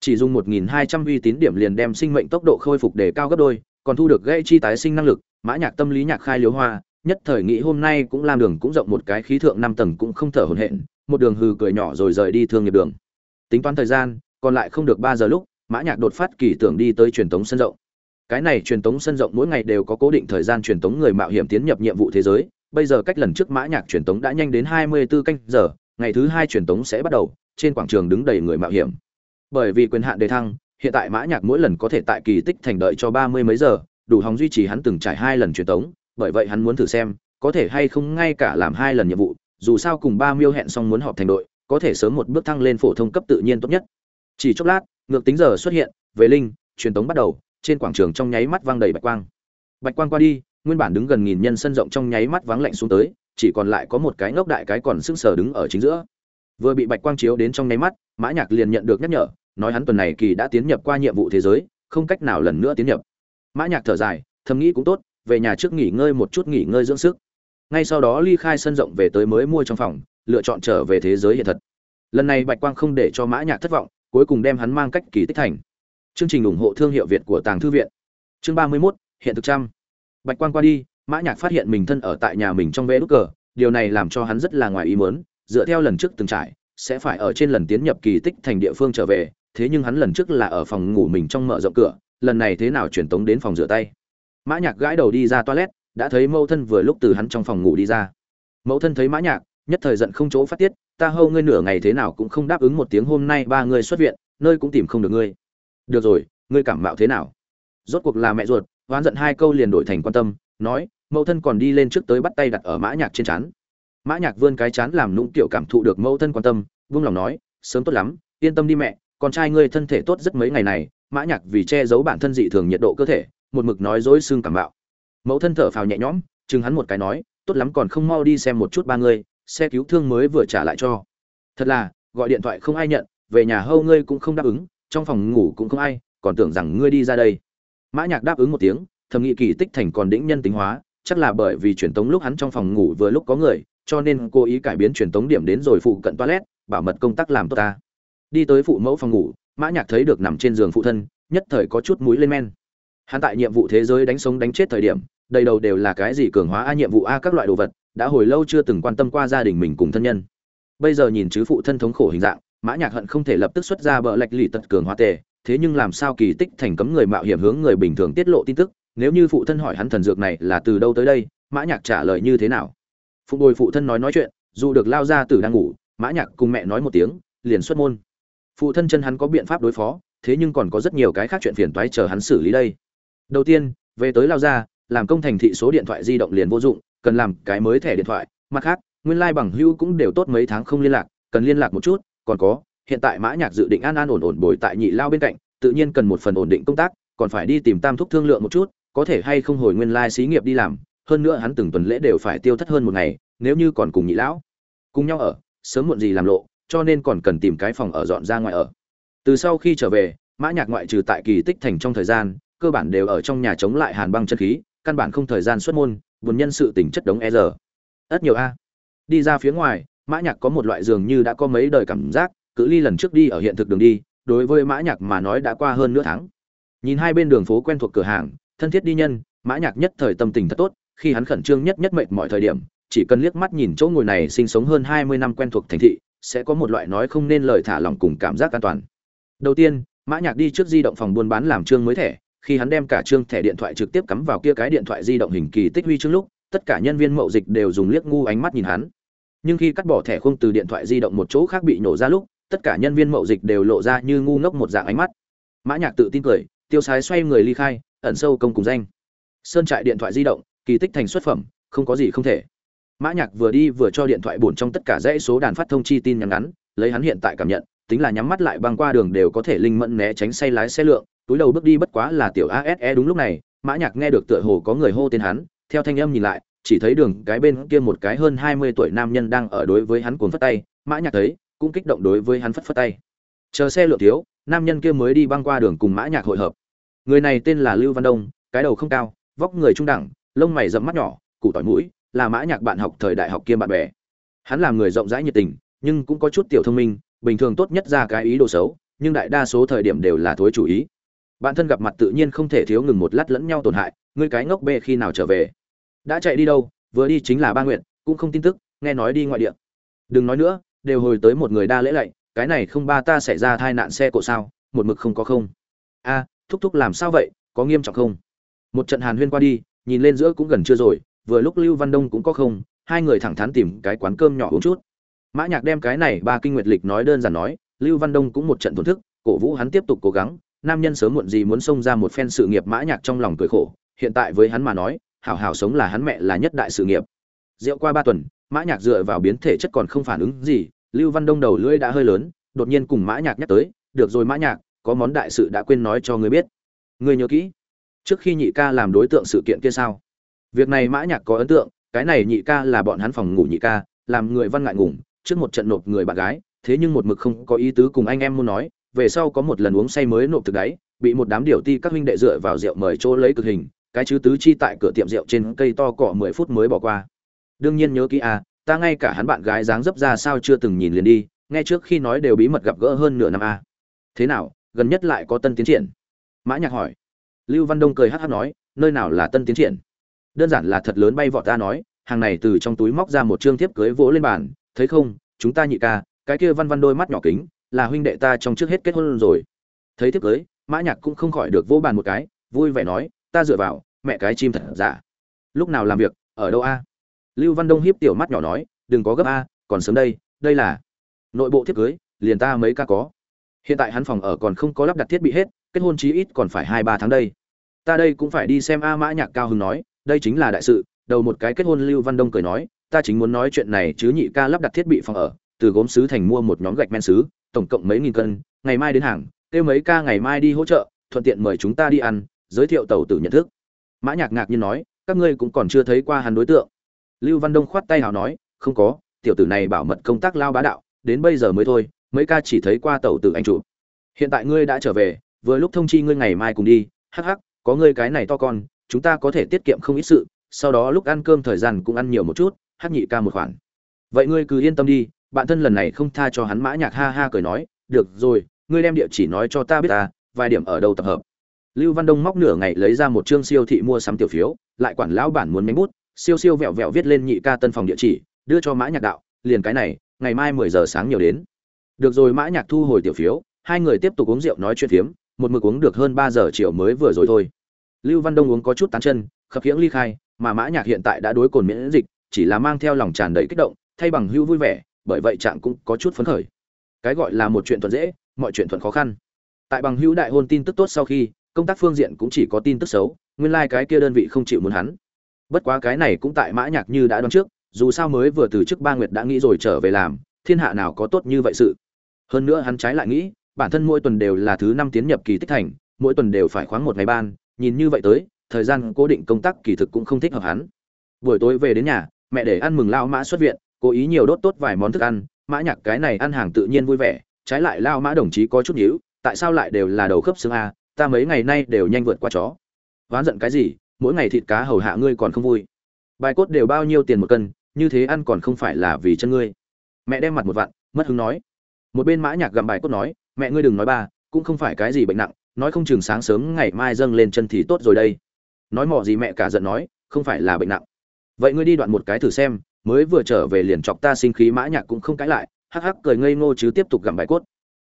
chỉ dùng 1.200 uy tín điểm liền đem sinh mệnh tốc độ khôi phục để cao gấp đôi, còn thu được gây chi tái sinh năng lực, mã nhạc tâm lý nhạc khai liếu hoa, nhất thời nghĩ hôm nay cũng làm đường cũng rộng một cái khí thượng năm tầng cũng không thở hổn hển, một đường hừ cười nhỏ rồi rời đi thương nghiệp đường. Tính toán thời gian, còn lại không được ba giờ lúc, mã nhạc đột phát kỳ tưởng đi tới truyền tống sân rộng. Cái này truyền tống sân rộng mỗi ngày đều có cố định thời gian truyền tống người mạo hiểm tiến nhập nhiệm vụ thế giới. Bây giờ cách lần trước mã nhạc truyền tống đã nhanh đến 24 canh giờ, ngày thứ hai truyền tống sẽ bắt đầu, trên quảng trường đứng đầy người mạo hiểm bởi vì quyền hạn đề thăng, hiện tại mã nhạc mỗi lần có thể tại kỳ tích thành đợi cho ba mươi mấy giờ, đủ hòng duy trì hắn từng trải hai lần truyền tống, bởi vậy hắn muốn thử xem, có thể hay không ngay cả làm hai lần nhiệm vụ, dù sao cùng ba miêu hẹn xong muốn họp thành đội, có thể sớm một bước thăng lên phổ thông cấp tự nhiên tốt nhất. Chỉ chốc lát, ngược tính giờ xuất hiện, về linh, truyền tống bắt đầu, trên quảng trường trong nháy mắt vang đầy bạch quang. Bạch quang qua đi, nguyên bản đứng gần nghìn nhân sân rộng trong nháy mắt vắng lạnh xuống tới, chỉ còn lại có một cái ngốc đại cái còn sững sờ đứng ở chính giữa. Vừa bị bạch quang chiếu đến trong nháy mắt, mã nhạc liền nhận được nhắc nhở nói hắn tuần này kỳ đã tiến nhập qua nhiệm vụ thế giới không cách nào lần nữa tiến nhập. Mã nhạc thở dài thầm nghĩ cũng tốt về nhà trước nghỉ ngơi một chút nghỉ ngơi dưỡng sức. Ngay sau đó ly khai sân rộng về tới mới mua trong phòng lựa chọn trở về thế giới hiện thật. Lần này bạch quang không để cho mã nhạc thất vọng cuối cùng đem hắn mang cách kỳ tích thành. Chương trình ủng hộ thương hiệu việt của tàng thư viện. Chương ba mươi 31, hiện thực trăm. Bạch quang qua đi mã nhạc phát hiện mình thân ở tại nhà mình trong vé lúc cờ điều này làm cho hắn rất là ngoài ý muốn dựa theo lần trước từng trải sẽ phải ở trên lần tiến nhập kỳ tích thành địa phương trở về thế nhưng hắn lần trước là ở phòng ngủ mình trong mở rộng cửa, lần này thế nào truyền tống đến phòng rửa tay. Mã nhạc gãi đầu đi ra toilet, đã thấy mẫu thân vừa lúc từ hắn trong phòng ngủ đi ra. Mẫu thân thấy mã nhạc, nhất thời giận không chỗ phát tiết, ta hâu ngươi nửa ngày thế nào cũng không đáp ứng một tiếng hôm nay ba người xuất viện, nơi cũng tìm không được ngươi. Được rồi, ngươi cảm mạo thế nào? Rốt cuộc là mẹ ruột oán giận hai câu liền đổi thành quan tâm, nói, mẫu thân còn đi lên trước tới bắt tay đặt ở mã nhạc trên chán mã nhạc vươn cái chán làm nũng tiểu cảm thụ được mẫu thân quan tâm vương lòng nói, sớm tốt lắm, yên tâm đi mẹ con trai ngươi thân thể tốt rất mấy ngày này, mã nhạc vì che giấu bản thân dị thường nhiệt độ cơ thể, một mực nói dối xương cảm bạo. Mẫu thân thở phào nhẹ nhõm, chừng hắn một cái nói, tốt lắm còn không mau đi xem một chút ba ngươi, xe cứu thương mới vừa trả lại cho. Thật là, gọi điện thoại không ai nhận, về nhà hâu ngươi cũng không đáp ứng, trong phòng ngủ cũng không ai, còn tưởng rằng ngươi đi ra đây. Mã nhạc đáp ứng một tiếng, thầm nghĩ kỳ tích thành còn đỉnh nhân tính hóa, chắc là bởi vì truyền tống lúc hắn trong phòng ngủ vừa lúc có người, cho nên cố ý cải biến truyền tống điểm đến rồi phụ cận toilet, bảo mật công tác làm tốt ta đi tới phụ mẫu phòng ngủ, mã nhạc thấy được nằm trên giường phụ thân, nhất thời có chút mũi lên men. Hắn tại nhiệm vụ thế giới đánh sống đánh chết thời điểm, đầy đầu đều là cái gì cường hóa a nhiệm vụ a các loại đồ vật, đã hồi lâu chưa từng quan tâm qua gia đình mình cùng thân nhân. Bây giờ nhìn chứ phụ thân thống khổ hình dạng, mã nhạc hận không thể lập tức xuất ra bờ lạch lì tật cường hóa tề, thế nhưng làm sao kỳ tích thành cấm người mạo hiểm hướng người bình thường tiết lộ tin tức, nếu như phụ thân hỏi hắn thần dược này là từ đâu tới đây, mã nhạc trả lời như thế nào? Phụ bồi phụ thân nói nói chuyện, dù được lao ra tử đang ngủ, mã nhạc cùng mẹ nói một tiếng, liền xuất môn phụ thân chân hắn có biện pháp đối phó, thế nhưng còn có rất nhiều cái khác chuyện phiền toái chờ hắn xử lý đây. Đầu tiên, về tới lao ra làm công thành thị số điện thoại di động liền vô dụng, cần làm cái mới thẻ điện thoại. Mặt khác, nguyên lai like bằng hữu cũng đều tốt mấy tháng không liên lạc, cần liên lạc một chút, còn có, hiện tại mã nhạc dự định an an ổn ổn bồi tại nhị lao bên cạnh, tự nhiên cần một phần ổn định công tác, còn phải đi tìm tam thúc thương lượng một chút, có thể hay không hồi nguyên lai like xí nghiệp đi làm, hơn nữa hắn từng tuần lễ đều phải tiêu thất hơn một ngày, nếu như còn cùng nhị lão, cùng nhau ở, sớm muộn gì làm lộ cho nên còn cần tìm cái phòng ở dọn ra ngoài ở. Từ sau khi trở về, mã nhạc ngoại trừ tại kỳ tích thành trong thời gian, cơ bản đều ở trong nhà chống lại hàn băng chân khí, căn bản không thời gian xuất môn, buồn nhân sự tình chất đống e giờ. Ất nhiều a. Đi ra phía ngoài, mã nhạc có một loại dường như đã có mấy đời cảm giác, cự ly lần trước đi ở hiện thực đường đi, đối với mã nhạc mà nói đã qua hơn nửa tháng. Nhìn hai bên đường phố quen thuộc cửa hàng, thân thiết đi nhân, mã nhạc nhất thời tâm tình thật tốt, khi hắn khẩn trương nhất nhất mệt mọi thời điểm, chỉ cần liếc mắt nhìn chỗ ngồi này sinh sống hơn 20 năm quen thuộc thành thị sẽ có một loại nói không nên lời thả lỏng cùng cảm giác an toàn. Đầu tiên, mã nhạc đi trước di động phòng buôn bán làm trương mới thẻ. Khi hắn đem cả trương thẻ điện thoại trực tiếp cắm vào kia cái điện thoại di động hình kỳ tích huy trước lúc, tất cả nhân viên mậu dịch đều dùng liếc ngu ánh mắt nhìn hắn. Nhưng khi cắt bỏ thẻ khung từ điện thoại di động một chỗ khác bị nổ ra lúc, tất cả nhân viên mậu dịch đều lộ ra như ngu ngốc một dạng ánh mắt. Mã nhạc tự tin cười, tiêu sái xoay người ly khai, ẩn sâu công cùng danh. Sơn trại điện thoại di động, kỳ tích thành xuất phẩm, không có gì không thể mã nhạc vừa đi vừa cho điện thoại buồn trong tất cả dãy số đàn phát thông chi tin nhắn ngắn, lấy hắn hiện tại cảm nhận, tính là nhắm mắt lại băng qua đường đều có thể linh mẫn né tránh say lái xe lượng, túi đầu bước đi bất quá là tiểu ase đúng lúc này, mã nhạc nghe được tựa hồ có người hô tên hắn, theo thanh âm nhìn lại, chỉ thấy đường cái bên kia một cái hơn 20 tuổi nam nhân đang ở đối với hắn cuốn phất tay, mã nhạc thấy, cũng kích động đối với hắn phất phất tay. Chờ xe lượng thiếu, nam nhân kia mới đi băng qua đường cùng mã nhạc hội hợp. Người này tên là lưu văn đông, cái đầu không cao, vóc người trung đẳng, lông mày rậm mắt nhỏ, củ tỏi mũi là mã nhạc bạn học thời đại học kiêm bạn bè. Hắn là người rộng rãi nhiệt tình, nhưng cũng có chút tiểu thông minh, bình thường tốt nhất ra cái ý đồ xấu, nhưng đại đa số thời điểm đều là thối chủ ý. Bạn thân gặp mặt tự nhiên không thể thiếu ngừng một lát lẫn nhau tổn hại, ngươi cái ngốc bê khi nào trở về? Đã chạy đi đâu? Vừa đi chính là ba nguyện cũng không tin tức, nghe nói đi ngoại địa. Đừng nói nữa, đều hồi tới một người đa lễ lạy, cái này không ba ta xảy ra tai nạn xe cộ sao, một mực không có không. A, thúc thúc làm sao vậy, có nghiêm trọng không? Một trận hàn huyên qua đi, nhìn lên giữa cũng gần chưa rồi vừa lúc lưu văn đông cũng có không, hai người thẳng thắn tìm cái quán cơm nhỏ uống chút. Mã nhạc đem cái này ba kinh nguyệt lịch nói đơn giản nói, lưu văn đông cũng một trận tổn thức, cổ vũ hắn tiếp tục cố gắng, nam nhân sớm muộn gì muốn xông ra một phen sự nghiệp mã nhạc trong lòng cười khổ, hiện tại với hắn mà nói, hảo hảo sống là hắn mẹ là nhất đại sự nghiệp. Rượu qua ba tuần, mã nhạc dựa vào biến thể chất còn không phản ứng gì, lưu văn đông đầu lưỡi đã hơi lớn, đột nhiên cùng mã nhạc nhắc tới, được rồi mã nhạc, có món đại sự đã quên nói cho ngươi biết. Ngươi nhớ kỹ, trước khi nhị ca làm đối tượng sự kiện kia sao? Việc này mã nhạc có ấn tượng, cái này nhị ca là bọn hắn phòng ngủ nhị ca, làm người văn ngại ngùng, trước một trận nộp người bạn gái, thế nhưng một mực không có ý tứ cùng anh em muốn nói, về sau có một lần uống say mới nộp thực đấy bị một đám điều ti các huynh đệ dựa vào rượu mời chỗ lấy cực hình, cái chứ tứ chi tại cửa tiệm rượu trên cây to cọ mười phút mới bỏ qua. Đương nhiên nhớ kỹ à ta ngay cả hắn bạn gái dáng dấp ra sao chưa từng nhìn liền đi, nghe trước khi nói đều bí mật gặp gỡ hơn nửa năm à. thế nào, gần nhất lại có tân tiến triển? Mã nhạc hỏi. Lưu văn đông cười hắt hắt nói, nơi nào là tân tiến triển? Đơn giản là thật lớn bay vọt ta nói, hàng này từ trong túi móc ra một trương thiếp cưới vỗ lên bàn, thấy không, chúng ta nhị ca, cái kia văn văn đôi mắt nhỏ kính, là huynh đệ ta trong trước hết kết hôn rồi. Thấy thiếp cưới, mã nhạc cũng không khỏi được vỗ bàn một cái, vui vẻ nói, ta dựa vào, mẹ cái chim thật giả. Lúc nào làm việc, ở đâu a? Lưu văn đông hiếp tiểu mắt nhỏ nói, đừng có gấp a, còn sớm đây đây là nội bộ thiếp cưới, liền ta mấy ca có. Hiện tại hắn phòng ở còn không có lắp đặt thiết bị hết, kết hôn chí ít còn phải hai ba tháng đây. Ta đây cũng phải đi xem a mã nhạc cao hứng nói đây chính là đại sự, đầu một cái kết hôn lưu văn đông cười nói, ta chính muốn nói chuyện này chứ nhị ca lắp đặt thiết bị phòng ở, từ gốm sứ thành mua một nhóm gạch men sứ, tổng cộng mấy nghìn cân, ngày mai đến hàng, kêu mấy ca ngày mai đi hỗ trợ, thuận tiện mời chúng ta đi ăn, giới thiệu tàu tử nhận thức. Mã nhạc ngạc nhiên nói, các ngươi cũng còn chưa thấy qua hắn đối tượng. Lưu văn đông khoát tay hào nói, không có, tiểu tử này bảo mật công tác lao bá đạo, đến bây giờ mới thôi, mấy ca chỉ thấy qua tàu tử anh chủ. Hiện tại ngươi đã trở về, vừa lúc thông chi ngươi ngày mai cùng đi, hắc hắc, có ngươi cái này to con chúng ta có thể tiết kiệm không ít sự, sau đó lúc ăn cơm thời gian cũng ăn nhiều một chút, hát nhị ca một khoản. Vậy ngươi cứ yên tâm đi, bạn thân lần này không tha cho hắn mã nhạc ha ha cười nói, được rồi, ngươi đem địa chỉ nói cho ta biết ta vài điểm ở đâu tập hợp. Lưu văn đông móc nửa ngày lấy ra một chương siêu thị mua sắm tiểu phiếu, lại quản lão bản muốn máy bút, siêu siêu vẹo vẹo viết lên nhị ca tân phòng địa chỉ, đưa cho mã nhạc đạo, liền cái này, ngày mai mười giờ sáng nhiều đến. Được rồi, mã nhạc thu hồi tiểu phiếu, hai người tiếp tục uống rượu nói chuyện phiếm, một mực uống được hơn ba giờ chiều mới vừa rồi thôi lưu văn đông uống có chút tán chân, khập khiễng ly khai, mà mã nhạc hiện tại đã đối cồn miễn dịch, chỉ là mang theo lòng tràn đầy kích động, thay bằng hưu vui vẻ, bởi vậy trạng cũng có chút phấn khởi. Cái gọi là một chuyện thuận dễ, mọi chuyện thuận khó khăn. Tại bằng hữu đại hôn tin tức tốt sau khi, công tác phương diện cũng chỉ có tin tức xấu, nguyên lai like cái kia đơn vị không chịu muốn hắn. Bất quá cái này cũng tại mã nhạc như đã đoán trước, dù sao mới vừa từ chức ba nguyệt đã nghĩ rồi trở về làm, thiên hạ nào có tốt như vậy sự. Hơn nữa hắn trái lại nghĩ, bản thân mỗi tuần đều là thứ năm tiến nhập kỳ tích thành, mỗi tuần đều phải khoáng một ngày ban nhìn như vậy tới, thời gian cố định công tác kỳ thực cũng không thích hợp hắn. Buổi tối về đến nhà, mẹ để ăn mừng lao mã xuất viện, cố ý nhiều đốt tốt vài món thức ăn, mã nhạc cái này ăn hàng tự nhiên vui vẻ, trái lại lao mã đồng chí có chút nhíu, tại sao lại đều là đầu khớp xương a, ta mấy ngày nay đều nhanh vượt qua chó. Oán giận cái gì, mỗi ngày thịt cá hầu hạ ngươi còn không vui. Bài cốt đều bao nhiêu tiền một cân, như thế ăn còn không phải là vì chân ngươi. Mẹ đem mặt một vặn, mất hứng nói. Một bên mã nhạc gặm bài cốt nói, mẹ ngươi đừng nói ba, cũng không phải cái gì bệnh nặng nói không chừng sáng sớm ngày mai dâng lên chân thì tốt rồi đây. Nói mò gì mẹ cả giận nói, không phải là bệnh nặng. Vậy ngươi đi đoạn một cái thử xem, mới vừa trở về liền chọc ta sinh khí mã nhạc cũng không cãi lại, hắc hắc cười ngây ngô chứ tiếp tục gặm bài cốt.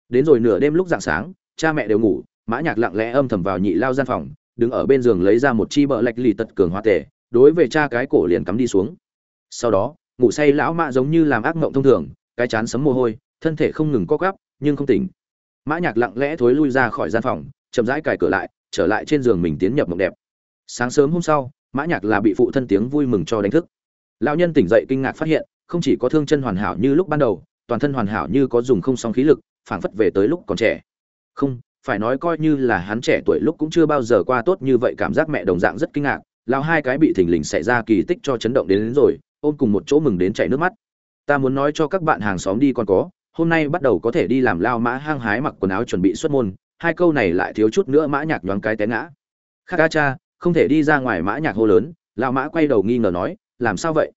Đến rồi nửa đêm lúc dạng sáng, cha mẹ đều ngủ, mã nhạc lặng lẽ âm thầm vào nhị lao gian phòng, đứng ở bên giường lấy ra một chi bợ lạch lì tật cường hoa tể đối về cha cái cổ liền cắm đi xuống. Sau đó, ngủ say lão mã giống như làm ác mộng thông thường, cái chán sấm mồ hôi, thân thể không ngừng co quắp, nhưng không tỉnh mã nhạc lặng lẽ thối lui ra khỏi gian phòng chậm rãi cài cửa lại trở lại trên giường mình tiến nhập mộng đẹp. Sáng sớm hôm sau mã nhạc là bị phụ thân tiếng vui mừng cho đánh thức. Lão nhân tỉnh dậy kinh ngạc phát hiện không chỉ có thương chân hoàn hảo như lúc ban đầu toàn thân hoàn hảo như có dùng không song khí lực phảng phất về tới lúc còn trẻ. Không phải nói coi như là hắn trẻ tuổi lúc cũng chưa bao giờ qua tốt như vậy cảm giác mẹ đồng dạng rất kinh ngạc. Lão hai cái bị thình lình xảy ra kỳ tích cho chấn động đến, đến rồi ôm cùng một chỗ mừng đến chảy nước mắt. Ta muốn nói cho các bạn hàng xóm đi còn có hôm nay bắt đầu có thể đi làm lao mã hang hái mặc quần áo chuẩn bị xuất môn, hai câu này lại thiếu chút nữa mã nhạc nhoáng cái té ngã. Khắc ca cha, không thể đi ra ngoài mã nhạc hô lớn, lao mã quay đầu nghi ngờ nói, làm sao vậy?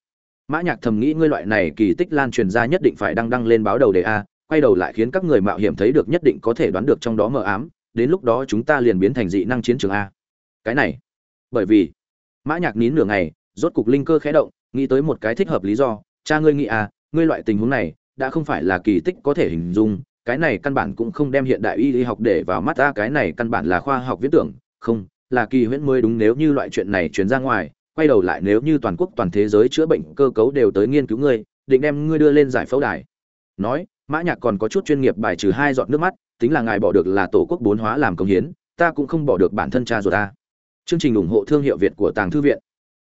Mã nhạc thầm nghĩ ngươi loại này kỳ tích lan truyền ra nhất định phải đăng đăng lên báo đầu đề a, quay đầu lại khiến các người mạo hiểm thấy được nhất định có thể đoán được trong đó mờ ám, đến lúc đó chúng ta liền biến thành dị năng chiến trường a. Cái này, bởi vì, mã nhạc nín nửa ngày, rốt cục linh cơ khẽ động, nghĩ tới một cái thích hợp lý do, cha ngươi nghĩ à ngươi loại tình huống này đã không phải là kỳ tích có thể hình dung, cái này căn bản cũng không đem hiện đại y y học để vào mắt ta, cái này căn bản là khoa học viễn tưởng, không, là kỳ huyễn mới đúng nếu như loại chuyện này truyền ra ngoài, quay đầu lại nếu như toàn quốc toàn thế giới chữa bệnh cơ cấu đều tới nghiên cứu ngươi, định đem ngươi đưa lên giải phẫu đài. Nói, mã nhạc còn có chút chuyên nghiệp bài trừ hai giọt nước mắt, tính là ngài bỏ được là tổ quốc bốn hóa làm công hiến, ta cũng không bỏ được bản thân cha rồi ta. Chương trình ủng hộ thương hiệu việt của tàng thư viện.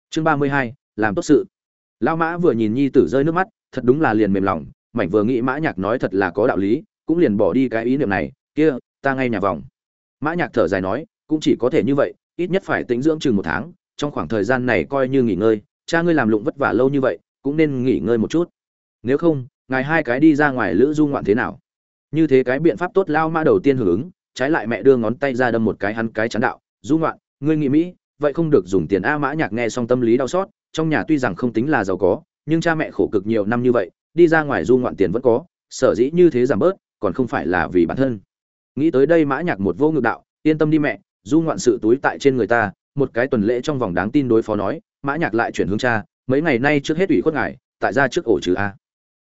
Chương ba mươi hai, làm tốt sự. Lão mã vừa nhìn nhi tử rơi nước mắt, thật đúng là liền mềm lòng mảnh vừa nghĩ mã nhạc nói thật là có đạo lý, cũng liền bỏ đi cái ý niệm này, kia, ta ngay nhà vòng. Mã nhạc thở dài nói, cũng chỉ có thể như vậy, ít nhất phải tính dưỡng chừng một tháng, trong khoảng thời gian này coi như nghỉ ngơi, cha ngươi làm lụng vất vả lâu như vậy, cũng nên nghỉ ngơi một chút. Nếu không, ngài hai cái đi ra ngoài lữ du ngoạn thế nào? Như thế cái biện pháp tốt lao mã đầu tiên hưởng ứng, trái lại mẹ đưa ngón tay ra đâm một cái hắn cái chán đạo, du ngoạn, ngươi nghĩ mỹ, vậy không được dùng tiền a mã nhạc nghe xong tâm lý đau xót, trong nhà tuy rằng không tính là giàu có, nhưng cha mẹ khổ cực nhiều năm như vậy đi ra ngoài du ngoạn tiền vẫn có, sở dĩ như thế giảm bớt, còn không phải là vì bản thân nghĩ tới đây mã nhạc một vô ngược đạo, yên tâm đi mẹ, du ngoạn sự túi tại trên người ta, một cái tuần lễ trong vòng đáng tin đối phó nói, mã nhạc lại chuyển hướng cha, mấy ngày nay trước hết ủy khuất ngài, tại gia trước ổ trừ a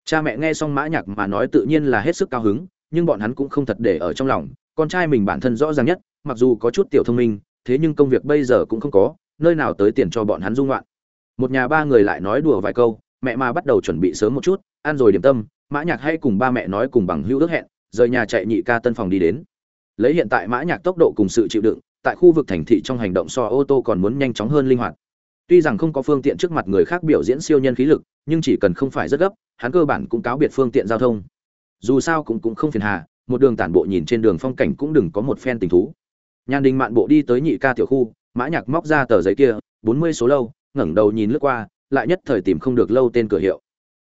cha mẹ nghe xong mã nhạc mà nói tự nhiên là hết sức cao hứng, nhưng bọn hắn cũng không thật để ở trong lòng, con trai mình bản thân rõ ràng nhất, mặc dù có chút tiểu thông minh, thế nhưng công việc bây giờ cũng không có, nơi nào tới tiền cho bọn hắn du ngoạn. một nhà ba người lại nói đùa vài câu mẹ mà bắt đầu chuẩn bị sớm một chút, ăn rồi điểm tâm, mã nhạc hay cùng ba mẹ nói cùng bằng hữu ước hẹn, rời nhà chạy nhị ca tân phòng đi đến. Lấy hiện tại mã nhạc tốc độ cùng sự chịu đựng, tại khu vực thành thị trong hành động so ô tô còn muốn nhanh chóng hơn linh hoạt. Tuy rằng không có phương tiện trước mặt người khác biểu diễn siêu nhân khí lực, nhưng chỉ cần không phải rất gấp, hắn cơ bản cũng cáo biệt phương tiện giao thông. Dù sao cũng cũng không phiền hà, một đường tản bộ nhìn trên đường phong cảnh cũng đừng có một phen tình thú. Nhàn đình mạn bộ đi tới nhị ca tiểu khu, mã nhạc móc ra tờ giấy kia, bốn mươi số lâu, ngẩng đầu nhìn lướt qua lại nhất thời tìm không được lâu tên cửa hiệu.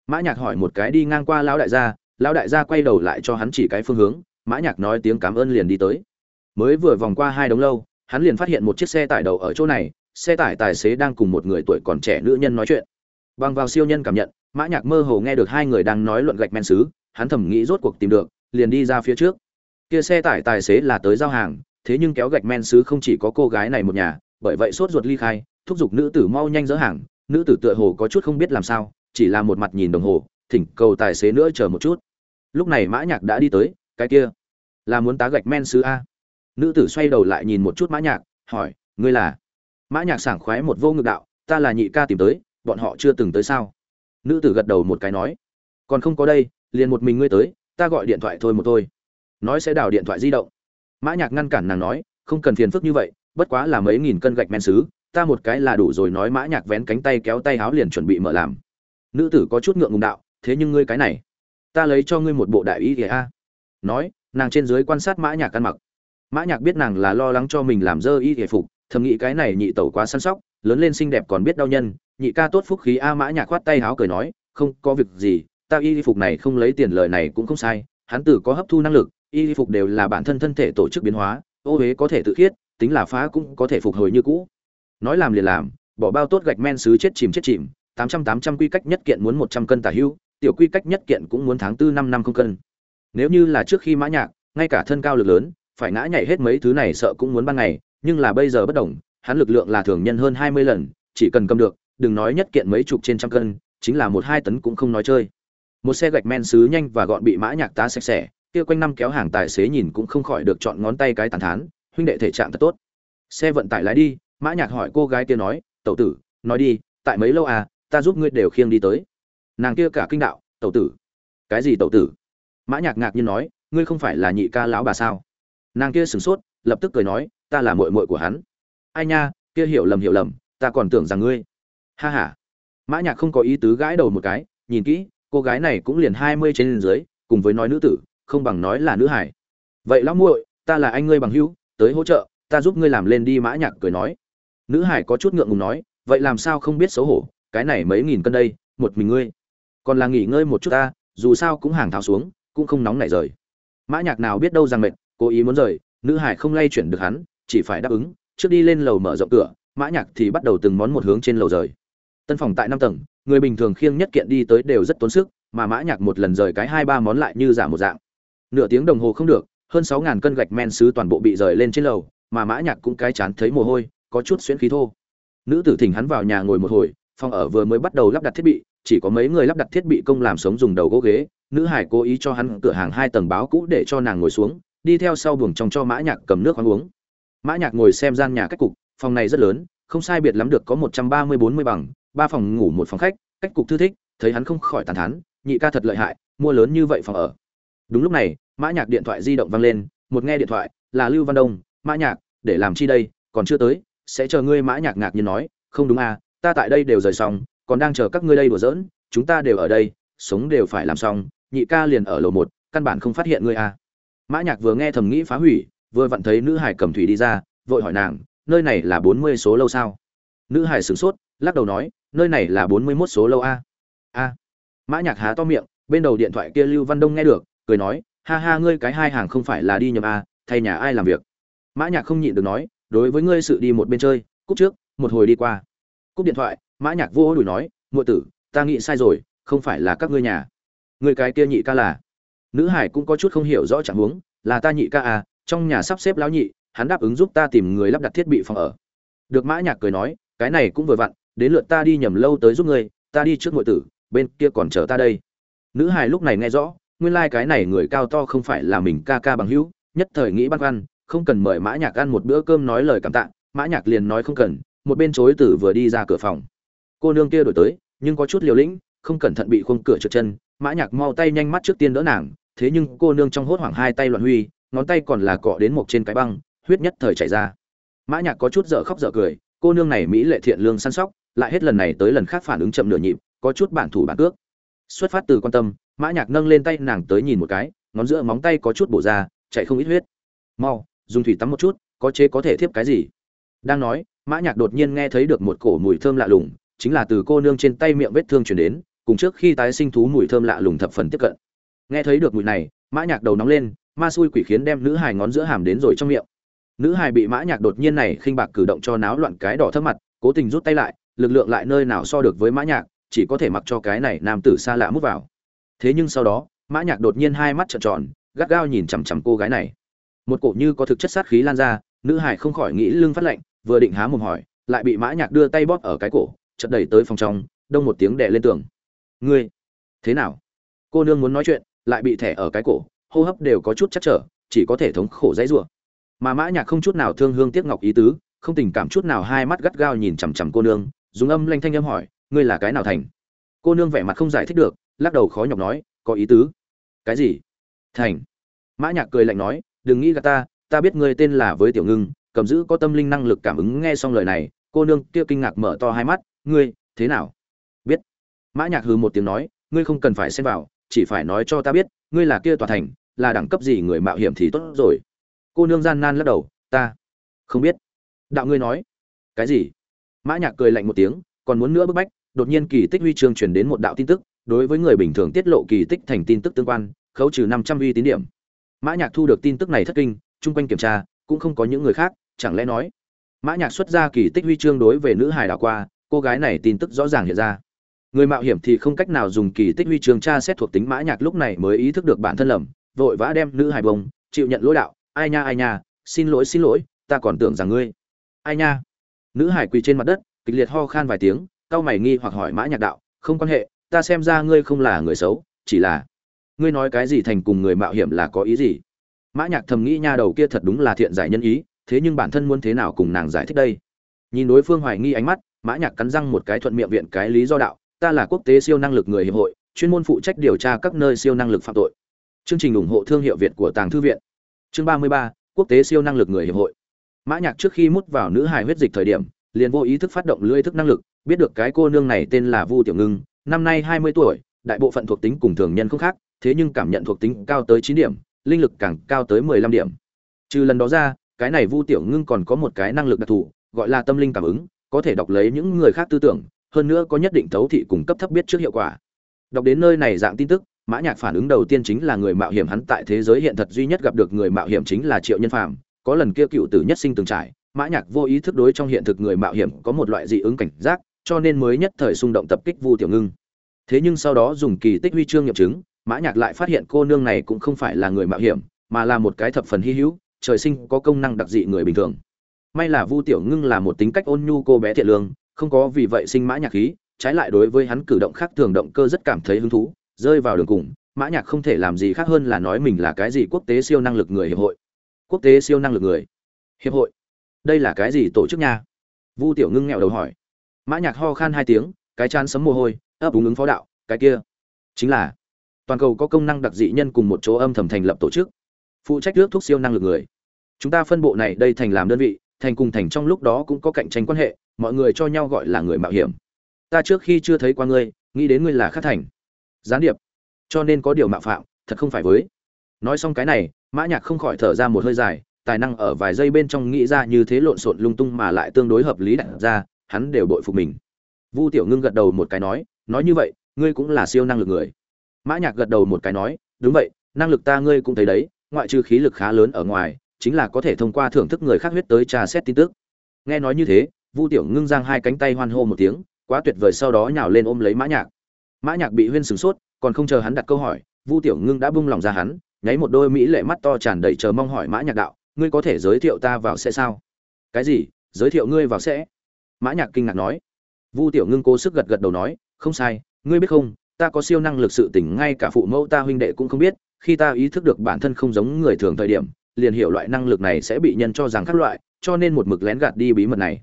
Mã nhạc hỏi một cái đi ngang qua lão đại gia, lão đại gia quay đầu lại cho hắn chỉ cái phương hướng, mã nhạc nói tiếng cảm ơn liền đi tới. Mới vừa vòng qua hai đống lâu, hắn liền phát hiện một chiếc xe tải đầu ở chỗ này, xe tải tài xế đang cùng một người tuổi còn trẻ nữ nhân nói chuyện. Bằng vào siêu nhân cảm nhận, mã nhạc mơ hồ nghe được hai người đang nói luận gạch men sứ hắn thầm nghĩ rốt cuộc tìm được, liền đi ra phía trước. Kia xe tải tài xế là tới giao hàng, thế nhưng kéo gạch men sứ không chỉ có cô gái này một nhà, bởi vậy sốt ruột ly khai, thúc giục nữ tử mau nhanh dỡ hàng nữ tử tựa hồ có chút không biết làm sao, chỉ là một mặt nhìn đồng hồ, thỉnh cầu tài xế nữa chờ một chút. Lúc này mã nhạc đã đi tới, cái kia, là muốn tá gạch men sứ a? Nữ tử xoay đầu lại nhìn một chút mã nhạc, hỏi, ngươi là? Mã nhạc sảng khoái một vô ngực đạo, ta là nhị ca tìm tới, bọn họ chưa từng tới sao? Nữ tử gật đầu một cái nói, còn không có đây, liền một mình ngươi tới, ta gọi điện thoại thôi một thôi. Nói sẽ đào điện thoại di động. Mã nhạc ngăn cản nàng nói, không cần phiền phức như vậy, bất quá là mấy nghìn cân gạch men sứ ta một cái là đủ rồi nói mã nhạc vén cánh tay kéo tay háo liền chuẩn bị mở làm. Nữ tử có chút ngượng ngùng đạo, thế nhưng ngươi cái này, ta lấy cho ngươi một bộ đại y kìa a. Nói, nàng trên dưới quan sát mã nhạc ăn mặc. Mã nhạc biết nàng là lo lắng cho mình làm dơ y kìa phục, thầm nghĩ cái này nhị tẩu quá săn sóc, lớn lên xinh đẹp còn biết đau nhân, nhị ca tốt phúc khí a mã nhạc khoát tay háo cười nói, không có việc gì, ta y phục này không lấy tiền lời này cũng không sai, hắn tử có hấp thu năng lực, y phục đều là bản thân thân thể tổ chức biến hóa, ô huế có thể tự khiết, tính là phá cũng có thể phục hồi như cũ nói làm liền làm, bỏ bao tốt gạch men sứ chết chìm chết chìm, tám trăm tám trăm quy cách nhất kiện muốn một trăm cân tả hưu tiểu quy cách nhất kiện cũng muốn tháng tư năm năm không cân. Nếu như là trước khi mã nhạc, ngay cả thân cao lực lớn, phải ngã nhảy hết mấy thứ này sợ cũng muốn ban ngày, nhưng là bây giờ bất động hắn lực lượng là thường nhân hơn hai mươi lần, chỉ cần cầm được, đừng nói nhất kiện mấy chục trên trăm cân, chính là một hai tấn cũng không nói chơi. Một xe gạch men sứ nhanh và gọn bị mã nhạc tá sạch sẽ, kia quanh năm kéo hàng tài xế nhìn cũng không khỏi được chọn ngón tay cái tàn thán, huynh đệ thể trạng thật tốt. Xe vận tải lái đi mã nhạc hỏi cô gái kia nói, tẩu tử, nói đi, tại mấy lâu à ta giúp ngươi đều khiêng đi tới. Nàng kia cả kinh đạo, tẩu tử. Cái gì tẩu tử? Mã nhạc ngạc nhiên nói, ngươi không phải là nhị ca lão bà sao? Nàng kia sửng sốt, lập tức cười nói, ta là muội muội của hắn. Ai nha, kia hiểu lầm hiểu lầm, ta còn tưởng rằng ngươi. Ha ha. Mã nhạc không có ý tứ gãi đầu một cái, nhìn kỹ, cô gái này cũng liền hai mươi trên dưới, cùng với nói nữ tử, không bằng nói là nữ hải. Vậy lão muội, ta là anh ngươi bằng hữu, tới hỗ trợ, ta giúp ngươi làm lên đi. Mã nhạc cười nói nữ hải có chút ngượng ngùng nói, vậy làm sao không biết xấu hổ? Cái này mấy nghìn cân đây, một mình ngươi. Còn là nghỉ ngơi một chút ta, dù sao cũng hàng tháo xuống, cũng không nóng nảy rời. Mã nhạc nào biết đâu rằng mệt, cố ý muốn rời, nữ hải không lay chuyển được hắn, chỉ phải đáp ứng, trước đi lên lầu mở rộng cửa, mã nhạc thì bắt đầu từng món một hướng trên lầu rời. Tân phòng tại năm tầng, người bình thường khiêng nhất kiện đi tới đều rất tốn sức, mà mã nhạc một lần rời cái hai ba món lại như giả một dạng. Nửa tiếng đồng hồ không được, hơn sáu ngàn cân gạch men sứ toàn bộ bị rời lên trên lầu, mà mã nhạc cũng cái chán thấy mồ hôi có chút xuyễn khí thô. Nữ tử thỉnh hắn vào nhà ngồi một hồi, phòng ở vừa mới bắt đầu lắp đặt thiết bị, chỉ có mấy người lắp đặt thiết bị công làm sống dùng đầu gỗ ghế. Nữ hải cố ý cho hắn cửa hàng hai tầng báo cũ để cho nàng ngồi xuống, đi theo sau buồng trong cho mã nhạc cầm nước khoáng uống. Mã nhạc ngồi xem gian nhà cách cục, phòng này rất lớn, không sai biệt lắm được có một trăm ba mươi bốn mươi bằng, ba phòng ngủ một phòng khách, cách cục thư thích, thấy hắn không khỏi tàn thán, nhị ca thật lợi hại, mua lớn như vậy phòng ở. Đúng lúc này, mã nhạc điện thoại di động vang lên, một nghe điện thoại, là lưu văn đông, mã nhạc, để làm chi đây, còn chưa tới sẽ chờ ngươi mã nhạc ngạc nhiên nói, không đúng à ta tại đây đều rời xong, còn đang chờ các ngươi đây đùa giỡn, chúng ta đều ở đây, sống đều phải làm xong, nhị ca liền ở lầu một, căn bản không phát hiện ngươi à. Mã nhạc vừa nghe thầm nghĩ phá hủy, vừa vặn thấy nữ hải cầm thủy đi ra, vội hỏi nàng, nơi này là bốn mươi số lâu sao? Nữ hải sửng sốt, lắc đầu nói, nơi này là bốn mươi 41 số lâu a. A. Mã nhạc há to miệng, bên đầu điện thoại kia lưu văn đông nghe được, cười nói, ha ha, ngươi cái hai hàng không phải là đi nhầm a thay nhà ai làm việc? Mã nhạc không nhịn được nói đối với ngươi sự đi một bên chơi, cúp trước, một hồi đi qua. Cúp điện thoại, mã nhạc vô đùi nói ngụy tử, ta nghĩ sai rồi, không phải là các ngươi nhà. Người cái kia nhị ca là? Nữ hải cũng có chút không hiểu rõ trạng huống, là ta nhị ca à trong nhà sắp xếp lão nhị, hắn đáp ứng giúp ta tìm người lắp đặt thiết bị phòng ở. Được mã nhạc cười nói, cái này cũng vừa vặn, đến lượt ta đi nhầm lâu tới giúp ngươi, ta đi trước ngụy tử, bên kia còn chờ ta đây. Nữ hải lúc này nghe rõ, nguyên lai like cái này người cao to không phải là mình ca ca bằng hữu, nhất thời nghĩ băn khoăn không cần mời mã nhạc ăn một bữa cơm nói lời cảm tạ, mã nhạc liền nói không cần, một bên chối tử vừa đi ra cửa phòng. Cô nương kia đổi tới, nhưng có chút liều lĩnh, không cẩn thận bị khung cửa trượt chân, mã nhạc mau tay nhanh mắt trước tiên đỡ nàng, thế nhưng cô nương trong hốt hoảng hai tay loạn huy, ngón tay còn là cọ đến một trên cái băng, huyết nhất thời chảy ra. Mã nhạc có chút dở khóc dở cười, cô nương này mỹ lệ thiện lương săn sóc, lại hết lần này tới lần khác phản ứng chậm nửa nhịp, có chút bản thủ bản cước. Xuất phát từ quan tâm, mã nhạc nâng lên tay nàng tới nhìn một cái, ngón giữa móng tay có chút bổ ra chảy không ít huyết. Mau dùng thủy tắm một chút, có chế có thể thiếp cái gì? Đang nói, mã nhạc đột nhiên nghe thấy được một cổ mùi thơm lạ lùng, chính là từ cô nương trên tay miệng vết thương truyền đến, cùng trước khi tái sinh thú mùi thơm lạ lùng thập phần tiếp cận. Nghe thấy được mùi này, mã nhạc đầu nóng lên, ma xui quỷ khiến đem nữ hài ngón giữa hàm đến rồi trong miệng. Nữ hài bị mã nhạc đột nhiên này khinh bạc cử động cho náo loạn cái đỏ thấp mặt, cố tình rút tay lại, lực lượng lại nơi nào so được với mã nhạc, chỉ có thể mặc cho cái này nam tử xa lạ mút vào. Thế nhưng sau đó, mã nhạc đột nhiên hai mắt trợn tròn, gắt gao nhìn chằm chằm cô gái này một cổ như có thực chất sát khí lan ra, nữ hải không khỏi nghĩ lưng phát lạnh, vừa định há mồm hỏi, lại bị mã nhạc đưa tay bóp ở cái cổ, chợt đẩy tới phòng trong, đông một tiếng đè lên tường. Ngươi, thế nào? Cô nương muốn nói chuyện, lại bị thẻ ở cái cổ, hô hấp đều có chút chắc trở, chỉ có thể thống khổ dãy rủa. Mà mã nhạc không chút nào thương hương tiếc ngọc ý tứ, không tình cảm chút nào hai mắt gắt gao nhìn chằm chằm cô nương, dùng âm lanh thanh âm hỏi, ngươi là cái nào thành? Cô nương vẻ mặt không giải thích được, lắc đầu khó nhọc nói, có ý tứ. Cái gì? Thành. Mã nhạc cười lạnh nói đừng nghĩ gạt ta ta biết ngươi tên là với tiểu ngưng, cầm giữ có tâm linh năng lực cảm ứng nghe xong lời này, cô nương kia kinh ngạc mở to hai mắt, ngươi, thế nào? Biết. Mã nhạc hừ một tiếng nói, ngươi không cần phải xen vào, chỉ phải nói cho ta biết, ngươi là kia tòa thành, là đẳng cấp gì người mạo hiểm thì tốt rồi. Cô nương gian nan lắc đầu, ta không biết. Đạo ngươi nói. Cái gì? Mã nhạc cười lạnh một tiếng, còn muốn nữa bức bách, đột nhiên kỳ tích huy chương truyền đến một đạo tin tức, đối với người bình thường tiết lộ kỳ tích thành tin tức tương quan, khấu trừ năm trăm uy tín điểm mã nhạc thu được tin tức này thất kinh, chung quanh kiểm tra, cũng không có những người khác, chẳng lẽ nói, mã nhạc xuất ra kỳ tích huy chương đối về nữ hài đảo qua, cô gái này tin tức rõ ràng hiện ra. Người mạo hiểm thì không cách nào dùng kỳ tích huy chương tra xét thuộc tính mã nhạc lúc này mới ý thức được bản thân lầm, vội vã đem nữ hài bông, chịu nhận lỗi đạo, ai nha ai nha, xin lỗi xin lỗi, ta còn tưởng rằng ngươi. Ai nha. Nữ hải quỳ trên mặt đất, kịch liệt ho khan vài tiếng cao mày nghi hoặc hỏi mã nhạc đạo, không quan hệ, ta xem ra ngươi không là người xấu, chỉ là ngươi nói cái gì thành cùng người mạo hiểm là có ý gì? Mã nhạc thầm nghĩ nha đầu kia thật đúng là thiện giải nhân ý, thế nhưng bản thân muốn thế nào cùng nàng giải thích đây? Nhìn đối phương hoài nghi ánh mắt, mã nhạc cắn răng một cái thuận miệng viện cái lý do đạo, ta là quốc tế siêu năng lực người hiệp hội, chuyên môn phụ trách điều tra các nơi siêu năng lực phạm tội. Chương trình ủng hộ thương hiệu việt của tàng thư viện. Chương ba mươi ba, quốc tế siêu năng lực người hiệp hội. Mã nhạc trước khi mút vào nữ hài huyết dịch thời điểm, liền vô ý thức phát động lưỡi thức năng lực, biết được cái cô nương này tên là vu tiểu ngưng, năm nay hai mươi tuổi, đại bộ phận thuộc tính cùng thường nhân không khác thế nhưng cảm nhận thuộc tính cao tới chín điểm, linh lực càng cao tới mười lăm điểm. Trừ lần đó ra, cái này vu tiểu ngưng còn có một cái năng lực đặc thù, gọi là tâm linh cảm ứng, có thể đọc lấy những người khác tư tưởng, hơn nữa có nhất định thấu thị cùng cấp thấp biết trước hiệu quả. Đọc đến nơi này dạng tin tức, mã nhạc phản ứng đầu tiên chính là người mạo hiểm hắn tại thế giới hiện thật duy nhất gặp được người mạo hiểm chính là triệu nhân phàm, có lần kia cựu tử nhất sinh từng trải, mã nhạc vô ý thức đối trong hiện thực người mạo hiểm có một loại dị ứng cảnh giác, cho nên mới nhất thời xung động tập kích vu tiểu ngưng. Thế nhưng sau đó dùng kỳ tích huy chương nghiệm chứng mã nhạc lại phát hiện cô nương này cũng không phải là người mạo hiểm, mà là một cái thập phần hy hữu, trời sinh có công năng đặc dị người bình thường. May là vu tiểu ngưng là một tính cách ôn nhu cô bé thiện lương, không có vì vậy sinh mã nhạc khí, trái lại đối với hắn cử động khác thường động cơ rất cảm thấy hứng thú, rơi vào đường cùng, mã nhạc không thể làm gì khác hơn là nói mình là cái gì quốc tế siêu năng lực người hiệp hội. Quốc tế siêu năng lực người hiệp hội. Đây là cái gì tổ chức nha? Vu tiểu ngưng nghẹo đầu hỏi. Mã nhạc ho khan hai tiếng, cái chán sấm mồ hôi, ấp úng ứng phó đạo, cái kia chính là toàn cầu có công năng đặc dị nhân cùng một chỗ âm thầm thành lập tổ chức. Phụ trách nước thuốc siêu năng lực người. Chúng ta phân bộ này đây thành làm đơn vị, thành cùng thành trong lúc đó cũng có cạnh tranh quan hệ, mọi người cho nhau gọi là người mạo hiểm. Ta trước khi chưa thấy qua ngươi, nghĩ đến ngươi là khắc thành. Gián điệp. Cho nên có điều mạo phạm, thật không phải với. Nói xong cái này, mã nhạc không khỏi thở ra một hơi dài, tài năng ở vài giây bên trong nghĩ ra như thế lộn xộn lung tung mà lại tương đối hợp lý đặt ra, hắn đều bội phục mình. Vu tiểu ngưng gật đầu một cái nói nói như vậy, ngươi cũng là siêu năng lực người mã nhạc gật đầu một cái nói, đúng vậy, năng lực ta ngươi cũng thấy đấy, ngoại trừ khí lực khá lớn ở ngoài, chính là có thể thông qua thưởng thức người khác huyết tới tra xét tin tức. Nghe nói như thế, vu tiểu ngưng giang hai cánh tay hoan hô một tiếng, quá tuyệt vời sau đó nhào lên ôm lấy mã nhạc. Mã nhạc bị huyên sửng sốt, còn không chờ hắn đặt câu hỏi, vu tiểu ngưng đã bung lòng ra hắn, nháy một đôi mỹ lệ mắt to tràn đầy chờ mong hỏi mã nhạc đạo, ngươi có thể giới thiệu ta vào sẽ sao? Cái gì? Giới thiệu ngươi vào sẽ? Mã nhạc kinh ngạc nói. Vu tiểu ngưng cố sức gật gật đầu nói, không sai, ngươi biết không ta có siêu năng lực sự tỉnh ngay cả phụ mẫu ta huynh đệ cũng không biết, khi ta ý thức được bản thân không giống người thường thời điểm, liền hiểu loại năng lực này sẽ bị nhân cho rằng khác loại, cho nên một mực lén gạt đi bí mật này.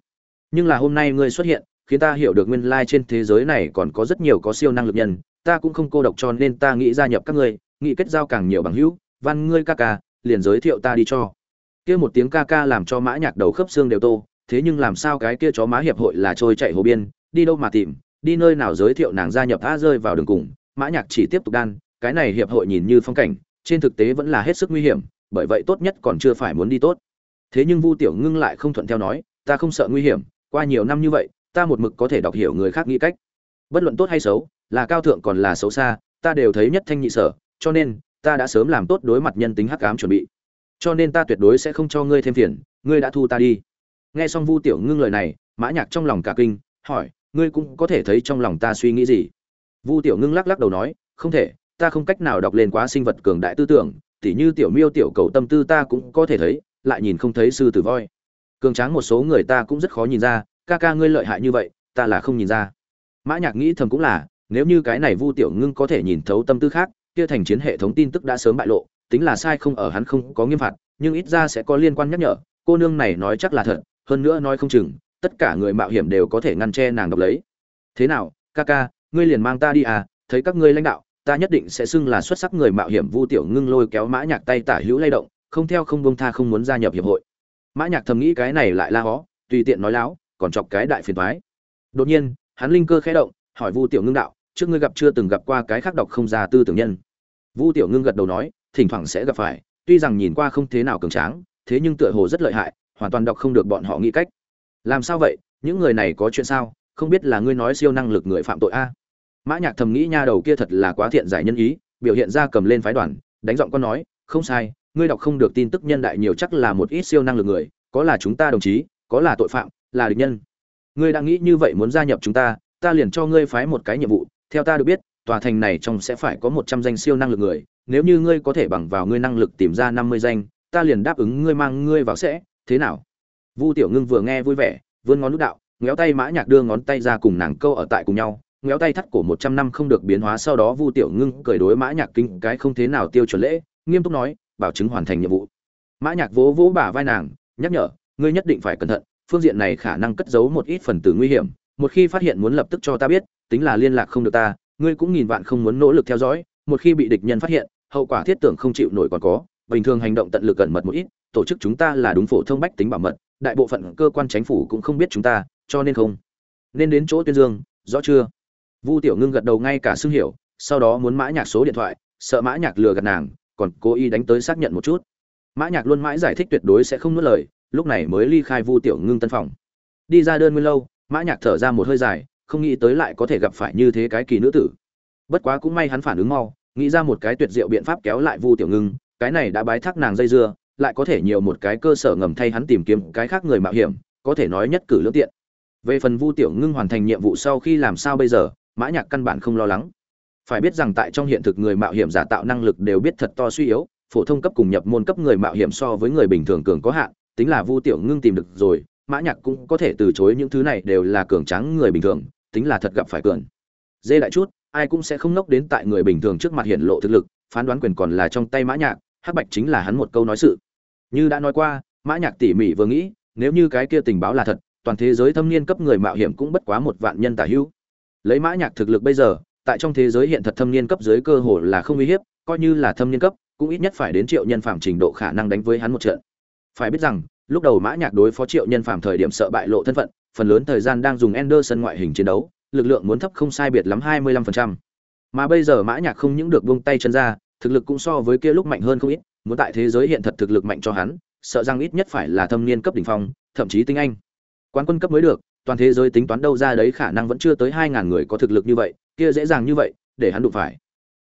Nhưng là hôm nay ngươi xuất hiện, khiến ta hiểu được nguyên lai trên thế giới này còn có rất nhiều có siêu năng lực nhân, ta cũng không cô độc cho nên ta nghĩ gia nhập các ngươi, nghĩ kết giao càng nhiều bằng hữu, văn ngươi ca ca, liền giới thiệu ta đi cho. Kia một tiếng ca ca làm cho mã nhạc đầu khớp xương đều tô, thế nhưng làm sao cái kia chó má hiệp hội là trôi chạy hồ biên, đi đâu mà tìm đi nơi nào giới thiệu nàng gia nhập a rơi vào đường cùng, mã nhạc chỉ tiếp tục đan, cái này hiệp hội nhìn như phong cảnh, trên thực tế vẫn là hết sức nguy hiểm, bởi vậy tốt nhất còn chưa phải muốn đi tốt. Thế nhưng vu tiểu ngưng lại không thuận theo nói, ta không sợ nguy hiểm, qua nhiều năm như vậy, ta một mực có thể đọc hiểu người khác nghĩ cách. Bất luận tốt hay xấu, là cao thượng còn là xấu xa, ta đều thấy nhất thanh nhị sở, cho nên, ta đã sớm làm tốt đối mặt nhân tính hắc ám chuẩn bị. Cho nên ta tuyệt đối sẽ không cho ngươi thêm phiền, ngươi đã thu ta đi. Nghe xong vu tiểu ngưng lời này, mã nhạc trong lòng cả kinh, hỏi ngươi cũng có thể thấy trong lòng ta suy nghĩ gì? Vu tiểu ngưng lắc lắc đầu nói, không thể, ta không cách nào đọc lên quá sinh vật cường đại tư tưởng, tỉ như tiểu miêu, tiểu cầu tâm tư ta cũng có thể thấy, lại nhìn không thấy sư tử voi. Cường tráng một số người ta cũng rất khó nhìn ra, ca ca ngươi lợi hại như vậy, ta là không nhìn ra. Mã nhạc nghĩ thầm cũng là, nếu như cái này vu tiểu ngưng có thể nhìn thấu tâm tư khác, kia thành chiến hệ thống tin tức đã sớm bại lộ, tính là sai không ở hắn không có nghiêm phạt, nhưng ít ra sẽ có liên quan nhắc nhở, cô nương này nói chắc là thật, hơn nữa nói không chừng tất cả người mạo hiểm đều có thể ngăn che nàng độc lấy. Thế nào ca ca ngươi liền mang ta đi à? Thấy các ngươi lãnh đạo, ta nhất định sẽ xưng là xuất sắc người mạo hiểm vu tiểu ngưng lôi kéo mã nhạc tay tả hữu lay động, không theo không buông tha không muốn gia nhập hiệp hội. Mã nhạc thầm nghĩ cái này lại la hó, tùy tiện nói láo, còn chọc cái đại phiền toái. Đột nhiên, hắn linh cơ khẽ động, hỏi vu tiểu ngưng đạo, trước ngươi gặp chưa từng gặp qua cái khác độc không ra tư tưởng nhân? Vu tiểu ngưng gật đầu nói, thỉnh thoảng sẽ gặp phải, tuy rằng nhìn qua không thế nào cường tráng, thế nhưng tựa hồ rất lợi hại, hoàn toàn đọc không được bọn họ nghĩ cách làm sao vậy? Những người này có chuyện sao? Không biết là ngươi nói siêu năng lực người phạm tội a? Mã nhạc thầm nghĩ nha đầu kia thật là quá thiện giải nhân ý, biểu hiện ra cầm lên phái đoàn, đánh giọng con nói, không sai, ngươi đọc không được tin tức nhân đại nhiều chắc là một ít siêu năng lực người, có là chúng ta đồng chí, có là tội phạm, là địch nhân. Ngươi đang nghĩ như vậy muốn gia nhập chúng ta ta liền cho ngươi phái một cái nhiệm vụ, theo ta được biết, tòa thành này trong sẽ phải có một trăm danh siêu năng lực người, nếu như ngươi có thể bằng vào ngươi năng lực tìm ra năm mươi danh, ta liền đáp ứng ngươi mang ngươi vào sẽ, thế nào? Vu tiểu ngưng vừa nghe vui vẻ, vươn ngón nút đạo ngéo tay mã nhạc đưa ngón tay ra cùng nàng câu ở tại cùng nhau ngéo tay thắt cổ một trăm năm không được biến hóa sau đó vu tiểu ngưng cười đối mã nhạc kinh cái không thế nào tiêu chuẩn lễ, nghiêm túc nói, bảo chứng hoàn thành nhiệm vụ. Mã nhạc vỗ vỗ bả vai nàng, nhắc nhở, ngươi nhất định phải cẩn thận, phương diện này khả năng cất giấu một ít phần tử nguy hiểm, một khi phát hiện muốn lập tức cho ta biết, tính là liên lạc không được ta, ngươi cũng nghìn vạn không muốn nỗ lực theo dõi, một khi bị địch nhân phát hiện, hậu quả thiết tưởng không chịu nổi còn có bình thường hành động tận lực cẩn mật một ít, tổ chức chúng ta là đúng phổ thông bách tính bảo mật, đại bộ phận cơ quan chính phủ cũng không biết chúng ta, cho nên không. Nên đến chỗ tuyên dương, rõ chưa? Vu tiểu ngưng gật đầu ngay cả xưng hiểu, sau đó muốn mã nhạc số điện thoại, sợ mã nhạc lừa gạt nàng, còn cố ý đánh tới xác nhận một chút. Mã nhạc luôn mãi giải thích tuyệt đối sẽ không nuốt lời, lúc này mới ly khai vu tiểu ngưng tân phòng. Đi ra đơn nguyên lâu, mã nhạc thở ra một hơi dài, không nghĩ tới lại có thể gặp phải như thế cái kỳ nữ tử. Bất quá cũng may hắn phản ứng mau, nghĩ ra một cái tuyệt diệu biện pháp kéo lại vu tiểu ngưng cái này đã bái thác nàng dây dưa, lại có thể nhiều một cái cơ sở ngầm thay hắn tìm kiếm cái khác người mạo hiểm, có thể nói nhất cử lương tiện. Về phần vu tiểu ngưng hoàn thành nhiệm vụ sau khi làm sao bây giờ, mã nhạc căn bản không lo lắng. Phải biết rằng tại trong hiện thực người mạo hiểm giả tạo năng lực đều biết thật to suy yếu, phổ thông cấp cùng nhập môn cấp người mạo hiểm so với người bình thường cường có hạn, tính là vu tiểu ngưng tìm được rồi, mã nhạc cũng có thể từ chối những thứ này đều là cường tráng người bình thường, tính là thật gặp phải cường. Dê đại chút, ai cũng sẽ không nốc đến tại người bình thường trước mặt hiện lộ thực lực, phán đoán quyền còn là trong tay mã nhạc hắc bạch chính là hắn một câu nói sự. Như đã nói qua, mã nhạc tỉ mỉ vừa nghĩ, nếu như cái kia tình báo là thật, toàn thế giới thâm niên cấp người mạo hiểm cũng bất quá một vạn nhân tả hữu. Lấy mã nhạc thực lực bây giờ, tại trong thế giới hiện thật thâm niên cấp dưới cơ hồ là không uy hiếp, coi như là thâm niên cấp, cũng ít nhất phải đến triệu nhân phạm trình độ khả năng đánh với hắn một trận. Phải biết rằng, lúc đầu mã nhạc đối phó triệu nhân phạm thời điểm sợ bại lộ thân phận, phần lớn thời gian đang dùng Anderson ngoại hình chiến đấu, lực lượng muốn thấp không sai biệt lắm 25%. mà bây giờ mã nhạc không những được buông tay chân ra thực lực cũng so với kia lúc mạnh hơn không ít, muốn tại thế giới hiện thật thực lực mạnh cho hắn, sợ rằng ít nhất phải là thâm niên cấp đỉnh phong, thậm chí tinh anh. Quán quân cấp mới được, toàn thế giới tính toán đâu ra đấy khả năng vẫn chưa tới hai ngàn người có thực lực như vậy, kia dễ dàng như vậy, để hắn đụng phải.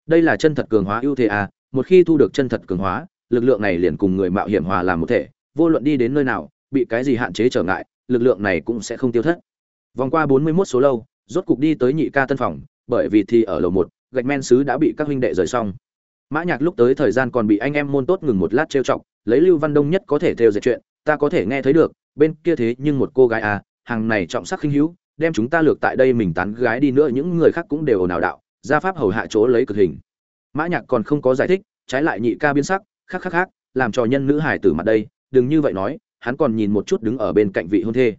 Đây là chân thật cường hóa ưu thế à một khi thu được chân thật cường hóa, lực lượng này liền cùng người mạo hiểm hòa làm một thể, vô luận đi đến nơi nào, bị cái gì hạn chế trở ngại, lực lượng này cũng sẽ không tiêu thất. Vòng qua bốn mươi 41 số lâu, rốt cục đi tới nhị ca tân phòng, bởi vì thì ở lầu một, gạch men sứ đã bị các huynh đệ rời xong mã nhạc lúc tới thời gian còn bị anh em môn tốt ngừng một lát trêu chọc, lấy lưu văn đông nhất có thể theo dệt chuyện, ta có thể nghe thấy được, bên kia thế nhưng một cô gái à hàng này trọng sắc khinh hữu, đem chúng ta lược tại đây mình tán gái đi nữa, những người khác cũng đều ồn ào đạo, gia pháp hầu hạ chỗ lấy cực hình. Mã nhạc còn không có giải thích, trái lại nhị ca biến sắc khác khác khác làm trò nhân nữ hải tử mặt đây, đừng như vậy nói, hắn còn nhìn một chút đứng ở bên cạnh vị hôn thê.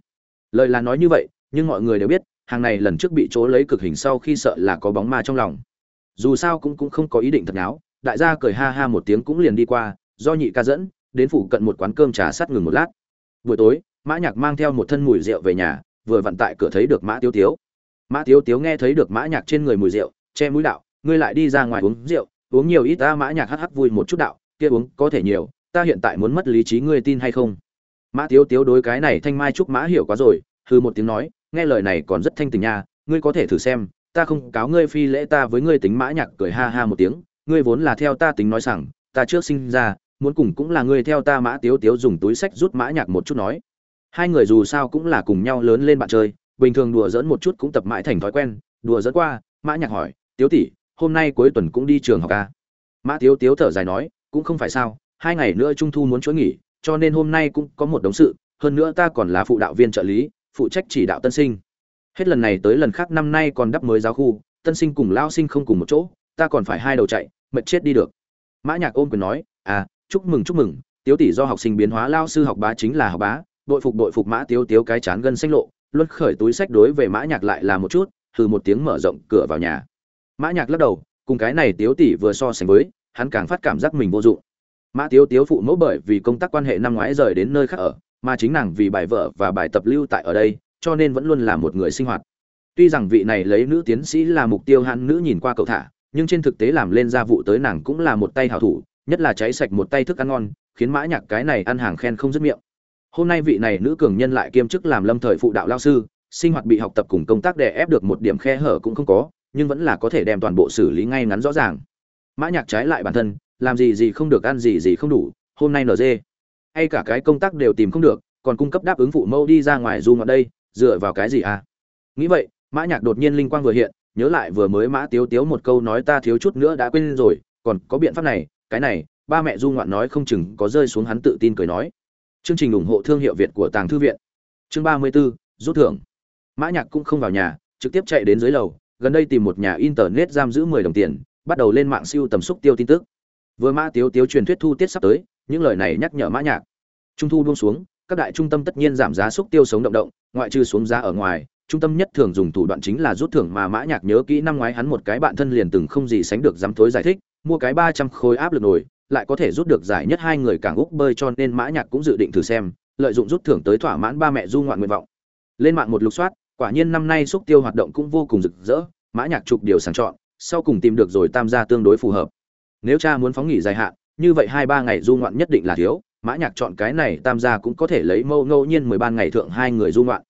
Lời là nói như vậy, nhưng mọi người đều biết, hàng này lần trước bị chỗ lấy cực hình sau khi sợ là có bóng ma trong lòng. Dù sao cũng cũng không có ý định thật náo đại gia cười ha ha một tiếng cũng liền đi qua, do nhị ca dẫn, đến phủ cận một quán cơm trà sát ngừng một lát. Buổi tối, mã nhạc mang theo một thân mùi rượu về nhà, vừa vặn tại cửa thấy được mã tiếu tiếu. Mã tiếu tiếu nghe thấy được mã nhạc trên người mùi rượu, che mũi đạo, ngươi lại đi ra ngoài uống rượu, uống nhiều ít ta. Mã nhạc hắc hắc vui một chút đạo, kia uống có thể nhiều, ta hiện tại muốn mất lý trí, ngươi tin hay không? Mã tiếu tiếu đối cái này thanh mai trúc mã hiểu quá rồi hư một tiếng nói, nghe lời này còn rất thanh tình nha, ngươi có thể thử xem, ta không cáo ngươi phi lễ ta với ngươi tính. Mã nhạc cười ha ha một tiếng ngươi vốn là theo ta tính nói rằng, ta trước sinh ra, muốn cùng cũng là ngươi theo ta mã tiếu tiếu dùng túi sách rút mã nhạc một chút nói hai người dù sao cũng là cùng nhau lớn lên bạn chơi, bình thường đùa giỡn một chút cũng tập mãi thành thói quen, đùa giỡn qua, mã nhạc hỏi, tiếu tỷ, hôm nay cuối tuần cũng đi trường học à? mã tiếu tiếu thở dài nói, cũng không phải sao, hai ngày nữa trung thu muốn chuỗi nghỉ, cho nên hôm nay cũng có một đống sự, hơn nữa ta còn là phụ đạo viên trợ lý, phụ trách chỉ đạo tân sinh hết lần này tới lần khác năm nay còn đắp mới giáo khu, tân sinh cùng lao sinh không cùng một chỗ ta còn phải hai đầu chạy, mệt chết đi được. Mã nhạc ôm quyền nói à chúc mừng chúc mừng, tiếu tỷ do học sinh biến hóa lao sư học bá chính là học bá, đội phục đội phục mã tiếu tiếu cái chán gân xanh lộ, luân khởi túi sách đối về mã nhạc lại là một chút từ một tiếng mở rộng cửa vào nhà. Mã nhạc lắc đầu, cùng cái này tiếu tỷ vừa so sánh với, hắn càng phát cảm giác mình vô dụng. Mã tiếu tiếu phụ mẫu bởi vì công tác quan hệ năm ngoái rời đến nơi khác ở, mà chính nàng vì bài vợ và bài tập lưu tại ở đây, cho nên vẫn luôn là một người sinh hoạt. Tuy rằng vị này lấy nữ tiến sĩ là mục tiêu hắn nữ nhìn qua cậu thả nhưng trên thực tế làm lên gia vụ tới nàng cũng là một tay hảo thủ, nhất là cháy sạch một tay thức ăn ngon, khiến mã nhạc cái này ăn hàng khen không dứt miệng. Hôm nay vị này nữ cường nhân lại kiêm chức làm lâm thời phụ đạo lao sư, sinh hoạt bị học tập cùng công tác đè ép được một điểm khe hở cũng không có, nhưng vẫn là có thể đem toàn bộ xử lý ngay ngắn rõ ràng. Mã nhạc trái lại bản thân, làm gì gì không được ăn gì gì không đủ, hôm nay nd hay cả cái công tác đều tìm không được, còn cung cấp đáp ứng phụ mẫu đi ra ngoài du ngoạn đây, dựa vào cái gì à? Nghĩ vậy, mã nhạc đột nhiên linh quang vừa hiện nhớ lại vừa mới mã tiếu tiếu một câu nói ta thiếu chút nữa đã quên rồi còn có biện pháp này cái này ba mẹ du ngoạn nói không chừng có rơi xuống hắn tự tin cười nói. Chương trình ủng hộ thương hiệu việt của tàng thư viện. Chương ba mươi 34, rút thưởng. Mã nhạc cũng không vào nhà trực tiếp chạy đến dưới lầu gần đây tìm một nhà internet giam giữ mười đồng tiền bắt đầu lên mạng siêu tầm xúc tiêu tin tức. Vừa mã tiếu tiếu truyền thuyết thu tiết sắp tới những lời này nhắc nhở mã nhạc. Trung thu buông xuống các đại trung tâm tất nhiên giảm giá xúc tiêu sống động động ngoại trừ xuống giá ở ngoài trung tâm nhất thường dùng thủ đoạn chính là rút thưởng mà mã nhạc nhớ kỹ năm ngoái hắn một cái bạn thân liền từng không gì sánh được dám thối giải thích, mua cái ba trăm khối áp lực nổi lại có thể rút được giải nhất hai người càng úc bơi cho nên mã nhạc cũng dự định thử xem, lợi dụng rút thưởng tới thỏa mãn ba mẹ du ngoạn nguyện vọng. Lên mạng một lục soát, quả nhiên năm nay xúc tiêu hoạt động cũng vô cùng rực rỡ, mã nhạc chụp điều sàng chọn, sau cùng tìm được rồi tam gia tương đối phù hợp. Nếu cha muốn phóng nghỉ dài hạn, như vậy hai ba ngày du ngoạn nhất định là thiếu, mã nhạc chọn cái này tam gia cũng có thể lấy mâu ngẫu nhiên mười ba ngày thượng hai người du ngoạn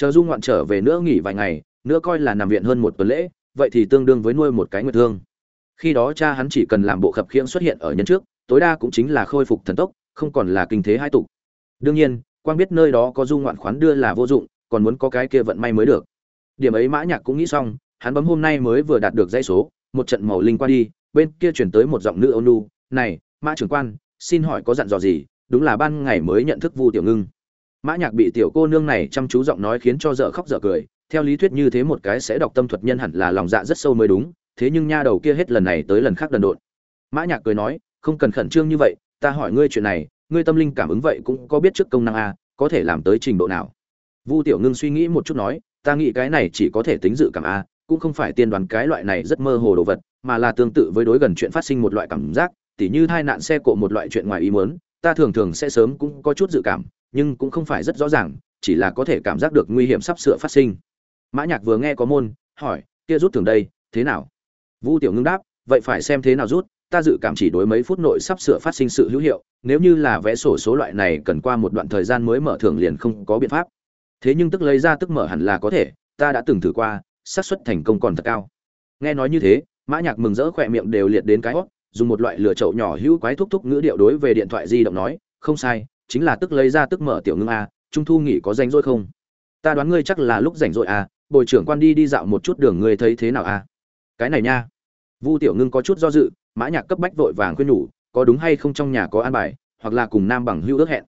chờ du ngoạn trở về nữa nghỉ vài ngày, nữa coi là nằm viện hơn một tuần lễ, vậy thì tương đương với nuôi một cái nguyệt thương khi đó cha hắn chỉ cần làm bộ khập khiễng xuất hiện ở nhân trước, tối đa cũng chính là khôi phục thần tốc, không còn là kinh thế hai tục. Đương nhiên, quang biết nơi đó có du ngoạn khoán đưa là vô dụng, còn muốn có cái kia vận may mới được. Điểm ấy mã nhạc cũng nghĩ xong, hắn bấm hôm nay mới vừa đạt được dãy số, một trận màu linh qua đi, bên kia chuyển tới một giọng nữ ôn nu này, mã trưởng quan, xin hỏi có dặn dò gì? Đúng là ban ngày mới nhận thức vu tiểu ngưng mã nhạc bị tiểu cô nương này chăm chú giọng nói khiến cho dở khóc dở cười, theo lý thuyết như thế một cái sẽ đọc tâm thuật nhân hẳn là lòng dạ rất sâu mới đúng, thế nhưng nha đầu kia hết lần này tới lần khác đần độn. Mã nhạc cười nói, không cần khẩn trương như vậy, ta hỏi ngươi chuyện này, ngươi tâm linh cảm ứng vậy cũng có biết trước công năng a có thể làm tới trình độ nào? Vu tiểu ngưng suy nghĩ một chút nói, ta nghĩ cái này chỉ có thể tính dự cảm a cũng không phải tiên đoán cái loại này rất mơ hồ đồ vật, mà là tương tự với đối gần chuyện phát sinh một loại cảm giác, tỉ như tai nạn xe cộ một loại chuyện ngoài ý muốn, ta thường thường sẽ sớm cũng có chút dự cảm nhưng cũng không phải rất rõ ràng, chỉ là có thể cảm giác được nguy hiểm sắp sửa phát sinh. Mã nhạc vừa nghe có môn, hỏi, kia rút thường đây, thế nào? Vu tiểu ngưng đáp, vậy phải xem thế nào rút, ta dự cảm chỉ đối mấy phút nội sắp sửa phát sinh sự hữu hiệu, nếu như là vẽ sổ số loại này cần qua một đoạn thời gian mới mở thưởng liền không có biện pháp. Thế nhưng tức lấy ra tức mở hẳn là có thể, ta đã từng thử qua, xác suất thành công còn thật cao. Nghe nói như thế, mã nhạc mừng rỡ khỏe miệng đều liệt đến cái hót dùng một loại lửa chậu nhỏ hữu quái thúc thúc ngữ điệu đối về điện thoại di động nói, không sai chính là tức lấy ra tức mở tiểu ngưng a, trung thu nghỉ có rảnh rỗi không? Ta đoán ngươi chắc là lúc rảnh rỗi a, bồi trưởng quan đi đi dạo một chút đường ngươi thấy thế nào a? Cái này nha. Vu tiểu ngưng có chút do dự, mã nhạc cấp bách vội vàng khuyên nhủ, có đúng hay không trong nhà có an bài, hoặc là cùng nam bằng hữu ước hẹn.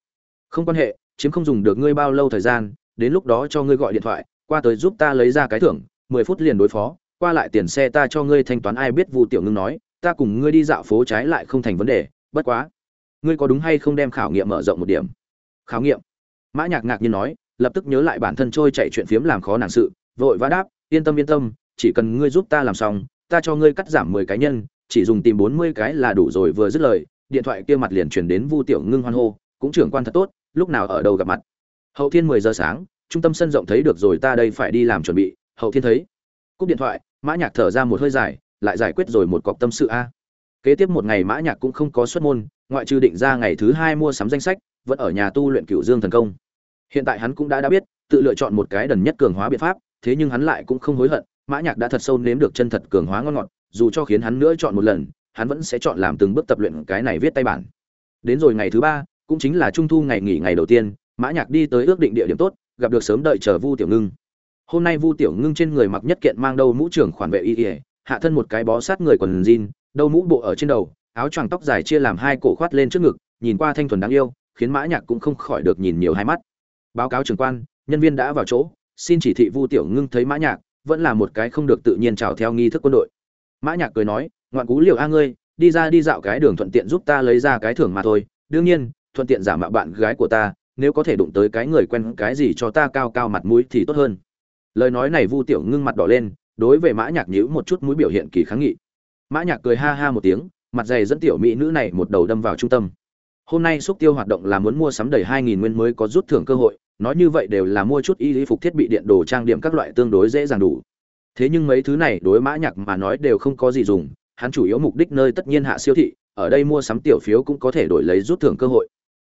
Không quan hệ, chiếm không dùng được ngươi bao lâu thời gian, đến lúc đó cho ngươi gọi điện thoại, qua tới giúp ta lấy ra cái thưởng, mười phút liền đối phó, qua lại tiền xe ta cho ngươi thanh toán, ai biết vu tiểu ngưng nói, ta cùng ngươi đi dạo phố trái lại không thành vấn đề, bất quá ngươi có đúng hay không đem khảo nghiệm mở rộng một điểm? Khảo nghiệm? Mã nhạc ngạc nhiên nói, lập tức nhớ lại bản thân trôi chạy chuyện phiếm làm khó nàng sự, vội vã đáp, yên tâm yên tâm, chỉ cần ngươi giúp ta làm xong, ta cho ngươi cắt giảm mười cái nhân, chỉ dùng tìm bốn mươi cái là đủ rồi vừa dứt lời, điện thoại kia mặt liền truyền đến vu tiểu ngưng hoan hô, cũng trưởng quan thật tốt, lúc nào ở đâu gặp mặt? Hậu thiên mười giờ sáng, trung tâm sân rộng thấy được rồi, ta đây phải đi làm chuẩn bị, hậu thiên thấy. Cúp điện thoại, mã nhạc thở ra một hơi dài, lại giải quyết rồi một cọc tâm sự a. Kế tiếp một ngày mã nhạc cũng không có xuất môn ngoại trừ định ra ngày thứ hai mua sắm danh sách, vẫn ở nhà tu luyện cửu dương thần công. Hiện tại hắn cũng đã đã biết, tự lựa chọn một cái đần nhất cường hóa biện pháp, thế nhưng hắn lại cũng không hối hận, mã nhạc đã thật sâu nếm được chân thật cường hóa ngon ngọt, dù cho khiến hắn nữa chọn một lần, hắn vẫn sẽ chọn làm từng bước tập luyện cái này viết tay bản. Đến rồi ngày thứ ba, cũng chính là trung thu ngày nghỉ ngày đầu tiên, mã nhạc đi tới ước định địa điểm tốt, gặp được sớm đợi chờ vu tiểu ngưng. Hôm nay vu tiểu ngưng trên người mặc nhất kiện mang đầu mũ trưởng khoản vệ y y, hạ thân một cái bó sát người quần jean, đầu mũ bộ ở trên đầu áo choàng tóc dài chia làm hai cổ khoát lên trước ngực, nhìn qua thanh thuần đáng yêu, khiến mã nhạc cũng không khỏi được nhìn nhiều hai mắt. Báo cáo trưởng quan, nhân viên đã vào chỗ, xin chỉ thị vu tiểu ngưng thấy mã nhạc, vẫn là một cái không được tự nhiên chào theo nghi thức quân đội. Mã nhạc cười nói, ngoạn cú liều a ngươi, đi ra đi dạo cái đường thuận tiện giúp ta lấy ra cái thưởng mà thôi. Đương nhiên, thuận tiện giả mạo bạn gái của ta, nếu có thể đụng tới cái người quen cái gì cho ta cao cao mặt mũi thì tốt hơn. Lời nói này vu tiểu ngưng mặt đỏ lên, đối với mã nhạc nhíu một chút mũi biểu hiện kỳ kháng nghị. Mã nhạc cười ha ha một tiếng mặt dày dẫn tiểu mỹ nữ này một đầu đâm vào trung tâm. Hôm nay xúc tiêu hoạt động là muốn mua sắm đầy 2.000 nguyên mới có rút thưởng cơ hội, nói như vậy đều là mua chút y lý phục thiết bị điện đồ trang điểm các loại tương đối dễ dàng đủ. Thế nhưng mấy thứ này đối mã nhạc mà nói đều không có gì dùng, hắn chủ yếu mục đích nơi tất nhiên hạ siêu thị, ở đây mua sắm tiểu phiếu cũng có thể đổi lấy rút thưởng cơ hội.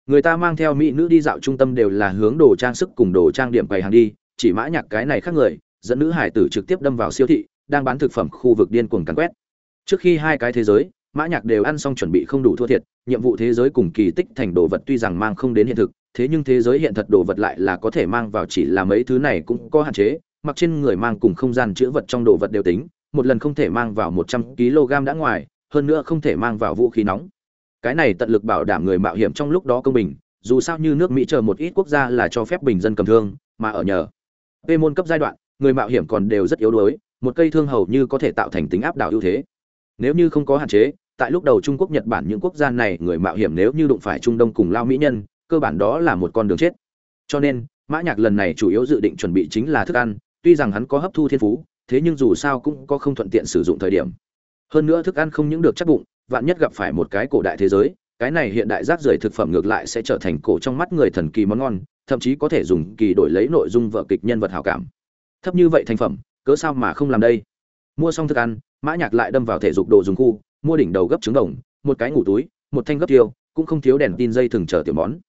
Người ta mang theo mỹ nữ đi dạo trung tâm đều là hướng đồ trang sức cùng đồ trang điểm quầy hàng đi, chỉ mã nhạc cái này khác người, dẫn nữ hải tử trực tiếp đâm vào siêu thị, đang bán thực phẩm khu vực điên cuồng càn quét. Trước khi hai cái thế giới mã nhạc đều ăn xong chuẩn bị không đủ thua thiệt, nhiệm vụ thế giới cùng kỳ tích thành đồ vật tuy rằng mang không đến hiện thực, thế nhưng thế giới hiện thật đồ vật lại là có thể mang vào chỉ là mấy thứ này cũng có hạn chế, mặc trên người mang cùng không gian chứa vật trong đồ vật đều tính, một lần không thể mang vào một trăm kg đã ngoài, hơn nữa không thể mang vào vũ khí nóng. Cái này tận lực bảo đảm người mạo hiểm trong lúc đó công bình, dù sao như nước mỹ chờ một ít quốc gia là cho phép bình dân cầm thương, mà ở nhờ p môn cấp giai đoạn, người mạo hiểm còn đều rất yếu đuối, một cây thương hầu như có thể tạo thành tính áp đảo ưu thế nếu như không có hạn chế, tại lúc đầu trung quốc, nhật bản những quốc gia này người mạo hiểm nếu như đụng phải trung đông cùng lao mỹ nhân, cơ bản đó là một con đường chết. Cho nên, mã nhạc lần này chủ yếu dự định chuẩn bị chính là thức ăn, tuy rằng hắn có hấp thu thiên phú, thế nhưng dù sao cũng có không thuận tiện sử dụng thời điểm. Hơn nữa thức ăn không những được chắc bụng, vạn nhất gặp phải một cái cổ đại thế giới, cái này hiện đại rác rưởi thực phẩm ngược lại sẽ trở thành cổ trong mắt người thần kỳ món ngon, thậm chí có thể dùng kỳ đổi lấy nội dung vở kịch nhân vật hảo cảm. Thấp như vậy thành phẩm, cớ sao mà không làm đây? Mua xong thức ăn, mã nhạc lại đâm vào thể dục đồ dùng khu, mua đỉnh đầu gấp trứng đồng, một cái ngủ túi, một thanh gấp tiêu, cũng không thiếu đèn tin dây thường chờ tiểu món.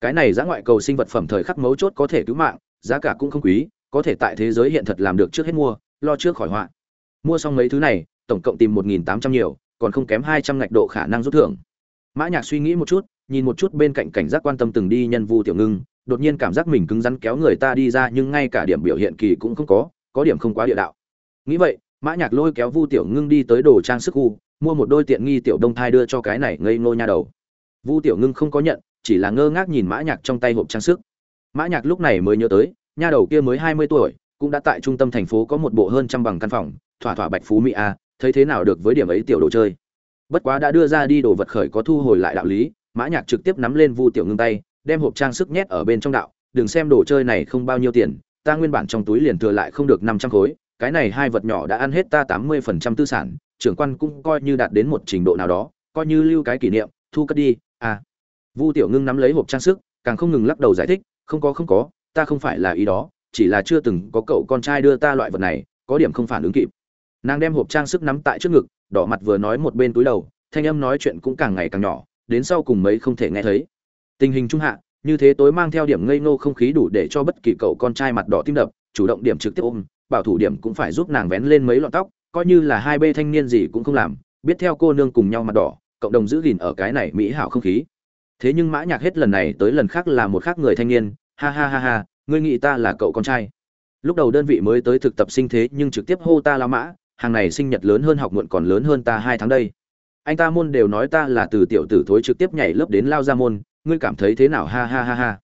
Cái này giá ngoại cầu sinh vật phẩm thời khắc mấu chốt có thể cứu mạng, giá cả cũng không quý, có thể tại thế giới hiện thật làm được trước hết mua, lo trước khỏi họa. Mua xong mấy thứ này, tổng cộng tìm một nghìn tám trăm nhiều, còn không kém hai trăm ngạch độ khả năng rút thưởng. Mã nhạc suy nghĩ một chút, nhìn một chút bên cạnh cảnh giác quan tâm từng đi nhân vu tiểu ngưng, đột nhiên cảm giác mình cứng rắn kéo người ta đi ra nhưng ngay cả điểm biểu hiện kỳ cũng không có có điểm không quá địa đạo. Nghĩ vậy mã nhạc lôi kéo vu tiểu ngưng đi tới đồ trang sức khu, mua một đôi tiện nghi tiểu đông thai đưa cho cái này ngây ngô nha đầu. Vu tiểu ngưng không có nhận, chỉ là ngơ ngác nhìn mã nhạc trong tay hộp trang sức. Mã nhạc lúc này mới nhớ tới, nha đầu kia mới hai mươi tuổi, cũng đã tại trung tâm thành phố có một bộ hơn trăm bằng căn phòng, thỏa thỏa bạch phú mỹ a, thấy thế nào được với điểm ấy tiểu đồ chơi. Bất quá đã đưa ra đi đồ vật khởi có thu hồi lại đạo lý, mã nhạc trực tiếp nắm lên vu tiểu ngưng tay, đem hộp trang sức nhét ở bên trong đạo. Đừng xem đồ chơi này không bao nhiêu tiền, ta nguyên bản trong túi liền thừa lại không được năm trăm khối cái này hai vật nhỏ đã ăn hết ta tám mươi phần trăm tư sản, trưởng quan cũng coi như đạt đến một trình độ nào đó, coi như lưu cái kỷ niệm, thu cất đi à. Vu tiểu ngưng nắm lấy hộp trang sức, càng không ngừng lắc đầu giải thích, không có không có, ta không phải là ý đó, chỉ là chưa từng có cậu con trai đưa ta loại vật này, có điểm không phản ứng kịp. Nàng đem hộp trang sức nắm tại trước ngực, đỏ mặt vừa nói một bên túi đầu, thanh âm nói chuyện cũng càng ngày càng nhỏ, đến sau cùng mấy không thể nghe thấy. Tình hình trung hạ, như thế tối mang theo điểm ngây ngô không khí đủ để cho bất kỳ cậu con trai mặt đỏ tim đập, chủ động điểm trực tiếp ôm bảo thủ điểm cũng phải giúp nàng vén lên mấy lọn tóc, coi như là hai bê thanh niên gì cũng không làm, biết theo cô nương cùng nhau mặt đỏ, cộng đồng giữ gìn ở cái này mỹ hảo không khí. Thế nhưng mã nhạc hết lần này tới lần khác là một khác người thanh niên, ha ha ha ha, ngươi nghĩ ta là cậu con trai. Lúc đầu đơn vị mới tới thực tập sinh thế nhưng trực tiếp hô ta la mã, hàng này sinh nhật lớn hơn học muộn còn lớn hơn ta hai tháng đây. Anh ta môn đều nói ta là từ tiểu tử thối trực tiếp nhảy lớp đến lao ra môn, ngươi cảm thấy thế nào? Ha ha ha ha.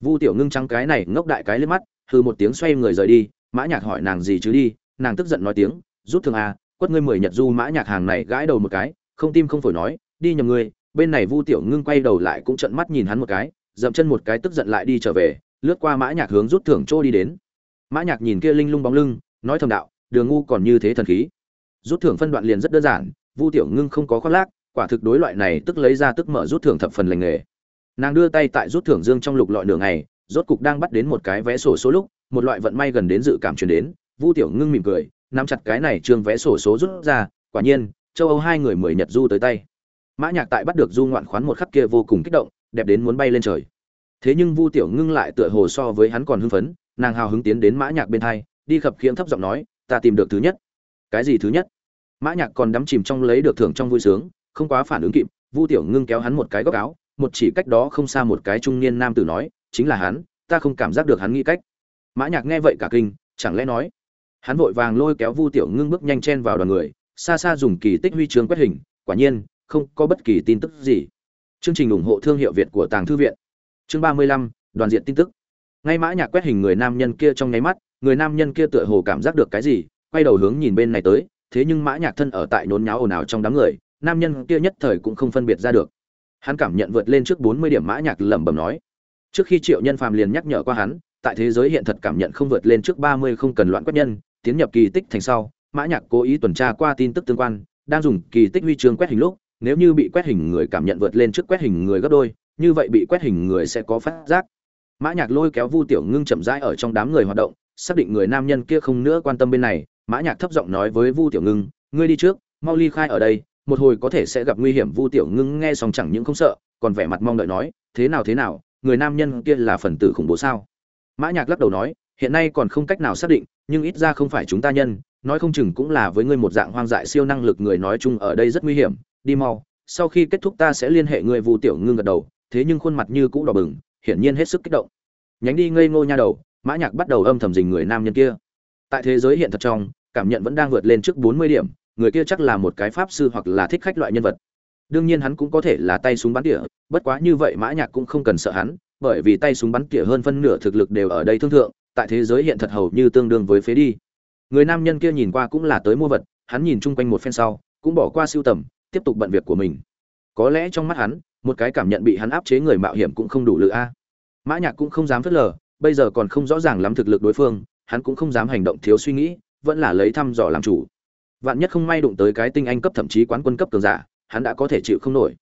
Vu tiểu ngưng trắng cái này, ngốc đại cái lên mắt, hừ một tiếng xoay người rời đi mã nhạc hỏi nàng gì chứ đi, nàng tức giận nói tiếng, rút thường à quất ngươi mười nhật du mã nhạc hàng này gãi đầu một cái, không tim không phổi nói, đi nhầm ngươi, bên này vu tiểu ngưng quay đầu lại cũng trợn mắt nhìn hắn một cái, dậm chân một cái tức giận lại đi trở về, lướt qua mã nhạc hướng rút thưởng chỗ đi đến. Mã nhạc nhìn kia linh lung bóng lưng, nói thầm đạo, đường ngu còn như thế thần khí. Rút thưởng phân đoạn liền rất đơn giản, vu tiểu ngưng không có khoác lác, quả thực đối loại này tức lấy ra tức mở rút thưởng thập phần lành nghề. Nàng đưa tay tại rút thưởng dương trong lục lọi nửa ngày, rốt cục đang bắt đến một cái vé sổ số lúc một loại vận may gần đến dự cảm truyền đến, vu tiểu ngưng mỉm cười, nắm chặt cái này trương vé sổ số rút ra, quả nhiên, châu âu hai người mười nhật du tới tay. Mã nhạc tại bắt được du ngoạn khoán một khắc kia vô cùng kích động, đẹp đến muốn bay lên trời. Thế nhưng vu tiểu ngưng lại tựa hồ so với hắn còn hưng phấn, nàng hào hứng tiến đến mã nhạc bên hai, đi khập khiễng thấp giọng nói, ta tìm được thứ nhất. Cái gì thứ nhất? Mã nhạc còn đắm chìm trong lấy được thưởng trong vui sướng, không quá phản ứng kịp, vu tiểu ngưng kéo hắn một cái góc áo, một chỉ cách đó không xa một cái trung niên nam tử nói, chính là hắn, ta không cảm giác được hắn nghĩ cách mã nhạc nghe vậy cả kinh, chẳng lẽ nói, hắn vội vàng lôi kéo vu tiểu ngưng bước nhanh chen vào đoàn người, xa xa dùng kỳ tích huy chương quét hình, quả nhiên, không có bất kỳ tin tức gì. Chương trình ủng hộ thương hiệu việt của tàng thư viện. Chương ba mươi lăm, đoàn diện tin tức. Ngay mã nhạc quét hình người nam nhân kia trong nháy mắt, người nam nhân kia tựa hồ cảm giác được cái gì, quay đầu hướng nhìn bên này tới, thế nhưng mã nhạc thân ở tại nhốn nháo ồn ào trong đám người, nam nhân kia nhất thời cũng không phân biệt ra được. Hắn cảm nhận vượt lên trước bốn mươi điểm mã nhạc lẩm bẩm nói. Trước khi triệu nhân phàm liền nhắc nhở qua hắn tại thế giới hiện thật cảm nhận không vượt lên trước ba mươi không cần loạn quét nhân, tiến nhập kỳ tích thành sau, mã nhạc cố ý tuần tra qua tin tức tương quan, đang dùng kỳ tích huy chương quét hình lúc, nếu như bị quét hình người cảm nhận vượt lên trước quét hình người gấp đôi, như vậy bị quét hình người sẽ có phát giác. Mã nhạc lôi kéo vu tiểu ngưng chậm rãi ở trong đám người hoạt động, xác định người nam nhân kia không nữa quan tâm bên này. Mã nhạc thấp giọng nói với vu tiểu ngưng, ngươi đi trước, mau ly khai ở đây, một hồi có thể sẽ gặp nguy hiểm. Vu tiểu ngưng nghe xong chẳng những không sợ, còn vẻ mặt mong đợi nói, thế nào thế nào, người nam nhân kia là phần tử khủng bố sao? Mã nhạc lắc đầu nói, hiện nay còn không cách nào xác định, nhưng ít ra không phải chúng ta nhân, nói không chừng cũng là với ngươi một dạng hoang dại siêu năng lực người nói chung ở đây rất nguy hiểm, đi mau, sau khi kết thúc ta sẽ liên hệ ngươi vu tiểu ngưng gật đầu, thế nhưng khuôn mặt như cũ đỏ bừng, hiển nhiên hết sức kích động. Nhánh đi ngây ngô nha đầu, mã nhạc bắt đầu âm thầm dình người nam nhân kia. Tại thế giới hiện thật trong, cảm nhận vẫn đang vượt lên trước 40 điểm, người kia chắc là một cái pháp sư hoặc là thích khách loại nhân vật. Đương nhiên hắn cũng có thể là tay súng bắn tỉa, bất quá như vậy mã nhạc cũng không cần sợ hắn bởi vì tay súng bắn tỉa hơn phân nửa thực lực đều ở đây thương thượng, tại thế giới hiện thật hầu như tương đương với phế đi. Người nam nhân kia nhìn qua cũng là tới mua vật, hắn nhìn chung quanh một phen sau, cũng bỏ qua siêu tầm, tiếp tục bận việc của mình. Có lẽ trong mắt hắn, một cái cảm nhận bị hắn áp chế người mạo hiểm cũng không đủ lựa a. Mã nhạc cũng không dám phớt lờ, bây giờ còn không rõ ràng lắm thực lực đối phương, hắn cũng không dám hành động thiếu suy nghĩ, vẫn là lấy thăm dò làm chủ. Vạn nhất không may đụng tới cái tinh anh cấp thậm chí quán quân cấp cường giả, hắn đã có thể chịu không nổi.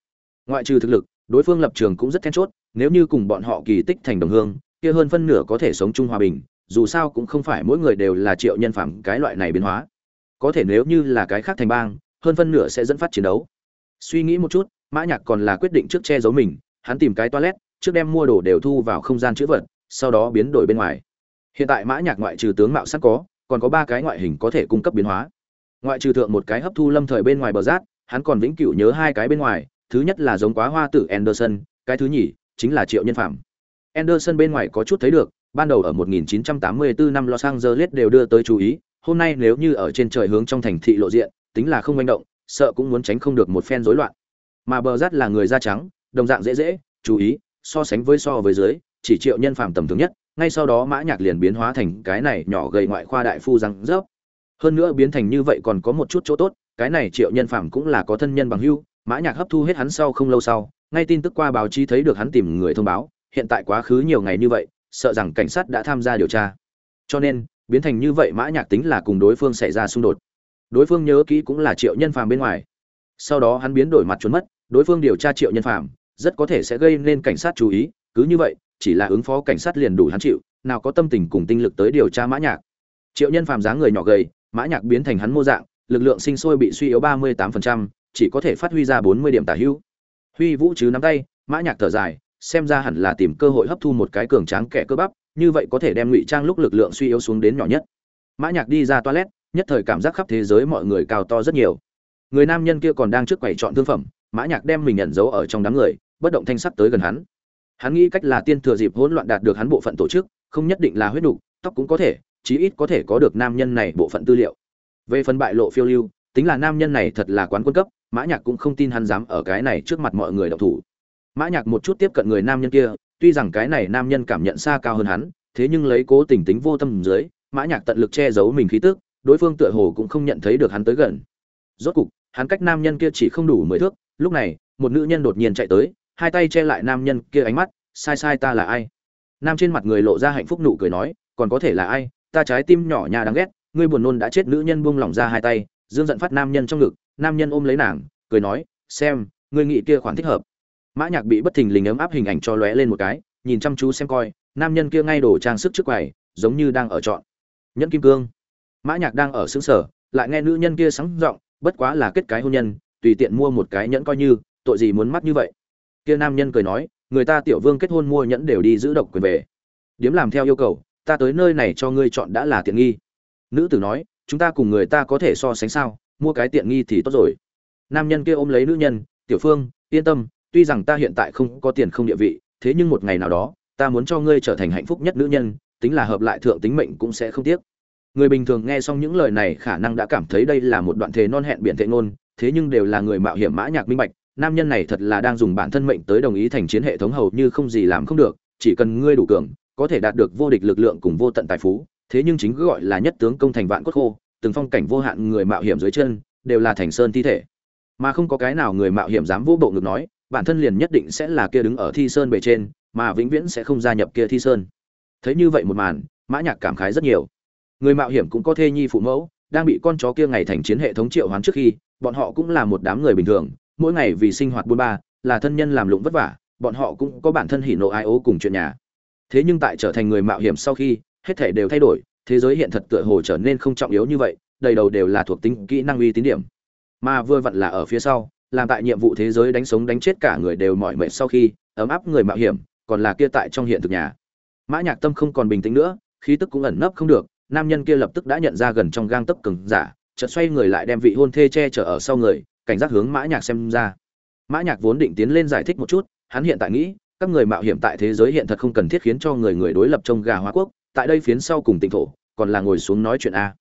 Ngoại trừ thực lực, đối phương lập trường cũng rất then chốt nếu như cùng bọn họ kỳ tích thành đồng hương kia hơn phân nửa có thể sống chung hòa bình dù sao cũng không phải mỗi người đều là triệu nhân phẩm cái loại này biến hóa. Có thể nếu như là cái khác thành bang hơn phân nửa sẽ dẫn phát chiến đấu. Suy nghĩ một chút mã nhạc còn là quyết định trước che giấu mình hắn tìm cái toilet trước đem mua đồ đều thu vào không gian chữ vật sau đó biến đổi bên ngoài. Hiện tại mã nhạc ngoại trừ tướng mạo sắc có còn có ba cái ngoại hình có thể cung cấp biến hóa. Ngoại trừ thượng một cái hấp thu lâm thời bên ngoài bờ rác, hắn còn vĩnh cửu nhớ hai cái bên ngoài thứ nhất là giống quá hoa tử anderson cái thứ nhì chính là triệu nhân phạm anderson bên ngoài có chút thấy được, ban đầu ở 1984 năm los angeles đều đưa tới chú ý, hôm nay nếu như ở trên trời hướng trong thành thị lộ diện, tính là không manh động, sợ cũng muốn tránh không được một phen rối loạn. Mà bờ rát là người da trắng, đồng dạng dễ dễ, chú ý, so sánh với so với dưới, chỉ triệu nhân phàm tầm thường nhất, ngay sau đó mã nhạc liền biến hóa thành cái này nhỏ gầy ngoại khoa đại phu răng rớp. Hơn nữa biến thành như vậy còn có một chút chỗ tốt, cái này triệu nhân phàm cũng là có thân nhân bằng hữu, mã nhạc hấp thu hết hắn sau không lâu sau ngay tin tức qua báo chí thấy được hắn tìm người thông báo hiện tại quá khứ nhiều ngày như vậy sợ rằng cảnh sát đã tham gia điều tra. Cho nên biến thành như vậy mã nhạc tính là cùng đối phương xảy ra xung đột. Đối phương nhớ kỹ cũng là triệu nhân phàm bên ngoài. Sau đó hắn biến đổi mặt trốn mất đối phương điều tra triệu nhân phàm rất có thể sẽ gây nên cảnh sát chú ý cứ như vậy chỉ là ứng phó cảnh sát liền đủ hắn chịu nào có tâm tình cùng tinh lực tới điều tra mã nhạc. Triệu nhân phàm dáng người nhỏ gầy mã nhạc biến thành hắn mô dạng lực lượng sinh sôi bị suy yếu ba mươi 38%, chỉ có thể phát huy ra bốn mươi điểm tả hữu huy vũ chứ nắm tay mã nhạc thở dài xem ra hẳn là tìm cơ hội hấp thu một cái cường tráng kẻ cơ bắp như vậy có thể đem ngụy trang lúc lực lượng suy yếu xuống đến nhỏ nhất. Mã nhạc đi ra toilet nhất thời cảm giác khắp thế giới mọi người cao to rất nhiều. Người nam nhân kia còn đang trước quầy chọn thương phẩm mã nhạc đem mình nhận dấu ở trong đám người bất động thanh sắc tới gần hắn. Hắn nghĩ cách là tiên thừa dịp hỗn loạn đạt được hắn bộ phận tổ chức không nhất định là huyết đủ, tóc cũng có thể chí ít có thể có được nam nhân này bộ phận tư liệu. Về phần bại lộ phiêu lưu tính là nam nhân này thật là quán quân cấp, mã nhạc cũng không tin hắn dám ở cái này trước mặt mọi người động thủ. Mã nhạc một chút tiếp cận người nam nhân kia, tuy rằng cái này nam nhân cảm nhận xa cao hơn hắn, thế nhưng lấy cố tình tính vô tâm dưới, mã nhạc tận lực che giấu mình khí tức, đối phương tựa hồ cũng không nhận thấy được hắn tới gần. Rốt cục, hắn cách nam nhân kia chỉ không đủ mười thước, lúc này, một nữ nhân đột nhiên chạy tới, hai tay che lại nam nhân kia ánh mắt, sai sai, ta là ai? Nam trên mặt người lộ ra hạnh phúc nụ cười nói, còn có thể là ai? Ta trái tim nhỏ nhà đáng ghét, ngươi buồn nôn đã chết, nữ nhân buông lỏng ra hai tay dương giận phát nam nhân trong ngực, nam nhân ôm lấy nàng, cười nói, xem, ngươi nghĩ kia khoản thích hợp. Mã nhạc bị bất thình lình ấm áp hình ảnh cho lóe lên một cái, nhìn chăm chú xem coi, nam nhân kia ngay đổ trang sức trước quầy, giống như đang ở chọn. Nhẫn kim cương. Mã nhạc đang ở xứng sở, lại nghe nữ nhân kia sáng giọng, bất quá là kết cái hôn nhân, tùy tiện mua một cái nhẫn coi như, tội gì muốn mắt như vậy? Kia nam nhân cười nói, người ta tiểu vương kết hôn mua nhẫn đều đi giữ độc quyền về. Điếm làm theo yêu cầu, ta tới nơi này cho ngươi chọn đã là tiện nghi. Nữ tử nói chúng ta cùng người ta có thể so sánh sao? Mua cái tiện nghi thì tốt rồi. Nam nhân kia ôm lấy nữ nhân, tiểu phương, yên tâm, tuy rằng ta hiện tại không có tiền không địa vị, thế nhưng một ngày nào đó, ta muốn cho ngươi trở thành hạnh phúc nhất nữ nhân, tính là hợp lại thượng tính mệnh cũng sẽ không tiếc. Người bình thường nghe xong những lời này khả năng đã cảm thấy đây là một đoạn thế non hẹn biện thệ ngôn, thế nhưng đều là người mạo hiểm mã nhạc minh bạch, nam nhân này thật là đang dùng bản thân mệnh tới đồng ý thành chiến hệ thống hầu như không gì làm không được, chỉ cần ngươi đủ cường, có thể đạt được vô địch lực lượng cùng vô tận tài phú, thế nhưng chính cứ gọi là nhất tướng công thành vạn cốt khô từng phong cảnh vô hạn người mạo hiểm dưới chân, đều là thành sơn thi thể. Mà không có cái nào người mạo hiểm dám vô bộ ngực nói, bản thân liền nhất định sẽ là kia đứng ở thi sơn bề trên, mà vĩnh viễn sẽ không gia nhập kia thi sơn. Thấy như vậy một màn, mã nhạc cảm khái rất nhiều. Người mạo hiểm cũng có thê nhi phụ mẫu, đang bị con chó kia ngày thành chiến hệ thống triệu hoán trước khi, bọn họ cũng là một đám người bình thường, mỗi ngày vì sinh hoạt buôn ba, là thân nhân làm lụng vất vả, bọn họ cũng có bản thân hỉ nộ ai ố cùng chuyện nhà. Thế nhưng tại trở thành người mạo hiểm sau khi, hết thể đều thay đổi thế giới hiện thật tựa hồ trở nên không trọng yếu như vậy, đầy đầu đều là thuộc tính kỹ năng uy tín điểm. Mà vừa vặn là ở phía sau, làm tại nhiệm vụ thế giới đánh sống đánh chết cả người đều mỏi mệt sau khi, ấm áp người mạo hiểm, còn là kia tại trong hiện thực nhà. Mã nhạc tâm không còn bình tĩnh nữa, khí tức cũng ẩn nấp không được, nam nhân kia lập tức đã nhận ra gần trong gang tấc cứng giả, chợt xoay người lại đem vị hôn thê che chở ở sau người, cảnh giác hướng mã nhạc xem ra. Mã nhạc vốn định tiến lên giải thích một chút, hắn hiện tại nghĩ, các người mạo hiểm tại thế giới hiện thật không cần thiết khiến cho người người đối lập trong gà hóa quốc tại đây phiến sau cùng tỉnh thổ, còn là ngồi xuống nói chuyện a.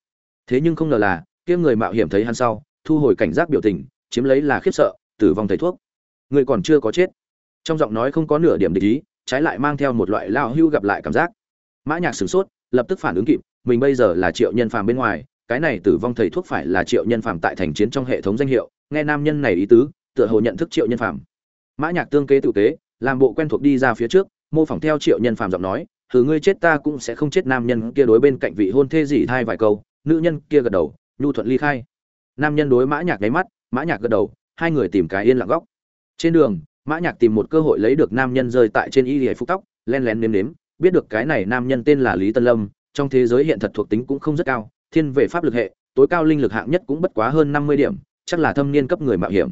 Thế nhưng không ngờ là, kia người mạo hiểm thấy hắn sau, thu hồi cảnh giác biểu tình, chiếm lấy là khiếp sợ, tử vong thầy thuốc. Người còn chưa có chết. Trong giọng nói không có nửa điểm địch ý, trái lại mang theo một loại lao hưu gặp lại cảm giác. Mã nhạc sửng sốt, lập tức phản ứng kịp, mình bây giờ là triệu nhân phàm bên ngoài, cái này tử vong thầy thuốc phải là triệu nhân phàm tại thành chiến trong hệ thống danh hiệu, nghe nam nhân này ý tứ, tựa hồ nhận thức triệu nhân phàm. Mã nhạc tương kế tự kế, làm bộ quen thuộc đi ra phía trước, mô phỏng theo triệu nhân phàm giọng nói thử ngươi chết ta cũng sẽ không chết. Nam nhân kia đối bên cạnh vị hôn thê gì thay vài câu, nữ nhân kia gật đầu, nhu thuận ly khai. Nam nhân đối mã nhạc nháy mắt, mã nhạc gật đầu, hai người tìm cái yên lặng góc. Trên đường, mã nhạc tìm một cơ hội lấy được nam nhân rơi tại trên y lìa phúc tóc, len lén nếm nếm, biết được cái này nam nhân tên là lý tân lâm, trong thế giới hiện thật thuộc tính cũng không rất cao, thiên về pháp lực hệ, tối cao linh lực hạng nhất cũng bất quá hơn năm mươi điểm, chắc là thâm niên cấp người mạo hiểm.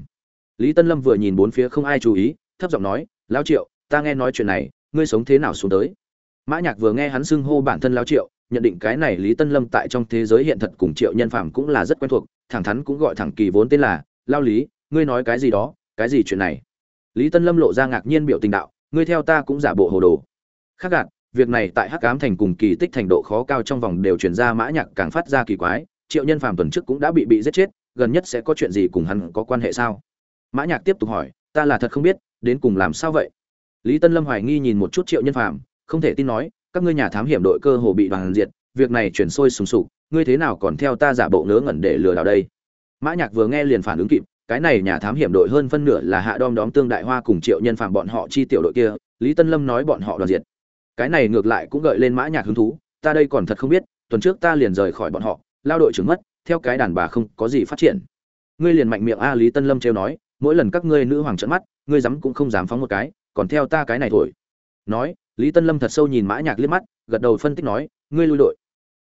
Lý tân lâm vừa nhìn bốn phía không ai chú ý, thấp giọng nói, lão triệu, ta nghe nói chuyện này, ngươi sống thế nào xuống tới? Mã nhạc vừa nghe hắn xưng hô bản thân lão triệu, nhận định cái này lý tân lâm tại trong thế giới hiện thật cùng triệu nhân phàm cũng là rất quen thuộc, thẳng thắn cũng gọi thẳng kỳ vốn tên là, lao lý, ngươi nói cái gì đó, cái gì chuyện này? Lý tân lâm lộ ra ngạc nhiên biểu tình đạo, ngươi theo ta cũng giả bộ hồ đồ. Khác gạt, việc này tại hắc ám thành cùng kỳ tích thành độ khó cao trong vòng đều truyền ra mã nhạc càng phát ra kỳ quái, triệu nhân phàm tuần trước cũng đã bị bị giết chết, gần nhất sẽ có chuyện gì cùng hắn có quan hệ sao? Mã nhạc tiếp tục hỏi, ta là thật không biết, đến cùng làm sao vậy? Lý tân lâm hoài nghi nhìn một chút triệu nhân phàm không thể tin nói, các ngươi nhà thám hiểm đội cơ hồ bị đoàn diệt, việc này chuyển sôi sùng sục, ngươi thế nào còn theo ta giả bộ ngớ ngẩn để lừa đảo đây? Mã nhạc vừa nghe liền phản ứng kịp, cái này nhà thám hiểm đội hơn phân nửa là hạ đom đóm tương đại hoa cùng triệu nhân phàm bọn họ chi tiểu đội kia, lý tân lâm nói bọn họ đoàn diệt. Cái này ngược lại cũng gợi lên mã nhạc hứng thú, ta đây còn thật không biết, tuần trước ta liền rời khỏi bọn họ, lao đội trưởng mất, theo cái đàn bà không có gì phát triển. Ngươi liền mạnh miệng a, lý tân lâm treo nói, mỗi lần các ngươi nữ hoàng trợn mắt, ngươi dám cũng không dám phóng một cái, còn theo ta cái này thổi. Nói lý tân lâm thật sâu nhìn mã nhạc liếc mắt, gật đầu phân tích nói, ngươi lui đội.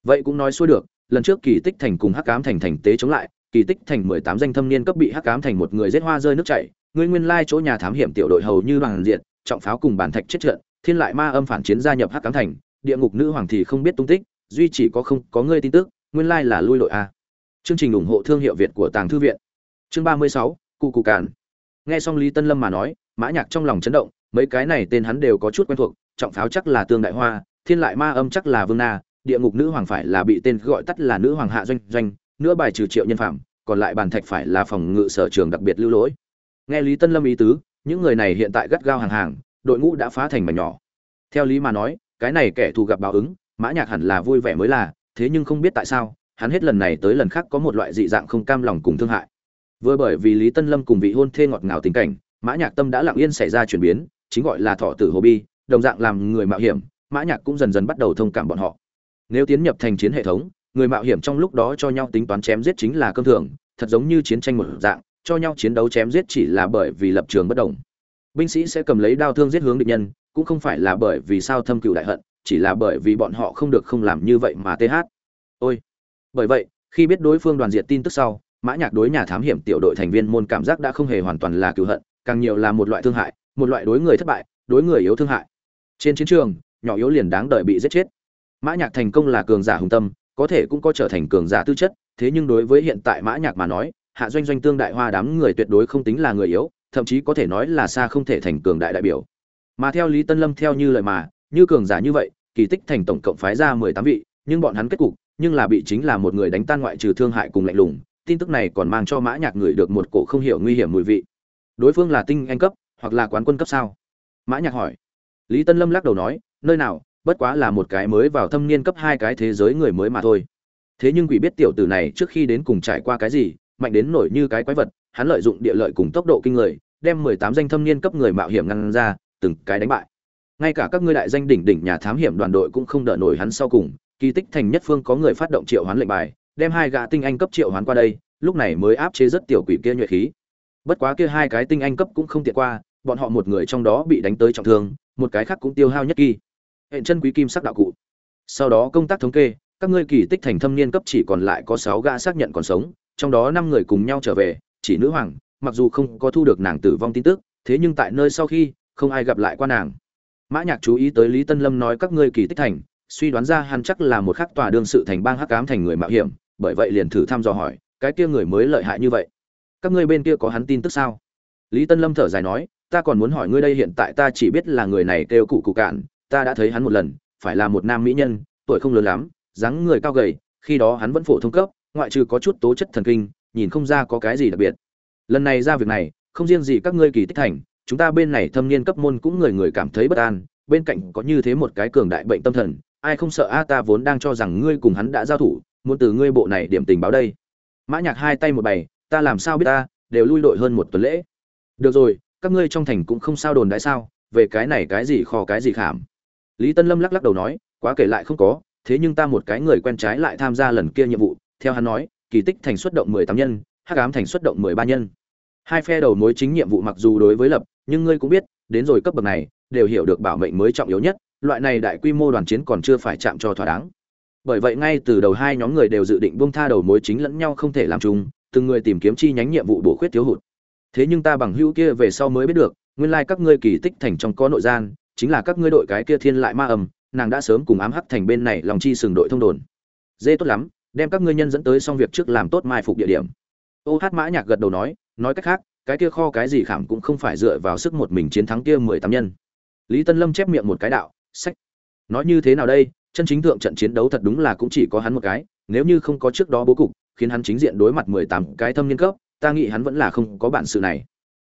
Vậy cũng nói xuôi được, lần trước kỳ tích thành cùng hắc ám thành thành tế chống lại, kỳ tích thành mười tám danh thâm niên cấp bị hắc ám thành một người giết hoa rơi nước chảy, ngươi nguyên lai chỗ nhà thám hiểm tiểu đội hầu như bằng diện, trọng pháo cùng bản thạch chết trận, thiên lại ma âm phản chiến gia nhập hắc ám thành, địa ngục nữ hoàng thì không biết tung tích, duy chỉ có không, có ngươi tin tức, nguyên lai là lui đội a. Chương trình ủng hộ thương hiệu việt của tàng thư viện. Chương ba mươi sáu, cụ cụ cản nghe xong lý tân lâm mà nói, mã nhạc trong lòng chấn động mấy cái này tên hắn đều có chút quen thuộc, trọng pháo chắc là tương đại hoa, thiên lại ma âm chắc là vương na, địa ngục nữ hoàng phải là bị tên gọi tắt là nữ hoàng hạ doanh doanh nữa bài trừ triệu nhân phạm, còn lại bàn thạch phải là phòng ngự sở trường đặc biệt lưu lỗi. Nghe lý tân lâm ý tứ, những người này hiện tại gắt gao hàng hàng, đội ngũ đã phá thành mảnh nhỏ. Theo lý mà nói, cái này kẻ thù gặp báo ứng, mã nhạc hẳn là vui vẻ mới là, thế nhưng không biết tại sao, hắn hết lần này tới lần khác có một loại dị dạng không cam lòng cùng thương hại. Vừa bởi vì lý tân lâm cùng vị hôn thê ngọt ngào tình cảnh, mã nhạc tâm đã lặng yên xảy ra chuyển biến chính gọi là thọ tử hồ bi, đồng dạng làm người mạo hiểm, mã nhạc cũng dần dần bắt đầu thông cảm bọn họ. Nếu tiến nhập thành chiến hệ thống, người mạo hiểm trong lúc đó cho nhau tính toán chém giết chính là cơm thường, thật giống như chiến tranh một dạng, cho nhau chiến đấu chém giết chỉ là bởi vì lập trường bất đồng. Binh sĩ sẽ cầm lấy đao thương giết hướng địch nhân, cũng không phải là bởi vì sao thâm cựu đại hận, chỉ là bởi vì bọn họ không được không làm như vậy mà th ôi! Bởi vậy, khi biết đối phương đoàn diện tin tức sau, mã nhạc đối nhà thám hiểm tiểu đội thành viên môn cảm giác đã không hề hoàn toàn là cựu hận, càng nhiều là một loại thương hại một loại đối người thất bại, đối người yếu thương hại. Trên chiến trường, nhỏ yếu liền đáng đợi bị giết chết. Mã nhạc thành công là cường giả hùng tâm, có thể cũng có trở thành cường giả tư chất, thế nhưng đối với hiện tại mã nhạc mà nói, hạ doanh doanh tương đại hoa đám người tuyệt đối không tính là người yếu, thậm chí có thể nói là xa không thể thành cường đại đại biểu. Mà theo lý tân lâm theo như lời mà, như cường giả như vậy, kỳ tích thành tổng cộng phái ra mười tám vị, nhưng bọn hắn kết cục, nhưng là bị chính là một người đánh tan ngoại trừ thương hại cùng lạnh lùng, tin tức này còn mang cho mã nhạc người được một cổ không hiểu nguy hiểm mùi vị. Đối phương là tinh anh cấp hoặc là quán quân cấp sao? Mã nhạc hỏi. Lý tân lâm lắc đầu nói, nơi nào, bất quá là một cái mới vào thâm niên cấp hai cái thế giới người mới mà thôi. Thế nhưng quỷ biết tiểu tử này trước khi đến cùng trải qua cái gì, mạnh đến nổi như cái quái vật, hắn lợi dụng địa lợi cùng tốc độ kinh người, đem mười tám danh thâm niên cấp người mạo hiểm ngăn ra, từng cái đánh bại. Ngay cả các ngươi đại danh đỉnh đỉnh nhà thám hiểm đoàn đội cũng không đỡ nổi hắn sau cùng, kỳ tích thành nhất phương có người phát động triệu hoán lệnh bài, đem hai gã tinh anh cấp triệu hoán qua đây, lúc này mới áp chế rất tiểu quỷ kia nhuệ khí. Bất quá kia hai cái tinh anh cấp cũng không tiện qua bọn họ một người trong đó bị đánh tới trọng thương, một cái khác cũng tiêu hao nhất kỳ. Hệ chân quý kim sắc đạo cụ. Sau đó công tác thống kê, các ngươi kỳ tích thành thâm niên cấp chỉ còn lại có sáu gã xác nhận còn sống, trong đó năm người cùng nhau trở về, chỉ nữ hoàng, mặc dù không có thu được nàng tử vong tin tức, thế nhưng tại nơi sau khi, không ai gặp lại qua nàng. Mã nhạc chú ý tới lý tân lâm nói các ngươi kỳ tích thành, suy đoán ra hắn chắc là một khắc tòa đương sự thành bang hắc ám thành người mạo hiểm, bởi vậy liền thử thăm dò hỏi, cái kia người mới lợi hại như vậy? Các ngươi bên kia có hắn tin tức sao? Lý tân lâm thở dài nói ta còn muốn hỏi ngươi đây hiện tại ta chỉ biết là người này kêu cụ cụ cạn, ta đã thấy hắn một lần, phải là một nam mỹ nhân, tuổi không lớn lắm, dáng người cao gầy, khi đó hắn vẫn phổ thông cấp, ngoại trừ có chút tố chất thần kinh, nhìn không ra có cái gì đặc biệt. Lần này ra việc này, không riêng gì các ngươi kỳ tích thành, chúng ta bên này thâm niên cấp môn cũng người người cảm thấy bất an, bên cạnh có như thế một cái cường đại bệnh tâm thần, ai không sợ a, ta vốn đang cho rằng ngươi cùng hắn đã giao thủ, muốn từ ngươi bộ này điểm tình báo đây. Mã nhạc hai tay một bày, ta làm sao biết ta, đều lui đội hơn một tuần lễ. Được rồi các ngươi trong thành cũng không sao đồn đại sao, về cái này cái gì kho cái gì khảm. Lý tân lâm lắc lắc đầu nói, quá kể lại không có, thế nhưng ta một cái người quen trái lại tham gia lần kia nhiệm vụ, theo hắn nói, kỳ tích thành xuất động mười tám nhân, hắc ám thành xuất động mười ba nhân. Hai phe đầu mối chính nhiệm vụ mặc dù đối với lập, nhưng ngươi cũng biết, đến rồi cấp bậc này, đều hiểu được bảo mệnh mới trọng yếu nhất, loại này đại quy mô đoàn chiến còn chưa phải chạm cho thỏa đáng. Bởi vậy ngay từ đầu hai nhóm người đều dự định buông tha đầu mối chính lẫn nhau không thể làm chung, từng người tìm kiếm chi nhánh nhiệm vụ bổ khuyết thiếu hụt thế nhưng ta bằng hữu kia về sau mới biết được, nguyên lai các ngươi kỳ tích thành trong có nội gian, chính là các ngươi đội cái kia thiên lại ma ầm nàng đã sớm cùng ám hắc thành bên này lòng chi sừng đội thông đồn. Dê tốt lắm, đem các ngươi nhân dẫn tới xong việc trước làm tốt mai phục địa điểm. Ô hát mã nhạc gật đầu nói nói cách khác, cái kia kho cái gì khảm cũng không phải dựa vào sức một mình chiến thắng kia mười tám nhân. Lý tân lâm chép miệng một cái đạo, sách. Nói như thế nào đây, chân chính thượng trận chiến đấu thật đúng là cũng chỉ có hắn một cái, nếu như không có trước đó bố cục, khiến hắn chính diện đối mặt mười tám cái thâm niên cấp ta nghĩ hắn vẫn là không có bản sự này.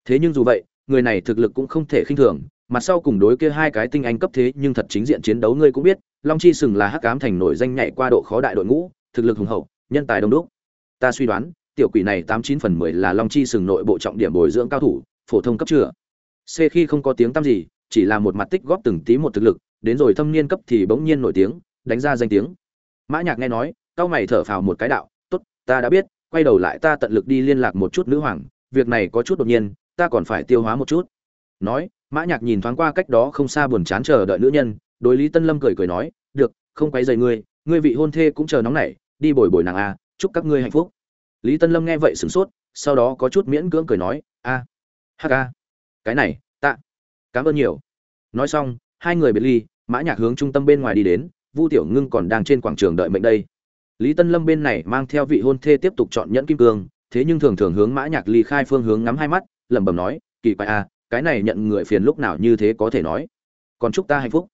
Thế nhưng dù vậy, người này thực lực cũng không thể khinh thường mặt sau cùng đối kia hai cái tinh anh cấp thế nhưng thật chính diện chiến đấu ngươi cũng biết, long chi sừng là hắc ám thành nổi danh nhảy qua độ khó đại đội ngũ, thực lực hùng hậu, nhân tài đông đúc. Ta suy đoán, tiểu quỷ này tám chín phần mười là long chi sừng nội bộ trọng điểm bồi dưỡng cao thủ, phổ thông cấp chưa? C khi không có tiếng tăm gì, chỉ là một mặt tích góp từng tí một thực lực, đến rồi thâm niên cấp thì bỗng nhiên nổi tiếng, đánh ra danh tiếng. Mã nhạc nghe nói cao mày thở phào một cái đạo, tốt, ta đã biết quay đầu lại ta tận lực đi liên lạc một chút nữ hoàng, việc này có chút đột nhiên, ta còn phải tiêu hóa một chút. Nói, mã nhạc nhìn thoáng qua cách đó không xa buồn chán chờ đợi nữ nhân, đối lý tân lâm cười cười nói, được, không quấy rầy ngươi ngươi vị hôn thê cũng chờ nóng nảy, đi bồi bồi nàng a, chúc các ngươi hạnh phúc. Lý tân lâm nghe vậy sửng sốt, sau đó có chút miễn cưỡng cười nói, a, ha a cái này, tạ, cảm ơn nhiều. Nói xong, hai người biệt ly, mã nhạc hướng trung tâm bên ngoài đi đến, vu tiểu ngưng còn đang trên quảng trường đợi mệnh đây lý tân lâm bên này mang theo vị hôn thê tiếp tục chọn nhẫn kim cương, thế nhưng thường thường hướng mã nhạc ly khai phương hướng ngắm hai mắt, lẩm bẩm nói, kỳ quái a cái này nhận người phiền lúc nào như thế có thể nói. Còn chúc ta hạnh phúc.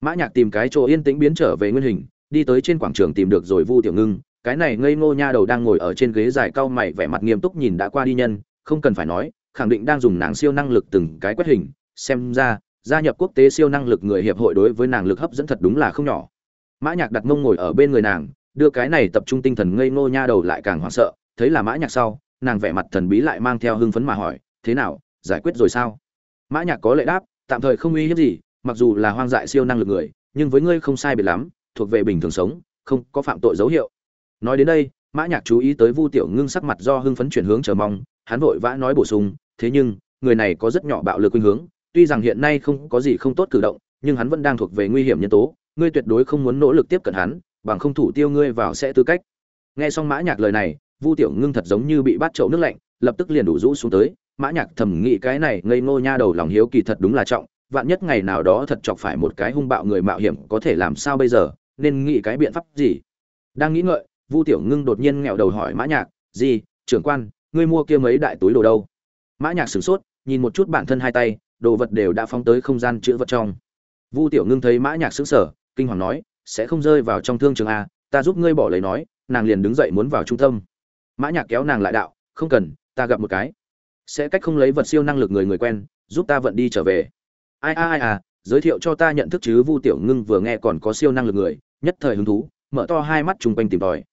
Mã nhạc tìm cái chỗ yên tĩnh biến trở về nguyên hình, đi tới trên quảng trường tìm được rồi vu tiểu ngưng, cái này ngây ngô nha đầu đang ngồi ở trên ghế dài cao mày vẻ mặt nghiêm túc nhìn đã qua đi nhân, không cần phải nói, khẳng định đang dùng nàng siêu năng lực từng cái quét hình, xem ra, gia nhập quốc tế siêu năng lực người hiệp hội đối với nàng lực hấp dẫn thật đúng là không nhỏ. Mã nhạc đặt mông ngồi ở bên người nàng đưa cái này tập trung tinh thần ngây ngô nha đầu lại càng hoảng sợ, thấy là mã nhạc sau, nàng vẻ mặt thần bí lại mang theo hưng phấn mà hỏi, thế nào, giải quyết rồi sao? Mã nhạc có lệ đáp, tạm thời không uy hiếp gì, mặc dù là hoang dại siêu năng lực người, nhưng với ngươi không sai biệt lắm, thuộc về bình thường sống, không có phạm tội dấu hiệu. Nói đến đây, mã nhạc chú ý tới vu tiểu ngưng sắc mặt do hưng phấn chuyển hướng chờ mong, hắn vội vã nói bổ sung, thế nhưng, người này có rất nhỏ bạo lực khuynh hướng, tuy rằng hiện nay không có gì không tốt cử động, nhưng hắn vẫn đang thuộc về nguy hiểm nhân tố, ngươi tuyệt đối không muốn nỗ lực tiếp cận hắn bằng không thủ tiêu ngươi vào sẽ tư cách. Nghe xong mã nhạc lời này, vu tiểu ngưng thật giống như bị bắt chậu nước lạnh, lập tức liền đủ rũ xuống tới. Mã nhạc thầm nghĩ cái này ngây ngô nha đầu lòng hiếu kỳ thật đúng là trọng, vạn nhất ngày nào đó thật chọc phải một cái hung bạo người mạo hiểm có thể làm sao bây giờ, nên nghĩ cái biện pháp gì? Đang nghĩ ngợi, vu tiểu ngưng đột nhiên nghẹo đầu hỏi mã nhạc, gì, trưởng quan, ngươi mua kia mấy đại túi đồ đâu? Mã nhạc sửng sốt, nhìn một chút bản thân hai tay, đồ vật đều đã phóng tới không gian chứa vật trong. Vu tiểu ngưng thấy mã nhạc sững sờ, kinh hoàng nói sẽ không rơi vào trong thương trường a, ta giúp ngươi bỏ lấy nói, nàng liền đứng dậy muốn vào trung tâm. Mã nhạc kéo nàng lại đạo, không cần, ta gặp một cái. Sẽ cách không lấy vật siêu năng lực người người quen, giúp ta vận đi trở về. Ai ai ai à giới thiệu cho ta nhận thức chứ, vu tiểu ngưng vừa nghe còn có siêu năng lực người, nhất thời hứng thú, mở to hai mắt chung quanh tìm tòi.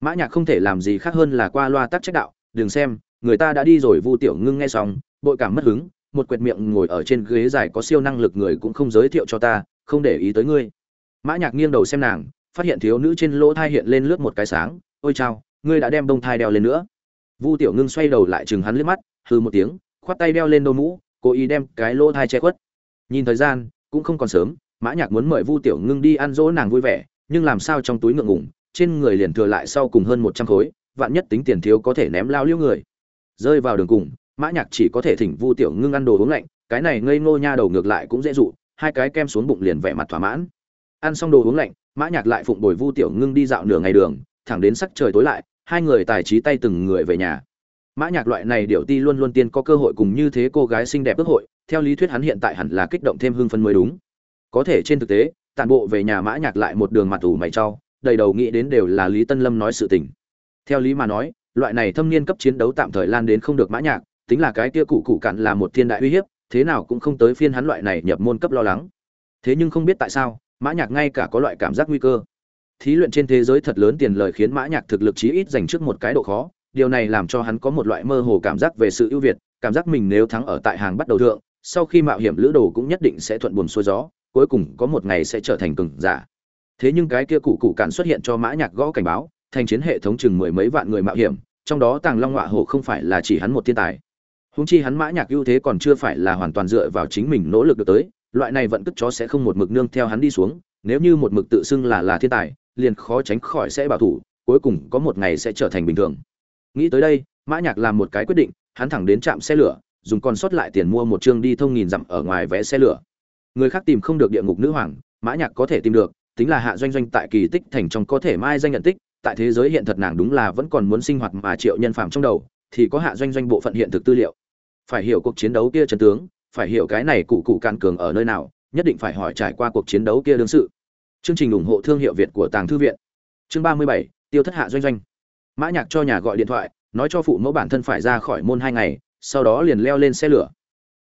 Mã nhạc không thể làm gì khác hơn là qua loa tắc trách đạo, đừng xem, người ta đã đi rồi. Vu tiểu ngưng nghe xong, bội cảm mất hứng, một quệt miệng ngồi ở trên ghế dài có siêu năng lực người cũng không giới thiệu cho ta, không để ý tới ngươi mã nhạc nghiêng đầu xem nàng, phát hiện thiếu nữ trên lỗ thai hiện lên lướt một cái sáng. Ôi chao, ngươi đã đem đông thai đeo lên nữa. Vu tiểu ngưng xoay đầu lại chừng hắn liếc mắt, hừ một tiếng, khoát tay đeo lên đôi mũ, cố ý đem cái lỗ thai che khuất. Nhìn thời gian, cũng không còn sớm, mã nhạc muốn mời vu tiểu ngưng đi ăn dỗ nàng vui vẻ, nhưng làm sao trong túi ngượng ngùng, trên người liền thừa lại sau cùng hơn một trăm khối, vạn nhất tính tiền thiếu có thể ném lao liêu người. Rơi vào đường cùng, mã nhạc chỉ có thể thỉnh vu tiểu ngưng ăn đồ uống lạnh, cái này ngây ngô nha đầu ngược lại cũng dễ dụ, hai cái kem xuống bụng liền vẻ mặt thỏa mãn ăn xong đồ uống lạnh, mã nhạc lại phụng bồi vu tiểu ngưng đi dạo nửa ngày đường, thẳng đến sắc trời tối lại, hai người tài trí tay từng người về nhà. Mã nhạc loại này điệu ti luôn luôn tiên có cơ hội cùng như thế cô gái xinh đẹp ước hội, theo lý thuyết hắn hiện tại hẳn là kích động thêm hưng phấn mới đúng. Có thể trên thực tế toàn bộ về nhà mã nhạc lại một đường mặt ủ mày cho, đầy đầu nghĩ đến đều là lý tân lâm nói sự tình. Theo lý mà nói, loại này thâm niên cấp chiến đấu tạm thời lan đến không được mã nhạc, tính là cái kia cụ cụ cạn là một thiên đại uy hiếp, thế nào cũng không tới phiên hắn loại này nhập môn cấp lo lắng. Thế nhưng không biết tại sao mã nhạc ngay cả có loại cảm giác nguy cơ. Thí luyện trên thế giới thật lớn tiền lời khiến mã nhạc thực lực chí ít giành trước một cái độ khó. Điều này làm cho hắn có một loại mơ hồ cảm giác về sự ưu việt, cảm giác mình nếu thắng ở tại hàng bắt đầu thượng, sau khi mạo hiểm lữ đồ cũng nhất định sẽ thuận buồm xuôi gió, cuối cùng có một ngày sẽ trở thành cường giả. Thế nhưng cái kia cụ cụ cản xuất hiện cho mã nhạc gõ cảnh báo, thành chiến hệ thống chừng mười mấy vạn người mạo hiểm, trong đó tàng long ngọa hổ không phải là chỉ hắn một thiên tài. Huống chi hắn mã nhạc ưu thế còn chưa phải là hoàn toàn dựa vào chính mình nỗ lực được tới loại này vận cất chó sẽ không một mực nương theo hắn đi xuống, nếu như một mực tự xưng là là thiên tài, liền khó tránh khỏi sẽ bảo thủ, cuối cùng có một ngày sẽ trở thành bình thường. Nghĩ tới đây, mã nhạc làm một cái quyết định, hắn thẳng đến trạm xe lửa, dùng còn sót lại tiền mua một chương đi thông nghìn dặm ở ngoài vé xe lửa. Người khác tìm không được địa ngục nữ hoàng, mã nhạc có thể tìm được, tính là hạ doanh doanh tại kỳ tích thành trong có thể mai danh nhận tích, tại thế giới hiện thật nàng đúng là vẫn còn muốn sinh hoạt mà triệu nhân phạm trong đầu, thì có hạ doanh doanh bộ phận hiện thực tư liệu. Phải hiểu cuộc chiến đấu kia trận tướng phải hiểu cái này cụ cụ càn cường ở nơi nào, nhất định phải hỏi trải qua cuộc chiến đấu kia đương sự. Chương trình ủng hộ thương hiệu việt của tàng thư viện. Chương ba mươi bảy, tiêu thất hạ doanh doanh. Mã nhạc cho nhà gọi điện thoại, nói cho phụ mẫu bản thân phải ra khỏi môn hai ngày, sau đó liền leo lên xe lửa.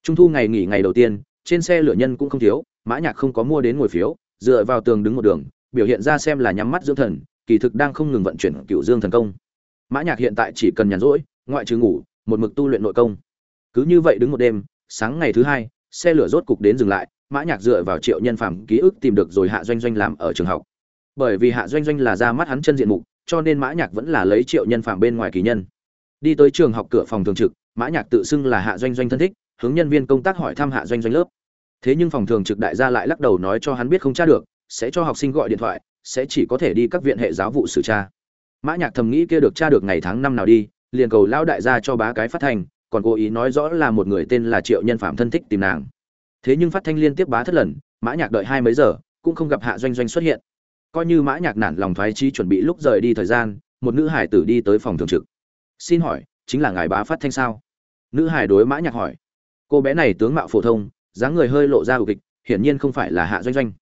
Trung thu ngày nghỉ ngày đầu tiên, trên xe lửa nhân cũng không thiếu, mã nhạc không có mua đến ngồi phiếu, dựa vào tường đứng một đường, biểu hiện ra xem là nhắm mắt dưỡng thần, kỳ thực đang không ngừng vận chuyển cựu dương thần công. Mã nhạc hiện tại chỉ cần nhàn rỗi, ngoại trừ ngủ, một mực tu luyện nội công. Cứ như vậy đứng một đêm sáng ngày thứ hai, xe lửa rốt cục đến dừng lại, mã nhạc dựa vào triệu nhân phàm ký ức tìm được rồi hạ doanh doanh làm ở trường học. Bởi vì hạ doanh doanh là ra mắt hắn chân diện mục, cho nên mã nhạc vẫn là lấy triệu nhân phàm bên ngoài kỳ nhân. Đi tới trường học cửa phòng thường trực, mã nhạc tự xưng là hạ doanh doanh thân thích, hướng nhân viên công tác hỏi thăm hạ doanh doanh lớp. Thế nhưng phòng thường trực đại gia lại lắc đầu nói cho hắn biết không tra được, sẽ cho học sinh gọi điện thoại, sẽ chỉ có thể đi các viện hệ giáo vụ xử tra. Mã nhạc thầm nghĩ kia được tra được ngày tháng năm nào đi, liền cầu lão đại gia cho bá cái phát thành còn cố ý nói rõ là một người tên là triệu nhân phạm thân thích tìm nàng. Thế nhưng phát thanh liên tiếp bá thất lần, mã nhạc đợi hai mấy giờ, cũng không gặp hạ doanh doanh xuất hiện. Coi như mã nhạc nản lòng thoái chi chuẩn bị lúc rời đi thời gian, một nữ hải tử đi tới phòng thường trực. Xin hỏi, chính là ngài bá phát thanh sao? Nữ hải đối mã nhạc hỏi. Cô bé này tướng mạo phổ thông, dáng người hơi lộ ra ủ kịch, hiển nhiên không phải là hạ doanh doanh.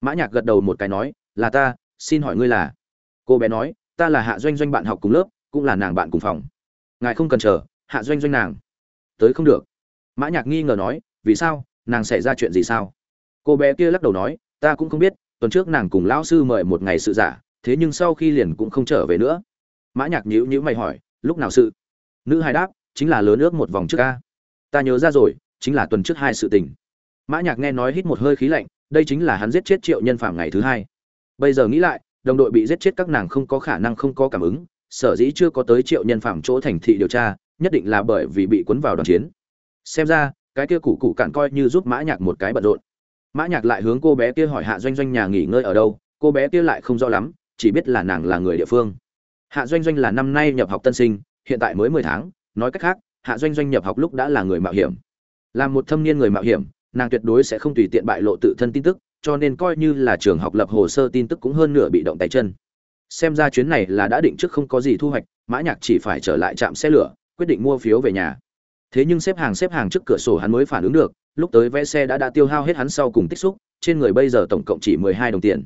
Mã nhạc gật đầu một cái nói, là ta, xin hỏi ngươi là? Cô bé nói, ta là hạ doanh doanh bạn học cùng lớp, cũng là nàng bạn cùng phòng. Ngài không cần chờ hạ doanh doanh nàng. Tới không được. Mã nhạc nghi ngờ nói, vì sao? Nàng xảy ra chuyện gì sao? Cô bé kia lắc đầu nói, ta cũng không biết, tuần trước nàng cùng lão sư mời một ngày sự giả, thế nhưng sau khi liền cũng không trở về nữa. Mã nhạc nhíu nhíu mày hỏi, lúc nào sự? Nữ hài đáp, chính là lớn ước một vòng trước a ta nhớ ra rồi, chính là tuần trước hai sự tình. Mã nhạc nghe nói hít một hơi khí lạnh, đây chính là hắn giết chết triệu nhân phạm ngày thứ hai. Bây giờ nghĩ lại, đồng đội bị giết chết các nàng không có khả năng không có cảm ứng, sở dĩ chưa có tới triệu nhân phạm chỗ thành thị điều tra nhất định là bởi vì bị cuốn vào đoàn chiến. Xem ra, cái kia cụ cụ cản coi như giúp mã nhạc một cái bận rộn. Mã nhạc lại hướng cô bé kia hỏi hạ doanh doanh nhà nghỉ ngơi ở đâu, cô bé kia lại không rõ lắm, chỉ biết là nàng là người địa phương. Hạ doanh doanh là năm nay nhập học tân sinh, hiện tại mới mười tháng, nói cách khác, hạ doanh doanh nhập học lúc đã là người mạo hiểm. Là một thâm niên người mạo hiểm, nàng tuyệt đối sẽ không tùy tiện bại lộ tự thân tin tức, cho nên coi như là trường học lập hồ sơ tin tức cũng hơn nửa bị động tay chân. Xem ra chuyến này là đã định trước không có gì thu hoạch, mã nhạc chỉ phải trở lại trạm xe lửa quyết định mua phiếu về nhà. Thế nhưng xếp hàng xếp hàng trước cửa sổ hắn mới phản ứng được, lúc tới vé xe đã đã tiêu hao hết hắn sau cùng tích xúc, trên người bây giờ tổng cộng chỉ mười hai đồng tiền.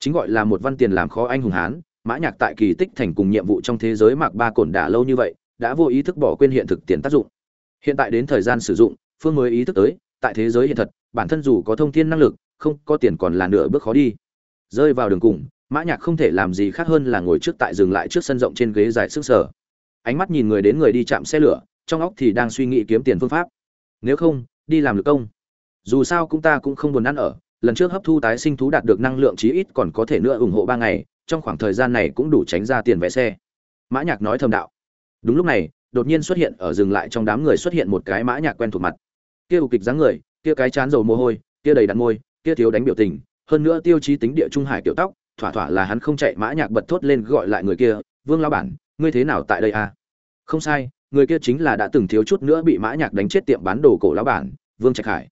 Chính gọi là một văn tiền làm khó anh hùng hán, mã nhạc tại kỳ tích thành cùng nhiệm vụ trong thế giới mạc ba cổn đả lâu như vậy, đã vô ý thức bỏ quên hiện thực tiền tác dụng. Hiện tại đến thời gian sử dụng, phương mới ý thức tới, tại thế giới hiện thật, bản thân dù có thông thiên năng lực, không có tiền còn là nửa bước khó đi. Rơi vào đường cùng, mã nhạc không thể làm gì khác hơn là ngồi trước tại dừng lại trước sân rộng trên ghế dài sức sở ánh mắt nhìn người đến người đi chạm xe lửa, trong óc thì đang suy nghĩ kiếm tiền phương pháp. Nếu không, đi làm lực công. Dù sao cũng ta cũng không buồn ăn ở, lần trước hấp thu tái sinh thú đạt được năng lượng chí ít còn có thể nữa ủng hộ ba ngày, trong khoảng thời gian này cũng đủ tránh ra tiền vé xe. Mã nhạc nói thầm đạo. Đúng lúc này, đột nhiên xuất hiện ở dừng lại trong đám người xuất hiện một cái mã nhạc quen thuộc mặt. Kia ục kịch dáng người, kia cái chán dầu mồ hôi, kia đầy đặn môi, kia thiếu đánh biểu tình, hơn nữa tiêu chí tính địa trung hải tiểu tóc, thỏa thỏa là hắn không chạy mã nhạc bật thốt lên gọi lại người kia, vương lão bản ngươi thế nào tại đây à? Không sai, người kia chính là đã từng thiếu chút nữa bị mã nhạc đánh chết tiệm bán đồ cổ lão bản, vương trạch hải.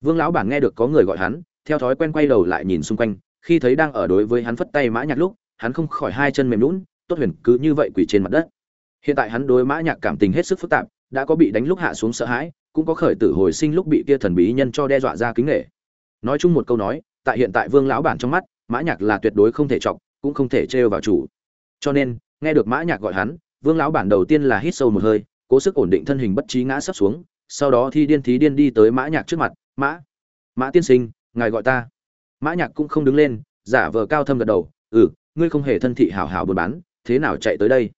Vương lão bản nghe được có người gọi hắn, theo thói quen quay đầu lại nhìn xung quanh, khi thấy đang ở đối với hắn phất tay mã nhạc lúc, hắn không khỏi hai chân mềm lún tốt huyền cứ như vậy quỳ trên mặt đất. Hiện tại hắn đối mã nhạc cảm tình hết sức phức tạp, đã có bị đánh lúc hạ xuống sợ hãi, cũng có khởi tử hồi sinh lúc bị kia thần bí nhân cho đe dọa ra kính nể. Nói chung một câu nói, tại hiện tại vương lão bản trong mắt, mã nhạc là tuyệt đối không thể chọc, cũng không thể treo vào chủ. Cho nên nghe được mã nhạc gọi hắn, vương lão bản đầu tiên là hít sâu một hơi, cố sức ổn định thân hình bất trí ngã sấp xuống, sau đó thi điên thí điên đi tới mã nhạc trước mặt, mã mã tiên sinh, ngài gọi ta. Mã nhạc cũng không đứng lên, giả vờ cao thâm gật đầu ừ ngươi không hề thân thị hảo hảo buôn bán, thế nào chạy tới đây?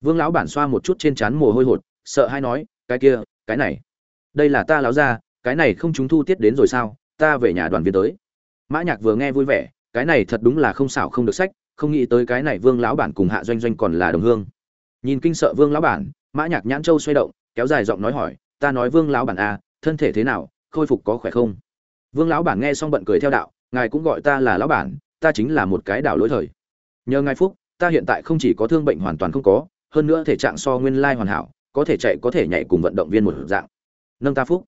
Vương lão bản xoa một chút trên trán mồ hôi hột, sợ hai nói, cái kia, cái này, đây là ta lão gia, cái này không chúng thu tiết đến rồi sao, ta về nhà đoàn viên tới. Mã nhạc vừa nghe vui vẻ, cái này thật đúng là không xảo không được sách không nghĩ tới cái này vương lão bản cùng hạ doanh doanh còn là đồng hương. Nhìn kinh sợ vương lão bản mã nhạc nhãn châu xoay động kéo dài giọng nói hỏi ta nói vương lão bản a à, thân thể thế nào khôi phục có khỏe không? Vương lão bản nghe xong bận cười theo đạo ngài cũng gọi ta là lão bản ta chính là một cái đảo lỗi thời. Nhờ ngài phúc ta hiện tại không chỉ có thương bệnh hoàn toàn không có hơn nữa thể trạng so nguyên lai hoàn hảo có thể chạy có thể nhảy cùng vận động viên một dạng. Nâng ta phúc.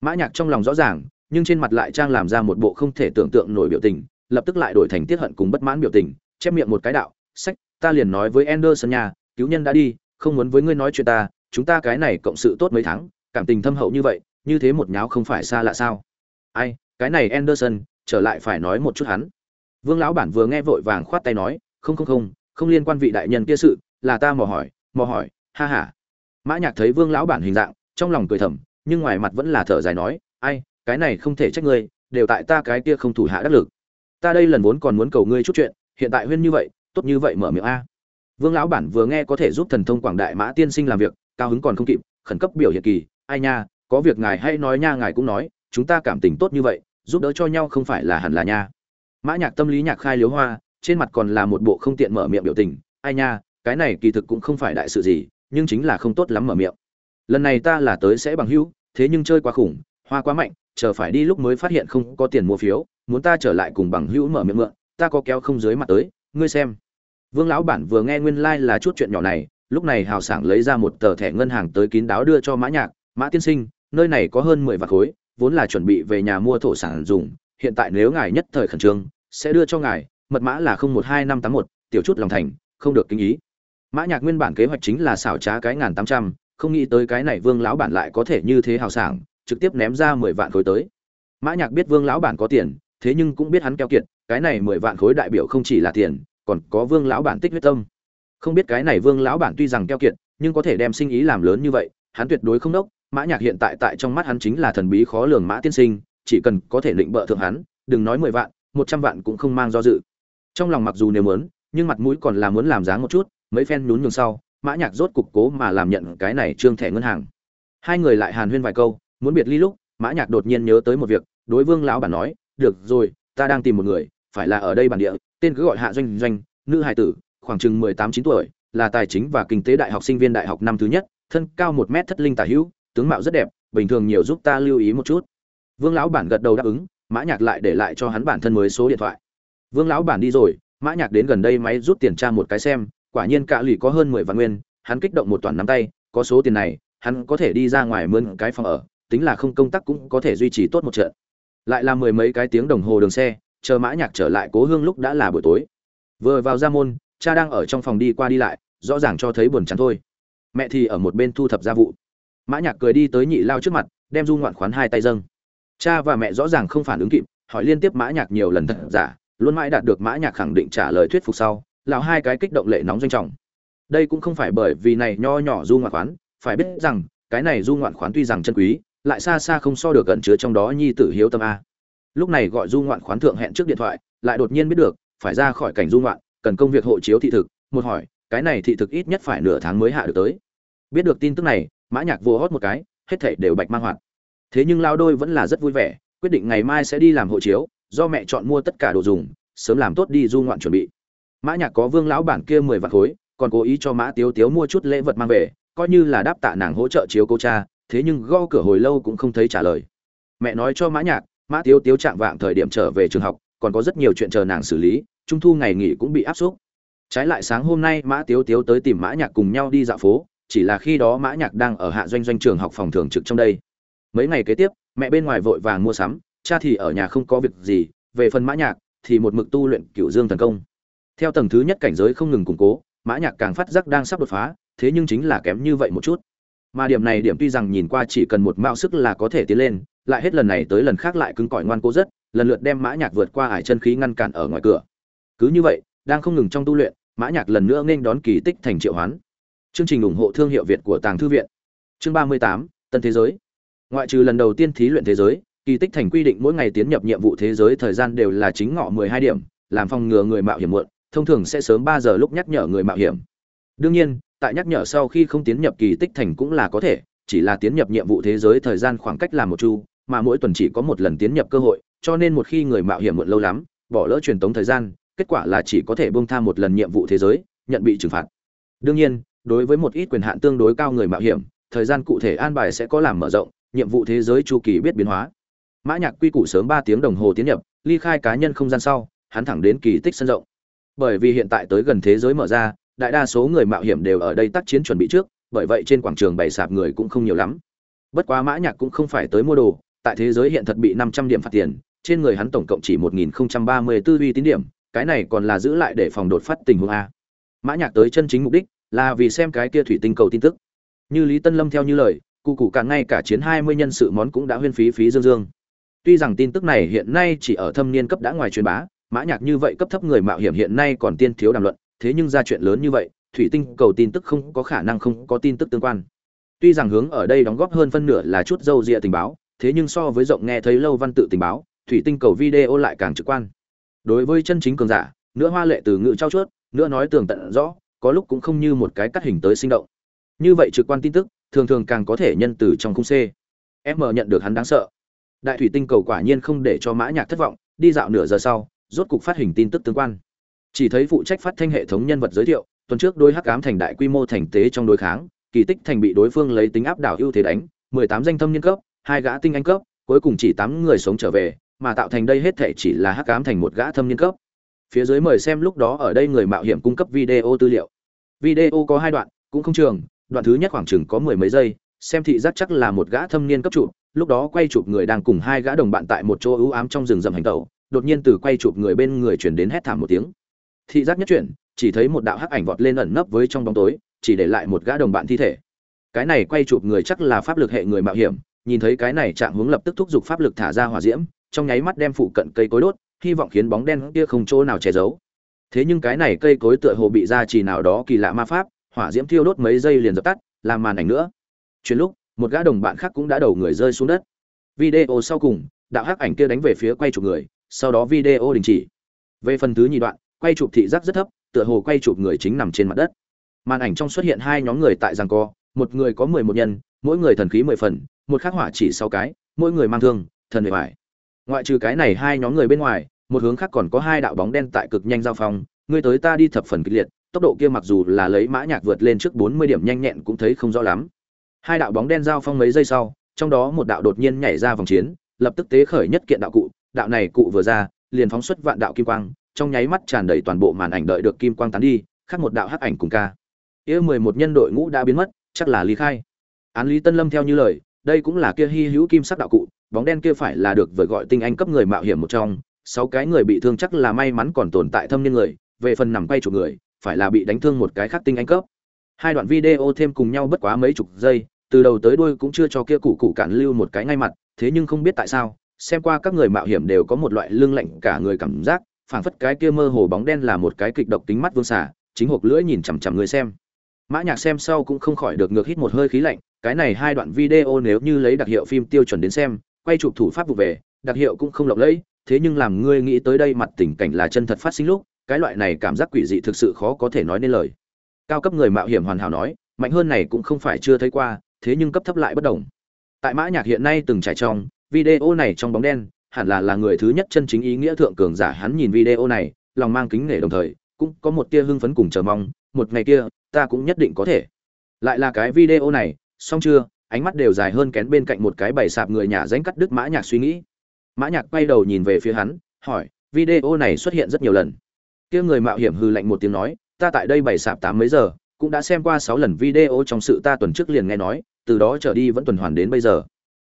Mã nhạc trong lòng rõ ràng nhưng trên mặt lại trang làm ra một bộ không thể tưởng tượng nổi biểu tình lập tức lại đổi thành tiết hận cùng bất mãn biểu tình chép miệng một cái đạo, sách, ta liền nói với Anderson nhà cứu nhân đã đi, không muốn với ngươi nói chuyện ta, chúng ta cái này cộng sự tốt mấy tháng, cảm tình thâm hậu như vậy, như thế một nháo không phải xa lạ sao? Ai, cái này Anderson, trở lại phải nói một chút hắn. Vương lão bản vừa nghe vội vàng khoát tay nói, không không không không liên quan vị đại nhân kia sự, là ta mò hỏi mò hỏi, ha ha. Mã nhạc thấy vương lão bản hình dạng, trong lòng cười thầm, nhưng ngoài mặt vẫn là thở dài nói, ai, cái này không thể trách ngươi, đều tại ta cái kia không thủ hạ đắc lực. Ta đây lần vốn còn muốn cầu ngươi chút chuyện hiện tại huyên như vậy, tốt như vậy mở miệng a. Vương lão bản vừa nghe có thể giúp thần thông quảng đại mã tiên sinh làm việc, cao hứng còn không kịp, khẩn cấp biểu hiện kỳ, ai nha, có việc ngài hay nói nha, ngài cũng nói, chúng ta cảm tình tốt như vậy, giúp đỡ cho nhau không phải là hẳn là nha. Mã nhạc tâm lý nhạc khai liếu hoa, trên mặt còn là một bộ không tiện mở miệng biểu tình, ai nha, cái này kỳ thực cũng không phải đại sự gì, nhưng chính là không tốt lắm mở miệng. Lần này ta là tới sẽ bằng hữu, thế nhưng chơi quá khủng, hoa quá mạnh, chờ phải đi lúc mới phát hiện không có tiền mua phiếu, muốn ta trở lại cùng bằng hữu mở miệng mượn ta có kéo không dưới mặt tới, ngươi xem. Vương lão bản vừa nghe nguyên lai like là chút chuyện nhỏ này, lúc này hào sảng lấy ra một tờ thẻ ngân hàng tới kín đáo đưa cho mã nhạc, mã tiên sinh, nơi này có hơn mười vạn khối, vốn là chuẩn bị về nhà mua thổ sản dùng, hiện tại nếu ngài nhất thời khẩn trương, sẽ đưa cho ngài, mật mã là không một hai năm tám một, tiểu chút lòng thành, không được kinh ý. Mã nhạc nguyên bản kế hoạch chính là xảo trá cái ngàn tám trăm, không nghĩ tới cái này vương lão bản lại có thể như thế hào sảng, trực tiếp ném ra mười vạn khối tới. Mã nhạc biết vương lão bản có tiền, thế nhưng cũng biết hắn keo kiệt cái này mười vạn khối đại biểu không chỉ là tiền, còn có vương lão bản tích huyết tâm. Không biết cái này vương lão bản tuy rằng keo kiệt, nhưng có thể đem sinh ý làm lớn như vậy, hắn tuyệt đối không đốc. Mã nhạc hiện tại tại trong mắt hắn chính là thần bí khó lường mã tiên sinh, chỉ cần có thể định bợ thượng hắn, đừng nói mười vạn, một trăm vạn cũng không mang do dự. Trong lòng mặc dù nếu muốn, nhưng mặt mũi còn là muốn làm dáng một chút, mấy phen nhún nhường sau, mã nhạc rốt cục cố mà làm nhận cái này trương thẻ ngân hàng. Hai người lại hàn huyên vài câu, muốn biệt ly lúc, mã nhạc đột nhiên nhớ tới một việc, đối vương lão bản nói, được rồi, ta đang tìm một người phải là ở đây bản địa, tên cứ gọi hạ doanh doanh, nữ hài tử, khoảng chừng mười tám chín tuổi, là tài chính và kinh tế đại học sinh viên đại học năm thứ nhất, thân cao một mét thất linh tả hữu, tướng mạo rất đẹp, bình thường nhiều giúp ta lưu ý một chút. Vương lão bản gật đầu đáp ứng, mã nhạc lại để lại cho hắn bản thân mới số điện thoại. Vương lão bản đi rồi, mã nhạc đến gần đây máy rút tiền tra một cái xem, quả nhiên cả lì có hơn mười vạn nguyên, hắn kích động một toàn nắm tay, có số tiền này, hắn có thể đi ra ngoài mướn cái phòng ở, tính là không công tác cũng có thể duy trì tốt một trận. Lại là mười mấy cái tiếng đồng hồ đường xe chờ mã nhạc trở lại cố hương lúc đã là buổi tối. Vừa vào ra môn, cha đang ở trong phòng đi qua đi lại, rõ ràng cho thấy buồn chán thôi. Mẹ thì ở một bên thu thập gia vụ. Mã nhạc cười đi tới nhị lao trước mặt, đem du ngoạn khoán hai tay dâng. Cha và mẹ rõ ràng không phản ứng kịp, hỏi liên tiếp mã nhạc nhiều lần thật giả, luôn mãi đạt được mã nhạc khẳng định trả lời thuyết phục sau, lão hai cái kích động lệ nóng doanh trọng. Đây cũng không phải bởi vì này nho nhỏ du ngoạn khoán, phải biết rằng, cái này du ngoạn khoán tuy rằng chân quý, lại xa xa không so được gần chứa trong đó nhi tử hiếu tâm a lúc này gọi du ngoạn khoán thượng hẹn trước điện thoại, lại đột nhiên biết được, phải ra khỏi cảnh du ngoạn, cần công việc hộ chiếu thị thực, một hỏi, cái này thị thực ít nhất phải nửa tháng mới hạ được tới. Biết được tin tức này, mã nhạc vô hót một cái, hết thảy đều bạch mang hoạt. Thế nhưng lao đôi vẫn là rất vui vẻ, quyết định ngày mai sẽ đi làm hộ chiếu, do mẹ chọn mua tất cả đồ dùng, sớm làm tốt đi du ngoạn chuẩn bị. Mã nhạc có vương lão bản kia mười vạn khối, còn cố ý cho mã tiếu tiếu mua chút lễ vật mang về, coi như là đáp tạ nàng hỗ trợ chiếu cô cha, thế nhưng gõ cửa hồi lâu cũng không thấy trả lời. Mẹ nói cho mã nhạc mã tiếu tiếu chạm vạng thời điểm trở về trường học, còn có rất nhiều chuyện chờ nàng xử lý, trung thu ngày nghỉ cũng bị áp suất trái lại sáng hôm nay mã tiếu tiếu tới tìm mã nhạc cùng nhau đi dạo phố, chỉ là khi đó mã nhạc đang ở hạ doanh doanh trường học phòng thường trực trong đây. Mấy ngày kế tiếp, mẹ bên ngoài vội vàng mua sắm, cha thì ở nhà không có việc gì, về phần mã nhạc thì một mực tu luyện cửu dương thần công. Theo tầng thứ nhất cảnh giới không ngừng củng cố, mã nhạc càng phát giác đang sắp đột phá, thế nhưng chính là kém như vậy một chút. Mà điểm này điểm tuy rằng nhìn qua chỉ cần một mao sức là có thể tiến lên lại hết lần này tới lần khác lại cứng cỏi ngoan cố rất, lần lượt đem mã nhạc vượt qua ải chân khí ngăn cản ở ngoài cửa. Cứ như vậy, đang không ngừng trong tu luyện, mã nhạc lần nữa nên đón kỳ tích thành triệu hoán. Chương trình ủng hộ thương hiệu việt của tàng thư viện. Chương ba mươi tám, tân thế giới. Ngoại trừ lần đầu tiên thí luyện thế giới, kỳ tích thành quy định mỗi ngày tiến nhập nhiệm vụ thế giới thời gian đều là chính ngọ mười hai điểm, làm phòng ngừa người mạo hiểm muộn, thông thường sẽ sớm ba giờ lúc nhắc nhở người mạo hiểm. Đương nhiên, tại nhắc nhở sau khi không tiến nhập kỳ tích thành cũng là có thể, chỉ là tiến nhập nhiệm vụ thế giới thời gian khoảng cách là một chu mà mỗi tuần chỉ có một lần tiến nhập cơ hội, cho nên một khi người mạo hiểm muộn lâu lắm, bỏ lỡ truyền tống thời gian, kết quả là chỉ có thể buông tha một lần nhiệm vụ thế giới, nhận bị trừng phạt. Đương nhiên, đối với một ít quyền hạn tương đối cao người mạo hiểm, thời gian cụ thể an bài sẽ có làm mở rộng, nhiệm vụ thế giới chu kỳ biết biến hóa. Mã nhạc quy củ sớm ba tiếng đồng hồ tiến nhập, ly khai cá nhân không gian sau, hắn thẳng đến kỳ tích sân rộng. Bởi vì hiện tại tới gần thế giới mở ra, đại đa số người mạo hiểm đều ở đây tác chiến chuẩn bị trước, bởi vậy trên quảng trường bày sạp người cũng không nhiều lắm. Bất quá mã nhạc cũng không phải tới mua đồ tại thế giới hiện thật bị 500 điểm phạt tiền, trên người hắn tổng cộng chỉ 1034 uy tín điểm, cái này còn là giữ lại để phòng đột phát tình huống a. Mã nhạc tới chân chính mục đích là vì xem cái kia thủy tinh cầu tin tức. Như lý tân lâm theo như lời, cụ cụ cả ngay cả chiến 20 nhân sự món cũng đã huyên phí phí dương dương. Tuy rằng tin tức này hiện nay chỉ ở thâm niên cấp đã ngoài truyền bá, mã nhạc như vậy cấp thấp người mạo hiểm hiện nay còn tiên thiếu đàm luận, thế nhưng ra chuyện lớn như vậy, thủy tinh cầu tin tức không có khả năng không có tin tức tương quan. Tuy rằng hướng ở đây đóng góp hơn phân nửa là chút dâu dịa tình báo thế nhưng so với rộng nghe thấy lâu văn tự tình báo, thủy tinh cầu video lại càng trực quan. Đối với chân chính cường giả nữa hoa lệ từ ngữ trao chuốt nữa nói tường tận rõ, có lúc cũng không như một cái cắt hình tới sinh động. Như vậy trực quan tin tức, thường thường càng có thể nhân từ trong khung c. Em nhận được hắn đáng sợ. Đại thủy tinh cầu quả nhiên không để cho mã nhạc thất vọng, đi dạo nửa giờ sau, rốt cục phát hình tin tức tương quan. Chỉ thấy phụ trách phát thanh hệ thống nhân vật giới thiệu, tuần trước đối hắc ám thành đại quy mô thành tế trong đối kháng, kỳ tích thành bị đối phương lấy tính áp đảo ưu thế đánh, mười tám danh thâm niên cấp hai gã tinh anh cấp, cuối cùng chỉ tám người sống trở về, mà tạo thành đây hết thể chỉ là hắc ám thành một gã thâm niên cấp. Phía dưới mời xem lúc đó ở đây người mạo hiểm cung cấp video tư liệu. Video có hai đoạn, cũng không trường, đoạn thứ nhất khoảng chừng có mười mấy giây, xem thị giác chắc là một gã thâm niên cấp chụp, lúc đó quay chụp người đang cùng hai gã đồng bạn tại một chỗ ưu ám trong rừng rậm hành tẩu, đột nhiên từ quay chụp người bên người truyền đến hét thảm một tiếng. Thị giác nhất chuyển, chỉ thấy một đạo hắc ảnh vọt lên ẩn nấp với trong bóng tối, chỉ để lại một gã đồng bạn thi thể. Cái này quay chụp người chắc là pháp lực hệ người mạo hiểm nhìn thấy cái này trạng hướng lập tức thúc giục pháp lực thả ra hỏa diễm, trong nháy mắt đem phụ cận cây cối đốt, hy vọng khiến bóng đen kia không chỗ nào che giấu. Thế nhưng cái này cây cối tựa hồ bị ra chỉ nào đó kỳ lạ ma pháp, hỏa diễm thiêu đốt mấy giây liền dập tắt, làm màn ảnh nữa. Chuyến lúc, một gã đồng bạn khác cũng đã đầu người rơi xuống đất. Video sau cùng, đạo hắc ảnh kia đánh về phía quay chụp người, sau đó video đình chỉ. Về phần thứ nhị đoạn, quay chụp thị giác rất thấp, tựa hồ quay chụp người chính nằm trên mặt đất. Màn ảnh trong xuất hiện hai nhóm người tại giằng co một người có mười một nhân, mỗi người thần khí mười phần, một khắc hỏa chỉ sáu cái, mỗi người mang thương, thần bề bài ngoại trừ cái này hai nhóm người bên ngoài, một hướng khác còn có hai đạo bóng đen tại cực nhanh giao phong, ngươi tới ta đi thập phần kịch liệt, tốc độ kia mặc dù là lấy mã nhạc vượt lên trước bốn mươi điểm nhanh nhẹn cũng thấy không rõ lắm. Hai đạo bóng đen giao phong mấy giây sau, trong đó một đạo đột nhiên nhảy ra vòng chiến, lập tức tế khởi nhất kiện đạo cụ, đạo này cụ vừa ra, liền phóng xuất vạn đạo kim quang, trong nháy mắt tràn đầy toàn bộ màn ảnh đợi được kim quang tán đi, khác một đạo hắc ảnh cùng ca. Yêu mười một nhân đội ngũ đã biến mất chắc là ly khai. Án lý tân lâm theo như lời, đây cũng là kia hy hữu kim sắc đạo cụ, bóng đen kia phải là được vừa gọi tinh anh cấp người mạo hiểm một trong. Sáu cái người bị thương chắc là may mắn còn tồn tại thâm niên người, về phần nằm quay chủ người, phải là bị đánh thương một cái khác tinh anh cấp. Hai đoạn video thêm cùng nhau bất quá mấy chục giây, từ đầu tới đuôi cũng chưa cho kia cụ cụ cản lưu một cái ngay mặt, thế nhưng không biết tại sao, xem qua các người mạo hiểm đều có một loại lưng lạnh cả người cảm giác, phảng phất cái kia mơ hồ bóng đen là một cái kịch độc tính mắt vương xả chính hộp lưỡi nhìn chằm chằm người xem mã nhạc xem sau cũng không khỏi được ngược hít một hơi khí lạnh, cái này hai đoạn video nếu như lấy đặc hiệu phim tiêu chuẩn đến xem, quay chụp thủ pháp vụ về, đặc hiệu cũng không lộng lẫy, thế nhưng làm ngươi nghĩ tới đây mặt tình cảnh là chân thật phát sinh lúc, cái loại này cảm giác quỷ dị thực sự khó có thể nói nên lời. Cao cấp người mạo hiểm hoàn hảo nói, mạnh hơn này cũng không phải chưa thấy qua, thế nhưng cấp thấp lại bất đồng. Tại mã nhạc hiện nay từng trải trong, video này trong bóng đen, hẳn là là người thứ nhất chân chính ý nghĩa thượng cường giả hắn nhìn video này, lòng mang kính nể đồng thời, cũng có một tia hưng phấn cùng chờ mong, một ngày kia ta cũng nhất định có thể. Lại là cái video này, xong chưa? Ánh mắt đều dài hơn kén bên cạnh một cái bày sạp người nhà danh cắt đứt mã nhạc suy nghĩ. Mã nhạc quay đầu nhìn về phía hắn, hỏi, video này xuất hiện rất nhiều lần. Kia người mạo hiểm hư lạnh một tiếng nói, ta tại đây bày sạp tám mấy giờ, cũng đã xem qua sáu lần video trong sự ta tuần trước liền nghe nói, từ đó trở đi vẫn tuần hoàn đến bây giờ.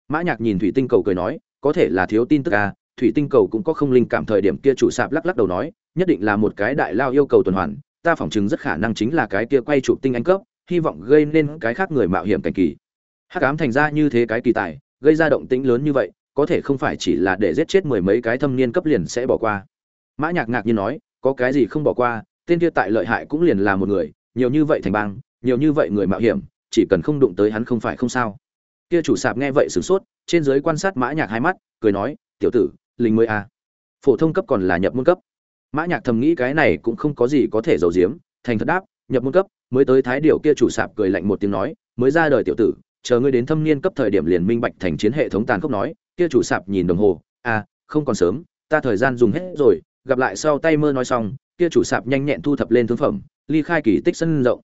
Mã nhạc nhìn thủy tinh cầu cười nói, có thể là thiếu tin tức à thủy tinh cầu cũng có không linh cảm thời điểm kia chủ sạp lắc lắc đầu nói, nhất định là một cái đại lao yêu cầu tuần hoàn ta phỏng chứng rất khả năng chính là cái kia quay chụp tinh anh cấp, hy vọng gây nên cái khác người mạo hiểm cảnh kỳ. Hắc ám thành ra như thế cái kỳ tài, gây ra động tĩnh lớn như vậy, có thể không phải chỉ là để giết chết mười mấy cái thâm niên cấp liền sẽ bỏ qua. Mã nhạc ngạc nhiên nói, có cái gì không bỏ qua, tên kia tại lợi hại cũng liền là một người, nhiều như vậy thành bang, nhiều như vậy người mạo hiểm, chỉ cần không đụng tới hắn không phải không sao. Kia chủ sạp nghe vậy sửng sốt, trên dưới quan sát mã nhạc hai mắt, cười nói, tiểu tử, linh mới a. À. phổ thông cấp còn là nhập môn cấp mã nhạc thầm nghĩ cái này cũng không có gì có thể giấu giếm, thành thật đáp, nhập môn cấp, mới tới thái điều kia chủ sạp cười lạnh một tiếng nói, mới ra đời tiểu tử, chờ ngươi đến thâm niên cấp thời điểm liền minh bạch thành chiến hệ thống tàn khốc nói, kia chủ sạp nhìn đồng hồ à không còn sớm, ta thời gian dùng hết rồi, gặp lại sau tay mơ nói xong, kia chủ sạp nhanh nhẹn thu thập lên thương phẩm, ly khai kỳ tích sân rộng.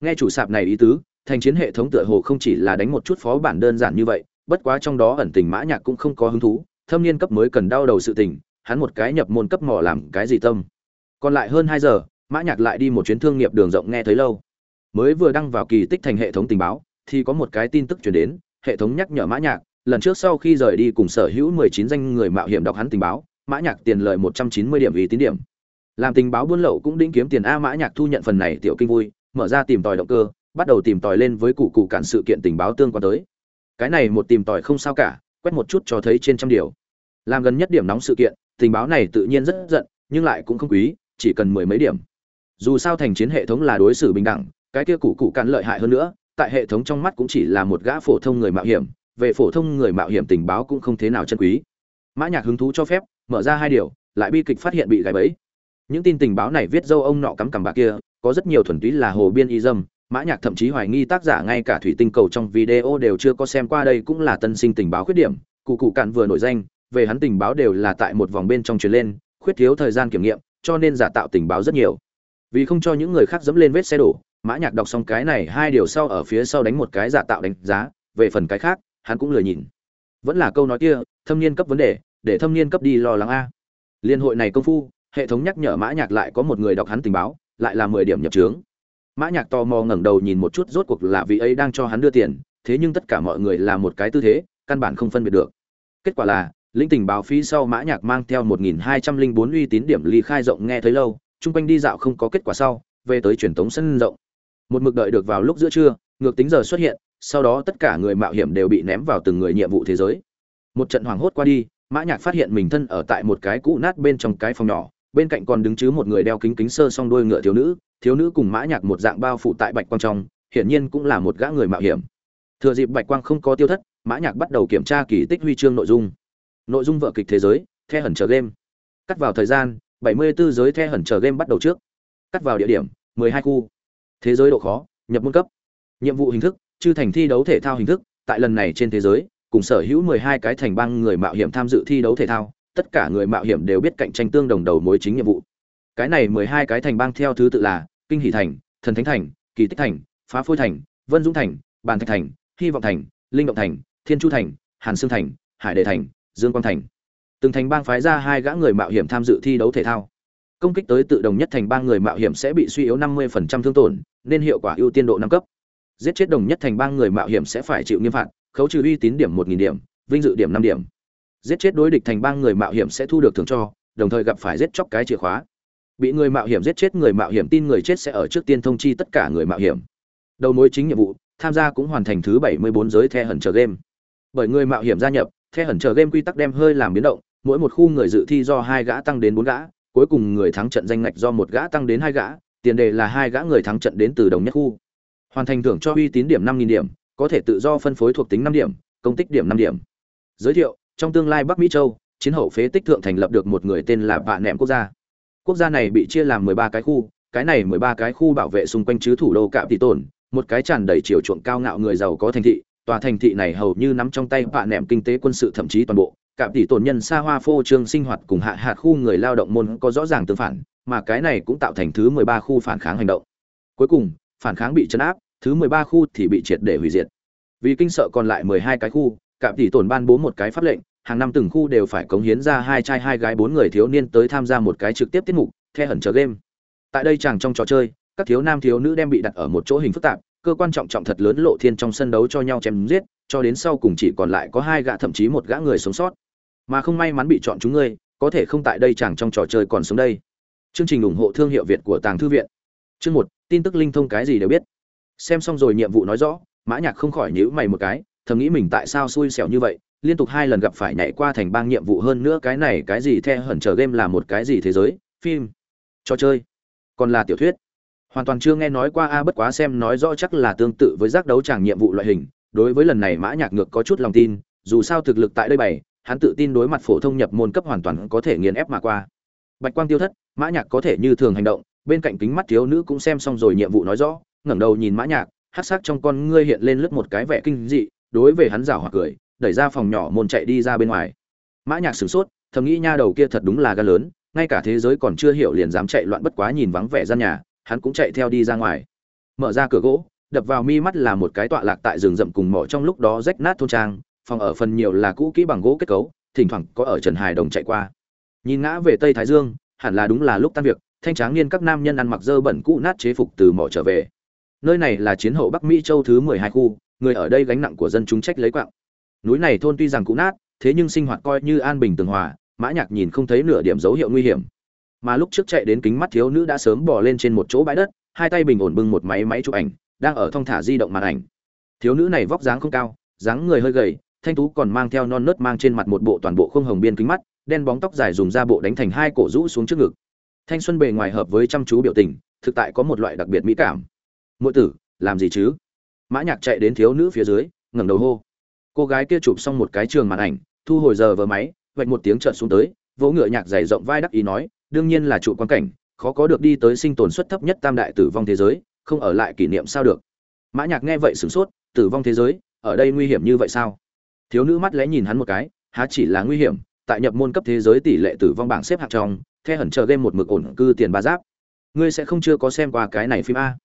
Nghe chủ sạp này ý tứ, thành chiến hệ thống tựa hồ không chỉ là đánh một chút phó bản đơn giản như vậy, bất quá trong đó ẩn tình mã nhạc cũng không có hứng thú, thâm niên cấp mới cần đau đầu sự tình hắn một cái nhập môn cấp mỏ làm cái gì tâm. Còn lại hơn hai giờ, mã nhạc lại đi một chuyến thương nghiệp đường rộng nghe thấy lâu. Mới vừa đăng vào kỳ tích thành hệ thống tình báo, thì có một cái tin tức truyền đến, hệ thống nhắc nhở mã nhạc, lần trước sau khi rời đi cùng sở hữu 19 danh người mạo hiểm đọc hắn tình báo, mã nhạc tiền lợi 190 điểm ý tín điểm. Làm tình báo buôn lậu cũng đính kiếm tiền a mã nhạc thu nhận phần này tiểu kinh vui, mở ra tìm tòi động cơ, bắt đầu tìm tòi lên với cụ cụ cản sự kiện tình báo tương quan tới. Cái này một tìm tòi không sao cả, quét một chút cho thấy trên trăm điều. Làm gần nhất điểm nóng sự kiện tình báo này tự nhiên rất giận, nhưng lại cũng không quý, chỉ cần mười mấy điểm. Dù sao thành chiến hệ thống là đối xử bình đẳng, cái kia cụ cụ cạn lợi hại hơn nữa, tại hệ thống trong mắt cũng chỉ là một gã phổ thông người mạo hiểm, về phổ thông người mạo hiểm tình báo cũng không thế nào chân quý. Mã nhạc hứng thú cho phép, mở ra hai điều, lại bi kịch phát hiện bị gài bẫy. Những tin tình báo này viết dâu ông nọ cắm cằm bà kia, có rất nhiều thuần túy là hồ biên y dâm, mã nhạc thậm chí hoài nghi tác giả ngay cả thủy tinh cầu trong video đều chưa có xem qua đây cũng là tân sinh tình báo khuyết điểm, cụ cụ cạn vừa nổi danh về hắn tình báo đều là tại một vòng bên trong truyền lên, khuyết thiếu thời gian kiểm nghiệm, cho nên giả tạo tình báo rất nhiều. Vì không cho những người khác dẫm lên vết xe đổ, mã nhạc đọc xong cái này hai điều sau ở phía sau đánh một cái giả tạo đánh giá, về phần cái khác, hắn cũng lười nhìn. Vẫn là câu nói kia, thâm niên cấp vấn đề, để thâm niên cấp đi lo lắng a. Liên hội này công phu, hệ thống nhắc nhở mã nhạc lại có một người đọc hắn tình báo, lại là mười điểm nhập trướng mã nhạc tò mò ngẩng đầu nhìn một chút rốt cuộc là vị ấy đang cho hắn đưa tiền, thế nhưng tất cả mọi người là một cái tư thế, căn bản không phân biệt được. Kết quả là linh tình báo phí sau mã nhạc mang theo một nghìn hai trăm linh bốn uy tín điểm ly khai rộng nghe thấy lâu trung quanh đi dạo không có kết quả sau, về tới truyền tống sân rộng. Một mực đợi được vào lúc giữa trưa, ngược tính giờ xuất hiện, sau đó tất cả người mạo hiểm đều bị ném vào từng người nhiệm vụ thế giới. Một trận hoảng hốt qua đi, mã nhạc phát hiện mình thân ở tại một cái cũ nát bên trong cái phòng nhỏ, bên cạnh còn đứng chứ một người đeo kính kính sơ song đuôi ngựa thiếu nữ thiếu nữ cùng mã nhạc một dạng bao phủ tại bạch quang trong, hiển nhiên cũng là một gã người mạo hiểm. Thừa dịp bạch quang không có tiêu thất, mã nhạc bắt đầu kiểm tra kỳ tích huy chương nội dung nội dung vở kịch thế giới, the hẩn chờ game. Cắt vào thời gian 74 giới the hẩn chờ game bắt đầu trước. Cắt vào địa điểm 12 khu. Thế giới độ khó, nhập môn cấp. Nhiệm vụ hình thức, chư thành thi đấu thể thao hình thức. Tại lần này trên thế giới, cùng sở hữu 12 cái thành bang người mạo hiểm tham dự thi đấu thể thao, tất cả người mạo hiểm đều biết cạnh tranh tương đồng đầu mối chính nhiệm vụ. Cái này 12 cái thành bang theo thứ tự là kinh hỷ thành, thần thánh thành, kỳ tích thành, phá phôi thành, vân dũng thành, bàn thạch thành, hy vọng thành, linh động thành, thiên chu thành, hàn sương thành, hải đề thành dương quang thành. Từng thành bang phái ra hai gã người mạo hiểm tham dự thi đấu thể thao. Công kích tới tự đồng nhất thành bang người mạo hiểm sẽ bị suy yếu 50% thương tổn, nên hiệu quả ưu tiên độ năm cấp. Giết chết đồng nhất thành bang người mạo hiểm sẽ phải chịu nghiêm phạt, khấu trừ uy tín điểm 1.000 điểm, vinh dự điểm 5 điểm. Giết chết đối địch thành bang người mạo hiểm sẽ thu được thưởng cho, đồng thời gặp phải giết chóc cái chìa khóa. Bị người mạo hiểm giết chết người mạo hiểm tin người chết sẽ ở trước tiên thông chi tất cả người mạo hiểm. Đầu mối chính nhiệm vụ, tham gia cũng hoàn thành thứ 74 giới the hẩn chờ game. Bởi người mạo hiểm gia nhập the hẩn chờ game quy tắc đem hơi làm biến động, mỗi một khu người dự thi do hai gã tăng đến bốn gã, cuối cùng người thắng trận danh ngạch do một gã tăng đến hai gã, tiền đề là hai gã người thắng trận đến từ đồng nhất khu. Hoàn thành thưởng cho uy tín điểm năm nghìn điểm, có thể tự do phân phối thuộc tính năm điểm, công tích điểm năm điểm. Giới thiệu, trong tương lai bắc mỹ châu, chiến hậu phế tích thượng thành lập được một người tên là vạ nẹm quốc gia. Quốc gia này bị chia làm mười ba cái khu, cái này mười ba cái khu bảo vệ xung quanh chứ thủ đô cạm tỷ tổn một cái tràn đầy chiều chuộng cao ngạo người giàu có thành thị tòa thành thị này hầu như nắm trong tay bạ nẹm kinh tế quân sự thậm chí toàn bộ. Cạm tỷ tổn nhân xa hoa phô trương sinh hoạt cùng hạ hạt khu người lao động môn có rõ ràng tương phản, mà cái này cũng tạo thành thứ mười ba khu phản kháng hành động. Cuối cùng, phản kháng bị chấn áp, thứ mười ba khu thì bị triệt để hủy diệt. Vì kinh sợ còn lại mười hai cái khu cạm tỷ tổn ban bố một cái pháp lệnh, hàng năm từng khu đều phải cống hiến ra hai trai hai gái bốn người thiếu niên tới tham gia một cái trực tiếp tiết mục, the hẩn chờ game. Tại đây chàng trong trò chơi, các thiếu nam thiếu nữ đem bị đặt ở một chỗ hình phức tạp cơ quan trọng trọng thật lớn lộ thiên trong sân đấu cho nhau chém giết, cho đến sau cùng chỉ còn lại có hai gã thậm chí một gã người sống sót. Mà không may mắn bị chọn chúng ngươi, có thể không tại đây chẳng trong trò chơi còn sống đây. Chương trình ủng hộ thương hiệu việt của tàng thư viện. Chương một, tin tức linh thông cái gì đều biết. Xem xong rồi nhiệm vụ nói rõ, mã nhạc không khỏi nhíu mày một cái, thầm nghĩ mình tại sao xui xẻo như vậy, liên tục hai lần gặp phải nhảy qua thành bang nhiệm vụ hơn nữa cái này cái gì the hẩn chờ game là một cái gì thế giới, phim, trò chơi, còn là tiểu thuyết hoàn toàn chưa nghe nói qua a bất quá xem nói rõ chắc là tương tự với giác đấu tràng nhiệm vụ loại hình, đối với lần này mã nhạc ngược có chút lòng tin, dù sao thực lực tại đây bày hắn tự tin đối mặt phổ thông nhập môn cấp hoàn toàn có thể nghiền ép mà qua. Bạch quang tiêu thất, mã nhạc có thể như thường hành động, bên cạnh kính mắt thiếu nữ cũng xem xong rồi nhiệm vụ nói rõ, ngẩng đầu nhìn mã nhạc, hắc sắc trong con ngươi hiện lên lướt một cái vẻ kinh dị, đối với hắn rảo hoặc cười, đẩy ra phòng nhỏ môn chạy đi ra bên ngoài. Mã nhạc sửng sốt, thầm nghĩ nha đầu kia thật đúng là gan lớn, ngay cả thế giới còn chưa hiểu liền dám chạy loạn bất quá nhìn vắng vẻ gian nhà hắn cũng chạy theo đi ra ngoài. Mở ra cửa gỗ, đập vào mi mắt là một cái tọa lạc tại rừng rậm cùng mỏ trong lúc đó rách nát thôn trang, phòng ở phần nhiều là cũ kỹ bằng gỗ kết cấu, thỉnh thoảng có ở trần hải đồng chạy qua. Nhìn ngã về tây thái dương, hẳn là đúng là lúc tan việc, thanh tráng niên các nam nhân ăn mặc dơ bẩn cũ nát chế phục từ mỏ trở về. Nơi này là chiến hậu bắc mỹ châu thứ mười hai khu, người ở đây gánh nặng của dân chúng trách lấy quạng. Núi này thôn tuy rằng cũ nát, thế nhưng sinh hoạt coi như an bình tường hòa, mã nhạc nhìn không thấy nửa điểm dấu hiệu nguy hiểm mà lúc trước chạy đến kính mắt thiếu nữ đã sớm bò lên trên một chỗ bãi đất, hai tay bình ổn bưng một máy máy chụp ảnh, đang ở thong thả di động màn ảnh. Thiếu nữ này vóc dáng không cao, dáng người hơi gầy, thanh tú còn mang theo non nớt mang trên mặt một bộ toàn bộ không hồng biên kính mắt, đen bóng tóc dài dùng da bộ đánh thành hai cổ rũ xuống trước ngực. Thanh xuân bề ngoài hợp với chăm chú biểu tình, thực tại có một loại đặc biệt mỹ cảm. Muội tử, làm gì chứ? Mã nhạc chạy đến thiếu nữ phía dưới, ngẩng đầu hô. Cô gái kia chụp xong một cái trường màn ảnh, thu hồi giờ vờ máy vạch một tiếng trợn xuống tới, vỗ ngựa nhạc dày rộng vai đắc ý nói đương nhiên là trụ quan cảnh, khó có được đi tới sinh tồn suất thấp nhất tam đại tử vong thế giới, không ở lại kỷ niệm sao được. Mã nhạc nghe vậy sửng sốt, tử vong thế giới, ở đây nguy hiểm như vậy sao? Thiếu nữ mắt lẽ nhìn hắn một cái, há chỉ là nguy hiểm, tại nhập môn cấp thế giới tỷ lệ tử vong bảng xếp hạng trong, the hẩn chờ game một mực ổn cư tiền ba giáp. Ngươi sẽ không chưa có xem qua cái này phim a.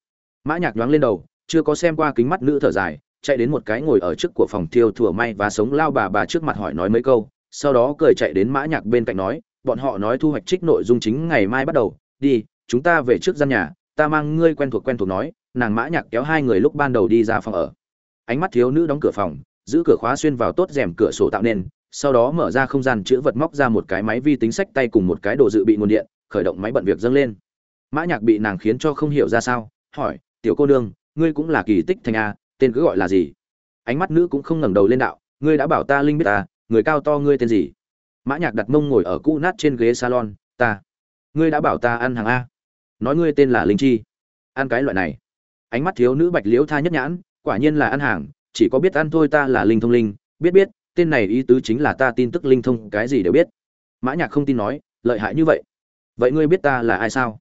Mã nhạc nhoáng lên đầu, chưa có xem qua kính mắt nữ thở dài, chạy đến một cái ngồi ở trước của phòng thiêu thủa may và sống lao bà bà trước mặt hỏi nói mấy câu, sau đó cười chạy đến mã nhạc bên cạnh nói bọn họ nói thu hoạch trích nội dung chính ngày mai bắt đầu, đi, chúng ta về trước gian nhà, ta mang ngươi quen thuộc quen thuộc nói, nàng mã nhạc kéo hai người lúc ban đầu đi ra phòng ở. Ánh mắt thiếu nữ đóng cửa phòng, giữ cửa khóa xuyên vào tốt rèm cửa sổ tạo nên sau đó mở ra không gian chữa vật móc ra một cái máy vi tính sách tay cùng một cái đồ dự bị nguồn điện, khởi động máy bận việc dâng lên. Mã nhạc bị nàng khiến cho không hiểu ra sao, hỏi, tiểu cô nương, ngươi cũng là kỳ tích thành a, tên cứ gọi là gì? Ánh mắt nữ cũng không ngẩng đầu lên đạo, ngươi đã bảo ta linh biết ta, người cao to ngươi tên gì? Mã nhạc đặt mông ngồi ở cũ nát trên ghế salon, ta, ngươi đã bảo ta ăn hàng a. Nói ngươi tên là linh chi. Ăn cái loại này. Ánh mắt thiếu nữ bạch liễu tha nhất nhãn, quả nhiên là ăn hàng, chỉ có biết ăn thôi ta là linh thông linh. Biết biết, tên này ý tứ chính là ta tin tức linh thông, cái gì đều biết. Mã nhạc không tin nói, lợi hại như vậy. Vậy ngươi biết ta là ai sao?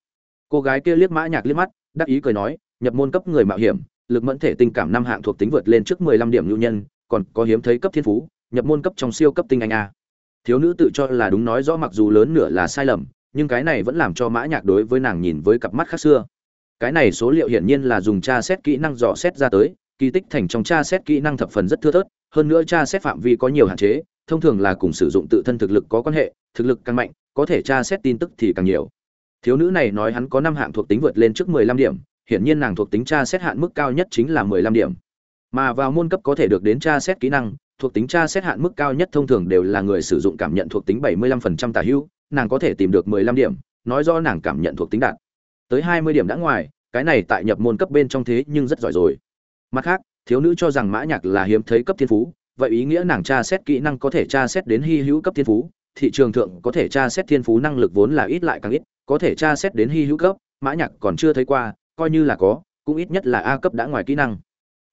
Cô gái kia liếc mã nhạc liếc mắt, đắc ý cười nói, nhập môn cấp người mạo hiểm, lực mẫn thể tình cảm năm hạng thuộc tính vượt lên trước mười lăm điểm lưu nhân, còn có hiếm thấy cấp thiên phú, nhập môn cấp trong siêu cấp tinh anh a thiếu nữ tự cho là đúng nói rõ mặc dù lớn nửa là sai lầm, nhưng cái này vẫn làm cho mã nhạc đối với nàng nhìn với cặp mắt khác xưa. Cái này số liệu hiển nhiên là dùng tra xét kỹ năng dò xét ra tới, kỳ tích thành trong tra xét kỹ năng thập phần rất thưa thớt, hơn nữa tra xét phạm vi có nhiều hạn chế, thông thường là cùng sử dụng tự thân thực lực có quan hệ, thực lực càng mạnh, có thể tra xét tin tức thì càng nhiều. Thiếu nữ này nói hắn có năm hạng thuộc tính vượt lên trước mười lăm điểm, hiển nhiên nàng thuộc tính tra xét hạn mức cao nhất chính là mười lăm điểm. Mà vào môn cấp có thể được đến tra xét kỹ năng thuộc tính tra xét hạn mức cao nhất thông thường đều là người sử dụng cảm nhận thuộc tính bảy mươi lăm phần trăm tả hữu, nàng có thể tìm được mười lăm điểm, nói rõ nàng cảm nhận thuộc tính đạt tới hai mươi điểm đã ngoài, cái này tại nhập môn cấp bên trong thế nhưng rất giỏi rồi. Mặt khác, thiếu nữ cho rằng mã nhạc là hiếm thấy cấp thiên phú, vậy ý nghĩa nàng tra xét kỹ năng có thể tra xét đến hy hữu cấp thiên phú, thị trường thượng có thể tra xét thiên phú năng lực vốn là ít lại càng ít, có thể tra xét đến hy hữu cấp, mã nhạc còn chưa thấy qua, coi như là có, cũng ít nhất là a cấp đã ngoài kỹ năng.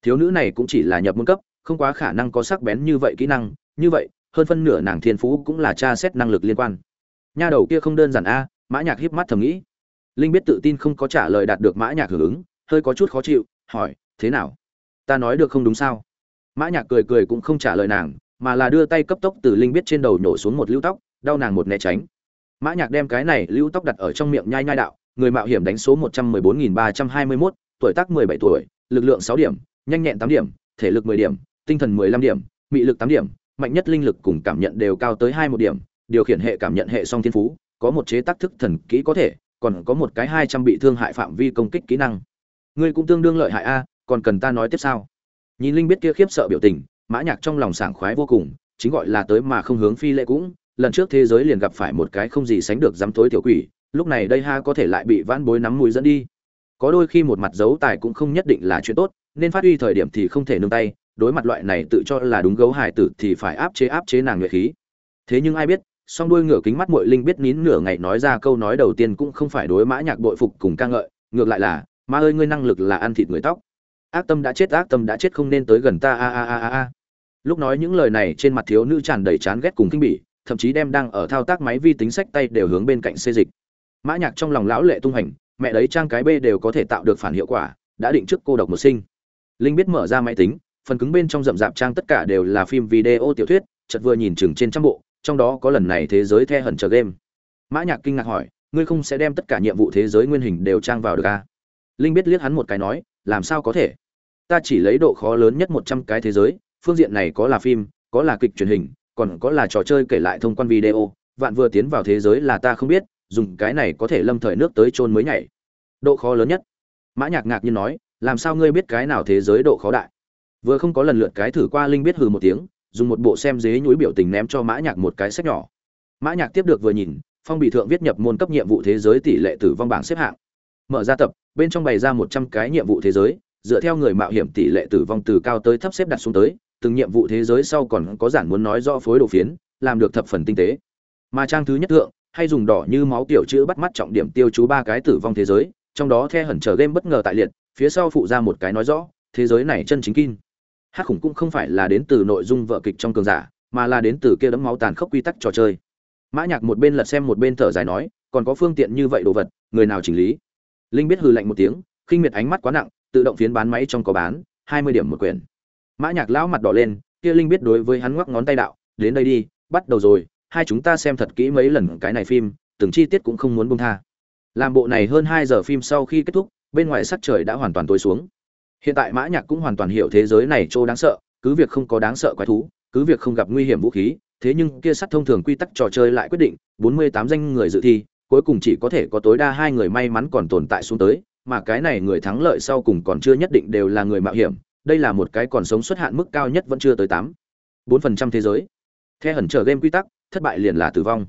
Thiếu nữ này cũng chỉ là nhập môn cấp không quá khả năng có sắc bén như vậy kỹ năng như vậy hơn phân nửa nàng thiên phú cũng là tra xét năng lực liên quan. Nha đầu kia không đơn giản a mã nhạc híp mắt thầm nghĩ. Linh biết tự tin không có trả lời đạt được mã nhạc hưởng ứng hơi có chút khó chịu hỏi thế nào? Ta nói được không đúng sao? Mã nhạc cười cười cũng không trả lời nàng mà là đưa tay cấp tốc từ linh biết trên đầu nhổ xuống một lưu tóc đau nàng một né tránh. Mã nhạc đem cái này lưu tóc đặt ở trong miệng nhai nhai đạo người mạo hiểm đánh số một trăm mười bốn nghìn ba trăm hai mươi 14321, tuổi tác mười bảy tuổi lực lượng sáu điểm nhanh nhẹn tám điểm thể lực mười điểm tinh thần mười lăm điểm, mị lực tám điểm, mạnh nhất linh lực cùng cảm nhận đều cao tới hai một điểm, điều khiển hệ cảm nhận hệ song thiên phú, có một chế tác thức thần kỹ có thể, còn có một cái hai trăm bị thương hại phạm vi công kích kỹ năng. Ngươi cũng tương đương lợi hại a, còn cần ta nói tiếp sao? Nhìn linh biết kia khiếp sợ biểu tình, mã nhạc trong lòng sảng khoái vô cùng, chính gọi là tới mà không hướng phi lễ cũng, lần trước thế giới liền gặp phải một cái không gì sánh được dám tối tiểu quỷ, lúc này đây ha có thể lại bị vãn bối nắm mũi dẫn đi. Có đôi khi một mặt giấu tài cũng không nhất định là chuyện tốt, nên phát huy thời điểm thì không thể nương tay đối mặt loại này tự cho là đúng gấu hải tử thì phải áp chế áp chế nàng nhuệ khí. Thế nhưng ai biết, song đuôi ngửa kính mắt muội linh biết nín nửa ngày nói ra câu nói đầu tiên cũng không phải đối mã nhạc bội phục cùng ca ngợi, ngược lại là, ma ơi, ngươi năng lực là ăn thịt người tóc. Ác tâm đã chết, ác tâm đã chết không nên tới gần ta, a a a a a. Lúc nói những lời này trên mặt thiếu nữ tràn đầy chán ghét cùng kinh bỉ, thậm chí đem đang ở thao tác máy vi tính sách tay đều hướng bên cạnh xê dịch. Mã nhạc trong lòng lão lệ tung hành, mẹ đấy trang cái b đều có thể tạo được phản hiệu quả, đã định trước cô độc một sinh. Linh biết mở ra máy tính phần cứng bên trong rậm rạp trang tất cả đều là phim video tiểu thuyết, chợt vừa nhìn chừng trên trăm bộ, trong đó có lần này thế giới the hẩn chờ game. Mã nhạc kinh ngạc hỏi, ngươi không sẽ đem tất cả nhiệm vụ thế giới nguyên hình đều trang vào được à? linh biết liếc hắn một cái nói, làm sao có thể? Ta chỉ lấy độ khó lớn nhất một trăm cái thế giới, phương diện này có là phim, có là kịch truyền hình, còn có là trò chơi kể lại thông quan video, vạn vừa tiến vào thế giới là ta không biết, dùng cái này có thể lâm thời nước tới chôn mới nhảy. Độ khó lớn nhất. Mã nhạc ngạc nhiên nói, làm sao ngươi biết cái nào thế giới độ khó đại? Vừa không có lần lượt cái thử qua linh biết hừ một tiếng, dùng một bộ xem dế nhúi biểu tình ném cho mã nhạc một cái sách nhỏ. Mã nhạc tiếp được vừa nhìn, phong bị thượng viết nhập môn cấp nhiệm vụ thế giới tỷ lệ tử vong bảng xếp hạng. Mở ra tập, bên trong bày ra một trăm cái nhiệm vụ thế giới, dựa theo người mạo hiểm tỷ lệ tử vong từ cao tới thấp xếp đặt xuống tới, từng nhiệm vụ thế giới sau còn có giản muốn nói rõ phối đồ phiến, làm được thập phần tinh tế. Mà trang thứ nhất thượng, hay dùng đỏ như máu tiểu chữ bắt mắt trọng điểm tiêu chú ba cái tử vong thế giới, trong đó the hẩn chờ game bất ngờ tại liệt, phía sau phụ ra một cái nói rõ, thế giới này chân chính kinh hắc khủng cũng không phải là đến từ nội dung vợ kịch trong cường giả, mà là đến từ kia đấm máu tàn khốc quy tắc trò chơi. Mã nhạc một bên lật xem một bên thở dài nói, còn có phương tiện như vậy đồ vật, người nào chỉnh lý? Linh biết hừ lạnh một tiếng, khinh miệt ánh mắt quá nặng, tự động phiến bán máy trong có bán, hai mươi điểm một quyển. Mã nhạc lão mặt đỏ lên, kia linh biết đối với hắn ngoắc ngón tay đạo, đến đây đi, bắt đầu rồi, hai chúng ta xem thật kỹ mấy lần cái này phim, từng chi tiết cũng không muốn buông tha. Làm bộ này hơn hai giờ phim sau khi kết thúc, bên ngoài sắc trời đã hoàn toàn tối xuống hiện tại mã nhạc cũng hoàn toàn hiểu thế giới này chỗ đáng sợ, cứ việc không có đáng sợ quái thú, cứ việc không gặp nguy hiểm vũ khí, thế nhưng kia sắt thông thường quy tắc trò chơi lại quyết định 48 danh người dự thi, cuối cùng chỉ có thể có tối đa hai người may mắn còn tồn tại xuống tới, mà cái này người thắng lợi sau cùng còn chưa nhất định đều là người mạo hiểm, đây là một cái còn sống xuất hạn mức cao nhất vẫn chưa tới tám. bốn phần trăm thế giới. Theo hẩn chờ game quy tắc, thất bại liền là tử vong.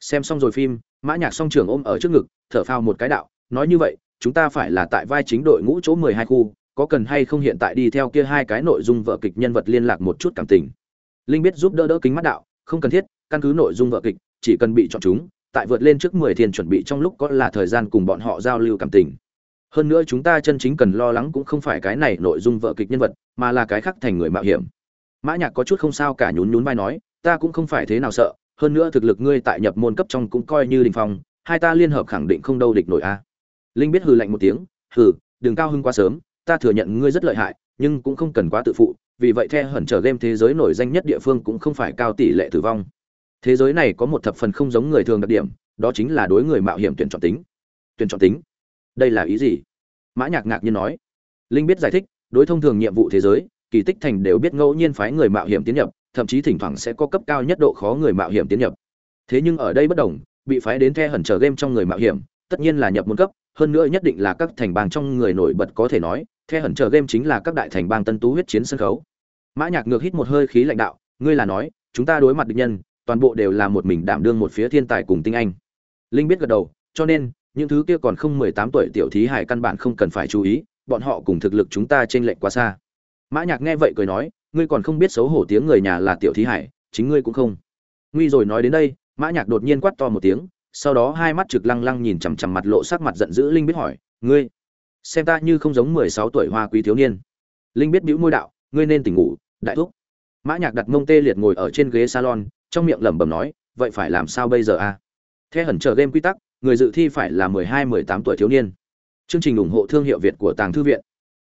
Xem xong rồi phim, mã nhạc song trường ôm ở trước ngực, thở phào một cái đạo, nói như vậy, chúng ta phải là tại vai chính đội ngũ chỗ mười hai khu có cần hay không hiện tại đi theo kia hai cái nội dung vợ kịch nhân vật liên lạc một chút cảm tình. Linh biết giúp đỡ đỡ kính mắt đạo, không cần thiết, căn cứ nội dung vợ kịch, chỉ cần bị chọn chúng, tại vượt lên trước mười thiên chuẩn bị trong lúc có là thời gian cùng bọn họ giao lưu cảm tình. Hơn nữa chúng ta chân chính cần lo lắng cũng không phải cái này nội dung vợ kịch nhân vật, mà là cái khác thành người mạo hiểm. Mã nhạc có chút không sao cả nhún nhún vai nói, ta cũng không phải thế nào sợ, hơn nữa thực lực ngươi tại nhập môn cấp trong cũng coi như đình phong, hai ta liên hợp khẳng định không đâu địch nổi a. Linh biết hừ lạnh một tiếng, hừ, đừng cao hưng quá sớm ta thừa nhận ngươi rất lợi hại, nhưng cũng không cần quá tự phụ, vì vậy the hẩn trở game thế giới nổi danh nhất địa phương cũng không phải cao tỷ lệ tử vong. Thế giới này có một thập phần không giống người thường đặc điểm, đó chính là đối người mạo hiểm tuyển chọn tính. Tuyển chọn tính? Đây là ý gì? Mã nhạc ngạc nhiên nói. Linh biết giải thích, đối thông thường nhiệm vụ thế giới, kỳ tích thành đều biết ngẫu nhiên phái người mạo hiểm tiến nhập, thậm chí thỉnh thoảng sẽ có cấp cao nhất độ khó người mạo hiểm tiến nhập. Thế nhưng ở đây bất đồng, bị phái đến the hẩn trở game trong người mạo hiểm, tất nhiên là nhập môn cấp hơn nữa nhất định là các thành bang trong người nổi bật có thể nói, the hẩn chờ game chính là các đại thành bang tân tú huyết chiến sân khấu. Mã nhạc ngược hít một hơi khí lãnh đạo, ngươi là nói, chúng ta đối mặt địch nhân, toàn bộ đều là một mình đảm đương một phía thiên tài cùng tinh anh. Linh biết gật đầu, cho nên, những thứ kia còn không mười tám tuổi tiểu thí hải căn bản không cần phải chú ý, bọn họ cùng thực lực chúng ta trên lệch quá xa. Mã nhạc nghe vậy cười nói, ngươi còn không biết xấu hổ tiếng người nhà là tiểu thí hải, chính ngươi cũng không. Nguy rồi nói đến đây, mã nhạc đột nhiên quát to một tiếng sau đó hai mắt trực lăng lăng nhìn chằm chằm mặt lộ sắc mặt giận dữ linh biết hỏi, ngươi, xem ta như không giống mười sáu tuổi hoa quý thiếu niên. Linh biết bĩu môi đạo, ngươi nên tỉnh ngủ, đại thúc. Mã nhạc đặt mông tê liệt ngồi ở trên ghế salon, trong miệng lẩm bẩm nói, vậy phải làm sao bây giờ a? À? theo hẩn chờ game quy tắc, người dự thi phải là mười hai, mười tám tuổi thiếu niên. Chương trình ủng hộ thương hiệu việt của tàng thư viện.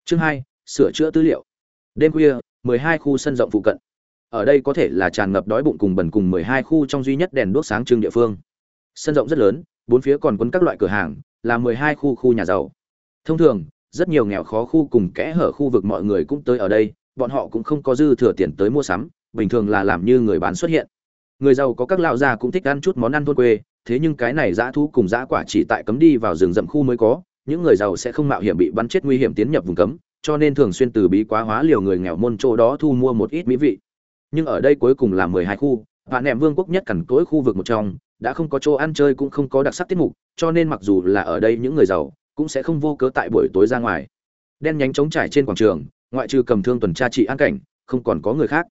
Chương hai, sửa chữa tư liệu. Đêm khuya, mười hai khu sân rộng phụ cận. Ở đây có thể là tràn ngập đói bụng cùng bẩn cùng mười hai khu trong duy nhất đèn đuốc sáng trưng địa phương sân rộng rất lớn, bốn phía còn quấn các loại cửa hàng, là mười hai khu khu nhà giàu. Thông thường, rất nhiều nghèo khó khu cùng kẽ hở khu vực mọi người cũng tới ở đây, bọn họ cũng không có dư thừa tiền tới mua sắm, bình thường là làm như người bán xuất hiện. Người giàu có các lão già cũng thích ăn chút món ăn thôn quê, thế nhưng cái này dã thú cùng dã quả chỉ tại cấm đi vào rừng rậm khu mới có, những người giàu sẽ không mạo hiểm bị bắn chết nguy hiểm tiến nhập vùng cấm, cho nên thường xuyên từ bí quá hóa liều người nghèo môn chỗ đó thu mua một ít mỹ vị. Nhưng ở đây cuối cùng là mười hai khu và nệm vương quốc nhất cằn cỗi khu vực một trong đã không có chỗ ăn chơi cũng không có đặc sắc tiết mục, cho nên mặc dù là ở đây những người giàu cũng sẽ không vô cớ tại buổi tối ra ngoài. Đen nhánh trống trải trên quảng trường, ngoại trừ cầm thương tuần tra trị an cảnh, không còn có người khác.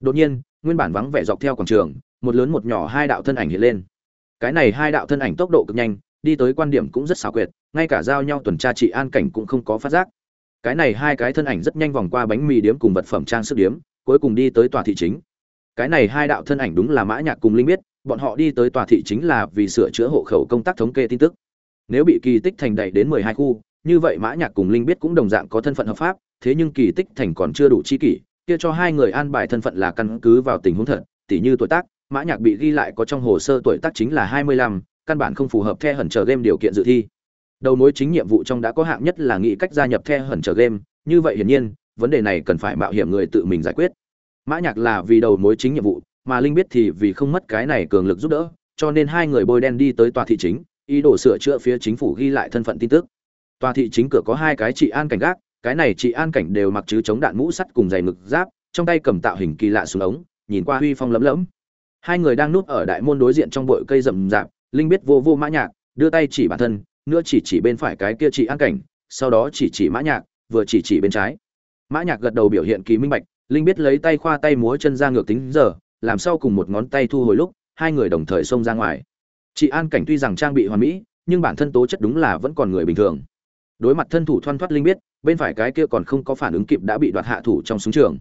Đột nhiên, nguyên bản vắng vẻ dọc theo quảng trường, một lớn một nhỏ hai đạo thân ảnh hiện lên. Cái này hai đạo thân ảnh tốc độ cực nhanh, đi tới quan điểm cũng rất xảo quyệt, ngay cả giao nhau tuần tra trị an cảnh cũng không có phát giác. Cái này hai cái thân ảnh rất nhanh vòng qua bánh mì điếm cùng vật phẩm trang sức điếm, cuối cùng đi tới tòa thị chính. Cái này hai đạo thân ảnh đúng là mã nhạc cùng linh biết bọn họ đi tới tòa thị chính là vì sửa chữa hộ khẩu công tác thống kê tin tức. Nếu bị kỳ tích thành đẩy đến mười hai khu như vậy mã nhạc cùng linh biết cũng đồng dạng có thân phận hợp pháp thế nhưng kỳ tích thành còn chưa đủ chi kỷ kia cho hai người an bài thân phận là căn cứ vào tình huống thật tỷ như tuổi tác mã nhạc bị ghi lại có trong hồ sơ tuổi tác chính là hai mươi lăm, căn bản không phù hợp theo hẩn chờ game điều kiện dự thi. Đầu mối chính nhiệm vụ trong đã có hạng nhất là nghĩ cách gia nhập theo hẩn chờ game như vậy hiển nhiên vấn đề này cần phải mạo hiểm người tự mình giải quyết. Mã nhạc là vì đầu mối chính nhiệm vụ mà linh biết thì vì không mất cái này cường lực giúp đỡ, cho nên hai người bôi đen đi tới tòa thị chính, ý đồ sửa chữa phía chính phủ ghi lại thân phận tin tức. Tòa thị chính cửa có hai cái trị an cảnh gác, cái này trị an cảnh đều mặc chứ chống đạn mũ sắt cùng giày ngực giáp, trong tay cầm tạo hình kỳ lạ xuống ống, nhìn qua huy phong lấm lẫm. Hai người đang núp ở đại môn đối diện trong bụi cây rậm rạp, linh biết vô vô mã nhạc, đưa tay chỉ bản thân, nữa chỉ chỉ bên phải cái kia trị an cảnh, sau đó chỉ chỉ mã nhạc, vừa chỉ chỉ bên trái. Mã nhạc gật đầu biểu hiện kỳ minh bạch, linh biết lấy tay khoa tay múa chân ra ngược tính giờ làm sau cùng một ngón tay thu hồi lúc, hai người đồng thời xông ra ngoài. Chị an cảnh tuy rằng trang bị hoàn mỹ, nhưng bản thân tố chất đúng là vẫn còn người bình thường. Đối mặt thân thủ thoăn thoắt linh biết, bên phải cái kia còn không có phản ứng kịp đã bị đoạt hạ thủ trong súng trường.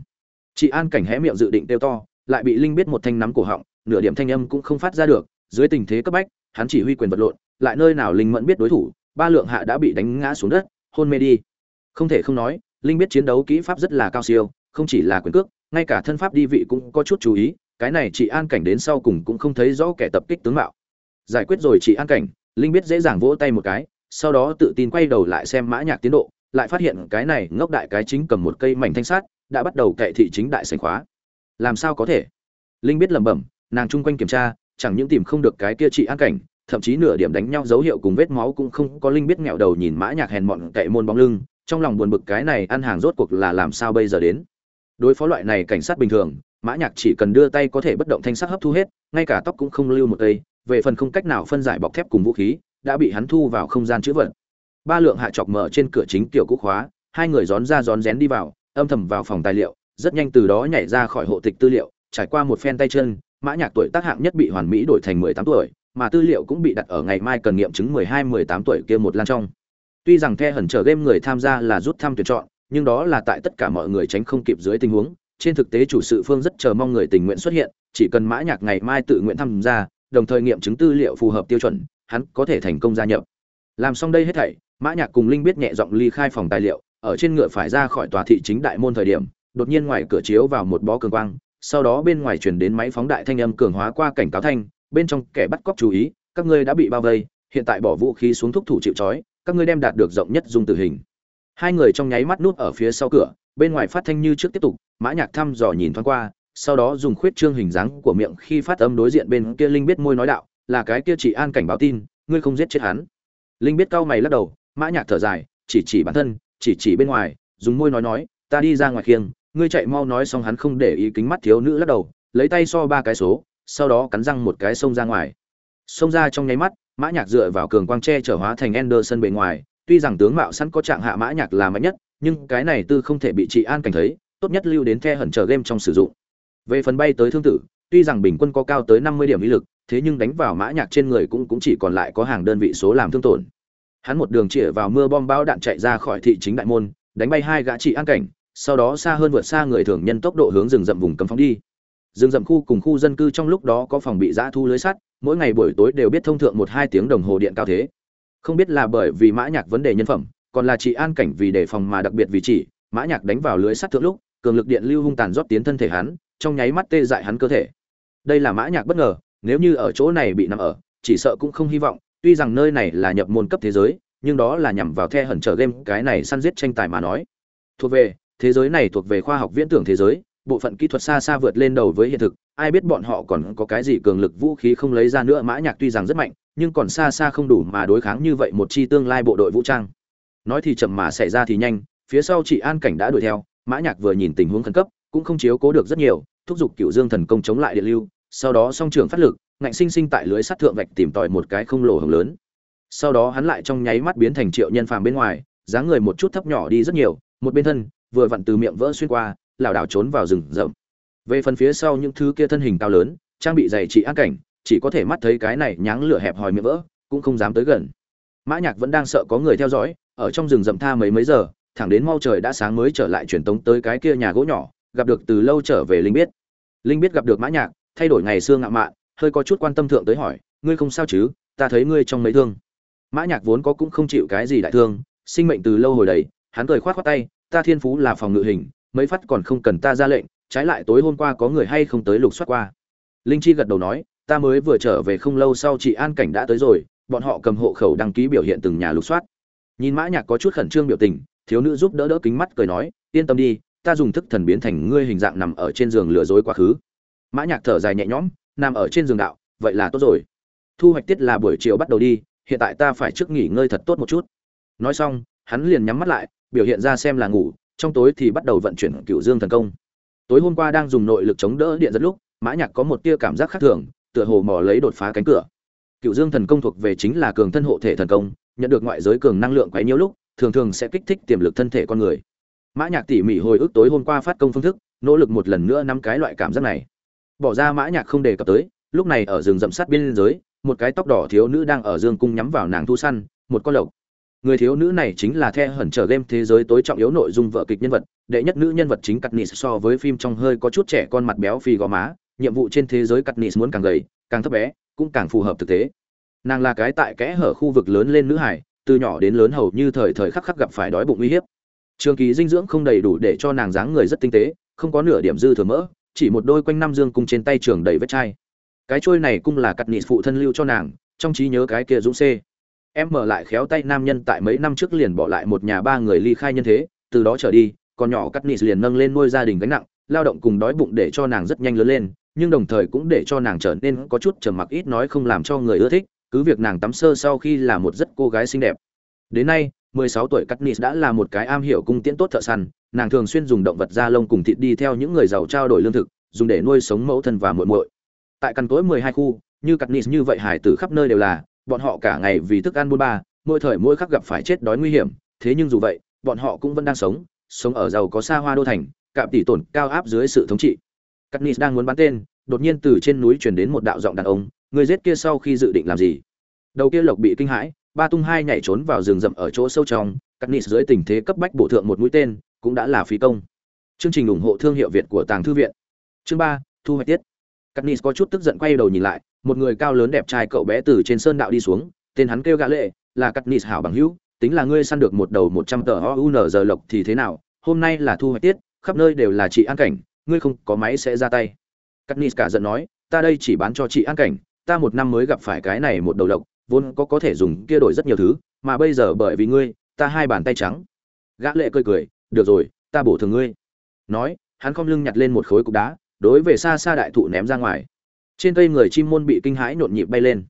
Chị an cảnh hé miệng dự định tiêu to, lại bị linh biết một thanh nắm cổ họng, nửa điểm thanh âm cũng không phát ra được, dưới tình thế cấp bách, hắn chỉ huy quyền vật lộn, lại nơi nào linh mẫn biết đối thủ, ba lượng hạ đã bị đánh ngã xuống đất, hôn mê đi. Không thể không nói, linh biết chiến đấu kỹ pháp rất là cao siêu, không chỉ là quyền cước, ngay cả thân pháp đi vị cũng có chút chú ý cái này chị an cảnh đến sau cùng cũng không thấy rõ kẻ tập kích tướng mạo. Giải quyết rồi chị an cảnh, linh biết dễ dàng vỗ tay một cái, sau đó tự tin quay đầu lại xem mã nhạc tiến độ, lại phát hiện cái này ngốc đại cái chính cầm một cây mảnh thanh sắt, đã bắt đầu cậy thị chính đại sảnh khóa. Làm sao có thể? Linh biết lẩm bẩm, nàng chung quanh kiểm tra, chẳng những tìm không được cái kia chị an cảnh, thậm chí nửa điểm đánh nhau dấu hiệu cùng vết máu cũng không có. Linh biết nghẹo đầu nhìn mã nhạc hèn mọn cậy môn bóng lưng, trong lòng buồn bực cái này ăn hàng rốt cuộc là làm sao bây giờ đến? Đối phó loại này cảnh sát bình thường mã nhạc chỉ cần đưa tay có thể bất động thanh sắc hấp thu hết, ngay cả tóc cũng không lưu một cây về phần không cách nào phân giải bọc thép cùng vũ khí, đã bị hắn thu vào không gian chữ vật. Ba lượng hạ chọc mở trên cửa chính tiểu cũ khóa, hai người gión ra gión rén đi vào, âm thầm vào phòng tài liệu, rất nhanh từ đó nhảy ra khỏi hộ tịch tư liệu, trải qua một phen tay chân, mã nhạc tuổi tác hạng nhất bị hoàn mỹ đổi thành mười tám tuổi, mà tư liệu cũng bị đặt ở ngày mai cần nghiệm chứng mười hai, mười tám tuổi kia một lan trong. Tuy rằng the hẩn chờ game người tham gia là rút thăm tuyển chọn, nhưng đó là tại tất cả mọi người tránh không kịp dưới tình huống trên thực tế chủ sự phương rất chờ mong người tình nguyện xuất hiện, chỉ cần mã nhạc ngày mai tự nguyện tham gia, đồng thời nghiệm chứng tư liệu phù hợp tiêu chuẩn, hắn có thể thành công gia nhập. Làm xong đây hết thảy, mã nhạc cùng linh biết nhẹ giọng ly khai phòng tài liệu, ở trên ngựa phải ra khỏi tòa thị chính đại môn thời điểm, đột nhiên ngoài cửa chiếu vào một bó cường quang, sau đó bên ngoài truyền đến máy phóng đại thanh âm cường hóa qua cảnh cáo thanh, bên trong kẻ bắt cóc chú ý, các ngươi đã bị bao vây, hiện tại bỏ vũ khí xuống thúc thủ chịu trói, các ngươi đem đạt được rộng nhất dung tử hình. Hai người trong nháy mắt núp ở phía sau cửa, bên ngoài phát thanh như trước tiếp tục mã nhạc thăm dò nhìn thoáng qua, sau đó dùng khuyết trương hình dáng của miệng khi phát âm đối diện bên kia linh biết môi nói đạo, là cái kia chỉ an cảnh báo tin, ngươi không giết chết hắn. Linh biết cao mày lắc đầu, mã nhạc thở dài, chỉ chỉ bản thân, chỉ chỉ bên ngoài, dùng môi nói nói, ta đi ra ngoài khiêng, ngươi chạy mau nói xong hắn không để ý kính mắt thiếu nữ lắc đầu, lấy tay so ba cái số, sau đó cắn răng một cái xông ra ngoài. Xông ra trong nháy mắt, mã nhạc dựa vào cường quang che trở hóa thành Anderson bề ngoài, tuy rằng tướng mạo sẵn có trạng hạ mã nhạc là mạnh nhất, nhưng cái này tư không thể bị trị an cảnh thấy tốt nhất lưu đến the hẩn chờ game trong sử dụng. Về phần bay tới thương tử, tuy rằng bình quân có cao tới 50 điểm ý lực, thế nhưng đánh vào mã nhạc trên người cũng cũng chỉ còn lại có hàng đơn vị số làm thương tổn. Hắn một đường chĩa vào mưa bom bão đạn chạy ra khỏi thị chính đại môn, đánh bay hai gã trị an cảnh, sau đó xa hơn vượt xa người thường nhân tốc độ hướng rừng rậm vùng cấm phóng đi. Rừng rậm khu cùng khu dân cư trong lúc đó có phòng bị giã thu lưới sắt, mỗi ngày buổi tối đều biết thông thượng một hai tiếng đồng hồ điện cao thế. Không biết là bởi vì mã nhạc vấn đề nhân phẩm, còn là trị an cảnh vì đề phòng mà đặc biệt vì chỉ, mã nhạc đánh vào lưới sắt thượng lúc cường lực điện lưu hung tàn rót tiến thân thể hắn, trong nháy mắt tê dại hắn cơ thể. Đây là mã nhạc bất ngờ, nếu như ở chỗ này bị nằm ở, chỉ sợ cũng không hy vọng, tuy rằng nơi này là nhập môn cấp thế giới, nhưng đó là nhằm vào the hẩn trở game, cái này săn giết tranh tài mà nói. Thuộc về, thế giới này thuộc về khoa học viễn tưởng thế giới, bộ phận kỹ thuật xa xa vượt lên đầu với hiện thực, ai biết bọn họ còn có cái gì cường lực vũ khí không lấy ra nữa, mã nhạc tuy rằng rất mạnh, nhưng còn xa xa không đủ mà đối kháng như vậy một chi tương lai bộ đội vũ trang. Nói thì chậm mà xảy ra thì nhanh, phía sau chị an cảnh đã đuổi theo mã nhạc vừa nhìn tình huống khẩn cấp, cũng không chiếu cố được rất nhiều, thúc giục cựu dương thần công chống lại điện lưu, sau đó song trường phát lực, ngạnh sinh sinh tại lưới sắt thượng vạch tìm tòi một cái không lỗ hổng lớn. Sau đó hắn lại trong nháy mắt biến thành triệu nhân phàm bên ngoài, dáng người một chút thấp nhỏ đi rất nhiều, một bên thân, vừa vặn từ miệng vỡ xuyên qua, lảo đảo trốn vào rừng rậm. Về phần phía sau những thứ kia thân hình cao lớn, trang bị dày trị ác cảnh, chỉ có thể mắt thấy cái này nháng lửa hẹp hòi miệng vỡ, cũng không dám tới gần. Mã nhạc vẫn đang sợ có người theo dõi, ở trong rừng rậm tha mấy mấy giờ thẳng đến mau trời đã sáng mới trở lại truyền tống tới cái kia nhà gỗ nhỏ, gặp được từ lâu trở về linh biết. Linh biết gặp được mã nhạc, thay đổi ngày xưa ngạo mạn, hơi có chút quan tâm thượng tới hỏi, ngươi không sao chứ? Ta thấy ngươi trong mấy thương. Mã nhạc vốn có cũng không chịu cái gì đại thương, sinh mệnh từ lâu hồi đầy, hắn cười khoát khoát tay, ta thiên phú là phòng ngự hình, mấy phát còn không cần ta ra lệnh, trái lại tối hôm qua có người hay không tới lục soát qua. Linh chi gật đầu nói, ta mới vừa trở về không lâu sau chị an cảnh đã tới rồi, bọn họ cầm hộ khẩu đăng ký biểu hiện từng nhà lục soát. Nhìn mã nhạc có chút khẩn trương biểu tình thiếu nữ giúp đỡ đỡ kính mắt cười nói, yên tâm đi, ta dùng thức thần biến thành ngươi hình dạng nằm ở trên giường lừa dối quá khứ. Mã nhạc thở dài nhẹ nhõm, nằm ở trên giường đạo, vậy là tốt rồi. Thu hoạch tiết là buổi chiều bắt đầu đi, hiện tại ta phải trước nghỉ ngơi thật tốt một chút. Nói xong, hắn liền nhắm mắt lại, biểu hiện ra xem là ngủ, trong tối thì bắt đầu vận chuyển cựu dương thần công. Tối hôm qua đang dùng nội lực chống đỡ điện rất lúc, mã nhạc có một tia cảm giác khác thường, tựa hồ mò lấy đột phá cánh cửa. Cựu dương thần công thuộc về chính là cường thân hộ thể thần công, nhận được ngoại giới cường năng lượng quấy nhiễu lúc thường thường sẽ kích thích tiềm lực thân thể con người. Mã nhạc tỉ mỉ hồi ức tối hôm qua phát công phương thức, nỗ lực một lần nữa nắm cái loại cảm giác này. Bỏ ra mã nhạc không đề cập tới, lúc này ở rừng rậm sát biên giới, một cái tóc đỏ thiếu nữ đang ở dương cung nhắm vào nàng thu săn, một con lộc. Người thiếu nữ này chính là the hẩn trở game thế giới tối trọng yếu nội dung vợ kịch nhân vật, đệ nhất nữ nhân vật chính cắt nis so với phim trong hơi có chút trẻ con mặt béo phì gò má, nhiệm vụ trên thế giới cắt nis muốn càng gầy, càng thấp bé, cũng càng phù hợp thực tế. Nàng là cái tại kẽ hở khu vực lớn lên nữ hải từ nhỏ đến lớn hầu như thời thời khắc khắc gặp phải đói bụng uy hiếp. Trường kỳ dinh dưỡng không đầy đủ để cho nàng dáng người rất tinh tế, không có nửa điểm dư thừa mỡ, chỉ một đôi quanh năm dương cung trên tay trường đầy vết chai. Cái trôi này cung là cắt nịt phụ thân lưu cho nàng, trong trí nhớ cái kia dũng xê. Em mở lại khéo tay nam nhân tại mấy năm trước liền bỏ lại một nhà ba người ly khai nhân thế, từ đó trở đi, con nhỏ cắt nịt liền nâng lên nuôi gia đình gánh nặng, lao động cùng đói bụng để cho nàng rất nhanh lớn lên, nhưng đồng thời cũng để cho nàng trở nên có chút trầm mặc, ít nói không làm cho người ưa thích cứ việc nàng tắm sơ sau khi là một rất cô gái xinh đẹp đến nay 16 tuổi Katniss đã là một cái am hiểu cung tiễn tốt thợ săn, nàng thường xuyên dùng động vật da lông cùng thịt đi theo những người giàu trao đổi lương thực, dùng để nuôi sống mẫu thân và muội muội. Tại căn tối 12 khu, như Katniss như vậy hải tử khắp nơi đều là, bọn họ cả ngày vì thức ăn buôn ba, mỗi thời mỗi khắc gặp phải chết đói nguy hiểm, thế nhưng dù vậy, bọn họ cũng vẫn đang sống, sống ở giàu có xa hoa đô thành, cạm tỷ tổn cao áp dưới sự thống trị. Katniss đang muốn bắn tên, đột nhiên từ trên núi truyền đến một đạo giọng đàn ông, người giết kia sau khi dự định làm gì? Đầu kia Lộc bị kinh hãi, ba tung hai nhảy trốn vào rừng rậm ở chỗ sâu trong cắt nịt dưới tình thế cấp bách bổ thượng một mũi tên cũng đã là phí công. Chương trình ủng hộ thương hiệu việt của tàng thư viện. Chương ba thu hoạch tiết. Cắt nịt có chút tức giận quay đầu nhìn lại một người cao lớn đẹp trai cậu bé từ trên sơn đạo đi xuống tên hắn kêu gã lệ là cắt nịt hảo bằng hữu tính là ngươi săn được một đầu một trăm tờ o giờ lộc thì thế nào hôm nay là thu hoạch tiết khắp nơi đều là chị an cảnh ngươi không có máy sẽ ra tay. Cắt nịt cả giận nói ta đây chỉ bán cho chị an cảnh ta một năm mới gặp phải cái này một đầu lộc vốn có có thể dùng kia đổi rất nhiều thứ, mà bây giờ bởi vì ngươi, ta hai bàn tay trắng. Gã lệ cười cười, được rồi, ta bổ thường ngươi. Nói, hắn không lưng nhặt lên một khối cục đá, đối về xa xa đại thụ ném ra ngoài. Trên cây người chim môn bị kinh hãi nhộn nhịp bay lên.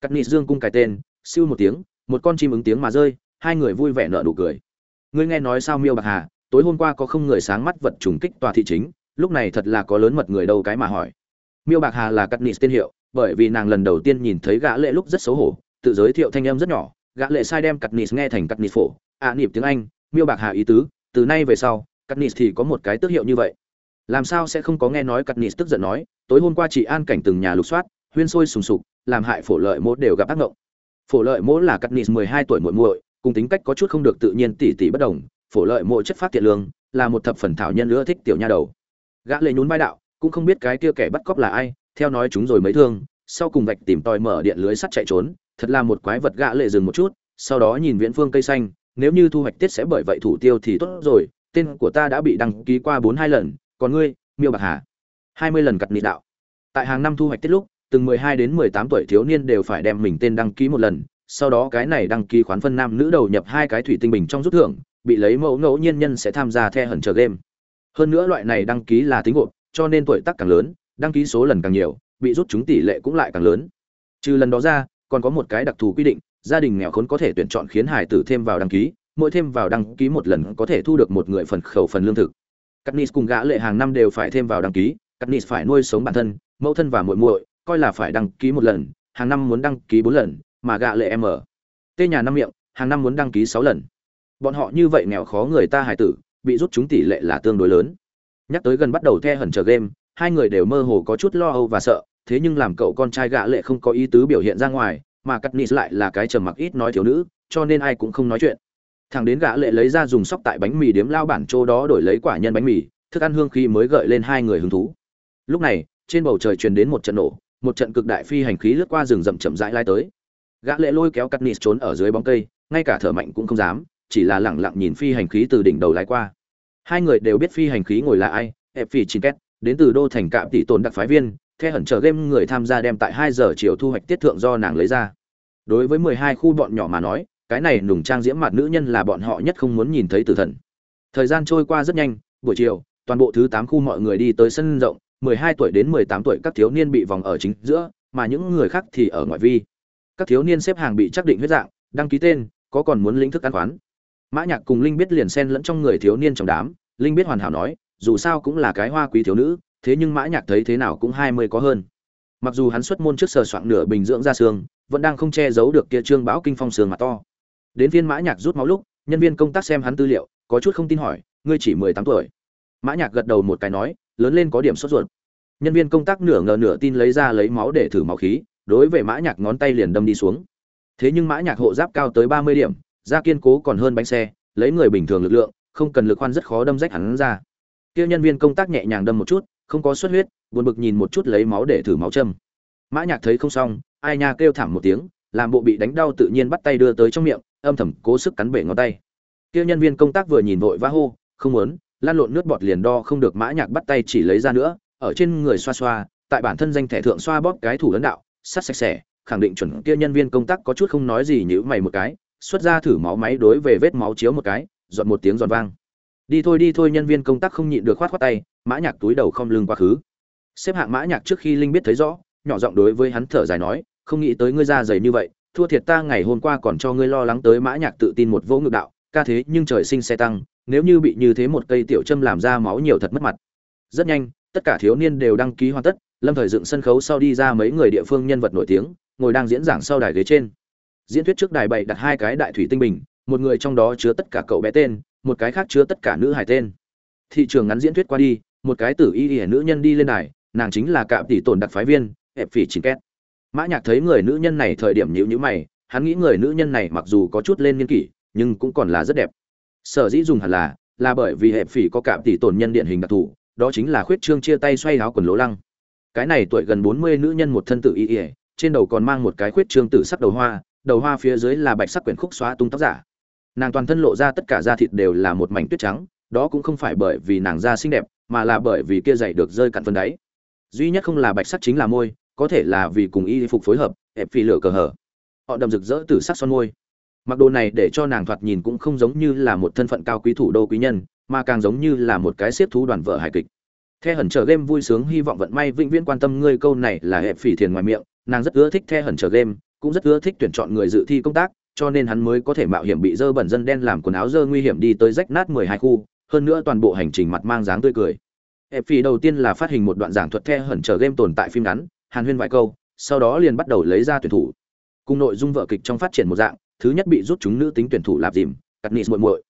Cắt nịt dương cung cài tên, siêu một tiếng, một con chim ứng tiếng mà rơi, hai người vui vẻ nở nụ cười. Ngươi nghe nói sao miêu bạc hà, tối hôm qua có không người sáng mắt vật trùng kích tòa thị chính, lúc này thật là có lớn mật người đâu cái mà hỏi miêu bạc hà là cắt nịt tên hiệu bởi vì nàng lần đầu tiên nhìn thấy gã lệ lúc rất xấu hổ tự giới thiệu thanh âm rất nhỏ gã lệ sai đem cắt nịt nghe thành cắt nịt phổ ạ à, nịp tiếng anh miêu bạc hà ý tứ từ nay về sau cắt nịt thì có một cái tước hiệu như vậy. Làm sao sẽ không có nghe nói cắt nịt tức giận nói tối hôm qua chị an cảnh từng nhà lục soát huyên sôi sùng sục làm hại phổ lợi mỗ đều gặp ác ngộng. Phổ lợi mỗ là cắt nịt mười hai tuổi muội muội cùng tính cách có chút không được tự nhiên tỷ tỷ bất đồng phổ lợi mỗ chất phát tiện lương là một thập phần thảo nhân nữa thích tiểu nha đầu. Gã lệ nhún vai đạo cũng không biết cái kia kẻ bắt cóc là ai, theo nói chúng rồi mấy thương, sau cùng vạch tìm tòi mở điện lưới sắt chạy trốn, thật là một quái vật gã lệ dừng một chút, sau đó nhìn viễn phương cây xanh, nếu như thu hoạch tiết sẽ bởi vậy thủ tiêu thì tốt rồi, tên của ta đã bị đăng ký qua bốn hai lần, còn ngươi, miêu bạc hà hai mươi lần cặt nị đạo. Tại hàng năm thu hoạch tiết lúc, từng mười hai đến mười tám tuổi thiếu niên đều phải đem mình tên đăng ký một lần, sau đó cái này đăng ký khoán phân nam nữ đầu nhập hai cái thủy tinh bình trong rút thưởng, bị lấy mẫu ngẫu nhiên nhân sẽ tham gia the hẩn chờ game. Hơn nữa loại này đăng ký là tính gộp cho nên tuổi tác càng lớn, đăng ký số lần càng nhiều, bị rút chúng tỷ lệ cũng lại càng lớn. Trừ lần đó ra, còn có một cái đặc thù quy định, gia đình nghèo khốn có thể tuyển chọn khiến hải tử thêm vào đăng ký, mỗi thêm vào đăng ký một lần có thể thu được một người phần khẩu phần lương thực. Katniss cùng gã lệ hàng năm đều phải thêm vào đăng ký, Katniss phải nuôi sống bản thân, mẫu thân và muội muội, coi là phải đăng ký một lần, hàng năm muốn đăng ký bốn lần, mà gã lệ em ở. Tê nhà năm miệng, hàng năm muốn đăng ký sáu lần. Bọn họ như vậy nghèo khó người ta hải tử, bị rút chúng tỷ lệ là tương đối lớn nhắc tới gần bắt đầu the hẩn chờ game, hai người đều mơ hồ có chút lo âu và sợ, thế nhưng làm cậu con trai gã lệ không có ý tứ biểu hiện ra ngoài, mà cắt nịt lại là cái trầm mặc ít nói thiếu nữ, cho nên ai cũng không nói chuyện. Thằng đến gã lệ lấy ra dùng sóc tại bánh mì điếm lao bản chỗ đó đổi lấy quả nhân bánh mì, thức ăn hương khí mới gợi lên hai người hứng thú. Lúc này, trên bầu trời truyền đến một trận nổ, một trận cực đại phi hành khí lướt qua rừng rậm chậm rãi lai tới. Gã lệ lôi kéo cắt nịt trốn ở dưới bóng cây, ngay cả thở mạnh cũng không dám, chỉ là lẳng lặng nhìn phi hành khí từ đỉnh đầu lái qua hai người đều biết phi hành khí ngồi là ai ép phi chín két, đến từ đô thành cạm tỷ tồn đặc phái viên, the hẩn chờ game người tham gia đem tại hai giờ chiều thu hoạch tiết thượng do nàng lấy ra. Đối với mười hai khu bọn nhỏ mà nói, cái này nùng trang diễm mặt nữ nhân là bọn họ nhất không muốn nhìn thấy tử thần. Thời gian trôi qua rất nhanh, buổi chiều, toàn bộ thứ tám khu mọi người đi tới sân rộng, mười hai tuổi đến mười tám tuổi các thiếu niên bị vòng ở chính giữa, mà những người khác thì ở ngoại vi. Các thiếu niên xếp hàng bị chắc định huyết dạng, đăng ký tên, có còn muốn lĩnh thức ăn khoán mã nhạc cùng linh biết liền xen lẫn trong người thiếu niên trong đám, linh biết hoàn hảo nói, dù sao cũng là cái hoa quý thiếu nữ, thế nhưng mã nhạc thấy thế nào cũng hai mươi có hơn. Mặc dù hắn xuất môn trước sờ soạn nửa bình dưỡng ra xương, vẫn đang không che giấu được kia trương bão kinh phong sương mặt to. Đến viên mã nhạc rút máu lúc, nhân viên công tác xem hắn tư liệu, có chút không tin hỏi, ngươi chỉ mười tám tuổi? Mã nhạc gật đầu một cái nói, lớn lên có điểm sốt ruột. Nhân viên công tác nửa ngờ nửa tin lấy ra lấy máu để thử máu khí, đối với mã nhạc ngón tay liền đâm đi xuống. Thế nhưng mã nhạc hộ giáp cao tới ba mươi điểm da kiên cố còn hơn bánh xe, lấy người bình thường lực lượng, không cần lực khoan rất khó đâm rách hắn ra. Kia nhân viên công tác nhẹ nhàng đâm một chút, không có xuất huyết, buồn bực nhìn một chút lấy máu để thử máu châm. Mã nhạc thấy không xong, ai nha kêu thảm một tiếng, làm bộ bị đánh đau tự nhiên bắt tay đưa tới trong miệng, âm thầm cố sức cắn bể ngón tay. Kia nhân viên công tác vừa nhìn vội vã hô, không muốn. Lan lộn nước bọt liền đo không được mã nhạc bắt tay chỉ lấy ra nữa, ở trên người xoa xoa, tại bản thân danh thẻ thượng xoa bóp cái thủ ấn đạo sát sạch sẽ, khẳng định chuẩn kia nhân viên công tác có chút không nói gì nhữ mày một cái xuất ra thử máu máy đối về vết máu chiếu một cái dọn một tiếng giòn vang. Đi thôi đi thôi, nhân viên công tác không nhịn được khoát khoát tay, mã nhạc túi đầu không lưng quá khứ. Xếp hạng mã nhạc trước khi linh biết thấy rõ, nhỏ giọng đối với hắn thở dài nói, không nghĩ tới ngươi ra dày như vậy, thua thiệt ta ngày hôm qua còn cho ngươi lo lắng tới mã nhạc tự tin một vô ngực đạo, ca thế nhưng trời sinh xe tăng, nếu như bị như thế một cây tiểu châm làm ra máu nhiều thật mất mặt. Rất nhanh, tất cả thiếu niên đều đăng ký hoàn tất, lâm thời dựng sân khấu sau đi ra mấy người địa phương nhân vật nổi tiếng, ngồi đang diễn giảng sau đài ghế trên diễn thuyết trước đài bày đặt hai cái đại thủy tinh bình, một người trong đó chứa tất cả cậu bé tên, một cái khác chứa tất cả nữ hải tên. Thị trường ngắn diễn thuyết qua đi, một cái tử y ỉa nữ nhân đi lên đài, nàng chính là cạm tỷ tổn đặc phái viên ép phỉ chỉnh két. Mã nhạc thấy người nữ nhân này thời điểm nhíu nhíu mày, hắn nghĩ người nữ nhân này mặc dù có chút lên niên kỷ, nhưng cũng còn là rất đẹp. Sở dĩ dùng hẳn là là bởi vì hệ phỉ có cạm tỷ tổn nhân điện hình đặc thù, đó chính là khuyết trương chia tay xoay áo quần lỗ lăng. Cái này tuổi gần bốn mươi nữ nhân một thân tử y ỉa trên đầu còn mang một cái khuyết trương tử sắc đầu hoa đầu hoa phía dưới là bạch sắc quyển khúc xóa tung tóc giả. Nàng toàn thân lộ ra tất cả da thịt đều là một mảnh tuyết trắng, đó cũng không phải bởi vì nàng da xinh đẹp, mà là bởi vì kia dày được rơi cặn phần đáy. Duy nhất không là bạch sắc chính là môi, có thể là vì cùng y phục phối hợp ép phi lửa cờ hở. Họ đầm rực rỡ từ sắc son môi. Mặc đồ này để cho nàng thoạt nhìn cũng không giống như là một thân phận cao quý thủ đô quý nhân, mà càng giống như là một cái xếp thú đoàn vợ hài kịch. The hẩn chờ game vui sướng, hy vọng vận may vĩnh viễn quan tâm ngươi câu này là hẹp phỉ thiền ngoài miệng, nàng rất ưa thích the hẩn chờ game cũng rất ưa thích tuyển chọn người dự thi công tác, cho nên hắn mới có thể mạo hiểm bị dơ bẩn dân đen làm quần áo dơ nguy hiểm đi tới rách nát mười hai khu, hơn nữa toàn bộ hành trình mặt mang dáng tươi cười. Hẹp đầu tiên là phát hình một đoạn giảng thuật the hẩn chờ game tồn tại phim ngắn, hàn huyên vài câu, sau đó liền bắt đầu lấy ra tuyển thủ. Cùng nội dung vợ kịch trong phát triển một dạng, thứ nhất bị rút chúng nữ tính tuyển thủ lạp dìm cắt nịt muội muội.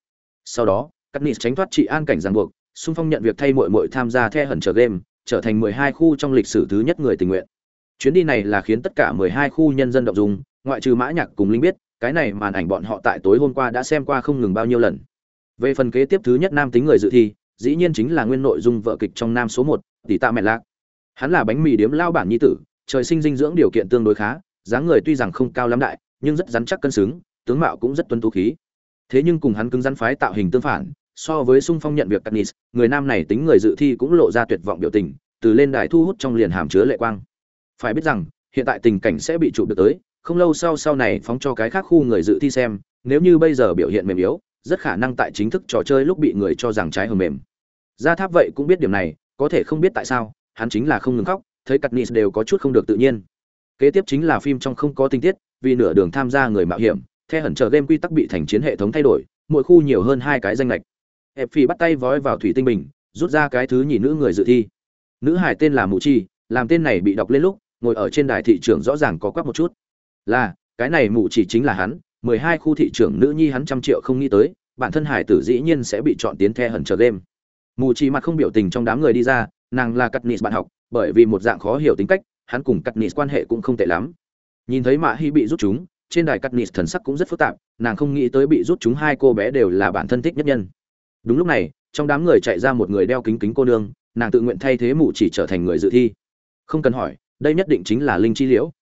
Sau đó cắt nịt tránh thoát trị an cảnh ràng buộc, xung phong nhận việc thay muội muội tham gia the hẩn chờ game, trở thành mười hai khu trong lịch sử thứ nhất người tình nguyện chuyến đi này là khiến tất cả mười hai khu nhân dân động dung ngoại trừ mã nhạc cùng linh biết cái này màn ảnh bọn họ tại tối hôm qua đã xem qua không ngừng bao nhiêu lần. Về phần kế tiếp thứ nhất nam tính người dự thi dĩ nhiên chính là nguyên nội dung vợ kịch trong nam số một tỷ tạ mẹ lạc. Hắn là bánh mì điếm lao bản nhi tử trời sinh dinh dưỡng điều kiện tương đối khá dáng người tuy rằng không cao lắm đại nhưng rất rắn chắc cân xứng tướng mạo cũng rất tuân tú khí. Thế nhưng cùng hắn cứng rắn phái tạo hình tương phản so với sung phong nhận việc Katniss, người nam này tính người dự thi cũng lộ ra tuyệt vọng biểu tình từ lên đài thu hút trong liền hàm chứa lệ quang phải biết rằng, hiện tại tình cảnh sẽ bị chụp được tới, không lâu sau sau này phóng cho cái khác khu người dự thi xem, nếu như bây giờ biểu hiện mềm yếu, rất khả năng tại chính thức trò chơi lúc bị người cho rằng trái hầm mềm. Gia tháp vậy cũng biết điểm này, có thể không biết tại sao, hắn chính là không ngừng khóc, thấy cắt nis đều có chút không được tự nhiên. Kế tiếp chính là phim trong không có tình tiết, vì nửa đường tham gia người mạo hiểm theo hẩn chờ game quy tắc bị thành chiến hệ thống thay đổi, mỗi khu nhiều hơn hai cái danh lệch. Hẹp phi bắt tay vói vào thủy tinh bình, rút ra cái thứ nhì nữ người dự thi. Nữ hải tên là mù chi, làm tên này bị đọc lên lúc ngồi ở trên đài thị trường rõ ràng có quắc một chút. Là, cái này mụ chỉ chính là hắn, mười hai khu thị trưởng nữ nhi hắn trăm triệu không nghĩ tới, bản thân hải tử dĩ nhiên sẽ bị chọn tiến the hẩn chờ game. Mù chỉ mặt không biểu tình trong đám người đi ra, nàng là cắt nịt bạn học, bởi vì một dạng khó hiểu tính cách, hắn cùng cắt nịt quan hệ cũng không tệ lắm. Nhìn thấy mạ hy bị rút chúng, trên đài cắt nịt thần sắc cũng rất phức tạp, nàng không nghĩ tới bị rút chúng hai cô bé đều là bản thân thích nhất nhân. Đúng lúc này, trong đám người chạy ra một người đeo kính kính cô nương, nàng tự nguyện thay thế mụ chỉ trở thành người dự thi. Không cần hỏi đây nhất định chính là linh chi liễu.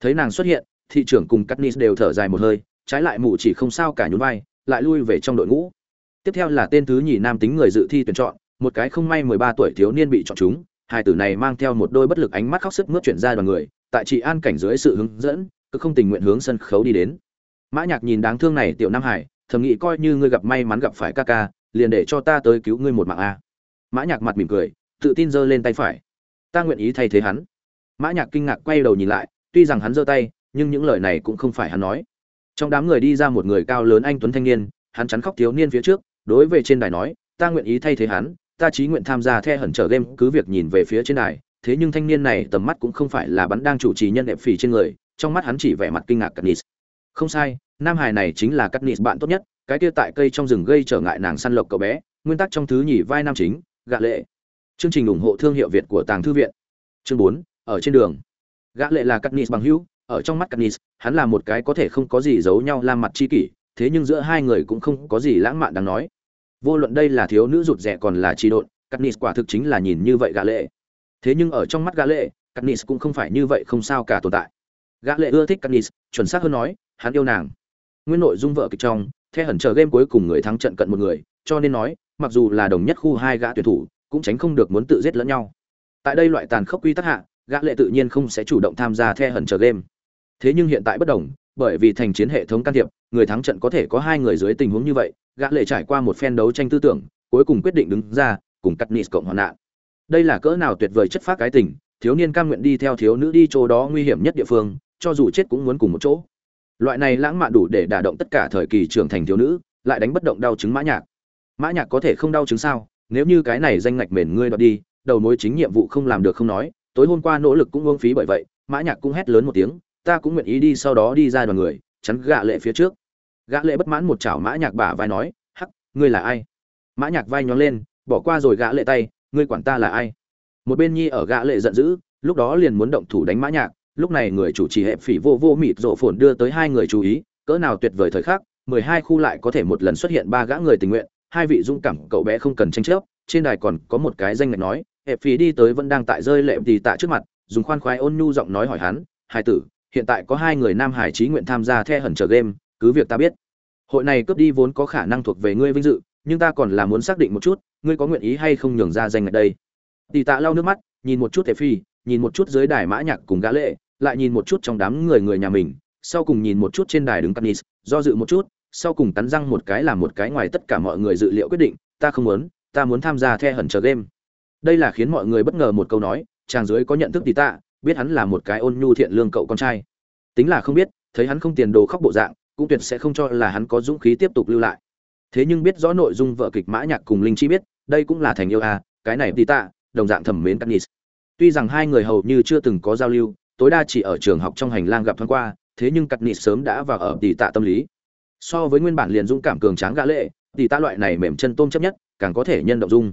Thấy nàng xuất hiện, thị trưởng cùng cắt nis đều thở dài một hơi, trái lại mụ chỉ không sao cả nhún vai, lại lui về trong đội ngũ. Tiếp theo là tên thứ nhì nam tính người dự thi tuyển chọn, một cái không may mười ba tuổi thiếu niên bị chọn chúng hai tử này mang theo một đôi bất lực ánh mắt khóc sức mướt chuyển ra đoàn người, tại chị an cảnh dưới sự hướng dẫn, cứ không tình nguyện hướng sân khấu đi đến. Mã nhạc nhìn đáng thương này tiểu nam hải, thầm nghĩ coi như ngươi gặp may mắn gặp phải ca ca, liền để cho ta tới cứu ngươi một mạng a. Mã nhạc mặt mỉm cười, tự tin giơ lên tay phải. Ta nguyện ý thay thế hắn mã nhạc kinh ngạc quay đầu nhìn lại tuy rằng hắn giơ tay nhưng những lời này cũng không phải hắn nói trong đám người đi ra một người cao lớn anh tuấn thanh niên hắn chắn khóc thiếu niên phía trước đối về trên đài nói ta nguyện ý thay thế hắn ta chí nguyện tham gia the hẩn trở game cứ việc nhìn về phía trên đài thế nhưng thanh niên này tầm mắt cũng không phải là bắn đang chủ trì nhân đẹp phì trên người trong mắt hắn chỉ vẻ mặt kinh ngạc Katniss. Không sai, nam hài này chính là Katniss bạn tốt nhất, cái kia tại cây trong rừng gây trở ngại nàng săn lộc cậu bé, nguyên tắc trong thứ nhì vai nam chính, gạ lệ. Chương trình ủng hộ thương hiệu Việt của Tàng thư viện. chương bốn ở trên đường. Gã lệ là Katniss bằng hữu, ở trong mắt Katniss, hắn là một cái có thể không có gì giấu nhau làm mặt chi kỷ, thế nhưng giữa hai người cũng không có gì lãng mạn đáng nói. Vô luận đây là thiếu nữ rụt rẻ còn là chi độn, Katniss quả thực chính là nhìn như vậy gã lệ. Thế nhưng ở trong mắt gã lệ, Katniss cũng không phải như vậy không sao cả tồn tại. Gã lệ ưa thích Katniss, chuẩn xác hơn nói, hắn yêu nàng. Nguyên nội dung vợ kịch trong theo hẳn chờ game cuối cùng người thắng trận cận một người, cho nên nói, mặc dù là đồng nhất khu hai gã tuyển thủ, cũng tránh không được muốn tự giết lẫn nhau. Tại đây loại tàn khốc quy tắc hạ gã lệ tự nhiên không sẽ chủ động tham gia the hận chờ game. Thế nhưng hiện tại bất đồng, bởi vì thành chiến hệ thống can thiệp, người thắng trận có thể có hai người dưới tình huống như vậy, gã lệ trải qua một phen đấu tranh tư tưởng, cuối cùng quyết định đứng ra, cùng cắt nịt cộng hoạn nạn. Đây là cỡ nào tuyệt vời chất phát cái tình, thiếu niên cam nguyện đi theo thiếu nữ đi chỗ đó nguy hiểm nhất địa phương, cho dù chết cũng muốn cùng một chỗ. Loại này lãng mạn đủ để đả động tất cả thời kỳ trưởng thành thiếu nữ, lại đánh bất động đau chứng mã nhạc. Mã nhạc có thể không đau chứng sao? Nếu như cái này danh ngạch mền ngươi đoạt đi, đầu mối chính nhiệm vụ không làm được không nói tối hôm qua nỗ lực cũng uống phí bởi vậy, mã nhạc cũng hét lớn một tiếng, ta cũng nguyện ý đi sau đó đi ra đoàn người, chắn gã lệ phía trước. Gã lệ bất mãn một chảo mã nhạc bả vai nói, hắc, ngươi là ai? Mã nhạc vai nhón lên, bỏ qua rồi gã lệ tay, ngươi quản ta là ai? Một bên nhi ở gã lệ giận dữ, lúc đó liền muốn động thủ đánh mã nhạc, lúc này người chủ trì hẹp phỉ vô vô mịt rộ phồn đưa tới hai người chú ý, cỡ nào tuyệt vời thời khắc, mười hai khu lại có thể một lần xuất hiện ba gã người tình nguyện, hai vị dũng cảm cậu bé không cần tranh chấp, trên đài còn có một cái danh ngạch nói hẹp phì đi tới vẫn đang tại rơi lệ tì tạ trước mặt dùng khoan khoái ôn nhu giọng nói hỏi hắn hai tử hiện tại có hai người nam hải trí nguyện tham gia the hẩn chờ game cứ việc ta biết hội này cướp đi vốn có khả năng thuộc về ngươi vinh dự nhưng ta còn là muốn xác định một chút ngươi có nguyện ý hay không nhường ra danh ở đây tỷ tạ lau nước mắt nhìn một chút hẹp phi nhìn một chút dưới đài mã nhạc cùng gã lệ lại nhìn một chút trong đám người người nhà mình sau cùng nhìn một chút trên đài đứng Canis, do dự một chút, sau cùng cắn răng một cái làm một cái ngoài tất cả mọi người dự liệu quyết định, ta không muốn, ta muốn tham gia The hẩn chờ game. Đây là khiến mọi người bất ngờ một câu nói, chàng dưới có nhận thức tỷ tạ, biết hắn là một cái ôn nhu thiện lương cậu con trai. Tính là không biết, thấy hắn không tiền đồ khóc bộ dạng, cũng tuyệt sẽ không cho là hắn có dũng khí tiếp tục lưu lại. Thế nhưng biết rõ nội dung vợ kịch Mã Nhạc cùng Linh Chi biết, đây cũng là thành yêu a, cái này tỷ tạ, đồng dạng thẩm mến Canis. Tuy rằng hai người hầu như chưa từng có giao lưu, tối đa chỉ ở trường học trong hành lang gặp thoáng qua thế nhưng cặt sớm đã vào ở tỷ tạ tâm lý so với nguyên bản liền dũng cảm cường tráng gã lệ tỷ tạ loại này mềm chân tôm chấp nhất càng có thể nhân động dung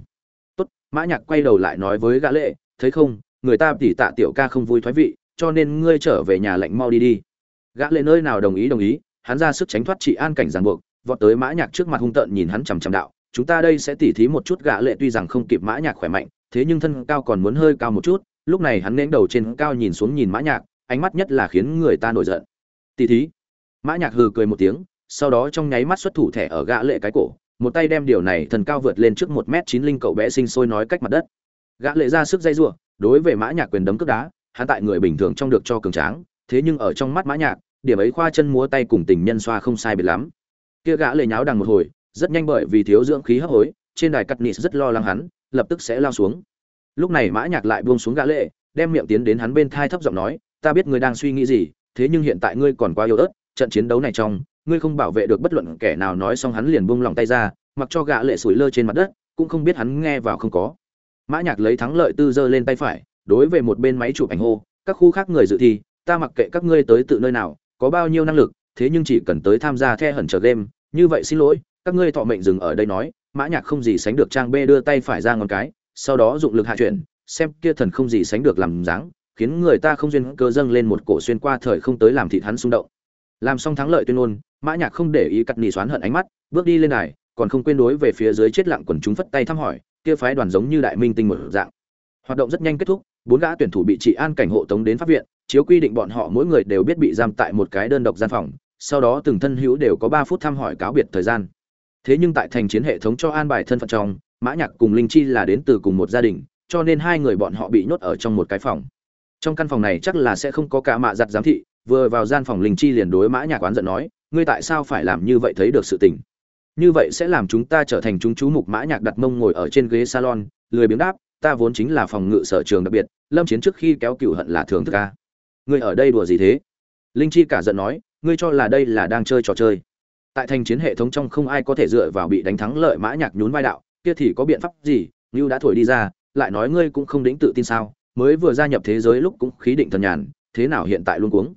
mã nhạc quay đầu lại nói với gã lệ, thấy không, người ta tỷ tạ tiểu ca không vui thoái vị, cho nên ngươi trở về nhà lạnh mau đi đi. Gã lệ nơi nào đồng ý đồng ý, hắn ra sức tránh thoát trị an cảnh giằng buộc, vọt tới mã nhạc trước mặt hung tợn nhìn hắn chằm chằm đạo, chúng ta đây sẽ tỉ thí một chút. Gã lệ tuy rằng không kịp mã nhạc khỏe mạnh, thế nhưng thân cao còn muốn hơi cao một chút, lúc này hắn nén đầu trên cao nhìn xuống nhìn mã nhạc, ánh mắt nhất là khiến người ta nổi giận. Tỷ thí. Mã nhạc hừ cười một tiếng, sau đó trong nháy mắt xuất thủ thẻ ở gã lệ cái cổ một tay đem điều này thần cao vượt lên trước một mét chín linh cậu bé sinh sôi nói cách mặt đất. Gã lệ ra sức dây rủa đối với mã nhạc quyền đấm cước đá, hắn tại người bình thường trong được cho cường tráng, thế nhưng ở trong mắt mã nhạc, điểm ấy khoa chân múa tay cùng tình nhân xoa không sai biệt lắm. Kia gã lệ nháo đằng một hồi, rất nhanh bởi vì thiếu dưỡng khí hấp hối, trên đài cắt nịt rất lo lắng hắn, lập tức sẽ lao xuống. Lúc này mã nhạc lại buông xuống gã lệ, đem miệng tiến đến hắn bên thai thấp giọng nói, ta biết ngươi đang suy nghĩ gì, thế nhưng hiện tại ngươi còn quá yếu ớt, trận chiến đấu này trong ngươi không bảo vệ được bất luận kẻ nào nói xong hắn liền buông lòng tay ra, mặc cho gã lệ sủi lơ trên mặt đất, cũng không biết hắn nghe vào không có. Mã nhạc lấy thắng lợi tư giơ lên tay phải, đối về một bên máy chụp ảnh hô, các khu khác người dự thi, ta mặc kệ các ngươi tới tự nơi nào, có bao nhiêu năng lực, thế nhưng chỉ cần tới tham gia the hẩn chờ game, như vậy xin lỗi, các ngươi thọ mệnh dừng ở đây nói, mã nhạc không gì sánh được trang b đưa tay phải ra ngón cái, sau đó dụng lực hạ chuyển, xem kia thần không gì sánh được làm dáng, khiến người ta không duyên cơ dâng lên một cổ xuyên qua thời không tới làm thịt hắn xung động làm xong thắng lợi tuyên ngôn, mã nhạc không để ý cắt nỉ xoán hận ánh mắt, bước đi lên đài, còn không quên đối về phía dưới chết lặng quần chúng phất tay thăm hỏi, kia phái đoàn giống như đại minh tinh một dạng. Hoạt động rất nhanh kết thúc, bốn gã tuyển thủ bị trị an cảnh hộ tống đến pháp viện, chiếu quy định bọn họ mỗi người đều biết bị giam tại một cái đơn độc gian phòng, sau đó từng thân hữu đều có ba phút thăm hỏi cáo biệt thời gian. Thế nhưng tại thành chiến hệ thống cho an bài thân phận trong, mã nhạc cùng linh chi là đến từ cùng một gia đình, cho nên hai người bọn họ bị nhốt ở trong một cái phòng. Trong căn phòng này chắc là sẽ không có cả mạ giặt giám thị vừa vào gian phòng linh chi liền đối mã nhạc quán giận nói, ngươi tại sao phải làm như vậy thấy được sự tình? Như vậy sẽ làm chúng ta trở thành chúng chú mục mã nhạc đặt mông ngồi ở trên ghế salon. Lười biếng đáp, ta vốn chính là phòng ngự sở trường đặc biệt, lâm chiến trước khi kéo cựu hận là thường thức ca ngươi ở đây đùa gì thế? Linh chi cả giận nói, ngươi cho là đây là đang chơi trò chơi. Tại thành chiến hệ thống trong không ai có thể dựa vào bị đánh thắng lợi mã nhạc nhún vai đạo, kia thì có biện pháp gì? Như đã thổi đi ra, lại nói ngươi cũng không đĩnh tự tin sao? Mới vừa gia nhập thế giới lúc cũng khí định thần nhàn, thế nào hiện tại luôn cuống?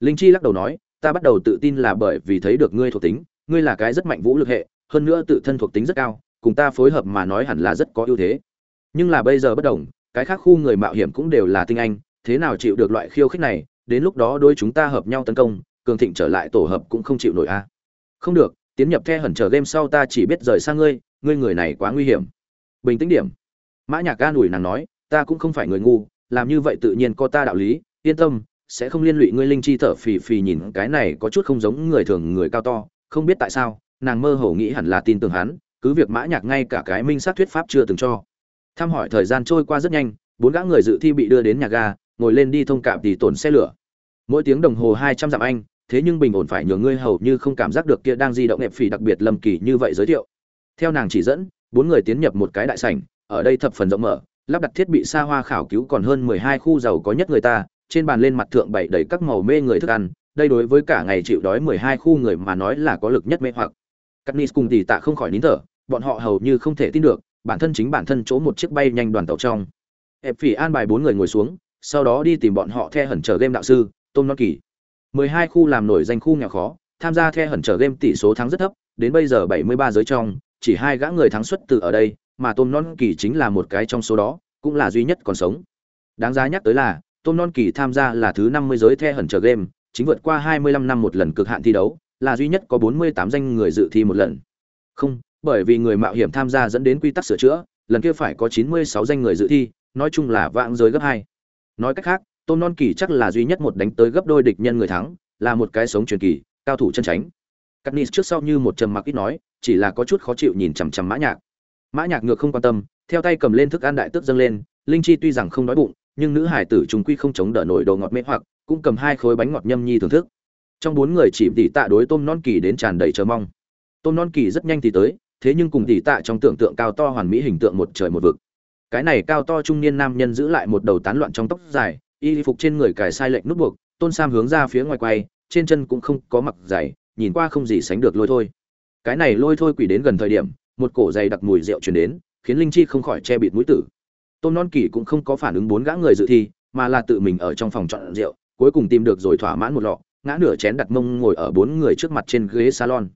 Linh chi lắc đầu nói, ta bắt đầu tự tin là bởi vì thấy được ngươi thuộc tính, ngươi là cái rất mạnh vũ lực hệ, hơn nữa tự thân thuộc tính rất cao, cùng ta phối hợp mà nói hẳn là rất có ưu thế. Nhưng là bây giờ bất đồng, cái khác khu người mạo hiểm cũng đều là tinh anh, thế nào chịu được loại khiêu khích này, đến lúc đó đôi chúng ta hợp nhau tấn công, cường thịnh trở lại tổ hợp cũng không chịu nổi a. Không được, tiến nhập the hẩn chờ game sau ta chỉ biết rời sang ngươi ngươi người này quá nguy hiểm. Bình tĩnh điểm. Mã nhạc ca đuổi nàng nói, ta cũng không phải người ngu, làm như vậy tự nhiên có ta đạo lý, yên tâm sẽ không liên lụy ngươi linh chi thở phì phì nhìn cái này có chút không giống người thường người cao to, không biết tại sao, nàng mơ hồ nghĩ hẳn là tin tưởng hắn, cứ việc mã nhạc ngay cả cái minh sát thuyết pháp chưa từng cho. Thăm hỏi thời gian trôi qua rất nhanh, bốn gã người dự thi bị đưa đến nhà ga, ngồi lên đi thông cảm thì tổn xe lửa. Mỗi tiếng đồng hồ hai trăm dặm anh, thế nhưng bình ổn phải nhường ngươi hầu như không cảm giác được kia đang di động ép phì đặc biệt lâm kỳ như vậy giới thiệu. Theo nàng chỉ dẫn, bốn người tiến nhập một cái đại sảnh, ở đây thập phần rộng mở, lắp đặt thiết bị xa hoa khảo cứu còn hơn mười hai khu giàu có nhất người ta trên bàn lên mặt thượng bày đầy các màu mê người thức ăn, đây đối với cả ngày chịu đói mười hai khu người mà nói là có lực nhất mê hoặc. Katniss cùng tỷ tạ không khỏi nín thở, bọn họ hầu như không thể tin được, bản thân chính bản thân chỗ một chiếc bay nhanh đoàn tàu trong. Ép phỉ an bài bốn người ngồi xuống, sau đó đi tìm bọn họ theo hẩn chờ game đạo sư tôn non kỳ mười hai khu làm nổi danh khu nghèo khó, tham gia theo hẩn chờ game tỷ số thắng rất thấp, đến bây giờ bảy mươi ba giới trong, chỉ hai gã người thắng xuất từ ở đây, mà tôn non kỳ chính là một cái trong số đó, cũng là duy nhất còn sống. Đáng giá nhắc tới là Tôm non kỳ tham gia là thứ năm mươi giới the hẩn chờ game, chính vượt qua hai mươi lăm năm một lần cực hạn thi đấu, là duy nhất có bốn mươi tám danh người dự thi một lần. Không, bởi vì người mạo hiểm tham gia dẫn đến quy tắc sửa chữa, lần kia phải có chín mươi sáu danh người dự thi, nói chung là vãng giới gấp hai. Nói cách khác Tôm non kỳ chắc là duy nhất một đánh tới gấp đôi địch nhân người thắng, là một cái sống truyền kỳ, cao thủ chân tránh. Katniss trước sau như một trầm mặc ít nói, chỉ là có chút khó chịu nhìn chằm chằm mã nhạc. Mã nhạc ngược không quan tâm, theo tay cầm lên thức ăn đại tước dâng lên, linh chi tuy rằng không đói bụng nhưng nữ hải tử trùng quy không chống đỡ nổi đồ ngọt mê hoặc, cũng cầm hai khối bánh ngọt nhâm nhi thưởng thức. Trong bốn người chỉ tỷ tạ đối tôm non kỳ đến tràn đầy chờ mong. Tôm non kỳ rất nhanh thì tới, thế nhưng cùng tỷ tạ trong tưởng tượng cao to hoàn mỹ hình tượng một trời một vực. Cái này cao to trung niên nam nhân giữ lại một đầu tán loạn trong tóc dài, y phục trên người cài sai lệch nút buộc, tôn sam hướng ra phía ngoài quay, trên chân cũng không có mặc giày, nhìn qua không gì sánh được lôi thôi. Cái này lôi thôi quỷ đến gần thời điểm, một cổ dày đặc mùi rượu truyền đến, khiến linh chi không khỏi che bịt mũi tử tôn non kỳ cũng không có phản ứng bốn gã người dự thi, mà là tự mình ở trong phòng chọn rượu, cuối cùng tìm được rồi thỏa mãn một lọ, ngã nửa chén đặt mông ngồi ở bốn người trước mặt trên ghế salon.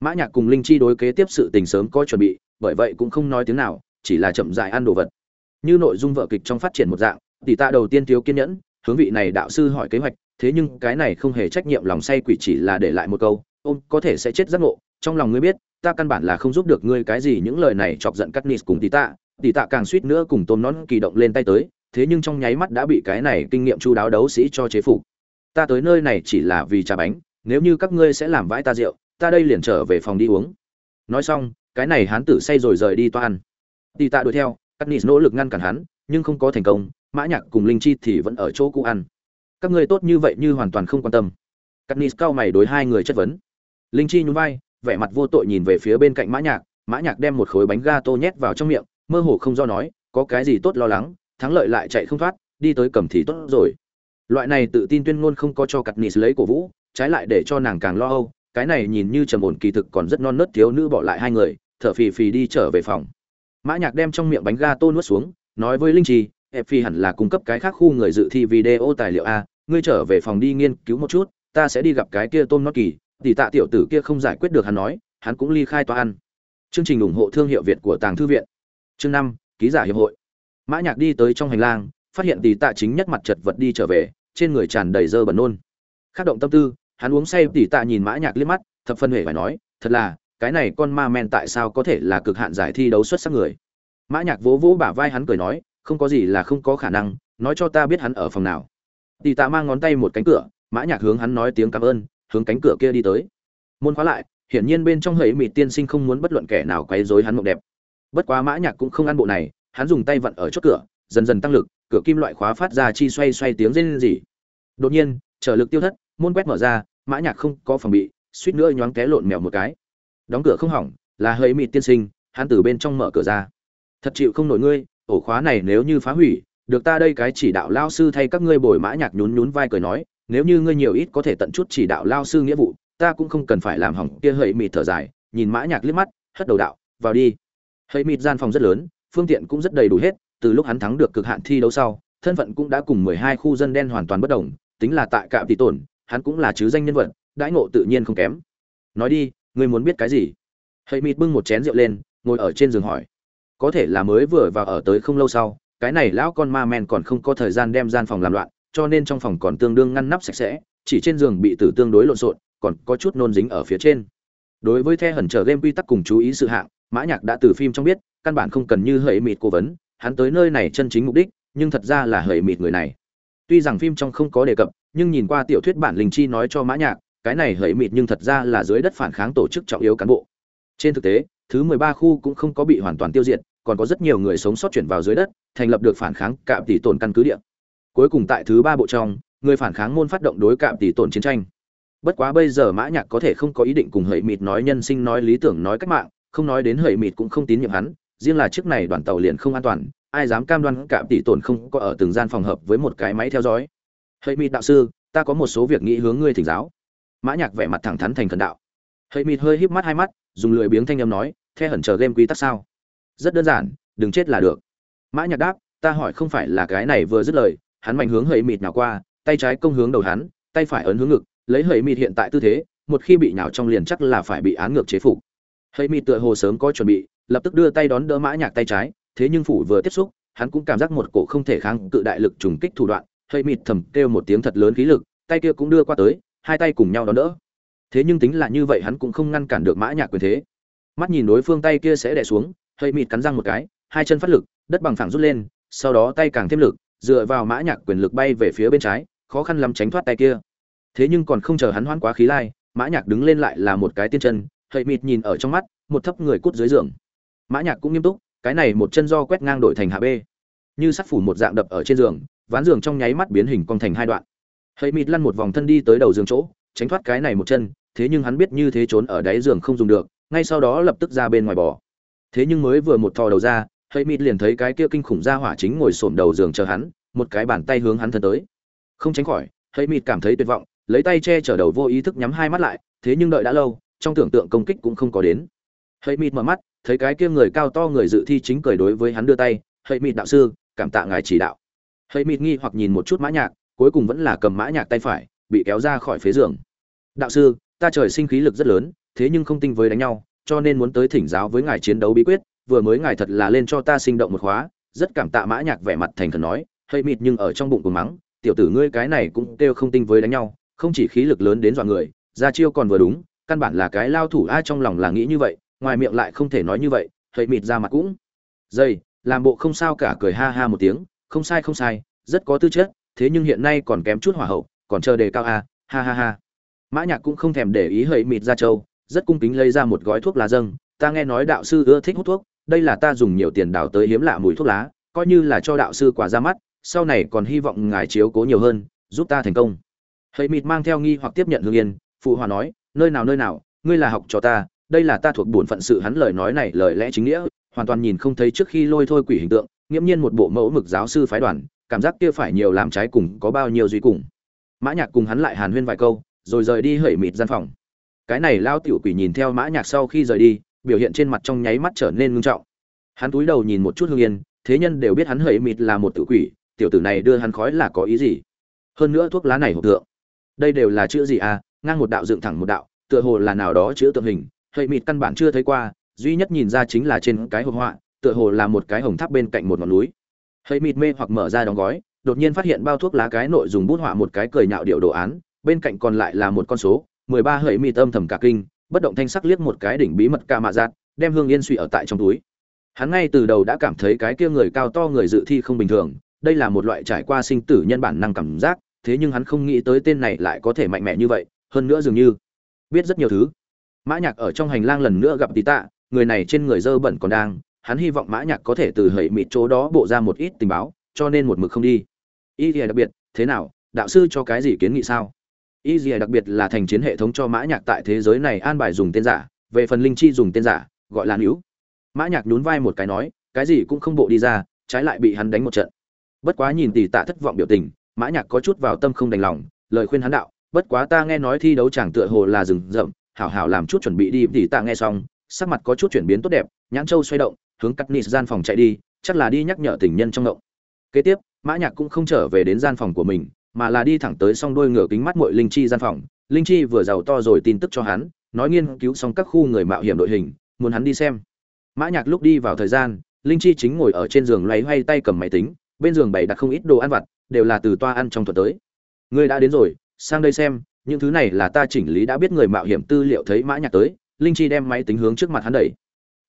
Mã nhạc cùng linh chi đối kế tiếp sự tình sớm có chuẩn bị, bởi vậy cũng không nói tiếng nào, chỉ là chậm rãi ăn đồ vật. Như nội dung vở kịch trong phát triển một dạng, tỷ tạ đầu tiên thiếu kiên nhẫn, hướng vị này đạo sư hỏi kế hoạch, thế nhưng cái này không hề trách nhiệm lòng say quỷ chỉ là để lại một câu ôm có thể sẽ chết giác ngộ, trong lòng ngươi biết, ta căn bản là không giúp được ngươi cái gì những lời này chọc giận cắt nít cùng tỷ tạ tỷ tạ càng suýt nữa cùng tôm nón kỳ động lên tay tới, thế nhưng trong nháy mắt đã bị cái này kinh nghiệm chu đáo đấu sĩ cho chế phục. Ta tới nơi này chỉ là vì trà bánh, nếu như các ngươi sẽ làm vãi ta rượu, ta đây liền trở về phòng đi uống. Nói xong, cái này hán tử say rồi rời đi toa ăn. Tỷ tạ đuổi theo cắt nịt nỗ lực ngăn cản hắn, nhưng không có thành công, mã nhạc cùng linh chi thì vẫn ở chỗ cũ ăn. Các ngươi tốt như vậy như hoàn toàn không quan tâm. Cắt nịt cao mày đối hai người chất vấn. Linh chi nhún vai, vẻ mặt vô tội nhìn về phía bên cạnh mã nhạc mã nhạc đem một khối bánh ga tô nhét vào trong miệng mơ hồ không do nói, có cái gì tốt lo lắng, thắng lợi lại chạy không thoát, đi tới cầm thì tốt rồi. Loại này tự tin tuyên ngôn không có cho cắt nít lấy cổ vũ, trái lại để cho nàng càng lo âu, cái này nhìn như trầm ổn kỳ thực còn rất non nớt thiếu nữ bỏ lại hai người, thở phì phì đi trở về phòng. Mã nhạc đem trong miệng bánh ga tô nuốt xuống, nói với linh chi ép phi hẳn là cung cấp cái khác khu người dự thi video tài liệu a, ngươi trở về phòng đi nghiên cứu một chút, ta sẽ đi gặp cái kia tôm nó kỳ tỷ tạ tiểu tử kia không giải quyết được hắn nói, hắn cũng ly khai tòa ăn. Chương trình ủng hộ thương hiệu việt của tàng thư viện chương năm, ký giả hiệp hội. Mã nhạc đi tới trong hành lang, phát hiện tỷ tạ chính nhất mặt chật vật đi trở về, trên người tràn đầy dơ bẩn nôn. Khắc động tâm tư, hắn uống say tỷ tạ nhìn mã nhạc liếc mắt, thập phân huệ phải nói, thật là, cái này con ma men tại sao có thể là cực hạn giải thi đấu xuất sắc người? Mã nhạc vỗ vỗ bả vai hắn cười nói, không có gì là không có khả năng, nói cho ta biết hắn ở phòng nào. Tỷ tạ mang ngón tay một cánh cửa, mã nhạc hướng hắn nói tiếng cảm ơn, hướng cánh cửa kia đi tới. Môn khóa lại, hiển nhiên bên trong hầy mịt tiên sinh không muốn bất luận kẻ nào quấy rối hắn mộng đẹp bất quá mã nhạc cũng không ăn bộ này, hắn dùng tay vặn ở chốt cửa, dần dần tăng lực, cửa kim loại khóa phát ra chi xoay xoay tiếng rên rỉ. Đột nhiên, trở lực tiêu thất, môn quét mở ra, mã nhạc không có phòng bị, suýt nữa nhoáng té lộn mèo một cái. Đóng cửa không hỏng, là hơi mịt tiên sinh, hắn từ bên trong mở cửa ra. Thật chịu không nổi ngươi, ổ khóa này nếu như phá hủy, được ta đây cái chỉ đạo lao sư thay các ngươi bồi mã nhạc nhún nhún vai cười nói, nếu như ngươi nhiều ít có thể tận chút chỉ đạo lao sư nghĩa vụ, ta cũng không cần phải làm hỏng kia hơi mịt thở dài, nhìn mã nhạc liếc mắt, hất đầu đạo, vào đi hậy mịt gian phòng rất lớn, phương tiện cũng rất đầy đủ hết, từ lúc hắn thắng được cực hạn thi đấu sau, thân phận cũng đã cùng 12 khu dân đen hoàn toàn bất động tính là tại cạm tỷ tổn, hắn cũng là chứ danh nhân vật, đãi ngộ tự nhiên không kém. Nói đi, ngươi muốn biết cái gì? Hậy mịt bưng một chén rượu lên, ngồi ở trên giường hỏi. Có thể là mới vừa vào ở tới không lâu sau, cái này lão con ma men còn không có thời gian đem gian phòng làm loạn, cho nên trong phòng còn tương đương ngăn nắp sạch sẽ, chỉ trên giường bị tử tương đối lộn xộn, còn có chút nôn dính ở phía trên. Đối với the hẩn trở game quy tắc cùng chú ý sự hạng mã nhạc đã từ phim trong biết, căn bản không cần như Hợi mịt cố vấn, hắn tới nơi này chân chính mục đích, nhưng thật ra là Hợi mịt người này. Tuy rằng phim trong không có đề cập, nhưng nhìn qua tiểu thuyết bản linh chi nói cho mã nhạc, cái này Hợi mịt nhưng thật ra là dưới đất phản kháng tổ chức trọng yếu cán bộ. Trên thực tế, thứ mười ba khu cũng không có bị hoàn toàn tiêu diệt, còn có rất nhiều người sống sót chuyển vào dưới đất, thành lập được phản kháng cạm tỷ tổn căn cứ địa. Cuối cùng tại thứ ba bộ trong, người phản kháng môn phát động đối cạm tỷ tổn chiến tranh. Bất quá bây giờ mã nhạc có thể không có ý định cùng hợi mịt nói nhân sinh, nói lý tưởng, nói cách mạng không nói đến hợi mịt cũng không tín nhiệm hắn, riêng là chiếc này đoàn tàu liền không an toàn, ai dám cam đoan cạm tỷ tổn không có ở từng gian phòng hợp với một cái máy theo dõi. Hợi mịt đạo sư, ta có một số việc nghĩ hướng ngươi thỉnh giáo. Mã nhạc vẻ mặt thẳng thắn thành khẩn đạo. Hợi mịt hơi híp mắt hai mắt, dùng lười biếng thanh âm nói theo hẩn chờ game quy tắc sao? Rất đơn giản, đừng chết là được. Mã nhạc đáp, ta hỏi không phải là cái này vừa dứt lời, hắn mạnh hướng hợi mịt nào qua, tay trái công hướng đầu hắn, tay phải ấn hướng ngực, lấy hợi mịt hiện tại tư thế, một khi bị nhào trong liền chắc là phải bị án ngược chế phục. Hơi mịt tựa hồ sớm có chuẩn bị, lập tức đưa tay đón đỡ mã nhạc tay trái, thế nhưng phủ vừa tiếp xúc, hắn cũng cảm giác một cổ không thể kháng cự đại lực trùng kích thủ đoạn. Hơi mịt thầm kêu một tiếng thật lớn khí lực, tay kia cũng đưa qua tới, hai tay cùng nhau đón đỡ. Thế nhưng tính là như vậy hắn cũng không ngăn cản được mã nhạc quyền thế. Mắt nhìn đối phương tay kia sẽ đè xuống hơi mịt cắn răng một cái, hai chân phát lực, đất bằng phẳng rút lên, sau đó tay càng thêm lực, dựa vào mã nhạc quyền lực bay về phía bên trái, khó khăn lắm tránh thoát tay kia. Thế nhưng còn không chờ hắn hoãn quá khí lai, mã nhạc đứng lên lại là một cái tiên chân hậy mịt nhìn ở trong mắt một thấp người cút dưới giường. Mã nhạc cũng nghiêm túc cái này một chân do quét ngang đổi thành hạ bê, như sắt phủ một dạng đập ở trên giường ván giường trong nháy mắt biến hình cong thành hai đoạn. Hậy mịt lăn một vòng thân đi tới đầu giường chỗ tránh thoát cái này một chân thế nhưng hắn biết như thế trốn ở đáy giường không dùng được ngay sau đó lập tức ra bên ngoài bò. Thế nhưng mới vừa một thò đầu ra hậy mịt liền thấy cái kia kinh khủng ra hỏa chính ngồi xổm đầu giường chờ hắn một cái bàn tay hướng hắn thân tới. Không tránh khỏi hậy mịt cảm thấy tuyệt vọng lấy tay che chở đầu vô ý thức nhắm hai mắt lại thế nhưng đợi đã lâu trong tưởng tượng công kích cũng không có đến. Hậy mịt mở mắt, thấy cái kia người cao to người dự thi chính cười đối với hắn đưa tay hậy mịt đạo sư, cảm tạ ngài chỉ đạo. Hậy mịt nghi hoặc nhìn một chút mã nhạc, cuối cùng vẫn là cầm mã nhạc tay phải, bị kéo ra khỏi phế giường. Đạo sư, ta trời sinh khí lực rất lớn, thế nhưng không tinh với đánh nhau, cho nên muốn tới thỉnh giáo với ngài chiến đấu bí quyết, vừa mới ngài thật là lên cho ta sinh động một khóa. Rất cảm tạ mã nhạc vẻ mặt thành khẩn nói hơi mịt nhưng ở trong bụng của mắng, tiểu tử ngươi cái này cũng kêu không tinh với đánh nhau, không chỉ khí lực lớn đến dọa người, ra chiêu còn vừa đúng căn bản là cái lao thủ ai trong lòng là nghĩ như vậy, ngoài miệng lại không thể nói như vậy hơi mịt ra mặt cũng. Dây, làm bộ không sao cả cười ha ha một tiếng, không sai không sai, rất có tư chất, thế nhưng hiện nay còn kém chút hỏa hậu, còn chờ đề cao a, ha ha ha. Mã nhạc cũng không thèm để ý hơi mịt ra châu, rất cung kính lấy ra một gói thuốc lá dâng, ta nghe nói đạo sư ưa thích hút thuốc, đây là ta dùng nhiều tiền đào tới hiếm lạ mùi thuốc lá, coi như là cho đạo sư quả ra mắt, sau này còn hy vọng ngài chiếu cố nhiều hơn, giúp ta thành công. Hơi mịt mang theo nghi hoặc tiếp nhận hương yên, phụ hòa nói nơi nào nơi nào, ngươi là học cho ta, đây là ta thuộc bổn phận sự hắn lời nói này lời lẽ chính nghĩa, hoàn toàn nhìn không thấy trước khi lôi thôi quỷ hình tượng, nghiễm nhiên một bộ mẫu mực giáo sư phái đoàn, cảm giác kia phải nhiều làm trái cùng có bao nhiêu duy cùng. Mã nhạc cùng hắn lại hàn huyên vài câu, rồi rời đi hởi mịt gian phòng. Cái này lao tiểu quỷ nhìn theo mã nhạc sau khi rời đi, biểu hiện trên mặt trong nháy mắt trở nên ngưng trọng. Hắn cúi đầu nhìn một chút hương yên, thế nhân đều biết hắn hởi mịt là một tự quỷ, tiểu tử này đưa hắn khói là có ý gì? Hơn nữa thuốc lá này hộp thượng đây đều là chữ gì à? Ngang một đạo dựng thẳng một đạo, tựa hồ là nào đó chữ tượng hình. Hợi mịt căn bản chưa thấy qua, duy nhất nhìn ra chính là trên cái hộp họa, tựa hồ là một cái hồng tháp bên cạnh một ngọn núi. Hợi mịt mê hoặc mở ra đóng gói, đột nhiên phát hiện bao thuốc lá cái nội dùng bút họa một cái cười nhạo điệu đồ án, bên cạnh còn lại là một con số, mười ba hợi mịt âm thầm cả kinh, bất động thanh sắc liếc một cái đỉnh bí mật ca mạ giạt đem hương yên suy ở tại trong túi. Hắn ngay từ đầu đã cảm thấy cái kia người cao to người dự thi không bình thường, đây là một loại trải qua sinh tử nhân bản năng cảm giác thế nhưng hắn không nghĩ tới tên này lại có thể mạnh mẽ như vậy, hơn nữa dường như biết rất nhiều thứ. Mã nhạc ở trong hành lang lần nữa gặp tí tạ, người này trên người dơ bẩn còn đang, hắn hy vọng mã nhạc có thể từ hệ mịt chỗ đó bộ ra một ít tình báo, cho nên một mực không đi. Y gì đặc biệt, thế nào, đạo sư cho cái gì kiến nghị sao? Y dìa đặc biệt là thành chiến hệ thống cho mã nhạc tại thế giới này an bài dùng tên giả, về phần linh chi dùng tên giả, gọi là níu. Mã nhạc nhún vai một cái nói, cái gì cũng không bộ đi ra, trái lại bị hắn đánh một trận. Bất quá nhìn tỷ tạ thất vọng biểu tình mã nhạc có chút vào tâm không đành lòng, lời khuyên hắn đạo, bất quá ta nghe nói thi đấu chẳng tựa hồ là rừng rậm, hảo hảo làm chút chuẩn bị đi tỷ tạ nghe xong. Sắc mặt có chút chuyển biến tốt đẹp, nhãn châu xoay động, hướng cắt nịt gian phòng chạy đi, chắc là đi nhắc nhở tình nhân trong động. Kế tiếp, mã nhạc cũng không trở về đến gian phòng của mình, mà là đi thẳng tới song đôi ngửa kính mắt muội linh chi gian phòng. Linh chi vừa giàu to rồi tin tức cho hắn, nói nghiên cứu xong các khu người mạo hiểm đội hình, muốn hắn đi xem. Mã nhạc lúc đi vào thời gian, linh chi chính ngồi ở trên giường loay hoay tay cầm máy tính, bên giường bày đặt không ít đồ ăn vặt đều là từ toa ăn trong thuật tới. Ngươi đã đến rồi, sang đây xem, những thứ này là ta chỉnh lý đã biết người mạo hiểm tư liệu thấy mã nhạc tới, linh chi đem máy tính hướng trước mặt hắn đẩy.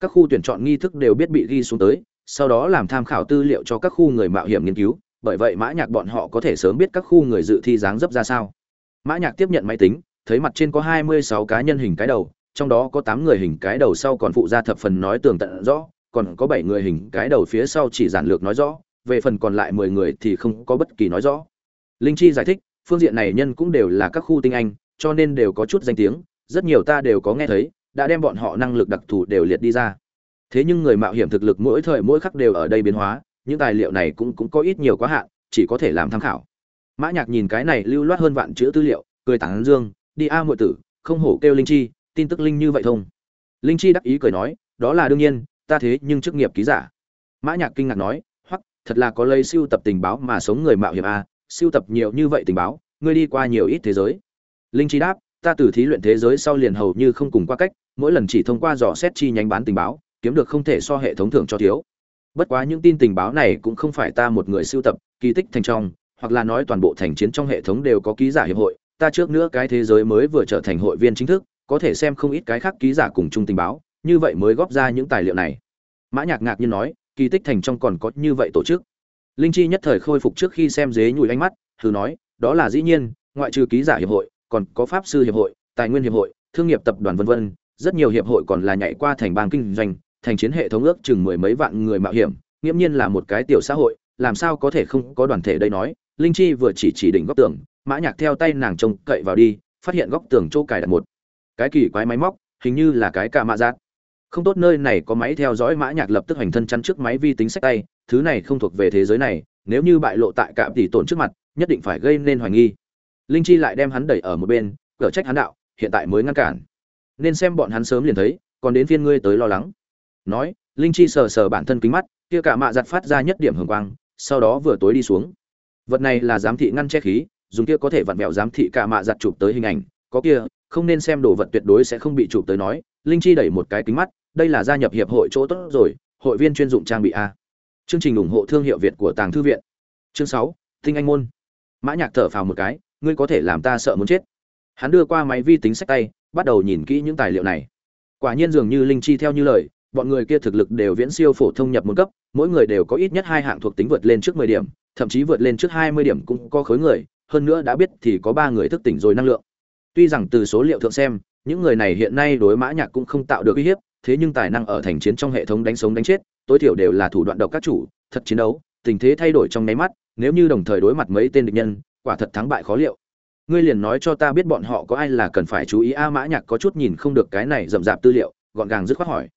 Các khu tuyển chọn nghi thức đều biết bị ghi xuống tới, sau đó làm tham khảo tư liệu cho các khu người mạo hiểm nghiên cứu, bởi vậy mã nhạc bọn họ có thể sớm biết các khu người dự thi dáng dấp ra sao. Mã nhạc tiếp nhận máy tính, thấy mặt trên có 26 cá nhân hình cái đầu, trong đó có 8 người hình cái đầu sau còn phụ ra thập phần nói tường tận rõ, còn có 7 người hình cái đầu phía sau chỉ giản lược nói rõ về phần còn lại 10 người thì không có bất kỳ nói rõ. Linh chi giải thích, phương diện này nhân cũng đều là các khu tinh anh, cho nên đều có chút danh tiếng, rất nhiều ta đều có nghe thấy, đã đem bọn họ năng lực đặc thù đều liệt đi ra. Thế nhưng người mạo hiểm thực lực mỗi thời mỗi khắc đều ở đây biến hóa, những tài liệu này cũng cũng có ít nhiều quá hạn, chỉ có thể làm tham khảo. Mã nhạc nhìn cái này lưu loát hơn vạn chữ tư liệu, cười tán dương, đi a, muội tử, không hổ kêu linh chi, tin tức linh như vậy thông. Linh chi đắc ý cười nói, đó là đương nhiên, ta thế nhưng chức nghiệp ký giả. Mã nhạc kinh ngạc nói thật là có lấy siêu tập tình báo mà sống người mạo hiểm a siêu tập nhiều như vậy tình báo, ngươi đi qua nhiều ít thế giới. Linh chi đáp, ta từ thí luyện thế giới sau liền hầu như không cùng qua cách, mỗi lần chỉ thông qua dò xét chi nhánh bán tình báo, kiếm được không thể so hệ thống thưởng cho thiếu. Bất quá những tin tình báo này cũng không phải ta một người sưu tập, kỳ tích thành trong, hoặc là nói toàn bộ thành chiến trong hệ thống đều có ký giả hiệp hội, ta trước nữa cái thế giới mới vừa trở thành hội viên chính thức, có thể xem không ít cái khác ký giả cùng chung tình báo, như vậy mới góp ra những tài liệu này. Mã nhạc ngạc nhiên nói kỳ tích thành trong còn có như vậy tổ chức. Linh chi nhất thời khôi phục trước khi xem dế nhùi ánh mắt, thử nói, đó là dĩ nhiên, ngoại trừ ký giả hiệp hội, còn có pháp sư hiệp hội, tài nguyên hiệp hội, thương nghiệp tập đoàn vân vân, rất nhiều hiệp hội còn là nhảy qua thành bang kinh doanh, thành chiến hệ thống ước chừng mười mấy vạn người mạo hiểm, nghiễm nhiên là một cái tiểu xã hội, làm sao có thể không có đoàn thể đây nói. Linh chi vừa chỉ chỉ đỉnh góc tường, mã nhạc theo tay nàng trông cậy vào đi, phát hiện góc tường chỗ cài đặt một cái kỳ quái máy móc, hình như là cái cà mạ giác không tốt nơi này có máy theo dõi mã nhạc lập tức hành thân chắn trước máy vi tính sách tay, thứ này không thuộc về thế giới này, nếu như bại lộ tại cạm tỷ tổn trước mặt, nhất định phải gây nên hoài nghi. Linh chi lại đem hắn đẩy ở một bên cở trách hắn đạo, hiện tại mới ngăn cản. Nên xem bọn hắn sớm liền thấy, còn đến phiên ngươi tới lo lắng. Nói, linh chi sờ sờ bản thân kính mắt, kia cả mạ giặt phát ra nhất điểm hường quang, sau đó vừa tối đi xuống. Vật này là giám thị ngăn che khí, dùng kia có thể vặn vẹo giám thị cả mạ giặt chụp tới hình ảnh, có kia, không nên xem đồ vật tuyệt đối sẽ không bị chụp tới nói, linh chi đẩy một cái kính mắt đây là gia nhập hiệp hội chỗ tốt rồi, hội viên chuyên dụng trang bị a. Chương trình ủng hộ thương hiệu việt của tàng thư viện. Chương sáu, tinh anh môn. Mã nhạc thở phào một cái, ngươi có thể làm ta sợ muốn chết. Hắn đưa qua máy vi tính sách tay, bắt đầu nhìn kỹ những tài liệu này. Quả nhiên dường như linh chi theo như lời, bọn người kia thực lực đều viễn siêu phổ thông nhập môn cấp, mỗi người đều có ít nhất hai hạng thuộc tính vượt lên trước mười điểm, thậm chí vượt lên trước hai mươi điểm cũng có khối người, hơn nữa đã biết thì có ba người thức tỉnh rồi năng lượng. Tuy rằng từ số liệu thượng xem, những người này hiện nay đối mã nhạc cũng không tạo được uy hiếp thế nhưng tài năng ở thành chiến trong hệ thống đánh sống đánh chết, tối thiểu đều là thủ đoạn độc các chủ, thật chiến đấu, tình thế thay đổi trong nháy mắt, nếu như đồng thời đối mặt mấy tên địch nhân, quả thật thắng bại khó liệu. Ngươi liền nói cho ta biết bọn họ có ai là cần phải chú ý a mã nhạc có chút nhìn không được cái này rậm rạp tư liệu, gọn gàng dứt khoát hỏi.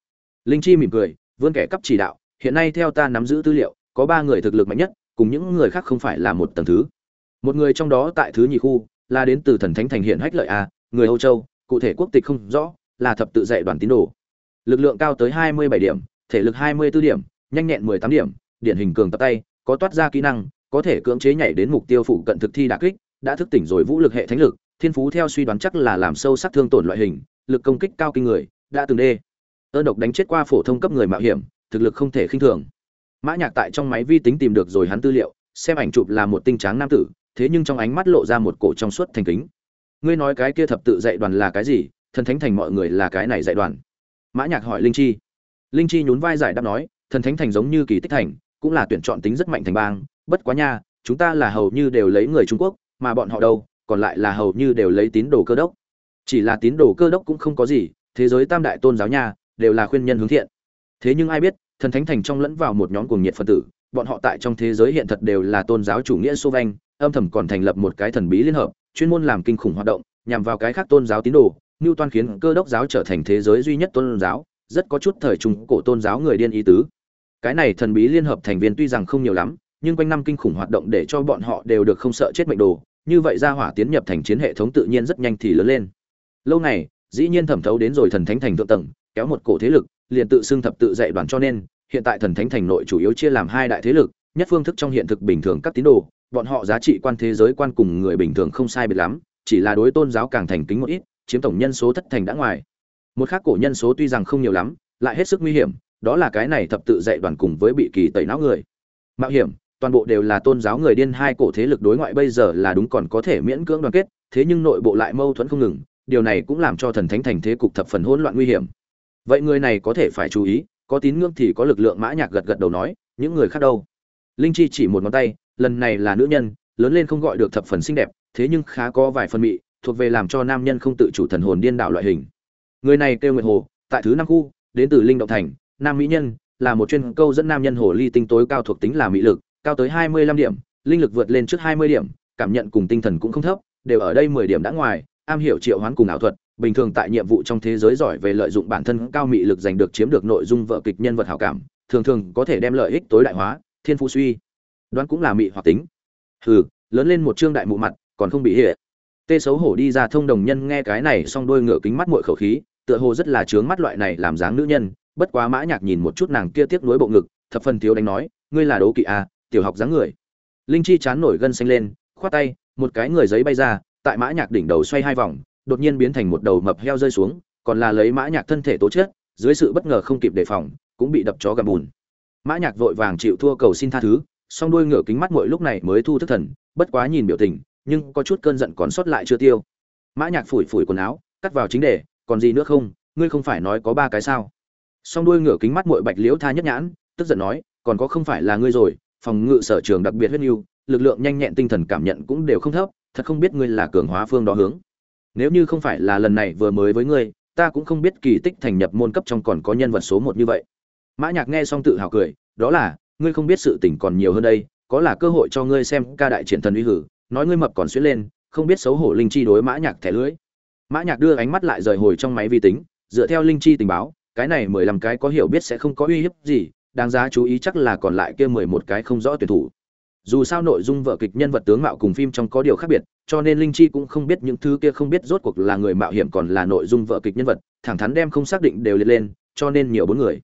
Linh chi mỉm cười, vươn kẻ cấp chỉ đạo, hiện nay theo ta nắm giữ tư liệu, có ba người thực lực mạnh nhất, cùng những người khác không phải là một tầng thứ. Một người trong đó tại thứ nhì khu, là đến từ thần thánh thành hiện hách lợi a, người âu châu, cụ thể quốc tịch không rõ, là thập tự dạy đoàn tín đồ lực lượng cao tới hai mươi bảy điểm, thể lực 24 điểm, nhanh nhẹn mười tám điểm, điển hình cường tập tay, có toát ra kỹ năng, có thể cưỡng chế nhảy đến mục tiêu phụ cận thực thi đả kích, đã thức tỉnh rồi vũ lực hệ thánh lực, thiên phú theo suy đoán chắc là làm sâu sắc thương tổn loại hình, lực công kích cao kinh người, đã từng đê. Ơn độc đánh chết qua phổ thông cấp người mạo hiểm, thực lực không thể khinh thường. Mã nhạc tại trong máy vi tính tìm được rồi hắn tư liệu, xem ảnh chụp là một tinh tráng nam tử, thế nhưng trong ánh mắt lộ ra một cổ trong suốt thành kính. Ngươi nói cái kia thập tự dạy đoàn là cái gì? Thần thánh thành mọi người là cái này dạy đoàn mã nhạc hỏi linh chi. Linh chi nhún vai giải đáp nói, thần thánh thành giống như kỳ tích thành, cũng là tuyển chọn tính rất mạnh thành bang. Bất quá nha, chúng ta là hầu như đều lấy người trung quốc, mà bọn họ đâu, còn lại là hầu như đều lấy tín đồ cơ đốc. Chỉ là tín đồ cơ đốc cũng không có gì, thế giới tam đại tôn giáo nha, đều là khuyên nhân hướng thiện. Thế nhưng ai biết, thần thánh thành trong lẫn vào một nhóm cuồng nhiệt phật tử, bọn họ tại trong thế giới hiện thật đều là tôn giáo chủ nghĩa xô vanh, âm thầm còn thành lập một cái thần bí liên hợp, chuyên môn làm kinh khủng hoạt động, nhằm vào cái khác tôn giáo tín đồ Newton toan khiến cơ đốc giáo trở thành thế giới duy nhất tôn giáo, rất có chút thời trung cổ tôn giáo người điên ý tứ. Cái này thần bí liên hợp thành viên tuy rằng không nhiều lắm, nhưng quanh năm kinh khủng hoạt động để cho bọn họ đều được không sợ chết mệnh đồ, như vậy ra hỏa tiến nhập thành chiến hệ thống tự nhiên rất nhanh thì lớn lên. Lâu này dĩ nhiên thẩm thấu đến rồi thần thánh thành thượng tầng, kéo một cổ thế lực, liền tự xưng thập tự dạy đoàn cho nên, hiện tại thần thánh thành nội chủ yếu chia làm hai đại thế lực, nhất phương thức trong hiện thực bình thường các tín đồ, bọn họ giá trị quan thế giới quan cùng người bình thường không sai biệt lắm, chỉ là đối tôn giáo càng thành kính một ít chiếm tổng nhân số thất thành đã ngoài. Một khác cổ nhân số tuy rằng không nhiều lắm, lại hết sức nguy hiểm, đó là cái này thập tự dạy đoàn cùng với bị kỳ tẩy não người. Mạo hiểm, toàn bộ đều là tôn giáo người điên hai cổ thế lực đối ngoại bây giờ là đúng còn có thể miễn cưỡng đoàn kết, thế nhưng nội bộ lại mâu thuẫn không ngừng, điều này cũng làm cho thần thánh thành thế cục thập phần hỗn loạn nguy hiểm. Vậy người này có thể phải chú ý, có tín ngưỡng thì có lực lượng mã nhạc gật gật đầu nói, những người khác đâu? Linh chi chỉ một ngón tay, lần này là nữ nhân, lớn lên không gọi được thập phần xinh đẹp, thế nhưng khá có vài phần mị thuộc về làm cho nam nhân không tự chủ thần hồn điên đảo loại hình. Người này kêu nguyệt hồ, tại thứ năm khu, đến từ linh động thành, nam mỹ nhân, là một chuyên câu dẫn nam nhân hồ ly tinh tối cao thuộc tính là mỹ lực, cao tới hai mươi lăm điểm, linh lực vượt lên trước hai mươi điểm, cảm nhận cùng tinh thần cũng không thấp, đều ở đây mười điểm đã ngoài, am hiểu triệu hoán cùng ảo thuật, bình thường tại nhiệm vụ trong thế giới giỏi về lợi dụng bản thân cao mị lực giành được chiếm được nội dung vợ kịch nhân vật hảo cảm, thường thường có thể đem lợi ích tối đại hóa, thiên phú suy đoán cũng là mị hoặc tính. Hừ, lớn lên một trương đại mụ mặt, còn không bị hệ tê xấu hổ đi ra thông đồng nhân nghe cái này xong đôi ngựa kính mắt muội khẩu khí, tựa hồ rất là chướng mắt loại này làm dáng nữ nhân, bất quá mã nhạc nhìn một chút nàng kia tiếc nuối bộ ngực, thập phần thiếu đánh nói, ngươi là đố kỵ à tiểu học dáng người. Linh chi chán nổi gân xanh lên, khoát tay, một cái người giấy bay ra, tại mã nhạc đỉnh đầu xoay hai vòng, đột nhiên biến thành một đầu mập heo rơi xuống, còn là lấy mã nhạc thân thể tố chết dưới sự bất ngờ không kịp đề phòng, cũng bị đập chó gầm bùn. Mã nhạc vội vàng chịu thua cầu xin tha thứ, song đuôi ngựa kính mắt muội lúc này mới thu thức thần, bất quá nhìn biểu tình nhưng có chút cơn giận còn sót lại chưa tiêu. Mã nhạc phủi phủi quần áo, cắt vào chính đề, còn gì nữa không, ngươi không phải nói có ba cái sao? Song đuôi ngửa kính mắt muội bạch liễu tha nhất nhãn, tức giận nói, còn có không phải là ngươi rồi, phòng ngự sở trường đặc biệt huyết nhu, lực lượng nhanh nhẹn tinh thần cảm nhận cũng đều không thấp, thật không biết ngươi là cường hóa phương đó hướng. Nếu như không phải là lần này vừa mới với ngươi, ta cũng không biết kỳ tích thành nhập môn cấp trong còn có nhân vật số một như vậy. Mã nhạc nghe xong tự hào cười, đó là, ngươi không biết sự tình còn nhiều hơn đây, có là cơ hội cho ngươi xem ca đại triển thần uy hử nói ngươi mập còn xuyên lên, không biết xấu hổ linh chi đối mã nhạc thẻ lưỡi mã nhạc đưa ánh mắt lại rời hồi trong máy vi tính, dựa theo linh chi tình báo, cái này mười lăm cái có hiểu biết sẽ không có uy hiếp gì, đáng giá chú ý chắc là còn lại kia mười một cái không rõ tuyển thủ. Dù sao nội dung vở kịch nhân vật tướng mạo cùng phim trong có điều khác biệt, cho nên linh chi cũng không biết những thứ kia không biết rốt cuộc là người mạo hiểm còn là nội dung vở kịch nhân vật, thẳng thắn đem không xác định đều liệt lên, cho nên nhiều bốn người.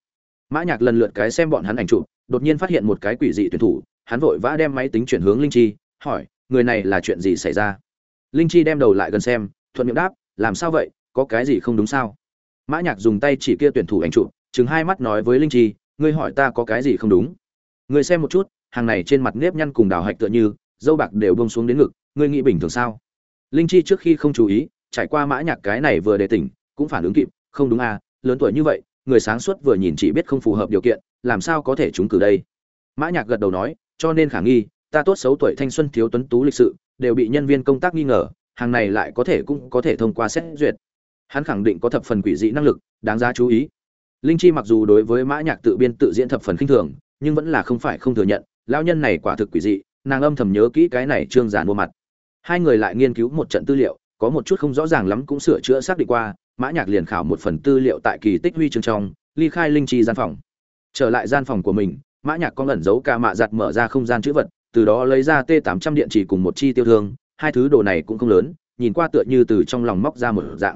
Mã nhạc lần lượt cái xem bọn hắn ảnh chụp, đột nhiên phát hiện một cái quỷ dị tuyển thủ, hắn vội vã đem máy tính chuyển hướng linh chi, hỏi người này là chuyện gì xảy ra? Linh chi đem đầu lại gần xem, thuận miệng đáp, làm sao vậy? Có cái gì không đúng sao? Mã nhạc dùng tay chỉ kia tuyển thủ ảnh chụp, chừng hai mắt nói với linh chi, ngươi hỏi ta có cái gì không đúng? Ngươi xem một chút, hàng này trên mặt nếp nhăn cùng đào hạch tựa như, dâu bạc đều bông xuống đến ngực, ngươi nghĩ bình thường sao? Linh chi trước khi không chú ý, trải qua mã nhạc cái này vừa để tỉnh, cũng phản ứng kịp, không đúng à lớn tuổi như vậy, người sáng suốt vừa nhìn chỉ biết không phù hợp điều kiện, làm sao có thể trúng cử đây? Mã nhạc gật đầu nói, cho nên khả nghi ta tốt xấu tuổi thanh xuân thiếu tuấn tú lịch sự, đều bị nhân viên công tác nghi ngờ, hàng này lại có thể cũng có thể thông qua xét duyệt. Hắn khẳng định có thập phần quỷ dị năng lực, đáng giá chú ý. Linh chi mặc dù đối với mã nhạc tự biên tự diễn thập phần khinh thường, nhưng vẫn là không phải không thừa nhận, lão nhân này quả thực quỷ dị, nàng âm thầm nhớ kỹ cái này trương giản mua mặt. Hai người lại nghiên cứu một trận tư liệu, có một chút không rõ ràng lắm cũng sửa chữa xác định qua, mã nhạc liền khảo một phần tư liệu tại kỳ tích huy chương trong, ly khai linh chi gian phòng. Trở lại gian phòng của mình, mã nhạc con ẩn giấu ca mạ giặt mở ra không gian chữ vật từ đó lấy ra t 800 điện chỉ cùng một chi tiêu thương, hai thứ đồ này cũng không lớn, nhìn qua tựa như từ trong lòng móc ra một dạng.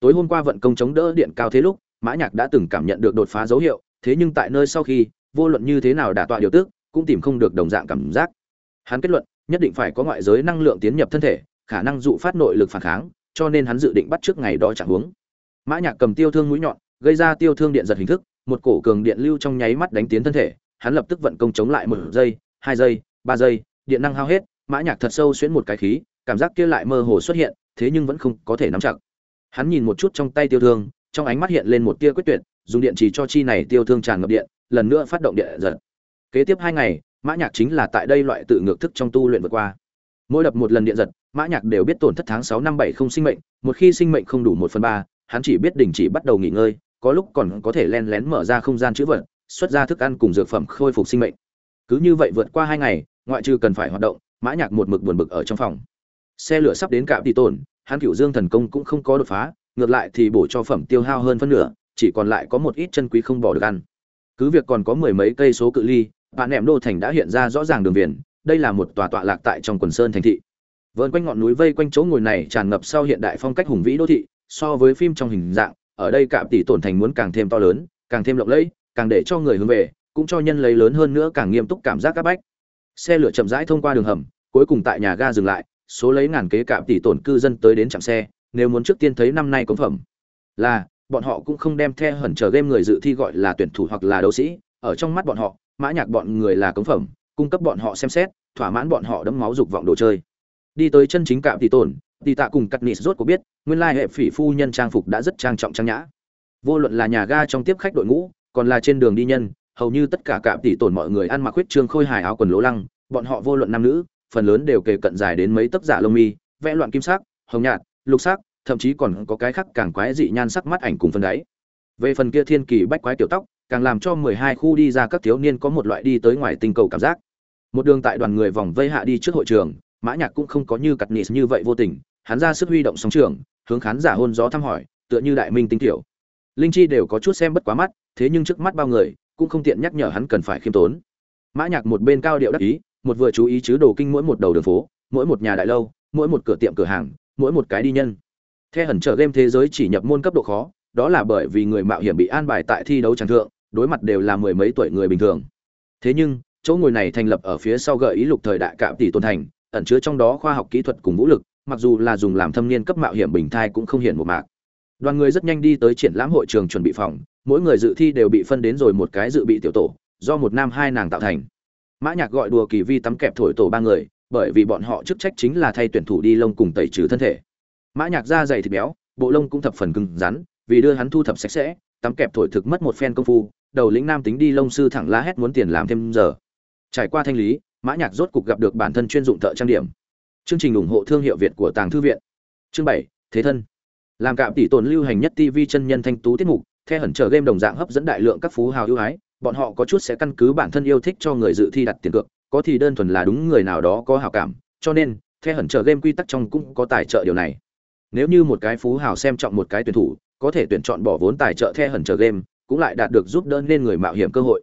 Tối hôm qua vận công chống đỡ điện cao thế lúc, mã nhạc đã từng cảm nhận được đột phá dấu hiệu, thế nhưng tại nơi sau khi, vô luận như thế nào đả tọa điều tức, cũng tìm không được đồng dạng cảm giác. Hắn kết luận, nhất định phải có ngoại giới năng lượng tiến nhập thân thể, khả năng dụ phát nội lực phản kháng, cho nên hắn dự định bắt trước ngày đó chẳng huống mã nhạc cầm tiêu thương mũi nhọn, gây ra tiêu thương điện giật hình thức, một cổ cường điện lưu trong nháy mắt đánh tiến thân thể, hắn lập tức vận công chống lại một giây, hai giây ba giây, điện năng hao hết, mã nhạc thật sâu xuyến một cái khí, cảm giác kia lại mơ hồ xuất hiện, thế nhưng vẫn không có thể nắm chặt. Hắn nhìn một chút trong tay tiêu thương, trong ánh mắt hiện lên một tia quyết tuyệt, dùng điện chỉ cho chi này tiêu thương tràn ngập điện, lần nữa phát động điện giật. Kế tiếp hai ngày, mã nhạc chính là tại đây loại tự ngược thức trong tu luyện vượt qua. Mỗi đập một lần điện giật, mã nhạc đều biết tổn thất tháng sáu năm bảy không sinh mệnh, một khi sinh mệnh không đủ một phần ba, hắn chỉ biết đình chỉ bắt đầu nghỉ ngơi, có lúc còn có thể len lén mở ra không gian chữ vật, xuất ra thức ăn cùng dược phẩm khôi phục sinh mệnh cứ như vậy vượt qua hai ngày, ngoại trừ cần phải hoạt động, mã nhạc một mực buồn bực ở trong phòng. Xe lửa sắp đến cạm tỷ tổn, hắn cửu dương thần công cũng không có đột phá, ngược lại thì bổ cho phẩm tiêu hao hơn phân nửa, chỉ còn lại có một ít chân quý không bỏ được ăn. Cứ việc còn có mười mấy cây số cự ly bạn nẹm đô thành đã hiện ra rõ ràng đường viền, đây là một tòa tọa lạc tại trong quần sơn thành thị. Vơn quanh ngọn núi vây quanh chỗ ngồi này tràn ngập sau hiện đại phong cách hùng vĩ đô thị, so với phim trong hình dạng, ở đây cạm tỷ tổn thành muốn càng thêm to lớn, càng thêm lộng lẫy, càng để cho người hướng về cũng cho nhân lấy lớn hơn nữa càng nghiêm túc cảm giác các bách. Xe lửa chậm rãi thông qua đường hầm, cuối cùng tại nhà ga dừng lại, số lấy ngàn kế cạm tỷ tổn cư dân tới đến trạm xe, nếu muốn trước tiên thấy năm nay cống phẩm. Là, bọn họ cũng không đem the hẩn chờ game người dự thi gọi là tuyển thủ hoặc là đấu sĩ, ở trong mắt bọn họ, mã nhạc bọn người là cống phẩm, cung cấp bọn họ xem xét, thỏa mãn bọn họ đấm máu dục vọng đồ chơi. Đi tới chân chính cạm tỷ tổn, tỷ tạ cùng cắt nịt rốt cuộc biết, nguyên lai hệ phỉ phu nhân trang phục đã rất trang trọng trang nhã. Vô luận là nhà ga trong tiếp khách đội ngũ, còn là trên đường đi nhân hầu như tất cả cạm tỷ tổn mọi người ăn mặc huyết trương khôi hài áo quần lỗ lăng, bọn họ vô luận nam nữ, phần lớn đều kề cận dài đến mấy tấc giả lông mi, vẽ loạn kim sắc, hồng nhạt, lục sắc, thậm chí còn có cái khác càng quái dị nhan sắc mắt ảnh cùng phần đáy. Về phần kia thiên kỳ bách quái tiểu tóc, càng làm cho mười hai khu đi ra các thiếu niên có một loại đi tới ngoài tinh cầu cảm giác. Một đường tại đoàn người vòng vây hạ đi trước hội trường, mã nhạc cũng không có như cặt nịt như vậy vô tình, hắn ra sức huy động sóng trường, hướng khán giả hôn gió thăm hỏi, tựa như đại minh tinh tiểu. Linh chi đều có chút xem bất quá mắt, thế nhưng trước mắt bao người cũng không tiện nhắc nhở hắn cần phải khiêm tốn. Mã nhạc một bên cao điệu đắc ý, một vừa chú ý chứ đồ kinh mỗi một đầu đường phố, mỗi một nhà đại lâu, mỗi một cửa tiệm cửa hàng, mỗi một cái đi nhân. Theo hẩn trở game thế giới chỉ nhập môn cấp độ khó, đó là bởi vì người mạo hiểm bị an bài tại thi đấu tràng thượng, đối mặt đều là mười mấy tuổi người bình thường. Thế nhưng, chỗ ngồi này thành lập ở phía sau gợi ý lục thời đại cạm tỷ tôn thành, ẩn chứa trong đó khoa học kỹ thuật cùng vũ lực, mặc dù là dùng làm thâm niên cấp mạo hiểm bình thai cũng không hiện một mạc đoàn người rất nhanh đi tới triển lãm hội trường chuẩn bị phòng, mỗi người dự thi đều bị phân đến rồi một cái dự bị tiểu tổ, do một nam hai nàng tạo thành. Mã nhạc gọi đùa kỳ vi tắm kẹp thổi tổ ba người, bởi vì bọn họ chức trách chính là thay tuyển thủ đi lông cùng tẩy trừ thân thể. Mã nhạc da dày thịt béo, bộ lông cũng thập phần cứng rắn, vì đưa hắn thu thập sạch sẽ, tắm kẹp thổi thực mất một phen công phu, đầu lĩnh nam tính đi lông sư thẳng la hét muốn tiền làm thêm giờ. Trải qua thanh lý, mã nhạc rốt cục gặp được bản thân chuyên dụng thợ trang điểm. Chương trình ủng hộ thương hiệu việt của tàng thư viện. Chương bảy, thế thân làm cạm tỷ tồn lưu hành nhất tv chân nhân thanh tú tiết mục theo hẩn chờ game đồng dạng hấp dẫn đại lượng các phú hào ưu ái, bọn họ có chút sẽ căn cứ bản thân yêu thích cho người dự thi đặt tiền cược, có thì đơn thuần là đúng người nào đó có hảo cảm, cho nên theo hẩn chờ game quy tắc trong cũng có tài trợ điều này. Nếu như một cái phú hào xem trọng một cái tuyển thủ, có thể tuyển chọn bỏ vốn tài trợ theo hẩn chờ game, cũng lại đạt được giúp đỡ nên người mạo hiểm cơ hội.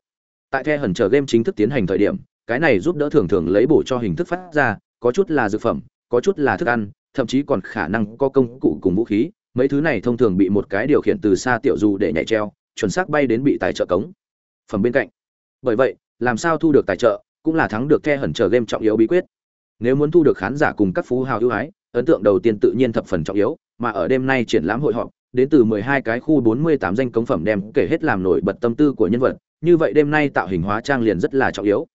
Tại theo hẩn chờ game chính thức tiến hành thời điểm, cái này giúp đỡ thường thường lấy bổ cho hình thức phát ra, có chút là dược phẩm, có chút là thức ăn, thậm chí còn khả năng có công cụ cùng vũ khí mấy thứ này thông thường bị một cái điều khiển từ xa tiểu dù để nhảy treo, chuẩn xác bay đến bị tài trợ cống. Phẩm bên cạnh. Bởi vậy, làm sao thu được tài trợ cũng là thắng được the hẩn chờ game trọng yếu bí quyết. Nếu muốn thu được khán giả cùng các phú hào ưu ái, ấn tượng đầu tiên tự nhiên thập phần trọng yếu, mà ở đêm nay triển lãm hội họp, đến từ 12 cái khu 48 danh cống phẩm đem kể hết làm nổi bật tâm tư của nhân vật, như vậy đêm nay tạo hình hóa trang liền rất là trọng yếu.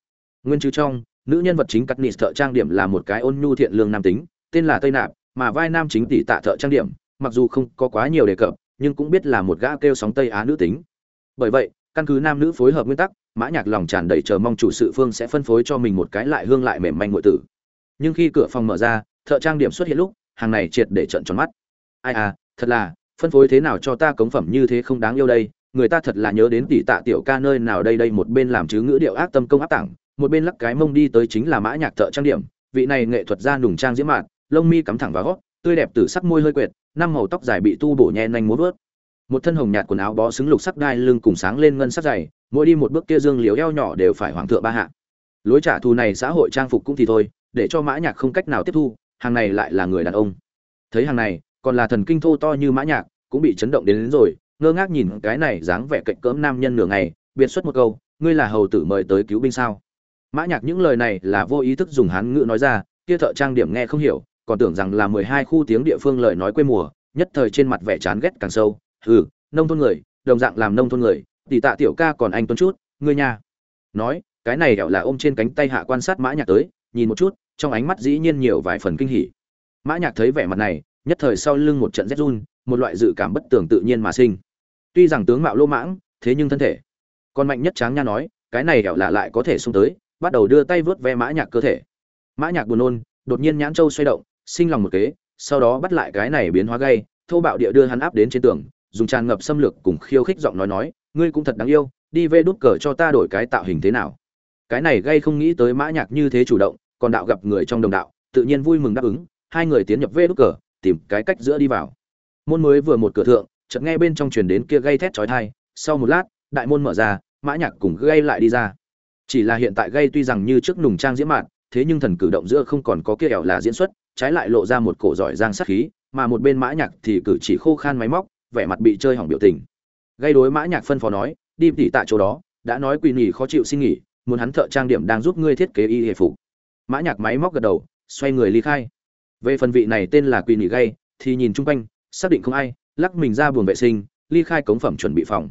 Nguyên chứ trong, nữ nhân vật chính cắt nịt thợ trang điểm là một cái ôn nhu thiện lương nam tính, tên là tây nạp, mà vai nam chính tỷ tạ thợ trang điểm mặc dù không có quá nhiều đề cập, nhưng cũng biết là một gã kêu sóng tây á nữ tính. Bởi vậy, căn cứ nam nữ phối hợp nguyên tắc, mã nhạc lòng tràn đầy chờ mong chủ sự phương sẽ phân phối cho mình một cái lại hương lại mềm manh ngụy tử. Nhưng khi cửa phòng mở ra, thợ trang điểm xuất hiện lúc, hàng này triệt để trợn tròn mắt. Ai à thật là, phân phối thế nào cho ta cống phẩm như thế không đáng yêu đây, người ta thật là nhớ đến tỷ tạ tiểu ca nơi nào đây đây, một bên làm chứ ngữ điệu ác tâm công áp tảng, một bên lắc cái mông đi tới chính là mã nhạc thợ trang điểm, vị này nghệ thuật gia nùng trang diễm mạn, lông mi cắm thẳng vào gót tươi đẹp từ sắc môi hơi quệt năm màu tóc dài bị tu bổ nhe nhanh múa vớt. Một thân hồng nhạt quần áo bó xứng lục sắc đai lưng cùng sáng lên ngân sắc dày mỗi đi một bước kia dương liếu eo nhỏ đều phải hoàng thượng ba hạ. Lối trả thù này xã hội trang phục cũng thì thôi để cho mã nhạc không cách nào tiếp thu hàng này lại là người đàn ông. Thấy hàng này còn là thần kinh thô to như mã nhạc cũng bị chấn động đến, đến rồi ngơ ngác nhìn cái này dáng vẻ cạnh cỡm nam nhân nửa ngày biệt xuất một câu ngươi là hầu tử mời tới cứu binh sao? Mã nhạc những lời này là vô ý thức dùng hán ngữ nói ra kia thợ trang điểm nghe không hiểu còn tưởng rằng là mười hai khu tiếng địa phương lời nói quê mùa, nhất thời trên mặt vẻ chán ghét càng sâu. Hừ, nông thôn người, đồng dạng làm nông thôn người tỷ tạ tiểu ca còn anh tuấn chút, ngươi nhà. nói, cái này đẹo là ôm trên cánh tay hạ quan sát mã nhạc tới, nhìn một chút, trong ánh mắt dĩ nhiên nhiều vài phần kinh hỉ. Mã nhạc thấy vẻ mặt này, nhất thời sau lưng một trận rét run, một loại dự cảm bất tường tự nhiên mà sinh. Tuy rằng tướng mạo lô mãng, thế nhưng thân thể. Còn mạnh nhất tráng nha nói, cái này đẹo là lại có thể xung tới, bắt đầu đưa tay vớt ve mã nhạc cơ thể. Mã nhạc buồn nôn, đột nhiên nhãn châu xoay động sinh lòng một kế, sau đó bắt lại cái này biến hóa gay, thô bạo địa đưa hắn áp đến trên tường, dùng tràn ngập xâm lược cùng khiêu khích giọng nói nói, ngươi cũng thật đáng yêu, đi về đút cờ cho ta đổi cái tạo hình thế nào. Cái này gây không nghĩ tới mã nhạc như thế chủ động, còn đạo gặp người trong đồng đạo, tự nhiên vui mừng đáp ứng, hai người tiến nhập về đút cờ, tìm cái cách giữa đi vào. Môn mới vừa một cửa thượng, chợt nghe bên trong truyền đến kia gây thét chói tai, sau một lát, đại môn mở ra, mã nhạc cùng gây lại đi ra. Chỉ là hiện tại gây tuy rằng như trước nùng trang diễm mạn, thế nhưng thần cử động giữa không còn có kia ẻo là diễn xuất trái lại lộ ra một cổ giỏi giang sát khí, mà một bên mã nhạc thì cử chỉ khô khan máy móc, vẻ mặt bị chơi hỏng biểu tình. Gây đối mã nhạc phân phó nói, đi tỉ tại chỗ đó, đã nói quỳ nghỉ khó chịu xin nghỉ, muốn hắn thợ trang điểm đang giúp ngươi thiết kế y y phục. Mã nhạc máy móc gật đầu, xoay người ly khai. Về phần vị này tên là quỳ nghỉ gây thì nhìn chung quanh, xác định không ai, lắc mình ra buồng vệ sinh, ly khai cống phẩm chuẩn bị phòng.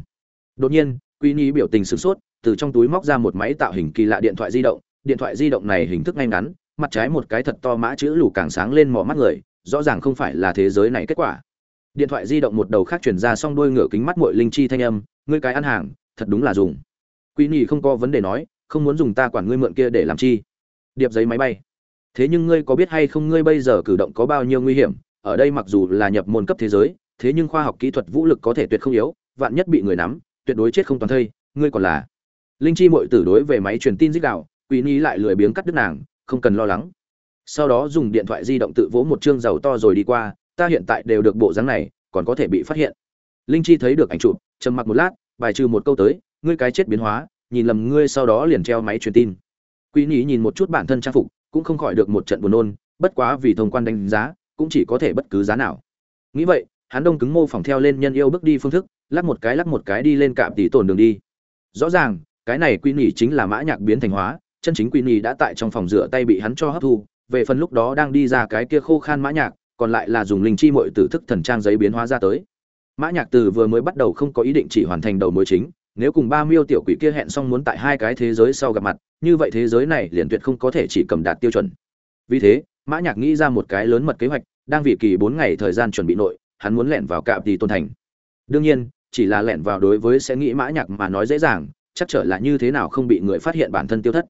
Đột nhiên, quỳ nghỉ biểu tình sửng sốt, từ trong túi móc ra một máy tạo hình kỳ lạ điện thoại di động, điện thoại di động này hình thức ngay ngắn mặt trái một cái thật to mã chữ lù càng sáng lên mỏ mắt người, rõ ràng không phải là thế giới này kết quả. Điện thoại di động một đầu khác chuyển ra xong đôi ngửa kính mắt muội linh chi thanh âm, ngươi cái ăn hàng, thật đúng là dùng. Quý nhì không có vấn đề nói, không muốn dùng ta quản ngươi mượn kia để làm chi? Điệp giấy máy bay. Thế nhưng ngươi có biết hay không ngươi bây giờ cử động có bao nhiêu nguy hiểm? Ở đây mặc dù là nhập môn cấp thế giới, thế nhưng khoa học kỹ thuật vũ lực có thể tuyệt không yếu, vạn nhất bị người nắm, tuyệt đối chết không toàn thây, ngươi còn là. Linh chi muội tử đối về máy truyền tin dích đạo quý nhị lại lười biếng cắt đứt nàng không cần lo lắng. Sau đó dùng điện thoại di động tự vỗ một chương giàu to rồi đi qua, ta hiện tại đều được bộ dáng này, còn có thể bị phát hiện. Linh chi thấy được ảnh chụp, trầm mặc một lát, bài trừ một câu tới, ngươi cái chết biến hóa, nhìn lầm ngươi sau đó liền treo máy truyền tin. Quý nhĩ nhìn một chút bản thân trang phục, cũng không khỏi được một trận buồn nôn, bất quá vì thông quan đánh giá, cũng chỉ có thể bất cứ giá nào. Nghĩ vậy, hắn đông cứng mô phỏng theo lên nhân yêu bước đi phương thức, lắc một cái lắc một cái đi lên cạm tỷ tổn đường đi. Rõ ràng, cái này quy nhĩ chính là mã nhạc biến thành hóa chân chính quỷ nhi đã tại trong phòng rửa tay bị hắn cho hấp thu, về phần lúc đó đang đi ra cái kia khô khan mã nhạc, còn lại là dùng linh chi muội tử thức thần trang giấy biến hóa ra tới. Mã nhạc từ vừa mới bắt đầu không có ý định chỉ hoàn thành đầu mối chính, nếu cùng ba miêu tiểu quỷ kia hẹn xong muốn tại hai cái thế giới sau gặp mặt, như vậy thế giới này liền tuyệt không có thể chỉ cầm đạt tiêu chuẩn. Vì thế, mã nhạc nghĩ ra một cái lớn mật kế hoạch, đang vì kỳ bốn ngày thời gian chuẩn bị nội, hắn muốn lẻn vào cạm tỷ tôn thành. Đương nhiên, chỉ là lẻn vào đối với sẽ nghĩ mã nhạc mà nói dễ dàng, chắc trở là như thế nào không bị người phát hiện bản thân tiêu thất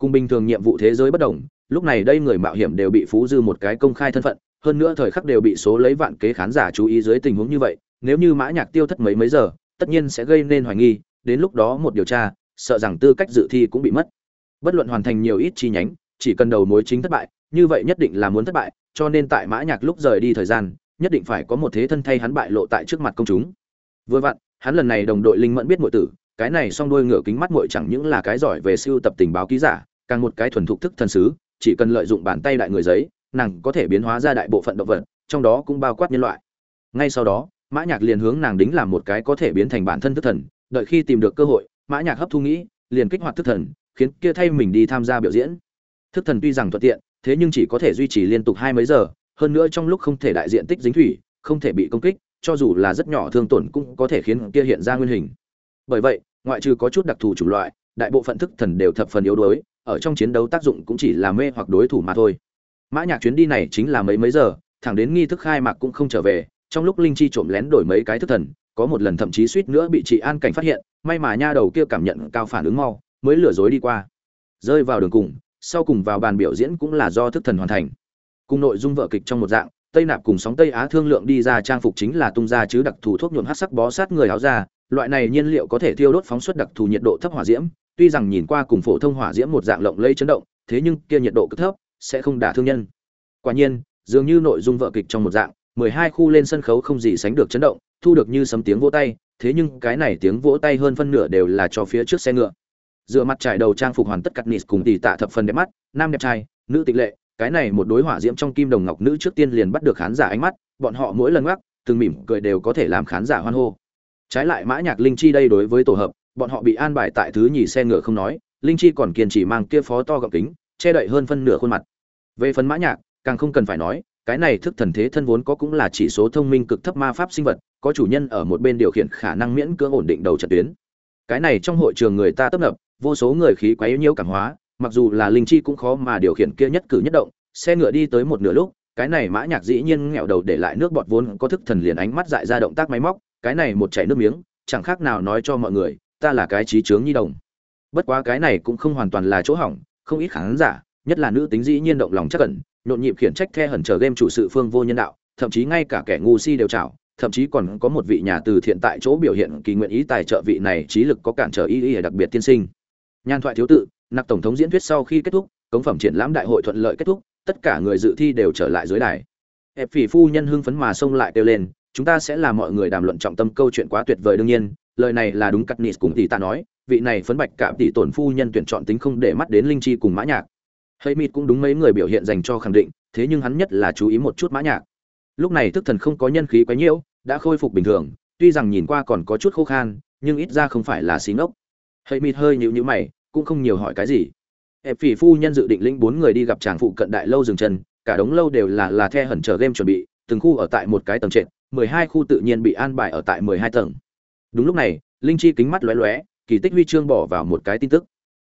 cùng bình thường nhiệm vụ thế giới bất đồng, lúc này đây người mạo hiểm đều bị phú dư một cái công khai thân phận, hơn nữa thời khắc đều bị số lấy vạn kế khán giả chú ý dưới tình huống như vậy, nếu như mã nhạc tiêu thất mấy mấy giờ, tất nhiên sẽ gây nên hoài nghi, đến lúc đó một điều tra, sợ rằng tư cách dự thi cũng bị mất. Bất luận hoàn thành nhiều ít chi nhánh, chỉ cần đầu mối chính thất bại, như vậy nhất định là muốn thất bại, cho nên tại mã nhạc lúc rời đi thời gian, nhất định phải có một thế thân thay hắn bại lộ tại trước mặt công chúng. Vừa vặn, hắn lần này đồng đội linh mẫn biết muội tử, cái này song đuôi ngựa kính mắt muội chẳng những là cái giỏi về siêu tập tình báo ký giả càng một cái thuần thục thức thần sứ, chỉ cần lợi dụng bàn tay đại người giấy, nàng có thể biến hóa ra đại bộ phận động vật, trong đó cũng bao quát nhân loại. Ngay sau đó, mã nhạc liền hướng nàng đính làm một cái có thể biến thành bản thân thức thần, đợi khi tìm được cơ hội, mã nhạc hấp thu nghĩ, liền kích hoạt thức thần, khiến kia thay mình đi tham gia biểu diễn. Thức thần tuy rằng thuận tiện, thế nhưng chỉ có thể duy trì liên tục hai mấy giờ, hơn nữa trong lúc không thể đại diện tích dính thủy, không thể bị công kích, cho dù là rất nhỏ thương tổn cũng có thể khiến kia hiện ra nguyên hình. Bởi vậy, ngoại trừ có chút đặc thù chủng loại đại bộ phận thức thần đều thập phần yếu đuối, ở trong chiến đấu tác dụng cũng chỉ là mê hoặc đối thủ mà thôi. Mã nhạc chuyến đi này chính là mấy mấy giờ, thẳng đến nghi thức khai mạc cũng không trở về, trong lúc linh chi trộm lén đổi mấy cái thức thần, có một lần thậm chí suýt nữa bị chị an cảnh phát hiện, may mà nha đầu kia cảm nhận cao phản ứng mau, mới lừa dối đi qua. Rơi vào đường cùng, sau cùng vào bàn biểu diễn cũng là do thức thần hoàn thành. Cùng nội dung vở kịch trong một dạng, tây nạp cùng sóng tây á thương lượng đi ra trang phục chính là tung ra chứ đặc thù thuốc nhuộm hắc sắc bó sát người áo ra loại này nhiên liệu có thể thiêu đốt phóng xuất đặc thù nhiệt độ thấp hỏa diễm, tuy rằng nhìn qua cùng phổ thông hỏa diễm một dạng lộng lây chấn động, thế nhưng kia nhiệt độ cực thấp, sẽ không đả thương nhân. Quả nhiên, dường như nội dung vợ kịch trong một dạng, mười hai khu lên sân khấu không gì sánh được chấn động, thu được như sấm tiếng vỗ tay, thế nhưng cái này tiếng vỗ tay hơn phân nửa đều là cho phía trước xe ngựa. Dựa mặt trải đầu trang phục hoàn tất cắt nịt cùng tỷ tạ thập phần đẹp mắt, nam đẹp trai, nữ tịch lệ, cái này một đối hỏa diễm trong kim đồng ngọc nữ trước tiên liền bắt được khán giả ánh mắt, bọn họ mỗi lần ngoắc, từng mỉm cười đều có thể làm khán giả hoan hô trái lại mã nhạc linh chi đây đối với tổ hợp, bọn họ bị an bài tại thứ nhì xe ngựa không nói, linh chi còn kiên trì mang kia phó to gọng kính, che đậy hơn phân nửa khuôn mặt. Về phần mã nhạc, càng không cần phải nói, cái này thức thần thế thân vốn có cũng là chỉ số thông minh cực thấp ma pháp sinh vật, có chủ nhân ở một bên điều khiển khả năng miễn cưỡng ổn định đầu trận tuyến. Cái này trong hội trường người ta tấp nập, vô số người khí quấy nhiễu cảm hóa, mặc dù là linh chi cũng khó mà điều khiển kia nhất cử nhất động, xe ngựa đi tới một nửa lúc, cái này mã nhạc dĩ nhiên nghẹo đầu để lại nước bọt vốn có thức thần liền ánh mắt dại ra động tác máy móc cái này một chảy nước miếng, chẳng khác nào nói cho mọi người, ta là cái trí chướng nhi đồng. Bất quá cái này cũng không hoàn toàn là chỗ hỏng, không ít khán giả, nhất là nữ tính dĩ nhiên động lòng chắc cẩn nhộn nhịp khiển trách the hẩn chờ game chủ sự phương vô nhân đạo, thậm chí ngay cả kẻ ngu si đều chảo, thậm chí còn có một vị nhà từ thiện tại chỗ biểu hiện kỳ nguyện ý tài trợ vị này trí lực có cản trở y y đặc biệt tiên sinh. Nhan thoại thiếu tự, nặc tổng thống diễn thuyết sau khi kết thúc, cống phẩm triển lãm đại hội thuận lợi kết thúc, tất cả người dự thi đều trở lại dưới đài. Ép phỉ phu nhân hưng phấn mà xông lại kêu lên chúng ta sẽ là mọi người đàm luận trọng tâm câu chuyện quá tuyệt vời đương nhiên, lời này là đúng cắt nịt cùng tỷ ta nói, vị này phấn bạch cả tỷ tổn phu nhân tuyển chọn tính không để mắt đến linh chi cùng mã nhạc. Hay mịt cũng đúng mấy người biểu hiện dành cho khẳng định, thế nhưng hắn nhất là chú ý một chút mã nhạc. Lúc này thức thần không có nhân khí quá nhiễu đã khôi phục bình thường, tuy rằng nhìn qua còn có chút khô khan, nhưng ít ra không phải là xí ngốc. Hay mịt hơi nhíu nhíu mày, cũng không nhiều hỏi cái gì. Ép phỉ phu nhân dự định lĩnh bốn người đi gặp chàng phụ cận đại lâu dừng chân, cả đống lâu đều là là the hẩn chờ game chuẩn bị, từng khu ở tại một cái tầng trệt mười hai khu tự nhiên bị an bài ở tại mười hai tầng. Đúng lúc này, linh chi kính mắt lóe lóe, kỳ tích huy chương bỏ vào một cái tin tức.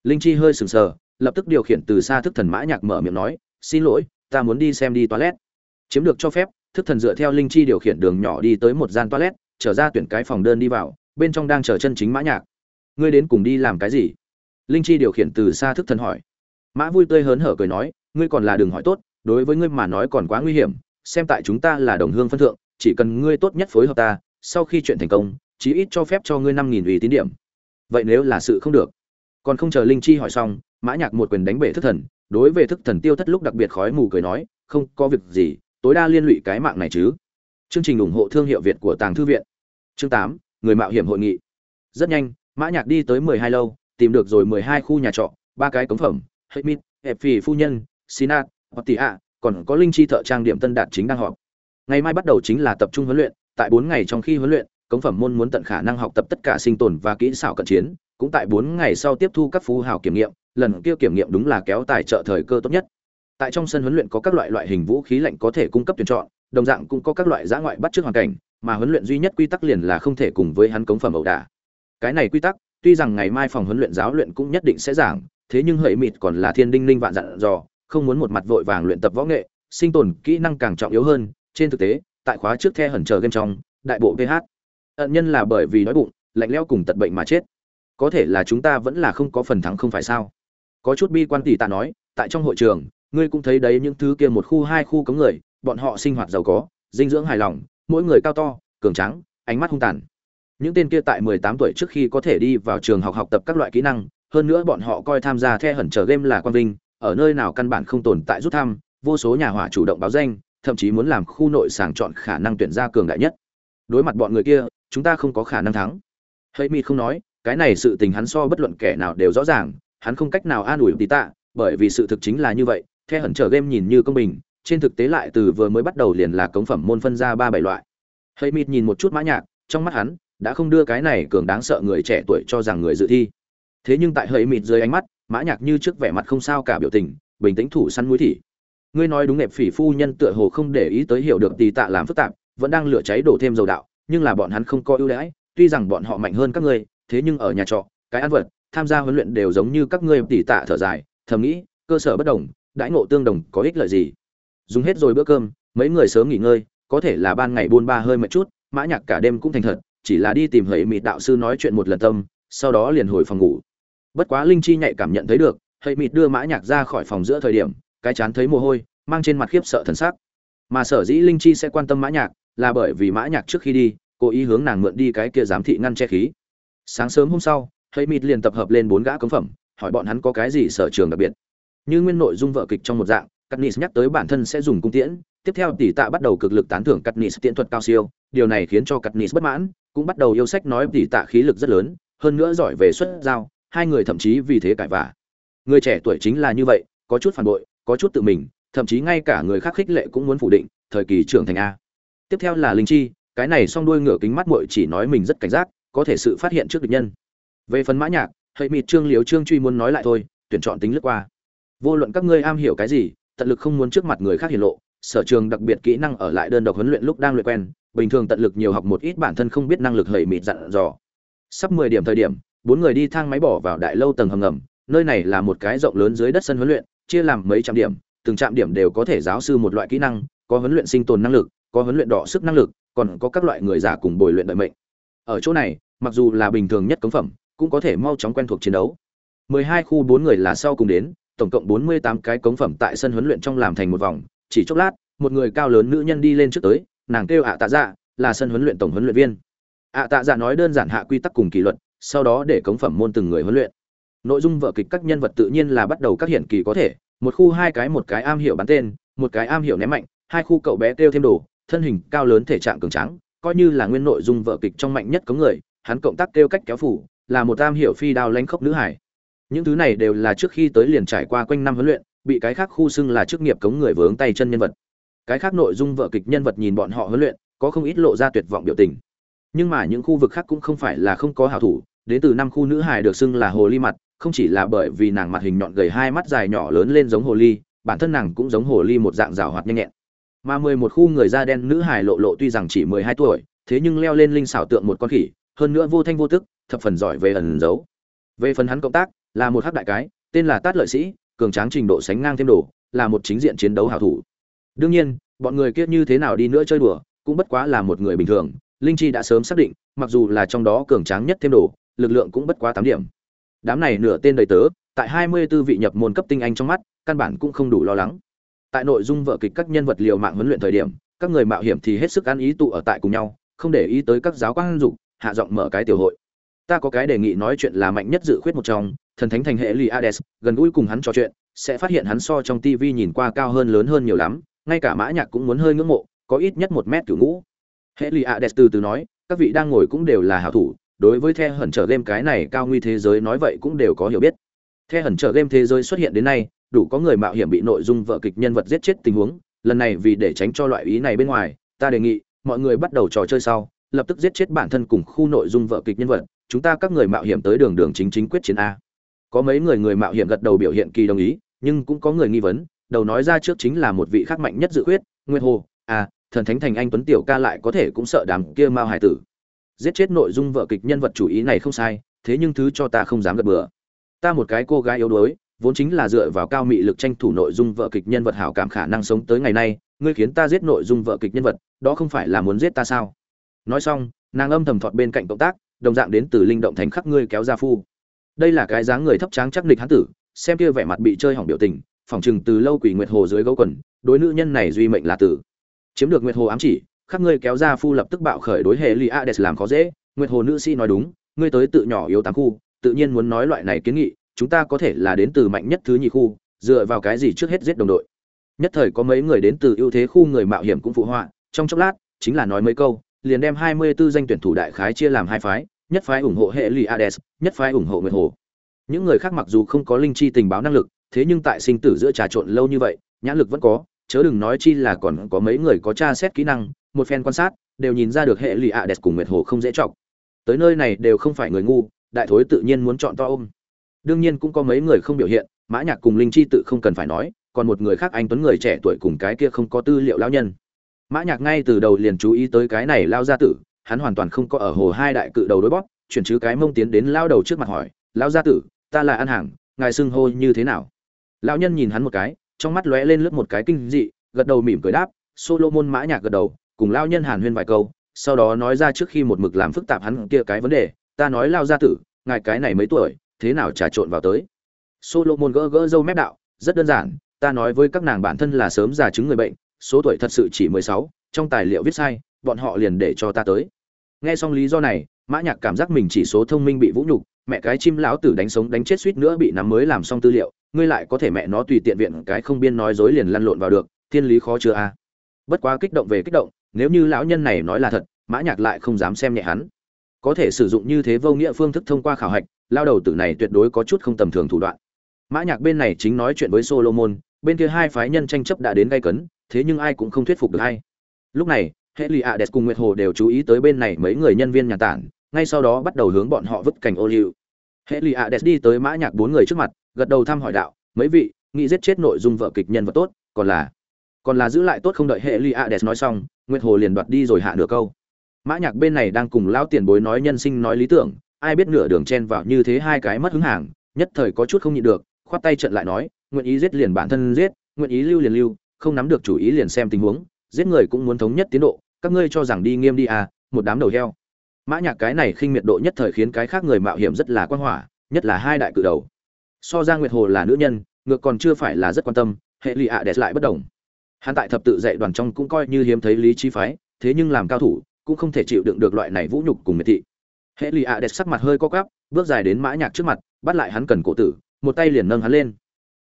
Linh chi hơi sừng sờ, lập tức điều khiển từ xa thức thần mã nhạc mở miệng nói, xin lỗi, ta muốn đi xem đi toilet. Chiếm được cho phép, thức thần dựa theo linh chi điều khiển đường nhỏ đi tới một gian toilet, trở ra tuyển cái phòng đơn đi vào, bên trong đang chờ chân chính mã nhạc. Ngươi đến cùng đi làm cái gì? Linh chi điều khiển từ xa thức thần hỏi. Mã vui tươi hớn hở cười nói, ngươi còn là đường hỏi tốt, đối với ngươi mà nói còn quá nguy hiểm, xem tại chúng ta là đồng hương phân thượng chỉ cần ngươi tốt nhất phối hợp ta, sau khi chuyện thành công, chí ít cho phép cho ngươi năm nghìn ủy tín điểm. Vậy nếu là sự không được? Còn không chờ linh chi hỏi xong, mã nhạc một quyền đánh bể thức thần, đối với thức thần tiêu thất lúc đặc biệt khói mù cười nói, không có việc gì, tối đa liên lụy cái mạng này chứ. Chương trình ủng hộ thương hiệu việt của tàng thư viện. Chương tám, người mạo hiểm hội nghị. Rất nhanh, mã nhạc đi tới mười hai lâu, tìm được rồi mười hai khu nhà trọ, ba cái cống phẩm hệ mít hẹp phì phu nhân, sinat hoặc tỷ ạ, còn có linh chi thợ trang điểm tân đạt chính đang họp ngày mai bắt đầu chính là tập trung huấn luyện, tại bốn ngày trong khi huấn luyện, cống phẩm môn muốn tận khả năng học tập tất cả sinh tồn và kỹ xảo cận chiến, cũng tại bốn ngày sau tiếp thu các phú hào kiểm nghiệm, lần kia kiểm nghiệm đúng là kéo tài trợ thời cơ tốt nhất. Tại trong sân huấn luyện có các loại loại hình vũ khí lạnh có thể cung cấp tuyển chọn, đồng dạng cũng có các loại giã ngoại bắt trước hoàn cảnh, mà huấn luyện duy nhất quy tắc liền là không thể cùng với hắn cống phẩm ẩu đả. Cái này quy tắc, tuy rằng ngày mai phòng huấn luyện giáo luyện cũng nhất định sẽ giảng, thế nhưng hỡi mịt còn là thiên đinh linh vạn dặn dò, không muốn một mặt vội vàng luyện tập võ nghệ, sinh tồn kỹ năng càng trọng yếu hơn trên thực tế, tại khóa trước the hẩn chờ game trong, đại bộ ph ẩn nhân là bởi vì đói bụng, lạnh leo cùng tật bệnh mà chết. Có thể là chúng ta vẫn là không có phần thắng không phải sao? Có chút bi quan tỷ tạ nói, tại trong hội trường, ngươi cũng thấy đấy những thứ kia một khu hai khu cống người, bọn họ sinh hoạt giàu có, dinh dưỡng hài lòng, mỗi người cao to, cường trắng ánh mắt hung tàn. Những tên kia tại 18 tuổi trước khi có thể đi vào trường học học tập các loại kỹ năng, hơn nữa bọn họ coi tham gia the hẩn chờ game là quan vinh, ở nơi nào căn bản không tồn tại rút thăm, vô số nhà hỏa chủ động báo danh thậm chí muốn làm khu nội sàng chọn khả năng tuyển ra cường đại nhất. Đối mặt bọn người kia, chúng ta không có khả năng thắng. Hay mi không nói, cái này sự tình hắn so bất luận kẻ nào đều rõ ràng, hắn không cách nào an ủi tí tạ, bởi vì sự thực chính là như vậy theo hẩn trở game nhìn như công bình, trên thực tế lại từ vừa mới bắt đầu liền là cống phẩm môn phân ra ba bảy loại. Hay mịt nhìn một chút mã nhạc, trong mắt hắn, đã không đưa cái này cường đáng sợ người trẻ tuổi cho rằng người dự thi. Thế nhưng tại hơi mịt dưới ánh mắt, mã nhạc như trước vẻ mặt không sao cả biểu tình, bình tĩnh thủ săn mũi thị ngươi nói đúng nệp phỉ phu nhân tựa hồ không để ý tới hiểu được tì tạ làm phức tạp, vẫn đang lửa cháy đổ thêm dầu đạo, nhưng là bọn hắn không có ưu đãi, tuy rằng bọn họ mạnh hơn các ngươi, thế nhưng ở nhà trọ, cái ăn vật, tham gia huấn luyện đều giống như các ngươi tỉ tạ thở dài, thầm nghĩ, cơ sở bất đồng, đãi ngộ tương đồng có ích lợi gì? Dùng hết rồi bữa cơm, mấy người sớm nghỉ ngơi, có thể là ban ngày buôn ba hơi mệt chút, mã nhạc cả đêm cũng thành thật, chỉ là đi tìm hầy mịt đạo sư nói chuyện một lần tâm, sau đó liền hồi phòng ngủ. Bất quá linh chi nhạy cảm nhận thấy được, hầy mịt đưa mã nhạc ra khỏi phòng giữa thời điểm cái chán thấy mồ hôi mang trên mặt khiếp sợ thần sắc. Mà sở dĩ linh chi sẽ quan tâm mã nhạc là bởi vì mã nhạc trước khi đi cố ý hướng nàng mượn đi cái kia giám thị ngăn che khí. Sáng sớm hôm sau hầy mịt liền tập hợp lên bốn gã cống phẩm hỏi bọn hắn có cái gì sở trường đặc biệt. Như nguyên nội dung vợ kịch trong một dạng Katniss nhắc tới bản thân sẽ dùng cung tiễn, tiếp theo tỷ tạ bắt đầu cực lực tán thưởng Katniss tiễn thuật cao siêu, điều này khiến cho Katniss bất mãn, cũng bắt đầu yêu sách nói tỷ tạ khí lực rất lớn, hơn nữa giỏi về xuất giao, hai người thậm chí vì thế cãi vã. Người trẻ tuổi chính là như vậy, có chút phản bội, có chút tự mình, thậm chí ngay cả người khác khích lệ cũng muốn phủ định, thời kỳ trưởng thành a. Tiếp theo là Linh Chi, cái này song đuôi ngửa kính mắt muội chỉ nói mình rất cảnh giác, có thể sự phát hiện trước địch nhân. Về phần Mã Nhạc, hệ mịt Trương Liếu Trương truy muốn nói lại thôi, tuyển chọn tính lướt qua. Vô luận các ngươi am hiểu cái gì, tận lực không muốn trước mặt người khác hiển lộ sở trường đặc biệt kỹ năng ở lại đơn độc huấn luyện lúc đang luyện quen bình thường tận lực nhiều học một ít bản thân không biết năng lực hầy mịt dặn dò sắp mười điểm thời điểm bốn người đi thang máy bỏ vào đại lâu tầng hầm ngầm nơi này là một cái rộng lớn dưới đất sân huấn luyện chia làm mấy trăm điểm từng trạm điểm đều có thể giáo sư một loại kỹ năng có huấn luyện sinh tồn năng lực có huấn luyện đỏ sức năng lực còn có các loại người giả cùng bồi luyện đợi mệnh ở chỗ này mặc dù là bình thường nhất cống phẩm cũng có thể mau chóng quen thuộc chiến đấu 12 khu bốn người là sau cùng đến tổng cộng 48 cái cống phẩm tại sân huấn luyện trong làm thành một vòng, chỉ chốc lát, một người cao lớn nữ nhân đi lên trước tới, nàng kêu ạ tạ dạ, là sân huấn luyện tổng huấn luyện viên. ạ tạ dạ nói đơn giản hạ quy tắc cùng kỷ luật, sau đó để cống phẩm môn từng người huấn luyện. Nội dung vở kịch các nhân vật tự nhiên là bắt đầu các hiện kỳ có thể, một khu hai cái một cái am hiểu bắn tên, một cái am hiểu ném mạnh, hai khu cậu bé kêu thêm đồ, thân hình cao lớn thể trạng cường tráng, coi như là nguyên nội dung vở kịch trong mạnh nhất có người, hắn cộng tác kêu cách kéo phủ, là một am hiểu phi đao lanh khốc nữ hải. Những thứ này đều là trước khi tới liền trải qua quanh năm huấn luyện bị cái khác khu xưng là chức nghiệp cống người vướng tay chân nhân vật. Cái khác nội dung vợ kịch nhân vật nhìn bọn họ huấn luyện có không ít lộ ra tuyệt vọng biểu tình. Nhưng mà những khu vực khác cũng không phải là không có hảo thủ đến từ năm khu nữ hài được xưng là hồ ly mặt không chỉ là bởi vì nàng mặt hình nhọn gầy hai mắt dài nhỏ lớn lên giống hồ ly, bản thân nàng cũng giống hồ ly một dạng rào hoạt nhanh nhẹn. Mà mười một khu người da đen nữ hải lộ lộ tuy rằng chỉ mười hai tuổi, thế nhưng leo lên linh xảo tượng một con khỉ, hơn nữa vô thanh vô tức, thập phần giỏi về ẩn giấu. Về phần hắn cộng tác, là một hắc đại cái, tên là tát lợi sĩ, cường tráng trình độ sánh ngang thêm đồ, là một chính diện chiến đấu hảo thủ. Đương nhiên, bọn người kia như thế nào đi nữa chơi đùa, cũng bất quá là một người bình thường, linh chi đã sớm xác định, mặc dù là trong đó cường tráng nhất thêm đồ, lực lượng cũng bất quá tám điểm đám này nửa tên đầy tớ, tại hai mươi 24 vị nhập môn cấp tinh anh trong mắt, căn bản cũng không đủ lo lắng. Tại nội dung vở kịch các nhân vật liều mạng huấn luyện thời điểm, các người mạo hiểm thì hết sức ăn ý tụ ở tại cùng nhau, không để ý tới các giáo quan dục, hạ giọng mở cái tiểu hội. Ta có cái đề nghị nói chuyện là mạnh nhất dự khuyết một trong, thần thánh thành hệ li ades gần gũi cùng hắn trò chuyện, sẽ phát hiện hắn so trong tv nhìn qua cao hơn lớn hơn nhiều lắm, ngay cả mã nhạc cũng muốn hơi ngưỡng mộ, có ít nhất một mét cửu ngũ. Hệ li ades từ từ nói, các vị đang ngồi cũng đều là hảo thủ đối với the hẩn trở game cái này cao nguy thế giới nói vậy cũng đều có hiểu biết. The hẩn trở game thế giới xuất hiện đến nay, đủ có người mạo hiểm bị nội dung vợ kịch nhân vật giết chết tình huống, lần này vì để tránh cho loại ý này bên ngoài, ta đề nghị, mọi người bắt đầu trò chơi sau, lập tức giết chết bản thân cùng khu nội dung vợ kịch nhân vật, chúng ta các người mạo hiểm tới đường đường chính chính quyết chiến a. Có mấy người người mạo hiểm gật đầu biểu hiện kỳ đồng ý, nhưng cũng có người nghi vấn, đầu nói ra trước chính là một vị khác mạnh nhất dự quyết nguyên hồ à thần thánh thành anh tuấn tiểu ca lại có thể cũng sợ đám kia mao hải tử giết chết nội dung vợ kịch nhân vật chủ ý này không sai, thế nhưng thứ cho ta không dám gật bừa. Ta một cái cô gái yếu đuối, vốn chính là dựa vào cao mị lực tranh thủ nội dung vợ kịch nhân vật hảo cảm khả năng sống tới ngày nay, ngươi khiến ta giết nội dung vợ kịch nhân vật, đó không phải là muốn giết ta sao? Nói xong, nàng âm thầm thọt bên cạnh cộng tác, đồng dạng đến từ linh động thành khắc ngươi kéo ra phu. Đây là cái dáng người thấp tráng chắc nịch hán tử, xem kia vẻ mặt bị chơi hỏng biểu tình, phỏng chừng từ lâu quỷ nguyệt hồ dưới gấu quần, đối nữ nhân này duy mệnh là tử. Chiếm được nguyệt hồ ám chỉ khắc ngươi kéo ra phu lập tức bạo khởi đối hệ li ades làm khó dễ. Nguyệt hồ nữ sĩ nói đúng, ngươi tới tự nhỏ yếu tám khu, tự nhiên muốn nói loại này kiến nghị, chúng ta có thể là đến từ mạnh nhất thứ nhì khu, dựa vào cái gì trước hết giết đồng đội. Nhất thời có mấy người đến từ ưu thế khu người mạo hiểm cũng phụ họa, trong chốc lát, chính là nói mấy câu, liền đem 24 danh tuyển thủ đại khái chia làm hai phái, nhất phái ủng hộ hệ lì ades nhất phái ủng hộ nguyệt hồ. Những người khác mặc dù không có linh chi tình báo năng lực, thế nhưng tại sinh tử giữa trà trộn lâu như vậy, nhãn lực vẫn có, chớ đừng nói chi là còn có mấy người có tra xét kỹ năng một phen quan sát, đều nhìn ra được hệ lì đẹp cùng nguyệt hồ không dễ chọc. Tới nơi này đều không phải người ngu, đại thối tự nhiên muốn chọn to ôm. Đương nhiên cũng có mấy người không biểu hiện, mã nhạc cùng linh chi tự không cần phải nói, còn một người khác anh tuấn người trẻ tuổi cùng cái kia không có tư liệu lão nhân. Mã nhạc ngay từ đầu liền chú ý tới cái này lao gia tử, hắn hoàn toàn không có ở hồ hai đại cự đầu đối bóp, chuyển chứ cái mông tiến đến lao đầu trước mặt hỏi lao gia tử, ta là ăn hàng, ngài xưng hô như thế nào? Lão nhân nhìn hắn một cái, trong mắt lóe lên lướt một cái kinh dị, gật đầu mỉm cười đáp, solomon mã nhạc gật đầu cùng lao nhân hàn huyên vài câu, sau đó nói ra trước khi một mực làm phức tạp hắn kia cái vấn đề, ta nói lao gia tử, ngài cái này mấy tuổi, thế nào trà trộn vào tới? Solomon gỡ gỡ râu mép đạo, rất đơn giản, ta nói với các nàng bản thân là sớm già chứng người bệnh, số tuổi thật sự chỉ mười sáu, trong tài liệu viết sai, bọn họ liền để cho ta tới. Nghe xong lý do này, mã nhạc cảm giác mình chỉ số thông minh bị vũ nhục, mẹ cái chim lão tử đánh sống đánh chết suýt nữa bị nắm mới làm xong tư liệu, ngươi lại có thể mẹ nó tùy tiện viện cái không biên nói dối liền lăn lộn vào được, thiên lý khó chưa a? Bất quá kích động về kích động nếu như lão nhân này nói là thật, mã nhạc lại không dám xem nhẹ hắn. Có thể sử dụng như thế vô nghĩa phương thức thông qua khảo hạch, lao đầu tử này tuyệt đối có chút không tầm thường thủ đoạn. Mã nhạc bên này chính nói chuyện với solomon, bên kia hai phái nhân tranh chấp đã đến gay cấn, thế nhưng ai cũng không thuyết phục được ai. Lúc này, hệ lì ạ đẹp cùng nguyệt hồ đều chú ý tới bên này mấy người nhân viên nhà tản, ngay sau đó bắt đầu hướng bọn họ vứt cảnh ô liu. Hệ lì ạ đẹp đi tới mã nhạc bốn người trước mặt, gật đầu thăm hỏi đạo, mấy vị, nghĩ giết chết nội dung vợ kịch nhân vật tốt, còn là còn là giữ lại tốt không đợi hệ lì ạ đẹp nói xong nguyệt hồ liền đoạt đi rồi hạ nửa câu. Mã nhạc bên này đang cùng lão tiền bối nói nhân sinh nói lý tưởng, ai biết nửa đường chen vào như thế hai cái mất hứng hàng, nhất thời có chút không nhịn được, khoát tay trận lại nói, nguyện ý giết liền bản thân giết, nguyện ý lưu liền lưu, không nắm được chủ ý liền xem tình huống, giết người cũng muốn thống nhất tiến độ, các ngươi cho rằng đi nghiêm đi à một đám đầu heo. Mã nhạc cái này khinh miệt độ nhất thời khiến cái khác người mạo hiểm rất là quan hỏa, nhất là hai đại cự đầu. So ra nguyệt hồ là nữ nhân, ngược còn chưa phải là rất quan tâm, hệ lụy ạ đẹp lại bất động hắn tại thập tự dạy đoàn trong cũng coi như hiếm thấy lý chi phái, thế nhưng làm cao thủ, cũng không thể chịu đựng được loại này vũ nhục cùng miệt thị. Hệ lì ạ đẹp sắc mặt hơi co quắp, bước dài đến mã nhạc trước mặt, bắt lại hắn cần cổ tử, một tay liền nâng hắn lên.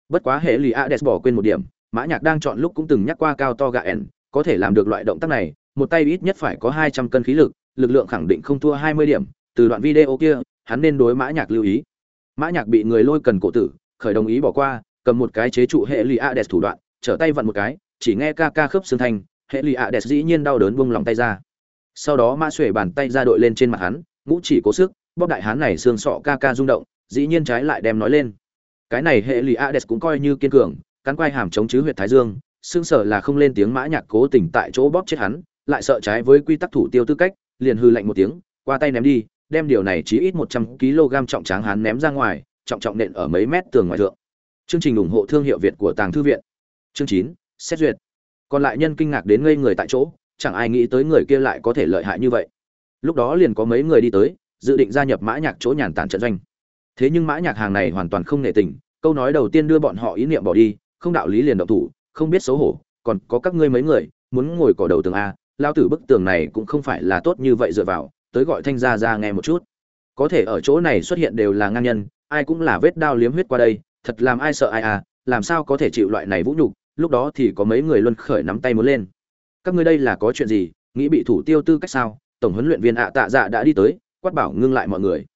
Bất quá hệ lì ạ đẹp bỏ quên một điểm, mã nhạc đang chọn lúc cũng từng nhắc qua cao to gạ ẻn, có thể làm được loại động tác này, một tay ít nhất phải có hai trăm cân khí lực lực lượng khẳng định không thua hai mươi điểm, từ đoạn video kia, hắn nên đối mã nhạc lưu ý. Mã nhạc bị người lôi cần cổ tử, khởi đồng ý bỏ qua, cầm một cái chế trụ hệ lì a đẹp thủ đoạn, trở tay vặn một cái chỉ nghe ca ca khớp xương thanh, hệ lụy ạ đẹp dĩ nhiên đau đớn buông lòng tay ra. Sau đó mã xuể bàn tay ra đội lên trên mặt hắn, ngũ chỉ cố sức, bóp đại hán này xương sọ ca ca rung động, dĩ nhiên trái lại đem nói lên. Cái này hệ lụy a đẹp cũng coi như kiên cường, cắn quai hàm chống chứ huyệt thái dương, xương sở là không lên tiếng mã nhạc cố tình tại chỗ bóp chết hắn, lại sợ trái với quy tắc thủ tiêu tư cách, liền hư lạnh một tiếng, qua tay ném đi, đem điều này chí ít một trăm kg trọng tráng hắn ném ra ngoài, trọng trọng nện ở mấy mét tường ngoài thượng. Chương trình ủng hộ thương hiệu việt của tàng thư viện. Chương chín xét duyệt. Còn lại nhân kinh ngạc đến ngây người tại chỗ, chẳng ai nghĩ tới người kia lại có thể lợi hại như vậy. Lúc đó liền có mấy người đi tới, dự định gia nhập mã nhạc chỗ nhàn tản trận doanh. Thế nhưng mã nhạc hàng này hoàn toàn không nể tình, câu nói đầu tiên đưa bọn họ ý niệm bỏ đi, không đạo lý liền động thủ, không biết xấu hổ, còn có các ngươi mấy người, muốn ngồi cỏ đầu tường a, lao tử bức tường này cũng không phải là tốt như vậy dựa vào, tới gọi thanh gia ra nghe một chút. Có thể ở chỗ này xuất hiện đều là ngang nhân, ai cũng là vết đao liếm huyết qua đây, thật làm ai sợ ai à làm sao có thể chịu loại này vũ nhục lúc đó thì có mấy người luân khởi nắm tay muốn lên. Các ngươi đây là có chuyện gì? Nghĩ bị thủ tiêu tư cách sao? Tổng huấn luyện viên ạ tạ dạ đã đi tới, quát bảo ngưng lại mọi người.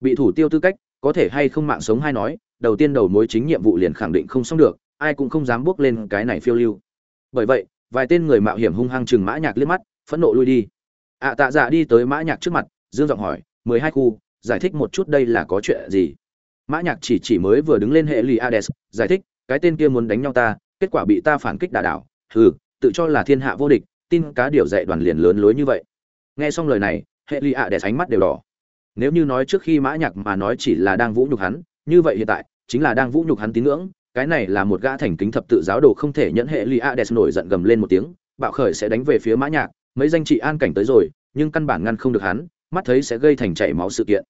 Bị thủ tiêu tư cách, có thể hay không mạng sống hay nói, đầu tiên đầu mối chính nhiệm vụ liền khẳng định không xong được, ai cũng không dám bước lên cái này phiêu lưu. Bởi vậy, vài tên người mạo hiểm hung hăng chừng mã nhạc liếc mắt, phẫn nộ lui đi. Ạ tạ dạ đi tới mã nhạc trước mặt, dương giọng hỏi, mười hai khu, giải thích một chút đây là có chuyện gì? Mã nhạc chỉ chỉ mới vừa đứng lên hệ lì ades giải thích, cái tên kia muốn đánh nhau ta kết quả bị ta phản kích đả đảo, hừ, tự cho là thiên hạ vô địch, tin cá điều dạy đoàn liền lớn lối như vậy. Nghe xong lời này, hệ lì ades ánh mắt đều đỏ. Nếu như nói trước khi mã nhạc mà nói chỉ là đang vũ nhục hắn, như vậy hiện tại, chính là đang vũ nhục hắn tín ngưỡng, cái này là một gã thành kính thập tự giáo đồ không thể nhẫn hệ lì ades nổi giận gầm lên một tiếng, bạo khởi sẽ đánh về phía mã nhạc, mấy danh trị an cảnh tới rồi, nhưng căn bản ngăn không được hắn, mắt thấy sẽ gây thành chảy máu sự kiện.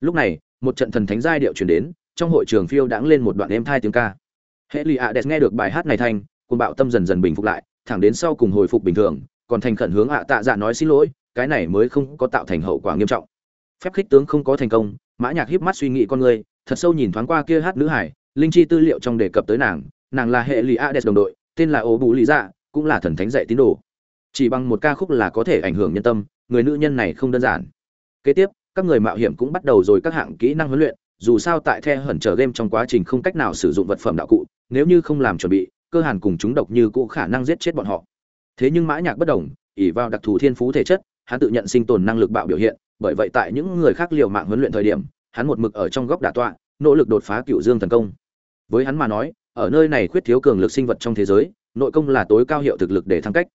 Lúc này, một trận thần thánh giai điệu truyền đến, trong hội trường phiêu đãng lên một đoạn êm thai tiếng ca hệ lì ạ đẹp nghe được bài hát này thành, cơn bạo tâm dần dần bình phục lại thẳng đến sau cùng hồi phục bình thường còn thành khẩn hướng ạ tạ dạ nói xin lỗi cái này mới không có tạo thành hậu quả nghiêm trọng. Phép khích tướng không có thành công mã nhạc híp mắt suy nghĩ con người thật sâu nhìn thoáng qua kia hát nữ hải linh chi tư liệu trong đề cập tới nàng nàng là hệ lì ạ đồng đội tên là ô bù lý dạ cũng là thần thánh dạy tín đồ. Chỉ bằng một ca khúc là có thể ảnh hưởng nhân tâm người nữ nhân này không đơn giản. Kế tiếp các người mạo hiểm cũng bắt đầu rồi các hạng kỹ năng huấn luyện dù sao tại the hẩn chờ game trong quá trình không cách nào sử dụng vật phẩm đạo cụ nếu như không làm chuẩn bị cơ hàn cùng chúng độc như cũ khả năng giết chết bọn họ. Thế nhưng mã nhạc bất đồng ỉ vào đặc thù thiên phú thể chất hắn tự nhận sinh tồn năng lực bạo biểu hiện bởi vậy tại những người khác liều mạng huấn luyện thời điểm hắn một mực ở trong góc đả tọa nỗ lực đột phá cựu dương thần công. Với hắn mà nói ở nơi này khuyết thiếu cường lực sinh vật trong thế giới nội công là tối cao hiệu thực lực để thăng cách.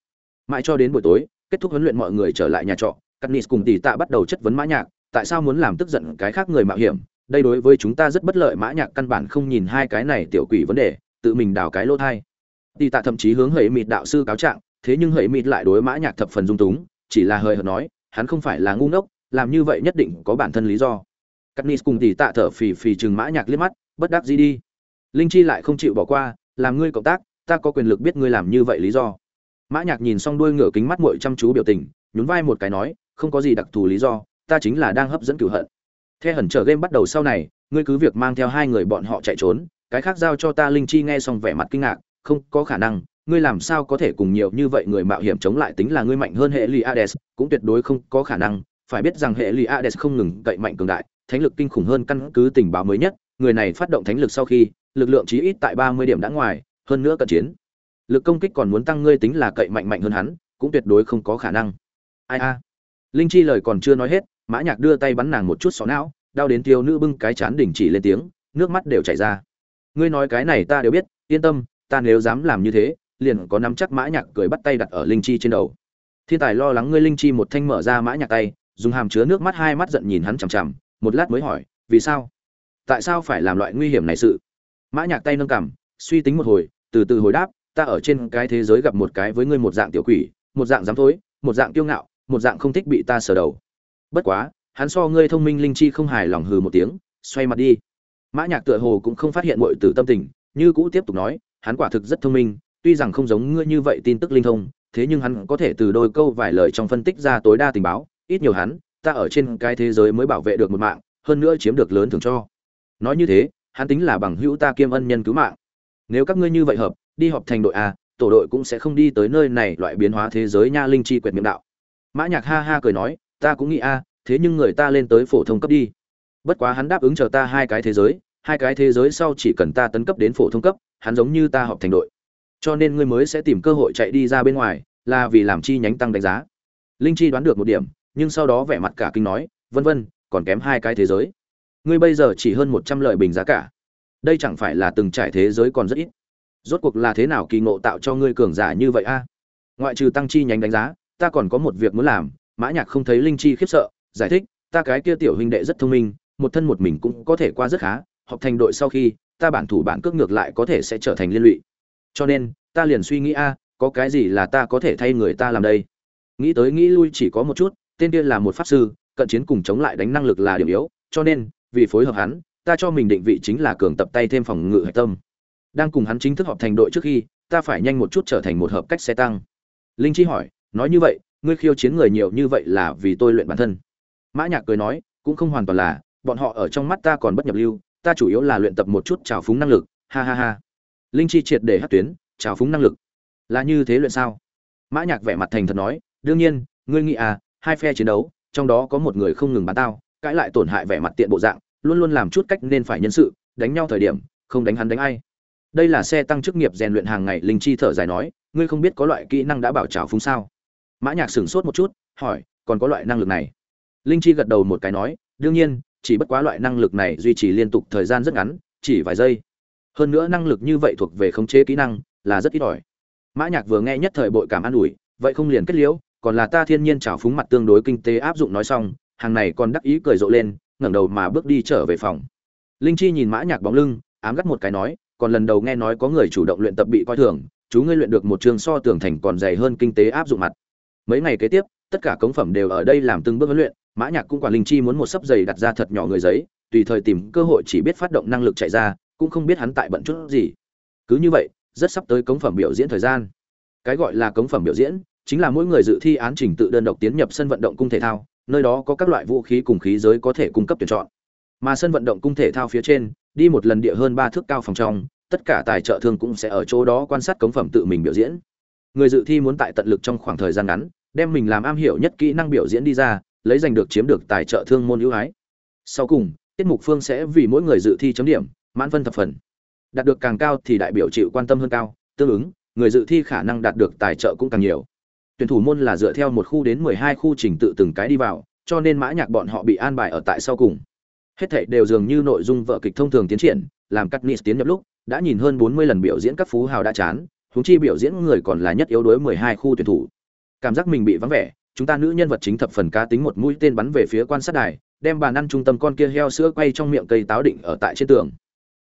Mãi cho đến buổi tối kết thúc huấn luyện mọi người trở lại nhà trọ Katniss cùng tỷ tạ bắt đầu chất vấn Mã Nhạc, tại sao muốn làm tức giận cái khác người mạo hiểm, đây đối với chúng ta rất bất lợi Mã Nhạc căn bản không nhìn hai cái này tiểu quỷ vấn đề, tự mình đào cái lỗ thai. Tỷ tạ thậm chí hướng Hợi Mịt đạo sư cáo trạng, thế nhưng Hợi Mịt lại đối Mã Nhạc thập phần dung túng, chỉ là hơi hợt nói, hắn không phải là ngu ngốc, làm như vậy nhất định có bản thân lý do. Katniss cùng tỷ tạ thở phì phì chừng Mã Nhạc liếc mắt, bất đắc dĩ đi. Linh Chi lại không chịu bỏ qua, làm ngươi cộng tác, ta có quyền lực biết ngươi làm như vậy lý do. Mã Nhạc nhìn xong đuôi ngửa kính mắt muội chăm chú biểu tình, nhún vai một cái nói, không có gì đặc thù lý do ta chính là đang hấp dẫn cửu hận the hẩn chờ game bắt đầu sau này ngươi cứ việc mang theo hai người bọn họ chạy trốn cái khác giao cho ta linh chi nghe xong vẻ mặt kinh ngạc không có khả năng ngươi làm sao có thể cùng nhiều như vậy người mạo hiểm chống lại tính là ngươi mạnh hơn hệ Liades, cũng tuyệt đối không có khả năng phải biết rằng hệ Liades không ngừng cậy mạnh cường đại thánh lực kinh khủng hơn căn cứ tình báo mới nhất người này phát động thánh lực sau khi lực lượng chí ít tại ba mươi điểm đã ngoài hơn nữa cận chiến. Lực công kích còn muốn tăng ngươi tính là cậy mạnh mạnh hơn hắn cũng tuyệt đối không có khả năng. Ai a? Linh chi lời còn chưa nói hết mã nhạc đưa tay bắn nàng một chút xó não, đau đến thiếu nữ bưng cái chán đỉnh chỉ lên tiếng, nước mắt đều chảy ra. Ngươi nói cái này ta đều biết, yên tâm, ta nếu dám làm như thế, liền có nắm chắc mã nhạc cười bắt tay đặt ở linh chi trên đầu. Thiên tài lo lắng ngươi linh chi một thanh mở ra mã nhạc tay, dùng hàm chứa nước mắt hai mắt giận nhìn hắn chằm chằm, một lát mới hỏi, vì sao? Tại sao phải làm loại nguy hiểm này sự? Mã nhạc tay nâng cằm, suy tính một hồi, từ từ hồi đáp, ta ở trên cái thế giới gặp một cái với ngươi một dạng tiểu quỷ, một dạng dám thối, một dạng kiêu ngạo, một dạng không thích bị ta sờ đầu bất quá, hắn so ngươi thông minh linh chi không hài lòng hừ một tiếng, xoay mặt đi. Mã nhạc tựa hồ cũng không phát hiện muội tử tâm tình, như cũ tiếp tục nói, hắn quả thực rất thông minh, tuy rằng không giống ngươi như vậy tin tức linh thông, thế nhưng hắn có thể từ đôi câu vài lời trong phân tích ra tối đa tình báo, ít nhiều hắn, ta ở trên cái thế giới mới bảo vệ được một mạng, hơn nữa chiếm được lớn thưởng cho. Nói như thế, hắn tính là bằng hữu ta kiêm ân nhân cứu mạng. Nếu các ngươi như vậy hợp, đi họp thành đội a, tổ đội cũng sẽ không đi tới nơi này loại biến hóa thế giới nha linh chi quyệt miệng đạo. Mã nhạc ha ha cười nói ta cũng nghĩ a, thế nhưng người ta lên tới phổ thông cấp đi. Bất quá hắn đáp ứng chờ ta hai cái thế giới, hai cái thế giới sau chỉ cần ta tấn cấp đến phổ thông cấp, hắn giống như ta họp thành đội. Cho nên ngươi mới sẽ tìm cơ hội chạy đi ra bên ngoài, là vì làm chi nhánh tăng đánh giá. Linh chi đoán được một điểm, nhưng sau đó vẻ mặt cả kinh nói, vân vân, còn kém hai cái thế giới. Ngươi bây giờ chỉ hơn một trăm lợi bình giá cả. Đây chẳng phải là từng trải thế giới còn rất ít. Rốt cuộc là thế nào kỳ ngộ tạo cho ngươi cường giả như vậy a? Ngoại trừ tăng chi nhánh đánh giá, ta còn có một việc muốn làm mã nhạc không thấy linh chi khiếp sợ, giải thích, ta cái kia tiểu huynh đệ rất thông minh, một thân một mình cũng có thể qua rất khá, học thành đội sau khi, ta bản thủ bản cước ngược lại có thể sẽ trở thành liên lụy. Cho nên, ta liền suy nghĩ, a, có cái gì là ta có thể thay người ta làm đây? Nghĩ tới nghĩ lui chỉ có một chút, tên kia là một pháp sư, cận chiến cùng chống lại đánh năng lực là điểm yếu, cho nên, vì phối hợp hắn, ta cho mình định vị chính là cường tập tay thêm phòng ngự hạch tâm. Đang cùng hắn chính thức họp thành đội trước khi, ta phải nhanh một chút trở thành một hợp cách xe tăng. Linh chi hỏi, nói như vậy ngươi khiêu chiến người nhiều như vậy là vì tôi luyện bản thân. Mã nhạc cười nói, cũng không hoàn toàn là, bọn họ ở trong mắt ta còn bất nhập lưu, ta chủ yếu là luyện tập một chút trào phúng năng lực, ha ha ha. Linh chi triệt để hát tuyến, trào phúng năng lực. Là như thế luyện sao? Mã nhạc vẻ mặt thành thật nói, đương nhiên, ngươi nghĩ à hai phe chiến đấu, trong đó có một người không ngừng bắn tao, cãi lại tổn hại vẻ mặt tiện bộ dạng, luôn luôn làm chút cách nên phải nhân sự, đánh nhau thời điểm, không đánh hắn đánh ai. Đây là xe tăng chức nghiệp rèn luyện hàng ngày, linh chi thở dài nói, ngươi không biết có loại kỹ năng đã bảo trào phúng sao? Mã nhạc sửng sốt một chút, hỏi, còn có loại năng lực này? Linh chi gật đầu một cái nói, đương nhiên, chỉ bất quá loại năng lực này duy trì liên tục thời gian rất ngắn, chỉ vài giây. Hơn nữa năng lực như vậy thuộc về khống chế kỹ năng, là rất ít ỏi. Mã nhạc vừa nghe nhất thời bội cảm an ủi, vậy không liền kết liễu, còn là ta thiên nhiên trào phúng mặt tương đối kinh tế áp dụng nói xong, hàng này còn đắc ý cười rộ lên, ngẩng đầu mà bước đi trở về phòng. Linh chi nhìn mã nhạc bóng lưng, ám gắt một cái nói, còn lần đầu nghe nói có người chủ động luyện tập bị coi thường, chú ngươi luyện được một trường so tường thành còn dày hơn kinh tế áp dụng mặt mấy ngày kế tiếp, tất cả cống phẩm đều ở đây làm từng bước huấn luyện, mã nhạc cũng quản linh chi muốn một sấp giày đặt ra thật nhỏ người giấy, tùy thời tìm cơ hội chỉ biết phát động năng lực chạy ra, cũng không biết hắn tại bận chút gì. Cứ như vậy, rất sắp tới cống phẩm biểu diễn thời gian. Cái gọi là cống phẩm biểu diễn, chính là mỗi người dự thi án trình tự đơn độc tiến nhập sân vận động cung thể thao, nơi đó có các loại vũ khí cùng khí giới có thể cung cấp tuyển chọn. Mà sân vận động cung thể thao phía trên, đi một lần địa hơn ba thước cao phòng trong, tất cả tài trợ thương cũng sẽ ở chỗ đó quan sát cống phẩm tự mình biểu diễn người dự thi muốn tại tận lực trong khoảng thời gian ngắn, đem mình làm am hiểu nhất kỹ năng biểu diễn đi ra, lấy giành được chiếm được tài trợ thương môn ưu ái. Sau cùng, tiết mục phương sẽ vì mỗi người dự thi chấm điểm, mãn phân thập phần. Đạt được càng cao thì đại biểu chịu quan tâm hơn cao, tương ứng, người dự thi khả năng đạt được tài trợ cũng càng nhiều. Tuyển thủ môn là dựa theo một khu đến mười hai khu trình tự từng cái đi vào, cho nên mã nhạc bọn họ bị an bài ở tại sau cùng. Hết thảy đều dường như nội dung vở kịch thông thường tiến triển, làm cắt nít tiến nhập lúc, đã nhìn hơn bốn mươi lần biểu diễn các phú hào đã chán huống chi biểu diễn người còn là nhất yếu đuối mười hai khu tuyển thủ. Cảm giác mình bị vắng vẻ, chúng ta nữ nhân vật chính thập phần cá tính một mũi tên bắn về phía quan sát đài, đem bàn ăn trung tâm con kia heo sữa quay trong miệng cây táo định ở tại trên tường.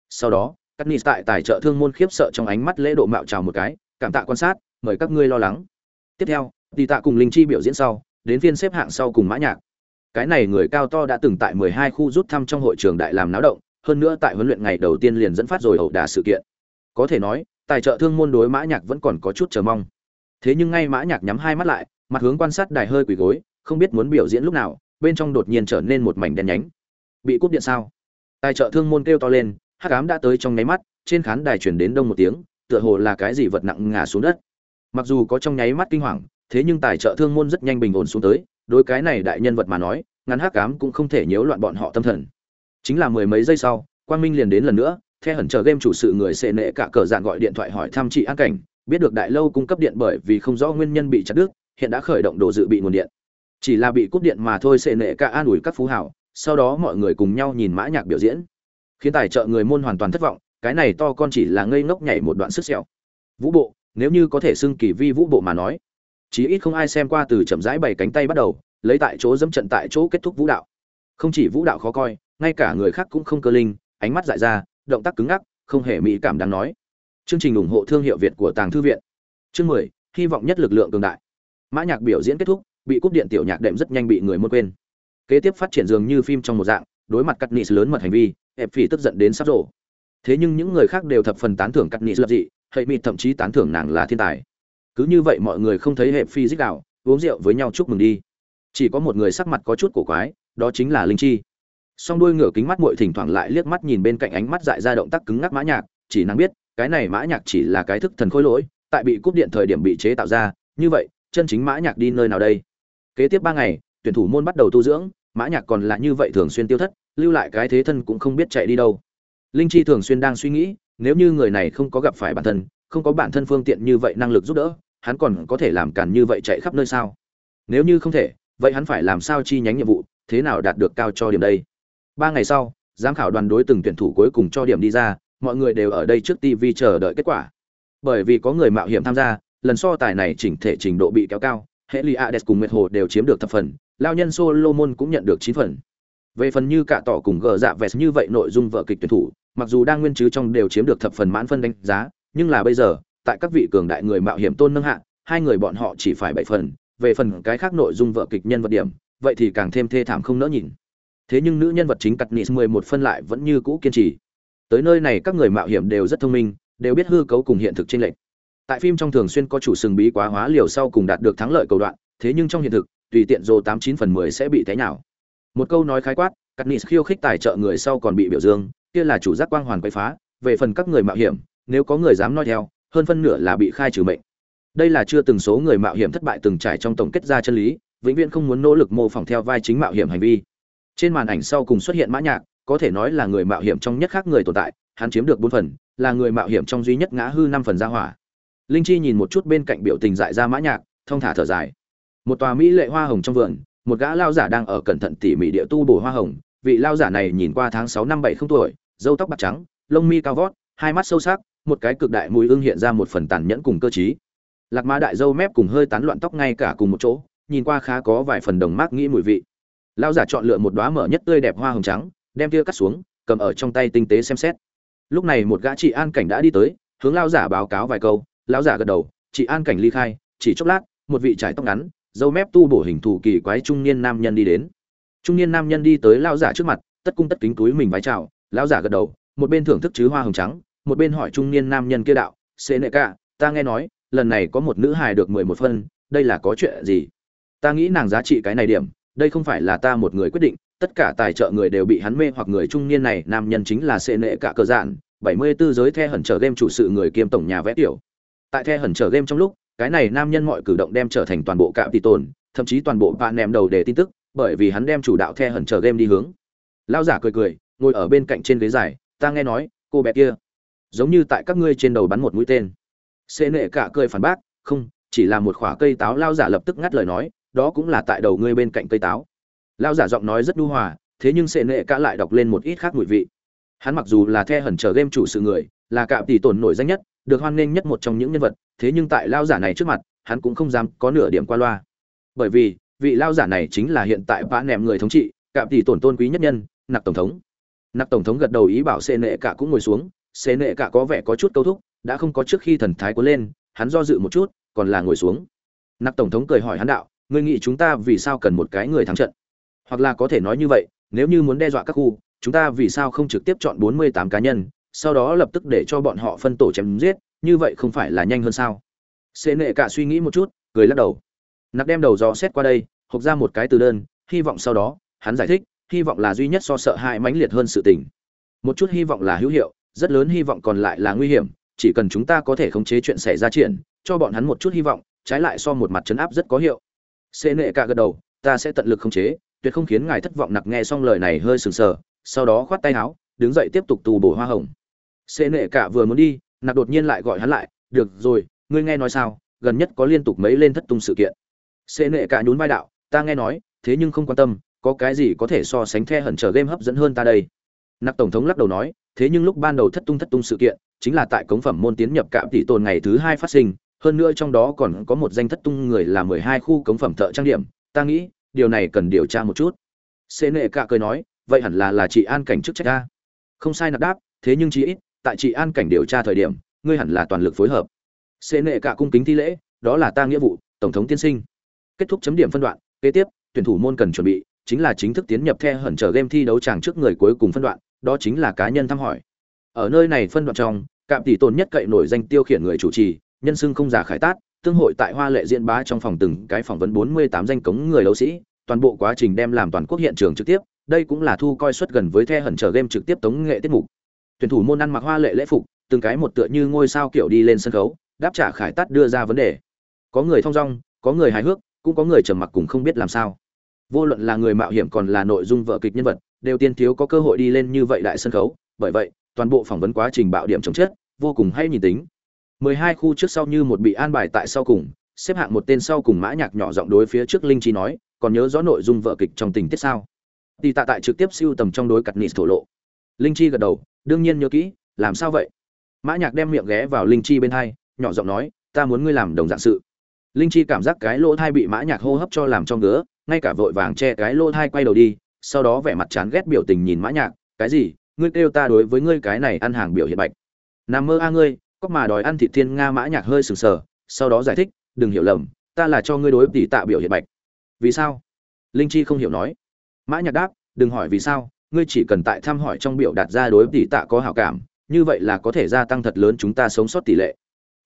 Sau đó, các nị tại tài trợ thương môn khiếp sợ trong ánh mắt lễ độ mạo chào một cái, cảm tạ quan sát, mời các ngươi lo lắng. Tiếp theo, tỷ tạ cùng linh chi biểu diễn sau, đến phiên xếp hạng sau cùng mã nhạc. Cái này người cao to đã từng tại 12 khu rút thăm trong hội trường đại làm náo động, hơn nữa tại huấn luyện ngày đầu tiên liền dẫn phát rồi ẩu đả sự kiện. Có thể nói tài trợ thương môn đối mã nhạc vẫn còn có chút chờ mong. Thế nhưng ngay mã nhạc nhắm hai mắt lại, mặt hướng quan sát đài hơi quỳ gối, không biết muốn biểu diễn lúc nào, bên trong đột nhiên trở nên một mảnh đen nhánh. Bị cúp điện sao? Tài trợ thương môn kêu to lên, hắc ám đã tới trong nháy mắt, trên khán đài truyền đến đông một tiếng, tựa hồ là cái gì vật nặng ngã xuống đất. Mặc dù có trong nháy mắt kinh hoàng, thế nhưng tài trợ thương môn rất nhanh bình ổn xuống tới, đối cái này đại nhân vật mà nói, ngắn hắc ám cũng không thể nhiễu loạn bọn họ tâm thần. Chính là mười mấy giây sau, quang minh liền đến lần nữa theo hẩn chờ game chủ sự người xệ nệ cả cờ dạn gọi điện thoại hỏi thăm chị an cảnh, biết được đại lâu cung cấp điện bởi vì không rõ nguyên nhân bị chặt đứt, hiện đã khởi động đồ dự bị nguồn điện. Chỉ là bị cúp điện mà thôi xệ nệ cả an ủi các phú hảo, sau đó mọi người cùng nhau nhìn mã nhạc biểu diễn. Khiến tài trợ người môn hoàn toàn thất vọng, cái này to con chỉ là ngây ngốc nhảy một đoạn sức sẹo vũ bộ, nếu như có thể xưng kỳ vi vũ bộ mà nói, chí ít không ai xem qua từ chậm rãi bảy cánh tay bắt đầu, lấy tại chỗ dẫm trận tại chỗ kết thúc vũ đạo. Không chỉ vũ đạo khó coi, ngay cả người khác cũng không cơ linh, ánh mắt dại ra động tác cứng ngắc, không hề mỹ cảm đáng nói. Chương trình ủng hộ thương hiệu việt của tàng thư viện. Chương mười, hy vọng nhất lực lượng cường đại. Mã nhạc biểu diễn kết thúc, bị cúp điện tiểu nhạc đệm rất nhanh bị người muốn quên. Kế tiếp phát triển dường như phim trong một dạng, đối mặt cắt nị lớn mật hành vi, ép phỉ tức giận đến sắp rổ. Thế nhưng những người khác đều thập phần tán thưởng cắt nị lập dị hệ mịt thậm chí tán thưởng nàng là thiên tài. Cứ như vậy mọi người không thấy hẹp phi dích đạo uống rượu với nhau chúc mừng đi. Chỉ có một người sắc mặt có chút cổ quái, đó chính là linh chi song đuôi ngửa kính mắt muội thỉnh thoảng lại liếc mắt nhìn bên cạnh ánh mắt dại ra động tác cứng ngắc mã nhạc, chỉ năng biết, cái này mã nhạc chỉ là cái thức thần khôi lỗi, tại bị cúp điện thời điểm bị chế tạo ra, như vậy, chân chính mã nhạc đi nơi nào đây? Kế tiếp ba ngày, tuyển thủ môn bắt đầu tu dưỡng, mã nhạc còn là như vậy thường xuyên tiêu thất, lưu lại cái thế thân cũng không biết chạy đi đâu. Linh chi thường xuyên đang suy nghĩ, nếu như người này không có gặp phải bản thân, không có bản thân phương tiện như vậy năng lực giúp đỡ, hắn còn có thể làm càn như vậy chạy khắp nơi sao? Nếu như không thể, vậy hắn phải làm sao chi nhánh nhiệm vụ, thế nào đạt được cao cho điểm đây? Ba ngày sau, giám khảo đoàn đối từng tuyển thủ cuối cùng cho điểm đi ra, mọi người đều ở đây trước tv chờ đợi kết quả. Bởi vì có người mạo hiểm tham gia, lần so tài này chỉnh thể trình độ bị kéo cao, hệ lì ades cùng Mệt hồ đều chiếm được thập phần, lao nhân solomon cũng nhận được chín phần. Về phần như cả tỏ cùng gờ dạ vẹt như vậy nội dung vợ kịch tuyển thủ, mặc dù đang nguyên chứ trong đều chiếm được thập phần mãn phân đánh giá, nhưng là bây giờ, tại các vị cường đại người mạo hiểm tôn nâng hạ, hai người bọn họ chỉ phải bảy phần, về phần cái khác nội dung vợ kịch nhân vật điểm, vậy thì càng thêm thê thảm không nỡ nhìn thế nhưng nữ nhân vật chính cắt nịt mười một phân lại vẫn như cũ kiên trì. Tới nơi này các người mạo hiểm đều rất thông minh, đều biết hư cấu cùng hiện thực trên lệch. tại phim trong thường xuyên có chủ sừng bí quá hóa liều sau cùng đạt được thắng lợi cầu đoạn, thế nhưng trong hiện thực, tùy tiện dồ tám chín phần mười sẽ bị thế nào một câu nói khái quát, cắt nịt khiêu khích tài trợ người sau còn bị biểu dương, kia là chủ giác quang hoàn quay phá, về phần các người mạo hiểm, nếu có người dám nói theo, hơn phân nửa là bị khai trừ mệnh. Đây là chưa từng số người mạo hiểm thất bại từng trải trong tổng kết ra chân lý, vĩnh viễn không muốn nỗ lực mô phỏng theo vai chính mạo hiểm hành vi trên màn ảnh sau cùng xuất hiện mã nhạc, có thể nói là người mạo hiểm trong nhất khác người tồn tại, hắn chiếm được bốn phần, là người mạo hiểm trong duy nhất ngã hư năm phần ra hỏa. Linh chi nhìn một chút bên cạnh biểu tình dại ra mã nhạc, thông thả thở dài. Một tòa mỹ lệ hoa hồng trong vườn, một gã lao giả đang ở cẩn thận tỉ mỉ địa tu bổ hoa hồng. Vị lao giả này nhìn qua tháng sáu năm bảy không tuổi, râu tóc bạc trắng, lông mi cao vót, hai mắt sâu sắc, một cái cực đại mùi ương hiện ra một phần tàn nhẫn cùng cơ trí. Lạc mã đại râu mép cùng hơi tán loạn tóc ngay cả cùng một chỗ, nhìn qua khá có vài phần đồng mác nghĩ mùi vị. Lão giả chọn lựa một đóa mở nhất tươi đẹp hoa hồng trắng, đem kia cắt xuống, cầm ở trong tay tinh tế xem xét. Lúc này một gã chị an cảnh đã đi tới, hướng lão giả báo cáo vài câu. Lão giả gật đầu chị an cảnh ly khai, chỉ chốc lát, một vị trải tóc ngắn, dâu mép tu bổ hình thù kỳ quái trung niên nam nhân đi đến. Trung niên nam nhân đi tới lão giả trước mặt, tất cung tất kính túi mình vái chào. Lão giả gật đầu, một bên thưởng thức chứ hoa hồng trắng, một bên hỏi trung niên nam nhân kia đạo xê nệ ca ta nghe nói, lần này có một nữ hài được mười một phân, đây là có chuyện gì? Ta nghĩ nàng giá trị cái này điểm đây không phải là ta một người quyết định, tất cả tài trợ người đều bị hắn mê hoặc người trung niên này, nam nhân chính là xê nệ cả cờ dạn, bảy mươi 74 giới the hẩn trở game chủ sự người kiêm tổng nhà vẽ tiểu. Tại the hẩn trở game trong lúc, cái này nam nhân mọi cử động đem trở thành toàn bộ cạm tỷ tồn, thậm chí toàn bộ bạn nèm đầu để tin tức, bởi vì hắn đem chủ đạo the hẩn trở game đi hướng. Lao giả cười cười, ngồi ở bên cạnh trên ghế dài, ta nghe nói, cô bé kia, giống như tại các ngươi trên đầu bắn một mũi tên. Xê nệ cả cười phản bác, không, chỉ là một khoả cây táo lao giả lập tức ngắt lời nói đó cũng là tại đầu ngươi bên cạnh cây táo. Lao giả giọng nói rất đu hòa, thế nhưng sệ nệ cả lại đọc lên một ít khác mùi vị. Hắn mặc dù là the hẩn chờ game chủ sự người, là cạm tỷ tổn nổi danh nhất, được hoan nghênh nhất một trong những nhân vật, thế nhưng tại lao giả này trước mặt, hắn cũng không dám có nửa điểm qua loa. Bởi vì, vị lao giả này chính là hiện tại vã nèm người thống trị cạm tỷ tổn tôn quý nhất nhân, nặc tổng thống. Nặc tổng thống gật đầu ý bảo sệ nệ cả cũng ngồi xuống, sệ nệ cả có vẻ có chút câu thúc, đã không có trước khi thần thái cuốn lên, hắn do dự một chút, còn là ngồi xuống. Nặc tổng thống cười hỏi hắn đạo ngươi nghĩ chúng ta vì sao cần một cái người thắng trận? Hoặc là có thể nói như vậy, nếu như muốn đe dọa các khu, chúng ta vì sao không trực tiếp chọn 48 cá nhân, sau đó lập tức để cho bọn họ phân tổ chém giết, như vậy không phải là nhanh hơn sao? Xê nệ cả suy nghĩ một chút, cười lắc đầu. Nặc đem đầu dò xét qua đây, hộc ra một cái từ đơn, hy vọng sau đó, hắn giải thích, hy vọng là duy nhất so sợ hãi mãnh liệt hơn sự tình. Một chút hy vọng là hữu hiệu, rất lớn hy vọng còn lại là nguy hiểm, chỉ cần chúng ta có thể khống chế chuyện xảy ra triển cho bọn hắn một chút hy vọng, trái lại so một mặt chấn áp rất có hiệu xê nệ cả gật đầu, ta sẽ tận lực khống chế, tuyệt không khiến ngài thất vọng. Nặc nghe xong lời này hơi sừng sờ, sau đó khoát tay áo, đứng dậy tiếp tục tù bổ hoa hồng. Xê nệ cả vừa muốn đi, nặc đột nhiên lại gọi hắn lại, được rồi, ngươi nghe nói sao? Gần nhất có liên tục mấy lên thất tung sự kiện. Xê nệ cả nhún vai đạo, ta nghe nói, thế nhưng không quan tâm, có cái gì có thể so sánh the hẩn trở game hấp dẫn hơn ta đây? Nặc tổng thống lắc đầu nói, thế nhưng lúc ban đầu thất tung thất tung sự kiện, chính là tại cống phẩm môn tiến nhập cạm tỷ tồn ngày thứ hai phát sinh hơn nữa trong đó còn có một danh thất tung người là mười hai khu cống phẩm thợ trang điểm. Ta nghĩ, điều này cần điều tra một chút. Xê nệ cả cười nói, vậy hẳn là là chị an cảnh chức trách ta. Không sai nạp đáp, thế nhưng chí ít, tại chị an cảnh điều tra thời điểm, ngươi hẳn là toàn lực phối hợp. Xê nệ cả cung kính thi lễ, đó là ta nghĩa vụ, tổng thống tiên sinh. Kết thúc chấm điểm phân đoạn, kế tiếp, tuyển thủ môn cần chuẩn bị, chính là chính thức tiến nhập the hẩn trở game thi đấu tràng trước người cuối cùng phân đoạn, đó chính là cá nhân thăm hỏi. Ở nơi này phân đoạn trong, cạm tỷ tồn nhất cậy nổi danh tiêu khiển người chủ trì nhân xưng không giả khải tát, tương hội tại hoa lệ diễn bá trong phòng từng cái phỏng vấn 48 danh cống người đấu sĩ, toàn bộ quá trình đem làm toàn quốc hiện trường trực tiếp, đây cũng là thu coi suất gần với the hẩn trở game trực tiếp tống nghệ tiết mục. Tuyển thủ môn ăn mặc hoa lệ lễ phục, từng cái một tựa như ngôi sao kiểu đi lên sân khấu, đáp trả khải tát đưa ra vấn đề. Có người thong dong, có người hài hước, cũng có người trầm mặc cùng không biết làm sao. Vô luận là người mạo hiểm còn là nội dung vợ kịch nhân vật, đều tiên thiếu có cơ hội đi lên như vậy đại sân khấu. Bởi vậy, toàn bộ phỏng vấn quá trình bạo điểm chống chết vô cùng hay nhìn tính. 12 khu trước sau như một bị an bài tại sau cùng, xếp hạng một tên sau cùng mã nhạc nhỏ giọng đối phía trước linh chi nói, còn nhớ rõ nội dung vở kịch trong tình tiết sao? Tỷ tạ tại trực tiếp siêu tầm trong đối cặt nịt thổ lộ. Linh chi gật đầu, đương nhiên nhớ kỹ, làm sao vậy? Mã nhạc đem miệng ghé vào linh chi bên hai, nhỏ giọng nói, ta muốn ngươi làm đồng dạng sự. Linh chi cảm giác cái lỗ thai bị mã nhạc hô hấp cho làm cho ngứa, ngay cả vội vàng che cái lỗ thai quay đầu đi, sau đó vẻ mặt chán ghét biểu tình nhìn mã nhạc, cái gì? Ngươi kêu ta đối với ngươi cái này ăn hàng biểu hiện bạch. Nằm mơ a ngươi có mà đòi ăn thịt thiên nga mã nhạc hơi sừng sờ, sau đó giải thích, đừng hiểu lầm, ta là cho ngươi đối tỷ tạ biểu hiện bạch. Vì sao? Linh chi không hiểu nói. Mã nhạc đáp, đừng hỏi vì sao, ngươi chỉ cần tại thăm hỏi trong biểu đạt ra đối tỷ tạ có hảo cảm, như vậy là có thể gia tăng thật lớn chúng ta sống sót tỷ lệ.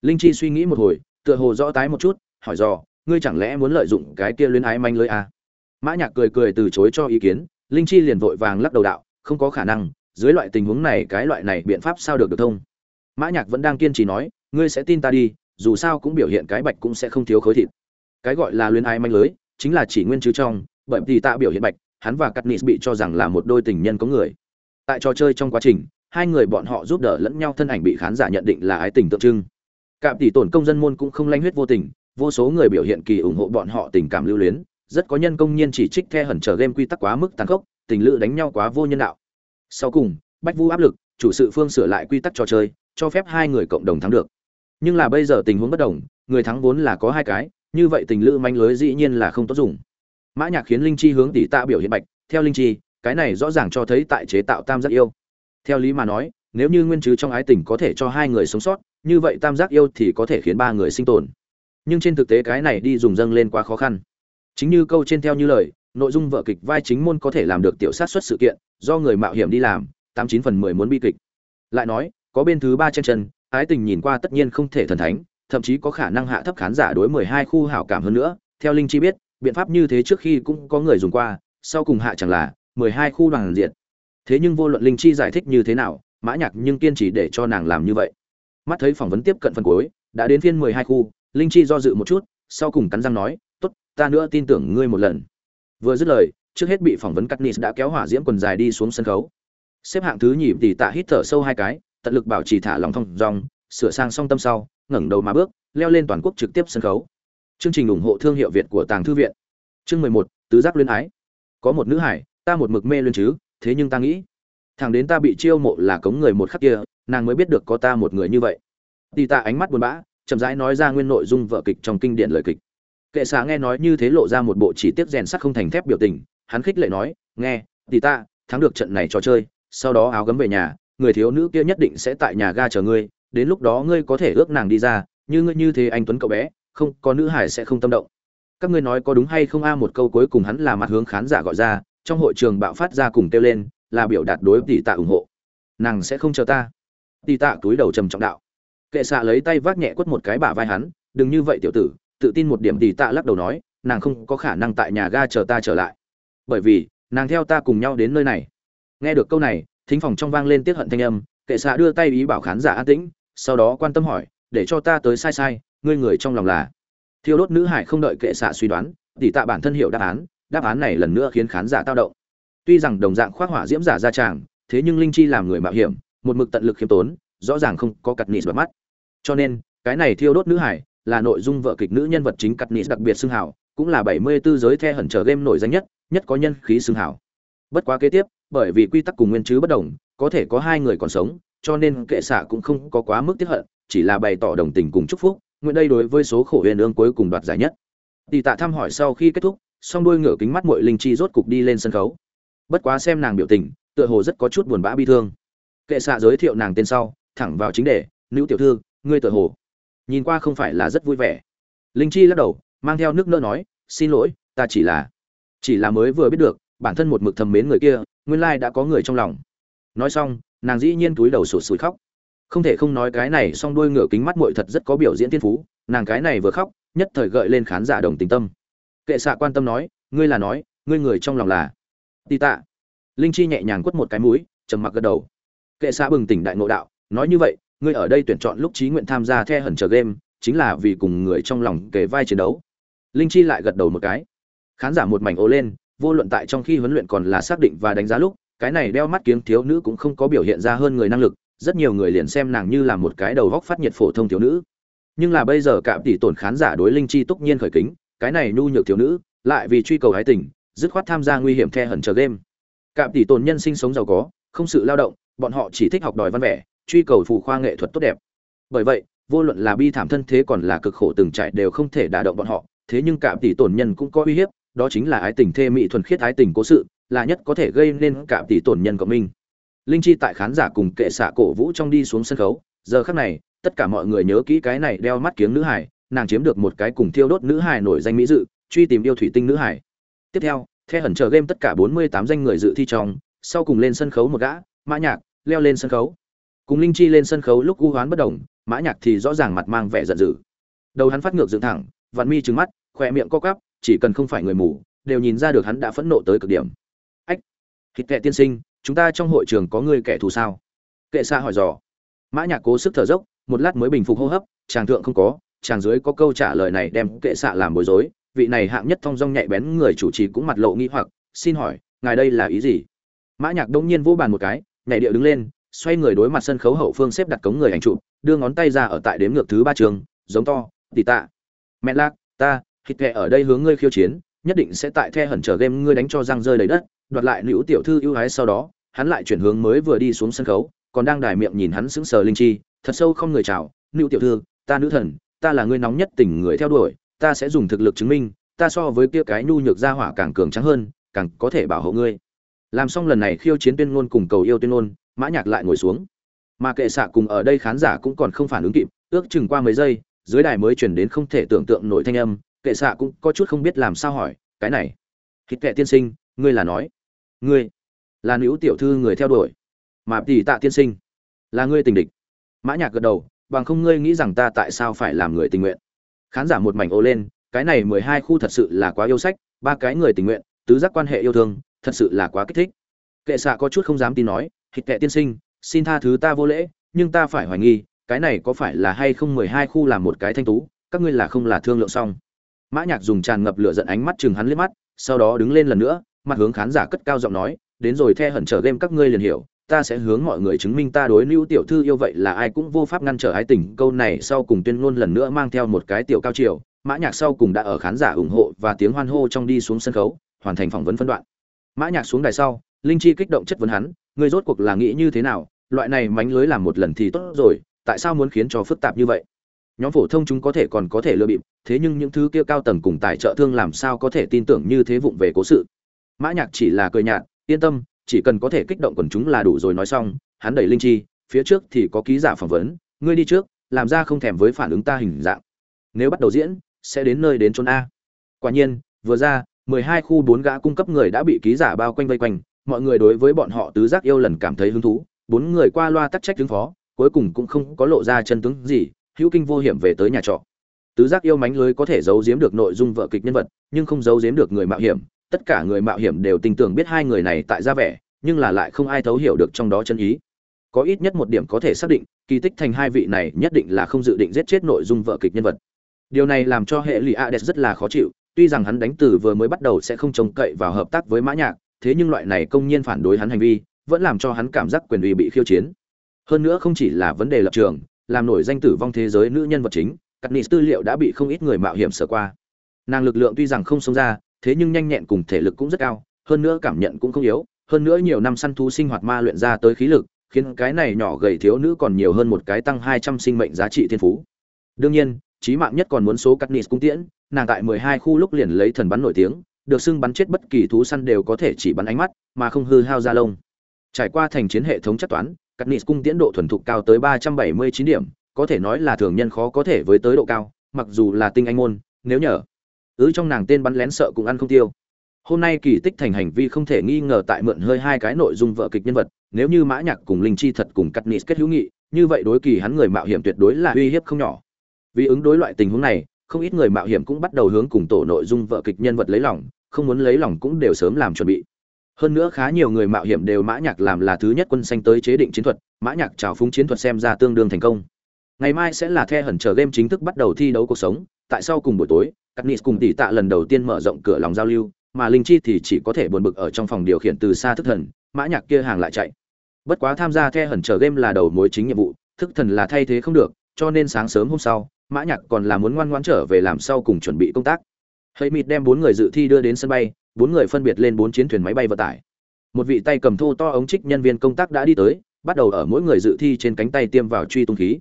Linh chi suy nghĩ một hồi, tựa hồ rõ tái một chút, hỏi dò, ngươi chẳng lẽ muốn lợi dụng cái kia luyến ái manh lưới à? mã nhạc cười cười từ chối cho ý kiến, linh chi liền vội vàng lắc đầu đạo, không có khả năng, dưới loại tình huống này, cái loại này biện pháp sao được được thông? Mã nhạc vẫn đang kiên trì nói, ngươi sẽ tin ta đi, dù sao cũng biểu hiện cái bạch cũng sẽ không thiếu khối thịt. Cái gọi là luyến ái manh lưới, chính là chỉ nguyên chứ trong, bởi vì tạ biểu hiện bạch, hắn và Katniss bị cho rằng là một đôi tình nhân có người. Tại trò chơi trong quá trình, hai người bọn họ giúp đỡ lẫn nhau thân ảnh bị khán giả nhận định là ái tình tượng trưng. Cạm tỷ tổn công dân môn cũng không lanh huyết vô tình, vô số người biểu hiện kỳ ủng hộ bọn họ tình cảm lưu luyến, rất có nhân công nhiên chỉ trích the hẩn trở game quy tắc quá mức tàn khốc, tình lữ đánh nhau quá vô nhân đạo. Sau cùng, bách vu áp lực, chủ sự phương sửa lại quy tắc trò chơi cho phép hai người cộng đồng thắng được. Nhưng là bây giờ tình huống bất đồng, người thắng vốn là có hai cái, như vậy tình lữ manh lưới dĩ nhiên là không tốt dùng. Mã nhạc khiến linh chi hướng tỷ tạ biểu hiện bạch, theo linh chi, cái này rõ ràng cho thấy tại chế tạo tam giác yêu. Theo lý mà nói, nếu như nguyên chứ trong ái tình có thể cho hai người sống sót, như vậy tam giác yêu thì có thể khiến ba người sinh tồn. Nhưng trên thực tế cái này đi dùng dâng lên quá khó khăn. Chính như câu trên theo như lời, nội dung vở kịch vai chính môn có thể làm được tiểu sát xuất sự kiện, do người mạo hiểm đi làm, tám chín phần mười muốn bi kịch. Lại nói có bên thứ ba trên chân, ái tình nhìn qua tất nhiên không thể thần thánh, thậm chí có khả năng hạ thấp khán giả đối mười hai khu hảo cảm hơn nữa. Theo linh chi biết, biện pháp như thế trước khi cũng có người dùng qua, sau cùng hạ chẳng là mười hai khu đoàn diện thế nhưng vô luận linh chi giải thích như thế nào, mã nhạc nhưng kiên trì để cho nàng làm như vậy. Mắt thấy phỏng vấn tiếp cận phần cuối, đã đến phiên mười hai khu, linh chi do dự một chút, sau cùng cắn răng nói, tốt, ta nữa tin tưởng ngươi một lần. Vừa dứt lời, trước hết bị phỏng vấn cắt nis đã kéo hỏa diễm quần dài đi xuống sân khấu. Xếp hạng thứ nhì tỷ tạ hít thở sâu hai cái tận lực bảo trì thả lòng thông dong, sửa sang song tâm sau, ngẩng đầu mà bước, leo lên toàn quốc trực tiếp sân khấu. Chương trình ủng hộ thương hiệu việt của tàng thư viện. Chương mười một, tứ giác luyến ái. Có một nữ hải, ta một mực mê luyến chứ, thế nhưng ta nghĩ, thằng đến ta bị chiêu mộ là cống người một khắc kia, nàng mới biết được có ta một người như vậy. Tỷ ta ánh mắt buồn bã, chậm rãi nói ra nguyên nội dung vở kịch trong kinh điển lời kịch. Kệ xạ nghe nói như thế lộ ra một bộ chỉ tiết rèn sắt không thành thép biểu tình, hắn khích lệ nói, nghe tỷ ta thắng được trận này trò chơi, sau đó áo gấm về nhà người thiếu nữ kia nhất định sẽ tại nhà ga chờ ngươi, đến lúc đó ngươi có thể ước nàng đi ra, như ngươi như thế anh tuấn cậu bé, không, có nữ hải sẽ không tâm động. Các ngươi nói có đúng hay không a, một câu cuối cùng hắn là mặt hướng khán giả gọi ra, trong hội trường bạo phát ra cùng kêu lên, là biểu đạt đối tỷ tạ ủng hộ. Nàng sẽ không chờ ta. Tỷ tạ túi đầu trầm trọng đạo. Kệ xạ lấy tay vác nhẹ quất một cái bả vai hắn, đừng như vậy tiểu tử, tự tin một điểm tỷ tạ lắc đầu nói, nàng không có khả năng tại nhà ga chờ ta trở lại. Bởi vì, nàng theo ta cùng nhau đến nơi này. Nghe được câu này thính phòng trong vang lên tiết hận thanh âm, kệ xạ đưa tay ý bảo khán giả an tĩnh, sau đó quan tâm hỏi, để cho ta tới sai sai, ngươi người trong lòng là? Thiêu đốt nữ hải không đợi kệ xạ suy đoán tỷ tạ bản thân hiểu đáp án đáp án này lần nữa khiến khán giả tao động. Tuy rằng đồng dạng khoác hỏa diễm giả ra tràng, thế nhưng linh chi làm người mạo hiểm, một mực tận lực khiêm tốn, rõ ràng không có cặt nịt vào mắt. Cho nên, cái này thiêu đốt nữ hải là nội dung vợ kịch nữ nhân vật chính cặt nịt đặc biệt xưng hảo, cũng là 74 giới the hẩn trở game nổi danh nhất nhất có nhân khí xưng hảo. Bất quá kế tiếp bởi vì quy tắc cùng nguyên chứ bất đồng, có thể có hai người còn sống, cho nên kệ xạ cũng không có quá mức tiếp hận, chỉ là bày tỏ đồng tình cùng chúc phúc, nguyện đây đối với số khổ huyền ương cuối cùng đoạt giải nhất. Tỷ tạ thăm hỏi sau khi kết thúc, song đôi ngựa kính mắt muội linh chi rốt cục đi lên sân khấu. Bất quá xem nàng biểu tình, tựa hồ rất có chút buồn bã bi thương. Kệ xạ giới thiệu nàng tên sau, thẳng vào chính đề, nữ tiểu thư, ngươi tựa hồ. Nhìn qua không phải là rất vui vẻ. Linh chi lắc đầu, mang theo nước nỡ nói, xin lỗi, ta chỉ là chỉ là mới vừa biết được, bản thân một mực thầm mến người kia nguyên lai đã có người trong lòng. Nói xong nàng dĩ nhiên túi đầu sụt sùi khóc. Không thể không nói cái này song đuôi ngựa kính mắt muội thật rất có biểu diễn tiên phú nàng cái này vừa khóc nhất thời gợi lên khán giả đồng tình tâm. Kệ xạ quan tâm nói ngươi là nói ngươi người trong lòng là? Tì tạ. Linh chi nhẹ nhàng quất một cái mũi trầm mặc gật đầu. Kệ xạ bừng tỉnh đại ngộ đạo nói như vậy ngươi ở đây tuyển chọn lúc trí nguyện tham gia The Hẩn chờ game, chính là vì cùng người trong lòng kể vai chiến đấu. Linh Chi lại gật đầu một cái. Khán giả một mảnh ô lên, vô luận tại trong khi huấn luyện còn là xác định và đánh giá lúc, cái này đeo mắt kiếng thiếu nữ cũng không có biểu hiện ra hơn người năng lực, rất nhiều người liền xem nàng như là một cái đầu góc phát nhiệt phổ thông thiếu nữ. Nhưng là bây giờ cả tỷ tổn khán giả đối Linh Chi túc nhiên khởi kính, cái này nhu nhược thiếu nữ, lại vì truy cầu hái tình, dứt khoát tham gia nguy hiểm The Hẩn chờ game. Cả tỷ tổn nhân sinh sống giàu có, không sự lao động, bọn họ chỉ thích học đòi văn vẻ, truy cầu phù khoa nghệ thuật tốt đẹp bởi vậy vô luận là bi thảm thân thế còn là cực khổ từng trải đều không thể đả động bọn họ thế nhưng cả tỷ tổn nhân cũng có uy hiếp đó chính là ái tình thê mỹ thuần khiết ái tình cố sự là nhất có thể gây nên cả tỷ tổn nhân của mình. Linh chi tại khán giả cùng kệ xạ cổ vũ trong đi xuống sân khấu giờ khắc này tất cả mọi người nhớ kỹ cái này đeo mắt kiếng nữ hải nàng chiếm được một cái cùng thiêu đốt nữ hải nổi danh mỹ dự truy tìm yêu thủy tinh nữ hải tiếp theo theo hẩn chờ game tất cả 48 danh người dự thi trong sau cùng lên sân khấu một gã mã nhạc leo lên sân khấu. Cùng linh chi lên sân khấu lúc u hoán bất động, mã nhạc thì rõ ràng mặt mang vẻ giận dữ. Đầu hắn phát ngược dựng thẳng vạn mi trừng mắt khoe miệng co quắp chỉ cần không phải người mù, đều nhìn ra được hắn đã phẫn nộ tới cực điểm. Ách thịt kệ tiên sinh, chúng ta trong hội trường có người kẻ thù sao? Kệ xa hỏi dò. Mã nhạc cố sức thở dốc, một lát mới bình phục hô hấp, chàng thượng không có, chàng dưới có câu trả lời này đem kệ xạ làm bối rối, vị này hạng nhất thông dong nhạy bén người chủ trì cũng mặt lộ nghi hoặc, xin hỏi, ngài đây là ý gì? Mã nhạc đông nhiên vỗ bàn một cái, nhảy điệu đứng lên, xoay người đối mặt sân khấu hậu phương xếp đặt cống người ảnh chụp, đưa ngón tay ra ở tại đếm ngược thứ ba trường, giống to tỷ tạ. Mẹ lạc, ta hít kệ ở đây hướng ngươi khiêu chiến, nhất định sẽ tại the hẩn trở game ngươi đánh cho răng rơi đầy đất, đoạt lại nữ tiểu thư ưu ái sau đó, hắn lại chuyển hướng mới vừa đi xuống sân khấu, còn đang đài miệng nhìn hắn sững sờ linh chi, thật sâu không người chào, nữ tiểu thư, ta nữ thần, ta là ngươi nóng nhất tình người theo đuổi, ta sẽ dùng thực lực chứng minh, ta so với kia cái nhu nhược gia hỏa càng cường trắng hơn, càng có thể bảo hộ ngươi. Làm xong lần này khiêu chiến tuyên ngôn cùng cầu yêu tuyên ngôn, mã nhạc lại ngồi xuống. Mà kệ xạ cùng ở đây khán giả cũng còn không phản ứng kịp, ước chừng qua mấy giây, dưới đài mới truyền đến không thể tưởng tượng nổi thanh âm kệ xạ cũng có chút không biết làm sao hỏi, cái này, hít kệ tiên sinh, ngươi là nói, ngươi là nữ tiểu thư người theo đuổi, mà tỷ tạ tiên sinh là ngươi tình địch. Mã nhạc gật đầu, bằng không ngươi nghĩ rằng ta tại sao phải làm người tình nguyện? Khán giả một mảnh ô lên, cái này mười hai khu thật sự là quá yêu sách, ba cái người tình nguyện, tứ giác quan hệ yêu thương, thật sự là quá kích thích. Kệ xạ có chút không dám tin nói, hít kệ tiên sinh, xin tha thứ ta vô lễ, nhưng ta phải hoài nghi, cái này có phải là hay không mười hai khu làm một cái thanh tú, các ngươi là không là thương lượng xong? Mã nhạc dùng tràn ngập lửa giận ánh mắt chừng hắn liếc mắt, sau đó đứng lên lần nữa, mặt hướng khán giả cất cao giọng nói, đến rồi, the hẩn trở game các ngươi liền hiểu, ta sẽ hướng mọi người chứng minh ta đối lưu tiểu thư yêu vậy là ai cũng vô pháp ngăn trở ái tình. Câu này sau cùng tuyên ngôn lần nữa mang theo một cái tiểu cao chiều, mã nhạc sau cùng đã ở khán giả ủng hộ và tiếng hoan hô trong đi xuống sân khấu, hoàn thành phỏng vấn phân đoạn. Mã nhạc xuống đài sau, linh chi kích động chất vấn hắn, ngươi rốt cuộc là nghĩ như thế nào? Loại này mánh lưới làm một lần thì tốt rồi, tại sao muốn khiến cho phức tạp như vậy? Nhóm phổ thông chúng có thể còn có thể lừa bịp, thế nhưng những thứ kia cao tầng cùng tài trợ thương làm sao có thể tin tưởng như thế vụng về cố sự. Mã nhạc chỉ là cười nhạt, yên tâm, chỉ cần có thể kích động quần chúng là đủ rồi nói xong, hắn đẩy linh chi, phía trước thì có ký giả phỏng vấn, ngươi đi trước, làm ra không thèm với phản ứng ta hình dạng. Nếu bắt đầu diễn, sẽ đến nơi đến chốn a. Quả nhiên, vừa ra, mười hai khu bốn gã cung cấp người đã bị ký giả bao quanh vây quanh, mọi người đối với bọn họ tứ giác yêu lần cảm thấy hứng thú, bốn người qua loa tắc trách ứng phó, cuối cùng cũng không có lộ ra chân tướng gì hữu kinh vô hiểm về tới nhà trọ. Tứ giác yêu mánh lưới có thể giấu giếm được nội dung vợ kịch nhân vật, nhưng không giấu giếm được người mạo hiểm. Tất cả người mạo hiểm đều tin tưởng biết hai người này tại ra vẻ, nhưng là lại không ai thấu hiểu được trong đó chân ý. Có ít nhất một điểm có thể xác định, kỳ tích thành hai vị này nhất định là không dự định giết chết nội dung vợ kịch nhân vật. Điều này làm cho hệ lụy ades rất là khó chịu, tuy rằng hắn đánh từ vừa mới bắt đầu sẽ không trông cậy vào hợp tác với mã nhạc, thế nhưng loại này công nhiên phản đối hắn hành vi, vẫn làm cho hắn cảm giác quyền uy bị khiêu chiến. Hơn nữa không chỉ là vấn đề lập trường làm nổi danh tử vong thế giới nữ nhân vật chính, cắt nị tư liệu đã bị không ít người mạo hiểm sở qua. Nàng lực lượng tuy rằng không sống ra, thế nhưng nhanh nhẹn cùng thể lực cũng rất cao, hơn nữa cảm nhận cũng không yếu, hơn nữa nhiều năm săn thú sinh hoạt ma luyện ra tới khí lực, khiến cái này nhỏ gầy thiếu nữ còn nhiều hơn một cái tăng hai trăm sinh mệnh giá trị thiên phú. Đương nhiên trí mạng nhất còn muốn số cắt nị cung tiễn, nàng tại mười hai khu lúc liền lấy thần bắn nổi tiếng, được xưng bắn chết bất kỳ thú săn đều có thể chỉ bắn ánh mắt, mà không hư hao da lông. Trải qua thành chiến hệ thống chất toán cắt nị cung tiến độ thuần thục cao tới ba trăm bảy mươi chín điểm, có thể nói là thường nhân khó có thể với tới độ cao, mặc dù là tinh anh môn, nếu nhờ. Ứ trong nàng tên bắn lén sợ cũng ăn không tiêu. Hôm nay kỳ tích thành hành vi không thể nghi ngờ tại mượn hơi hai cái nội dung vợ kịch nhân vật, nếu như mã nhạc cùng linh chi thật cùng cắt nịt kết hữu nghị, như vậy đối kỳ hắn người mạo hiểm tuyệt đối là uy hiếp không nhỏ. Vì ứng đối loại tình huống này, không ít người mạo hiểm cũng bắt đầu hướng cùng tổ nội dung vợ kịch nhân vật lấy lòng, không muốn lấy lòng cũng đều sớm làm chuẩn bị hơn nữa khá nhiều người mạo hiểm đều mã nhạc làm là thứ nhất quân xanh tới chế định chiến thuật, mã nhạc chào phúng chiến thuật xem ra tương đương thành công. Ngày mai sẽ là the hẩn chờ game chính thức bắt đầu thi đấu cuộc sống, tại sau cùng buổi tối cắt nịt cùng tỷ tạ lần đầu tiên mở rộng cửa lòng giao lưu, mà linh chi thì chỉ có thể buồn bực ở trong phòng điều khiển từ xa thức thần, mã nhạc kia hàng lại chạy. Bất quá tham gia the hẩn chờ game là đầu mối chính nhiệm vụ, thức thần là thay thế không được, cho nên sáng sớm hôm sau, mã nhạc còn là muốn ngoan ngoãn trở về làm sau cùng chuẩn bị công tác. Hây mịt đem bốn người dự thi đưa đến sân bay bốn người phân biệt lên bốn chiến thuyền máy bay vận tải. Một vị tay cầm thô to ống trích nhân viên công tác đã đi tới, bắt đầu ở mỗi người dự thi trên cánh tay tiêm vào truy tung khí.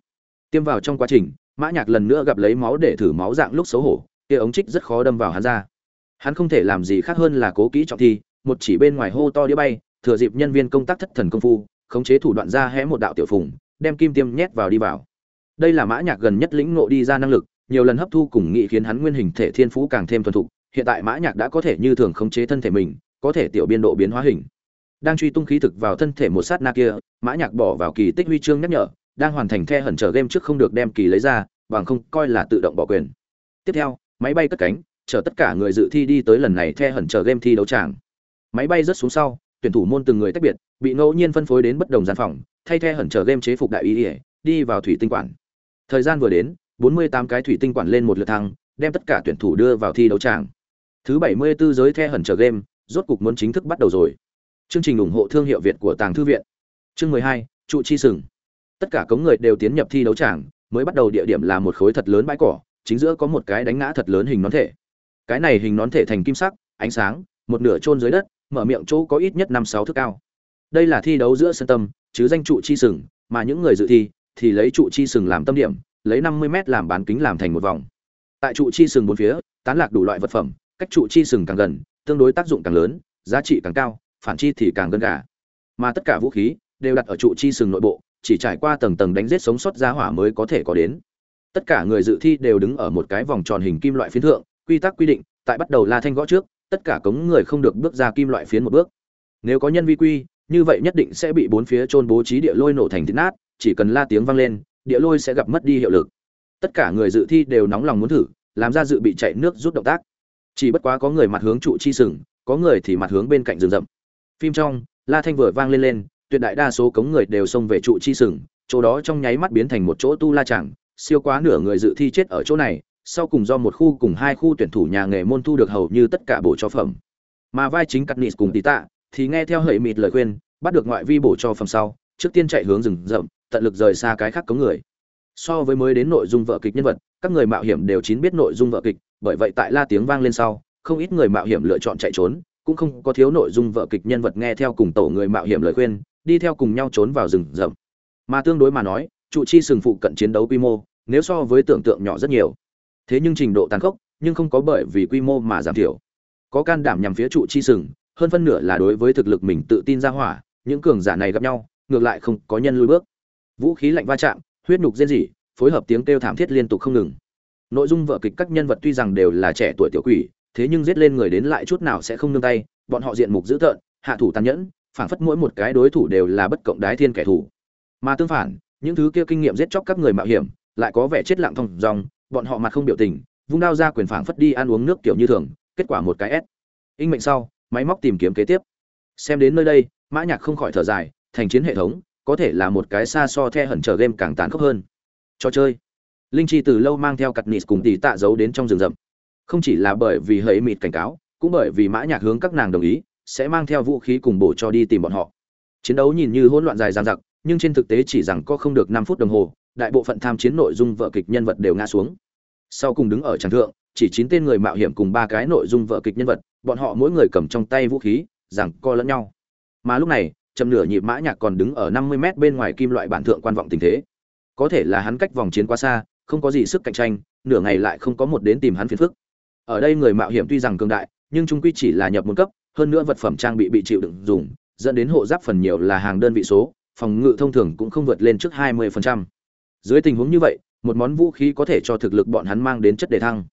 Tiêm vào trong quá trình, mã nhạc lần nữa gặp lấy máu để thử máu dạng lúc xấu hổ, kia ống trích rất khó đâm vào hắn ra. Hắn không thể làm gì khác hơn là cố kỹ trọng thi, một chỉ bên ngoài hô to đĩa bay, thừa dịp nhân viên công tác thất thần công phu, khống chế thủ đoạn ra hé một đạo tiểu phùng, đem kim tiêm nhét vào đi vào. Đây là mã nhạc gần nhất lĩnh ngộ đi ra năng lực, nhiều lần hấp thu cùng nghị khiến hắn nguyên hình thể thiên phú càng thêm thuần thục hiện tại mã nhạc đã có thể như thường khống chế thân thể mình, có thể tiểu biên độ biến hóa hình. Đang truy tung khí thực vào thân thể một sát na kia, mã nhạc bỏ vào kỳ tích huy chương nhắc nhở, đang hoàn thành the hẩn trở game trước không được đem kỳ lấy ra, bằng không coi là tự động bỏ quyền. Tiếp theo, máy bay cất cánh chở tất cả người dự thi đi tới lần này the hẩn trở game thi đấu tràng. Máy bay rớt xuống sau, tuyển thủ môn từng người tách biệt, bị ngẫu nhiên phân phối đến bất đồng gian phòng, thay the hẩn trở game chế phục đại ý ỉa đi vào thủy tinh quản. Thời gian vừa đến 48 cái thủy tinh quản lên một lượt thăng, đem tất cả tuyển thủ đưa vào thi đấu tràng thứ 74 giới the hẩn trở game rốt cục muốn chính thức bắt đầu rồi. Chương trình ủng hộ thương hiệu việt của tàng thư viện. Chương 12, trụ chi sừng. Tất cả cống người đều tiến nhập thi đấu tràng mới bắt đầu địa điểm là một khối thật lớn bãi cỏ chính giữa có một cái đánh ngã thật lớn hình nón thể. Cái này hình nón thể thành kim sắc ánh sáng một nửa chôn dưới đất mở miệng chỗ có ít nhất năm sáu thước cao. Đây là thi đấu giữa sân tâm chứ danh trụ chi sừng mà những người dự thi thì lấy trụ chi sừng làm tâm điểm lấy năm mươi m làm bán kính làm thành một vòng. Tại trụ chi sừng bốn phía tán lạc đủ loại vật phẩm cách trụ chi sừng càng gần, tương đối tác dụng càng lớn, giá trị càng cao, phản chi thì càng gần gà. Mà tất cả vũ khí đều đặt ở trụ chi sừng nội bộ, chỉ trải qua tầng tầng đánh rết sống sót ra hỏa mới có thể có đến. Tất cả người dự thi đều đứng ở một cái vòng tròn hình kim loại phiến thượng, quy tắc quy định, tại bắt đầu la thanh gõ trước, tất cả cống người không được bước ra kim loại phiến một bước. Nếu có nhân vi quy, như vậy nhất định sẽ bị bốn phía trôn bố trí địa lôi nổ thành thịt nát, chỉ cần la tiếng vang lên, địa lôi sẽ gặp mất đi hiệu lực. Tất cả người dự thi đều nóng lòng muốn thử, làm ra dự bị chạy nước rút động tác chỉ bất quá có người mặt hướng trụ chi sừng, có người thì mặt hướng bên cạnh rừng rậm. Phim trong, la thanh vừa vang lên lên, tuyệt đại đa số cống người đều xông về trụ chi sừng, chỗ đó trong nháy mắt biến thành một chỗ tu la chẳng siêu quá nửa người dự thi chết ở chỗ này, sau cùng do một khu cùng hai khu tuyển thủ nhà nghề môn thu được hầu như tất cả bổ cho phẩm. Mà vai chính cắt nịt cùng tí tạ thì nghe theo hệ mịt lời khuyên, bắt được ngoại vi bổ cho phẩm sau, trước tiên chạy hướng rừng rậm, tận lực rời xa cái khác cống người. So với mới đến nội dung vợ kịch nhân vật các người mạo hiểm đều chín biết nội dung vợ kịch, bởi vậy tại la tiếng vang lên sau, không ít người mạo hiểm lựa chọn chạy trốn, cũng không có thiếu nội dung vợ kịch nhân vật nghe theo cùng tổ người mạo hiểm lời khuyên, đi theo cùng nhau trốn vào rừng rậm. Mà tương đối mà nói, trụ chi sừng phụ cận chiến đấu quy mô, nếu so với tưởng tượng nhỏ rất nhiều. Thế nhưng trình độ tàn khốc, nhưng không có bởi vì quy mô mà giảm thiểu. Có can đảm nhằm phía trụ chi sừng, hơn phân nửa là đối với thực lực mình tự tin ra hỏa, những cường giả này gặp nhau, ngược lại không có nhân lưu bước. Vũ khí lạnh va chạm, huyết nục rên rỉ phối hợp tiếng kêu thảm thiết liên tục không ngừng. Nội dung vở kịch các nhân vật tuy rằng đều là trẻ tuổi tiểu quỷ, thế nhưng giết lên người đến lại chút nào sẽ không nương tay, bọn họ diện mục dữ tợn, hạ thủ tàn nhẫn, phảng phất mỗi một cái đối thủ đều là bất cộng đái thiên kẻ thù. Mà tương phản, những thứ kia kinh nghiệm giết chóc các người mạo hiểm, lại có vẻ chết lặng thong dong, bọn họ mặt không biểu tình, vung đao ra quyền phảng phất đi ăn uống nước kiểu như thường, kết quả một cái s in mệnh sau, máy móc tìm kiếm kế tiếp. Xem đến nơi đây, mã nhạc không khỏi thở dài, thành chiến hệ thống, có thể là một cái xa so the hẩn chờ game càng tàn khốc hơn trò chơi. Linh chi từ lâu mang theo cặt nịt cùng tỷ tạ giấu đến trong rừng rậm. Không chỉ là bởi vì hấy mịt cảnh cáo, cũng bởi vì mã nhạc hướng các nàng đồng ý, sẽ mang theo vũ khí cùng bổ cho đi tìm bọn họ. Chiến đấu nhìn như hỗn loạn dài dằng dặc, nhưng trên thực tế chỉ rằng có không được năm phút đồng hồ, đại bộ phận tham chiến nội dung vợ kịch nhân vật đều ngã xuống. Sau cùng đứng ở tràng thượng, chỉ chín tên người mạo hiểm cùng ba cái nội dung vợ kịch nhân vật, bọn họ mỗi người cầm trong tay vũ khí rằng co lẫn nhau. Mà lúc này, chậm nửa nhịp mã nhạc còn đứng ở năm mươi mét bên ngoài kim loại bản thượng quan vọng tình thế có thể là hắn cách vòng chiến quá xa, không có gì sức cạnh tranh, nửa ngày lại không có một đến tìm hắn phiền phức ở đây người mạo hiểm tuy rằng cường đại, nhưng trung quy chỉ là nhập một cấp, hơn nữa vật phẩm trang bị bị chịu đựng dùng, dẫn đến hộ giáp phần nhiều là hàng đơn vị số, phòng ngự thông thường cũng không vượt lên trước 20%. dưới tình huống như vậy, một món vũ khí có thể cho thực lực bọn hắn mang đến chất đề thăng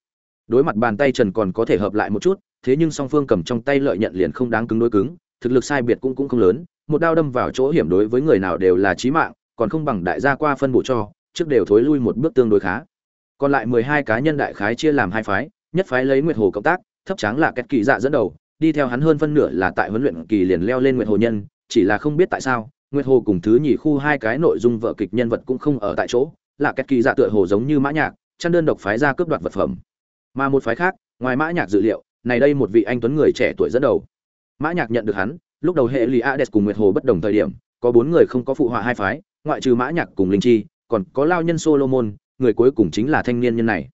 đối mặt bàn tay trần còn có thể hợp lại một chút, thế nhưng song phương cầm trong tay lợi nhận liền không đáng cứng đối cứng, thực lực sai biệt cũng cũng không lớn, một đao đâm vào chỗ hiểm đối với người nào đều là chí mạng còn không bằng đại gia qua phân bổ cho, trước đều thối lui một bước tương đối khá. Còn lại mười hai cá nhân đại khái chia làm hai phái, nhất phái lấy nguyệt hồ cộng tác, thấp tráng là kết kỳ dạ dẫn đầu, đi theo hắn hơn phân nửa là tại huấn luyện kỳ liền leo lên nguyệt hồ nhân, chỉ là không biết tại sao, nguyệt hồ cùng thứ nhì khu hai cái nội dung vợ kịch nhân vật cũng không ở tại chỗ, là kết kỳ dạ tựa hồ giống như mã nhạc, chăn đơn độc phái ra cướp đoạt vật phẩm. Mà một phái khác, ngoài mã nhạc dự liệu, này đây một vị anh tuấn người trẻ tuổi dẫn đầu. Mã nhạc nhận được hắn, lúc đầu hệ lì ades cùng nguyệt hồ bất đồng thời điểm, có bốn người không có phụ họa hai phái ngoại trừ mã nhạc cùng linh chi, còn có lao nhân solomon, người cuối cùng chính là thanh niên nhân này.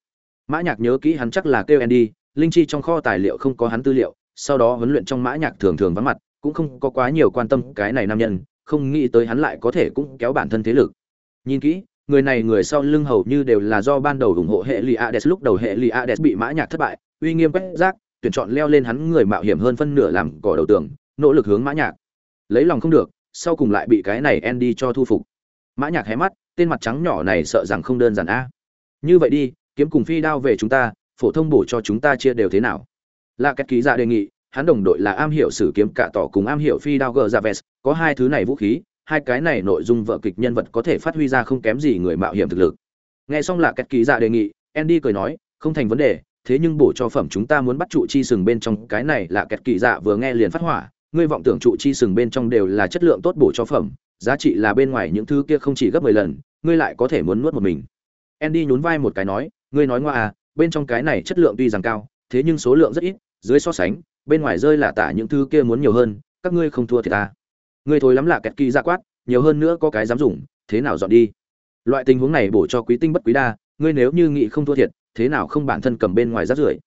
Mã nhạc nhớ kỹ hắn chắc là kêu andy, linh chi trong kho tài liệu không có hắn tư liệu, sau đó huấn luyện trong mã nhạc thường thường vắng mặt, cũng không có quá nhiều quan tâm cái này nam nhân, không nghĩ tới hắn lại có thể cũng kéo bản thân thế lực. Nhìn kỹ, người này người sau lưng hầu như đều là do ban đầu ủng hộ hệ lì ades lúc đầu hệ lì ades bị mã nhạc thất bại, uy nghiêm quét rác, tuyển chọn leo lên hắn người mạo hiểm hơn phân nửa làm cỏ đầu tường, nỗ lực hướng mã nhạc. Lấy lòng không được, sau cùng lại bị cái này andy cho thu phục mã nhạc hé mắt, tên mặt trắng nhỏ này sợ rằng không đơn giản a. Như vậy đi, kiếm cùng phi đao về chúng ta, phổ thông bổ cho chúng ta chia đều thế nào? Lạ cách ký giả đề nghị, hắn đồng đội là am hiểu sử kiếm cả tỏ cùng am hiểu phi đao gờ ra vest, có hai thứ này vũ khí, hai cái này nội dung vợ kịch nhân vật có thể phát huy ra không kém gì người mạo hiểm thực lực. Nghe xong lạ cách ký giả đề nghị, andy cười nói, không thành vấn đề, thế nhưng bổ cho phẩm chúng ta muốn bắt trụ chi sừng bên trong, cái này là kẹt kỳ dạ vừa nghe liền phát hỏa, ngươi vọng tưởng trụ chi sừng bên trong đều là chất lượng tốt bổ cho phẩm giá trị là bên ngoài những thứ kia không chỉ gấp mười lần, ngươi lại có thể muốn nuốt một mình. Andy nhún vai một cái nói, ngươi nói ngoa à bên trong cái này chất lượng tuy rằng cao, thế nhưng số lượng rất ít, dưới so sánh, bên ngoài rơi là tả những thứ kia muốn nhiều hơn, các ngươi không thua thì ta. Ngươi thôi lắm là kẹt kỳ ra quát, nhiều hơn nữa có cái dám dùng, thế nào dọn đi? Loại tình huống này bổ cho quý tinh bất quý đa, ngươi nếu như nghĩ không thua thiệt, thế nào không bản thân cầm bên ngoài rác rưởi?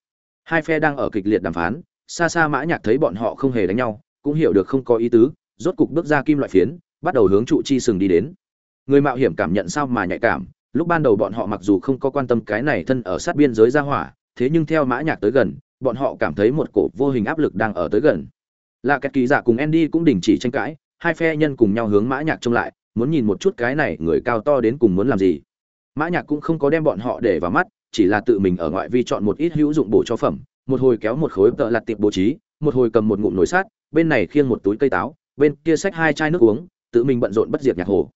Hai phe đang ở kịch liệt đàm phán, xa xa mã nhạc thấy bọn họ không hề đánh nhau, cũng hiểu được không có ý tứ, rốt cục bước ra kim loại phiến bắt đầu hướng trụ chi sừng đi đến. Người mạo hiểm cảm nhận sao mà nhạy cảm, lúc ban đầu bọn họ mặc dù không có quan tâm cái này thân ở sát biên giới ra hỏa, thế nhưng theo mã nhạc tới gần, bọn họ cảm thấy một cổ vô hình áp lực đang ở tới gần. Là kẹt kỳ giả cùng andy cũng đình chỉ tranh cãi, hai phe nhân cùng nhau hướng mã nhạc trông lại, muốn nhìn một chút cái này người cao to đến cùng muốn làm gì. Mã nhạc cũng không có đem bọn họ để vào mắt, chỉ là tự mình ở ngoại vi chọn một ít hữu dụng bổ cho phẩm, một hồi kéo một khối tợ lặt tiệp bố trí, một hồi cầm một ngụm nồi sát bên này khiêng một túi cây táo, bên kia xách hai chai nước uống tự mình bận rộn bất diệt nhạc hồ.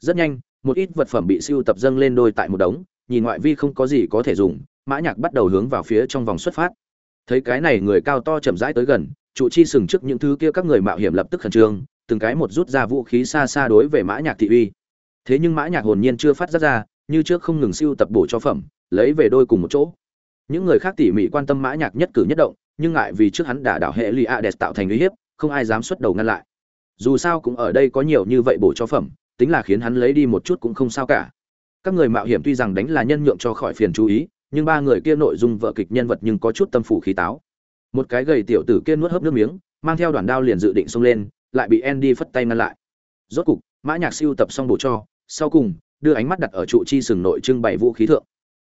Rất nhanh, một ít vật phẩm bị siêu tập dâng lên đôi tại một đống, nhìn ngoại vi không có gì có thể dùng, mã nhạc bắt đầu hướng vào phía trong vòng xuất phát. Thấy cái này người cao to chậm rãi tới gần, trụ chi sừng trước những thứ kia các người mạo hiểm lập tức khẩn trương, từng cái một rút ra vũ khí xa xa đối về mã nhạc thị uy. Thế nhưng mã nhạc hồn nhiên chưa phát giác ra, như trước không ngừng siêu tập bổ cho phẩm, lấy về đôi cùng một chỗ. Những người khác tỉ mỉ quan tâm mã nhạc nhất cử nhất động, nhưng ngại vì trước hắn đã đảo hệ li tạo thành uy hiếp, không ai dám xuất đầu ngăn lại dù sao cũng ở đây có nhiều như vậy bổ cho phẩm, tính là khiến hắn lấy đi một chút cũng không sao cả. Các người mạo hiểm tuy rằng đánh là nhân nhượng cho khỏi phiền chú ý, nhưng ba người kia nội dung vợ kịch nhân vật nhưng có chút tâm phủ khí táo. Một cái gầy tiểu tử kia nuốt hớp nước miếng, mang theo đoàn đao liền dự định xông lên, lại bị andy phất tay ngăn lại. Rốt cục, mã nhạc siêu tập xong bổ cho, sau cùng, đưa ánh mắt đặt ở trụ chi sừng nội trưng bày vũ khí thượng.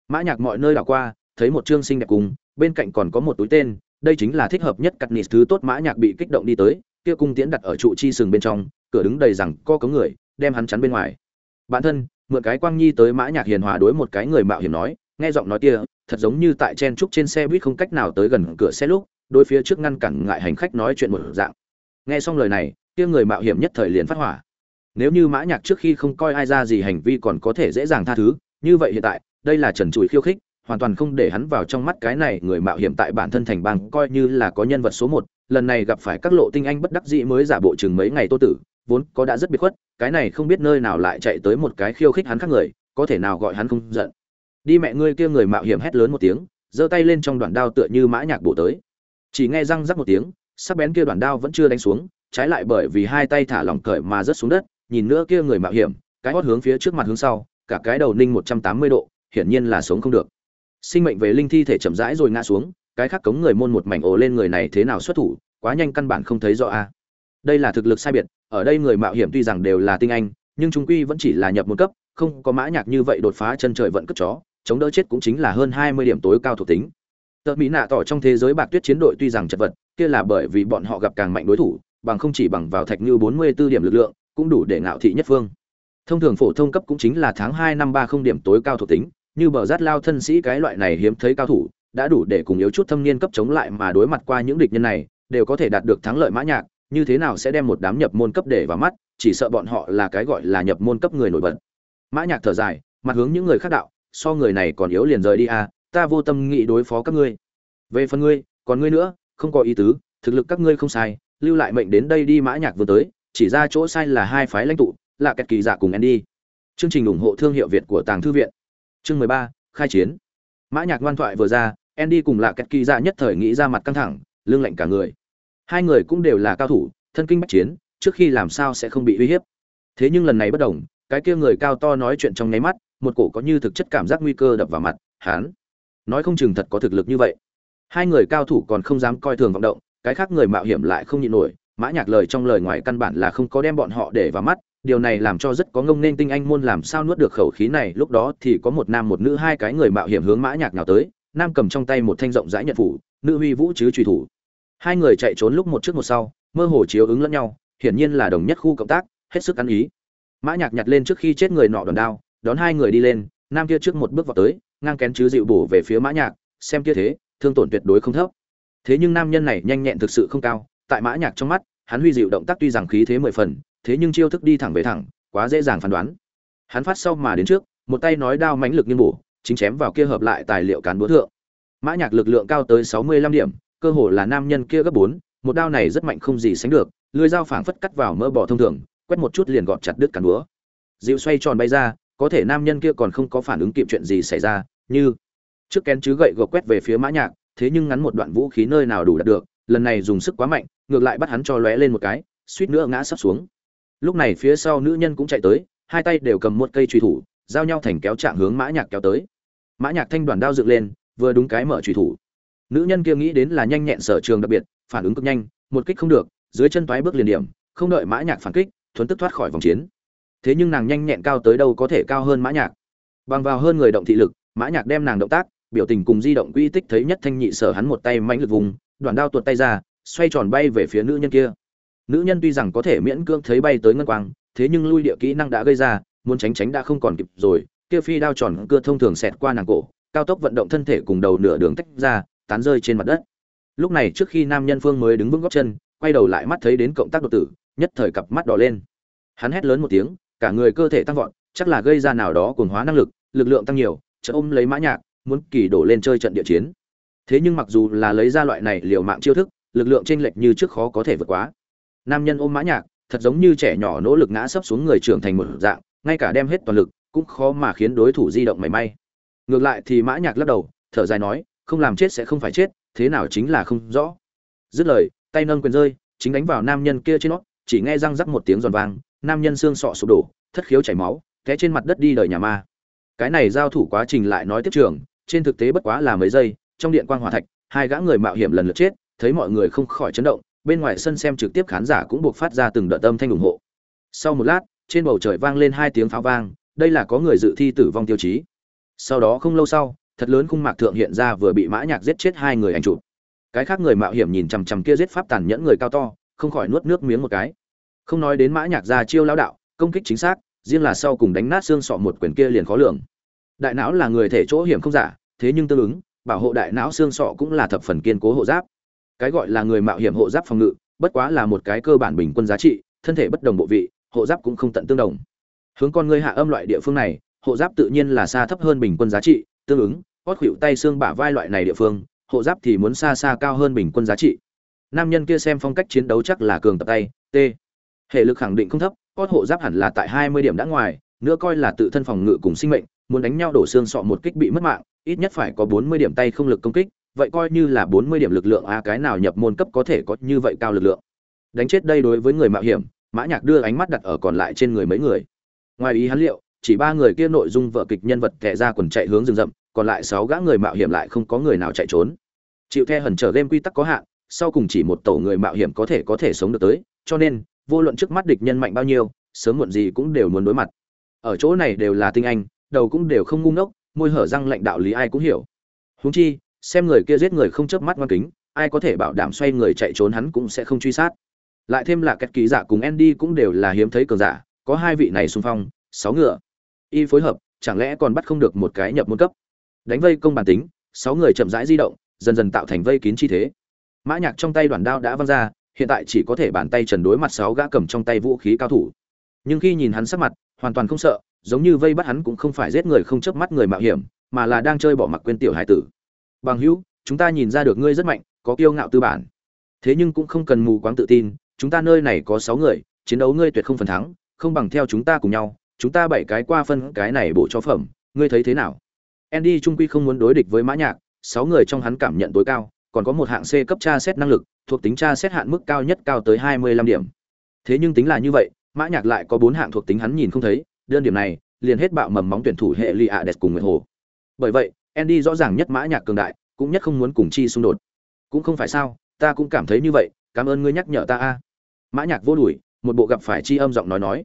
Mã nhạc mọi nơi đảo qua, thấy một trương sinh đẹp cùng, bên cạnh còn có một túi tên, đây chính là thích hợp nhất cặt nịt thứ tốt mã nhạc bị kích động đi tới kia cung tiễn đặt ở trụ chi sừng bên trong, cửa đứng đầy rằng co có người, đem hắn chắn bên ngoài. Bản thân, mượn cái quang nhi tới mã nhạc hiền hòa đối một cái người mạo hiểm nói, nghe giọng nói kia, thật giống như tại chen trúc trên xe buýt không cách nào tới gần cửa xe lúc, đối phía trước ngăn cản ngại hành khách nói chuyện một dạng. Nghe xong lời này, kia người mạo hiểm nhất thời liền phát hỏa. Nếu như mã nhạc trước khi không coi ai ra gì hành vi còn có thể dễ dàng tha thứ, như vậy hiện tại, đây là trần trụi khiêu khích, hoàn toàn không để hắn vào trong mắt cái này người mạo hiểm tại bản thân thành bang coi như là có nhân vật số một lần này gặp phải các lộ tinh anh bất đắc dĩ mới giả bộ chừng mấy ngày tô tử, vốn có đã rất biệt khuất, cái này không biết nơi nào lại chạy tới một cái khiêu khích hắn khác người, có thể nào gọi hắn không giận. Đi mẹ ngươi kia người mạo hiểm hét lớn một tiếng, giơ tay lên trong đoạn đao tựa như mã nhạc bổ tới. Chỉ nghe răng rắc một tiếng, sắc bén kia đoạn đao vẫn chưa đánh xuống, trái lại bởi vì hai tay thả lỏng cởi mà rớt xuống đất, nhìn nữa kia người mạo hiểm, cái hót hướng phía trước mặt hướng sau, cả cái đầu ninh một trăm tám mươi độ, hiển nhiên là sống không được. Sinh mệnh về linh thi thể chậm rãi rồi ngã xuống cái khác cống người môn một mảnh ồ lên người này thế nào xuất thủ, quá nhanh căn bản không thấy rõ a. Đây là thực lực sai biệt, ở đây người mạo hiểm tuy rằng đều là tinh anh, nhưng chúng quy vẫn chỉ là nhập một cấp, không có mã nhạc như vậy đột phá chân trời vận cất chó, chống đỡ chết cũng chính là hơn hai mươi điểm tối cao thuộc tính. Tờ mỹ nạ tỏ trong thế giới bạc tuyết chiến đội tuy rằng chật vật, kia là bởi vì bọn họ gặp càng mạnh đối thủ, bằng không chỉ bằng vào thạch như bốn mươi 44 điểm lực lượng, cũng đủ để ngạo thị nhất phương. Thông thường phổ thông cấp cũng chính là tháng hai năm ba không điểm tối cao thuộc tính, như bờ rát lao thân sĩ cái loại này hiếm thấy cao thủ đã đủ để cùng yếu chút thâm niên cấp chống lại mà đối mặt qua những địch nhân này đều có thể đạt được thắng lợi mã nhạc như thế nào sẽ đem một đám nhập môn cấp để vào mắt chỉ sợ bọn họ là cái gọi là nhập môn cấp người nổi bật mã nhạc thở dài mặt hướng những người khác đạo so người này còn yếu liền rời đi à ta vô tâm nghĩ đối phó các ngươi về phần ngươi còn ngươi nữa không có ý tứ thực lực các ngươi không sai lưu lại mệnh đến đây đi mã nhạc vừa tới chỉ ra chỗ sai là hai phái lãnh tụ là kẹt kỳ giả cùng Andy. Chương trình ủng hộ thương hiệu Việt của Tàng thư viện. Chương 13, khai chiến. Mã Nhạc ngoan thoại vừa ra, Andy cùng là kẹt kỳ giả nhất thời nghĩ ra mặt căng thẳng, lưng lạnh cả người. Hai người cũng đều là cao thủ, thân kinh bách chiến, trước khi làm sao sẽ không bị uy hiếp. Thế nhưng lần này bất đồng, cái kia người cao to nói chuyện trong nháy mắt, một cổ có như thực chất cảm giác nguy cơ đập vào mặt, hắn nói không chừng thật có thực lực như vậy. Hai người cao thủ còn không dám coi thường vọng động, cái khác người mạo hiểm lại không nhịn nổi, mã nhạc lời trong lời ngoài căn bản là không có đem bọn họ để vào mắt điều này làm cho rất có ngông nên tinh anh môn làm sao nuốt được khẩu khí này lúc đó thì có một nam một nữ hai cái người mạo hiểm hướng mã nhạc nào tới nam cầm trong tay một thanh rộng rãi nhận phủ, nữ huy vũ chứ truy thủ. Hai người chạy trốn lúc một trước một sau, mơ hồ chiếu ứng lẫn nhau, hiển nhiên là đồng nhất khu cộng tác, hết sức ăn ý. Mã nhạc nhặt lên trước khi chết người nọ đòn đao, đón hai người đi lên, nam kia trước một bước vào tới, ngang kén chứ dịu bổ về phía mã nhạc, xem kia thế, thương tổn tuyệt đối không thấp. Thế nhưng nam nhân này nhanh nhẹn thực sự không cao, tại mã nhạc trong mắt, hắn huy dịu động tác tuy rằng khí thế mười phần, thế nhưng chiêu thức đi thẳng về thẳng, quá dễ dàng phán đoán. Hắn phát sau mà đến trước, một tay nói đao mãnh lực nghiêng bổ chính chém vào kia hợp lại tài liệu cán búa thượng. Mã nhạc lực lượng cao tới sáu mươi lăm điểm, cơ hồ là nam nhân kia gấp bốn, một đao này rất mạnh không gì sánh được, lưỡi dao phảng phất cắt vào mỡ bò thông thường, quét một chút liền gọt chặt đứt cán búa. Dịu xoay tròn bay ra, có thể nam nhân kia còn không có phản ứng kịp chuyện gì xảy ra, như trước kén chứ gậy gộc quét về phía mã nhạc, thế nhưng ngắn một đoạn vũ khí nơi nào đủ đạt được, lần này dùng sức quá mạnh, ngược lại bắt hắn cho lóe lên một cái, suýt nữa ngã sắp xuống. Lúc này phía sau nữ nhân cũng chạy tới, hai tay đều cầm một cây truy thủ giao nhau thành kéo trạng hướng mã nhạc kéo tới. Mã nhạc thanh đoàn đao dựng lên, vừa đúng cái mở truy thủ. Nữ nhân kia nghĩ đến là nhanh nhẹn sở trường đặc biệt, phản ứng cực nhanh, một kích không được, dưới chân toái bước liền điểm, không đợi mã nhạc phản kích, thuấn tức thoát khỏi vòng chiến. Thế nhưng nàng nhanh nhẹn cao tới đâu có thể cao hơn mã nhạc. Bằng vào hơn người động thị lực, mã nhạc đem nàng động tác, biểu tình cùng di động quy tích thấy nhất thanh nhị sở hắn một tay mãnh lực vùng, đoàn đao tuột tay ra, xoay tròn bay về phía nữ nhân kia. Nữ nhân tuy rằng có thể miễn cưỡng thấy bay tới ngân quang, thế nhưng lui địa kỹ năng đã gây ra muốn tránh tránh đã không còn kịp rồi, kia phi đao tròn cưa thông thường xẹt qua nàng cổ, cao tốc vận động thân thể cùng đầu nửa đường tách ra, tán rơi trên mặt đất. Lúc này trước khi nam nhân phương mới đứng vững góc chân, quay đầu lại mắt thấy đến cộng tác đột tử, nhất thời cặp mắt đỏ lên. Hắn hét lớn một tiếng, cả người cơ thể tăng vọt, chắc là gây ra nào đó cuồng hóa năng lực lực lượng tăng nhiều chợ ôm lấy mã nhạc, muốn kỳ đổ lên chơi trận địa chiến. Thế nhưng mặc dù là lấy ra loại này liều mạng chiêu thức, lực lượng chênh lệch như trước khó có thể vượt quá. Nam nhân ôm mã nhạc, thật giống như trẻ nhỏ nỗ lực ngã sấp xuống người trưởng thành một dạng ngay cả đem hết toàn lực, cũng khó mà khiến đối thủ di động mảy may. Ngược lại thì mã nhạc lắc đầu, thở dài nói, không làm chết sẽ không phải chết, thế nào chính là không rõ. Dứt lời, tay nâng quyền rơi, chính đánh vào nam nhân kia trên nó, chỉ nghe răng rắc một tiếng giòn vang, nam nhân xương sọ sụp đổ, thất khiếu chảy máu, té trên mặt đất đi đời nhà ma. Cái này giao thủ quá trình lại nói tiếp trường, trên thực tế bất quá là mấy giây, trong điện quang hỏa thạch, hai gã người mạo hiểm lần lượt chết, thấy mọi người không khỏi chấn động, bên ngoài sân xem trực tiếp khán giả cũng buộc phát ra từng đợt âm thanh ủng hộ. Sau một lát trên bầu trời vang lên hai tiếng pháo vang, đây là có người dự thi tử vong tiêu chí. Sau đó không lâu sau, thật lớn khung mạc thượng hiện ra vừa bị mã nhạc giết chết hai người anh chụp. Cái khác người mạo hiểm nhìn chằm chằm kia giết pháp tàn nhẫn người cao to, không khỏi nuốt nước miếng một cái. Không nói đến mã nhạc ra chiêu lão đạo, công kích chính xác, riêng là sau cùng đánh nát xương sọ một quyền kia liền khó lường. Đại não là người thể chỗ hiểm không giả, thế nhưng tương ứng, bảo hộ đại não xương sọ cũng là thập phần kiên cố hộ giáp. Cái gọi là người mạo hiểm hộ giáp phòng ngự, bất quá là một cái cơ bản bình quân giá trị, thân thể bất đồng bộ vị hộ giáp cũng không tận tương đồng. Hướng con ngươi hạ âm loại địa phương này, hộ giáp tự nhiên là xa thấp hơn bình quân giá trị, tương ứng, hót khuỷu tay xương bả vai loại này địa phương, hộ giáp thì muốn xa xa cao hơn bình quân giá trị. Nam nhân kia xem phong cách chiến đấu chắc là cường tập tay, t. Hệ lực khẳng định không thấp, hót hộ giáp hẳn là tại hai mươi điểm đã ngoài, nữa coi là tự thân phòng ngự cùng sinh mệnh, muốn đánh nhau đổ xương sọ một kích bị mất mạng, ít nhất phải có bốn mươi điểm tay không lực công kích, vậy coi như là bốn mươi điểm lực lượng a cái nào nhập môn cấp có thể có như vậy cao lực lượng. Đánh chết đây đối với người mạo hiểm mã nhạc đưa ánh mắt đặt ở còn lại trên người mấy người. Ngoài ý hắn liệu, chỉ ba người kia nội dung vở kịch nhân vật kẻ ra quần chạy hướng rừng rậm, còn lại sáu gã người mạo hiểm lại không có người nào chạy trốn. Chịu the hẩn trở game quy tắc có hạn, sau cùng chỉ một tổ người mạo hiểm có thể có thể sống được tới, cho nên, vô luận trước mắt địch nhân mạnh bao nhiêu, sớm muộn gì cũng đều muốn đối mặt. Ở chỗ này đều là tinh anh, đầu cũng đều không ngu ngốc, môi hở răng lạnh đạo lý ai cũng hiểu. Huống chi, xem người kia giết người không chớp mắt ngoan kính, ai có thể bảo đảm xoay người chạy trốn hắn cũng sẽ không truy sát lại thêm là các ký giả cùng Andy cũng đều là hiếm thấy cường giả, có hai vị này xung phong, sáu ngựa. Y phối hợp, chẳng lẽ còn bắt không được một cái nhập môn cấp? Đánh vây công bản tính, sáu người chậm rãi di động, dần dần tạo thành vây kín chi thế. Mã nhạc trong tay đoàn đao đã văng ra, hiện tại chỉ có thể bàn tay trần đối mặt sáu gã cầm trong tay vũ khí cao thủ. Nhưng khi nhìn hắn sắc mặt, hoàn toàn không sợ, giống như vây bắt hắn cũng không phải giết người không chớp mắt người mạo hiểm, mà là đang chơi bỏ mặc quên tiểu hải tử. Bằng hữu, chúng ta nhìn ra được ngươi rất mạnh, có kiêu ngạo tư bản. Thế nhưng cũng không cần mù quáng tự tin chúng ta nơi này có sáu người, chiến đấu ngươi tuyệt không phần thắng, không bằng theo chúng ta cùng nhau, chúng ta bảy cái qua phân cái này bổ cho phẩm, ngươi thấy thế nào? Andy trung quy không muốn đối địch với mã nhạc, sáu người trong hắn cảm nhận tối cao, còn có một hạng c cấp tra xét năng lực, thuộc tính tra xét hạn mức cao nhất cao tới hai mươi lăm điểm. Thế nhưng tính là như vậy, mã nhạc lại có bốn hạng thuộc tính hắn nhìn không thấy, đơn điểm này, liền hết bạo mầm móng tuyển thủ hệ li ạ đẹp cùng nguyệt hồ. Bởi vậy, andy rõ ràng nhất mã nhạc cường đại, cũng nhất không muốn cùng chi xung đột. Cũng không phải sao, ta cũng cảm thấy như vậy cảm ơn ngươi nhắc nhở ta a. Mã nhạc vô đuổi, một bộ gặp phải chi âm giọng nói nói.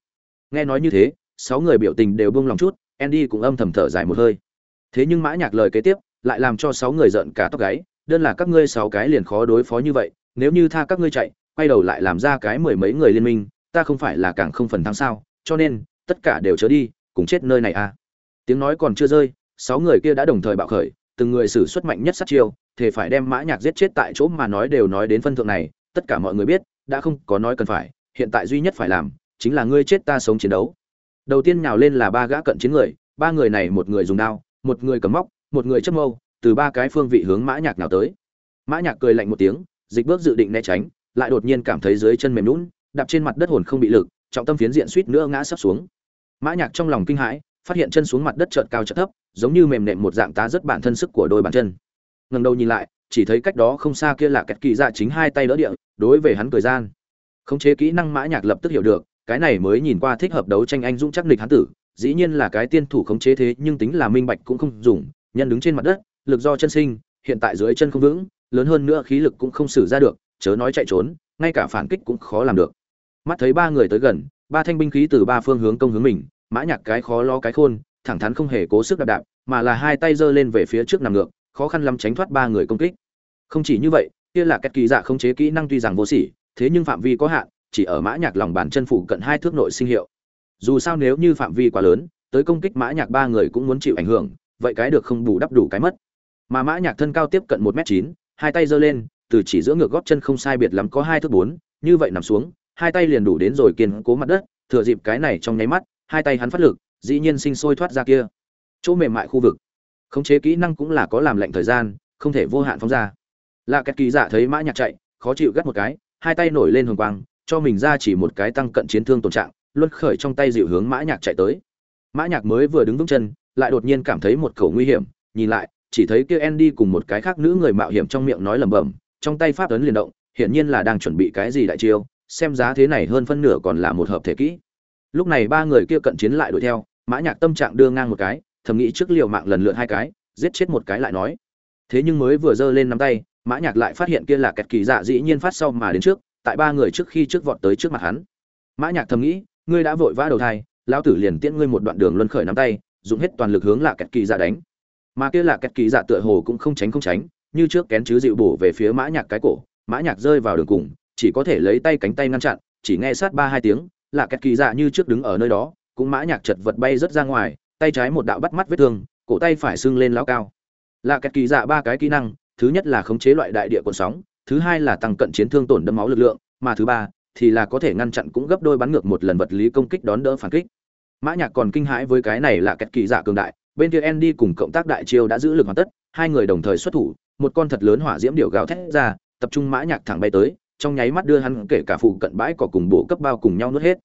Nghe nói như thế, sáu người biểu tình đều buông lòng chút, andy cũng âm thầm thở dài một hơi. Thế nhưng mã nhạc lời kế tiếp lại làm cho sáu người giận cả tóc gáy, đơn là các ngươi sáu cái liền khó đối phó như vậy, nếu như tha các ngươi chạy, quay đầu lại làm ra cái mười mấy người liên minh, ta không phải là càng không phần thắng sao, cho nên, tất cả đều chớ đi, cùng chết nơi này à tiếng nói còn chưa rơi, sáu người kia đã đồng thời bạo khởi, từng người sử xuất mạnh nhất sát chiêu thể phải đem mã nhạc giết chết tại chỗ mà nói đều nói đến phân thượng này tất cả mọi người biết, đã không có nói cần phải, hiện tại duy nhất phải làm, chính là ngươi chết ta sống chiến đấu. Đầu tiên nhào lên là ba gã cận chiến người, ba người này một người dùng đao, một người cầm móc, một người chấp mâu, từ ba cái phương vị hướng mã nhạc nào tới. Mã nhạc cười lạnh một tiếng, dịch bước dự định né tránh, lại đột nhiên cảm thấy dưới chân mềm lún đạp trên mặt đất hồn không bị lực, trọng tâm phiến diện suýt nữa ngã sắp xuống. Mã nhạc trong lòng kinh hãi, phát hiện chân xuống mặt đất chợt cao chợt thấp, giống như mềm nệm một dạng tá rất bản thân sức của đôi bàn chân. Ngẩng đầu nhìn lại chỉ thấy cách đó không xa kia là kẹt kỳ dạ chính hai tay đỡ địa, đối về hắn cười gian. Khống chế kỹ năng mã nhạc lập tức hiểu được, cái này mới nhìn qua thích hợp đấu tranh anh dũng chắc địch hắn tử, dĩ nhiên là cái tiên thủ khống chế thế nhưng tính là minh bạch cũng không dùng, nhân đứng trên mặt đất, lực do chân sinh, hiện tại dưới chân không vững, lớn hơn nữa khí lực cũng không sử ra được, chớ nói chạy trốn, ngay cả phản kích cũng khó làm được. Mắt thấy ba người tới gần, ba thanh binh khí từ ba phương hướng công hướng mình, mã nhạc cái khó lo cái khôn, thẳng thắn không hề cố sức đạp đạp, mà là hai tay giơ lên về phía trước nằm ngược khó khăn lắm tránh thoát ba người công kích. Không chỉ như vậy, kia là cách kỳ dạ không chế kỹ năng tuy rằng vô sỉ, thế nhưng phạm vi có hạn, chỉ ở mã nhạc lòng bàn chân phủ cận hai thước nội sinh hiệu. Dù sao nếu như phạm vi quá lớn, tới công kích mã nhạc ba người cũng muốn chịu ảnh hưởng, vậy cái được không bù đắp đủ cái mất. Mà mã nhạc thân cao tiếp cận một m chín, hai tay giơ lên, từ chỉ giữa ngược gót chân không sai biệt lắm có hai thước bốn, như vậy nằm xuống, hai tay liền đủ đến rồi kiên cố mặt đất, thừa dịp cái này trong nháy mắt, hai tay hắn phát lực, dĩ nhiên sinh sôi thoát ra kia. Chỗ mềm mại khu vực khống chế kỹ năng cũng là có làm lệnh thời gian, không thể vô hạn phóng ra. Lạ kẹt kỳ dạ thấy mã nhạc chạy, khó chịu gắt một cái, hai tay nổi lên hồng quang, cho mình ra chỉ một cái tăng cận chiến thương tổn trạng, luân khởi trong tay dịu hướng mã nhạc chạy tới. Mã nhạc mới vừa đứng vững chân, lại đột nhiên cảm thấy một khẩu nguy hiểm, nhìn lại, chỉ thấy kia Andy cùng một cái khác nữ người mạo hiểm trong miệng nói lẩm bẩm, trong tay pháp ấn liền động hiện nhiên là đang chuẩn bị cái gì đại chiêu, xem giá thế này hơn phân nửa còn là một hợp thể kỹ. Lúc này ba người kia cận chiến lại đuổi theo, mã nhạc tâm trạng đưa ngang một cái thầm nghĩ trước liều mạng lần lượt hai cái, giết chết một cái lại nói. Thế nhưng mới vừa giơ lên nắm tay, mã nhạc lại phát hiện kia là kẹt kỳ dạ dĩ nhiên phát sau mà đến trước, tại ba người trước khi trước vọt tới trước mặt hắn. Mã nhạc thầm nghĩ, ngươi đã vội vã đầu thai, lão tử liền tiễn ngươi một đoạn đường luân khởi nắm tay, dùng hết toàn lực hướng là kẹt kỳ dạ đánh. Mà kia là kẹt kỳ dạ tựa hồ cũng không tránh không tránh, như trước kén chứ dịu bổ về phía mã nhạc cái cổ, mã nhạc rơi vào đường cùng, chỉ có thể lấy tay cánh tay ngăn chặn, chỉ nghe sát ba hai tiếng, là kẹt kỳ dạ như trước đứng ở nơi đó, cũng mã nhạc chật vật bay rất ra ngoài tay trái một đạo bắt mắt vết thương, cổ tay phải sưng lên lão cao. Là kẹt kỳ dạ ba cái kỹ năng, thứ nhất là khống chế loại đại địa cuộn sóng, thứ hai là tăng cận chiến thương tổn đâm máu lực lượng, mà thứ ba thì là có thể ngăn chặn cũng gấp đôi bắn ngược một lần vật lý công kích đón đỡ phản kích. Mã nhạc còn kinh hãi với cái này là kẹt kỳ dạ cường đại, bên kia Andy cùng cộng tác đại chiêu đã giữ lực hoàn tất, hai người đồng thời xuất thủ, một con thật lớn hỏa diễm điệu gào thét ra, tập trung mã nhạc thẳng bay tới, trong nháy mắt đưa hắn kể cả phụ cận bãi cỏ cùng bộ cấp bao cùng nhau nuốt hết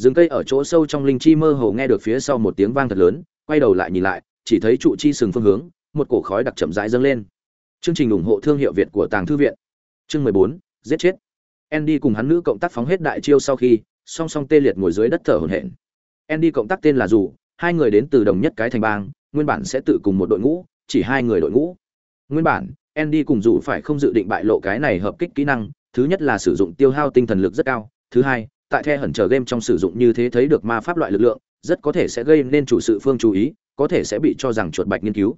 rừng cây ở chỗ sâu trong linh chi mơ hồ nghe được phía sau một tiếng vang thật lớn, quay đầu lại nhìn lại, chỉ thấy trụ chi sừng phương hướng, một cổ khói đặc chậm rãi dâng lên. Chương trình ủng hộ thương hiệu việt của tàng thư viện. Chương mười bốn, giết chết. Andy cùng hắn nữ cộng tác phóng hết đại chiêu sau khi, song song tê liệt ngồi dưới đất thở hổn hển. Andy cộng tác tên là dù, hai người đến từ đồng nhất cái thành bang, nguyên bản sẽ tự cùng một đội ngũ, chỉ hai người đội ngũ. Nguyên bản, andy cùng dù phải không dự định bại lộ cái này hợp kích kỹ năng, thứ nhất là sử dụng tiêu hao tinh thần lực rất cao, thứ hai tại the hẩn chờ game trong sử dụng như thế thấy được ma pháp loại lực lượng, rất có thể sẽ gây nên chủ sự phương chú ý, có thể sẽ bị cho rằng chuột bạch nghiên cứu.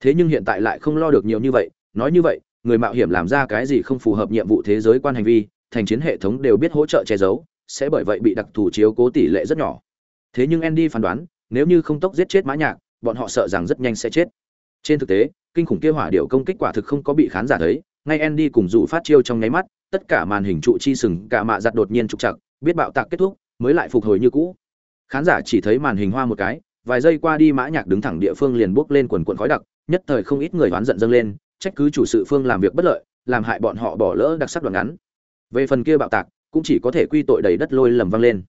Thế nhưng hiện tại lại không lo được nhiều như vậy, nói như vậy, người mạo hiểm làm ra cái gì không phù hợp nhiệm vụ thế giới quan hành vi, thành chiến hệ thống đều biết hỗ trợ che giấu, sẽ bởi vậy bị đặc thù chiếu cố tỷ lệ rất nhỏ. Thế nhưng andy phán đoán, nếu như không tốc giết chết mã nhạc, bọn họ sợ rằng rất nhanh sẽ chết. Trên thực tế, kinh khủng kia hỏa điệu công kích quả thực không có bị khán giả thấy, ngay andy cùng dụ phát chiêu trong nháy mắt, tất cả màn hình trụ chi sừng, cả mạ giặt đột nhiên trục chặt biết bạo tạc kết thúc, mới lại phục hồi như cũ. Khán giả chỉ thấy màn hình hoa một cái, vài giây qua đi mã nhạc đứng thẳng địa phương liền bước lên quần quần khói đặc, nhất thời không ít người oán giận dâng lên, trách cứ chủ sự phương làm việc bất lợi, làm hại bọn họ bỏ lỡ đặc sắc đoạn ngắn. Về phần kia bạo tạc, cũng chỉ có thể quy tội đầy đất lôi lầm vang lên.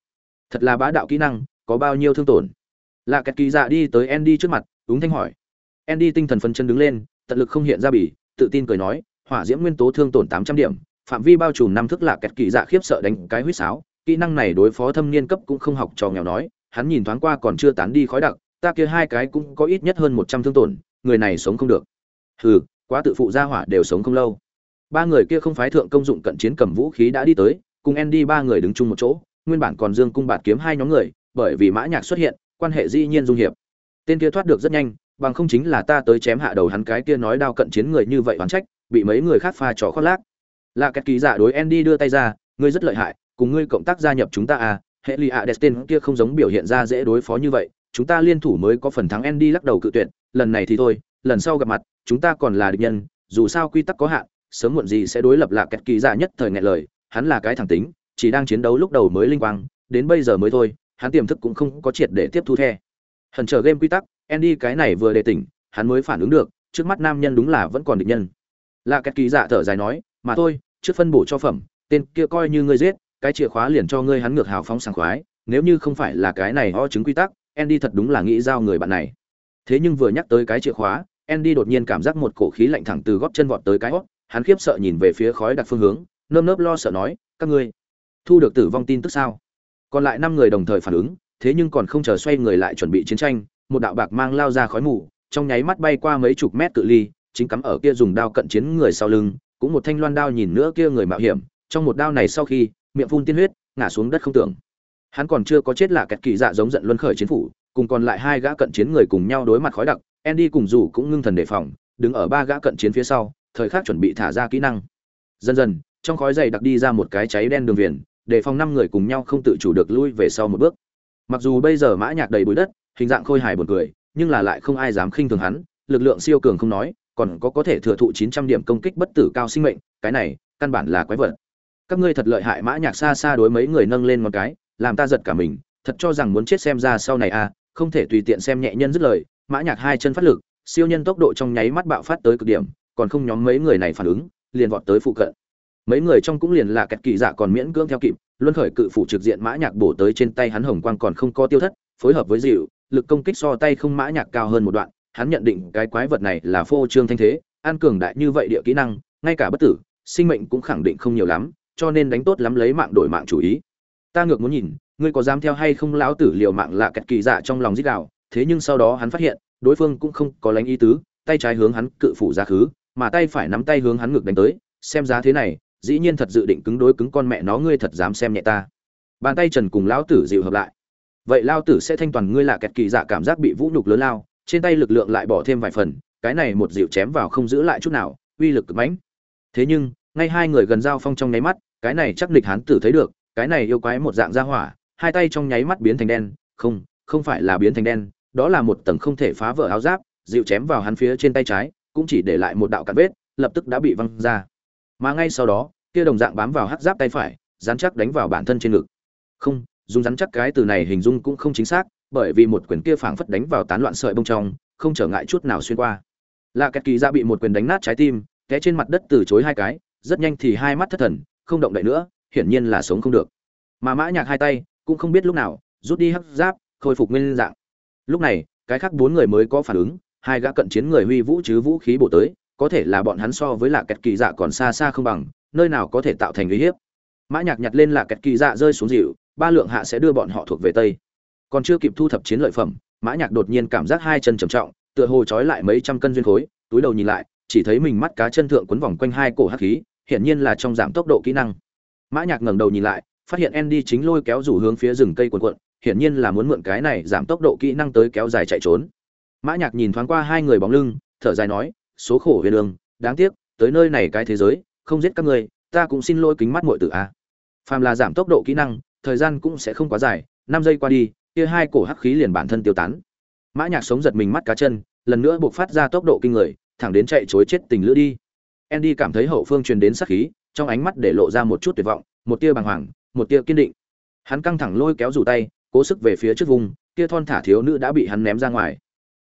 Thật là bá đạo kỹ năng, có bao nhiêu thương tổn? Lạ kẹt kỳ dạ đi tới andy trước mặt đúng thanh hỏi. Andy tinh thần phân chân đứng lên, tận lực không hiện ra bỉ, tự tin cười nói, hỏa diễm nguyên tố thương tổn tám trăm điểm, phạm vi bao trùm năm thước lạ kẹt kỳ dạ khiếp sợ đánh cái huýt sáo kỹ năng này đối phó thâm niên cấp cũng không học trò nghèo nói, hắn nhìn thoáng qua còn chưa tán đi khói đặc, ta kia hai cái cũng có ít nhất hơn một trăm thương tổn, người này sống không được. Hừ, quá tự phụ ra hỏa đều sống không lâu. Ba người kia không phái thượng công dụng cận chiến cầm vũ khí đã đi tới, cùng andy ba người đứng chung một chỗ, nguyên bản còn dương cung bạt kiếm hai nhóm người, bởi vì mã nhạc xuất hiện, quan hệ dĩ nhiên dung hiệp. Tên kia thoát được rất nhanh, bằng không chính là ta tới chém hạ đầu hắn cái kia nói đao cận chiến người như vậy oán trách, bị mấy người khác pha trò khoác lác. Là kẹt kỳ giả đối andy đưa tay ra, ngươi rất lợi hại cùng ngươi cộng tác gia nhập chúng ta à hệ lì ạ destin kia không giống biểu hiện ra dễ đối phó như vậy, chúng ta liên thủ mới có phần thắng andy lắc đầu cự tuyệt, lần này thì thôi, lần sau gặp mặt, chúng ta còn là địch nhân, dù sao quy tắc có hạn, sớm muộn gì sẽ đối lập là kẹt kỳ giả nhất thời ngại lời, hắn là cái thẳng tính, chỉ đang chiến đấu lúc đầu mới linh quang, đến bây giờ mới thôi, hắn tiềm thức cũng không có triệt để tiếp thu the. Hần chờ game quy tắc, andy cái này vừa đề tỉnh, hắn mới phản ứng được, trước mắt nam nhân đúng là vẫn còn địch nhân. Lạ kẹt kỳ giả thở dài nói, mà thôi, trước phân bổ cho phẩm, tên kia coi như ngươi giết cái chìa khóa liền cho ngươi hắn ngược hào phóng sảng khoái nếu như không phải là cái này ho chứng quy tắc andy thật đúng là nghĩ giao người bạn này. Thế nhưng vừa nhắc tới cái chìa khóa andy đột nhiên cảm giác một cổ khí lạnh thẳng từ gót chân vọt tới cái hốc, hắn khiếp sợ nhìn về phía khói đặc phương hướng nơm nớp lo sợ nói các ngươi thu được tử vong tin tức sao? Còn lại năm người đồng thời phản ứng thế nhưng còn không chờ xoay người lại chuẩn bị chiến tranh một đạo bạc mang lao ra khói mù trong nháy mắt bay qua mấy chục mét cự ly chính cắm ở kia dùng đao cận chiến người sau lưng cũng một thanh loan đao nhìn nữa kia người mạo hiểm trong một đao này sau khi miệng phun tiên huyết ngã xuống đất không tưởng. Hắn còn chưa có chết là kẹt kỳ dạ giống giận luân khởi chiến phủ, cùng còn lại hai gã cận chiến người cùng nhau đối mặt khói đặc, andy cùng dù cũng ngưng thần đề phòng, đứng ở ba gã cận chiến phía sau, thời khắc chuẩn bị thả ra kỹ năng. Dần dần, trong khói dày đặc đi ra một cái cháy đen đường viền để phòng năm người cùng nhau không tự chủ được lui về sau một bước. Mặc dù bây giờ mã nhạc đầy bụi đất, hình dạng khôi hài buồn cười, nhưng là lại không ai dám khinh thường hắn, lực lượng siêu cường không nói, còn có có thể thừa thụ 900 điểm công kích bất tử cao sinh mệnh, cái này, căn bản là quái vật các ngươi thật lợi hại mã nhạc xa xa đối mấy người nâng lên một cái, làm ta giật cả mình, thật cho rằng muốn chết xem ra sau này à không thể tùy tiện xem nhẹ nhân dứt lời, mã nhạc hai chân phát lực, siêu nhân tốc độ trong nháy mắt bạo phát tới cực điểm, còn không nhóm mấy người này phản ứng, liền vọt tới phụ cận. Mấy người trong cũng liền là kẹt kỳ dạ còn miễn cưỡng theo kịp, luân khởi cự phủ trực diện mã nhạc bổ tới trên tay hắn hồng quang còn không có tiêu thất, phối hợp với dịu, lực công kích so tay không mã nhạc cao hơn một đoạn, hắn nhận định cái quái vật này là phô trương thanh thế an cường đại như vậy địa kỹ năng, ngay cả bất tử, sinh mệnh cũng khẳng định không nhiều lắm cho nên đánh tốt lắm lấy mạng đổi mạng chủ ý. Ta ngược muốn nhìn, ngươi có dám theo hay không lão tử liều mạng lạ kẹt kỳ dạ trong lòng dích đạo thế nhưng sau đó hắn phát hiện, đối phương cũng không có lánh ý tứ, tay trái hướng hắn cự phủ ra khứ, mà tay phải nắm tay hướng hắn ngược đánh tới, xem giá thế này, dĩ nhiên thật dự định cứng đối cứng con mẹ nó ngươi thật dám xem nhẹ ta. Bàn tay trần cùng lão tử dịu hợp lại. Vậy lao tử sẽ thanh toàn ngươi lạ kẹt kỳ dạ cảm giác bị vũ nhục lớn lao, trên tay lực lượng lại bỏ thêm vài phần, cái này một dịu chém vào không giữ lại chút nào, uy lực cực mãnh thế nhưng, ngay hai người gần giao phong trong nháy mắt cái này chắc địch hán tử thấy được, cái này yêu quái một dạng ra hỏa, hai tay trong nháy mắt biến thành đen, không không phải là biến thành đen, đó là một tầng không thể phá vỡ áo giáp, dịu chém vào hắn phía trên tay trái, cũng chỉ để lại một đạo cắt vết, lập tức đã bị văng ra. Mà ngay sau đó, kia đồng dạng bám vào hắc giáp tay phải, rắn chắc đánh vào bản thân trên ngực. Không, dùng rắn chắc cái từ này hình dung cũng không chính xác, bởi vì một quyền kia phảng phất đánh vào tán loạn sợi bông trong, không trở ngại chút nào xuyên qua. Lạ kẹt kỳ ra bị một quyền đánh nát trái tim, té trên mặt đất từ chối hai cái, rất nhanh thì hai mắt thất thần không động đậy nữa, hiển nhiên là sống không được. Mà mã nhạc hai tay cũng không biết lúc nào, rút đi hấp giáp, khôi phục nguyên dạng. Lúc này, cái khác bốn người mới có phản ứng, hai gã cận chiến người huy vũ chứ vũ khí bổ tới, có thể là bọn hắn so với lạ kẹt kỳ dạ còn xa xa không bằng, nơi nào có thể tạo thành uy hiếp. Mã nhạc nhặt lên lạ kẹt kỳ dạ rơi xuống dịu ba lượng hạ sẽ đưa bọn họ thuộc về tây. Còn chưa kịp thu thập chiến lợi phẩm, mã nhạc đột nhiên cảm giác hai chân trầm trọng, tựa hồ trói lại mấy trăm cân duyên khối, túi đầu nhìn lại, chỉ thấy mình mắt cá chân thượng quấn vòng quanh hai cổ hắc khí hiển nhiên là trong giảm tốc độ kỹ năng. Mã nhạc ngẩng đầu nhìn lại, phát hiện andy chính lôi kéo rủ hướng phía rừng cây cuộn cuộn, hiển nhiên là muốn mượn cái này giảm tốc độ kỹ năng tới kéo dài chạy trốn. Mã nhạc nhìn thoáng qua hai người bóng lưng, thở dài nói, số khổ huyền đường, đáng tiếc, tới nơi này cái thế giới, không giết các ngươi, ta cũng xin lỗi kính mắt muội tử a. Phàm là giảm tốc độ kỹ năng, thời gian cũng sẽ không quá dài, năm giây qua đi, kia hai cổ hắc khí liền bản thân tiêu tán. Mã nhạc sống giật mình mắt cá chân, lần nữa buộc phát ra tốc độ kinh người, thẳng đến chạy trối chết tình lữ đi andy cảm thấy hậu phương truyền đến sát khí, trong ánh mắt để lộ ra một chút tuyệt vọng, một tia bàng hoàng, một tia kiên định. Hắn căng thẳng lôi kéo rủ tay, cố sức về phía trước vùng, kia thon thả thiếu nữ đã bị hắn ném ra ngoài.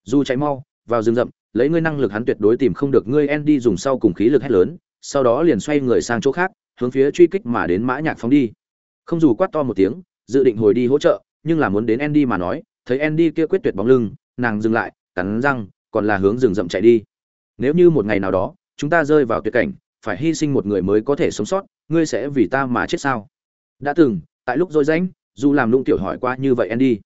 Dù cháy mau, vào rừng rậm, lấy ngươi năng lực hắn tuyệt đối tìm không được ngươi, andy dùng sau cùng khí lực hết lớn, sau đó liền xoay người sang chỗ khác, hướng phía truy kích mà đến mã nhạc phóng đi. Không dù quát to một tiếng, dự định hồi đi hỗ trợ, nhưng là muốn đến andy mà nói, thấy andy kia quyết tuyệt bóng lưng, nàng dừng lại, cắn răng, còn là hướng rừng rậm chạy đi. Nếu như một ngày nào đó chúng ta rơi vào tuyệt cảnh, phải hy sinh một người mới có thể sống sót, ngươi sẽ vì ta mà chết sao? Đã từng, tại lúc dối rãnh, dù làm lung tiểu hỏi qua như vậy andy.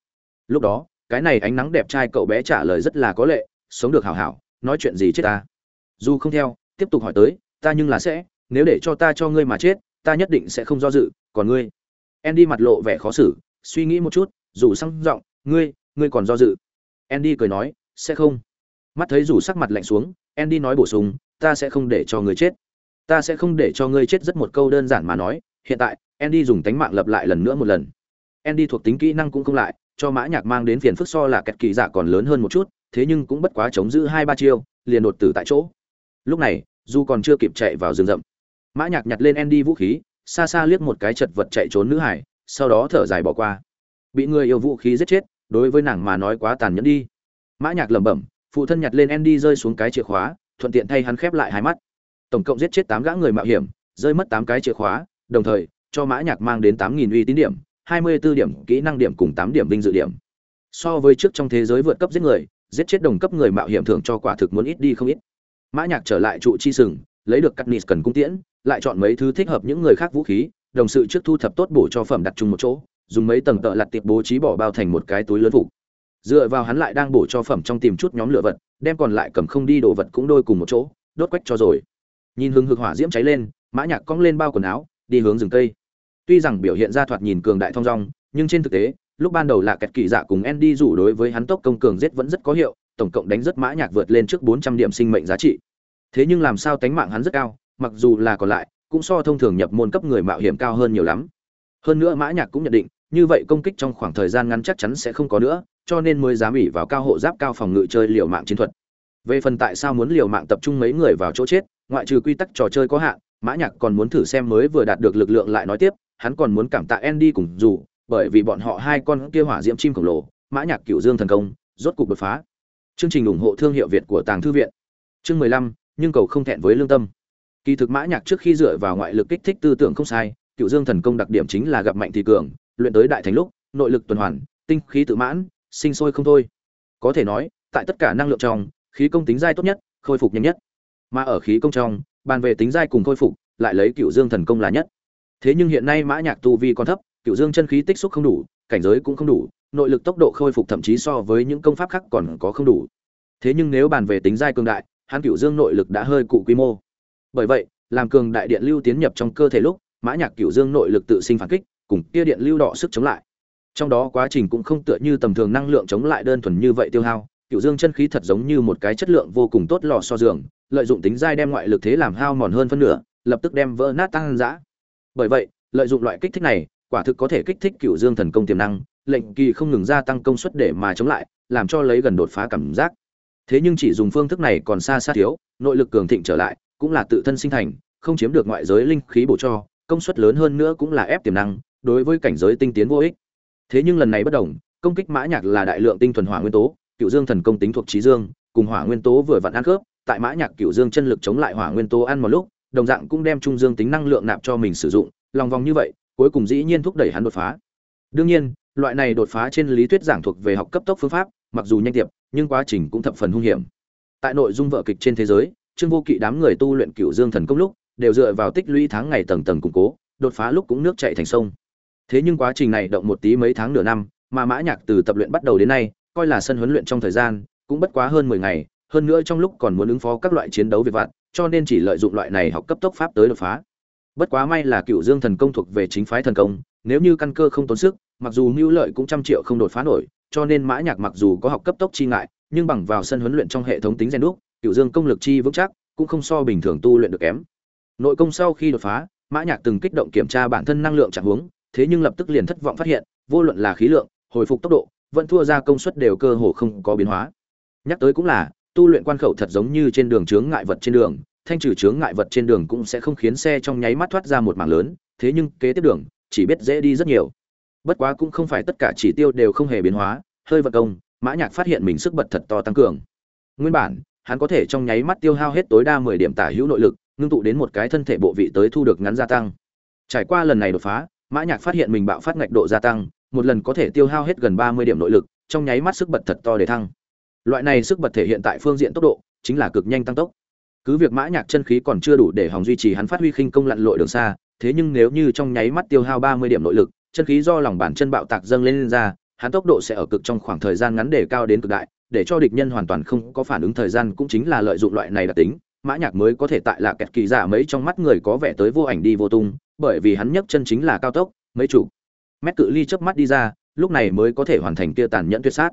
Lúc đó, cái này ánh nắng đẹp trai cậu bé trả lời rất là có lệ, sống được hảo hảo, nói chuyện gì chết ta? Dù không theo, tiếp tục hỏi tới, ta nhưng là sẽ, nếu để cho ta cho ngươi mà chết, ta nhất định sẽ không do dự, còn ngươi? Andy mặt lộ vẻ khó xử, suy nghĩ một chút, dù sang giọng, ngươi ngươi còn do dự. Andy cười nói, sẽ không. Mắt thấy rủ sắc mặt lạnh xuống, andy nói bổ sung ta sẽ không để cho ngươi chết. Ta sẽ không để cho ngươi chết rất một câu đơn giản mà nói, hiện tại, andy dùng tánh mạng lập lại lần nữa một lần. Andy thuộc tính kỹ năng cũng không lại, cho mã nhạc mang đến phiền phức so là kẹt kỳ giả còn lớn hơn một chút, thế nhưng cũng bất quá chống giữ hai ba chiêu, liền đột tử tại chỗ. Lúc này dù còn chưa kịp chạy vào rừng rậm. Mã nhạc nhặt lên andy vũ khí, xa xa liếc một cái chật vật chạy trốn nữ hải, sau đó thở dài bỏ qua. Bị người yêu vũ khí giết chết, đối với nàng mà nói quá tàn nhẫn đi. Mã nhạc lẩm bẩm, phụ thân nhặt lên andy rơi xuống cái chìa khóa thuận tiện thay hắn khép lại hai mắt. Tổng cộng giết chết tám gã người mạo hiểm, rơi mất tám cái chìa khóa, đồng thời, cho mã nhạc mang đến tám nghìn uy tín điểm, hai mươi 24 điểm kỹ năng điểm cùng tám điểm vinh dự điểm. So với trước trong thế giới vượt cấp giết người, giết chết đồng cấp người mạo hiểm thưởng cho quả thực muốn ít đi không ít. Mã nhạc trở lại trụ chi sừng, lấy được cắt nịt cần cung tiễn, lại chọn mấy thứ thích hợp những người khác vũ khí, đồng sự trước thu thập tốt bổ cho phẩm đặt chung một chỗ, dùng mấy tầng tợ lặt tiệp bố trí bỏ bao thành một cái túi lớn phục. Dựa vào hắn lại đang bổ cho phẩm trong tìm chút nhóm lửa vật đem còn lại cầm không đi đồ vật cũng đôi cùng một chỗ, đốt quách cho rồi. Nhìn hừng hực hỏa diễm cháy lên, mã nhạc cong lên bao quần áo, đi hướng rừng cây. Tuy rằng biểu hiện ra thoạt nhìn cường đại thong dong, nhưng trên thực tế, lúc ban đầu là kẹt kỳ dạ cùng Andy rủ đối với hắn tốc công cường giết vẫn rất có hiệu, tổng cộng đánh rất mã nhạc vượt lên trước 400 điểm sinh mệnh giá trị. Thế nhưng làm sao tánh mạng hắn rất cao, mặc dù là còn lại, cũng so thông thường nhập môn cấp người mạo hiểm cao hơn nhiều lắm. Hơn nữa mã nhạc cũng nhận định như vậy công kích trong khoảng thời gian ngắn chắc chắn sẽ không có nữa, cho nên mới dám ủy vào cao hộ giáp cao phòng ngự chơi liều mạng chiến thuật. Về phần tại sao muốn liều mạng tập trung mấy người vào chỗ chết, ngoại trừ quy tắc trò chơi có hạn, mã nhạc còn muốn thử xem mới vừa đạt được lực lượng lại nói tiếp, hắn còn muốn cảm tạ Andy cùng dù, bởi vì bọn họ hai con kia hỏa diễm chim khổng lồ, mã nhạc cửu dương thần công, rốt cục đột phá. Chương trình ủng hộ thương hiệu việt của tàng thư viện. Chương mười lăm, nhưng cầu không thẹn với lương tâm. Kỳ thực mã nhạc trước khi dựa vào ngoại lực kích thích tư tưởng không sai cựu dương thần công đặc điểm chính là gặp mạnh thì cường luyện tới đại thành lúc, nội lực tuần hoàn, tinh khí tự mãn, sinh sôi không thôi. Có thể nói, tại tất cả năng lượng trong, khí công tính giai tốt nhất, khôi phục nhanh nhất. Mà ở khí công trong, bàn về tính giai cùng khôi phục, lại lấy cựu dương thần công là nhất. Thế nhưng hiện nay mã nhạc tu vi còn thấp, cựu dương chân khí tích xúc không đủ, cảnh giới cũng không đủ, nội lực tốc độ khôi phục thậm chí so với những công pháp khác còn có không đủ. Thế nhưng nếu bàn về tính giai cường đại, hắn cựu dương nội lực đã hơi cụ quy mô. Bởi vậy, làm cường đại điện lưu tiến nhập trong cơ thể lúc, mã nhạc cựu dương nội lực tự sinh phản kích cùng kia điện lưu đỏ sức chống lại. Trong đó quá trình cũng không tựa như tầm thường năng lượng chống lại đơn thuần như vậy tiêu hao cựu dương chân khí thật giống như một cái chất lượng vô cùng tốt lò so giường, lợi dụng tính dai đem ngoại lực thế làm hao mòn hơn phân nửa, lập tức đem vỡ nát tăng dã bởi vậy, lợi dụng loại kích thích này, quả thực có thể kích thích cựu dương thần công tiềm năng, lệnh kỳ không ngừng gia tăng công suất để mà chống lại, làm cho lấy gần đột phá cảm giác. Thế nhưng chỉ dùng phương thức này còn xa xa thiếu, nội lực cường thịnh trở lại, cũng là tự thân sinh thành, không chiếm được ngoại giới linh khí bổ cho, công suất lớn hơn nữa cũng là ép tiềm năng đối với cảnh giới tinh tiến vô ích. Thế nhưng lần này bất đồng, công kích mã nhạc là đại lượng tinh thuần hỏa nguyên tố, cựu dương thần công tính thuộc trí dương, cùng hỏa nguyên tố vừa vặn ăn khớp, tại mã nhạc cựu dương chân lực chống lại hỏa nguyên tố ăn một lúc, đồng dạng cũng đem trung dương tính năng lượng nạp cho mình sử dụng, lòng vòng như vậy, cuối cùng dĩ nhiên thúc đẩy hắn đột phá. Đương nhiên, loại này đột phá trên lý thuyết giảng thuộc về học cấp tốc phương pháp, mặc dù nhanh tiệp, nhưng quá trình cũng thập phần hung hiểm. Tại nội dung vở kịch trên thế giới, trương vô kỵ đám người tu luyện cửu dương thần công lúc, đều dựa vào tích lũy tháng ngày tầng tầng củng cố, đột phá lúc cũng nước chảy thành sông thế nhưng quá trình này động một tí mấy tháng nửa năm, mà mã nhạc từ tập luyện bắt đầu đến nay, coi là sân huấn luyện trong thời gian, cũng bất quá hơn mười ngày, hơn nữa trong lúc còn muốn ứng phó các loại chiến đấu việc vặt cho nên chỉ lợi dụng loại này học cấp tốc pháp tới đột phá. Bất quá may là cựu dương thần công thuộc về chính phái thần công, nếu như căn cơ không tốn sức, mặc dù mưu lợi cũng trăm triệu không đột phá nổi, cho nên mã nhạc mặc dù có học cấp tốc chi ngại, nhưng bằng vào sân huấn luyện trong hệ thống tính rèn đúc, cựu dương công lực chi vững chắc, cũng không so bình thường tu luyện được kém. Nội công sau khi đột phá, mã nhạc từng kích động kiểm tra bản thân năng lượng trạng huống thế nhưng lập tức liền thất vọng phát hiện, vô luận là khí lượng, hồi phục tốc độ, vẫn thua ra công suất đều cơ hồ không có biến hóa. Nhắc tới cũng là, tu luyện quan khẩu thật giống như trên đường chướng ngại vật trên đường, thanh trừ chướng ngại vật trên đường cũng sẽ không khiến xe trong nháy mắt thoát ra một mảng lớn, thế nhưng kế tiếp đường, chỉ biết dễ đi rất nhiều. Bất quá cũng không phải tất cả chỉ tiêu đều không hề biến hóa, hơi vận công, mã nhạc phát hiện mình sức bật thật to tăng cường. Nguyên bản, hắn có thể trong nháy mắt tiêu hao hết tối đa mười điểm tả hữu nội lực, ngưng tụ đến một cái thân thể bộ vị tới thu được ngắn gia tăng. Trải qua lần này đột phá mã nhạc phát hiện mình bạo phát ngạch độ gia tăng một lần có thể tiêu hao hết gần ba mươi điểm nội lực trong nháy mắt sức bật thật to để thăng. Loại này sức bật thể hiện tại phương diện tốc độ chính là cực nhanh tăng tốc. Cứ việc mã nhạc chân khí còn chưa đủ để hòng duy trì hắn phát huy khinh công lặn lội đường xa thế nhưng nếu như trong nháy mắt tiêu hao ba mươi điểm nội lực chân khí do lòng bàn chân bạo tạc dâng lên, lên ra hắn tốc độ sẽ ở cực trong khoảng thời gian ngắn để cao đến cực đại để cho địch nhân hoàn toàn không có phản ứng thời gian cũng chính là lợi dụng loại này đặc tính mã nhạc mới có thể tại là kẹt kỳ giả mấy trong mắt người có vẻ tới vô ảnh đi vô tung, bởi vì hắn nhấc chân chính là cao tốc, mấy chủ mét cự ly chớp mắt đi ra, lúc này mới có thể hoàn thành kia tàn nhẫn tuyệt sát.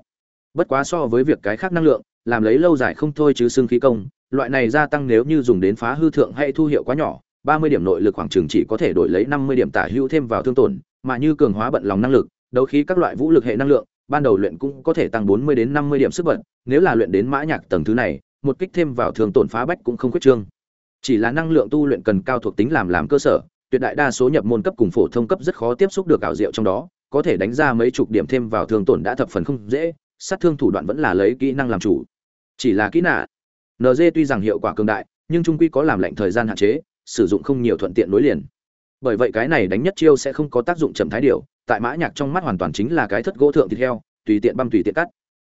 Bất quá so với việc cái khác năng lượng, làm lấy lâu dài không thôi chứ xương khí công, loại này gia tăng nếu như dùng đến phá hư thượng hay thu hiệu quá nhỏ, ba mươi điểm nội lực khoảng chừng chỉ có thể đổi lấy năm mươi điểm tả hữu thêm vào thương tổn, mà như cường hóa bận lòng năng lực, đấu khí các loại vũ lực hệ năng lượng, ban đầu luyện cũng có thể tăng bốn mươi đến năm mươi điểm sức bật, nếu là luyện đến mã nhạc tầng thứ này một kích thêm vào thường tổn phá bách cũng không khuyết trương. Chỉ là năng lượng tu luyện cần cao thuộc tính làm làm cơ sở, tuyệt đại đa số nhập môn cấp cùng phổ thông cấp rất khó tiếp xúc được ảo diệu trong đó, có thể đánh ra mấy chục điểm thêm vào thường tổn đã thập phần không dễ, sát thương thủ đoạn vẫn là lấy kỹ năng làm chủ. Chỉ là kỹ nạ nd tuy rằng hiệu quả cường đại, nhưng trung quy có làm lệnh thời gian hạn chế, sử dụng không nhiều thuận tiện nối liền. Bởi vậy cái này đánh nhất chiêu sẽ không có tác dụng chậm thái điều, tại mã nhạc trong mắt hoàn toàn chính là cái thất gỗ thượng thịt heo, tùy tiện băm tùy tiện cắt.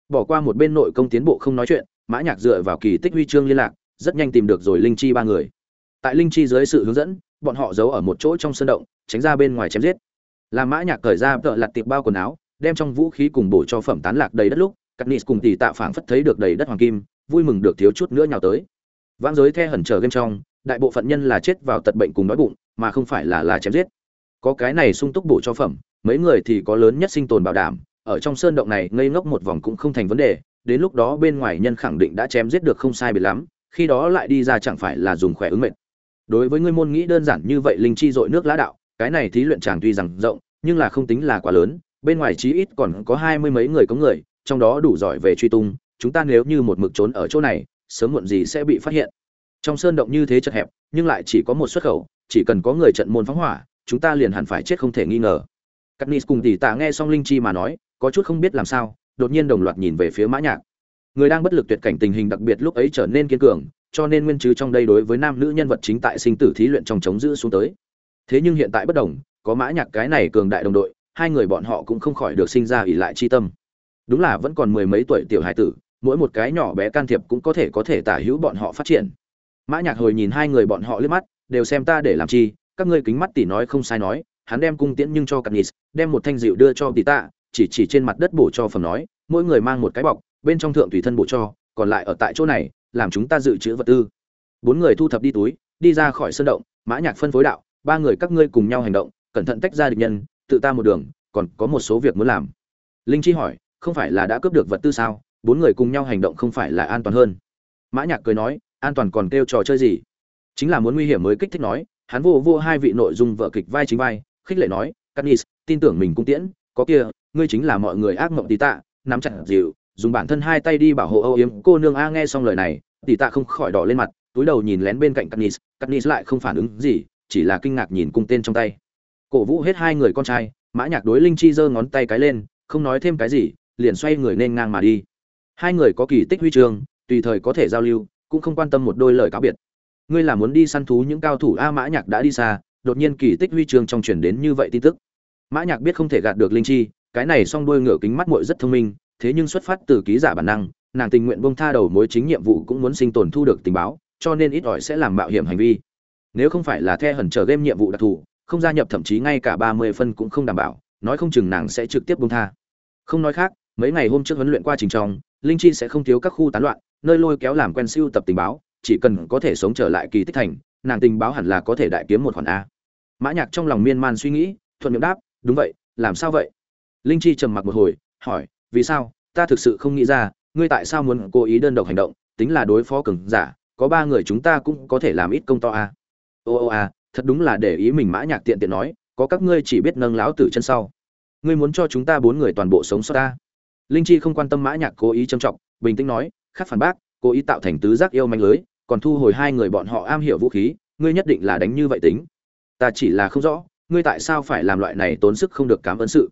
Bỏ qua một bên nội công tiến bộ không nói chuyện mã nhạc dựa vào kỳ tích huy chương liên lạc, rất nhanh tìm được rồi linh chi ba người. Tại linh chi dưới sự hướng dẫn, bọn họ giấu ở một chỗ trong sân động, tránh ra bên ngoài chém giết. Làm mã nhạc cởi ra tợ lặt tiệp bao quần áo, đem trong vũ khí cùng bổ cho phẩm tán lạc đầy đất lúc cắt nịt cùng tỷ tạ phảng phất thấy được đầy đất hoàng kim, vui mừng được thiếu chút nữa nhào tới. Vang giới the hẩn chờ game trong, đại bộ phận nhân là chết vào tật bệnh cùng đói bụng, mà không phải là là chém giết. Có cái này sung túc bổ cho phẩm, mấy người thì có lớn nhất sinh tồn bảo đảm, ở trong sơn động này ngây ngốc một vòng cũng không thành vấn đề đến lúc đó bên ngoài nhân khẳng định đã chém giết được không sai biệt lắm, khi đó lại đi ra chẳng phải là dùng khỏe ứng mệnh. Đối với ngươi môn nghĩ đơn giản như vậy linh chi dội nước lá đạo, cái này thí luyện chàng tuy rằng rộng, nhưng là không tính là quá lớn, bên ngoài chí ít còn có hai mươi mấy người có người, trong đó đủ giỏi về truy tung, chúng ta nếu như một mực trốn ở chỗ này, sớm muộn gì sẽ bị phát hiện. Trong sơn động như thế chật hẹp, nhưng lại chỉ có một xuất khẩu, chỉ cần có người trận môn phóng hỏa, chúng ta liền hẳn phải chết không thể nghi ngờ. Katniss cùng tỷ tạ nghe xong linh chi mà nói, có chút không biết làm sao đột nhiên đồng loạt nhìn về phía mã nhạc. Người đang bất lực tuyệt cảnh tình hình đặc biệt lúc ấy trở nên kiên cường cho nên nguyên chứ trong đây đối với nam nữ nhân vật chính tại sinh tử thí luyện trong chống giữ xuống tới. Thế nhưng hiện tại bất đồng có mã nhạc cái này cường đại đồng đội hai người bọn họ cũng không khỏi được sinh ra ủy lại chi tâm. Đúng là vẫn còn mười mấy tuổi tiểu hải tử mỗi một cái nhỏ bé can thiệp cũng có thể có thể tả hữu bọn họ phát triển. Mã nhạc hồi nhìn hai người bọn họ liếc mắt đều xem ta để làm chi các ngươi kính mắt tỷ nói không sai nói hắn đem cung tiễn nhưng cho Katniss, đem một thanh rượu đưa cho tỷ tạ chỉ chỉ trên mặt đất bổ cho phẩm nói, mỗi người mang một cái bọc, bên trong thượng tùy thân bổ cho, còn lại ở tại chỗ này, làm chúng ta dự trữ vật tư. Bốn người thu thập đi túi, đi ra khỏi sân động, mã nhạc phân phối đạo, ba người các ngươi cùng nhau hành động, cẩn thận tách ra địch nhân, tự ta một đường, còn có một số việc muốn làm. Linh chi hỏi, không phải là đã cướp được vật tư sao? Bốn người cùng nhau hành động không phải là an toàn hơn. Mã nhạc cười nói, an toàn còn kêu trò chơi gì? Chính là muốn nguy hiểm mới kích thích nói, hắn vô vô hai vị nội dung vợ kịch vai chính vai, khích lệ nói, Katniss, tin tưởng mình cung tiễn, có kia ngươi chính là mọi người ác mộng tỷ tạ, nắm chặt dịu dùng bản thân hai tay đi bảo hộ âu yếm. Cô nương a nghe xong lời này tỷ tạ không khỏi đỏ lên mặt, túi đầu nhìn lén bên cạnh Katniss. Katniss lại không phản ứng gì, chỉ là kinh ngạc nhìn cung tên trong tay. Cổ vũ hết hai người con trai, mã nhạc đối linh chi giơ ngón tay cái lên, không nói thêm cái gì, liền xoay người nên ngang mà đi. Hai người có kỳ tích huy chương, tùy thời có thể giao lưu, cũng không quan tâm một đôi lời cáo biệt. Ngươi là muốn đi săn thú những cao thủ a mã nhạc đã đi xa, đột nhiên kỳ tích huy chương trong truyền đến như vậy tin tức. Mã nhạc biết không thể gạt được linh chi cái này song đuôi ngựa kính mắt muội rất thông minh, thế nhưng xuất phát từ ký giả bản năng, nàng tình nguyện buông tha đầu mối chính nhiệm vụ cũng muốn sinh tồn thu được tình báo, cho nên ít ỏi sẽ làm mạo hiểm hành vi. Nếu không phải là the hẩn chờ game nhiệm vụ đặc thù, không gia nhập thậm chí ngay cả ba mươi phân cũng không đảm bảo, nói không chừng nàng sẽ trực tiếp buông tha. Không nói khác, mấy ngày hôm trước huấn luyện qua trình trong linh chi sẽ không thiếu các khu tán loạn, nơi lôi kéo làm quen siêu tập tình báo, chỉ cần có thể sống trở lại kỳ tích thành, nàng tình báo hẳn là có thể đại kiếm một khoản a. Mã nhạc trong lòng miên man suy nghĩ, thuận miệng đáp, đúng vậy, làm sao vậy? Linh chi trầm mặc một hồi, hỏi, vì sao? Ta thực sự không nghĩ ra, ngươi tại sao muốn cố ý đơn độc hành động? Tính là đối phó cường giả, có ba người chúng ta cũng có thể làm ít công to a ô ô a thật đúng là để ý mình mã nhạc tiện tiện nói, có các ngươi chỉ biết nâng lão tử chân sau. Ngươi muốn cho chúng ta bốn người toàn bộ sống sót ta? Linh chi không quan tâm mã nhạc cố ý trầm trọng, bình tĩnh nói khắc phản bác, cố ý tạo thành tứ giác yêu manh lưới, còn thu hồi hai người bọn họ am hiểu vũ khí, ngươi nhất định là đánh như vậy tính. Ta chỉ là không rõ, ngươi tại sao phải làm loại này tốn sức không được cảm ơn sự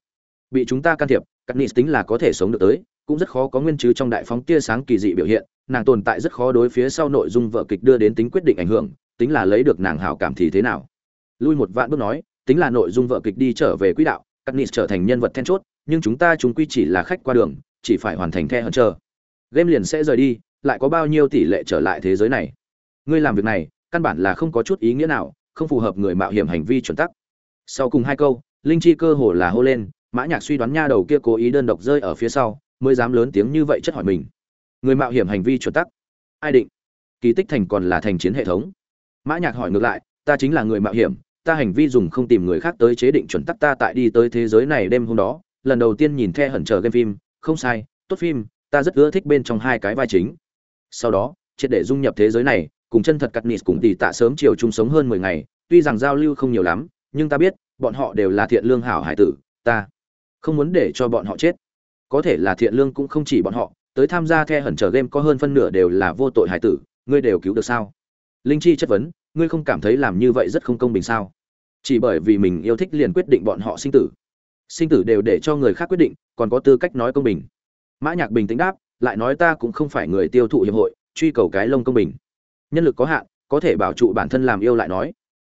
bị chúng ta can thiệp cắt nít tính là có thể sống được tới, cũng rất khó có nguyên chứ trong đại phóng tia sáng kỳ dị biểu hiện, nàng tồn tại rất khó đối phía sau nội dung vợ kịch đưa đến tính quyết định ảnh hưởng, tính là lấy được nàng hảo cảm thì thế nào. Lui một vạn bước nói, tính là nội dung vợ kịch đi trở về quỹ đạo cắt nít trở thành nhân vật then chốt, nhưng chúng ta chúng quy chỉ là khách qua đường, chỉ phải hoàn thành the hận chờ. Game liền sẽ rời đi, lại có bao nhiêu tỷ lệ trở lại thế giới này? Ngươi làm việc này, căn bản là không có chút ý nghĩa nào, không phù hợp người mạo hiểm hành vi chuẩn tắc. Sau cùng hai câu, linh chi cơ hồ là hô lên mã nhạc suy đoán nha đầu kia cố ý đơn độc rơi ở phía sau, mới dám lớn tiếng như vậy chất hỏi mình. Người mạo hiểm hành vi chuẩn tắc. Ai định? Kỳ tích thành còn là thành chiến hệ thống. Mã nhạc hỏi ngược lại, ta chính là người mạo hiểm, ta hành vi dùng không tìm người khác tới chế định chuẩn tắc ta tại đi tới thế giới này đêm hôm đó, lần đầu tiên nhìn the hẩn chờ game phim, không sai, tốt phim, ta rất ưa thích bên trong hai cái vai chính. Sau đó, triệt để dung nhập thế giới này, cùng chân thật cắt nịt cùng tỷ tạ sớm chiều chung sống hơn mười ngày, tuy rằng giao lưu không nhiều lắm, nhưng ta biết, bọn họ đều là thiện lương hảo hải tử, ta không muốn để cho bọn họ chết. Có thể là thiện lương cũng không chỉ bọn họ, tới tham gia the hẩn trở game có hơn phân nửa đều là vô tội hải tử, ngươi đều cứu được sao? Linh chi chất vấn, ngươi không cảm thấy làm như vậy rất không công bình sao? Chỉ bởi vì mình yêu thích liền quyết định bọn họ sinh tử. Sinh tử đều để cho người khác quyết định, còn có tư cách nói công bình. Mã nhạc bình tĩnh đáp, lại nói ta cũng không phải người tiêu thụ hiệp hội, truy cầu cái lông công bình. Nhân lực có hạn, có thể bảo trụ bản thân làm yêu lại nói.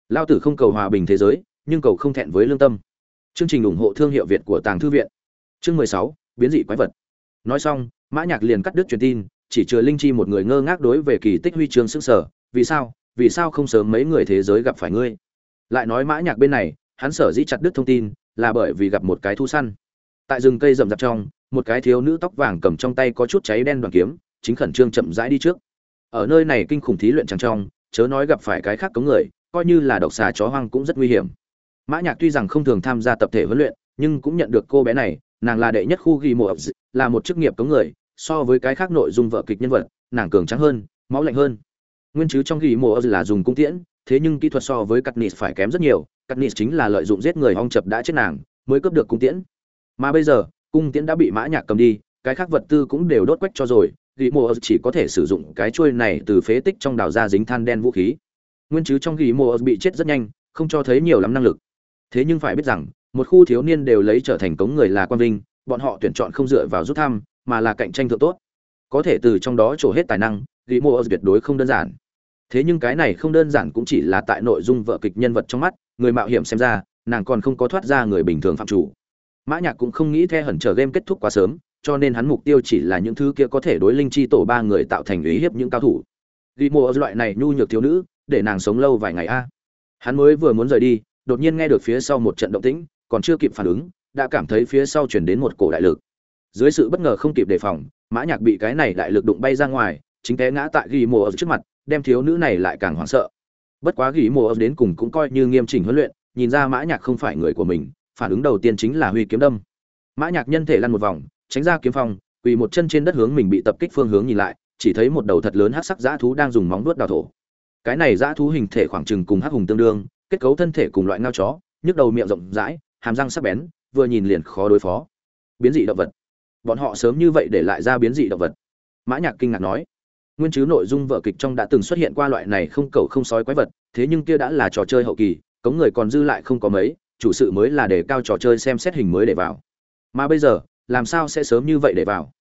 Lao tử không cầu hòa bình thế giới, nhưng cầu không thẹn với lương tâm chương trình ủng hộ thương hiệu việt của tàng thư viện. Chương mười sáu, biến dị quái vật. Nói xong, mã nhạc liền cắt đứt truyền tin, chỉ chừa linh chi một người ngơ ngác đối về kỳ tích huy chương sững sờ. Vì sao? Vì sao không sớm mấy người thế giới gặp phải ngươi? Lại nói mã nhạc bên này, hắn sở dĩ chặt đứt thông tin, là bởi vì gặp một cái thu săn. Tại rừng cây rậm rạp trong, một cái thiếu nữ tóc vàng cầm trong tay có chút cháy đen đoàn kiếm, chính khẩn trương chậm rãi đi trước. Ở nơi này kinh khủng thí luyện chẳng trong, chớ nói gặp phải cái khác cống người, coi như là độc xà chó hoang cũng rất nguy hiểm mã nhạc tuy rằng không thường tham gia tập thể huấn luyện, nhưng cũng nhận được cô bé này, nàng là đệ nhất khu ghi mộ là một chức nghiệp cống người, so với cái khác nội dung vợ kịch nhân vật, nàng cường trắng hơn, máu lạnh hơn. Nguyên chứ trong ghi mộ là dùng cung tiễn, thế nhưng kỹ thuật so với cắt nịt phải kém rất nhiều cắt nịt chính là lợi dụng giết người ong chập đã chết nàng, mới cướp được cung tiễn. Mà bây giờ, cung tiễn đã bị mã nhạc cầm đi, cái khác vật tư cũng đều đốt quách cho rồi, ghi mộ chỉ có thể sử dụng cái chuôi này từ phế tích trong đào ra dính than đen vũ khí. Nguyên chứ trong ghi mộ bị chết rất nhanh, không cho thấy nhiều lắm năng lực thế nhưng phải biết rằng, một khu thiếu niên đều lấy trở thành cống người là quan vinh, bọn họ tuyển chọn không dựa vào rút thăm, mà là cạnh tranh thượng tốt. Có thể từ trong đó trổ hết tài năng ghi mô tuyệt đối không đơn giản. Thế nhưng cái này không đơn giản cũng chỉ là tại nội dung vợ kịch nhân vật trong mắt, người mạo hiểm xem ra, nàng còn không có thoát ra người bình thường phạm chủ. Mã nhạc cũng không nghĩ the hẩn chờ game kết thúc quá sớm, cho nên hắn mục tiêu chỉ là những thứ kia có thể đối linh chi tổ ba người tạo thành ý hiếp những cao thủ. Ghi mô loại này nhu nhược thiếu nữ, để nàng sống lâu vài ngày a. Hắn mới vừa muốn rời đi đột nhiên nghe được phía sau một trận động tĩnh còn chưa kịp phản ứng đã cảm thấy phía sau chuyển đến một cổ đại lực. Dưới sự bất ngờ không kịp đề phòng mã nhạc bị cái này đại lực đụng bay ra ngoài chính té ngã tại ghi mồ ở trước mặt đem thiếu nữ này lại càng hoảng sợ. Bất quá ghi mồ ở đến cùng cũng coi như nghiêm chỉnh huấn luyện nhìn ra mã nhạc không phải người của mình phản ứng đầu tiên chính là huy kiếm đâm. Mã nhạc nhân thể lăn một vòng tránh ra kiếm phòng, quỳ một chân trên đất hướng mình bị tập kích phương hướng nhìn lại chỉ thấy một đầu thật lớn hắc sắc dã thú đang dùng móng vuốt đào thổ. Cái này dã thú hình thể khoảng chừng cùng hắc hùng tương đương kết cấu thân thể cùng loại ngao chó, nhức đầu miệng rộng rãi, hàm răng sắc bén, vừa nhìn liền khó đối phó. Biến dị động vật. Bọn họ sớm như vậy để lại ra biến dị động vật. Mã nhạc kinh ngạc nói. Nguyên chứ nội dung vở kịch trong đã từng xuất hiện qua loại này không cầu không sói quái vật, thế nhưng kia đã là trò chơi hậu kỳ, cống người còn dư lại không có mấy, chủ sự mới là để cao trò chơi xem xét hình mới để vào. Mà bây giờ, làm sao sẽ sớm như vậy để vào?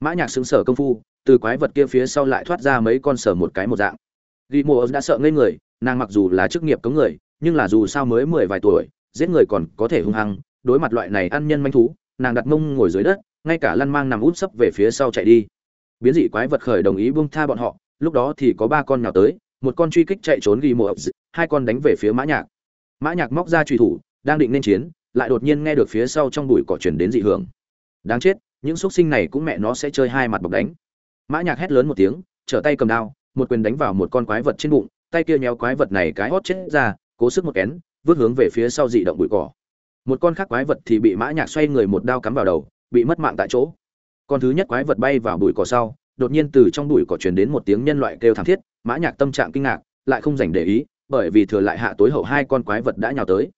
Mã nhạc sững sờ công phu, từ quái vật kia phía sau lại thoát ra mấy con sở một cái một dạng. Ghi mùa đã sợ ngây người, nàng mặc dù là chức nghiệp cống người nhưng là dù sao mới mười vài tuổi, giết người còn có thể hung hăng, đối mặt loại này ăn nhân manh thú, nàng đặt mông ngồi dưới đất, ngay cả lăn mang nằm út sấp về phía sau chạy đi. Biến dị quái vật khởi đồng ý buông tha bọn họ, lúc đó thì có ba con nhào tới, một con truy kích chạy trốn ghi mộ, hai con đánh về phía mã nhạc. Mã nhạc móc ra truy thủ, đang định nên chiến, lại đột nhiên nghe được phía sau trong bụi cỏ truyền đến dị hưởng. Đáng chết, những xuất sinh này cũng mẹ nó sẽ chơi hai mặt bọc đánh. Mã nhạc hét lớn một tiếng, trở tay cầm đao, một quyền đánh vào một con quái vật trên bụng, tay kia nhéo quái vật này cái hót chết ra cố sức một kén, vứt hướng về phía sau dị động bụi cỏ. Một con khác quái vật thì bị mã nhạc xoay người một đao cắm vào đầu, bị mất mạng tại chỗ. Con thứ nhất quái vật bay vào bụi cỏ sau, đột nhiên từ trong bụi cỏ truyền đến một tiếng nhân loại kêu thảm thiết, mã nhạc tâm trạng kinh ngạc, lại không dành để ý, bởi vì thừa lại hạ tối hậu hai con quái vật đã nhào tới.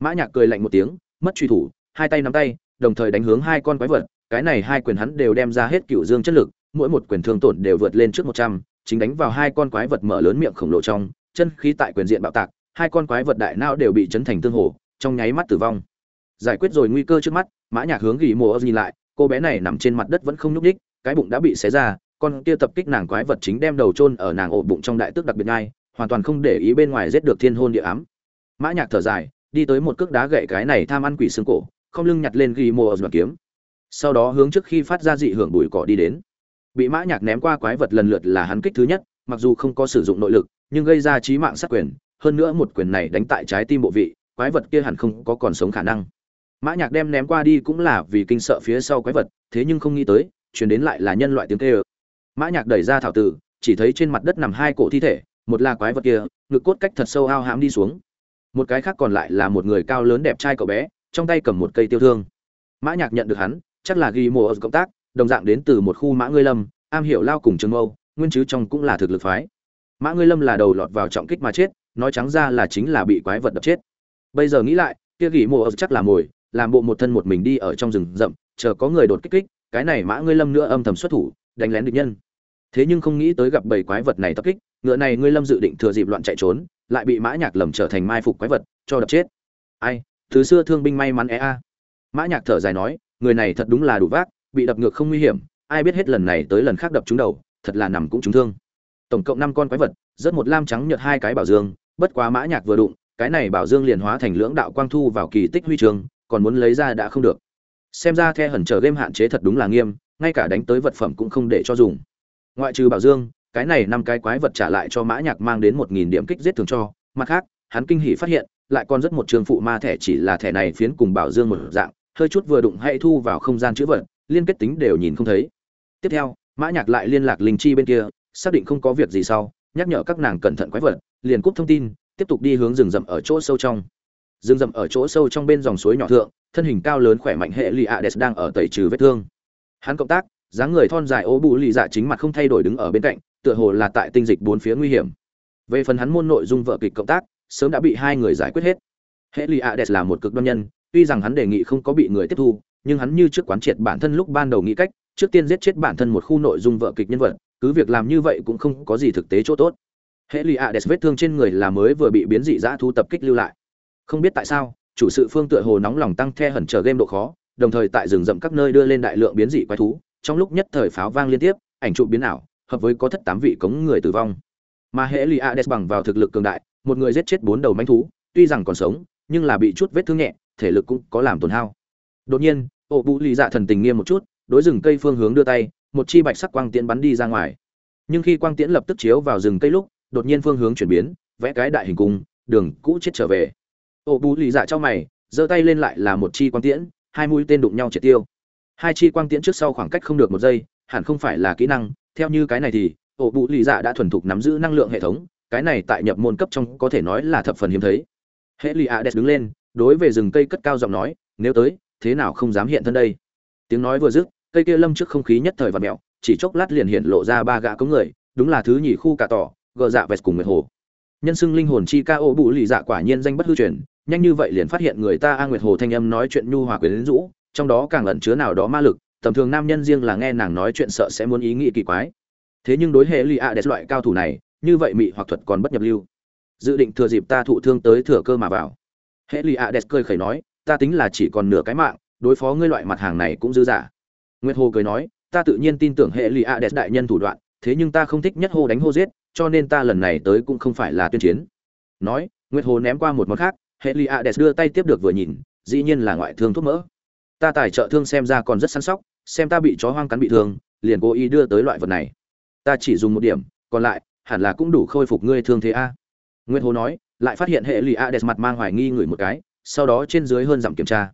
Mã nhạc cười lạnh một tiếng, mất truy thủ, hai tay nắm tay, đồng thời đánh hướng hai con quái vật, cái này hai quyền hắn đều đem ra hết cựu dương chất lực, mỗi một quyền thương tổn đều vượt lên trước một trăm, chính đánh vào hai con quái vật mở lớn miệng khổng lồ trong, chân khí tại quyền diện bạo tạc hai con quái vật đại não đều bị chấn thành tương hồ, trong nháy mắt tử vong. Giải quyết rồi nguy cơ trước mắt, mã nhạc hướng gỉ mồ nhìn lại, cô bé này nằm trên mặt đất vẫn không nhúc nhích, cái bụng đã bị xé ra, con kia tập kích nàng quái vật chính đem đầu chôn ở nàng ổ bụng trong đại tước đặc biệt ngay, hoàn toàn không để ý bên ngoài giết được thiên hôn địa ám. Mã nhạc thở dài, đi tới một cước đá gậy cái này tham ăn quỷ xương cổ, không lưng nhặt lên gỉ mồ và kiếm. Sau đó hướng trước khi phát ra dị hưởng bụi cỏ đi đến. Bị mã nhạc ném qua quái vật lần lượt là hắn kích thứ nhất, mặc dù không có sử dụng nội lực, nhưng gây ra chí mạng sát quyền hơn nữa một quyền này đánh tại trái tim bộ vị, quái vật kia hẳn không có còn sống khả năng. Mã nhạc đem ném qua đi cũng là vì kinh sợ phía sau quái vật, thế nhưng không nghĩ tới truyền đến lại là nhân loại tiếng kêu. Mã nhạc đẩy ra thảo tử, chỉ thấy trên mặt đất nằm hai cổ thi thể, một là quái vật kia, ngực cốt cách thật sâu ao hãm đi xuống. Một cái khác còn lại là một người cao lớn đẹp trai cậu bé, trong tay cầm một cây tiêu thương. Mã nhạc nhận được hắn, chắc là ghi mồ ở cộng tác, đồng dạng đến từ một khu mã ngươi lâm, am hiểu lao cùng trường mâu, nguyên chứ trong cũng là thực lực phái. Mã ngươi lâm là đầu lọt vào trọng kích mà chết nói trắng ra là chính là bị quái vật đập chết. Bây giờ nghĩ lại, kia gỉ mồ chắc là mồi, làm bộ một thân một mình đi ở trong rừng rậm, chờ có người đột kích kích, cái này mã ngươi lâm nữa âm thầm xuất thủ, đánh lén địch nhân. Thế nhưng không nghĩ tới gặp bảy quái vật này tập kích, ngựa này ngươi lâm dự định thừa dịp loạn chạy trốn, lại bị mã nhạc lầm trở thành mai phục quái vật, cho đập chết. Ai từ xưa thương binh may mắn é a. Mã nhạc thở dài nói, người này thật đúng là đủ vác, bị đập ngược không nguy hiểm, ai biết hết lần này tới lần khác đập trúng đầu, thật là nằm cũng trúng thương. Tổng cộng năm con quái vật rất một lam trắng nhợt hai cái bảo dương bất quá mã nhạc vừa đụng, cái này bảo dương liền hóa thành lưỡng đạo quang thu vào kỳ tích huy trường, còn muốn lấy ra đã không được. Xem ra the hẩn chờ game hạn chế thật đúng là nghiêm, ngay cả đánh tới vật phẩm cũng không để cho dùng. Ngoại trừ bảo dương, cái này năm cái quái vật trả lại cho mã nhạc mang đến một nghìn điểm kích giết thường cho, mặt khác, hắn kinh hỉ phát hiện, lại còn rất một trường phụ ma thẻ chỉ là thẻ này phiến cùng bảo dương một dạng, hơi chút vừa đụng hay thu vào không gian chữ vật, liên kết tính đều nhìn không thấy. Tiếp theo, mã nhạc lại liên lạc linh chi bên kia, xác định không có việc gì sau nhắc nhở các nàng cẩn thận quái vật, liền cúp thông tin, tiếp tục đi hướng rừng rậm ở chỗ sâu trong. Rừng rậm ở chỗ sâu trong bên dòng suối nhỏ thượng, thân hình cao lớn khỏe mạnh hệ lì ạ đès đang ở tẩy trừ vết thương. Hắn cộng tác, dáng người thon dài ố bụ lì dạ chính mặt không thay đổi đứng ở bên cạnh, tựa hồ là tại tinh dịch bốn phía nguy hiểm. Về phần hắn môn nội dung vợ kịch cộng tác, sớm đã bị hai người giải quyết hết. Hệ lì ạ đès là một cực đoan nhân, tuy rằng hắn đề nghị không có bị người tiếp thu, nhưng hắn như trước quán triệt bản thân lúc ban đầu nghĩ cách, trước tiên giết chết bản thân một khu nội dung vợ kịch nhân vật cứ việc làm như vậy cũng không có gì thực tế chỗ tốt. Hệ lì ạ đẹp vết thương trên người là mới vừa bị biến dị dã thu tập kích lưu lại. Không biết tại sao, chủ sự phương tựa hồ nóng lòng tăng the hẩn chờ game độ khó, đồng thời tại rừng rậm các nơi đưa lên đại lượng biến dị quái thú, trong lúc nhất thời pháo vang liên tiếp, ảnh trụ biến ảo, hợp với có thất tám vị cống người tử vong. Mà hệ lì đẹp bằng vào thực lực cường đại, một người giết chết bốn đầu manh thú, tuy rằng còn sống, nhưng là bị chút vết thương nhẹ, thể lực cũng có làm tổn hao. Đột nhiên, ổ bụ lì dạ thần tình nghiêm một chút, đối rừng cây phương hướng đưa tay một chi bạch sắc quang tiễn bắn đi ra ngoài. Nhưng khi quang tiễn lập tức chiếu vào rừng cây lúc, đột nhiên phương hướng chuyển biến, vẽ cái đại hình cung, đường cũ chết trở về. Ổ Bú lì dạ cho mày, giơ tay lên lại là một chi quang tiễn, hai mũi tên đụng nhau triệt tiêu. Hai chi quang tiễn trước sau khoảng cách không được một giây, hẳn không phải là kỹ năng, theo như cái này thì ổ Bú lì dạ đã thuần thục nắm giữ năng lượng hệ thống, cái này tại nhập môn cấp trong có thể nói là thập phần hiếm thấy. Hệ lì ạ đứng lên, đối về rừng cây cất cao giọng nói, nếu tới, thế nào không dám hiện thân đây? Tiếng nói vừa dứt cây kia lâm trước không khí nhất thời và mẹo, chỉ chốc lát liền hiện lộ ra ba gã cống người, đúng là thứ nhì khu cả tỏ, gờ dạ vẹt cùng nguyệt hồ. Nhân xưng linh hồn chi ca ô bụ lì dạ quả nhiên danh bất hư truyền, nhanh như vậy liền phát hiện người ta a nguyệt hồ thanh âm nói chuyện nhu hòa quyến rũ, trong đó càng ẩn chứa nào đó ma lực, tầm thường nam nhân riêng là nghe nàng nói chuyện sợ sẽ muốn ý nghĩ kỳ quái. Thế nhưng đối hệ lì a đẹp loại cao thủ này, như vậy mị hoặc thuật còn bất nhập lưu. Dự định thừa dịp ta thụ thương tới thừa cơ mà vào. Hệ lì a đẹp cười khẩy nói, ta tính là chỉ còn nửa cái mạng, đối phó ngươi loại mặt hàng này cũng dư giả nguyệt hồ cười nói, ta tự nhiên tin tưởng hệ lì ạ đẹp đại nhân thủ đoạn, thế nhưng ta không thích nhất hô đánh hô giết, cho nên ta lần này tới cũng không phải là tuyên chiến. Nói, nguyệt hồ ném qua một món khác, hệ lì a đưa tay tiếp được vừa nhìn, dĩ nhiên là ngoại thương thuốc mỡ. Ta tài trợ thương xem ra còn rất săn sóc, xem ta bị chó hoang cắn bị thương, liền cố ý đưa tới loại vật này. Ta chỉ dùng một điểm, còn lại, hẳn là cũng đủ khôi phục ngươi thương thế a. Nguyệt hồ nói, lại phát hiện hệ lì a mặt mang hoài nghi người một cái, sau đó trên dưới hơn dặm kiểm tra.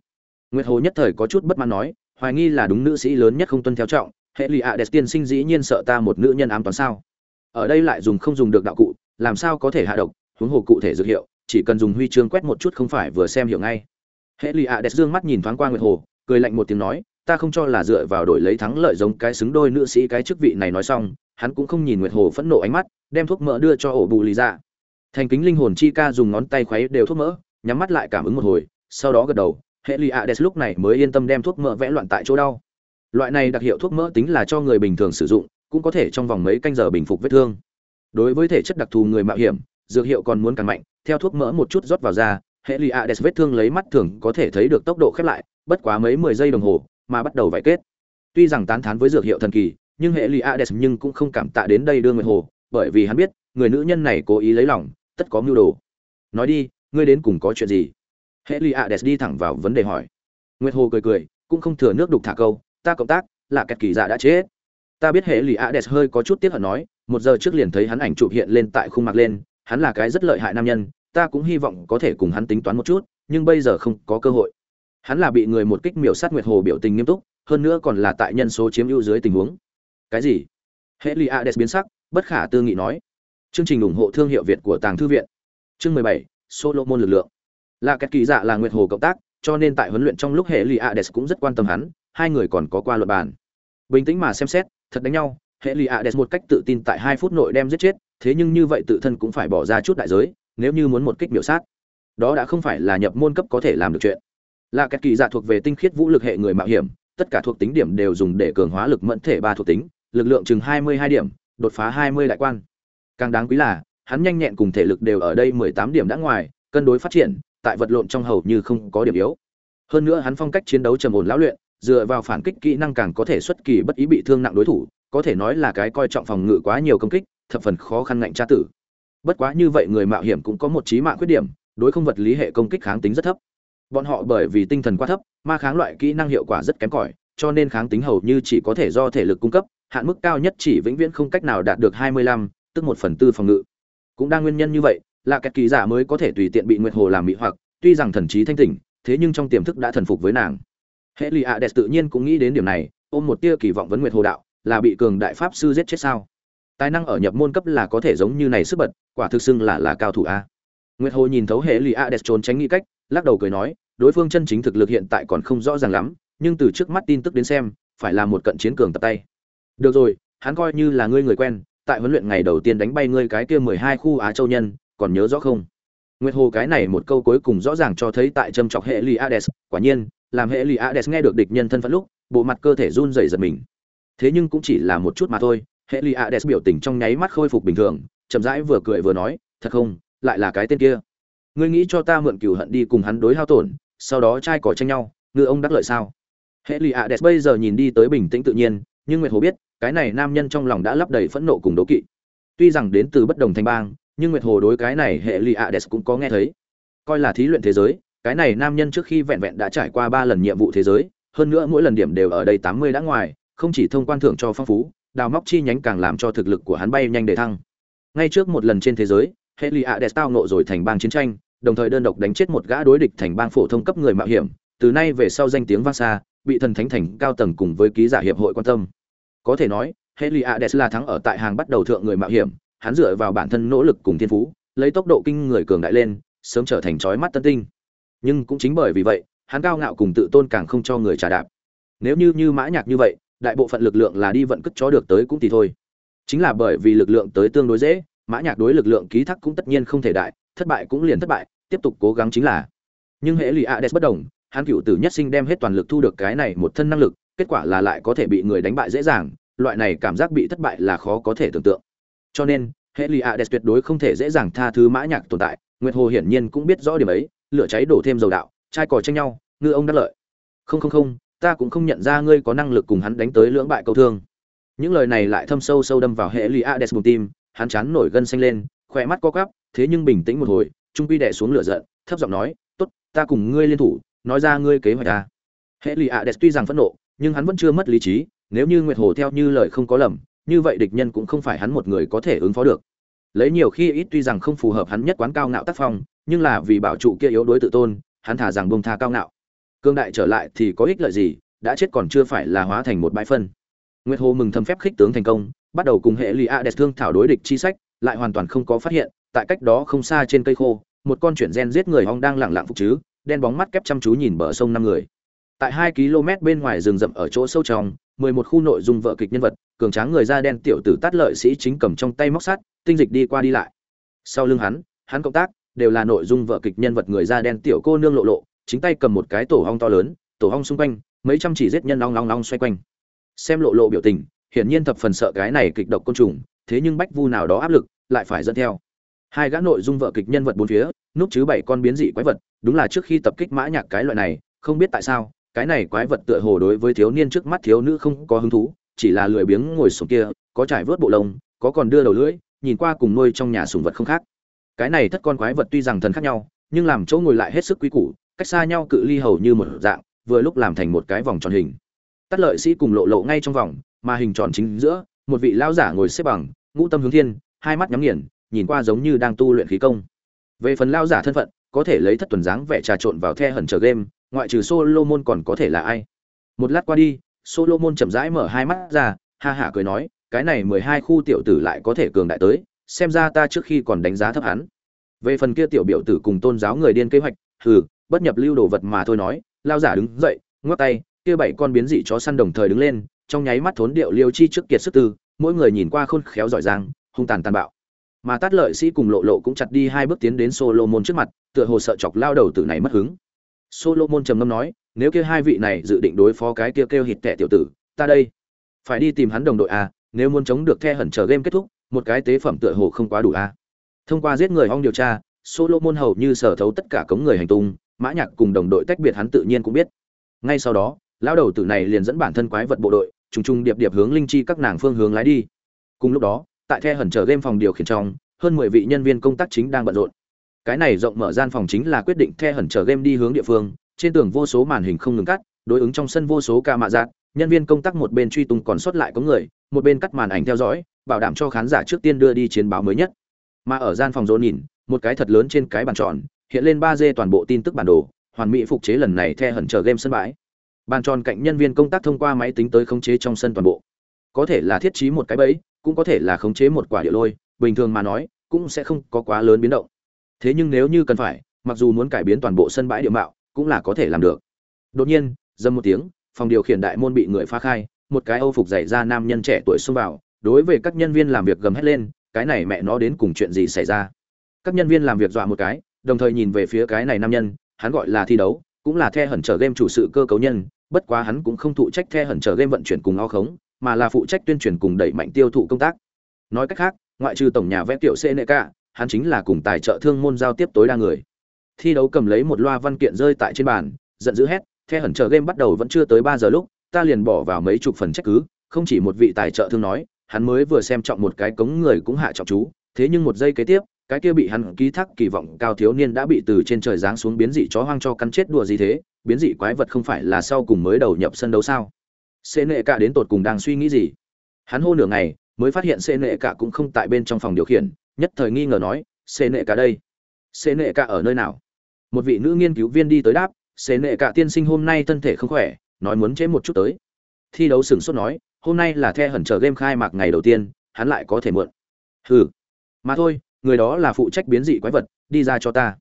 Nguyệt hồ nhất thời có chút bất mãn nói hoài nghi là đúng nữ sĩ lớn nhất không tuân theo trọng, hệ lụy ạ đẹp tiên sinh dĩ nhiên sợ ta một nữ nhân ám toán sao? Ở đây lại dùng không dùng được đạo cụ, làm sao có thể hạ độc, huống hồ cụ thể dược hiệu, chỉ cần dùng huy chương quét một chút không phải vừa xem hiểu ngay. Hệ lụy ạ đẹp dương mắt nhìn thoáng qua nguyệt hồ, cười lạnh một tiếng nói, ta không cho là dựa vào đổi lấy thắng lợi giống cái xứng đôi nữ sĩ cái chức vị này nói xong, hắn cũng không nhìn nguyệt hồ phẫn nộ ánh mắt, đem thuốc mỡ đưa cho ổ bù lì ra thành kính linh hồn chi ca dùng ngón tay khuấy đều thuốc mỡ, nhắm mắt lại cảm ứng một hồi, sau đó gật đầu hệ lì ạ đẹp lúc này mới yên tâm đem thuốc mỡ vẽ loạn tại chỗ đau. Loại này đặc hiệu thuốc mỡ tính là cho người bình thường sử dụng, cũng có thể trong vòng mấy canh giờ bình phục vết thương. Đối với thể chất đặc thù người mạo hiểm, dược hiệu còn muốn càng mạnh, theo thuốc mỡ một chút rót vào da, hệ lì ạ đẹp vết thương lấy mắt thường có thể thấy được tốc độ khép lại, bất quá mấy mười giây đồng hồ mà bắt đầu vải kết. Tuy rằng tán thán với dược hiệu thần kỳ, nhưng hệ lì ạ đẹp nhưng cũng không cảm tạ đến đây đưa người hồ, bởi vì hắn biết, người nữ nhân này cố ý lấy lòng, tất có mưu đồ. Nói đi, ngươi đến cùng có chuyện gì? Hệ lì ạ đès đi thẳng vào vấn đề hỏi. Nguyệt hồ cười cười, cũng không thừa nước đục thả câu, ta cộng tác, là kẹt kỳ dạ đã chết. Ta biết hệ lì ạ đès hơi có chút tiếc hận nói, một giờ trước liền thấy hắn ảnh chụp hiện lên tại khung mặt lên, hắn là cái rất lợi hại nam nhân, ta cũng hy vọng có thể cùng hắn tính toán một chút, nhưng bây giờ không có cơ hội. Hắn là bị người một kích miểu sát nguyệt hồ biểu tình nghiêm túc, hơn nữa còn là tại nhân số chiếm ưu dưới tình huống. Cái gì? Hệ lì ades biến sắc, bất khả tư nghị nói. Chương trình ủng hộ thương hiệu việt của tàng thư viện. Chương mười bảy, solomon lực lượng là kẹt kỳ dạ là nguyệt hồ cộng tác, cho nên tại huấn luyện trong lúc hệ lì ades cũng rất quan tâm hắn, hai người còn có qua luật bàn. Bình tĩnh mà xem xét, thật đánh nhau, hệ lì ades một cách tự tin tại hai phút nội đem giết chết, thế nhưng như vậy tự thân cũng phải bỏ ra chút đại giới, nếu như muốn một kích miểu sát. Đó đã không phải là nhập môn cấp có thể làm được chuyện. Là kẹt kỳ dạ thuộc về tinh khiết vũ lực hệ người mạo hiểm, tất cả thuộc tính điểm đều dùng để cường hóa lực mẫn thể ba thuộc tính, lực lượng chừng hai mươi hai điểm, đột phá hai mươi đại quan. Càng đáng quý là, hắn nhanh nhẹn cùng thể lực đều ở đây mười tám điểm đã ngoài, cân đối phát triển tại vật lộn trong hầu như không có điểm yếu. Hơn nữa hắn phong cách chiến đấu trầm ổn lão luyện dựa vào phản kích kỹ năng càng có thể xuất kỳ bất ý bị thương nặng đối thủ có thể nói là cái coi trọng phòng ngự quá nhiều công kích thập phần khó khăn ngạnh tra tử. Bất quá như vậy người mạo hiểm cũng có một chí mạng khuyết điểm đối không vật lý hệ công kích kháng tính rất thấp. Bọn họ bởi vì tinh thần quá thấp ma kháng loại kỹ năng hiệu quả rất kém cỏi cho nên kháng tính hầu như chỉ có thể do thể lực cung cấp hạn mức cao nhất chỉ vĩnh viễn không cách nào đạt được 25, tức một phần tư phòng ngự. Cũng đang nguyên nhân như vậy là kẹt kỳ giả mới có thể tùy tiện bị nguyệt hồ làm mị hoặc, tuy rằng thần trí thanh tỉnh, thế nhưng trong tiềm thức đã thần phục với nàng. Hệ lì ạ đẹp tự nhiên cũng nghĩ đến điểm này, ôm một tia kỳ vọng vấn nguyệt hồ đạo, là bị cường đại pháp sư giết chết sao? Tài năng ở nhập môn cấp là có thể giống như này sức bật, quả thực xưng là là cao thủ a. Nguyệt hồ nhìn thấu hệ lì ạ đẹp trốn tránh nghĩ cách, lắc đầu cười nói, đối phương chân chính thực lực hiện tại còn không rõ ràng lắm, nhưng từ trước mắt tin tức đến xem, phải là một cận chiến cường tập tay. Được rồi, hắn coi như là ngươi người quen, tại huấn luyện ngày đầu tiên đánh bay ngươi cái kia mười hai khu á châu nhân còn nhớ rõ không? Nguyệt hồ cái này một câu cuối cùng rõ ràng cho thấy tại châm chọc hệ li ades quả nhiên, làm hệ li ades nghe được địch nhân thân phận lúc, bộ mặt cơ thể run rẩy giật mình. Thế nhưng cũng chỉ là một chút mà thôi, hệ li ades biểu tình trong nháy mắt khôi phục bình thường, chậm rãi vừa cười vừa nói, thật không, lại là cái tên kia. Ngươi nghĩ cho ta mượn cừu hận đi cùng hắn đối hao tổn, sau đó trai cỏ tranh nhau ngư ông đắc lợi sao? Hệ Li ạ đẹp bây giờ nhìn đi tới bình tĩnh tự nhiên, nhưng nguyệt hồ biết, cái này nam nhân trong lòng đã lấp đầy phẫn nộ cùng đố kỵ. Tuy rằng đến từ bất đồng thanh bang nhưng nguyệt hồ đối cái này hệ lì ạ đẹp cũng có nghe thấy. Coi là thí luyện thế giới, cái này nam nhân trước khi vẹn vẹn đã trải qua ba lần nhiệm vụ thế giới, hơn nữa mỗi lần điểm đều ở đây tám mươi đã ngoài, không chỉ thông quan thưởng cho phong phú, đào móc chi nhánh càng làm cho thực lực của hắn bay nhanh để thăng. Ngay trước một lần trên thế giới, hệ lì ạ đẹp tao nộ rồi thành bang chiến tranh, đồng thời đơn độc đánh chết một gã đối địch thành bang phổ thông cấp người mạo hiểm, từ nay về sau danh tiếng vang xa, bị thần thánh thành cao tầng cùng với ký giả hiệp hội quan tâm. Có thể nói heliades là thắng ở tại hàng bắt đầu thượng người mạo hiểm hắn dựa vào bản thân nỗ lực cùng thiên phú lấy tốc độ kinh người cường đại lên sớm trở thành chói mắt tân tinh. Nhưng cũng chính bởi vì vậy hắn cao ngạo cùng tự tôn càng không cho người trả đạp. Nếu như như mã nhạc như vậy đại bộ phận lực lượng là đi vận cất chó được tới cũng thì thôi. Chính là bởi vì lực lượng tới tương đối dễ mã nhạc đối lực lượng ký thác cũng tất nhiên không thể đại thất bại cũng liền thất bại tiếp tục cố gắng chính là. Nhưng hệ lì ades bất động, hắn cựu tử nhất sinh đem hết toàn lực thu được cái này một thân năng lực kết quả là lại có thể bị người đánh bại dễ dàng loại này cảm giác bị thất bại là khó có thể tưởng tượng cho nên, hệ lì ades tuyệt đối không thể dễ dàng tha thứ mã nhạc tồn tại, nguyệt hồ hiển nhiên cũng biết rõ điểm ấy, lửa cháy đổ thêm dầu đạo, trai cò tranh nhau, ngư ông đắc lợi. Không không không, ta cũng không nhận ra ngươi có năng lực cùng hắn đánh tới lưỡng bại câu thương. Những lời này lại thâm sâu sâu đâm vào hệ lì ades bùng tim, hắn chán nổi gân xanh lên, khỏe mắt co quắp, thế nhưng bình tĩnh một hồi, trung quy đè xuống lửa giận, thấp giọng nói, tốt, ta cùng ngươi liên thủ, nói ra ngươi kế hoạch ta. Hệ lì ạ đẹp tuy rằng phẫn nộ, nhưng hắn vẫn chưa mất lý trí, nếu như nguyệt hồ theo như lời không có lầm như vậy địch nhân cũng không phải hắn một người có thể ứng phó được. Lấy nhiều khi ít tuy rằng không phù hợp hắn nhất quán cao ngạo tác phong, nhưng là vì bảo trụ kia yếu đối tự tôn, hắn thả rằng bông tha cao ngạo. Cương đại trở lại thì có ích lợi gì, đã chết còn chưa phải là hóa thành một bãi phân. Nguyệt hồ mừng thầm phép khích tướng thành công, bắt đầu cùng hệ lì a đẹp thương thảo đối địch chi sách, lại hoàn toàn không có phát hiện, tại cách đó không xa trên cây khô, một con chuyển gen giết người hong đang lẳng lặng phục chứ, đen bóng mắt kép chăm chú nhìn bờ sông năm người. Tại hai km bên ngoài rừng rậm ở chỗ sâu trong, mười một khu nội dung vợ kịch nhân vật cường tráng người da đen tiểu tử tát lợi sĩ chính cầm trong tay móc sắt, tinh dịch đi qua đi lại. Sau lưng hắn hắn cộng tác, đều là nội dung vợ kịch nhân vật người da đen tiểu cô nương lộ lộ, chính tay cầm một cái tổ hong to lớn, tổ hong xung quanh, mấy trăm chỉ giết nhân long long long xoay quanh. Xem lộ lộ biểu tình, hiển nhiên thập phần sợ cái này kịch độc côn trùng, thế nhưng bách vu nào đó áp lực, lại phải dẫn theo. Hai gã nội dung vợ kịch nhân vật bốn phía, núp chứ bảy con biến dị quái vật, đúng là trước khi tập kích mã nhạc cái loại này, không biết tại sao, cái này quái vật tựa hồ đối với thiếu niên trước mắt thiếu nữ không có hứng thú chỉ là lười biếng ngồi xuống kia, có trải vớt bộ lông, có còn đưa đầu lưỡi, nhìn qua cùng nuôi trong nhà sủng vật không khác. Cái này thất con quái vật tuy rằng thần khác nhau, nhưng làm chỗ ngồi lại hết sức quý củ, cách xa nhau cự ly hầu như một dạng, vừa lúc làm thành một cái vòng tròn hình. Tắt lợi sĩ cùng lộ lộ ngay trong vòng, mà hình tròn chính giữa, một vị lão giả ngồi xếp bằng, ngũ tâm hướng thiên, hai mắt nhắm nghiền, nhìn qua giống như đang tu luyện khí công. Về phần lão giả thân phận, có thể lấy thất tuần dáng vẻ trà trộn vào the hẩn chờ game, ngoại trừ solomon còn có thể là ai? Một lát qua đi solomon chậm rãi mở hai mắt ra, ha hả cười nói, cái này mười hai khu tiểu tử lại có thể cường đại tới, xem ra ta trước khi còn đánh giá thấp hắn. Về phần kia tiểu biểu tử cùng tôn giáo người điên kế hoạch, hừ, bất nhập lưu đồ vật mà thôi nói, lao giả đứng dậy, ngoắc tay, kia bảy con biến dị chó săn đồng thời đứng lên, trong nháy mắt thốn điệu liêu chi trước kiệt sức tư, mỗi người nhìn qua khôn khéo giỏi giang, hung tàn tàn bạo. Mà tát lợi sĩ cùng lộ lộ cũng chặt đi hai bước tiến đến solomon trước mặt, tựa hồ sợ chọc lao đầu tử này mất hứng. Solomon trầm ngâm nói nếu kia hai vị này dự định đối phó cái kia kêu hịt tệ tiểu tử, ta đây. Phải đi tìm hắn đồng đội à nếu muốn chống được the hẩn chờ game kết thúc, một cái tế phẩm tựa hồ không quá đủ à. Thông qua giết người ong điều tra, solomon hầu như sở thấu tất cả cống người hành tung, mã nhạc cùng đồng đội tách biệt hắn tự nhiên cũng biết. Ngay sau đó, lão đầu tử này liền dẫn bản thân quái vật bộ đội, trùng trùng điệp điệp hướng linh chi các nàng phương hướng lái đi. Cùng lúc đó, tại the hẩn chờ game phòng điều khiển trong, hơn mười vị nhân viên công tác chính đang bận rộn. Cái này rộng mở gian phòng chính là quyết định the hẩn chờ game đi hướng địa phương trên tường vô số màn hình không ngừng cắt, đối ứng trong sân vô số ca mạ dạng nhân viên công tác một bên truy tung còn sót lại có người, một bên cắt màn ảnh theo dõi, bảo đảm cho khán giả trước tiên đưa đi chiến báo mới nhất. Mà ở gian phòng rộn nhìn một cái thật lớn trên cái bàn tròn, hiện lên ba d toàn bộ tin tức bản đồ, hoàn mỹ phục chế lần này the hẩn chờ game sân bãi. Bàn tròn cạnh nhân viên công tác thông qua máy tính tới khống chế trong sân toàn bộ. Có thể là thiết trí một cái bẫy, cũng có thể là khống chế một quả địa lôi, bình thường mà nói, cũng sẽ không có quá lớn biến động. Thế nhưng nếu như cần phải, mặc dù muốn cải biến toàn bộ sân bãi địa mạo cũng là có thể làm được. Đột nhiên dâm một tiếng, phòng điều khiển đại môn bị người phá khai, một cái âu phục dày ra nam nhân trẻ tuổi xông vào, đối với các nhân viên làm việc gầm hét lên, cái này mẹ nó đến cùng chuyện gì xảy ra? Các nhân viên làm việc dọa một cái, đồng thời nhìn về phía cái này nam nhân, hắn gọi là thi đấu, cũng là the hẩn trở game chủ sự cơ cấu nhân, bất quá hắn cũng không thụ trách the hẩn trở game vận chuyển cùng o khống, mà là phụ trách tuyên truyền cùng đẩy mạnh tiêu thụ công tác. Nói cách khác, ngoại trừ tổng nhà vẽ tiểu cnk hắn chính là cùng tài trợ thương môn giao tiếp tối đa người thi đấu cầm lấy một loa văn kiện rơi tại trên bàn, giận dữ hét, the hẩn chờ game bắt đầu vẫn chưa tới ba giờ lúc, ta liền bỏ vào mấy chục phần trách cứ, không chỉ một vị tài trợ thương nói, hắn mới vừa xem trọng một cái cống người cũng hạ trọng chú, thế nhưng một giây kế tiếp, cái kia bị hắn ký thác kỳ vọng cao thiếu niên đã bị từ trên trời giáng xuống biến dị chó hoang cho cắn chết đùa gì thế, biến dị quái vật không phải là sau cùng mới đầu nhập sân đấu sao? Xê nệ cả đến tột cùng đang suy nghĩ gì? Hắn hô nửa ngày, mới phát hiện xê nệ cả cũng không tại bên trong phòng điều khiển, nhất thời nghi ngờ nói, xê nệ cả đây? Xê nệ cả ở nơi nào? Một vị nữ nghiên cứu viên đi tới đáp, xế nệ cả tiên sinh hôm nay thân thể không khỏe, nói muốn chế một chút tới. Thi đấu sửng sốt nói, hôm nay là the hẩn chờ game khai mạc ngày đầu tiên, hắn lại có thể mượn. Hừ, mà thôi, người đó là phụ trách biến dị quái vật, đi ra cho ta.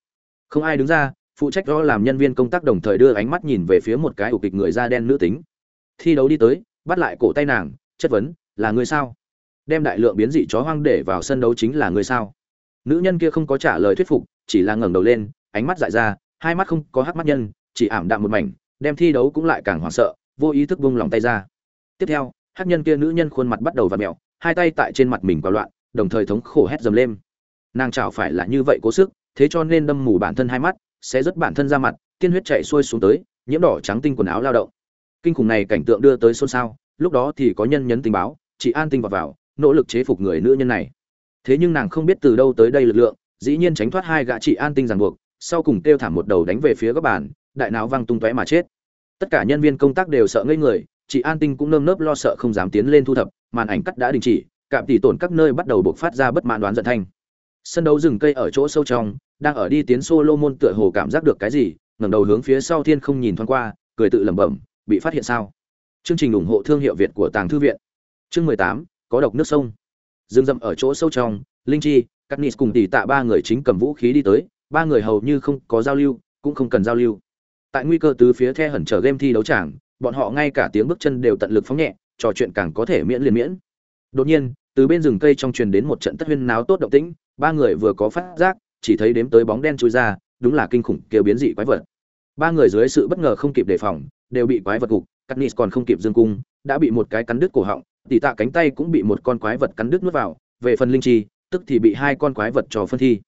Không ai đứng ra, phụ trách đó làm nhân viên công tác đồng thời đưa ánh mắt nhìn về phía một cái ủ kịch người da đen nữ tính. Thi đấu đi tới, bắt lại cổ tay nàng, chất vấn, là người sao? Đem đại lượng biến dị chó hoang để vào sân đấu chính là người sao? Nữ nhân kia không có trả lời thuyết phục, chỉ là ngẩng đầu lên ánh mắt dại ra, hai mắt không có hắc mắt nhân, chỉ ảm đạm một mảnh, đem thi đấu cũng lại càng hoảng sợ, vô ý thức bung lòng tay ra. Tiếp theo, hắc nhân kia nữ nhân khuôn mặt bắt đầu và mẹo hai tay tại trên mặt mình quả loạn, đồng thời thống khổ hét dầm lên. Nàng chảo phải là như vậy cố sức, thế cho nên đâm mù bản thân hai mắt, sẽ rất bản thân ra mặt, tiên huyết chạy xuôi xuống tới, nhiễm đỏ trắng tinh quần áo lao động. Kinh khủng này cảnh tượng đưa tới xôn xao, lúc đó thì có nhân nhấn tình báo, chị an tinh vào vào, nỗ lực chế phục người nữ nhân này. Thế nhưng nàng không biết từ đâu tới đây lực lượng, dĩ nhiên tránh thoát hai gã chị an tinh ràng buộc sau cùng kêu thảm một đầu đánh về phía các bàn, đại não văng tung tóe mà chết. Tất cả nhân viên công tác đều sợ ngây người, chị an tinh cũng nơm nớp lo sợ không dám tiến lên thu thập, màn ảnh cắt đã đình chỉ, cạm tỉ tổn các nơi bắt đầu buộc phát ra bất mãn đoán giận thanh. Sân đấu rừng cây ở chỗ sâu trong, đang ở đi tiến solomon tựa hồ cảm giác được cái gì, ngẩng đầu hướng phía sau thiên không nhìn thoáng qua, cười tự lẩm bẩm, bị phát hiện sao? Chương trình ủng hộ thương hiệu việt của tàng thư viện. Chương mười tám, có độc nước sông. Rừng rậm ở chỗ sâu trong, linh chi cắt nis cùng tỷ tạ ba người chính cầm vũ khí đi tới ba người hầu như không có giao lưu, cũng không cần giao lưu. Tại nguy cơ từ phía the hẩn chờ game thi đấu tràng, bọn họ ngay cả tiếng bước chân đều tận lực phóng nhẹ, trò chuyện càng có thể miễn liền miễn. Đột nhiên, từ bên rừng cây trong truyền đến một trận tất huyên náo tốt động tĩnh, ba người vừa có phát giác, chỉ thấy đếm tới bóng đen chui ra, đúng là kinh khủng kêu biến dị quái vật. Ba người dưới sự bất ngờ không kịp đề phòng, đều bị quái vật gục cắt nis còn không kịp dương cung, đã bị một cái cắn đứt cổ họng, tỉ tạ cánh tay cũng bị một con quái vật cắn đứt nuốt vào, về phần linh chi, tức thì bị hai con quái vật trò phân thi.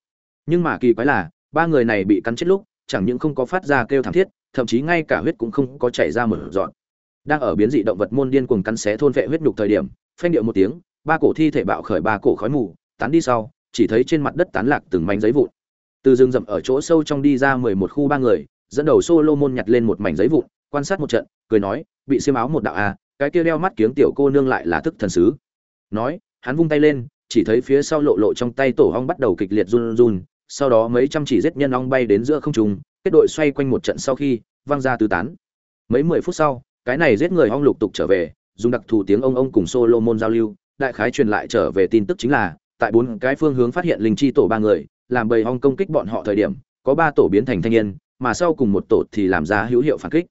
Nhưng mà kỳ quái là ba người này bị cắn chết lúc chẳng những không có phát ra kêu thảm thiết thậm chí ngay cả huyết cũng không có chảy ra một dọn đang ở biến dị động vật môn điên cuồng cắn xé thôn vệ huyết nhục thời điểm phanh điệu một tiếng ba cổ thi thể bạo khởi ba cổ khói mù tán đi sau chỉ thấy trên mặt đất tán lạc từng mảnh giấy vụn. Từ rừng rậm ở chỗ sâu trong đi ra mười một khu ba người dẫn đầu Solomon nhặt lên một mảnh giấy vụn quan sát một trận cười nói bị xiêm áo một đạo a à, cái kia đeo mắt kiếng tiểu cô nương lại là thức thần sứ. Nói hắn vung tay lên chỉ thấy phía sau lộ lộ trong tay tổ hong bắt đầu kịch liệt run run sau đó mấy trăm chỉ giết nhân ong bay đến giữa không trung, kết đội xoay quanh một trận sau khi văng ra tứ tán. Mấy mười phút sau, cái này giết người ong lục tục trở về, dùng đặc thù tiếng ông ông cùng Solomon giao lưu, đại khái truyền lại trở về tin tức chính là, tại bốn cái phương hướng phát hiện linh chi tổ ba người, làm bầy ong công kích bọn họ thời điểm, có ba tổ biến thành thanh niên, mà sau cùng một tổ thì làm ra hữu hiệu phản kích.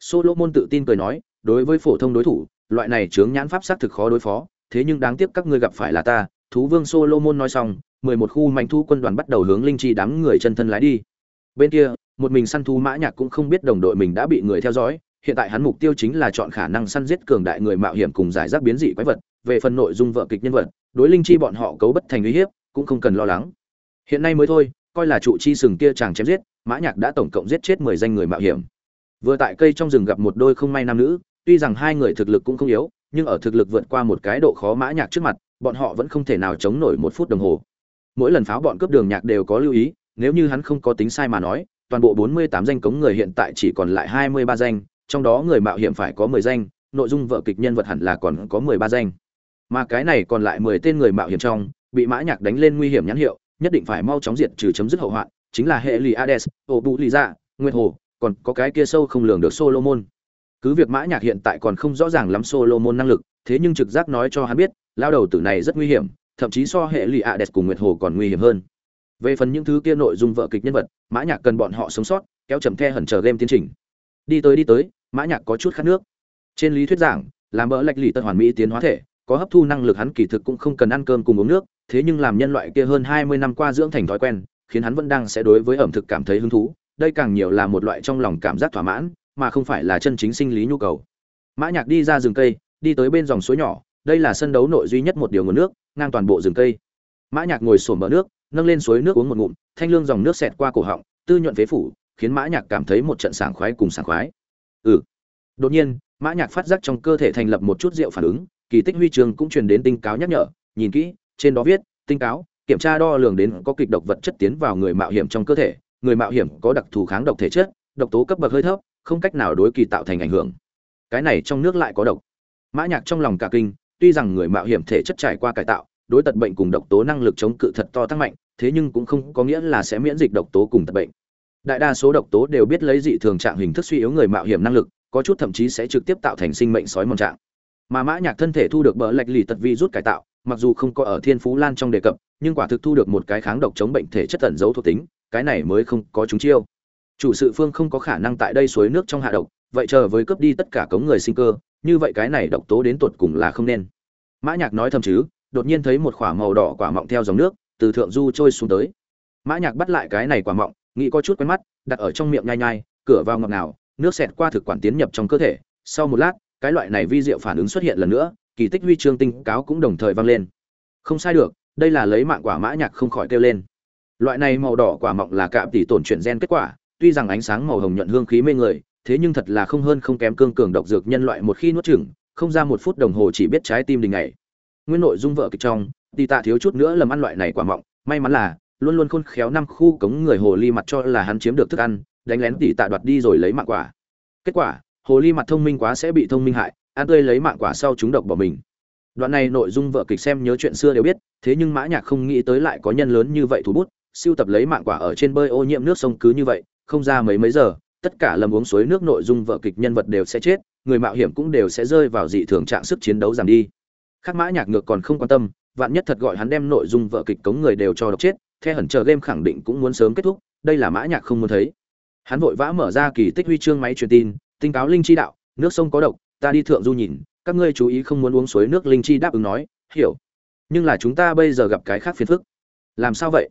Solomon tự tin cười nói, đối với phổ thông đối thủ, loại này chướng nhãn pháp xác thực khó đối phó, thế nhưng đáng tiếc các ngươi gặp phải là ta, thú vương solomon nói xong mười một khu mạnh thu quân đoàn bắt đầu hướng linh chi đám người chân thân lái đi. Bên kia, một mình săn thú mã nhạc cũng không biết đồng đội mình đã bị người theo dõi. Hiện tại hắn mục tiêu chính là chọn khả năng săn giết cường đại người mạo hiểm cùng giải rác biến dị quái vật. Về phần nội dung vợ kịch nhân vật, đối linh chi bọn họ cấu bất thành uy hiếp, cũng không cần lo lắng. Hiện nay mới thôi, coi là trụ chi sừng kia chàng chém giết, mã nhạc đã tổng cộng giết chết mười danh người mạo hiểm. Vừa tại cây trong rừng gặp một đôi không may nam nữ, tuy rằng hai người thực lực cũng không yếu, nhưng ở thực lực vượt qua một cái độ khó mã nhạc trước mặt, bọn họ vẫn không thể nào chống nổi một phút đồng hồ mỗi lần pháo bọn cướp đường nhạc đều có lưu ý nếu như hắn không có tính sai mà nói toàn bộ 48 danh cống người hiện tại chỉ còn lại 23 danh trong đó người mạo hiểm phải có 10 danh nội dung vợ kịch nhân vật hẳn là còn có 13 danh mà cái này còn lại 10 tên người mạo hiểm trong bị mã nhạc đánh lên nguy hiểm nhãn hiệu nhất định phải mau chóng diệt trừ chấm dứt hậu hoạn chính là hệ lì Ades, Ô Bụ Lì Dạ, Nguyệt Hồ, còn có cái kia sâu không lường được Solomon. Cứ việc Mã Nhạc hiện tại còn không rõ ràng lắm Solomon năng lực, thế nhưng trực giác nói cho hắn biết, lao đầu tử này rất nguy hiểm, thậm chí so hệ lì Ades cùng Nguyệt Hồ còn nguy hiểm hơn. Về phần những thứ kia nội dung vợ kịch nhân vật, Mã Nhạc cần bọn họ sống sót, kéo chậm the hẩn chờ game tiến trình. Đi tới đi tới, Mã Nhạc có chút khát nước. Trên lý thuyết giảng, làm bỡ lệch lì tân hoàn mỹ tiến hóa thể, có hấp thu năng lực hắn kỳ thực cũng không cần ăn cơm cùng uống nước, thế nhưng làm nhân loại kia hơn 20 năm qua dưỡng thành thói quen, khiến hắn vẫn đang sẽ đối với ẩm thực cảm thấy hứng thú đây càng nhiều là một loại trong lòng cảm giác thỏa mãn mà không phải là chân chính sinh lý nhu cầu mã nhạc đi ra rừng cây đi tới bên dòng suối nhỏ đây là sân đấu nội duy nhất một điều nguồn nước, ngang toàn bộ rừng cây. Mã nhạc ngồi sồn bờ nước, nâng lên suối nước uống một ngụm, thanh lương dòng nước xẹt qua cổ họng, tư nhuận phế phủ, khiến mã nhạc cảm thấy một trận sảng khoái cùng sảng khoái. Ừ. Đột nhiên, mã nhạc phát giác trong cơ thể thành lập một chút rượu phản ứng, kỳ tích huy chương cũng truyền đến tinh cáo nhắc nhở, nhìn kỹ, trên đó viết, tinh cáo, kiểm tra đo lường đến có kịch độc vật chất tiến vào người mạo hiểm trong cơ thể, người mạo hiểm có đặc thù kháng độc thể chất, độc tố cấp bậc hơi thấp, không cách nào đối kỳ tạo thành ảnh hưởng. Cái này trong nước lại có độc. Mã nhạc trong lòng cả kinh tuy rằng người mạo hiểm thể chất trải qua cải tạo, đối tật bệnh cùng độc tố năng lực chống cự thật to tăng mạnh, thế nhưng cũng không có nghĩa là sẽ miễn dịch độc tố cùng tật bệnh. Đại đa số độc tố đều biết lấy dị thường trạng hình thức suy yếu người mạo hiểm năng lực, có chút thậm chí sẽ trực tiếp tạo thành sinh mệnh sói mòn trạng. Mà mã nhạc thân thể thu được bờ lệch lì tật vi rút cải tạo, mặc dù không có ở thiên phú lan trong đề cập, nhưng quả thực thu được một cái kháng độc chống bệnh thể chất tẩn giấu thuộc tính, cái này mới không có chúng chiêu. Chủ sự phương không có khả năng tại đây suối nước trong hạ độc vậy chờ với cướp đi tất cả cống người sinh cơ, như vậy cái này độc tố đến tột cùng là không nên. Mã nhạc nói thầm chứ, đột nhiên thấy một quả màu đỏ quả mọng theo dòng nước, từ thượng du trôi xuống tới. Mã nhạc bắt lại cái này quả mọng, nghĩ có chút quen mắt, đặt ở trong miệng nhai nhai, cửa vào ngọt ngào, nước xẹt qua thực quản tiến nhập trong cơ thể. Sau một lát, cái loại này vi diệu phản ứng xuất hiện lần nữa, kỳ tích huy chương tinh cáo cũng đồng thời vang lên. Không sai được, đây là lấy mạng quả mã nhạc không khỏi kêu lên. Loại này màu đỏ quả mọng là cạm tỷ tổn chuyển gen kết quả, tuy rằng ánh sáng màu hồng nhuận hương khí mê người thế nhưng thật là không hơn không kém cương cường độc dược nhân loại một khi nuốt chửng, không ra một phút đồng hồ chỉ biết trái tim đình ngày. Nguyên nội dung vợ kịch trong tỷ tạ thiếu chút nữa lầm ăn loại này quả mọng, may mắn là, luôn luôn khôn khéo năm khu cống người hồ ly mặt cho là hắn chiếm được thức ăn, đánh lén tỷ tạ đoạt đi rồi lấy mạng quả. Kết quả, hồ ly mặt thông minh quá sẽ bị thông minh hại, ăn tươi lấy mạng quả sau chúng độc bỏ mình. Đoạn này nội dung vợ kịch xem nhớ chuyện xưa đều biết, thế nhưng mã nhạc không nghĩ tới lại có nhân lớn như vậy thủ bút, siêu tập lấy mạng quả ở trên bơi ô nhiễm nước sông cứ như vậy, không ra mấy mấy giờ tất cả lầm uống suối nước nội dung vợ kịch nhân vật đều sẽ chết, người mạo hiểm cũng đều sẽ rơi vào dị thường trạng sức chiến đấu giảm đi. Khắc mã nhạc ngược còn không quan tâm, vạn nhất thật gọi hắn đem nội dung vợ kịch cống người đều cho độc chết theo hẩn chờ game khẳng định cũng muốn sớm kết thúc, đây là mã nhạc không muốn thấy. Hắn vội vã mở ra kỳ tích huy chương máy truyền tin, tinh cáo linh chi đạo, nước sông có độc, ta đi thượng du nhìn, các ngươi chú ý không muốn uống suối nước linh chi đáp ứng nói, hiểu. Nhưng là chúng ta bây giờ gặp cái khác phiền phức. Làm sao vậy?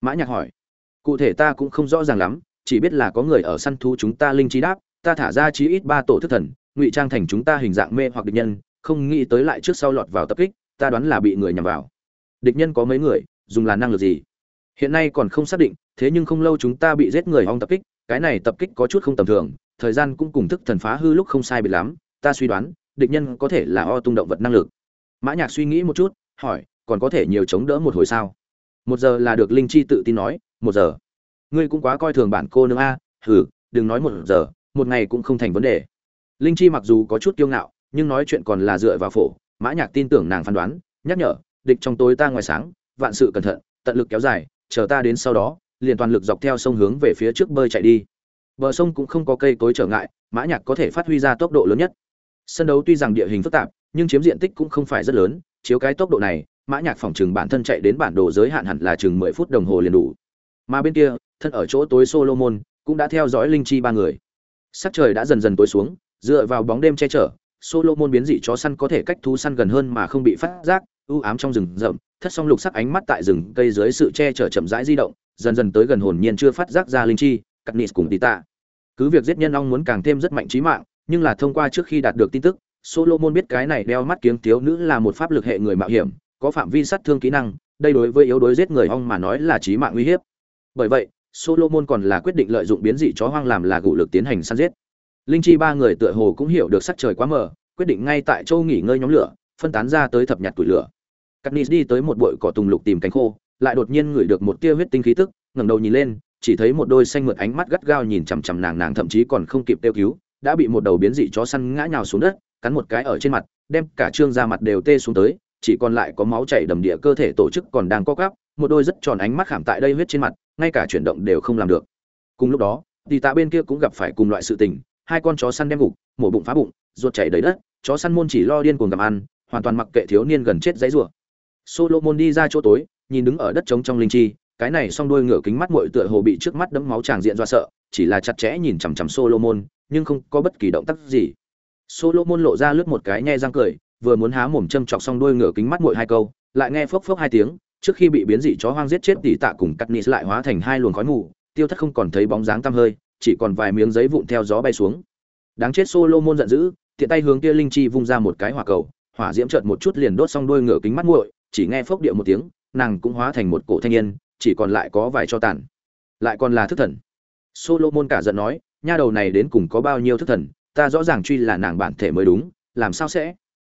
Mã nhạc hỏi. Cụ thể ta cũng không rõ ràng lắm chỉ biết là có người ở săn thú chúng ta linh chi đáp, ta thả ra chí ít ba tổ thức thần, ngụy trang thành chúng ta hình dạng mê hoặc địch nhân, không nghĩ tới lại trước sau lọt vào tập kích, ta đoán là bị người nhằm vào. Địch nhân có mấy người, dùng là năng lực gì? Hiện nay còn không xác định, thế nhưng không lâu chúng ta bị giết người hong tập kích, cái này tập kích có chút không tầm thường, thời gian cũng cùng thức thần phá hư lúc không sai biệt lắm, ta suy đoán, địch nhân có thể là o tung động vật năng lực. Mã nhạc suy nghĩ một chút, hỏi, còn có thể nhiều chống đỡ một hồi sao? Một giờ là được linh chi tự tin nói, một giờ ngươi cũng quá coi thường bản cô nương a, hừ, đừng nói một giờ, một ngày cũng không thành vấn đề. Linh chi mặc dù có chút kiêu ngạo, nhưng nói chuyện còn là dựa vào phổ, mã nhạc tin tưởng nàng phán đoán, nhắc nhở, địch trong tối ta ngoài sáng, vạn sự cẩn thận, tận lực kéo dài, chờ ta đến sau đó, liền toàn lực dọc theo sông hướng về phía trước bơi chạy đi. Bờ sông cũng không có cây cối trở ngại, mã nhạc có thể phát huy ra tốc độ lớn nhất. Sân đấu tuy rằng địa hình phức tạp, nhưng chiếm diện tích cũng không phải rất lớn, chiếu cái tốc độ này, mã nhạc phòng chừng bản thân chạy đến bản đồ giới hạn hẳn là chừng mười phút đồng hồ liền đủ. Mà bên kia thân ở chỗ tối solomon cũng đã theo dõi linh chi ba người sắc trời đã dần dần tối xuống dựa vào bóng đêm che chở Solomon biến dị chó săn có thể cách thú săn gần hơn mà không bị phát giác, u ám trong rừng rậm, thất song lục sắc ánh mắt tại rừng cây dưới sự che chở chậm rãi di động, dần dần tới gần hồn nhiên chưa phát giác ra linh chi, cắt nịt cùng tí tạ. Cứ việc giết nhân ong muốn càng thêm rất mạnh chí mạng, nhưng là thông qua trước khi đạt được tin tức, Solomon biết cái này đeo mắt kiếng thiếu nữ là một pháp lực hệ người mạo hiểm, có phạm vi sát thương kỹ năng, đây đối với yếu đối giết người ong mà nói là chí mạng nguy hiểm. Bởi vậy, Solomon còn là quyết định lợi dụng biến dị chó hoang làm là gụ lực tiến hành săn giết. Linh chi ba người tựa hồ cũng hiểu được sắc trời quá mờ, quyết định ngay tại châu nghỉ ngơi nhóm lửa, phân tán ra tới thập nhặt tuổi lửa. Katniss đi tới một bụi cỏ tùng lục tìm cánh khô, lại đột nhiên ngửi được một tia huyết tinh khí tức, ngẩng đầu nhìn lên, chỉ thấy một đôi xanh mượt ánh mắt gắt gao nhìn chằm chằm nàng nàng thậm chí còn không kịp tiêu cứu, đã bị một đầu biến dị chó săn ngã nhào xuống đất, cắn một cái ở trên mặt, đem cả trương da mặt đều tê xuống tới, chỉ còn lại có máu chảy đầm địa cơ thể tổ chức còn đang co quắp, một đôi rất tròn ánh mắt khảm tại đây huyết trên mặt, ngay cả chuyển động đều không làm được. Cùng lúc đó, thì tạ bên kia cũng gặp phải cùng loại sự tình, hai con chó săn đem gục, mổ bụng phá bụng, ruột chảy đầy đất, chó săn môn chỉ lo điên cuồng gặm ăn, hoàn toàn mặc kệ thiếu niên gần chết dãy rủa. Solomon đi ra chỗ tối, nhìn đứng ở đất trống trong linh chi, cái này song đuôi ngựa kính mắt muội tựa hồ bị trước mắt đẫm máu tràng diện do sợ, chỉ là chặt chẽ nhìn chằm chằm Solomon, nhưng không có bất kỳ động tác gì. Solomon lộ ra lướt một cái nhe răng cười, vừa muốn há mồm châm chọc song đuôi ngựa kính mắt muội hai câu, lại nghe phốc phốc hai tiếng, trước khi bị biến dị chó hoang giết chết tỷ tạ cùng Nị lại hóa thành hai luồng khói mù, tiêu thất không còn thấy bóng dáng tăm hơi, chỉ còn vài miếng giấy vụn theo gió bay xuống. Đáng chết Solomon giận dữ, tiện tay hướng kia linh chi vung ra một cái hỏa cầu, hỏa diễm chợt một chút liền đốt xong đôi ngựa kính mắt nguội, chỉ nghe phốc điệu một tiếng, nàng cũng hóa thành một cổ thanh niên, chỉ còn lại có vài cho tàn. Lại còn là thức thần. Solomon cả giận nói, nha đầu này đến cùng có bao nhiêu thức thần, ta rõ ràng truy là nàng bản thể mới đúng, làm sao sẽ?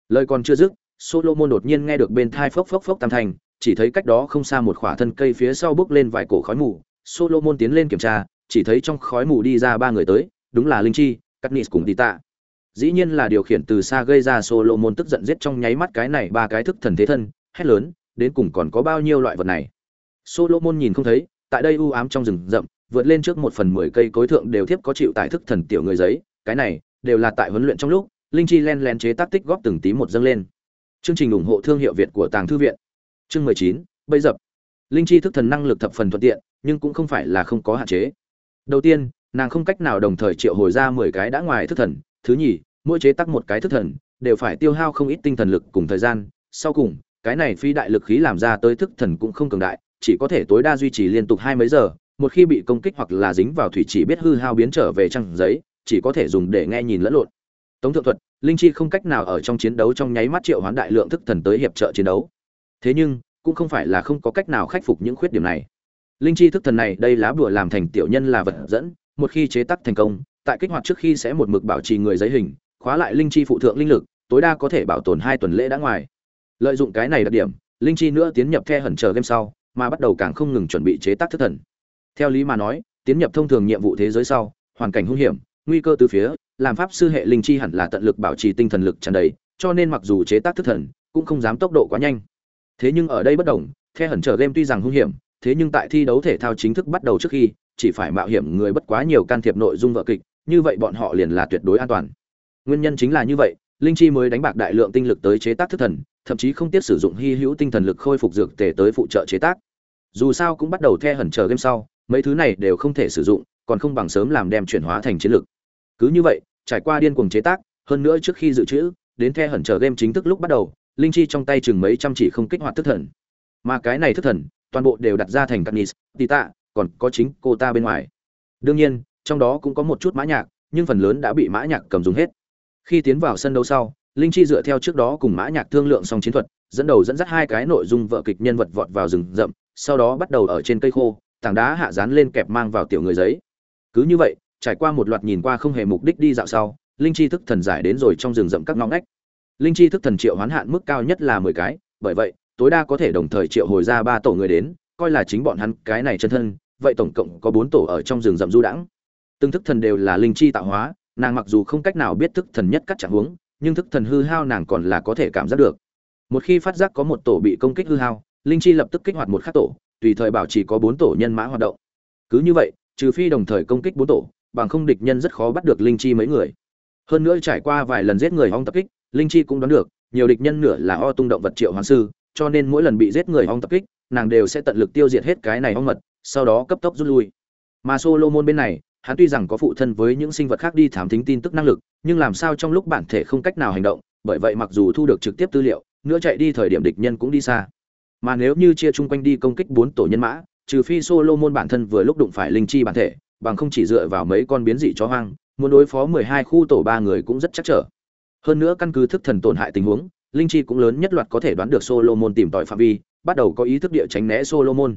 Lời còn chưa dứt, Solomon đột nhiên nghe được bên thai phốc phốc phốc tam thành, chỉ thấy cách đó không xa một khỏa thân cây phía sau bước lên vài cổ khói mù. Solomon tiến lên kiểm tra, chỉ thấy trong khói mù đi ra ba người tới, đúng là Linh Chi, Katniss cùng Tita dĩ nhiên là điều khiển từ xa gây ra Solomon tức giận giết trong nháy mắt cái này ba cái thức thần thế thân, hét lớn, đến cùng còn có bao nhiêu loại vật này. Solomon nhìn không thấy, tại đây u ám trong rừng rậm, vượt lên trước một phần mười cây cối thượng đều thiếp có chịu tại thức thần tiểu người giấy, cái này đều là tại huấn luyện trong lúc, linh chi len len chế tác tích góp từng tí một dâng lên. Chương trình ủng hộ thương hiệu Việt của Tàng thư viện. Chương mười chín bây dập. Linh chi thức thần năng lực thập phần thuận tiện, nhưng cũng không phải là không có hạn chế. Đầu tiên, nàng không cách nào đồng thời triệu hồi ra mười cái đã ngoài thức thần, thứ nhì, mỗi chế tác một cái thức thần đều phải tiêu hao không ít tinh thần lực cùng thời gian. Sau cùng cái này phi đại lực khí làm ra tới thức thần cũng không cường đại chỉ có thể tối đa duy trì liên tục hai mấy giờ. Một khi bị công kích hoặc là dính vào thủy chỉ biết hư hao biến trở về trăng giấy chỉ có thể dùng để nghe nhìn lẫn lộn. Tống thượng thuật linh chi không cách nào ở trong chiến đấu trong nháy mắt triệu hoán đại lượng thức thần tới hiệp trợ chiến đấu thế nhưng, cũng không phải là không có cách nào khắc phục những khuyết điểm này. Linh chi thức thần này đây lá bùa làm thành tiểu nhân là vật dẫn, một khi chế tác thành công, tại kích hoạt trước khi sẽ một mực bảo trì người giấy hình, khóa lại linh chi phụ thượng linh lực, tối đa có thể bảo tồn hai tuần lễ đã ngoài. Lợi dụng cái này đặc điểm, linh chi nữa tiến nhập the hẩn chờ game sau, mà bắt đầu càng không ngừng chuẩn bị chế tác thức thần. Theo lý mà nói, tiến nhập thông thường nhiệm vụ thế giới sau, hoàn cảnh hung hiểm, nguy cơ từ phía, làm pháp sư hệ linh chi hẳn là tận lực bảo trì tinh thần lực tràn đầy, cho nên mặc dù chế tác thức thần, cũng không dám tốc độ quá nhanh thế nhưng ở đây bất đồng the hẩn chờ game tuy rằng hung hiểm thế nhưng tại thi đấu thể thao chính thức bắt đầu trước khi chỉ phải mạo hiểm người bất quá nhiều can thiệp nội dung vợ kịch như vậy bọn họ liền là tuyệt đối an toàn Nguyên nhân chính là như vậy, linh chi mới đánh bạc đại lượng tinh lực tới chế tác thức thần, thậm chí không tiếc sử dụng hy hữu tinh thần lực khôi phục dược tề tới phụ trợ chế tác. Dù sao cũng bắt đầu the hẩn chờ game sau, mấy thứ này đều không thể sử dụng, còn không bằng sớm làm đem chuyển hóa thành chiến lược. Cứ như vậy, trải qua điên cuồng chế tác, hơn nữa trước khi dự trữ, đến the hẩn chờ game chính thức lúc bắt đầu, linh chi trong tay chừng mấy trăm chỉ không kích hoạt thức thần. Mà cái này thức thần, toàn bộ đều đặt ra thành Katniss, tạ còn có chính cô ta bên ngoài. Đương nhiên, trong đó cũng có một chút mã nhạc, nhưng phần lớn đã bị mã nhạc cầm dùng hết. Khi tiến vào sân đấu sau, Linh Chi dựa theo trước đó cùng Mã Nhạc thương lượng xong chiến thuật, dẫn đầu dẫn dắt hai cái nội dung vợ kịch nhân vật vọt vào rừng rậm, sau đó bắt đầu ở trên cây khô, tảng đá hạ dán lên kẹp mang vào tiểu người giấy. Cứ như vậy, trải qua một loạt nhìn qua không hề mục đích đi dạo sau, Linh Chi thức thần giải đến rồi trong rừng rậm các ngõ ngách. Linh Chi thức thần triệu hoán hạn mức cao nhất là mười cái, bởi vậy, tối đa có thể đồng thời triệu hồi ra ba tổ người đến, coi là chính bọn hắn cái này chân thân, vậy tổng cộng có bốn tổ ở trong rừng rậm du đãng. Từng thức thần đều là linh chi tạo hóa, nàng mặc dù không cách nào biết thức thần nhất cắt trạng huống nhưng thức thần hư hao nàng còn là có thể cảm giác được. Một khi phát giác có một tổ bị công kích hư hao linh chi lập tức kích hoạt một khác tổ tùy thời bảo chỉ có bốn tổ nhân mã hoạt động. Cứ như vậy trừ phi đồng thời công kích bốn tổ bằng không địch nhân rất khó bắt được linh chi mấy người. Hơn nữa trải qua vài lần giết người hong tập kích linh chi cũng đoán được nhiều địch nhân nửa là o tung động vật triệu hoàng sư cho nên mỗi lần bị giết người ong tập kích nàng đều sẽ tận lực tiêu diệt hết cái này ong mật sau đó cấp tốc rút lui mà solomon bên này hắn tuy rằng có phụ thân với những sinh vật khác đi thám thính tin tức năng lực nhưng làm sao trong lúc bản thể không cách nào hành động bởi vậy mặc dù thu được trực tiếp tư liệu nữa chạy đi thời điểm địch nhân cũng đi xa mà nếu như chia chung quanh đi công kích bốn tổ nhân mã trừ phi Solomon bản thân vừa lúc đụng phải linh chi bản thể, bằng không chỉ dựa vào mấy con biến dị chó hoang, muốn đối phó 12 khu tổ ba người cũng rất chắc trở. Hơn nữa căn cứ thức thần tổn hại tình huống, linh chi cũng lớn nhất loạt có thể đoán được Solomon tìm tòi phạm vi, bắt đầu có ý thức địa tránh né Solomon.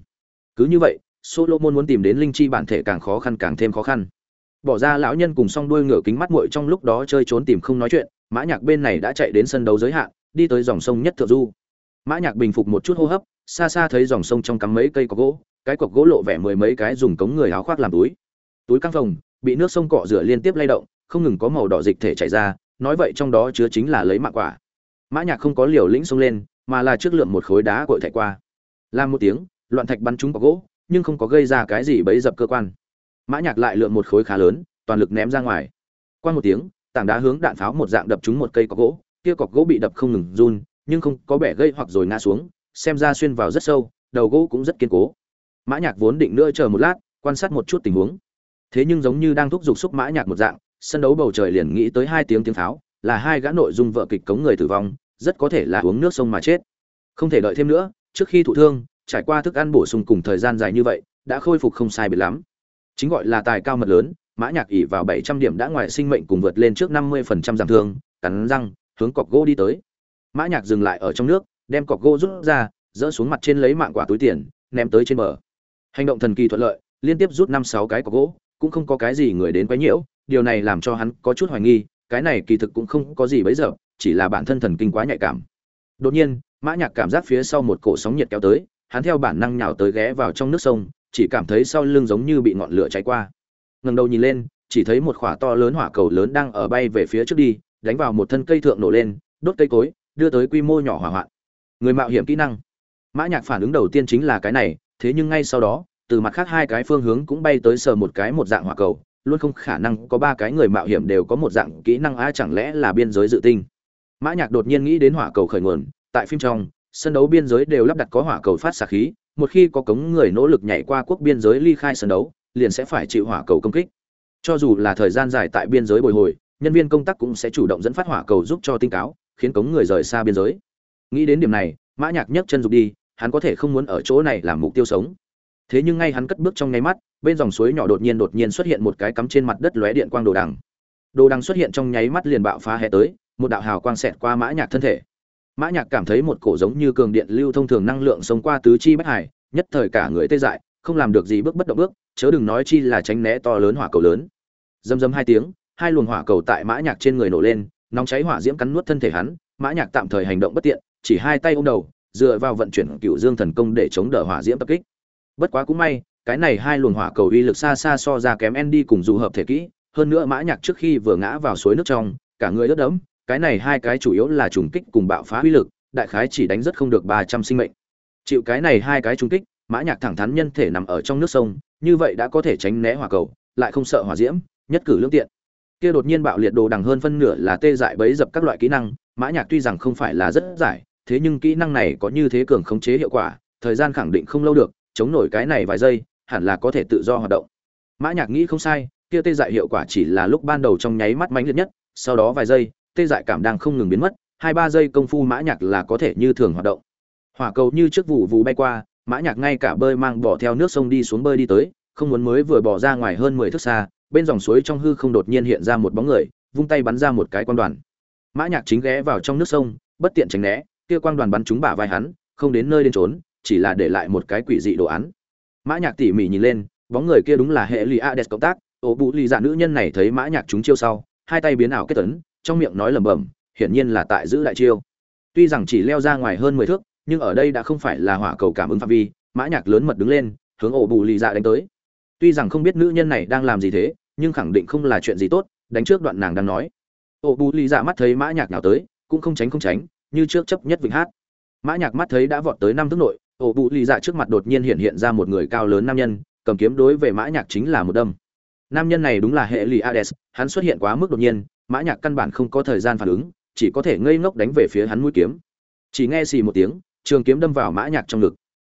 Cứ như vậy, Solomon muốn tìm đến linh chi bản thể càng khó khăn càng thêm khó khăn. Bỏ ra lão nhân cùng song đuôi ngửa kính mắt muội trong lúc đó chơi trốn tìm không nói chuyện, Mã Nhạc bên này đã chạy đến sân đấu giới hạn, đi tới dòng sông nhất thượng du. Mã Nhạc bình phục một chút hô hấp, xa xa thấy dòng sông trong cắm mấy cây có gỗ, cái cọc gỗ lộ vẻ mười mấy cái dùng cống người áo khoác làm túi túi căng phồng bị nước sông cọ rửa liên tiếp lay động không ngừng có màu đỏ dịch thể chảy ra nói vậy trong đó chứa chính là lấy mạng quả. Mã nhạc không có liều lĩnh xông lên, mà là trước lượm một khối đá cội thạch qua. Làm một tiếng, loạn thạch bắn trúng cọc gỗ, nhưng không có gây ra cái gì bấy dập cơ quan. Mã nhạc lại lượm một khối khá lớn, toàn lực ném ra ngoài. Qua một tiếng, tảng đá hướng đạn pháo một dạng đập trúng một cây cọc gỗ, kia cọc gỗ bị đập không ngừng run, nhưng không có bẻ gây hoặc rồi ngã xuống, xem ra xuyên vào rất sâu, đầu gỗ cũng rất kiên cố. Mã nhạc vốn định nữa chờ một lát, quan sát một chút tình huống. Thế nhưng giống như đang thúc giục xúc mã nhạc một dạng sân đấu bầu trời liền nghĩ tới hai tiếng tiếng pháo, là hai gã nội dung vợ kịch cống người tử vong, rất có thể là uống nước sông mà chết. Không thể đợi thêm nữa, trước khi thụ thương, trải qua thức ăn bổ sung cùng thời gian dài như vậy, đã khôi phục không sai biệt lắm. Chính gọi là tài cao mật lớn, mã nhạc ỉ vào 700 điểm đã ngoài sinh mệnh cùng vượt lên trước 50% giảm thương, cắn răng, hướng cọc gỗ đi tới. Mã nhạc dừng lại ở trong nước, đem cọc gỗ rút ra, dỡ xuống mặt trên lấy mạng quả túi tiền, ném tới trên bờ. Hành động thần kỳ thuận lợi, liên tiếp rút năm sáu cái cọc gỗ, cũng không có cái gì người đến quấy nhiễu điều này làm cho hắn có chút hoài nghi, cái này kỳ thực cũng không có gì bấy giờ, chỉ là bản thân thần kinh quá nhạy cảm. Đột nhiên, mã nhạc cảm giác phía sau một cổ sóng nhiệt kéo tới, hắn theo bản năng nhào tới ghé vào trong nước sông, chỉ cảm thấy sau lưng giống như bị ngọn lửa cháy qua. Ngẩng đầu nhìn lên, chỉ thấy một khỏa to lớn hỏa cầu lớn đang ở bay về phía trước đi, đánh vào một thân cây thượng nổ lên, đốt cây cối, đưa tới quy mô nhỏ hỏa hoạn. Người mạo hiểm kỹ năng. Mã nhạc phản ứng đầu tiên chính là cái này, thế nhưng ngay sau đó, từ mặt khác hai cái phương hướng cũng bay tới sờ một cái một dạng hỏa cầu luôn không khả năng có ba cái người mạo hiểm đều có một dạng kỹ năng a chẳng lẽ là biên giới dự tinh? Mã nhạc đột nhiên nghĩ đến hỏa cầu khởi nguồn, tại phim trong, sân đấu biên giới đều lắp đặt có hỏa cầu phát xạ khí, một khi có cống người nỗ lực nhảy qua quốc biên giới ly khai sân đấu, liền sẽ phải chịu hỏa cầu công kích. Cho dù là thời gian dài tại biên giới bồi hồi, nhân viên công tác cũng sẽ chủ động dẫn phát hỏa cầu giúp cho tinh cáo, khiến cống người rời xa biên giới. Nghĩ đến điểm này, mã nhạc nhấc chân dục đi, hắn có thể không muốn ở chỗ này làm mục tiêu sống thế nhưng ngay hắn cất bước trong nháy mắt, bên dòng suối nhỏ đột nhiên đột nhiên xuất hiện một cái cắm trên mặt đất lóe điện quang đồ đằng. Đồ đằng xuất hiện trong nháy mắt liền bạo phá hè tới, một đạo hào quang xẹt qua mã nhạc thân thể. Mã nhạc cảm thấy một cổ giống như cường điện lưu thông thường năng lượng sống qua tứ chi bách hải, nhất thời cả người tê dại, không làm được gì bước bất động bước, chớ đừng nói chi là tránh né to lớn hỏa cầu lớn. Dầm dầm hai tiếng, hai luồng hỏa cầu tại mã nhạc trên người nổ lên, nóng cháy hỏa diễm cắn nuốt thân thể hắn, mã nhạc tạm thời hành động bất tiện, chỉ hai tay ôm đầu, dựa vào vận chuyển cựu dương thần công để chống đỡ hỏa diễm tập kích bất quá cũng may, cái này hai luồng hỏa cầu uy lực xa xa so ra kém Andy cùng dù hợp thể kỹ, hơn nữa mã nhạc trước khi vừa ngã vào suối nước trong, cả người ướt đẫm, cái này hai cái chủ yếu là trùng kích cùng bạo phá uy lực, đại khái chỉ đánh rất không được ba trăm sinh mệnh. Chịu cái này hai cái trùng kích, mã nhạc thẳng thắn nhân thể nằm ở trong nước sông, như vậy đã có thể tránh né hỏa cầu, lại không sợ hỏa diễm, nhất cử lương tiện. Kia đột nhiên bạo liệt đồ đằng hơn phân nửa là tê dại bấy dập các loại kỹ năng, mã nhạc tuy rằng không phải là rất giải, thế nhưng kỹ năng này có như thế cường khống chế hiệu quả, thời gian khẳng định không lâu được chống nổi cái này vài giây hẳn là có thể tự do hoạt động. Mã nhạc nghĩ không sai kia tê dại hiệu quả chỉ là lúc ban đầu trong nháy mắt mãnh liệt nhất sau đó vài giây tê dại cảm đang không ngừng biến mất hai ba giây công phu mã nhạc là có thể như thường hoạt động. Hỏa cầu như trước vụ vụ bay qua mã nhạc ngay cả bơi mang bỏ theo nước sông đi xuống bơi đi tới không muốn mới vừa bỏ ra ngoài hơn mười thước xa bên dòng suối trong hư không đột nhiên hiện ra một bóng người vung tay bắn ra một cái quan đoàn. Mã nhạc chính ghé vào trong nước sông bất tiện tránh né kia quang đoàn bắn trúng bả vai hắn, không đến nơi đến trốn, chỉ là để lại một cái quỷ dị đồ án. Mã Nhạc tỉ mỉ nhìn lên, bóng người kia đúng là hệ Lý Ades cộng tác, ổ bụ lì dạ nữ nhân này thấy Mã Nhạc trúng chiêu sau, hai tay biến ảo kết tấn, trong miệng nói lẩm bẩm, hiển nhiên là tại giữ đại chiêu. Tuy rằng chỉ leo ra ngoài hơn 10 thước, nhưng ở đây đã không phải là hỏa cầu cảm ứng phạm vi, Mã Nhạc lớn mật đứng lên, hướng ổ bụ lì dạ đánh tới. Tuy rằng không biết nữ nhân này đang làm gì thế, nhưng khẳng định không là chuyện gì tốt, đánh trước đoạn nàng đang nói. Ổ bụ lì dạ mắt thấy Mã Nhạc nào tới, cũng không tránh không tránh, như trước chấp nhất vịnh hát mã nhạc mắt thấy đã vọt tới năm thước nội ổ bụ lì dạ trước mặt đột nhiên hiện hiện ra một người cao lớn nam nhân, cầm kiếm đối về mã nhạc chính là một đâm. Nam nhân này đúng là hệ lì ades hắn xuất hiện quá mức đột nhiên, mã nhạc căn bản không có thời gian phản ứng, chỉ có thể ngây ngốc đánh về phía hắn mũi kiếm. Chỉ nghe xì một tiếng, trường kiếm đâm vào mã nhạc trong ngực.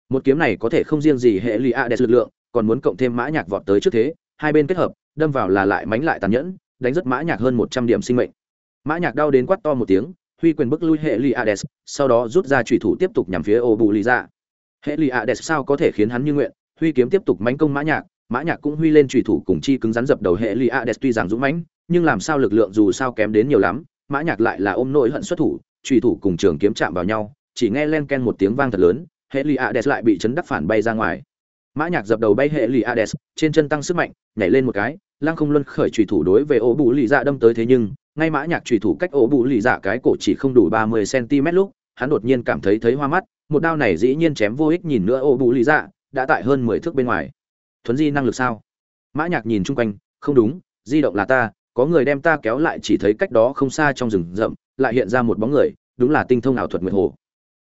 Một kiếm này có thể không riêng gì hệ lì ades lực lượng, còn muốn cộng thêm mã nhạc vọt tới trước thế, hai bên kết hợp, đâm vào là lại mánh lại tàn nhẫn, đánh rất mã nhạc hơn một trăm điểm sinh mệnh. Mã nhạc đau đến quát to một tiếng, huy quyền bức lui hệ li ades sau đó rút ra chủy thủ tiếp tục nhằm phía ô bù lì dạ hệ lì ạ đẹp sao có thể khiến hắn như nguyện, huy kiếm tiếp tục mánh công mã nhạc mã nhạc cũng huy lên trùy thủ cùng chi cứng rắn dập đầu hệ lì ạ đẹp tuy rằng dũng mãnh, nhưng làm sao lực lượng dù sao kém đến nhiều lắm, mã nhạc lại là ôm nỗi hận xuất thủ trùy thủ cùng trường kiếm chạm vào nhau, chỉ nghe len ken một tiếng vang thật lớn, hệ lì ạ đẹp lại bị chấn đắc phản bay ra ngoài. Mã nhạc dập đầu bay hệ lì ạ đẹp, trên chân tăng sức mạnh, nhảy lên một cái, lăng không luân khởi trùy thủ đối với ổ bù lì dạ đâm tới thế nhưng, ngay mã nhạc trùy thủ cách ổ bù lì dạ cái cổ chỉ không đủ ba mươi cm lúc, hắn đột nhiên cảm thấy thấy hoa mắt một đao này dĩ nhiên chém vô ích nhìn nữa, ô bù lì dạ đã tại hơn mười thước bên ngoài. Thuấn di năng lực sao? Mã nhạc nhìn chung quanh, không đúng, di động là ta, có người đem ta kéo lại chỉ thấy cách đó không xa trong rừng rậm, lại hiện ra một bóng người, đúng là tinh thông ảo thuật nguyệt hồ.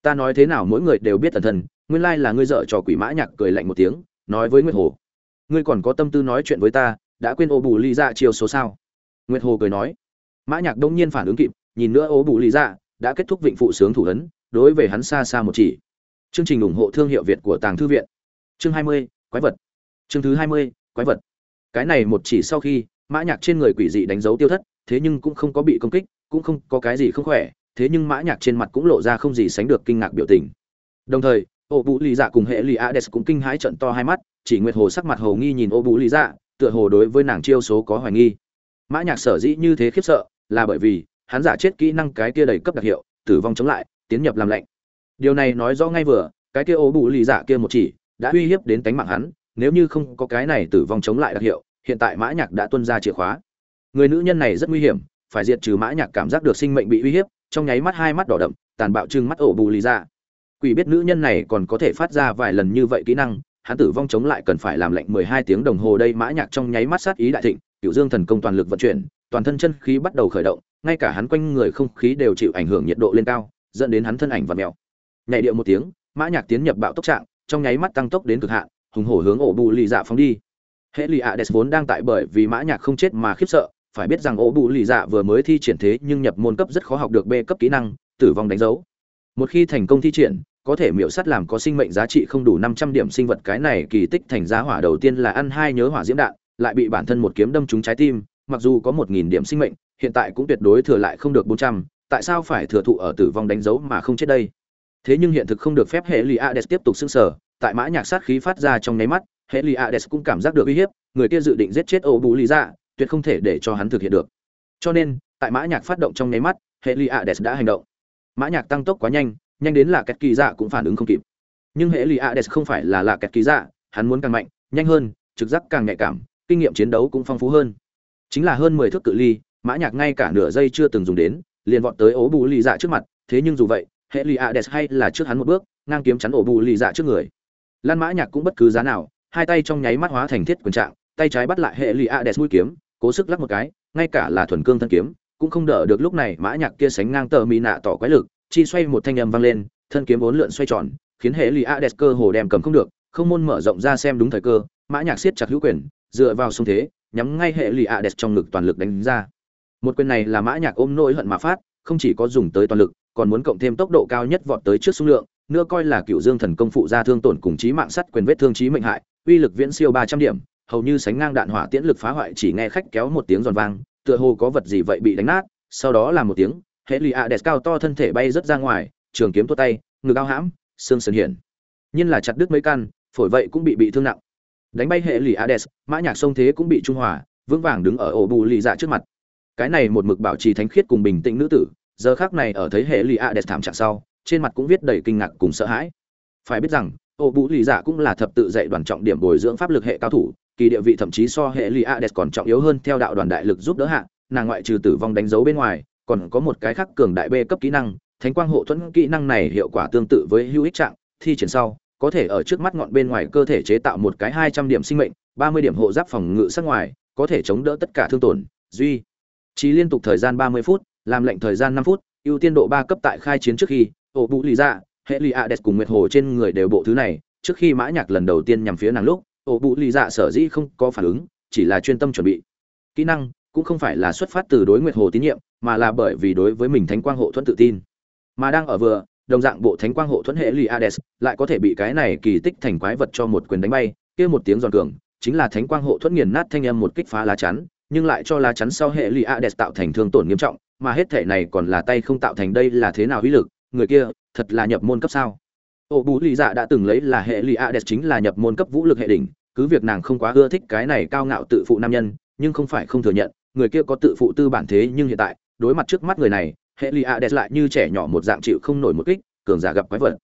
Ta nói thế nào mỗi người đều biết thần thần, nguyên lai là ngươi dợ trò quỷ mã nhạc cười lạnh một tiếng, nói với nguyệt hồ. Ngươi còn có tâm tư nói chuyện với ta, đã quên ô bù lý dạ chiều số sao? Nguyệt hồ cười nói. Mã nhạc đông nhiên phản ứng kịp, nhìn nữa ô bù lý dạ đã kết thúc vịnh phụ sướng thủ ấn đối về hắn xa xa một chỉ. Chương trình ủng hộ thương hiệu việt của tàng thư viện. Chương hai mươi, quái vật. Chương thứ hai mươi, quái vật. Cái này một chỉ sau khi, mã nhạc trên người quỷ dị đánh dấu tiêu thất, thế nhưng cũng không có bị công kích, cũng không có cái gì không khỏe, thế nhưng mã nhạc trên mặt cũng lộ ra không gì sánh được kinh ngạc biểu tình. Đồng thời, ô Vũ lì dạ cùng hệ lì ades cũng kinh hãi trận to hai mắt, chỉ nguyệt hồ sắc mặt hồ nghi nhìn ô Vũ lì dạ tựa hồ đối với nàng chiêu số có hoài nghi. Mã nhạc sở dĩ như thế khiếp sợ, là bởi vì, hắn giả chết kỹ năng cái kia đầy cấp đặc hiệu, tử vong chống lại tiến nhập làm lệnh điều này nói rõ ngay vừa, cái kia ố bù lì dạ kia một chỉ, đã uy hiếp đến tính mạng hắn, nếu như không có cái này tử vong chống lại đặc hiệu, hiện tại mã nhạc đã tuân ra chìa khóa. Người nữ nhân này rất nguy hiểm, phải diệt trừ mã nhạc cảm giác được sinh mệnh bị uy hiếp, trong nháy mắt hai mắt đỏ đậm, tàn bạo trừng mắt ổ bù lì dạ. Quỷ biết nữ nhân này còn có thể phát ra vài lần như vậy kỹ năng, hắn tử vong chống lại cần phải làm lệnh 12 tiếng đồng hồ đây mã nhạc trong nháy mắt sát ý đại thịnh cửu dương thần công toàn lực vận chuyển, toàn thân chân khí bắt đầu khởi động, ngay cả hắn quanh người không khí đều chịu ảnh hưởng nhiệt độ lên cao dẫn đến hắn thân ảnh và mèo. Nhảy điệu một tiếng mã nhạc tiến nhập bạo tốc trạng trong nháy mắt tăng tốc đến cực hạn hùng hổ hướng ổ bù lì dạ phóng đi. Hệ lì ạ đẹp vốn đang tại bởi vì mã nhạc không chết mà khiếp sợ phải biết rằng ổ bù lì dạ vừa mới thi triển thế nhưng nhập môn cấp rất khó học được b cấp kỹ năng tử vong đánh dấu. Một khi thành công thi triển có thể miểu sát làm có sinh mệnh giá trị không đủ 500 điểm sinh vật cái này kỳ tích thành giá hỏa đầu tiên là ăn hai nhớ hỏa diễm đạn, lại bị bản thân một kiếm đâm trúng trái tim, mặc dù có 1000 điểm sinh mệnh, hiện tại cũng tuyệt đối thừa lại không được 400, tại sao phải thừa thụ ở tử vong đánh dấu mà không chết đây? Thế nhưng hiện thực không được phép hệ Liades tiếp tục sưng sở, tại mã nhạc sát khí phát ra trong nháy mắt, hệ Liades cũng cảm giác được uy hiếp, người kia dự định giết chết Ô Bú Lý Dạ, tuyệt không thể để cho hắn thực hiện được. Cho nên, tại mã nhạc phát động trong nháy mắt, hệ Liades đã hành động. Mã nhạc tăng tốc quá nhanh, nhanh đến là kẹt kỳ dạ cũng phản ứng không kịp nhưng hệ lì des không phải là là kẹt kỳ dạ hắn muốn càng mạnh nhanh hơn trực giác càng nhạy cảm kinh nghiệm chiến đấu cũng phong phú hơn chính là hơn mười thước cự ly mã nhạc ngay cả nửa giây chưa từng dùng đến liền vọt tới ố bù lì dạ trước mặt thế nhưng dù vậy hệ lì ades hay là trước hắn một bước ngang kiếm chắn ổ bù lì dạ trước người lan mã nhạc cũng bất cứ giá nào hai tay trong nháy mắt hóa thành thiết quyền trạng tay trái bắt lại hệ lì ades mũi kiếm cố sức lắc một cái ngay cả là thuần cương thân kiếm cũng không đỡ được lúc này mã nhạc kia sánh ngang tờ mì nạ tỏ quái lực chi xoay một thanh âm vang lên, thân kiếm vốn lượn xoay tròn, khiến hệ lì Ades cơ hồ đem cầm không được, không môn mở rộng ra xem đúng thời cơ, Mã Nhạc siết chặt hữu quyền, dựa vào xung thế, nhắm ngay hệ lì Ades trong ngực toàn lực đánh ra. Một quyền này là Mã Nhạc ôm nỗi hận mà phát, không chỉ có dùng tới toàn lực, còn muốn cộng thêm tốc độ cao nhất vọt tới trước xung lượng, nữa coi là cựu dương thần công phụ gia thương tổn cùng chí mạng sắt quyền vết thương chí mệnh hại, uy lực viễn siêu 300 điểm, hầu như sánh ngang đạn hỏa tiễn lực phá hoại chỉ nghe khách kéo một tiếng giòn vang, tựa hồ có vật gì vậy bị đánh nát, sau đó là một tiếng, hệ lụy ạ đẹp cao to thân thể bay rất ra ngoài trường kiếm tuốt tay ngực ao hãm xương sườn hiển. Nhiên là chặt đứt mấy căn phổi vậy cũng bị bị thương nặng. Đánh bay hệ lì ades mã nhạc sông thế cũng bị trung hòa vững vàng đứng ở ổ bù lì dạ trước mặt cái này một mực bảo trì thánh khiết cùng bình tĩnh nữ tử, giờ khắc này ở thấy hệ lì ades thảm trạng sau, trên mặt cũng viết đầy kinh ngạc cùng sợ hãi. Phải biết rằng, ô vũ lì dạ cũng là thập tự dạy đoàn trọng điểm bồi dưỡng pháp lực hệ cao thủ, kỳ địa vị thậm chí so hệ lì ades còn trọng yếu hơn theo đạo đoàn đại lực giúp đỡ hạ, nàng ngoại trừ tử vong đánh dấu bên ngoài, còn có một cái khác cường đại b cấp kỹ năng, thánh quang hộ thuẫn kỹ năng này hiệu quả tương tự với hữu ích trạng, thi triển sau, có thể ở trước mắt ngọn bên ngoài cơ thể chế tạo một cái hai trăm điểm sinh mệnh, ba mươi điểm hộ giáp phòng ngự sát ngoài, có thể chống đỡ tất cả thương tổn, duy chỉ liên tục thời gian ba mươi phút, làm lệnh thời gian năm phút, ưu tiên độ ba cấp tại khai chiến trước khi, ổ bụ lì ra hệ lì a đẹp cùng nguyệt hồ trên người đều bộ thứ này, trước khi mã nhạc lần đầu tiên nhằm phía nàng lúc, ổ bụ lì dạ sở dĩ không có phản ứng, chỉ là chuyên tâm chuẩn bị. Kỹ năng, cũng không phải là xuất phát từ đối nguyệt hồ tín nhiệm, mà là bởi vì đối với mình thánh quang hộ thuẫn tự tin. Mà đang ở vừa, đồng dạng bộ thánh quang hộ thuẫn hệ li ades lại có thể bị cái này kỳ tích thành quái vật cho một quyền đánh bay, kia một tiếng giòn cường, chính là thánh quang hộ thuẫn nghiền nát thanh âm một kích phá lá chắn nhưng lại cho lá chắn sau hệ lụy a đẹp tạo thành thương tổn nghiêm trọng, mà hết thể này còn là tay không tạo thành đây là thế nào uy lực, người kia, thật là nhập môn cấp sao? Ô bú lì dạ đã từng lấy là hệ lụy a đẹp chính là nhập môn cấp vũ lực hệ đỉnh, cứ việc nàng không quá ưa thích cái này cao ngạo tự phụ nam nhân, nhưng không phải không thừa nhận, người kia có tự phụ tư bản thế nhưng hiện tại, đối mặt trước mắt người này, hệ lụy a đẹp lại như trẻ nhỏ một dạng chịu không nổi một kích, cường giả gặp quái vật.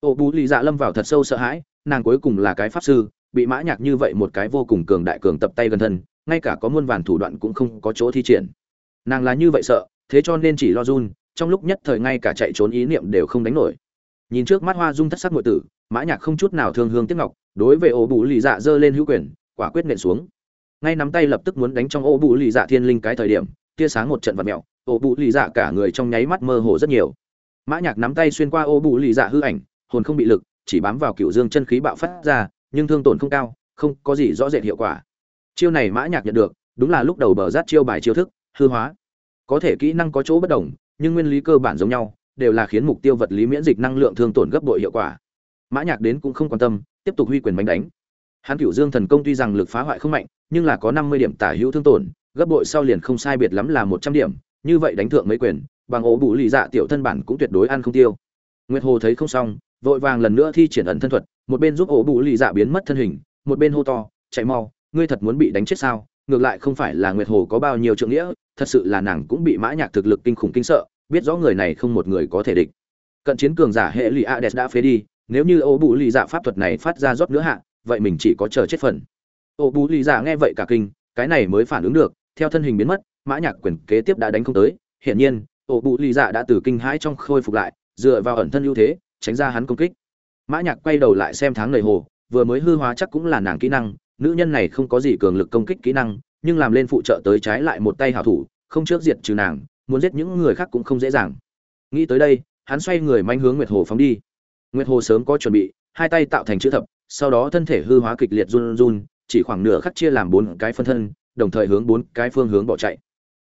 Ô bú lì dạ lâm vào thật sâu sợ hãi, nàng cuối cùng là cái pháp sư, bị mã nhạc như vậy một cái vô cùng cường đại cường tập tay gần thân ngay cả có muôn vàn thủ đoạn cũng không có chỗ thi triển. Nàng là như vậy sợ, thế cho nên chỉ lo run, trong lúc nhất thời ngay cả chạy trốn ý niệm đều không đánh nổi. Nhìn trước mắt hoa dung thất sắc nội tử, mã nhạc không chút nào thương hương tiếc ngọc, đối với ô bù lì dạ giơ lên hữu quyền, quả quyết nện xuống. Ngay nắm tay lập tức muốn đánh trong ô bù lì dạ thiên linh cái thời điểm, tia sáng một trận vật mèo, ô bù lì dạ cả người trong nháy mắt mơ hồ rất nhiều. Mã nhạc nắm tay xuyên qua ô bù lì dạ hư ảnh, hồn không bị lực, chỉ bám vào cựu dương chân khí bạo phát ra, nhưng thương tổn không cao, không có gì rõ rệt hiệu quả chiêu này mã nhạc nhận được, đúng là lúc đầu bờ rát chiêu bài chiêu thức, hư hóa. Có thể kỹ năng có chỗ bất đồng, nhưng nguyên lý cơ bản giống nhau, đều là khiến mục tiêu vật lý miễn dịch năng lượng thương tổn gấp bội hiệu quả. Mã nhạc đến cũng không quan tâm, tiếp tục huy quyền bánh đánh. Hắn cửu dương thần công tuy rằng lực phá hoại không mạnh, nhưng là có năm mươi điểm tả hữu thương tổn, gấp bội sau liền không sai biệt lắm là một trăm điểm, như vậy đánh thượng mấy quyền, bằng ố bù lì dạ tiểu thân bản cũng tuyệt đối ăn không tiêu. Nguyệt hồ thấy không xong, vội vàng lần nữa thi triển ẩn thân thuật, một bên giúp ố bù lì dạ biến mất thân hình, một bên hô to, chạy mau ngươi thật muốn bị đánh chết sao? Ngược lại không phải là nguyệt hồ có bao nhiêu trượng nghĩa, thật sự là nàng cũng bị mã nhạc thực lực kinh khủng kinh sợ, biết rõ người này không một người có thể địch. Cận chiến cường giả hệ lụy ades đã phế đi, nếu như ô bù lì dạ pháp thuật này phát ra rót nữa hạ, vậy mình chỉ có chờ chết phần. Ô bù lì dạ nghe vậy cả kinh, cái này mới phản ứng được, theo thân hình biến mất, mã nhạc quyền kế tiếp đã đánh không tới. Hiển nhiên, ô bù lì dạ đã từ kinh hãi trong khôi phục lại, dựa vào ẩn thân ưu thế, tránh ra hắn công kích. Mã nhạc quay đầu lại xem tháng lời hồ, vừa mới hư hóa chắc cũng là nàng kỹ năng nữ nhân này không có gì cường lực công kích kỹ năng, nhưng làm lên phụ trợ tới trái lại một tay hảo thủ, không trước diệt trừ nàng, muốn giết những người khác cũng không dễ dàng. Nghĩ tới đây, hắn xoay người manh hướng nguyệt hồ phóng đi. Nguyệt hồ sớm có chuẩn bị, hai tay tạo thành chữ thập, sau đó thân thể hư hóa kịch liệt run run, chỉ khoảng nửa khắc chia làm bốn cái phân thân, đồng thời hướng bốn cái phương hướng bỏ chạy.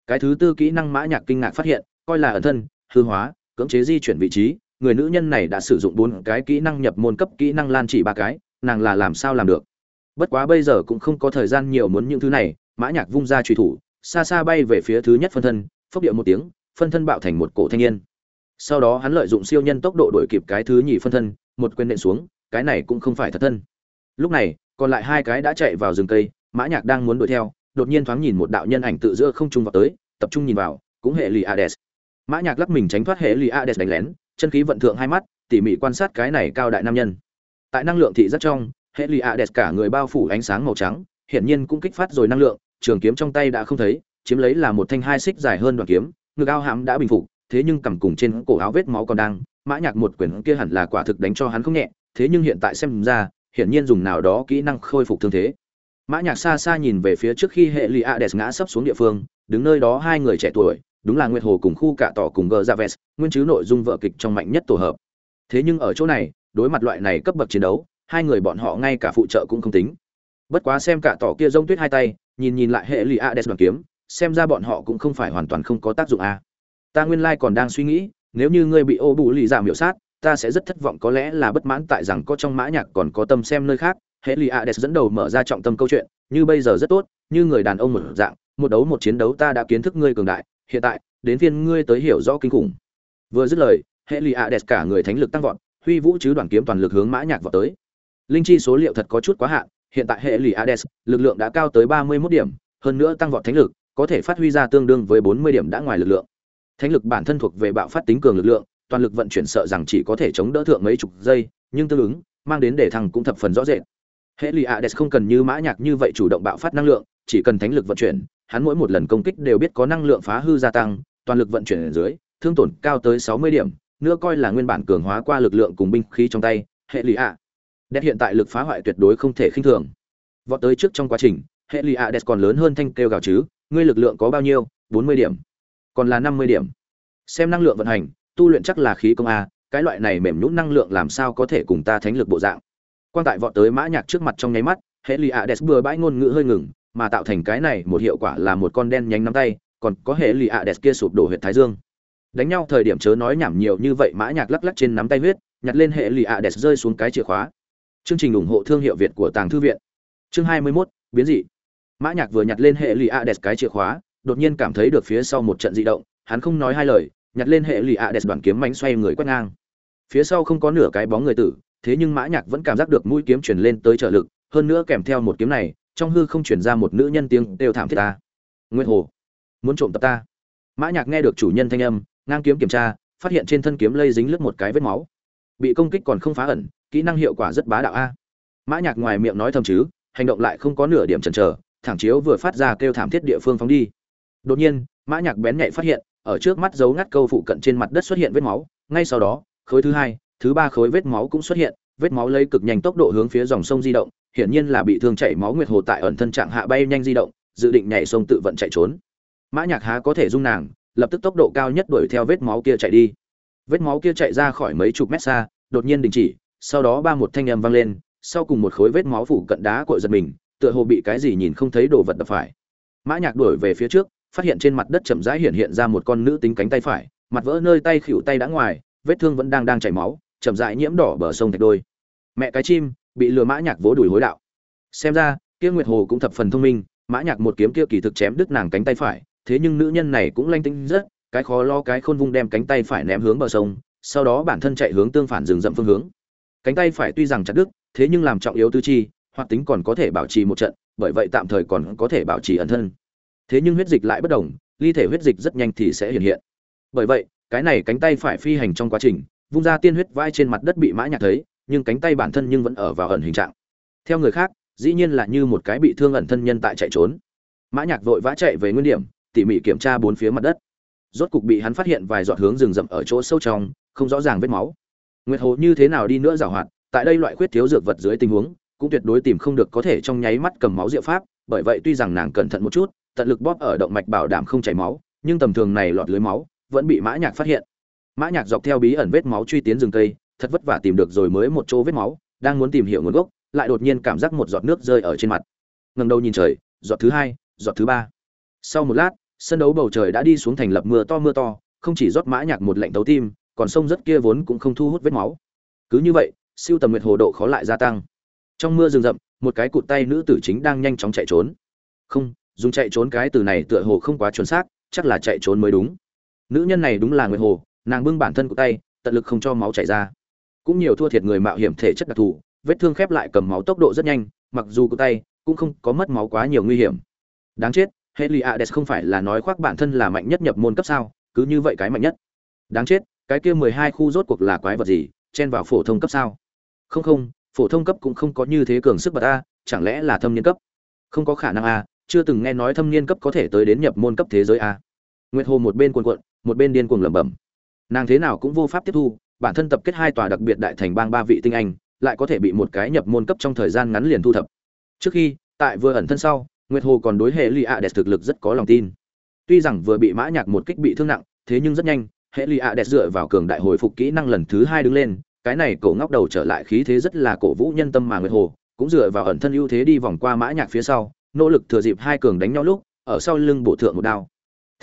Cái thứ tư kỹ năng mã nhạc kinh ngạc phát hiện, coi là ẩn thân, hư hóa, cưỡng chế di chuyển vị trí, người nữ nhân này đã sử dụng bốn cái kỹ năng nhập môn cấp kỹ năng lan chỉ ba cái, nàng là làm sao làm được? Bất quá bây giờ cũng không có thời gian nhiều muốn những thứ này, mã nhạc vung ra truy thủ, xa xa bay về phía thứ nhất phân thân, phốc điệu một tiếng, phân thân bạo thành một cổ thanh niên. Sau đó hắn lợi dụng siêu nhân tốc độ đuổi kịp cái thứ nhì phân thân, một quyền nện xuống, cái này cũng không phải thật thân. Lúc này, còn lại hai cái đã chạy vào rừng cây, mã nhạc đang muốn đuổi theo, đột nhiên thoáng nhìn một đạo nhân ảnh tự giữa không trung vào tới, tập trung nhìn vào, cũng hệ lì ades mã nhạc lắc mình tránh thoát hệ lì ades đánh lén, chân khí vận thượng hai mắt, tỉ mỉ quan sát cái này cao đại nam nhân. Tại năng lượng thị rất trong hệ lì ades cả người bao phủ ánh sáng màu trắng, hiển nhiên cũng kích phát rồi năng lượng, trường kiếm trong tay đã không thấy, chiếm lấy là một thanh hai xích dài hơn đoạn kiếm, ngực ao hãm đã bình phục, thế nhưng cầm cùng trên cổ áo vết máu còn đang, mã nhạc một quyền kia hẳn là quả thực đánh cho hắn không nhẹ, thế nhưng hiện tại xem ra, hiển nhiên dùng nào đó kỹ năng khôi phục thương thế. Mã nhạc xa xa nhìn về phía trước khi hệ lì ạ đẹp ngã sấp xuống địa phương, đứng nơi đó hai người trẻ tuổi, đúng là nguyệt hồ cùng khu cạ tỏ cùng gờ dạ ra vest nguyên chứ nội dung vợ kịch trong mạnh nhất tổ hợp. Thế nhưng ở chỗ này, đối mặt loại này cấp bậc chiến đấu hai người bọn họ ngay cả phụ trợ cũng không tính. Bất quá xem cả tỏ kia rông tuyết hai tay, nhìn nhìn lại hệ lì a đès đoàn kiếm, xem ra bọn họ cũng không phải hoàn toàn không có tác dụng a. Ta nguyên lai còn đang suy nghĩ, nếu như ngươi bị ô bù lì giảm miểu sát, ta sẽ rất thất vọng có lẽ là bất mãn tại rằng có trong mã nhạc còn có tâm xem nơi khác. Hệ lì a đès dẫn đầu mở ra trọng tâm câu chuyện, như bây giờ rất tốt, như người đàn ông một dạng, một đấu một chiến đấu ta đã kiến thức ngươi cường đại, hiện tại, đến phiên ngươi tới hiểu rõ kinh khủng. Vừa dứt lời, hệ lì a đès cả người thánh lực tăng vọt, huy vũ chứ đoàn kiếm toàn lực hướng mã nhạc vọt tới linh chi số liệu thật có chút quá hạn, hiện tại hệ lì ades lực lượng đã cao tới ba mươi 31 điểm, hơn nữa tăng vọt thánh lực, có thể phát huy ra tương đương với bốn mươi điểm đã ngoài lực lượng. Thánh lực bản thân thuộc về bạo phát tính cường lực lượng, toàn lực vận chuyển sợ rằng chỉ có thể chống đỡ thượng mấy chục giây, nhưng tương ứng, mang đến để thăng cũng thập phần rõ rệt. Hệ lì ades không cần như mã nhạc như vậy chủ động bạo phát năng lượng, chỉ cần thánh lực vận chuyển, hắn mỗi một lần công kích đều biết có năng lượng phá hư gia tăng, toàn lực vận chuyển ở dưới, thương tổn cao tới sáu mươi điểm, nữa coi là nguyên bản cường hóa qua lực lượng cùng binh khí trong tay, hệ lì a đẹp hiện tại lực phá hoại tuyệt đối không thể khinh thường. Vọt tới trước trong quá trình, hệ lì a còn lớn hơn thanh kêu gào chứ, ngươi lực lượng có bao nhiêu? Bốn mươi điểm. Còn là năm mươi điểm. Xem năng lượng vận hành, tu luyện chắc là khí công a, cái loại này mềm nhũn năng lượng làm sao có thể cùng ta thánh lực bộ dạng? Quan tại vọt tới mã nhạc trước mặt trong nháy mắt, hệ lì a bừa bãi ngôn ngữ hơi ngừng, mà tạo thành cái này một hiệu quả là một con đen nhánh nắm tay, còn có hệ lì a kia sụp đổ huyệt thái dương. Đánh nhau thời điểm chớ nói nhảm nhiều như vậy, mã nhạc lắc lắc trên nắm tay huyết, nhặt lên hệ lì a rơi xuống cái chìa khóa chương trình ủng hộ thương hiệu việt của tàng thư viện. Chương hai mươi 21, biến dị. Mã nhạc vừa nhặt lên hệ lụy Ades cái chìa khóa đột nhiên cảm thấy được phía sau một trận dị động hắn không nói hai lời nhặt lên hệ lụy Ades đoạn kiếm mánh xoay người quét ngang. Phía sau không có nửa cái bóng người tử thế nhưng mã nhạc vẫn cảm giác được mũi kiếm truyền lên tới trợ lực hơn nữa kèm theo một kiếm này trong hư không truyền ra một nữ nhân tiếng đều thảm thiết ta. Nguyên hồ muốn trộm tập ta. Mã nhạc nghe được chủ nhân thanh âm ngang kiếm kiểm tra phát hiện trên thân kiếm lây dính lướt một cái vết máu. Bị công kích còn không phá ẩn kỹ năng hiệu quả rất bá đạo a. Mã nhạc ngoài miệng nói thầm chứ, hành động lại không có nửa điểm chần chờ, thẳng chiếu vừa phát ra kêu thảm thiết địa phương phóng đi. Đột nhiên, mã nhạc bén nhạy phát hiện, ở trước mắt dấu ngắt câu phụ cận trên mặt đất xuất hiện vết máu, ngay sau đó, khối thứ hai, thứ ba khối vết máu cũng xuất hiện, vết máu lấy cực nhanh tốc độ hướng phía dòng sông di động, hiển nhiên là bị thương chảy máu nguyệt hồ tại ẩn thân trạng hạ bay nhanh di động, dự định nhảy sông tự vận chạy trốn. Mã nhạc há có thể dung nàng, lập tức tốc độ cao nhất đuổi theo vết máu kia chạy đi. Vết máu kia chạy ra khỏi mấy chục mét xa, đột nhiên đình chỉ sau đó ba một thanh âm vang lên, sau cùng một khối vết máu phủ cận đá cội giật mình, tựa hồ bị cái gì nhìn không thấy đồ vật đập phải. Mã nhạc đuổi về phía trước, phát hiện trên mặt đất chậm rãi hiện hiện ra một con nữ tính cánh tay phải, mặt vỡ nơi tay khỉu tay đã ngoài, vết thương vẫn đang đang chảy máu, chậm rãi nhiễm đỏ bờ sông thạch đôi. Mẹ cái chim, bị lừa mã nhạc vỗ đuổi hối đạo. Xem ra, kia nguyệt hồ cũng thập phần thông minh, mã nhạc một kiếm kia kỳ thực chém đứt nàng cánh tay phải, thế nhưng nữ nhân này cũng lanh tinh rất, cái khó lo cái khôn vung đem cánh tay phải ném hướng bờ sông, sau đó bản thân chạy hướng tương phản rừng rậm phương hướng cánh tay phải tuy rằng chặt đứt, thế nhưng làm trọng yếu tư chi hoặc tính còn có thể bảo trì một trận, bởi vậy tạm thời còn có thể bảo trì ẩn thân. Thế nhưng huyết dịch lại bất đồng, ly thể huyết dịch rất nhanh thì sẽ hiện hiện. Bởi vậy, cái này cánh tay phải phi hành trong quá trình, vung ra tiên huyết vai trên mặt đất bị mã nhạc thấy, nhưng cánh tay bản thân nhưng vẫn ở vào ẩn hình trạng. Theo người khác, dĩ nhiên là như một cái bị thương ẩn thân nhân tại chạy trốn. Mã nhạc vội vã chạy về nguyên điểm, tỉ mỉ kiểm tra bốn phía mặt đất. Rốt cục bị hắn phát hiện vài giọt hướng rừng rậm ở chỗ sâu trong, không rõ ràng vết máu nguyệt hồ như thế nào đi nữa giảo hoạt, tại đây loại khuyết thiếu dược vật dưới tình huống, cũng tuyệt đối tìm không được có thể trong nháy mắt cầm máu diệu pháp, bởi vậy tuy rằng nàng cẩn thận một chút, tận lực bóp ở động mạch bảo đảm không chảy máu, nhưng tầm thường này lọt lưới máu, vẫn bị mã nhạc phát hiện. Mã nhạc dọc theo bí ẩn vết máu truy tiến rừng cây, thật vất vả tìm được rồi mới một chỗ vết máu, đang muốn tìm hiểu nguồn gốc, lại đột nhiên cảm giác một giọt nước rơi ở trên mặt. Ngẩng đầu nhìn trời, giọt thứ hai, giọt thứ ba. Sau một lát, sân đấu bầu trời đã đi xuống thành lập mưa to mưa to, không chỉ rót mã nhạc một lạnh tấu tim còn sông rất kia vốn cũng không thu hút vết máu. Cứ như vậy, siêu tầm nguyệt hồ độ khó lại gia tăng. Trong mưa rừng rậm, một cái cụt tay nữ tử chính đang nhanh chóng chạy trốn. Không, dùng chạy trốn cái từ này tựa hồ không quá chuẩn xác, chắc là chạy trốn mới đúng. Nữ nhân này đúng là nguyệt hồ, nàng bưng bản thân của tay, tận lực không cho máu chảy ra. Cũng nhiều thua thiệt người mạo hiểm thể chất đặc thù, vết thương khép lại cầm máu tốc độ rất nhanh, mặc dù của tay cũng không có mất máu quá nhiều nguy hiểm. Đáng chết, Heliades không phải là nói khoác bản thân là mạnh nhất nhập môn cấp sao, cứ như vậy cái mạnh nhất. Đáng chết cái kia mười hai khu rốt cuộc là quái vật gì, chen vào phổ thông cấp sao? Không không, phổ thông cấp cũng không có như thế cường sức bật a, chẳng lẽ là thâm niên cấp? Không có khả năng a, chưa từng nghe nói thâm niên cấp có thể tới đến nhập môn cấp thế giới a. Nguyệt hồ một bên cuồn cuộn, một bên điên cuồng lẩm bẩm. Nàng thế nào cũng vô pháp tiếp thu, bản thân tập kết hai tòa đặc biệt đại thành bang ba vị tinh anh, lại có thể bị một cái nhập môn cấp trong thời gian ngắn liền thu thập. Trước khi, tại vừa ẩn thân sau, nguyệt hồ còn đối hệ lì ạ đẹp thực lực rất có lòng tin. Tuy rằng vừa bị mã nhạc một kích bị thương nặng, thế nhưng rất nhanh hệ lì ạ đẹp dựa vào cường đại hồi phục kỹ năng lần thứ hai đứng lên, cái này cổ ngóc đầu trở lại khí thế rất là cổ vũ nhân tâm mà nguyệt hồ, cũng dựa vào ẩn thân ưu thế đi vòng qua mã nhạc phía sau, nỗ lực thừa dịp hai cường đánh nhau lúc, ở sau lưng bổ thượng một đao.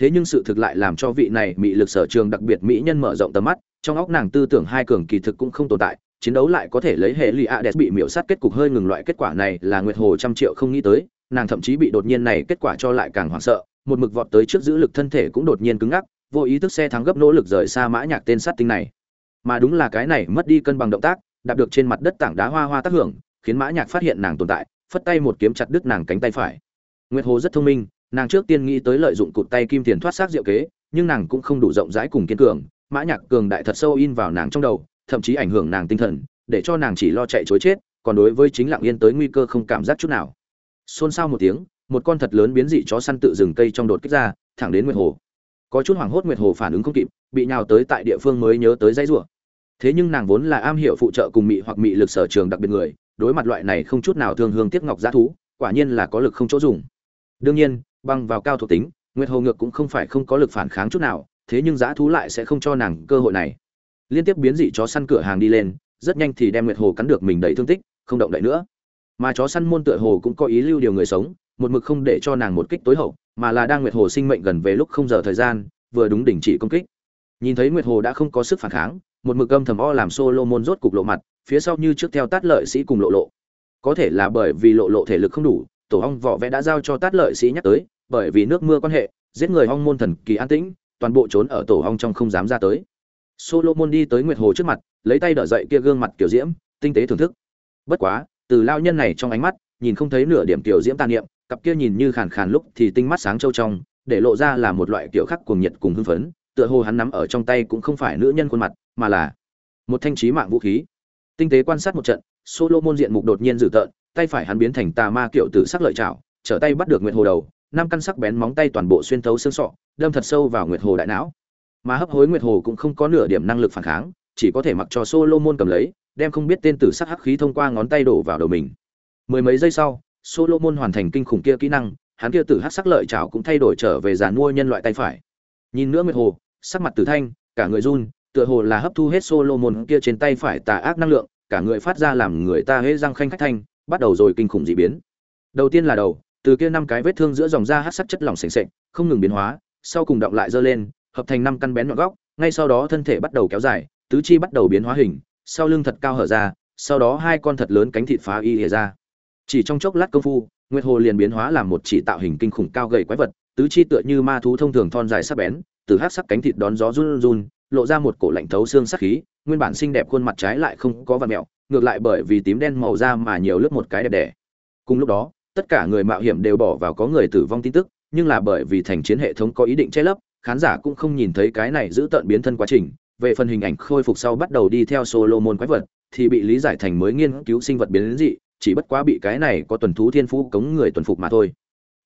Thế nhưng sự thực lại làm cho vị này mỹ lực sở trường đặc biệt mỹ nhân mở rộng tầm mắt, trong óc nàng tư tưởng hai cường kỳ thực cũng không tồn tại, chiến đấu lại có thể lấy hệ lụy a đẹp bị miễu sát kết cục hơi ngừng loại kết quả này là nguyệt hồ trăm triệu không nghĩ tới, nàng thậm chí bị đột nhiên này kết quả cho lại càng hoảng sợ, một mực vọt tới trước giữ lực thân thể cũng đột nhiên cứng ngắc vô ý thức xe thắng gấp nỗ lực rời xa mã nhạc tên sát tinh này. Mà đúng là cái này mất đi cân bằng động tác, đạp được trên mặt đất tảng đá hoa hoa tác hưởng, khiến mã nhạc phát hiện nàng tồn tại, phất tay một kiếm chặt đứt nàng cánh tay phải. Nguyệt hồ rất thông minh, nàng trước tiên nghĩ tới lợi dụng cụt tay kim tiền thoát xác diệu kế, nhưng nàng cũng không đủ rộng rãi cùng kiên cường, mã nhạc cường đại thật sâu in vào nàng trong đầu, thậm chí ảnh hưởng nàng tinh thần, để cho nàng chỉ lo chạy chối chết, còn đối với chính lặng yên tới nguy cơ không cảm giác chút nào. Xôn xao một tiếng, một con thật lớn biến dị chó săn tự rừng cây trong đột kích ra, thẳng đến nguyệt hồ có chút hoảng hốt nguyệt hồ phản ứng không kịp, bị nhào tới tại địa phương mới nhớ tới dãy rủa. Thế nhưng nàng vốn là am hiểu phụ trợ cùng mị hoặc mị lực sở trường đặc biệt người, đối mặt loại này không chút nào thương hương tiếc ngọc giá thú, quả nhiên là có lực không chỗ dùng. Đương nhiên, băng vào cao thuộc tính, nguyệt hồ ngược cũng không phải không có lực phản kháng chút nào, thế nhưng giá thú lại sẽ không cho nàng cơ hội này. Liên tiếp biến dị chó săn cửa hàng đi lên, rất nhanh thì đem nguyệt hồ cắn được mình đầy thương tích, không động đậy nữa. Mà chó săn môn tựa hồ cũng có ý lưu điều người sống, một mực không để cho nàng một kích tối hậu mà là đang nguyệt hồ sinh mệnh gần về lúc không giờ thời gian, vừa đúng đỉnh chỉ công kích. Nhìn thấy nguyệt hồ đã không có sức phản kháng, một mực âm thầm o làm solomon rốt cục lộ mặt, phía sau như trước theo tát lợi sĩ cùng lộ lộ. Có thể là bởi vì lộ lộ thể lực không đủ, tổ ong vỏ vẽ đã giao cho tát lợi sĩ nhắc tới, bởi vì nước mưa quan hệ, giết người ong môn thần kỳ an tĩnh, toàn bộ trốn ở tổ ong trong không dám ra tới. Solomon đi tới nguyệt hồ trước mặt, lấy tay đỡ dậy kia gương mặt kiểu diễm, tinh tế thưởng thức. Bất quá, từ lao nhân này trong ánh mắt, nhìn không thấy nửa điểm tiểu diễm tàn niệm cặp kia nhìn như khàn khàn lúc thì tinh mắt sáng trâu trong, để lộ ra là một loại kiểu khắc cuồng nhiệt cùng hưng phấn, tựa hồ hắn nắm ở trong tay cũng không phải nữ nhân khuôn mặt, mà là một thanh trí mạng vũ khí. Tinh tế quan sát một trận, solomon diện mục đột nhiên dữ tợn, tay phải hắn biến thành tà ma kiểu tử sắc lợi chảo trở tay bắt được nguyệt hồ đầu, năm căn sắc bén móng tay toàn bộ xuyên thấu xương sọ, đâm thật sâu vào nguyệt hồ đại não. Mà hấp hối nguyệt hồ cũng không có nửa điểm năng lực phản kháng, chỉ có thể mặc cho solomon cầm lấy, đem không biết tên tử sắc hắc khí thông qua ngón tay đổ vào đầu mình. Mười mấy giây sau solomon hoàn thành kinh khủng kia kỹ năng, hắn kia tử hắc sắc lợi chảo cũng thay đổi trở về giàn mua nhân loại tay phải. Nhìn nữa nguyệt hồ, sắc mặt tử thanh, cả người run, tựa hồ là hấp thu hết solomon kia trên tay phải tà ác năng lượng, cả người phát ra làm người ta hễ răng khanh khách thanh, bắt đầu rồi kinh khủng dị biến. Đầu tiên là đầu, từ kia năm cái vết thương giữa dòng da hắc sắc chất lỏng sền sệt, không ngừng biến hóa, sau cùng động lại dơ lên, hợp thành năm căn bén nhọn góc, ngay sau đó thân thể bắt đầu kéo dài, tứ chi bắt đầu biến hóa hình, sau lưng thật cao hở ra, sau đó hai con thật lớn cánh thịt phá y ra chỉ trong chốc lát công phu, nguyệt hồ liền biến hóa làm một chỉ tạo hình kinh khủng cao gầy quái vật, tứ chi tựa như ma thú thông thường thon dài sắc bén, từ hát sắc cánh thịt đón gió run run, lộ ra một cổ lạnh thấu xương sắc khí, nguyên bản xinh đẹp khuôn mặt trái lại không có vật mẹo, ngược lại bởi vì tím đen màu da mà nhiều lớp một cái đẹp đẽ. Cùng lúc đó, tất cả người mạo hiểm đều bỏ vào có người tử vong tin tức, nhưng là bởi vì thành chiến hệ thống có ý định che lấp, khán giả cũng không nhìn thấy cái này giữ tận biến thân quá trình. Về phần hình ảnh khôi phục sau bắt đầu đi theo Solomon quái vật, thì bị lý giải thành mới nghiên cứu sinh vật biến dị chỉ bất quá bị cái này có tuần thú thiên phú cống người tuần phục mà thôi.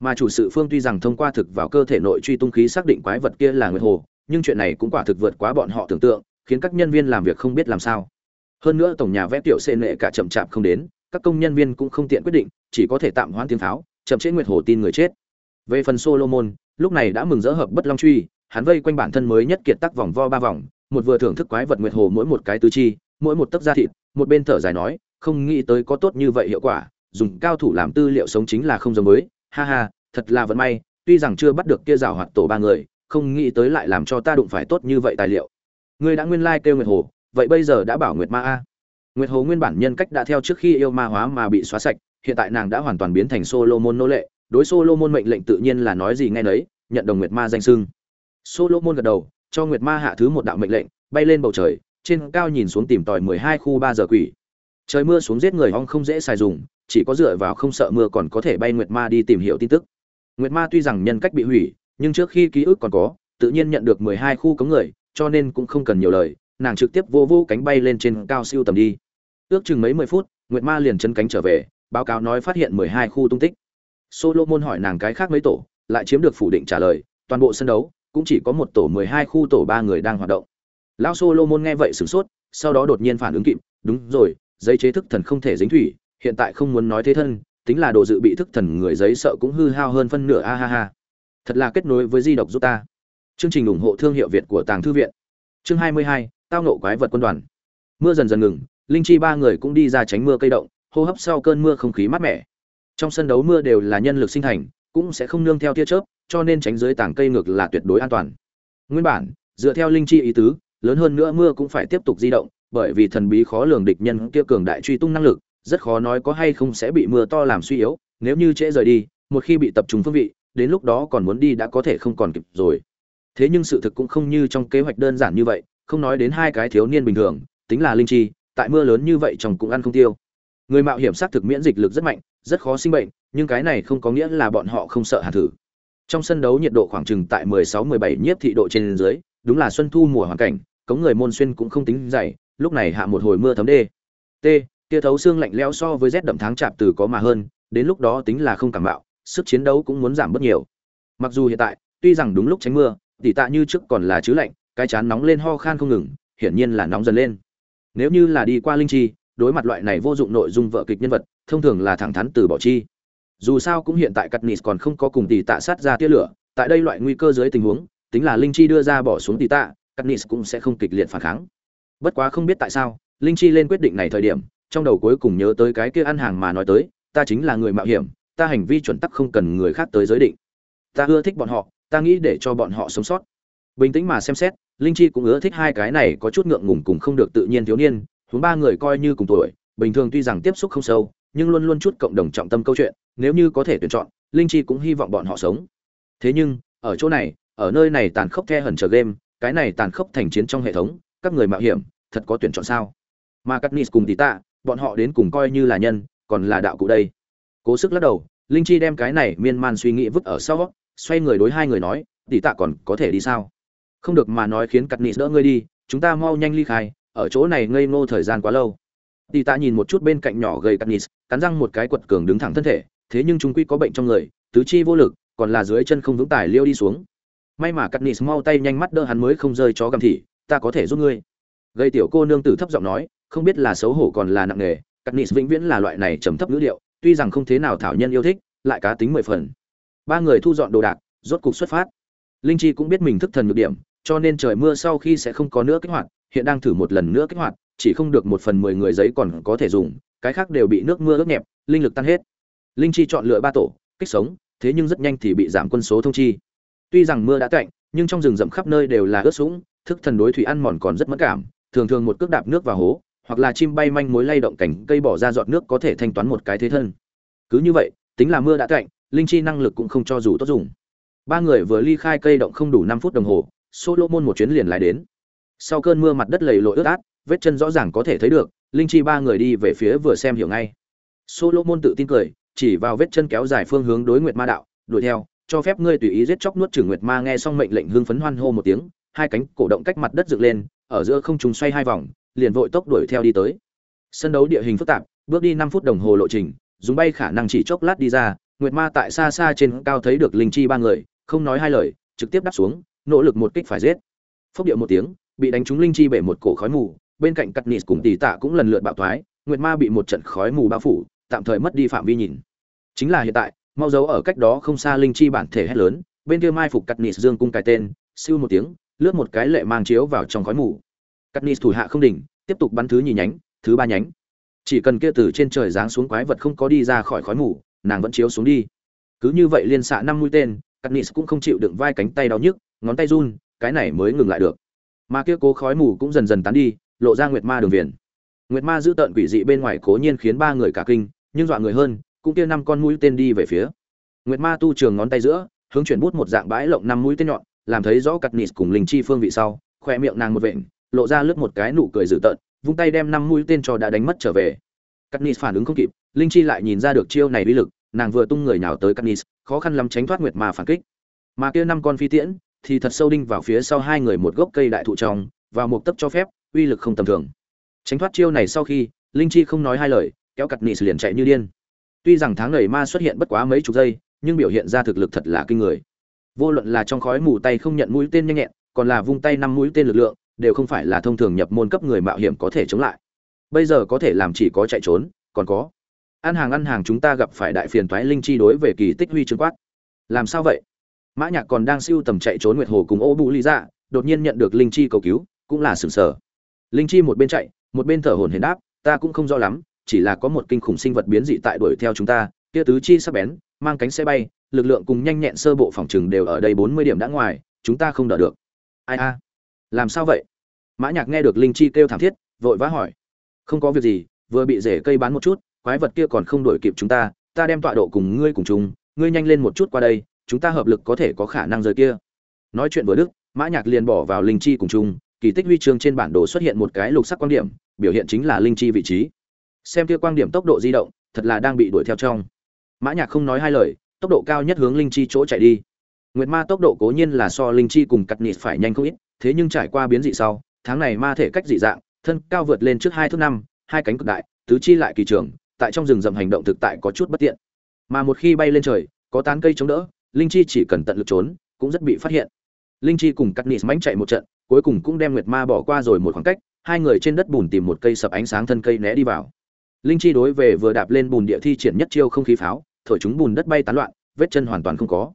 Mà chủ sự phương tuy rằng thông qua thực vào cơ thể nội truy tung khí xác định quái vật kia là nguyệt hồ, nhưng chuyện này cũng quả thực vượt quá bọn họ tưởng tượng, khiến các nhân viên làm việc không biết làm sao. Hơn nữa tổng nhà vẽ tiểu xê nệ cả chậm chạp không đến, các công nhân viên cũng không tiện quyết định, chỉ có thể tạm hoãn tiếng pháo, chậm chế nguyệt hồ tin người chết. Về phần solomon, lúc này đã mừng rỡ hợp bất long truy, hắn vây quanh bản thân mới nhất kiệt tắc vòng vo ba vòng, một vừa thưởng thức quái vật nguyệt hồ mỗi một cái tứ chi, mỗi một tấc da thịt, một bên thở dài nói không nghĩ tới có tốt như vậy hiệu quả, dùng cao thủ làm tư liệu sống chính là không giống mới ha ha, thật là vận may, tuy rằng chưa bắt được kia rào hoạt tổ ba người, không nghĩ tới lại làm cho ta đụng phải tốt như vậy tài liệu. Ngươi đã nguyên lai nguyệt hồ, vậy bây giờ đã bảo nguyệt ma a. Nguyệt hồ nguyên bản nhân cách đã theo trước khi yêu ma hóa mà bị xóa sạch, hiện tại nàng đã hoàn toàn biến thành solomon nô lệ. Đối solomon mệnh lệnh tự nhiên là nói gì nghe nấy, nhận đồng nguyệt ma danh sưng solomon gật đầu, cho nguyệt ma hạ thứ một đạo mệnh lệnh, bay lên bầu trời, trên cao nhìn xuống tìm tòi mười hai khu ba giờ quỷ trời mưa xuống giết người ong không dễ xài dùng, chỉ có dựa vào không sợ mưa còn có thể bay nguyệt ma đi tìm hiểu tin tức. Nguyệt ma tuy rằng nhân cách bị hủy, nhưng trước khi ký ức còn có, tự nhiên nhận được mười hai khu cống người, cho nên cũng không cần nhiều lời, nàng trực tiếp vô vô cánh bay lên trên cao siêu tầm đi. Ước chừng mấy mười phút, nguyệt ma liền chân cánh trở về, báo cáo nói phát hiện mười hai khu tung tích. Solomon hỏi nàng cái khác mấy tổ, lại chiếm được phủ định trả lời, toàn bộ sân đấu, cũng chỉ có một tổ mười hai khu tổ ba người đang hoạt động. Lão solomon nghe vậy sửng sốt, sau đó đột nhiên phản ứng kịp, đúng rồi giấy chế thức thần không thể dính thủy, hiện tại không muốn nói thế thân, tính là đồ dự bị thức thần người giấy sợ cũng hư hao hơn phân nửa, a ha ha. Thật là kết nối với di độc giúp ta. Chương trình ủng hộ thương hiệu việt của tàng thư viện. Chương hai mươi hai, tao nộ quái vật quân đoàn. Mưa dần dần ngừng, linh chi ba người cũng đi ra tránh mưa cây động, hô hấp sau cơn mưa không khí mát mẻ. Trong sân đấu mưa đều là nhân lực sinh thành, cũng sẽ không nương theo tia chớp, cho nên tránh dưới tảng cây ngược là tuyệt đối an toàn. Nguyên bản, dựa theo linh chi ý tứ, lớn hơn nữa mưa cũng phải tiếp tục di động bởi vì thần bí khó lường địch nhân kia cường đại truy tung năng lực, rất khó nói có hay không sẽ bị mưa to làm suy yếu, nếu như trễ rời đi, một khi bị tập trung phương vị, đến lúc đó còn muốn đi đã có thể không còn kịp rồi. Thế nhưng sự thực cũng không như trong kế hoạch đơn giản như vậy, không nói đến hai cái thiếu niên bình thường, tính là linh chi, tại mưa lớn như vậy chồng cũng ăn không tiêu. Người mạo hiểm xác thực miễn dịch lực rất mạnh, rất khó sinh bệnh, nhưng cái này không có nghĩa là bọn họ không sợ hàn thử. Trong sân đấu nhiệt độ khoảng chừng tại 16-17 nhiếp thị độ trên dưới, đúng là xuân thu mùa hoàn cảnh, cống người môn xuyên cũng không tính dày lúc này hạ một hồi mưa thấm đê. T, tia thấu xương lạnh lẽo so với rét đậm tháng chạp từ có mà hơn, đến lúc đó tính là không cảm bạo sức chiến đấu cũng muốn giảm bớt nhiều. Mặc dù hiện tại, tuy rằng đúng lúc tránh mưa, tỉ tạ như trước còn là chứ lạnh, cái chán nóng lên ho khan không ngừng, hiển nhiên là nóng dần lên. Nếu như là đi qua linh chi, đối mặt loại này vô dụng nội dung vợ kịch nhân vật, thông thường là thẳng thắn từ bỏ chi. Dù sao cũng hiện tại cắt nịt còn không có cùng tỷ tạ sát ra tia lửa, tại đây loại nguy cơ dưới tình huống, tính là linh chi đưa ra bỏ xuống tỷ tạ cắt nịt cũng sẽ không kịch liệt phản kháng bất quá không biết tại sao, linh chi lên quyết định này thời điểm, trong đầu cuối cùng nhớ tới cái kia ăn hàng mà nói tới, ta chính là người mạo hiểm, ta hành vi chuẩn tắc không cần người khác tới giới định. Ta ưa thích bọn họ, ta nghĩ để cho bọn họ sống sót. Bình tĩnh mà xem xét, linh chi cũng ưa thích hai cái này có chút ngượng ngùng cùng không được tự nhiên thiếu niên, huống ba người coi như cùng tuổi, bình thường tuy rằng tiếp xúc không sâu, nhưng luôn luôn chút cộng đồng trọng tâm câu chuyện, nếu như có thể tuyển chọn, linh chi cũng hy vọng bọn họ sống. Thế nhưng, ở chỗ này, ở nơi này tàn khốc the hẩn chờ game, cái này tàn khốc thành chiến trong hệ thống các người mạo hiểm, thật có tuyển chọn sao? Mà cắt nis cùng tí tạ, bọn họ đến cùng coi như là nhân, còn là đạo cụ đây. Cố sức lắc đầu, linh chi đem cái này miên man suy nghĩ vứt ở sau, xoay người đối hai người nói tỷ tạ còn có thể đi sao? Không được mà nói khiến cắt nis đỡ ngươi đi, chúng ta mau nhanh ly khai, ở chỗ này ngây ngô thời gian quá lâu. Tỷ tạ nhìn một chút bên cạnh nhỏ gầy cắt nis cắn răng một cái quật cường đứng thẳng thân thể, thế nhưng chúng quy có bệnh trong người, tứ chi vô lực, còn là dưới chân không vững tài liêu đi xuống. May mà cắt nis mau tay nhanh mắt đỡ hắn mới không rơi chó gầm thị ta có thể giúp ngươi. Gây tiểu cô nương tử thấp giọng nói, không biết là xấu hổ còn là nặng nề, cắt nịt vĩnh viễn là loại này trầm thấp ngữ điệu, tuy rằng không thế nào thảo nhân yêu thích, lại cá tính mười phần. Ba người thu dọn đồ đạc, rốt cục xuất phát. Linh chi cũng biết mình thức thần nhược điểm, cho nên trời mưa sau khi sẽ không có nữa kích hoạt, hiện đang thử một lần nữa kích hoạt, chỉ không được một phần mười người giấy còn có thể dùng, cái khác đều bị nước mưa ướt nhẹp, linh lực tan hết. Linh chi chọn lựa ba tổ, kích sống, thế nhưng rất nhanh thì bị giảm quân số thông chi. Tuy rằng mưa đã cạnh nhưng trong rừng rậm khắp nơi đều là ướt sũng thức thần đối thủy ăn mòn còn rất mất cảm, thường thường một cước đạp nước vào hố, hoặc là chim bay manh mối lay động cảnh cây bỏ ra giọt nước có thể thanh toán một cái thế thân. Cứ như vậy, tính là mưa đã cạnh linh chi năng lực cũng không cho dù tốt dùng. Ba người vừa ly khai cây động không đủ năm phút đồng hồ, solomon một chuyến liền lại đến. Sau cơn mưa mặt đất lầy lội ướt át, vết chân rõ ràng có thể thấy được, linh chi ba người đi về phía vừa xem hiểu ngay. Solomon tự tin cười, chỉ vào vết chân kéo dài phương hướng đối nguyệt ma đạo, đuổi theo, cho phép ngươi tùy ý giết chóc nuốt trừng nguyệt ma nghe xong mệnh lệnh hưng phấn hoan hô một tiếng hai cánh cổ động cách mặt đất dựng lên, ở giữa không trung xoay hai vòng, liền vội tốc đuổi theo đi tới. Sân đấu địa hình phức tạp, bước đi năm phút đồng hồ lộ trình, dùng bay khả năng chỉ chốc lát đi ra, nguyệt ma tại xa xa trên cao thấy được linh chi ba người, không nói hai lời, trực tiếp đáp xuống, nỗ lực một kích phải giết. Phốc điệu một tiếng, bị đánh trúng linh chi bể một cổ khói mù, bên cạnh cắt nịt cùng tỷ tạ cũng lần lượt bạo thoái, nguyệt ma bị một trận khói mù bao phủ, tạm thời mất đi phạm vi nhìn. Chính là hiện tại, mau giấu ở cách đó không xa linh chi bản thể hét lớn, bên kia mai phục cắt nịt dương cung cái tên, siêu một tiếng lướt một cái lệ mang chiếu vào trong khói mù. Cắt nịt thủ hạ không đỉnh, tiếp tục bắn thứ nhì nhánh, thứ ba nhánh. Chỉ cần kia từ trên trời giáng xuống quái vật không có đi ra khỏi khói mù, nàng vẫn chiếu xuống đi. Cứ như vậy liên xạ năm mũi tên cắt nịt cũng không chịu đựng vai cánh tay đau nhức, ngón tay run, cái này mới ngừng lại được. Mà kia cố khói mù cũng dần dần tán đi, lộ ra nguyệt ma đường viền. Nguyệt ma giữ tợn quỷ dị bên ngoài cố nhiên khiến ba người cả kinh, nhưng dọa người hơn, cũng kia năm con mũi tên đi về phía. Nguyệt ma tu trường ngón tay giữa, hướng chuyển bút một dạng bãi lộng năm mũi tên nhọn làm thấy rõ cắt nịt cùng linh chi phương vị sau khoe miệng nàng một vện, lộ ra lướt một cái nụ cười dữ tợn, vung tay đem năm mũi tên cho đã đánh mất trở về. Cắt nịt phản ứng không kịp, linh chi lại nhìn ra được chiêu này uy lực, nàng vừa tung người nào tới cắt nịt, khó khăn lắm tránh thoát nguyệt mà phản kích. Mà kia năm con phi tiễn, thì thật sâu đinh vào phía sau hai người một gốc cây đại thụ trong và một tấc cho phép, uy lực không tầm thường. Tránh thoát chiêu này sau khi, linh chi không nói hai lời, kéo cắt nịt liền chạy như điên. Tuy rằng tháng ngày ma xuất hiện bất quá mấy chục giây, nhưng biểu hiện ra thực lực thật là kinh người vô luận là trong khói mù tay không nhận mũi tên nhanh nhẹn, còn là vung tay năm mũi tên lực lượng, đều không phải là thông thường nhập môn cấp người mạo hiểm có thể chống lại. Bây giờ có thể làm chỉ có chạy trốn, còn có. Ăn hàng ăn hàng chúng ta gặp phải đại phiền toái linh chi đối về kỳ tích huy chương quát. Làm sao vậy? Mã nhạc còn đang siêu tầm chạy trốn nguyệt hồ cùng ô bụ lý dạ đột nhiên nhận được linh chi cầu cứu, cũng là sửng sở linh chi một bên chạy, một bên thở hổn hển đáp, ta cũng không rõ lắm, chỉ là có một kinh khủng sinh vật biến dị tại đuổi theo chúng ta, kia tứ chi sắc bén, mang cánh xe bay lực lượng cùng nhanh nhẹn sơ bộ phòng trừng đều ở đây bốn mươi điểm đã ngoài chúng ta không đỡ được. Ai a? Làm sao vậy? Mã nhạc nghe được linh chi kêu thảm thiết vội vã hỏi. Không có việc gì vừa bị rễ cây bán một chút quái vật kia còn không đuổi kịp chúng ta ta đem tọa độ cùng ngươi cùng chung, ngươi nhanh lên một chút qua đây chúng ta hợp lực có thể có khả năng rời kia. Nói chuyện vừa đức mã nhạc liền bỏ vào linh chi cùng chung kỳ tích huy chương trên bản đồ xuất hiện một cái lục sắc quang điểm biểu hiện chính là linh chi vị trí. Xem kia quang điểm tốc độ di động thật là đang bị đuổi theo trong. Mã nhạc không nói hai lời tốc độ cao nhất hướng linh chi chỗ chạy đi. Nguyệt ma tốc độ cố nhiên là so linh chi cùng cắt nịt phải nhanh không ít, thế nhưng trải qua biến dị sau, tháng này ma thể cách dị dạng, thân cao vượt lên trước hai thước năm, hai cánh cực đại, tứ chi lại kỳ trường, tại trong rừng rậm hành động thực tại có chút bất tiện. Mà một khi bay lên trời, có tán cây chống đỡ, linh chi chỉ cần tận lực trốn, cũng rất bị phát hiện. Linh chi cùng cắt nịt mánh chạy một trận, cuối cùng cũng đem nguyệt ma bỏ qua rồi một khoảng cách, hai người trên đất bùn tìm một cây sập ánh sáng thân cây né đi vào. Linh chi đối về vừa đạp lên bùn địa thi triển nhất chiêu không khí pháo thổi chúng bùn đất bay tán loạn vết chân hoàn toàn không có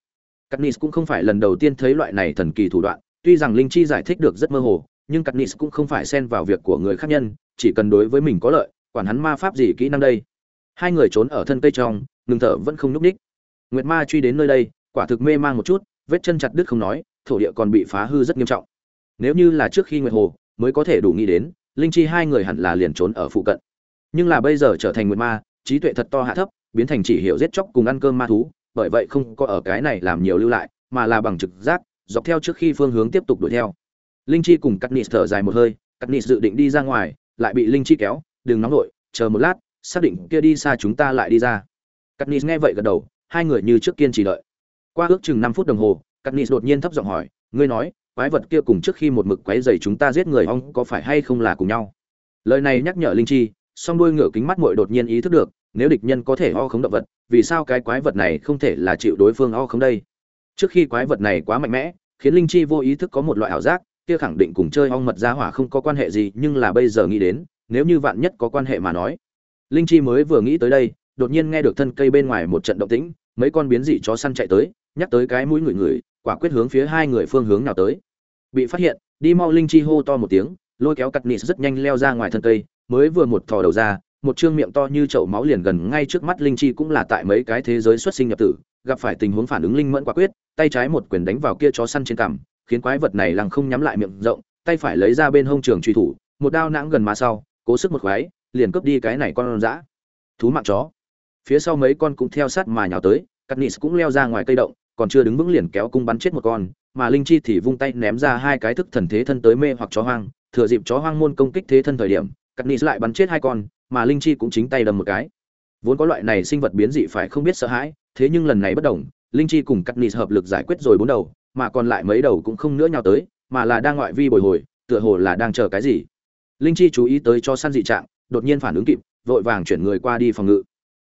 Katniss cũng không phải lần đầu tiên thấy loại này thần kỳ thủ đoạn, tuy rằng Linh Chi giải thích được rất mơ hồ, nhưng Katniss cũng không phải xen vào việc của người khác nhân, chỉ cần đối với mình có lợi, quản hắn ma pháp gì kỹ năng đây. Hai người trốn ở thân cây trong, ngừng thở vẫn không nhúc nhích. Nguyệt Ma truy đến nơi đây, quả thực mê mang một chút, vết chân chặt đứt không nói, thổ địa còn bị phá hư rất nghiêm trọng. Nếu như là trước khi Nguyệt Hồ, mới có thể đủ nghĩ đến, Linh Chi hai người hẳn là liền trốn ở phụ cận. Nhưng là bây giờ trở thành Nguyệt Ma, trí tuệ thật to hạ thấp biến thành chỉ hiểu giết chóc cùng ăn cơm ma thú, bởi vậy không có ở cái này làm nhiều lưu lại, mà là bằng trực giác, dọc theo trước khi phương hướng tiếp tục đuổi theo. Linh chi cùng cắt nịt thở dài một hơi cắt nịt dự định đi ra ngoài, lại bị linh chi kéo, đừng nóng nổi chờ một lát, xác định kia đi xa chúng ta lại đi ra. Cắt nịt nghe vậy gật đầu, hai người như trước kiên trì đợi. Qua ước chừng năm phút đồng hồ cắt nịt đột nhiên thấp giọng hỏi, ngươi nói, quái vật kia cùng trước khi một mực quấy dày chúng ta giết người ong có phải hay không là cùng nhau? Lời này nhắc nhở linh chi, song đuôi ngựa kính mắt muội đột nhiên ý thức được nếu địch nhân có thể o khống động vật, vì sao cái quái vật này không thể là chịu đối phương o khống đây? Trước khi quái vật này quá mạnh mẽ, khiến linh chi vô ý thức có một loại ảo giác, kia khẳng định cùng chơi ong mật ra hỏa không có quan hệ gì, nhưng là bây giờ nghĩ đến, nếu như vạn nhất có quan hệ mà nói. Linh chi mới vừa nghĩ tới đây, đột nhiên nghe được thân cây bên ngoài một trận động tĩnh, mấy con biến dị chó săn chạy tới, nhắc tới cái mũi người người, quả quyết hướng phía hai người phương hướng nào tới. Bị phát hiện, đi mau linh chi hô to một tiếng, lôi kéo cắt nịt rất nhanh leo ra ngoài thân cây, mới vừa một thò đầu ra một trương miệng to như chậu máu liền gần ngay trước mắt linh chi cũng là tại mấy cái thế giới xuất sinh nhập tử, gặp phải tình huống phản ứng linh mẫn quả quyết, tay trái một quyền đánh vào kia chó săn trên cằm, khiến quái vật này lăng không nhắm lại miệng rộng, tay phải lấy ra bên hông trường truy thủ, một đao nãng gần má sau, cố sức một khoái, liền cướp đi cái này con dã. Thú mạng chó. Phía sau mấy con cũng theo sát mà nhào tới cắt nis cũng leo ra ngoài cây động, còn chưa đứng vững liền kéo cung bắn chết một con, mà linh chi thì vung tay ném ra hai cái thức thần thế thân tới mê hoặc chó hoang, thừa dịp chó hoang môn công kích thế thân thời điểm cắt nis lại bắn chết hai con mà linh chi cũng chính tay đâm một cái. Vốn có loại này sinh vật biến dị phải không biết sợ hãi, thế nhưng lần này bất đồng, linh chi cùng cắt nịt hợp lực giải quyết rồi bốn đầu, mà còn lại mấy đầu cũng không nữa nhau tới, mà là đang ngoại vi bồi hồi, tựa hồ là đang chờ cái gì. Linh chi chú ý tới cho săn dị trạng, đột nhiên phản ứng kịp, vội vàng chuyển người qua đi phòng ngự.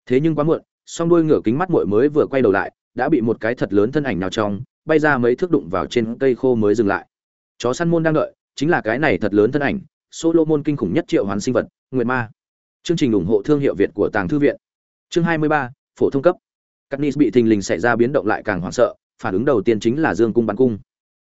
Thế nhưng quá muộn, song đuôi ngửa kính mắt muội mới vừa quay đầu lại, đã bị một cái thật lớn thân ảnh nào trong, bay ra mấy thước đụng vào trên cây khô mới dừng lại. Chó săn môn đang đợi, chính là cái này thật lớn thân ảnh solo môn kinh khủng nhất triệu hoán sinh vật, nguyệt ma chương trình ủng hộ thương hiệu việt của tàng thư viện. Chương 23, phổ thông cấp. Katniss bị thình lình xảy ra biến động lại càng hoảng sợ phản ứng đầu tiên chính là dương cung bắn cung.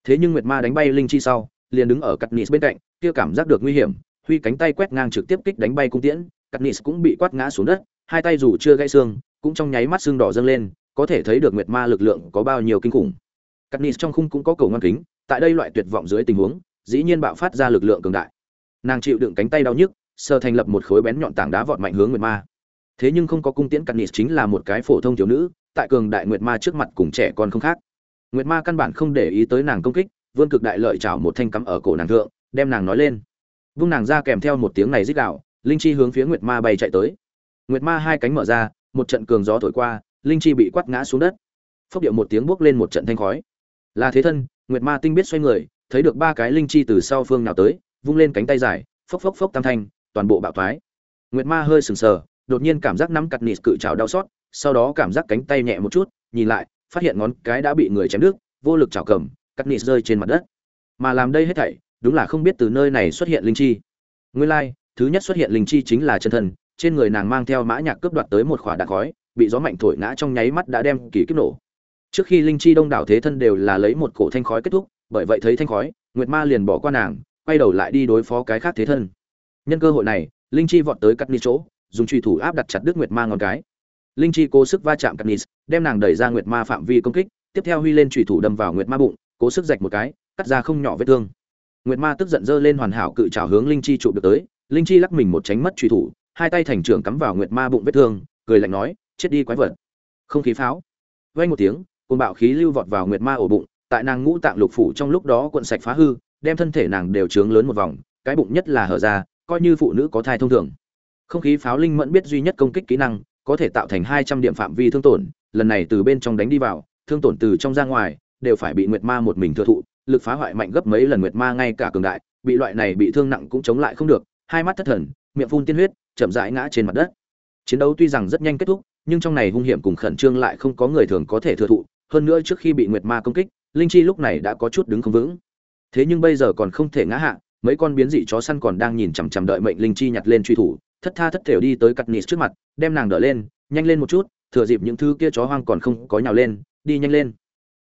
Thế nhưng nguyệt ma đánh bay linh chi sau liền đứng ở Katniss bên cạnh kia cảm giác được nguy hiểm huy cánh tay quét ngang trực tiếp kích đánh bay cung tiễn Katniss cũng bị quát ngã xuống đất hai tay dù chưa gãy xương cũng trong nháy mắt xương đỏ dâng lên có thể thấy được nguyệt ma lực lượng có bao nhiêu kinh khủng. Katniss trong khung cũng có cầu ngăn kính tại đây loại tuyệt vọng dưới tình huống dĩ nhiên bạo phát ra lực lượng cường đại. Nàng chịu đựng cánh tay đau nhức sơ thành lập một khối bén nhọn tảng đá vọt mạnh hướng nguyệt ma. Thế nhưng không có cung tiễn Katniss chính là một cái phổ thông thiếu nữ, tại cường đại nguyệt ma trước mặt cùng trẻ con không khác. Nguyệt ma căn bản không để ý tới nàng công kích, vươn cực đại lợi chảo một thanh cắm ở cổ nàng thượng, đem nàng nói lên. Vung nàng ra kèm theo một tiếng này rít gạo linh chi hướng phía nguyệt ma bay chạy tới. Nguyệt ma hai cánh mở ra, một trận cường gió thổi qua, linh chi bị quắt ngã xuống đất. Phốc điệu một tiếng bước lên một trận thanh khói. Là thế thân, nguyệt ma tinh biết xoay người, thấy được ba cái linh chi từ sau phương nào tới, vung lên cánh tay dài, phốc phốc phốc tam thanh toàn bộ bạo thoái. Nguyệt ma hơi sừng sờ, đột nhiên cảm giác nắm cặt nịt cự trào đau xót, sau đó cảm giác cánh tay nhẹ một chút, nhìn lại, phát hiện ngón cái đã bị người chém đứt, vô lực chảo cầm, cắt nịt rơi trên mặt đất. Mà làm đây hết thảy, đúng là không biết từ nơi này xuất hiện linh chi. Nguyên lai, thứ nhất xuất hiện linh chi chính là chân thần, trên người nàng mang theo mã nhạc cướp đoạt tới một khỏa đạn khói, bị gió mạnh thổi ngã trong nháy mắt đã đem kỳ kiếp nổ. Trước khi linh chi đông đảo thế thân đều là lấy một cổ thanh khói kết thúc, bởi vậy thấy thanh khói, nguyệt ma liền bỏ qua nàng, quay đầu lại đi đối phó cái khác thế thân nhân cơ hội này, linh chi vọt tới cắt ni chỗ, dùng truy thủ áp đặt chặt đứt nguyệt ma ngón cái. Linh chi cố sức va chạm cắt ni đem nàng đẩy ra nguyệt ma phạm vi công kích, tiếp theo huy lên truy thủ đâm vào nguyệt ma bụng, cố sức rạch một cái, cắt ra không nhỏ vết thương. Nguyệt ma tức giận dơ lên hoàn hảo cự trào hướng linh chi trụ được tới, linh chi lắc mình một tránh mất truy thủ, hai tay thành trưởng cắm vào nguyệt ma bụng vết thương, cười lạnh nói, chết đi quái vật. Không khí pháo. Vang một tiếng côn bạo khí lưu vọt vào nguyệt ma ổ bụng, tại nàng ngũ tạng lục phủ trong lúc đó cuộn sạch phá hư, đem thân thể nàng đều trướng lớn một vòng, cái bụng nhất là hở ra coi như phụ nữ có thai thông thường. Không khí pháo linh mẫn biết duy nhất công kích kỹ năng, có thể tạo thành hai trăm điểm phạm vi thương tổn, lần này từ bên trong đánh đi vào, thương tổn từ trong ra ngoài, đều phải bị nguyệt ma một mình thừa thụ, lực phá hoại mạnh gấp mấy lần nguyệt ma ngay cả cường đại, bị loại này bị thương nặng cũng chống lại không được, hai mắt thất thần, miệng phun tiên huyết, chậm rãi ngã trên mặt đất. Chiến đấu tuy rằng rất nhanh kết thúc, nhưng trong này hung hiểm cùng khẩn trương lại không có người thường có thể thừa thụ, hơn nữa trước khi bị nguyệt ma công kích, linh chi lúc này đã có chút đứng không vững. Thế nhưng bây giờ còn không thể ngã hạ mấy con biến dị chó săn còn đang nhìn chằm chằm đợi mệnh linh chi nhặt lên truy thủ, thất tha thất thểu đi tới cắt nịt trước mặt, đem nàng đỡ lên, nhanh lên một chút, thừa dịp những thứ kia chó hoang còn không có nhào lên, đi nhanh lên.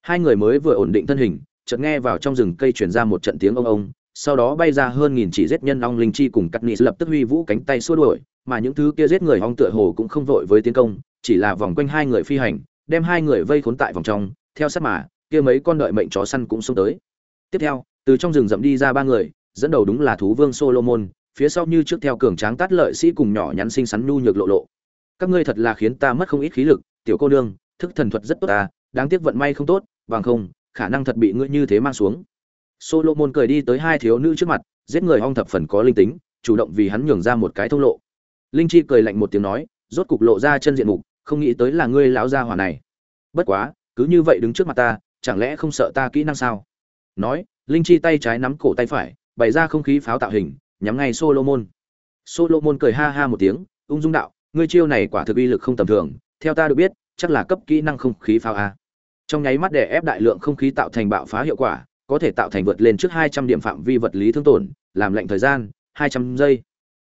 Hai người mới vừa ổn định thân hình, chợt nghe vào trong rừng cây truyền ra một trận tiếng ông ông, sau đó bay ra hơn nghìn chỉ giết nhân ong linh chi cùng cắt nịt lập tức huy vũ cánh tay xua đuổi, mà những thứ kia giết người ong tựa hồ cũng không vội với tiến công, chỉ là vòng quanh hai người phi hành, đem hai người vây khốn tại vòng trong, theo sát mà, kia mấy con đợi mệnh chó săn cũng xông tới. Tiếp theo, từ trong rừng rậm đi ra ba người dẫn đầu đúng là thú vương solomon, phía sau như trước theo cường tráng tát lợi sĩ cùng nhỏ nhắn xinh xắn nhu nhược lộ lộ. Các ngươi thật là khiến ta mất không ít khí lực, tiểu cô nương, thức thần thuật rất tốt ta, đáng tiếc vận may không tốt, bằng không, khả năng thật bị ngươi như thế mang xuống. Solomon cười đi tới hai thiếu nữ trước mặt, giết người ong thập phần có linh tính, chủ động vì hắn nhường ra một cái thông lộ. Linh chi cười lạnh một tiếng nói, rốt cục lộ ra chân diện mục, không nghĩ tới là ngươi lão gia hỏa này. Bất quá, cứ như vậy đứng trước mặt ta, chẳng lẽ không sợ ta kỹ năng sao? Nói, linh chi tay trái nắm cổ tay phải bày ra không khí pháo tạo hình, nhắm ngay solomon. Solomon cười ha ha một tiếng, ung dung đạo, ngươi chiêu này quả thực uy lực không tầm thường, theo ta được biết, chắc là cấp kỹ năng không khí pháo a. Trong nháy mắt để ép đại lượng không khí tạo thành bạo phá hiệu quả, có thể tạo thành vượt lên trước 200 điểm phạm vi vật lý thương tổn, làm lệnh thời gian 200 giây.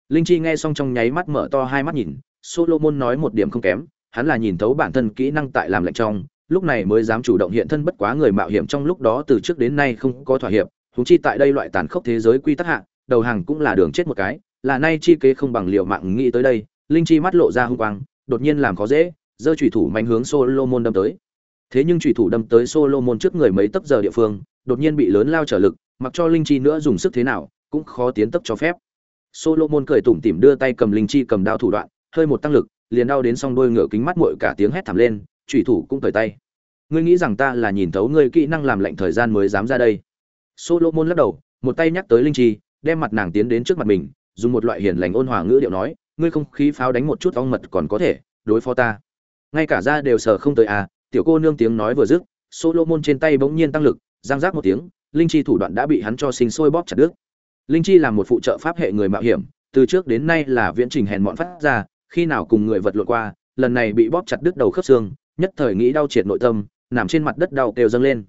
Linh chi nghe xong trong nháy mắt mở to hai mắt nhìn, solomon nói một điểm không kém, hắn là nhìn thấu bản thân kỹ năng tại làm lệnh trong, lúc này mới dám chủ động hiện thân bất quá người mạo hiểm trong lúc đó từ trước đến nay không có thỏa hiệp húng chi tại đây loại tàn khốc thế giới quy tắc hạ, đầu hàng cũng là đường chết một cái, là nay chi kế không bằng liều mạng nghĩ tới đây, linh chi mắt lộ ra hung quang, đột nhiên làm khó dễ, giơ chủy thủ mạnh hướng solomon đâm tới. Thế nhưng chủy thủ đâm tới solomon trước người mấy tấc giờ địa phương, đột nhiên bị lớn lao trở lực, mặc cho linh chi nữa dùng sức thế nào, cũng khó tiến tốc cho phép. Solomon cười tủm tỉm đưa tay cầm linh chi cầm đao thủ đoạn, hơi một tăng lực, liền đau đến song đôi ngựa kính mắt muội cả tiếng hét thảm lên, chủy thủ cũng cởi tay. Ngươi nghĩ rằng ta là nhìn thấu ngươi kỹ năng làm lệnh thời gian mới dám ra đây? Solomon lắc đầu, một tay nhắc tới linh chi, đem mặt nàng tiến đến trước mặt mình, dùng một loại hiền lành ôn hòa ngữ điệu nói, ngươi không khí pháo đánh một chút ong mật còn có thể đối phó ta. Ngay cả ra đều sờ không tới à tiểu cô nương tiếng nói vừa dứt, solomon trên tay bỗng nhiên tăng lực giang giác một tiếng, linh chi thủ đoạn đã bị hắn cho sinh sôi bóp chặt đứt. Linh chi là một phụ trợ pháp hệ người mạo hiểm, từ trước đến nay là viễn trình hèn mọn phát ra, khi nào cùng người vật lộn qua, lần này bị bóp chặt đứt đầu khớp xương, nhất thời nghĩ đau triệt nội tâm, nằm trên mặt đất đau kêu dâng lên.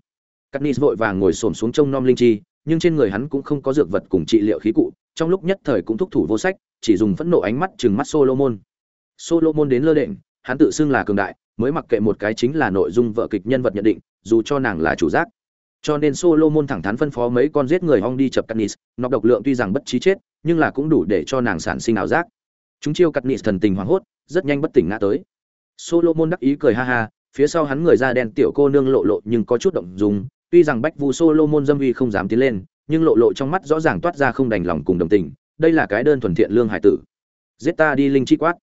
Katniss vội vàng ngồi xổm xuống trông nom linh chi, nhưng trên người hắn cũng không có dược vật cùng trị liệu khí cụ, trong lúc nhất thời cũng thúc thủ vô sách, chỉ dùng phẫn nộ ánh mắt trừng mắt Solomon. Solomon đến lơ đễnh, hắn tự xưng là cường đại, mới mặc kệ một cái chính là nội dung vợ kịch nhân vật nhận định, dù cho nàng là chủ giác. Cho nên Solomon thẳng thắn phân phó mấy con giết người hong đi chập Katniss, nọc độc lượng tuy rằng bất trí chết, nhưng là cũng đủ để cho nàng sản sinh ảo giác. Chúng chiêu Katniss thần tình hoảng hốt, rất nhanh bất tỉnh ngã tới. Solomon đắc ý cười ha ha, phía sau hắn người da đen tiểu cô nương lộ lộ nhưng có chút động dung, tuy rằng Bách Vu Solomon dâm uy không dám tiến lên, nhưng lộ lộ trong mắt rõ ràng toát ra không đành lòng cùng đồng tình, đây là cái đơn thuần thiện lương hải tử. Giết ta đi linh chi quát.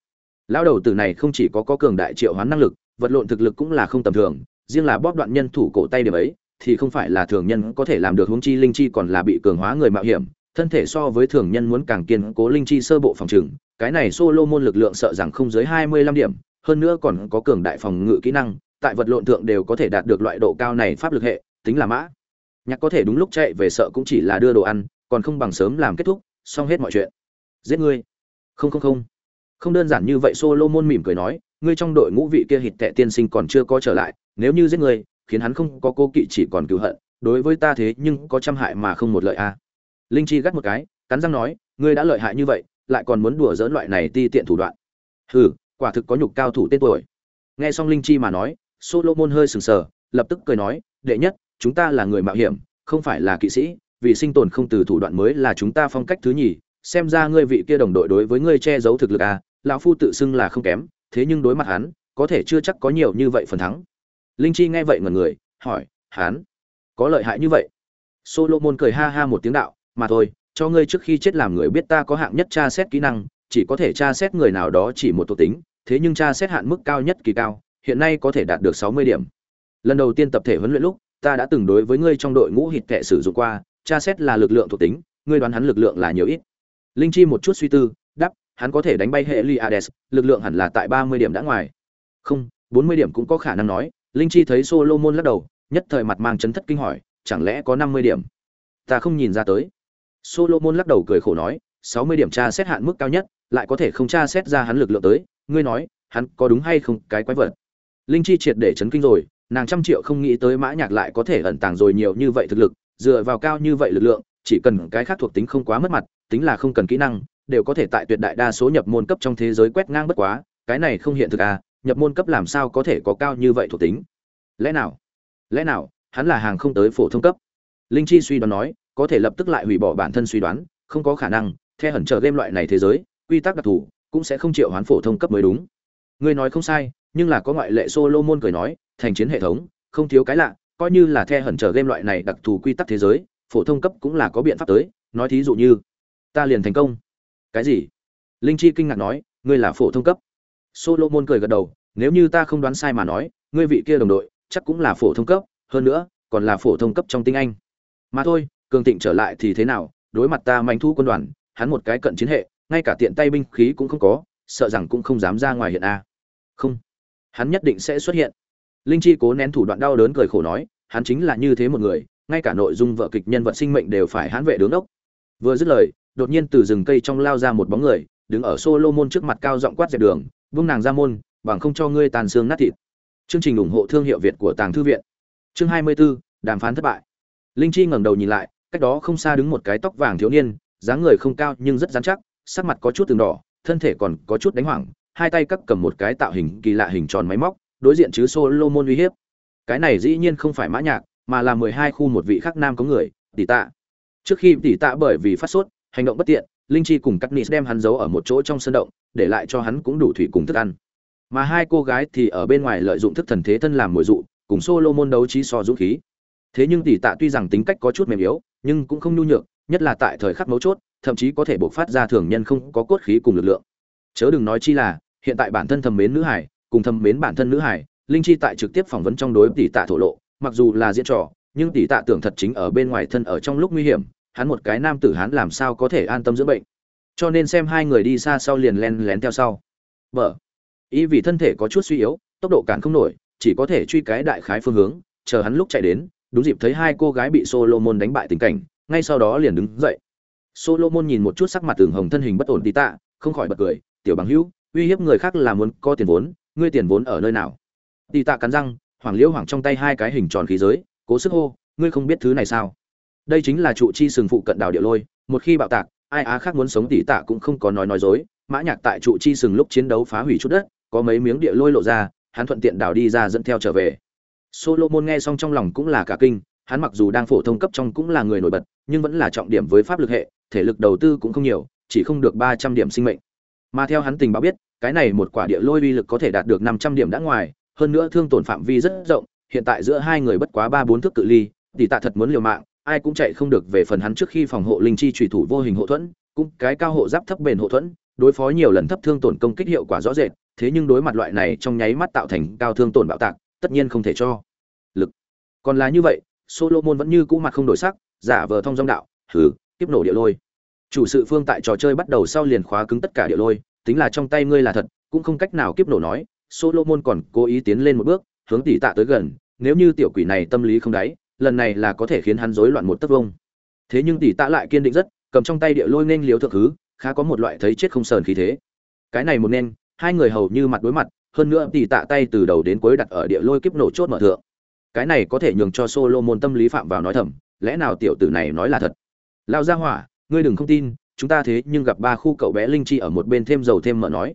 Lão đầu tử này không chỉ có có cường đại triệu hoán năng lực, vật lộn thực lực cũng là không tầm thường, riêng là bóp đoạn nhân thủ cổ tay điểm ấy, thì không phải là thường nhân có thể làm được huống chi linh chi còn là bị cường hóa người mạo hiểm, thân thể so với thường nhân muốn càng kiên cố linh chi sơ bộ phòng trừng, cái này Solomon lực lượng sợ rằng không dưới 25 điểm, hơn nữa còn có cường đại phòng ngự kỹ năng, tại vật lộn thượng đều có thể đạt được loại độ cao này pháp lực hệ, tính là mã. Nhạc có thể đúng lúc chạy về sợ cũng chỉ là đưa đồ ăn, còn không bằng sớm làm kết thúc, xong hết mọi chuyện. Giết ngươi. Không không không. Không đơn giản như vậy Solomon mỉm cười nói, ngươi trong đội ngũ vị kia hịt tệ tiên sinh còn chưa có trở lại, nếu như giết ngươi, khiến hắn không có cố kỵ chỉ còn cứu hận, đối với ta thế nhưng có trăm hại mà không một lợi a. Linh Chi gắt một cái, cắn răng nói, ngươi đã lợi hại như vậy, lại còn muốn đùa dỡ loại này ti tiện thủ đoạn. Hừ, quả thực có nhục cao thủ tên tuổi. Nghe xong Linh Chi mà nói, Solomon hơi sừng sờ, lập tức cười nói, đệ nhất, chúng ta là người mạo hiểm, không phải là kỵ sĩ, vì sinh tồn không từ thủ đoạn mới là chúng ta phong cách thứ nhì, xem ra ngươi vị kia đồng đội đối với ngươi che giấu thực lực à, lão phu tự xưng là không kém, thế nhưng đối mặt hắn, có thể chưa chắc có nhiều như vậy phần thắng. Linh Chi nghe vậy ngẩn người, hỏi, hắn có lợi hại như vậy? Solomon cười ha ha một tiếng đạo, mà thôi, cho ngươi trước khi chết làm người biết ta có hạng nhất tra xét kỹ năng, chỉ có thể tra xét người nào đó chỉ một thuộc tính, thế nhưng tra xét hạn mức cao nhất kỳ cao, hiện nay có thể đạt được 60 điểm. Lần đầu tiên tập thể huấn luyện lúc, ta đã từng đối với ngươi trong đội ngũ hịt kệ sử dụng qua, tra xét là lực lượng thuộc tính, ngươi đoán hắn lực lượng là nhiều ít. Linh Chi một chút suy tư, đáp, hắn có thể đánh bay hệ Liades, lực lượng hẳn là tại 30 điểm đã ngoài. Không, 40 điểm cũng có khả năng nói. Linh Chi thấy Solomon lắc đầu, nhất thời mặt mang chấn thất kinh hỏi, chẳng lẽ có 50 điểm? Ta không nhìn ra tới. Solomon lắc đầu cười khổ nói, 60 điểm tra xét hạn mức cao nhất, lại có thể không tra xét ra hắn lực lượng tới, ngươi nói, hắn có đúng hay không, cái quái vật. Linh Chi triệt để chấn kinh rồi, nàng trăm triệu không nghĩ tới Mã Nhạc lại có thể ẩn tàng rồi nhiều như vậy thực lực, dựa vào cao như vậy lực lượng, chỉ cần cái khác thuộc tính không quá mất mặt, tính là không cần kỹ năng, đều có thể tại tuyệt đại đa số nhập môn cấp trong thế giới quét ngang bất quá, cái này không hiện thực à, nhập môn cấp làm sao có thể có cao như vậy thuộc tính? Lẽ nào? Lẽ nào hắn là hàng không tới phổ thông cấp? Linh Chi suy đoán nói, có thể lập tức lại hủy bỏ bản thân suy đoán, không có khả năng, theo hẩn chờ game loại này thế giới, quy tắc đặc thù cũng sẽ không chịu hoán phổ thông cấp mới đúng. Ngươi nói không sai, nhưng là có ngoại lệ Solomon cười nói, thành chiến hệ thống, không thiếu cái lạ, coi như là the hẩn chờ game loại này đặc thù quy tắc thế giới, phổ thông cấp cũng là có biện pháp tới, nói thí dụ như, ta liền thành công. Cái gì? Linh Chi kinh ngạc nói, ngươi là phổ thông cấp. solomon cười gật đầu nếu như ta không đoán sai mà nói ngươi vị kia đồng đội chắc cũng là phổ thông cấp hơn nữa còn là phổ thông cấp trong tinh anh mà thôi cường tịnh trở lại thì thế nào đối mặt ta manh thu quân đoàn hắn một cái cận chiến hệ ngay cả tiện tay binh khí cũng không có sợ rằng cũng không dám ra ngoài hiện a không hắn nhất định sẽ xuất hiện linh chi cố nén thủ đoạn đau đớn cười khổ nói hắn chính là như thế một người ngay cả nội dung vợ kịch nhân vật sinh mệnh đều phải hãn vệ đứng đốc. Vừa dứt lời đột nhiên từ rừng cây trong lao ra một bóng người đứng ở solomon trước mặt cao giọng quát dẹp đường vung nàng ra môn bằng không cho ngươi tàn xương nát thịt. Chương trình ủng hộ thương hiệu việt của tàng thư viện. Chương 24, đàm phán thất bại. Linh chi ngẩng đầu nhìn lại cách đó không xa đứng một cái tóc vàng thiếu niên dáng người không cao nhưng rất dán chắc sắc mặt có chút từng đỏ thân thể còn có chút đánh hoảng hai tay cắt cầm một cái tạo hình kỳ lạ hình tròn máy móc đối diện chứ solomon uy hiếp. Cái này dĩ nhiên không phải mã nhạc, mà là mười hai khu một vị khác nam có người, tỷ tạ. Trước khi tỷ tạ bởi vì phát sốt, hành động bất tiện, linh chi cùng cắt đem hắn giấu ở một chỗ trong sân động, để lại cho hắn cũng đủ thủy cùng thức ăn. Mà hai cô gái thì ở bên ngoài lợi dụng thức thần thế thân làm mồi dụ, cùng solomon đấu trí so dũng khí. Thế nhưng tỷ tạ tuy rằng tính cách có chút mềm yếu, nhưng cũng không nhu nhược, nhất là tại thời khắc mấu chốt, thậm chí có thể bộc phát ra thường nhân không có cốt khí cùng lực lượng. Chớ đừng nói chi là, hiện tại bản thân thầm mến nữ hải cùng thầm mến bản thân nữ hải, linh chi tại trực tiếp phỏng vấn trong đối tỷ tạ thổ lộ, mặc dù là diễn trò, nhưng tỷ tạ tưởng thật chính ở bên ngoài thân ở trong lúc nguy hiểm, hắn một cái nam tử hắn làm sao có thể an tâm dưỡng bệnh. Cho nên xem hai người đi xa sau liền len lén theo sau. Vợ ý vì thân thể có chút suy yếu, tốc độ cản không nổi, chỉ có thể truy cái đại khái phương hướng, chờ hắn lúc chạy đến, đúng dịp thấy hai cô gái bị solomon đánh bại tình cảnh, ngay sau đó liền đứng dậy. Solomon nhìn một chút sắc mặt tường hồng thân hình bất ổn tí tạ, không khỏi bật cười, tiểu bằng hữu, uy hiếp người khác là muốn có tiền vốn ngươi tiền vốn ở nơi nào? Tí tạ cắn răng, hoàng liễu hoàng trong tay hai cái hình tròn khí giới, cố sức hô, ngươi không biết thứ này sao? Đây chính là trụ chi sừng phụ cận đảo địa lôi, một khi bạo tạc, ai á khác muốn sống tỷ tạ cũng không có nói nói dối. Mã nhạc tại trụ chi sừng lúc chiến đấu phá hủy chút đất, có mấy miếng địa lôi lộ ra, hắn thuận tiện đảo đi ra dẫn theo trở về. Solomon nghe xong trong lòng cũng là cả kinh, hắn mặc dù đang phổ thông cấp trong cũng là người nổi bật, nhưng vẫn là trọng điểm với pháp lực hệ, thể lực đầu tư cũng không nhiều, chỉ không được ba trăm điểm sinh mệnh. Mà theo hắn tình báo biết cái này một quả địa lôi uy lực có thể đạt được năm trăm điểm đã ngoài, hơn nữa thương tổn phạm vi rất rộng, hiện tại giữa hai người bất quá ba bốn thước cự ly, tỷ tạ thật muốn liều mạng, ai cũng chạy không được về phần hắn trước khi phòng hộ linh chi chủy thủ vô hình hộ thuẫn, cũng cái cao hộ giáp thấp bền hộ thuẫn, đối phó nhiều lần thấp thương tổn công kích hiệu quả rõ rệt, thế nhưng đối mặt loại này trong nháy mắt tạo thành cao thương tổn bạo tạc, tất nhiên không thể cho lực. Còn là như vậy, solomon vẫn như cũ mặt không đổi sắc, giả vờ thông dong đạo, hừ tiếp nổ địa lôi. Chủ sự phương tại trò chơi bắt đầu sau liền khóa cứng tất cả địa lôi tính là trong tay ngươi là thật, cũng không cách nào kiếp nổ nói, solomon còn cố ý tiến lên một bước, hướng tỷ tạ tới gần, nếu như tiểu quỷ này tâm lý không đáy, lần này là có thể khiến hắn rối loạn một tấc vông. Thế nhưng tỷ tạ lại kiên định rất, cầm trong tay địa lôi nên liếu thượng thứ, khá có một loại thấy chết không sờn khí thế. Cái này một nên, hai người hầu như mặt đối mặt, hơn nữa tỷ tạ tay từ đầu đến cuối đặt ở địa lôi kiếp nổ chốt mở thượng. Cái này có thể nhường cho solomon tâm lý phạm vào nói thầm, lẽ nào tiểu tử này nói là thật? Lao ra hỏa, ngươi đừng không tin chúng ta thế nhưng gặp ba khu cậu bé linh chi ở một bên thêm dầu thêm mở nói.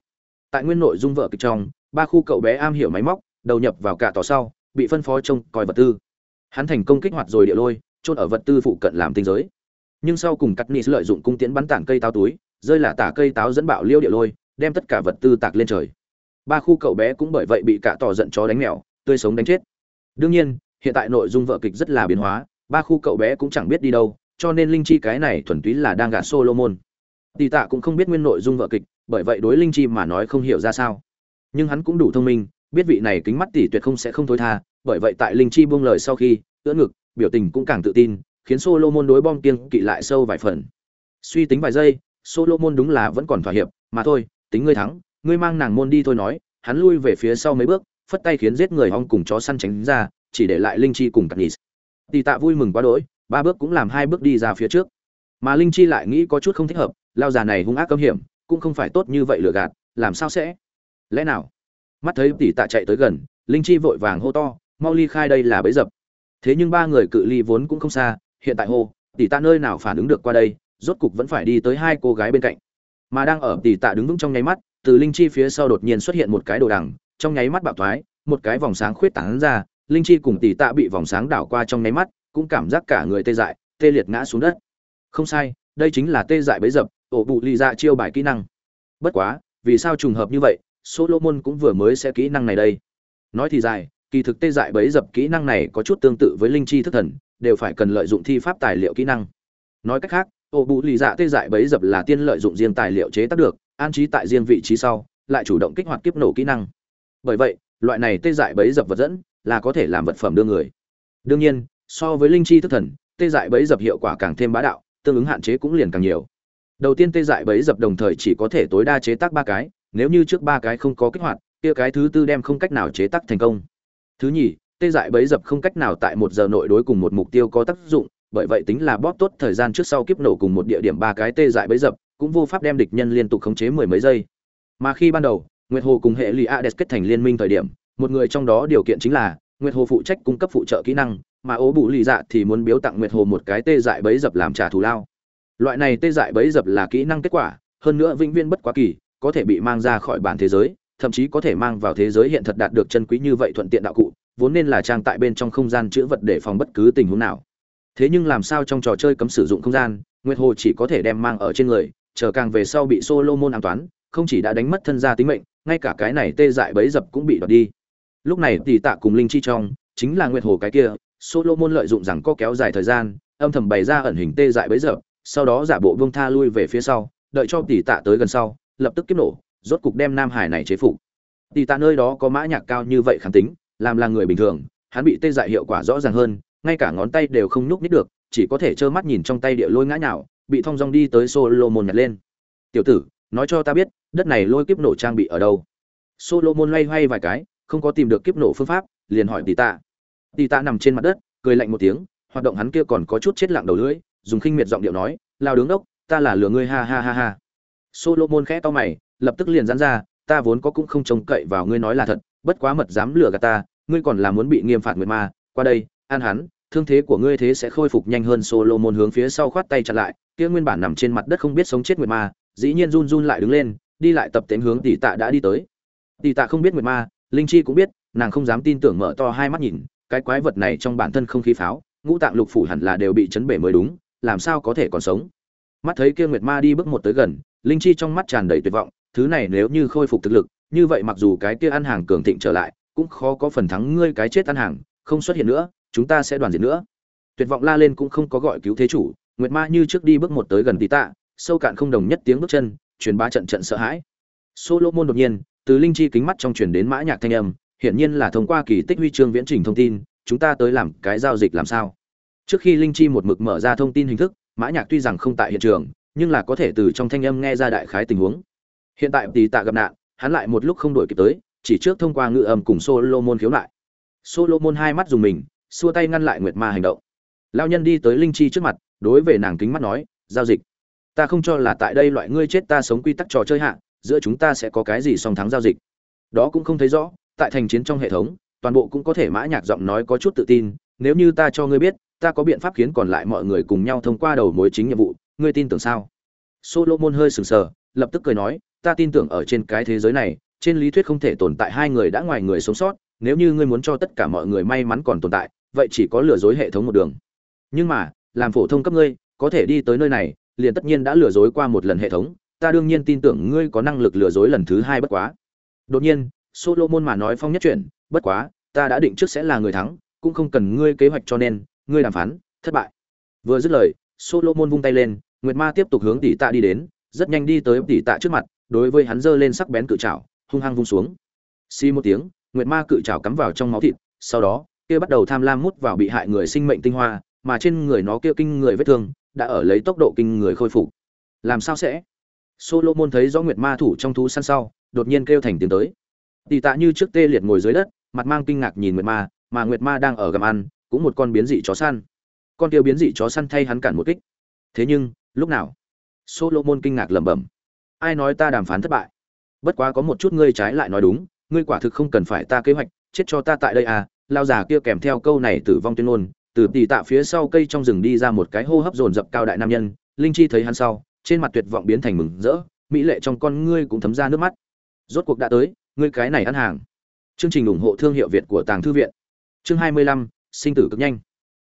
Tại nguyên nội dung vợ kịch trong, ba khu cậu bé am hiểu máy móc, đầu nhập vào cả tỏ sau, bị phân phó trông coi vật tư. Hắn thành công kích hoạt rồi địa lôi trôn ở vật tư phụ cận làm tinh giới. Nhưng sau cùng cắt nis lợi dụng cung tiễn bắn tảng cây táo túi, rơi là tả cây táo dẫn bạo liêu địa lôi, đem tất cả vật tư tạc lên trời. Ba khu cậu bé cũng bởi vậy bị cả tỏ giận chó đánh mèo, tươi sống đánh chết. Đương nhiên, hiện tại nội dung vợ kịch rất là biến hóa, ba khu cậu bé cũng chẳng biết đi đâu cho nên linh chi cái này thuần túy là đang gạt solomon. Tỷ tạ cũng không biết nguyên nội dung vợ kịch, bởi vậy đối linh chi mà nói không hiểu ra sao. Nhưng hắn cũng đủ thông minh, biết vị này kính mắt tỷ tuyệt không sẽ không thối tha, bởi vậy tại linh chi buông lời sau khi, ưỡn ngực, biểu tình cũng càng tự tin, khiến solomon đối bom kiêng kỵ lại sâu vài phần. Suy tính vài giây, solomon đúng là vẫn còn thỏa hiệp, mà thôi, tính ngươi thắng, ngươi mang nàng môn đi thôi nói, hắn lui về phía sau mấy bước, phất tay khiến giết người hong cùng chó săn tránh ra, chỉ để lại linh chi cùng cặp nhị tỷ tạ vui mừng quá đỗi ba bước cũng làm hai bước đi ra phía trước. Mà linh chi lại nghĩ có chút không thích hợp, lao già này hung ác cấm hiểm, cũng không phải tốt như vậy lừa gạt, làm sao sẽ? Lẽ nào? Mắt thấy tỷ tạ chạy tới gần, linh chi vội vàng hô to, mau ly khai đây là bấy dập. Thế nhưng ba người cự ly vốn cũng không xa, hiện tại hô, tỷ tạ nơi nào phản ứng được qua đây, rốt cục vẫn phải đi tới hai cô gái bên cạnh. Mà đang ở tỷ tạ đứng vững trong nháy mắt, từ linh chi phía sau đột nhiên xuất hiện một cái đồ đằng, trong nháy mắt bạo thoái, một cái vòng sáng khuyết tảng ra, linh chi cùng tỷ tạ bị vòng sáng đảo qua trong nháy mắt cũng cảm giác cả người tê dại, tê liệt ngã xuống đất. Không sai, đây chính là tê dại bấy dập, ổ bụ lì dạ chiêu bài kỹ năng. Bất quá, vì sao trùng hợp như vậy, solomon cũng vừa mới sẽ kỹ năng này đây. Nói thì dài, kỳ thực tê dại bấy dập kỹ năng này có chút tương tự với linh chi thức thần, đều phải cần lợi dụng thi pháp tài liệu kỹ năng. Nói cách khác, ổ bụ lì dạ tê dại bấy dập là tiên lợi dụng riêng tài liệu chế tác được, an trí tại riêng vị trí sau, lại chủ động kích hoạt kiếp nổ kỹ năng. Bởi vậy, loại này tê dại bấy dập vật dẫn là có thể làm vật phẩm đưa người. Đương nhiên so với linh chi thức thần, tê dại bấy dập hiệu quả càng thêm bá đạo, tương ứng hạn chế cũng liền càng nhiều. Đầu tiên tê dại bấy dập đồng thời chỉ có thể tối đa chế tác ba cái, nếu như trước ba cái không có kích hoạt, kia cái thứ tư đem không cách nào chế tác thành công. Thứ nhì, tê dại bấy dập không cách nào tại một giờ nội đối cùng một mục tiêu có tác dụng, bởi vậy tính là bóp tốt thời gian trước sau kiếp nổ cùng một địa điểm ba cái tê dại bấy dập, cũng vô pháp đem địch nhân liên tục khống chế mười mấy giây. Mà khi ban đầu, nguyệt hồ cùng hệ lụy ades kết thành liên minh thời điểm, một người trong đó điều kiện chính là, nguyệt hồ phụ trách cung cấp phụ trợ kỹ năng mà ố bụ lì dạ thì muốn biếu tặng nguyệt hồ một cái tê dại bấy dập làm trả thù lao. Loại này tê dại bấy dập là kỹ năng kết quả, hơn nữa vĩnh viễn bất quá kỳ, có thể bị mang ra khỏi bản thế giới, thậm chí có thể mang vào thế giới hiện thật đạt được chân quý như vậy thuận tiện đạo cụ, vốn nên là trang tại bên trong không gian chữ vật để phòng bất cứ tình huống nào. Thế nhưng làm sao trong trò chơi cấm sử dụng không gian, nguyệt hồ chỉ có thể đem mang ở trên người, chờ càng về sau bị solomon an toán, không chỉ đã đánh mất thân gia tính mệnh, ngay cả cái này tê dại bấy dập cũng bị đoạt đi. Lúc này tỷ tạ cùng linh chi trong, chính là nguyệt hồ cái kia solomon lợi dụng rằng có kéo dài thời gian, âm thầm bày ra ẩn hình tê dại bấy giờ. sau đó giả bộ vương tha lui về phía sau, đợi cho tỷ tạ tới gần sau, lập tức kiếp nổ, rốt cục đem nam hải này chế phục. Tỷ tạ nơi đó có mã nhạc cao như vậy kháng tính, làm là người bình thường, hắn bị tê dại hiệu quả rõ ràng hơn, ngay cả ngón tay đều không nhúc nít được, chỉ có thể trơ mắt nhìn trong tay địa lôi ngã nhào, bị thong dong đi tới solomon nhặt lên. Tiểu tử, nói cho ta biết, đất này lôi kiếp nổ trang bị ở đâu? Solomon loay hoay vài cái, không có tìm được kiếp nổ phương pháp, liền hỏi tỷ tạ tỷ tạ nằm trên mặt đất, cười lạnh một tiếng, hoạt động hắn kia còn có chút chết lặng đầu lưỡi, dùng khinh miệt giọng điệu nói, lao đứng đốc, ta là lừa ngươi, ha ha ha ha. Solomon khẽ to mày, lập tức liền giãn ra, ta vốn có cũng không trông cậy vào ngươi nói là thật, bất quá mật dám lừa gạt ta, ngươi còn là muốn bị nghiêm phạt nguyệt ma, qua đây, an hắn, thương thế của ngươi thế sẽ khôi phục nhanh hơn. Solomon hướng phía sau khoát tay chặn lại, kia nguyên bản nằm trên mặt đất không biết sống chết nguyệt ma, dĩ nhiên run run lại đứng lên, đi lại tập tiến hướng tỷ tạ đã đi tới. Tỷ tạ không biết nguyệt ma, linh chi cũng biết, nàng không dám tin tưởng mở to hai mắt nhìn cái quái vật này trong bản thân không khí pháo, ngũ tạng lục phủ hẳn là đều bị chấn bể mới đúng, làm sao có thể còn sống? Mắt thấy kia nguyệt ma đi bước một tới gần, linh chi trong mắt tràn đầy tuyệt vọng, thứ này nếu như khôi phục thực lực, như vậy mặc dù cái kia ăn hàng cường thịnh trở lại, cũng khó có phần thắng ngươi cái chết ăn hàng, không xuất hiện nữa, chúng ta sẽ đoàn diệt nữa. Tuyệt vọng la lên cũng không có gọi cứu thế chủ, nguyệt ma như trước đi bước một tới gần tí tạ, sâu cạn không đồng nhất tiếng bước chân, truyền bá trận trận sợ hãi. Solomon đột nhiên, từ linh chi kính mắt trong truyền đến mã nhạc thanh âm hiển nhiên là thông qua kỳ tích huy chương viễn trình thông tin, chúng ta tới làm cái giao dịch làm sao? Trước khi linh chi một mực mở ra thông tin hình thức, mã nhạc tuy rằng không tại hiện trường, nhưng là có thể từ trong thanh âm nghe ra đại khái tình huống. Hiện tại tỷ tạ gặp nạn, hắn lại một lúc không đổi kịp tới, chỉ trước thông qua ngữ âm cùng solomon khiếu lại. Solomon hai mắt dùng mình, xua tay ngăn lại nguyệt ma hành động. Lão nhân đi tới linh chi trước mặt, đối về nàng kính mắt nói, giao dịch. Ta không cho là tại đây loại ngươi chết ta sống quy tắc trò chơi hạ, giữa chúng ta sẽ có cái gì song thắng giao dịch. Đó cũng không thấy rõ tại thành chiến trong hệ thống, toàn bộ cũng có thể mã nhạc giọng nói có chút tự tin, nếu như ta cho ngươi biết, ta có biện pháp khiến còn lại mọi người cùng nhau thông qua đầu mối chính nhiệm vụ, ngươi tin tưởng sao? Solomon hơi sừng sờ, lập tức cười nói, ta tin tưởng ở trên cái thế giới này, trên lý thuyết không thể tồn tại hai người đã ngoài người sống sót, nếu như ngươi muốn cho tất cả mọi người may mắn còn tồn tại, vậy chỉ có lừa dối hệ thống một đường. Nhưng mà, làm phổ thông cấp ngươi, có thể đi tới nơi này, liền tất nhiên đã lừa dối qua một lần hệ thống, ta đương nhiên tin tưởng ngươi có năng lực lừa dối lần thứ hai bất quá. Đột nhiên solomon mà nói phong nhất chuyện bất quá, ta đã định trước sẽ là người thắng, cũng không cần ngươi kế hoạch cho nên, ngươi đàm phán, thất bại. Vừa dứt lời, solomon vung tay lên, nguyệt ma tiếp tục hướng tỷ tạ đi đến, rất nhanh đi tới tỷ tạ trước mặt, đối với hắn giơ lên sắc bén cự trảo, hung hăng vung xuống. Xi một tiếng, nguyệt ma cự trảo cắm vào trong máu thịt, sau đó, kia bắt đầu tham lam mút vào bị hại người sinh mệnh tinh hoa, mà trên người nó kia kinh người vết thương, đã ở lấy tốc độ kinh người khôi phục. Làm sao sẽ? Solomon thấy rõ nguyệt ma thủ trong thú săn sau, đột nhiên kêu thành tiếng tới tỷ tạ như trước tê liệt ngồi dưới đất, mặt mang kinh ngạc nhìn nguyệt ma, mà nguyệt ma đang ở gầm ăn, cũng một con biến dị chó săn. Con tiêu biến dị chó săn thay hắn cản một kích. Thế nhưng, lúc nào? Solomon kinh ngạc lẩm bẩm. Ai nói ta đàm phán thất bại? Bất quá có một chút ngươi trái lại nói đúng, ngươi quả thực không cần phải ta kế hoạch, chết cho ta tại đây à lao già kia kèm theo câu này tử vong tuyên ngôn, từ Tỷ tạ phía sau cây trong rừng đi ra một cái hô hấp dồn dập cao đại nam nhân, linh chi thấy hắn sau, trên mặt tuyệt vọng biến thành mừng rỡ, mỹ lệ trong con ngươi cũng thấm ra nước mắt. Rốt cuộc đã tới ngươi cái này ăn hàng. Chương trình ủng hộ thương hiệu việt của tàng thư viện. Chương hai mươi lăm, sinh tử cực nhanh.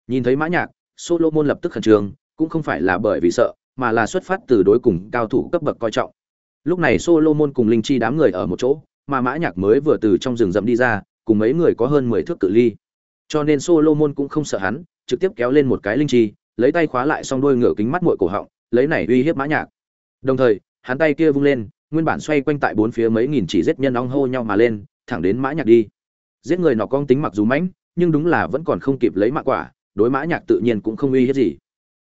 Nhìn thấy mã nhạc, solomon lập tức khẩn trương, cũng không phải là bởi vì sợ, mà là xuất phát từ đối cùng cao thủ cấp bậc coi trọng. Lúc này solomon cùng linh chi đám người ở một chỗ, mà mã nhạc mới vừa từ trong rừng rậm đi ra, cùng mấy người có hơn mười thước cự ly. Cho nên solomon cũng không sợ hắn, trực tiếp kéo lên một cái linh chi, lấy tay khóa lại song đuôi ngựa kính mắt muội cổ họng, lấy này uy hiếp mã nhạc. Đồng thời, hắn tay kia vung lên nguyên bản xoay quanh tại bốn phía mấy nghìn chỉ giết nhân ong hô nhau mà lên, thẳng đến mã nhạc đi. Giết người nọ con tính mặc dù mãnh, nhưng đúng là vẫn còn không kịp lấy mạng quả, đối mã nhạc tự nhiên cũng không uy hiếp gì.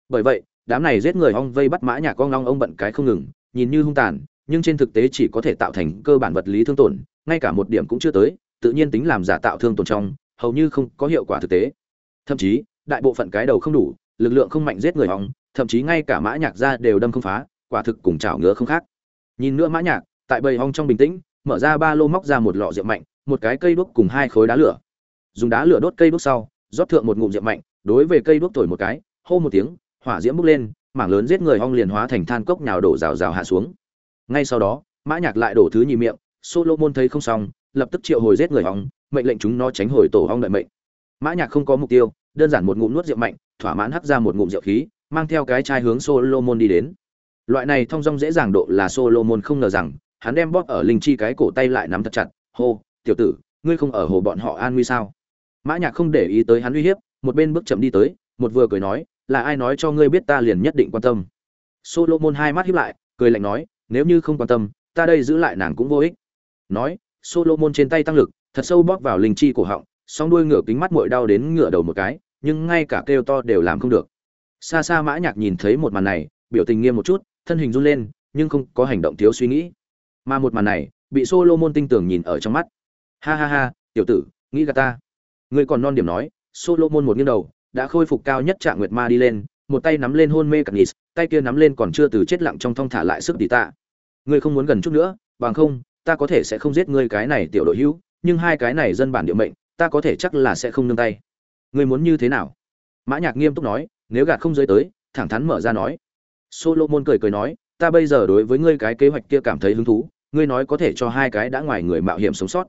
Bởi vậy, đám này giết người ong vây bắt mã nhạc con ong, ông bận cái không ngừng, nhìn như hung tàn, nhưng trên thực tế chỉ có thể tạo thành cơ bản vật lý thương tổn, ngay cả một điểm cũng chưa tới, tự nhiên tính làm giả tạo thương tổn trong, hầu như không có hiệu quả thực tế. Thậm chí, đại bộ phận cái đầu không đủ, lực lượng không mạnh giết người ong, thậm chí ngay cả mã nhạc ra đều đâm không phá, quả thực cùng chảo ngứa không khác nhìn nữa mã nhạc, tại bầy hong trong bình tĩnh, mở ra ba lô móc ra một lọ rượu mạnh, một cái cây đuốc cùng hai khối đá lửa. Dùng đá lửa đốt cây đuốc sau, rót thượng một ngụm rượu mạnh, đối về cây đuốc thổi một cái, hô một tiếng, hỏa diễm bốc lên, mảng lớn giết người hong liền hóa thành than cốc nhào đổ rào rào hạ xuống. Ngay sau đó, mã nhạc lại đổ thứ nhì miệng, solomon thấy không xong, lập tức triệu hồi giết người hong, mệnh lệnh chúng nó tránh hồi tổ hong đợi mệnh. Mã nhạc không có mục tiêu, đơn giản một ngụm nuốt rượu mạnh, thỏa mãn hắt ra một ngụm rượu khí, mang theo cái chai hướng solomon đi đến loại này thông dong dễ dàng độ là solomon không ngờ rằng, hắn đem bóp ở linh chi cái cổ tay lại nắm thật chặt. Hô, tiểu tử, ngươi không ở hồ bọn họ an nguy sao? Mã nhạc không để ý tới hắn uy hiếp, một bên bước chậm đi tới, một vừa cười nói, là ai nói cho ngươi biết ta liền nhất định quan tâm? Solomon hai mắt híp lại, cười lạnh nói, nếu như không quan tâm, ta đây giữ lại nàng cũng vô ích. Nói, solomon trên tay tăng lực, thật sâu bóp vào linh chi cổ họng, song đuôi ngựa kính mắt muội đau đến ngựa đầu một cái, nhưng ngay cả kêu to đều làm không được. Xa xa mã nhạc nhìn thấy một màn này, biểu tình nghiêm một chút thân hình run lên, nhưng không có hành động thiếu suy nghĩ. Mà một màn này, bị solomon tinh tường nhìn ở trong mắt. Ha ha ha, tiểu tử, nghĩ gà ta. Ngươi còn non điểm nói, solomon một nghiêng đầu, đã khôi phục cao nhất trạng nguyệt ma đi lên, một tay nắm lên hôn mê cặp nis tay kia nắm lên còn chưa từ chết lặng trong thong thả lại sức đi tạ. Ngươi không muốn gần chút nữa, bằng không, ta có thể sẽ không giết ngươi cái này tiểu đội hữu, nhưng hai cái này dân bản địa mệnh, ta có thể chắc là sẽ không nương tay. Ngươi muốn như thế nào? Mã nhạc nghiêm túc nói, nếu gạt không giới tới, thẳng thắn mở ra nói solomon cười cười nói, ta bây giờ đối với ngươi cái kế hoạch kia cảm thấy hứng thú, ngươi nói có thể cho hai cái đã ngoài người mạo hiểm sống sót.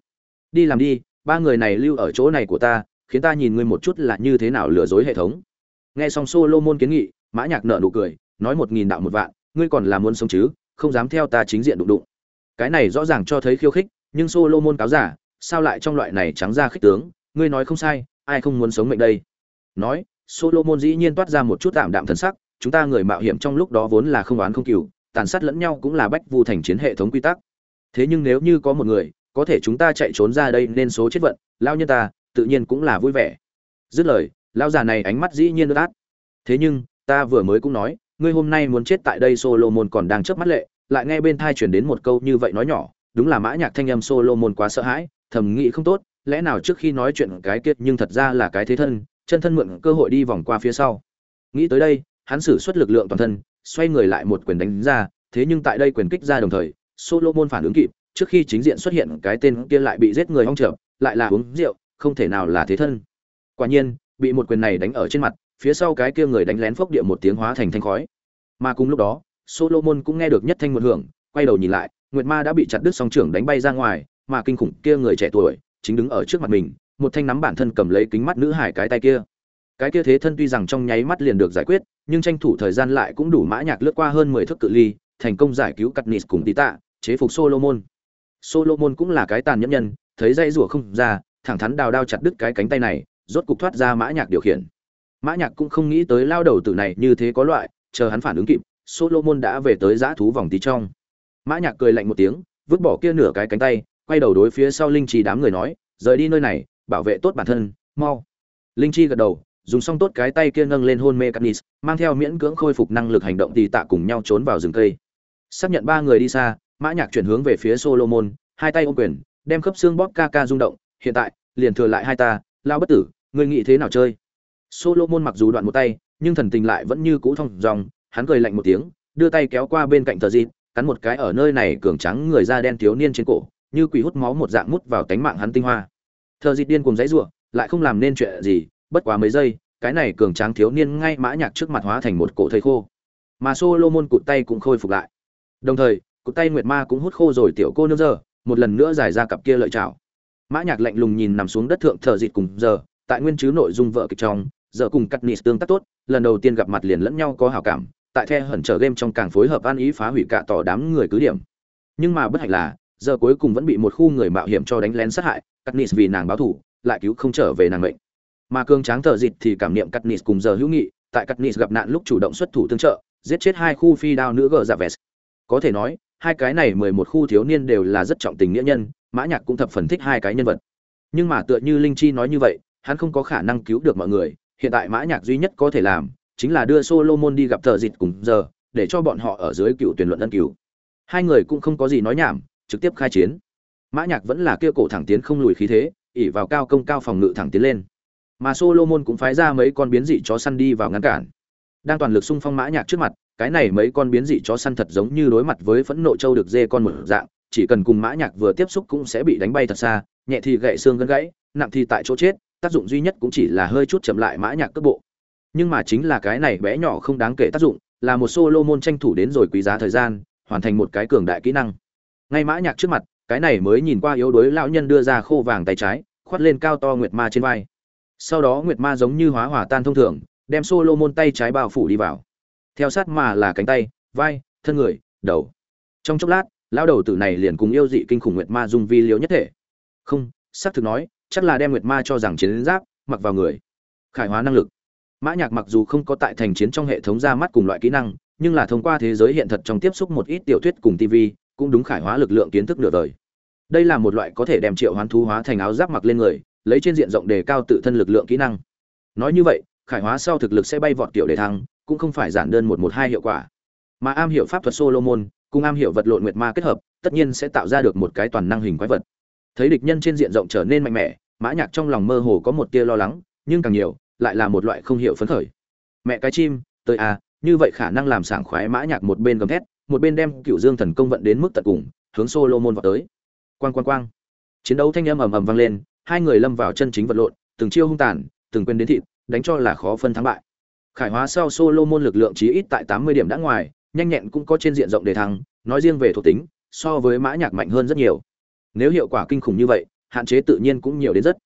Đi làm đi, ba người này lưu ở chỗ này của ta, khiến ta nhìn ngươi một chút là như thế nào lừa dối hệ thống. Nghe xong solomon kiến nghị, mã nhạc nở nụ cười, nói một nghìn đạo một vạn, ngươi còn là muốn sống chứ, không dám theo ta chính diện đụng đụng. Cái này rõ ràng cho thấy khiêu khích, nhưng solomon cáo giả, sao lại trong loại này trắng ra khích tướng, ngươi nói không sai, ai không muốn sống mệnh đây? Nói, solomon dĩ nhiên toát ra một chút tạm đạm thần sắc chúng ta người mạo hiểm trong lúc đó vốn là không oán không cừu, tàn sát lẫn nhau cũng là bách vu thành chiến hệ thống quy tắc. Thế nhưng nếu như có một người, có thể chúng ta chạy trốn ra đây nên số chết vận lao nhân ta, tự nhiên cũng là vui vẻ. Dứt lời lao già này ánh mắt dĩ nhiên ướt át. Thế nhưng, ta vừa mới cũng nói, ngươi hôm nay muốn chết tại đây solomon còn đang chớp mắt lệ, lại nghe bên tai chuyển đến một câu như vậy nói nhỏ, đúng là mã nhạc thanh âm solomon quá sợ hãi, thầm nghĩ không tốt, lẽ nào trước khi nói chuyện cái kiệt nhưng thật ra là cái thế thân, chân thân mượn cơ hội đi vòng qua phía sau. Nghĩ tới đây hắn sử xuất lực lượng toàn thân, xoay người lại một quyền đánh ra, thế nhưng tại đây quyền kích ra đồng thời, solomon phản ứng kịp, trước khi chính diện xuất hiện cái tên kia lại bị giết người hong trợ lại là uống rượu, không thể nào là thế thân. Quả nhiên, bị một quyền này đánh ở trên mặt, phía sau cái kia người đánh lén phốc địa một tiếng hóa thành thanh khói. Mà cùng lúc đó, solomon cũng nghe được nhất thanh một hưởng, quay đầu nhìn lại, nguyệt ma đã bị chặt đứt song trưởng đánh bay ra ngoài, mà kinh khủng kia người trẻ tuổi, chính đứng ở trước mặt mình, một thanh nắm bản thân cầm lấy kính mắt nữ hải cái tay kia. Cái kia thế thân tuy rằng trong nháy mắt liền được giải quyết nhưng tranh thủ thời gian lại cũng đủ mã nhạc lướt qua hơn mười thước cự ly, thành công giải cứu cắt nịt cùng tí tạ, chế phục solomon. Solomon cũng là cái tàn nhẫn nhân, thấy dây rủa không ra, thẳng thắn đào đao chặt đứt cái cánh tay này, rốt cục thoát ra mã nhạc điều khiển. Mã nhạc cũng không nghĩ tới lao đầu tử này như thế có loại, chờ hắn phản ứng kịp, solomon đã về tới giã thú vòng tí trong. Mã nhạc cười lạnh một tiếng, vứt bỏ kia nửa cái cánh tay, quay đầu đối phía sau linh chi đám người nói, rời đi nơi này, bảo vệ tốt bản thân, mau. Linh chi gật đầu dùng xong tốt cái tay kia nâng lên hôn mê canis mang theo miễn cưỡng khôi phục năng lực hành động tì tạ cùng nhau trốn vào rừng cây. Xác nhận ba người đi xa, mã nhạc chuyển hướng về phía solomon, hai tay ôm quyền, đem khớp xương bóp ca ca rung động, hiện tại, liền thừa lại hai ta, lao bất tử, ngươi nghĩ thế nào chơi? Solomon mặc dù đoạn một tay, nhưng thần tình lại vẫn như cũ thông dòng hắn cười lạnh một tiếng, đưa tay kéo qua bên cạnh tờ dịt, cắn một cái ở nơi này cường trắng người da đen thiếu niên trên cổ, như quỷ hút máu một dạng mút vào tánh mạng hắn tinh hoa. Thờ dịt điên cùng dãy rủa lại không làm nên chuyện gì bất quá mấy giây, cái này cường tráng thiếu niên ngay mã nhạc trước mặt hóa thành một cổ thây khô. Mà solomon cụt tay cũng khôi phục lại. Đồng thời, cụt tay nguyệt ma cũng hút khô rồi tiểu cô nương giờ, một lần nữa giải ra cặp kia lợi chảo mã nhạc lạnh lùng nhìn nằm xuống đất thượng thở dịt cùng giờ, tại nguyên chứ nội dung vợ kịch trong, giờ cùng cắt nịt tương tác tốt, lần đầu tiên gặp mặt liền lẫn nhau có hảo cảm, tại the hẩn trở game trong càng phối hợp an ý phá hủy cả tỏ đám người cứ điểm. Nhưng mà bất hạnh là, giờ cuối cùng vẫn bị một khu người mạo hiểm cho đánh lén sát hại, cắt nịt vì nàng báo thù, lại cứu không trở về nàng mệnh mà cương tráng thợ dịt thì cảm niệm cắt nịt cùng giờ hữu nghị, tại cắt nịt gặp nạn lúc chủ động xuất thủ tương trợ, giết chết hai khu phi đao nữ gờ dạ giả vest có thể nói, hai cái này mười một khu thiếu niên đều là rất trọng tình nghĩa nhân, mã nhạc cũng thập phần thích hai cái nhân vật. Nhưng mà tựa như linh chi nói như vậy, hắn không có khả năng cứu được mọi người, hiện tại mã nhạc duy nhất có thể làm, chính là đưa solomon đi gặp thợ dịt cùng giờ, để cho bọn họ ở dưới cựu tuyển luận ân cứu. Hai người cũng không có gì nói nhảm, trực tiếp khai chiến. Mã nhạc vẫn là kia cổ thẳng tiến không lùi khí thế, ỉ vào cao công cao phòng ngự thẳng tiến lên mà solomon cũng phái ra mấy con biến dị chó săn đi vào ngăn cản. Đang toàn lực xung phong mã nhạc trước mặt, cái này mấy con biến dị chó săn thật giống như đối mặt với phẫn nộ châu được dê con một dạng, chỉ cần cùng mã nhạc vừa tiếp xúc cũng sẽ bị đánh bay thật xa, nhẹ thì gãy xương gân gãy, nặng thì tại chỗ chết, tác dụng duy nhất cũng chỉ là hơi chút chậm lại mã nhạc cấp bộ. Nhưng mà chính là cái này bé nhỏ không đáng kể tác dụng, là một solomon tranh thủ đến rồi quý giá thời gian, hoàn thành một cái cường đại kỹ năng. Ngay mã nhạc trước mặt, cái này mới nhìn qua yếu đuối lão nhân đưa ra khô vàng tay trái, khoát lên cao to nguyệt ma trên vai sau đó nguyệt ma giống như hóa hỏa tan thông thường, đem solomon tay trái bao phủ đi vào. Theo sát mà là cánh tay, vai, thân người, đầu. Trong chốc lát, lão đầu tử này liền cùng yêu dị kinh khủng nguyệt ma dung vi liếu nhất thể. Không, xác thực nói, chắc là đem nguyệt ma cho rằng chiến giáp, mặc vào người. Khải hóa năng lực. Mã nhạc mặc dù không có tại thành chiến trong hệ thống ra mắt cùng loại kỹ năng, nhưng là thông qua thế giới hiện thật trong tiếp xúc một ít tiểu thuyết cùng tv cũng đúng khải hóa lực lượng kiến thức nửa đời. Đây là một loại có thể đem triệu hoán thú hóa thành áo giáp mặc lên người lấy trên diện rộng đề cao tự thân lực lượng kỹ năng. Nói như vậy, khải hóa sau thực lực sẽ bay vọt tiểu đề thăng, cũng không phải giản đơn một một hai hiệu quả. Mà am hiểu pháp thuật solomon, cùng am hiểu vật lộn nguyệt ma kết hợp, tất nhiên sẽ tạo ra được một cái toàn năng hình quái vật. Thấy địch nhân trên diện rộng trở nên mạnh mẽ, mã nhạc trong lòng mơ hồ có một tia lo lắng, nhưng càng nhiều, lại là một loại không hiểu phấn khởi. Mẹ cái chim, tới à như vậy khả năng làm sảng khoái mã nhạc một bên gầm thét, một bên đem cựu dương thần công vận đến mức tận cùng, hướng solomon vào tới. Quang quang quang. Chiến đấu thanh âm ầm ầm vang lên hai người lâm vào chân chính vật lộn, từng chiêu hung tàn, từng quên đến thịt, đánh cho là khó phân thắng bại. Khải hóa sau solomon lực lượng chí ít tại tám mươi điểm đã ngoài, nhanh nhẹn cũng có trên diện rộng đề thăng nói riêng về thuộc tính, so với mã nhạc mạnh hơn rất nhiều. Nếu hiệu quả kinh khủng như vậy, hạn chế tự nhiên cũng nhiều đến rất.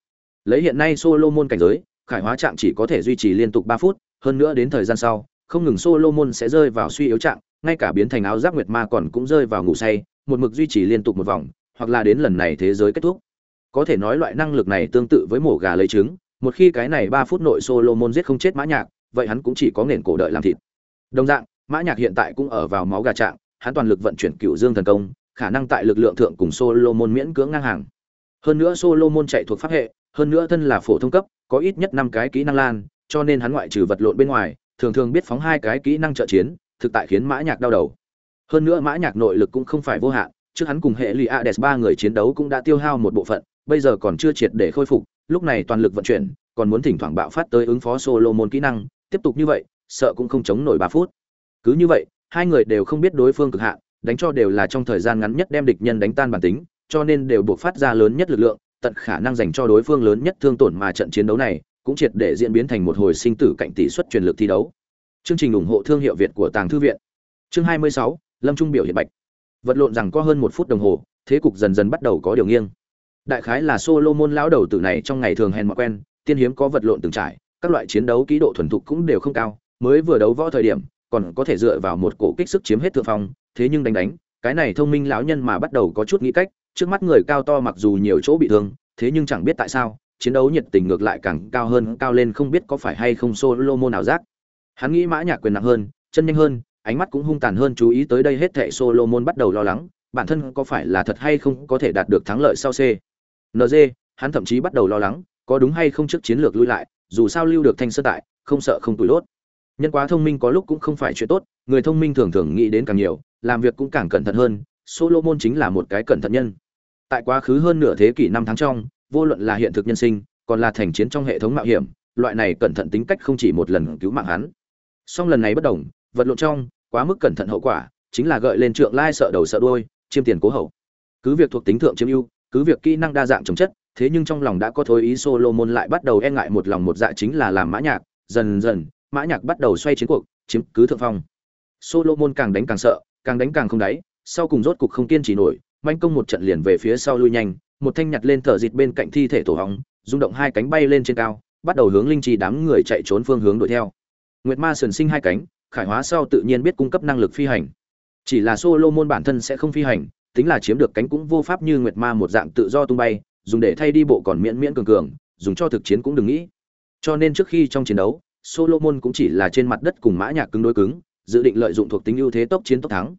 Lấy hiện nay solomon cảnh giới, khải hóa trạng chỉ có thể duy trì liên tục ba phút, hơn nữa đến thời gian sau, không ngừng solomon sẽ rơi vào suy yếu trạng, ngay cả biến thành áo giáp nguyệt ma còn cũng rơi vào ngủ say, một mực duy trì liên tục một vòng, hoặc là đến lần này thế giới kết thúc có thể nói loại năng lực này tương tự với mổ gà lấy trứng, một khi cái này ba phút nội solomon giết không chết mã nhạc, vậy hắn cũng chỉ có nền cổ đợi làm thịt. Đồng dạng, mã nhạc hiện tại cũng ở vào máu gà trạng, hắn toàn lực vận chuyển cựu dương thần công, khả năng tại lực lượng thượng cùng solomon miễn cưỡng ngang hàng. Hơn nữa solomon chạy thuộc pháp hệ, hơn nữa thân là phổ thông cấp, có ít nhất năm cái kỹ năng lan, cho nên hắn ngoại trừ vật lộn bên ngoài, thường thường biết phóng hai cái kỹ năng trợ chiến, thực tại khiến mã nhạc đau đầu. Hơn nữa mã nhạc nội lực cũng không phải vô hạn, trước hắn cùng hệ lụy ades ba người chiến đấu cũng đã tiêu hao một bộ phận bây giờ còn chưa triệt để khôi phục lúc này toàn lực vận chuyển còn muốn thỉnh thoảng bạo phát tới ứng phó solomon kỹ năng tiếp tục như vậy sợ cũng không chống nổi ba phút. Cứ như vậy hai người đều không biết đối phương cực hạn đánh cho đều là trong thời gian ngắn nhất đem địch nhân đánh tan bản tính cho nên đều buộc phát ra lớn nhất lực lượng tận khả năng dành cho đối phương lớn nhất thương tổn mà trận chiến đấu này cũng triệt để diễn biến thành một hồi sinh tử cạnh tỷ suất truyền lực thi đấu. Chương trình ủng hộ thương hiệu việt của tàng thư viện. Chương 26, lâm trung biểu hiện bạch. Vật lộn rằng có hơn một phút đồng hồ thế cục dần dần bắt đầu có điều nghiêng đại khái là solomon lão đầu tử này trong ngày thường hèn mọt quen, tiên hiếm có vật lộn từng trải, các loại chiến đấu kỹ độ thuần thục cũng đều không cao, mới vừa đấu võ thời điểm, còn có thể dựa vào một cổ kích sức chiếm hết thượng phong, thế nhưng đánh đánh, cái này thông minh lão nhân mà bắt đầu có chút nghĩ cách, trước mắt người cao to mặc dù nhiều chỗ bị thương, thế nhưng chẳng biết tại sao, chiến đấu nhiệt tình ngược lại càng cao hơn, cao lên không biết có phải hay không solomon nào giác. Hắn nghĩ mã nhạc quyền nặng hơn, chân nhanh hơn, ánh mắt cũng hung tàn hơn chú ý tới đây hết thệ solomon bắt đầu lo lắng, bản thân có phải là thật hay không có thể đạt được thắng lợi sau c nd hắn thậm chí bắt đầu lo lắng, có đúng hay không trước chiến lược lui lại, dù sao lưu được thanh sơ tại, không sợ không tủi lốt. Nhân quá thông minh có lúc cũng không phải chuyện tốt, người thông minh thường thường nghĩ đến càng nhiều, làm việc cũng càng cẩn thận hơn, solomon chính là một cái cẩn thận nhân. Tại quá khứ hơn nửa thế kỷ năm tháng trong, vô luận là hiện thực nhân sinh, còn là thành chiến trong hệ thống mạo hiểm, loại này cẩn thận tính cách không chỉ một lần cứu mạng hắn. Song lần này bất đồng, vật lộn trong, quá mức cẩn thận hậu quả, chính là gợi lên trượng lai sợ đầu sợ đuôi, chiêm tiền cố hậu. Cứ việc thuộc tính thượng chiếm ưu cứ việc kỹ năng đa dạng trồng chất thế nhưng trong lòng đã có thối ý Solomon lại bắt đầu e ngại một lòng một dạ chính là làm mã nhạc, dần dần, mã nhạc bắt đầu xoay chiến cuộc, chiếm cứ thượng phong. Solomon càng đánh càng sợ, càng đánh càng không đáy, sau cùng rốt cục không kiên trì nổi, manh công một trận liền về phía sau lui nhanh, một thanh nhặt lên thở dịt bên cạnh thi thể tổ hóng, rung động hai cánh bay lên trên cao, bắt đầu hướng linh trì đám người chạy trốn phương hướng đuổi theo. Nguyệt Ma sườn sinh hai cánh, khải hóa sau tự nhiên biết cung cấp năng lực phi hành. Chỉ là Solomon bản thân sẽ không phi hành, tính là chiếm được cánh cũng vô pháp như Nguyệt Ma một dạng tự do tung bay, dùng để thay đi bộ còn miễn miễn cường cường, dùng cho thực chiến cũng đừng nghĩ. Cho nên trước khi trong chiến đấu, Solomon cũng chỉ là trên mặt đất cùng Mã Nhạc cứng đối cứng, dự định lợi dụng thuộc tính ưu thế tốc chiến tốc thắng.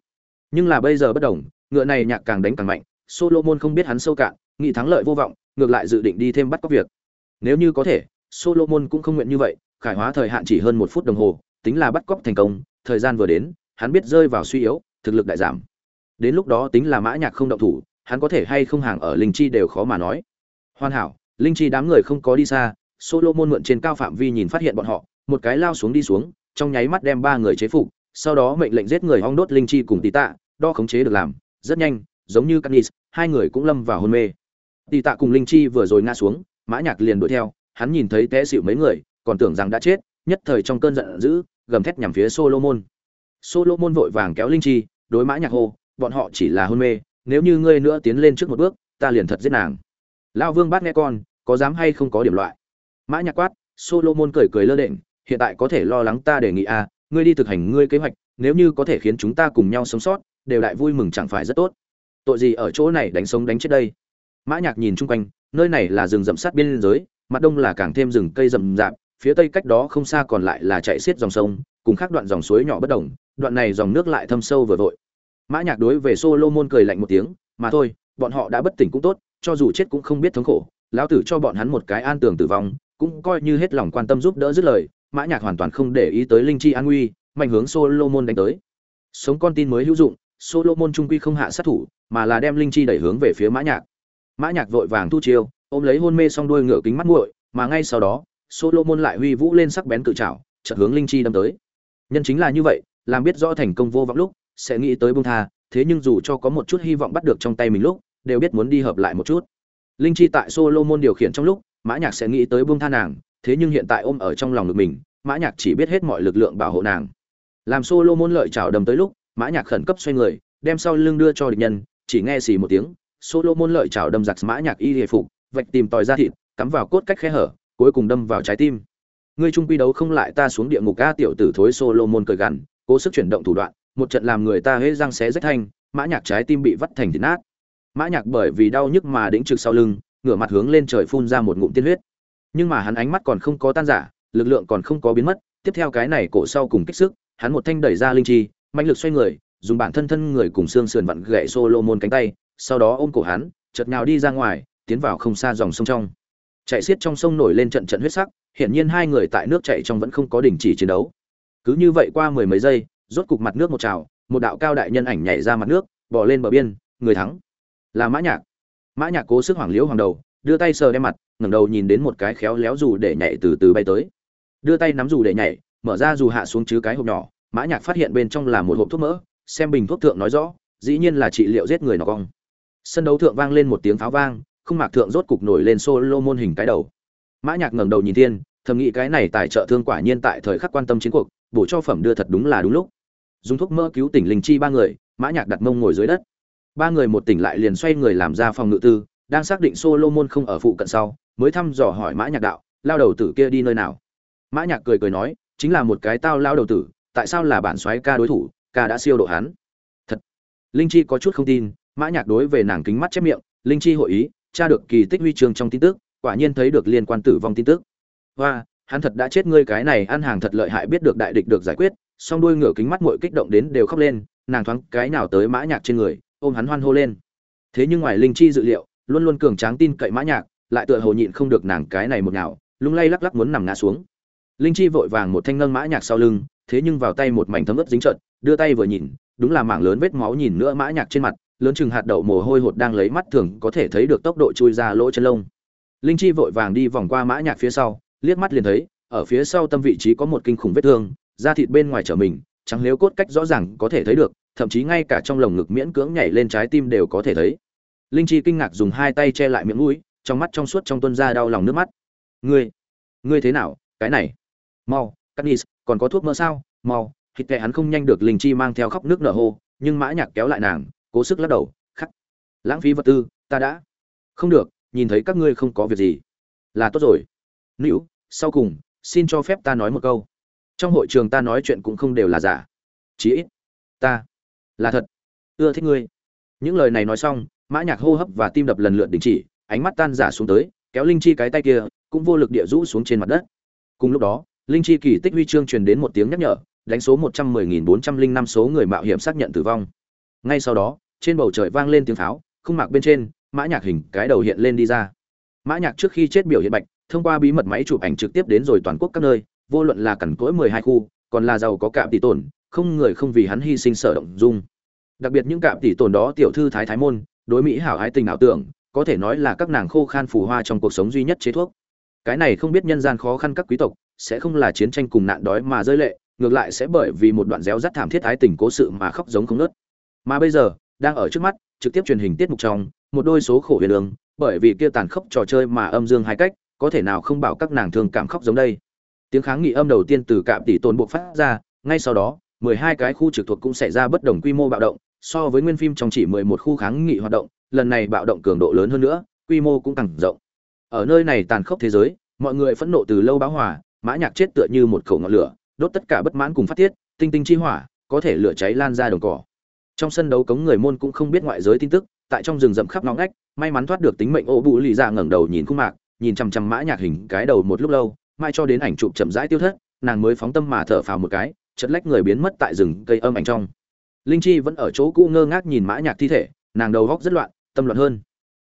nhưng là bây giờ bất đồng ngựa này nhạc càng đánh càng mạnh solomon không biết hắn sâu cạn nghĩ thắng lợi vô vọng ngược lại dự định đi thêm bắt cóc việc nếu như có thể solomon cũng không nguyện như vậy khải hóa thời hạn chỉ hơn một phút đồng hồ tính là bắt cóc thành công thời gian vừa đến hắn biết rơi vào suy yếu thực lực đại giảm đến lúc đó tính là mã nhạc không động thủ, hắn có thể hay không hàng ở linh chi đều khó mà nói. Hoàn hảo, linh chi đám người không có đi xa, solomon mượn trên cao phạm vi nhìn phát hiện bọn họ, một cái lao xuống đi xuống, trong nháy mắt đem ba người chế phục, sau đó mệnh lệnh giết người hong đốt linh chi cùng tỷ tạ, đo khống chế được làm, rất nhanh, giống như canis hai người cũng lâm vào hôn mê. Tỷ tạ cùng linh chi vừa rồi ngã xuống, mã nhạc liền đuổi theo, hắn nhìn thấy té xỉu mấy người, còn tưởng rằng đã chết, nhất thời trong cơn giận dữ, gầm thét nhằm phía solomon. Solomon vội vàng kéo linh chi, đối mã nhạc hô bọn họ chỉ là hôn mê nếu như ngươi nữa tiến lên trước một bước ta liền thật giết nàng. Lao vương bát nghe con có dám hay không có điểm loại. Mã nhạc quát solomon cười cười lơ đễnh hiện tại có thể lo lắng ta đề nghị a à, ngươi đi thực hành ngươi kế hoạch nếu như có thể khiến chúng ta cùng nhau sống sót đều đại vui mừng chẳng phải rất tốt. Tội gì ở chỗ này đánh sống đánh chết đây? Mã nhạc nhìn chung quanh nơi này là rừng rậm sát biên giới mặt đông là càng thêm rừng cây rậm rạp phía tây cách đó không xa còn lại là chạy xiết dòng sông cùng khác đoạn dòng suối nhỏ bất động đoạn này dòng nước lại thâm sâu vừa vội mã nhạc đối về solomon cười lạnh một tiếng mà thôi bọn họ đã bất tỉnh cũng tốt cho dù chết cũng không biết thống khổ. Lão tử cho bọn hắn một cái an tường tử vong cũng coi như hết lòng quan tâm giúp đỡ dứt lời. Mã nhạc hoàn toàn không để ý tới linh chi an nguy mạnh hướng solomon đánh tới. Sống con tin mới hữu dụng solomon trung quy không hạ sát thủ mà là đem linh chi đẩy hướng về phía mã nhạc. Mã nhạc vội vàng thu chiêu ôm lấy hôn mê song đuôi ngựa kính mắt nguội, mà ngay sau đó solomon lại huy vũ lên sắc bén cự trảo chợt hướng linh chi đâm tới. Nhân chính là như vậy làm biết rõ thành công vô vọng lúc sẽ nghĩ tới buông tha, thế nhưng dù cho có một chút hy vọng bắt được trong tay mình lúc, đều biết muốn đi hợp lại một chút. Linh chi tại solomon điều khiển trong lúc, mã nhạc sẽ nghĩ tới buông tha nàng, thế nhưng hiện tại ôm ở trong lòng ngực mình, mã nhạc chỉ biết hết mọi lực lượng bảo hộ nàng. Làm solomon lợi chảo đâm tới lúc, mã nhạc khẩn cấp xoay người, đem sau lưng đưa cho địch nhân, chỉ nghe xì một tiếng, solomon lợi chảo đâm giặc mã nhạc y hề phục, vạch tìm tòi ra thịt, cắm vào cốt cách khe hở, cuối cùng đâm vào trái tim. Ngươi trung quy đấu không lại ta xuống địa ngục ga tiểu tử thối solomon cười gằn, cố sức chuyển động thủ đoạn một trận làm người ta hễ răng xé rách thanh, mã nhạc trái tim bị vắt thành thịt nát. Mã nhạc bởi vì đau nhức mà đĩnh trực sau lưng, ngửa mặt hướng lên trời phun ra một ngụm tiên huyết. Nhưng mà hắn ánh mắt còn không có tan giả lực lượng còn không có biến mất, tiếp theo cái này cổ sau cùng kích sức, hắn một thanh đẩy ra linh chi, mạnh lực xoay người, dùng bản thân thân người cùng xương sườn vặn gãy solomon cánh tay, sau đó ôm cổ hắn, chợt nhào đi ra ngoài, tiến vào không xa dòng sông trong. Chạy xiết trong sông nổi lên trận trận huyết sắc, hiển nhiên hai người tại nước chảy trong vẫn không có đình chỉ chiến đấu. Cứ như vậy qua mười mấy giây rốt cục mặt nước một trào, một đạo cao đại nhân ảnh nhảy ra mặt nước, bò lên bờ biên, người thắng. Là mã nhạc. Mã nhạc cố sức hoảng liễu hoàng đầu, đưa tay sờ đem mặt, ngẩng đầu nhìn đến một cái khéo léo dù để nhảy từ từ bay tới. Đưa tay nắm dù để nhảy, mở ra dù hạ xuống chứ cái hộp nhỏ, mã nhạc phát hiện bên trong là một hộp thuốc mỡ, xem bình thuốc thượng nói rõ, dĩ nhiên là trị liệu giết người nó cong. Sân đấu thượng vang lên một tiếng pháo vang không mạc thượng rốt cục nổi lên solomon hình cái đầu. Mã nhạc ngẩng đầu nhìn thiên, thầm nghĩ cái này tài trợ thương quả nhiên tại thời khắc quan tâm chiến cuộc bổ cho phẩm đưa thật đúng là đúng lúc. Dùng thuốc mỡ cứu tỉnh linh chi ba người, mã nhạc đặt mông ngồi dưới đất. Ba người một tỉnh lại liền xoay người làm ra phòng ngự tư, đang xác định solomon không ở phụ cận sau, mới thăm dò hỏi mã nhạc đạo, lao đầu tử kia đi nơi nào? Mã nhạc cười cười nói, chính là một cái tao lao đầu tử, tại sao là bản soái ca đối thủ, ca đã siêu độ hắn? Thật. Linh chi có chút không tin, mã nhạc đối về nàng kính mắt chép miệng, linh chi hội ý, tra được kỳ tích huy chương trong tin tức, quả nhiên thấy được liên quan tử vong tin tức. Hoa hắn thật đã chết ngươi cái này ăn hàng thật lợi hại biết được đại địch được giải quyết, song đuôi ngửa kính mắt muội kích động đến đều khóc lên, nàng thoáng cái nào tới mã nhạc trên người, ôm hắn hoan hô lên. Thế nhưng ngoài linh chi dự liệu, luôn luôn cường tráng tin cậy mã nhạc, lại tựa hồ nhịn không được nàng cái này một nào lung lay lắc lắc muốn nằm ngã xuống. Linh chi vội vàng một thanh nâng mã nhạc sau lưng, thế nhưng vào tay một mảnh thấm ướt dính trợn, đưa tay vừa nhìn, đúng là mảng lớn vết máu nhìn nữa mã nhạc trên mặt, lớn chừng hạt đậu mồ hôi hột đang lấy mắt thường có thể thấy được tốc độ chui ra lỗ chân lông. Linh chi vội vàng đi vòng qua mã nhạc phía sau liếc mắt liền thấy, ở phía sau tâm vị trí có một kinh khủng vết thương, da thịt bên ngoài trở mình, trắng liếu cốt cách rõ ràng có thể thấy được, thậm chí ngay cả trong lồng ngực miễn cưỡng nhảy lên trái tim đều có thể thấy. Linh chi kinh ngạc dùng hai tay che lại miệng mũi, trong mắt trong suốt trong tuân ra đau lòng nước mắt. Ngươi ngươi thế nào? Cái này, mau canis còn có thuốc mỡ sao? Mau. Thịt kệ hắn không nhanh được linh chi mang theo khóc nước nở hô, nhưng mã nhạc kéo lại nàng, cố sức lắc đầu, khắc, lãng phí vật tư, ta đã. Không được, nhìn thấy các ngươi không có việc gì, là tốt rồi. Nữ sau cùng, xin cho phép ta nói một câu. Trong hội trường ta nói chuyện cũng không đều là giả. Chí ít, ta là thật, ưa thích ngươi. Những lời này nói xong, mã nhạc hô hấp và tim đập lần lượt đình chỉ, ánh mắt tan giả xuống tới, kéo linh chi cái tay kia, cũng vô lực địa rũ xuống trên mặt đất. Cùng lúc đó, linh chi kỳ tích huy chương truyền đến một tiếng nhắc nhở, đánh số một trăm mười nghìn bốn trăm linh năm số người mạo hiểm xác nhận tử vong. Ngay sau đó, trên bầu trời vang lên tiếng pháo, khung mạc bên trên, mã nhạc hình cái đầu hiện lên đi ra. Mã nhạc trước khi chết biểu hiện bạch thông qua bí mật máy chụp ảnh trực tiếp đến rồi toàn quốc các nơi, vô luận là cẩn cỗi mười hai khu, còn là giàu có cạm tỷ tổn không người không vì hắn hy sinh sở động dung. Đặc biệt những cạm tỷ tổn đó tiểu thư thái thái môn, đối mỹ hảo ái tình ảo tưởng, có thể nói là các nàng khô khan phù hoa trong cuộc sống duy nhất chế thuốc. Cái này không biết nhân gian khó khăn các quý tộc, sẽ không là chiến tranh cùng nạn đói mà rơi lệ, ngược lại sẽ bởi vì một đoạn réo rắt thảm thiết ái tình cố sự mà khóc giống không nớt mà bây giờ, đang ở trước mắt, trực tiếp truyền hình tiết mục trong, một đôi số khổ huyền đường bởi vì kia tàn khốc trò chơi mà âm dương hai cách có thể nào không bảo các nàng thường cảm khóc giống đây. Tiếng kháng nghị âm đầu tiên từ cạm tỷ tồn buộc phát ra, ngay sau đó, mười hai cái khu trực thuộc cũng xảy ra bất đồng quy mô bạo động, so với nguyên phim trong chỉ mười một khu kháng nghị hoạt động, lần này bạo động cường độ lớn hơn nữa, quy mô cũng càng rộng. Ở nơi này tàn khốc thế giới, mọi người phẫn nộ từ lâu báo hòa, mã nhạc chết tựa như một khẩu ngọn lửa, đốt tất cả bất mãn cùng phát tiết, tinh tinh chi hỏa, có thể lửa cháy lan ra đồng cỏ. Trong sân đấu cống người môn cũng không biết ngoại giới tin tức, tại trong rừng rậm khắp ngõ ngách, may mắn thoát được tính mệnh ô bụ lì ra ngẩng đầu nhìn khung mạc nhìn chằm chằm mã nhạc hình cái đầu một lúc lâu, mai cho đến ảnh chụp chậm rãi tiêu thất, nàng mới phóng tâm mà thở phào một cái chật lách người biến mất tại rừng cây âm ảnh trong. Linh chi vẫn ở chỗ cũ ngơ ngác nhìn mã nhạc thi thể, nàng đầu góc rất loạn, tâm loạn hơn.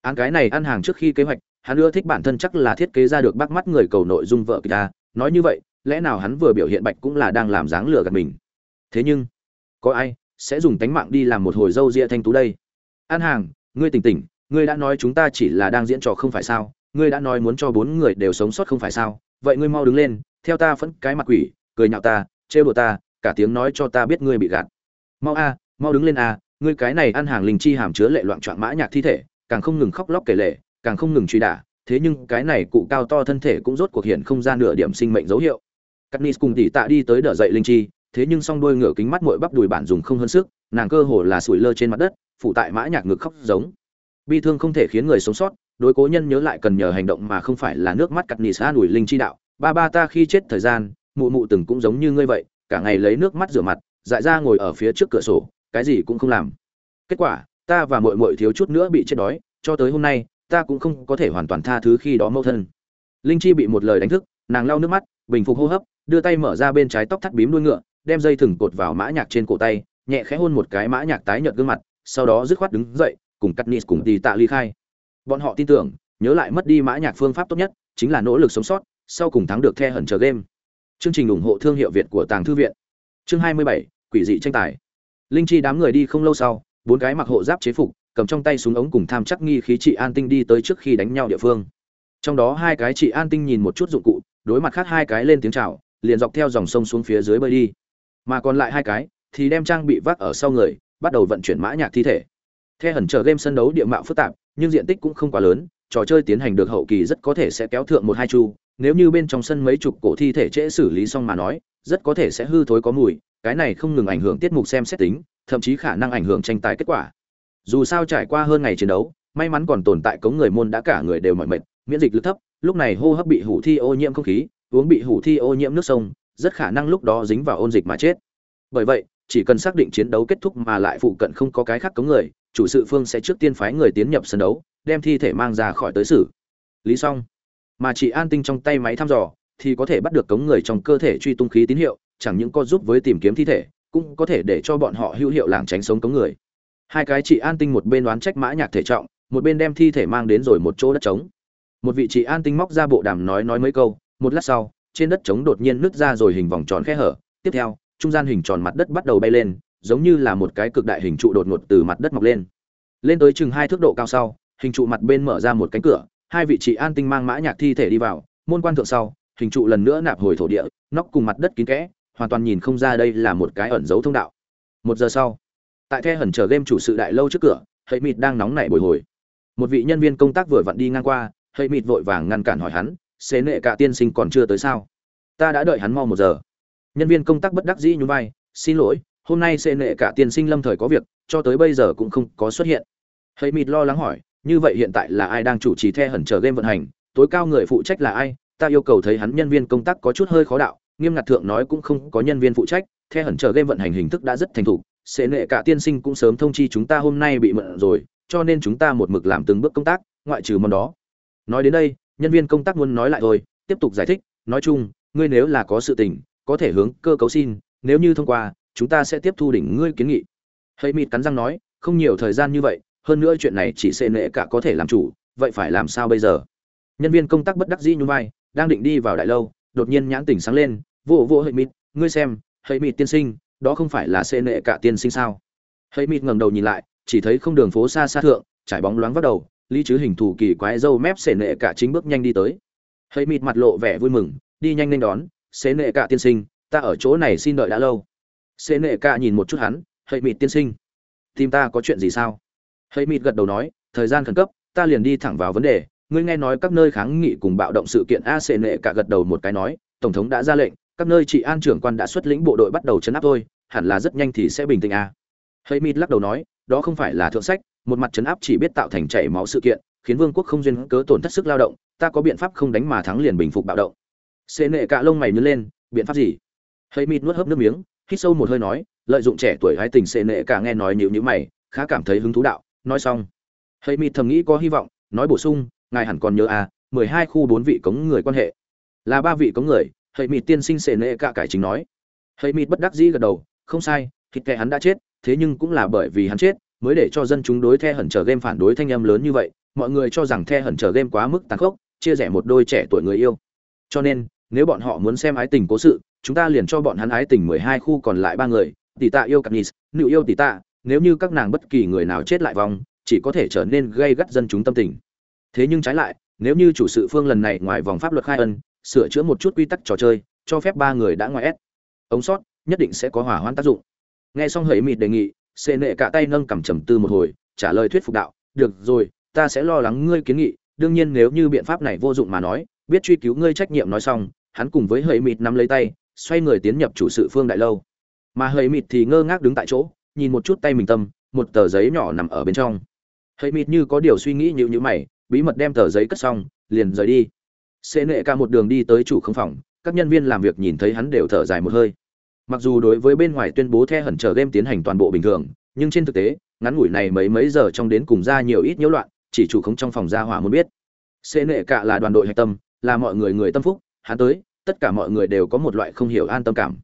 Án cái này ăn hàng trước khi kế hoạch, hắn ưa thích bản thân chắc là thiết kế ra được bắt mắt người cầu nội dung vợ kịch ta. Nói như vậy, lẽ nào hắn vừa biểu hiện bạch cũng là đang làm dáng lừa gạt mình? Thế nhưng, có ai sẽ dùng tánh mạng đi làm một hồi dâu ria thanh tú đây? An hàng, ngươi tỉnh tỉnh, ngươi đã nói chúng ta chỉ là đang diễn trò không phải sao? Ngươi đã nói muốn cho bốn người đều sống sót không phải sao? Vậy ngươi mau đứng lên, theo ta phẫn cái mặt quỷ, cười nhạo ta, trêu đùa ta, cả tiếng nói cho ta biết ngươi bị gạt. Mau a, mau đứng lên a, ngươi cái này ăn hàng linh chi hàm chứa lệ loạn trọn mã nhạc thi thể, càng không ngừng khóc lóc kể lệ càng không ngừng truy đả, thế nhưng cái này cụ cao to thân thể cũng rốt cuộc hiện không ra nửa điểm sinh mệnh dấu hiệu. Katniss cùng tỷ tạ đi tới đỡ dậy linh chi, thế nhưng song đôi ngựa kính mắt muội bắp đùi bản dùng không hơn sức, nàng cơ hồ là sủi lơ trên mặt đất phụ tại mã nhạc ngực khóc giống. Bi thương không thể khiến người sống sót đối cố nhân nhớ lại cần nhờ hành động mà không phải là nước mắt cắt nỉ xa đuổi linh chi đạo. Ba ba ta khi chết thời gian, mụ mụ từng cũng giống như ngươi vậy, cả ngày lấy nước mắt rửa mặt, dại ra ngồi ở phía trước cửa sổ, cái gì cũng không làm. Kết quả, ta và mội mội thiếu chút nữa bị chết đói, cho tới hôm nay, ta cũng không có thể hoàn toàn tha thứ khi đó mâu thân. Linh chi bị một lời đánh thức, nàng lau nước mắt, bình phục hô hấp, đưa tay mở ra bên trái tóc thắt bím đuôi ngựa, đem dây thừng cột vào mã nhạc trên cổ tay, nhẹ khẽ hôn một cái mã nhạc tái nhợt gương mặt, sau đó dứt khoát đứng dậy, cùng cắt nịt cùng tì tạ ly khai bọn họ tin tưởng nhớ lại mất đi mã nhạc phương pháp tốt nhất chính là nỗ lực sống sót sau cùng thắng được the hẩn chờ game. Chương trình ủng hộ thương hiệu việt của tàng thư viện. Chương 27, quỷ dị tranh tài. Linh chi đám người đi không lâu sau bốn cái mặc hộ giáp chế phục cầm trong tay súng ống cùng tham chắc nghi khí trị an tinh đi tới trước khi đánh nhau địa phương. Trong đó hai cái trị an tinh nhìn một chút dụng cụ đối mặt khác hai cái lên tiếng chào liền dọc theo dòng sông xuống phía dưới bơi đi. Mà còn lại hai cái thì đem trang bị vác ở sau người bắt đầu vận chuyển mã nhạc thi thể. Theo hẩn chờ game sân đấu địa mạo phức tạp, nhưng diện tích cũng không quá lớn, trò chơi tiến hành được hậu kỳ rất có thể sẽ kéo thượng một hai chu, nếu như bên trong sân mấy chục cổ thi thể trễ xử lý xong mà nói, rất có thể sẽ hư thối có mùi, cái này không ngừng ảnh hưởng tiết mục xem xét tính, thậm chí khả năng ảnh hưởng tranh tài kết quả. Dù sao trải qua hơn ngày chiến đấu, may mắn còn tồn tại cống người môn đã cả người đều mỏi mệt, miễn dịch lực thấp, lúc này hô hấp bị hủ thi ô nhiễm không khí, uống bị hủ thi ô nhiễm nước sông, rất khả năng lúc đó dính vào ôn dịch mà chết. Bởi vậy, chỉ cần xác định chiến đấu kết thúc mà lại phụ cận không có cái khác cống người, chủ sự phương sẽ trước tiên phái người tiến nhập sân đấu đem thi thể mang ra khỏi tới xử. Lý xong mà chỉ an tinh trong tay máy thăm dò thì có thể bắt được cống người trong cơ thể truy tung khí tín hiệu chẳng những có giúp với tìm kiếm thi thể cũng có thể để cho bọn họ hữu hiệu làng tránh sống cống người. Hai cái chị an tinh một bên đoán trách mã nhạc thể trọng một bên đem thi thể mang đến rồi một chỗ đất trống. Một vị chị an tinh móc ra bộ đàm nói nói mấy câu một lát sau trên đất trống đột nhiên nứt ra rồi hình vòng tròn khe hở. Tiếp theo trung gian hình tròn mặt đất bắt đầu bay lên, giống như là một cái cực đại hình trụ đột ngột từ mặt đất mọc lên. Lên tới chừng hai thước độ cao sau, hình trụ mặt bên mở ra một cánh cửa, hai vị trí an tinh mang mã nhạc thi thể đi vào, môn quan thượng sau, hình trụ lần nữa nạp hồi thổ địa, nóc cùng mặt đất kín kẽ, hoàn toàn nhìn không ra đây là một cái ẩn dấu thông đạo. Một giờ sau, tại the hẩn chờ game chủ sự đại lâu trước cửa hệ mịt đang nóng nảy bồi hồi. Một vị nhân viên công tác vừa vặn đi ngang qua hệ mịt vội vàng ngăn cản hỏi hắn xế nệ cả tiên sinh còn chưa tới sao? Ta đã đợi hắn mau một giờ nhân viên công tác bất đắc dĩ nhún vai xin lỗi hôm nay xế nệ cả tiên sinh lâm thời có việc cho tới bây giờ cũng không có xuất hiện Hây mịt lo lắng hỏi, như vậy hiện tại là ai đang chủ trì the hẩn chờ game vận hành, tối cao người phụ trách là ai? Ta yêu cầu thấy hắn nhân viên công tác có chút hơi khó đạo, nghiêm ngặt thượng nói cũng không có nhân viên phụ trách, the hẩn chờ game vận hành hình thức đã rất thành thục, sẽ nệ cả tiên sinh cũng sớm thông chi chúng ta hôm nay bị mượn rồi, cho nên chúng ta một mực làm từng bước công tác, ngoại trừ món đó. Nói đến đây, nhân viên công tác muốn nói lại thôi, tiếp tục giải thích, nói chung, ngươi nếu là có sự tình, có thể hướng cơ cấu xin, nếu như thông qua, chúng ta sẽ tiếp thu đỉnh ngươi kiến nghị. hãy mịt cắn răng nói, không nhiều thời gian như vậy, hơn nữa chuyện này chỉ sẽ nệ cả có thể làm chủ, vậy phải làm sao bây giờ? Nhân viên công tác bất đắc dĩ nhún vai, đang định đi vào đại lâu, đột nhiên nhãn tỉnh sáng lên, vỗ vỗ hãy mịt, ngươi xem, hãy mịt tiên sinh, đó không phải là sẽ nệ cả tiên sinh sao? hãy mịt ngẩng đầu nhìn lại, chỉ thấy không đường phố xa xa thượng, trải bóng loáng bắt đầu, lý chứ hình thù kỳ quái dâu mép sẽ nệ cả chính bước nhanh đi tới. hãy mịt mặt lộ vẻ vui mừng, đi nhanh lên đón, xế nệ cả tiên sinh, ta ở chỗ này xin đợi đã lâu. xế nệ cả nhìn một chút hắn, Hơi mịt tiên sinh, tìm ta có chuyện gì sao? Hơi mịt gật đầu nói thời gian khẩn cấp ta liền đi thẳng vào vấn đề. Ngươi nghe nói các nơi kháng nghị cùng bạo động sự kiện a xế nệ cả gật đầu một cái nói tổng thống đã ra lệnh các nơi trị an trưởng quan đã xuất lĩnh bộ đội bắt đầu chấn áp thôi hẳn là rất nhanh thì sẽ bình tĩnh a. Hơi mịt lắc đầu nói đó không phải là thượng sách một mặt chấn áp chỉ biết tạo thành chảy máu sự kiện khiến vương quốc không duyên cớ tổn thất sức lao động ta có biện pháp không đánh mà thắng liền bình phục bạo động xệ nệ cả lông mày nhớ lên, biện pháp gì? Hơi mịt nuốt hớp nước miếng, hít sâu một hơi nói, lợi dụng trẻ tuổi hái tình xệ nệ cả nghe nói nhịu nhữ mày, khá cảm thấy hứng thú đạo, nói xong. Hơi mịt thầm nghĩ có hy vọng, nói bổ sung, ngài hẳn còn nhớ à mười hai khu bốn vị cống người quan hệ. Là ba vị cống người, hơi mịt tiên sinh xệ nệ cả cải chính nói. Hơi mịt bất đắc dĩ gật đầu, không sai, thịt kẻ hắn đã chết, thế nhưng cũng là bởi vì hắn chết, mới để cho dân chúng đối the hẩn chờ game phản đối thanh âm lớn như vậy, mọi người cho rằng the hẩn chờ game quá mức tàn khốc, chia rẽ một đôi trẻ tuổi người yêu. Cho nên nếu bọn họ muốn xem ái tình cố sự chúng ta liền cho bọn hắn ái tình mười hai khu còn lại ba người tỷ tạ yêu cặp nis nữ yêu tỷ tạ nếu như các nàng bất kỳ người nào chết lại vòng, chỉ có thể trở nên gây gắt dân chúng tâm tình. Thế nhưng trái lại nếu như chủ sự phương lần này ngoài vòng pháp luật khai ân sửa chữa một chút quy tắc trò chơi cho phép ba người đã ngoài ép ống sót nhất định sẽ có hỏa hoãn tác dụng. Nghe xong hẫy mịt đề nghị xê nệ cả tay nâng cầm trầm tư một hồi trả lời thuyết phục đạo được rồi ta sẽ lo lắng ngươi kiến nghị đương nhiên nếu như biện pháp này vô dụng mà nói biết truy cứu ngươi trách nhiệm nói xong hắn cùng với hơi mịt nắm lấy tay, xoay người tiến nhập chủ sự phương đại lâu. Mà hơi mịt thì ngơ ngác đứng tại chỗ, nhìn một chút tay mình tâm, một tờ giấy nhỏ nằm ở bên trong. Hơi mịt như có điều suy nghĩ như như mày, bí mật đem tờ giấy cất xong, liền rời đi. Xê nệ ca một đường đi tới chủ không phòng, các nhân viên làm việc nhìn thấy hắn đều thở dài một hơi. Mặc dù đối với bên ngoài tuyên bố the hẩn chờ game tiến hành toàn bộ bình thường, nhưng trên thực tế, ngắn ngủi này mấy mấy giờ trong đến cùng ra nhiều ít nhiễu loạn, chỉ chủ không trong phòng ra hỏa muốn biết. Xê nệ cả là đoàn đội hạch tâm, là mọi người người tâm phúc hắn tới tất cả mọi người đều có một loại không hiểu an tâm cảm.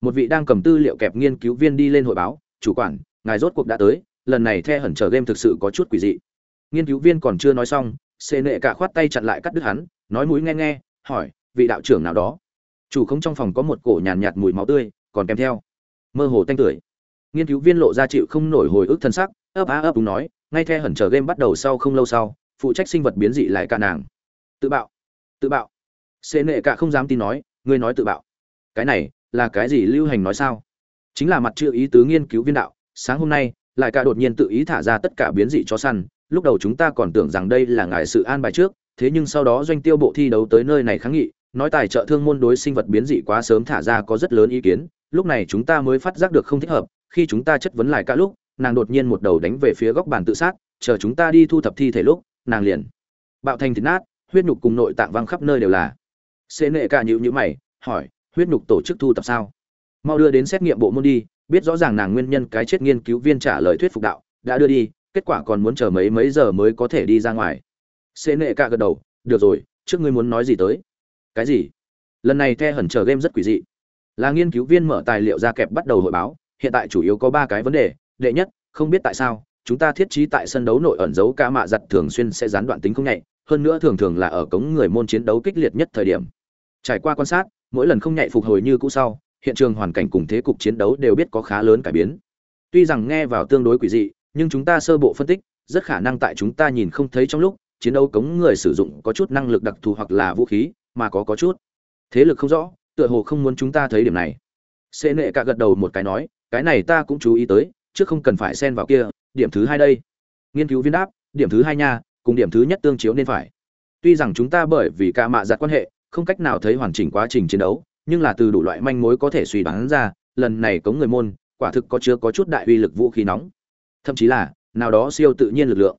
Một vị đang cầm tư liệu kẹp nghiên cứu viên đi lên hội báo chủ quản ngài rốt cuộc đã tới lần này the hẩn chờ game thực sự có chút quỷ dị. Nghiên cứu viên còn chưa nói xong xê nệ cả khoát tay chặn lại cắt đứt hắn nói mũi nghe nghe hỏi vị đạo trưởng nào đó? Chủ không trong phòng có một cổ nhàn nhạt, nhạt mùi máu tươi còn kèm theo. Mơ hồ tanh tưởi. Nghiên cứu viên lộ ra chịu không nổi hồi ức thân sắc ấp á ấp đúng nói ngay the hẩn chờ game bắt đầu sau không lâu sau phụ trách sinh vật biến dị lại cả nàng. Tự bạo. Tự bạo xê nệ cả không dám tin nói, ngươi nói tự bạo. Cái này là cái gì lưu hành nói sao? Chính là mặt chữ ý tứ nghiên cứu viên đạo, sáng hôm nay, lại cả đột nhiên tự ý thả ra tất cả biến dị chó săn, lúc đầu chúng ta còn tưởng rằng đây là ngài sự an bài trước, thế nhưng sau đó doanh tiêu bộ thi đấu tới nơi này kháng nghị, nói tài trợ thương môn đối sinh vật biến dị quá sớm thả ra có rất lớn ý kiến, lúc này chúng ta mới phát giác được không thích hợp, khi chúng ta chất vấn lại cả lúc, nàng đột nhiên một đầu đánh về phía góc bàn tự sát, chờ chúng ta đi thu thập thi thể lúc, nàng liền bạo thành thịt nát, huyết nhục cùng nội tạng văng khắp nơi đều là xê nệ cả nhữ nhữ mày, hỏi, huyết nhục tổ chức thu tập sao? Mau đưa đến xét nghiệm bộ môn đi, biết rõ ràng nàng nguyên nhân cái chết nghiên cứu viên trả lời thuyết phục đạo, đã đưa đi, kết quả còn muốn chờ mấy mấy giờ mới có thể đi ra ngoài. Xê nệ cả gật đầu, được rồi, trước ngươi muốn nói gì tới? Cái gì? Lần này the hẩn chờ game rất quỷ dị. Là nghiên cứu viên mở tài liệu ra kẹp bắt đầu hội báo, hiện tại chủ yếu có ba cái vấn đề, đệ nhất, không biết tại sao, chúng ta thiết trí tại sân đấu nội ẩn giấu ca mạ giặt thường xuyên sẽ gián đoạn tính không nhạy, hơn nữa thường thường là ở cống người môn chiến đấu kích liệt nhất thời điểm trải qua quan sát, mỗi lần không nhạy phục hồi như cũ sau, hiện trường hoàn cảnh cùng thế cục chiến đấu đều biết có khá lớn cải biến. Tuy rằng nghe vào tương đối quỷ dị, nhưng chúng ta sơ bộ phân tích, rất khả năng tại chúng ta nhìn không thấy trong lúc, chiến đấu cống người sử dụng có chút năng lực đặc thù hoặc là vũ khí, mà có có chút. Thế lực không rõ, tựa hồ không muốn chúng ta thấy điểm này. Xê nệ cả gật đầu một cái nói, cái này ta cũng chú ý tới, chứ không cần phải xen vào kia, điểm thứ hai đây. Nghiên cứu viên đáp, điểm thứ hai nha, cùng điểm thứ nhất tương chiếu nên phải. Tuy rằng chúng ta bởi vì ca mạ giặt quan hệ không cách nào thấy hoàn chỉnh quá trình chiến đấu, nhưng là từ đủ loại manh mối có thể suy đoán ra, lần này cống người môn, quả thực có chứa có chút đại uy lực vũ khí nóng. Thậm chí là, nào đó siêu tự nhiên lực lượng.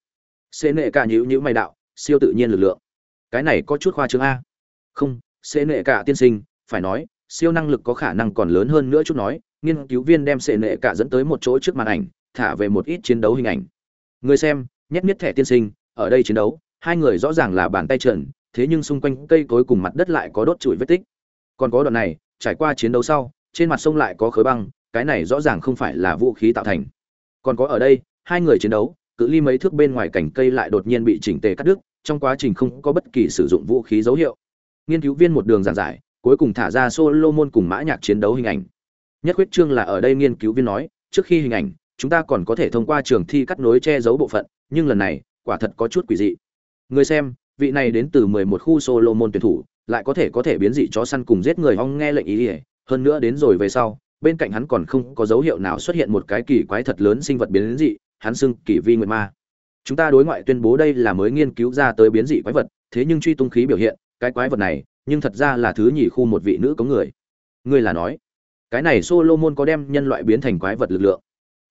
Xê nệ cả nhữ nhữ mày đạo, siêu tự nhiên lực lượng. Cái này có chút khoa trương a. Không, xê nệ cả tiên sinh, phải nói, siêu năng lực có khả năng còn lớn hơn nữa chút nói, nghiên cứu viên đem xê nệ cả dẫn tới một chỗ trước màn ảnh, thả về một ít chiến đấu hình ảnh. Người xem nhét miết thẻ tiên sinh, ở đây chiến đấu, hai người rõ ràng là bàn tay trần thế nhưng xung quanh cây cối cùng mặt đất lại có đốt trụi vết tích. Còn có đoạn này, trải qua chiến đấu sau, trên mặt sông lại có khối băng, cái này rõ ràng không phải là vũ khí tạo thành. Còn có ở đây, hai người chiến đấu, cự ly mấy thước bên ngoài cảnh cây lại đột nhiên bị chỉnh tề cắt đứt, trong quá trình không có bất kỳ sử dụng vũ khí dấu hiệu. Nghiên cứu viên một đường giảng giải, cuối cùng thả ra solomon cùng mã nhạc chiến đấu hình ảnh. Nhất quyết trương là ở đây nghiên cứu viên nói, trước khi hình ảnh, chúng ta còn có thể thông qua trường thi cắt nối che giấu bộ phận, nhưng lần này, quả thật có chút quỷ dị. Người xem vị này đến từ 11 khu solomon tuyển thủ, lại có thể có thể biến dị chó săn cùng giết người ong nghe lệnh ý ỉa. Hơn nữa đến rồi về sau, bên cạnh hắn còn không có dấu hiệu nào xuất hiện một cái kỳ quái thật lớn sinh vật biến dị, hắn xưng kỳ vi nguyệt ma. Chúng ta đối ngoại tuyên bố đây là mới nghiên cứu ra tới biến dị quái vật, thế nhưng truy tung khí biểu hiện, cái quái vật này, nhưng thật ra là thứ nhì khu một vị nữ có người. Người là nói, cái này solomon có đem nhân loại biến thành quái vật lực lượng.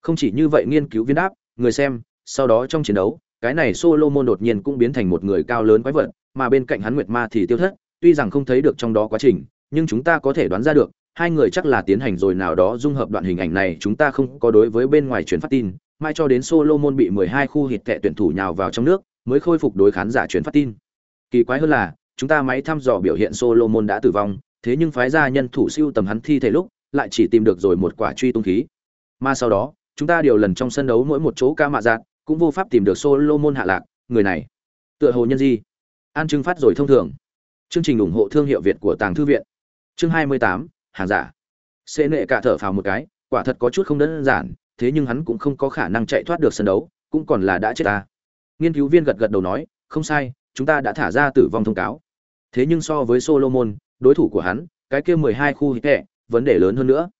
Không chỉ như vậy nghiên cứu viên đáp, người xem, sau đó trong chiến đấu cái này solomon đột nhiên cũng biến thành một người cao lớn quái vật, mà bên cạnh hắn nguyệt ma thì tiêu thất, tuy rằng không thấy được trong đó quá trình, nhưng chúng ta có thể đoán ra được, hai người chắc là tiến hành rồi nào đó dung hợp đoạn hình ảnh này, chúng ta không có đối với bên ngoài truyền phát tin, mai cho đến Solomon bị 12 khu hịt tệ tuyển thủ nhào vào trong nước, mới khôi phục đối khán giả truyền phát tin. Kỳ quái hơn là, chúng ta máy thăm dò biểu hiện Solomon đã tử vong, thế nhưng phái gia nhân thủ siêu tầm hắn thi thể lúc, lại chỉ tìm được rồi một quả truy tung khí. Mà sau đó, chúng ta điều lần trong sân đấu mỗi một chỗ ca mạ giạt cũng vô pháp tìm được Solomon hạ lạc người này. Tựa hồ nhân gì an trưng phát rồi thông thường. Chương trình ủng hộ thương hiệu việt của tàng thư viện. Chương 28, hàng giả. Xê nệ cả thở phào một cái quả thật có chút không đơn giản thế nhưng hắn cũng không có khả năng chạy thoát được sân đấu cũng còn là đã chết ta. Nghiên cứu viên gật gật đầu nói không sai chúng ta đã thả ra tử vong thông cáo. Thế nhưng so với solomon đối thủ của hắn cái kia mười hai khu hít tệ vấn đề lớn hơn nữa.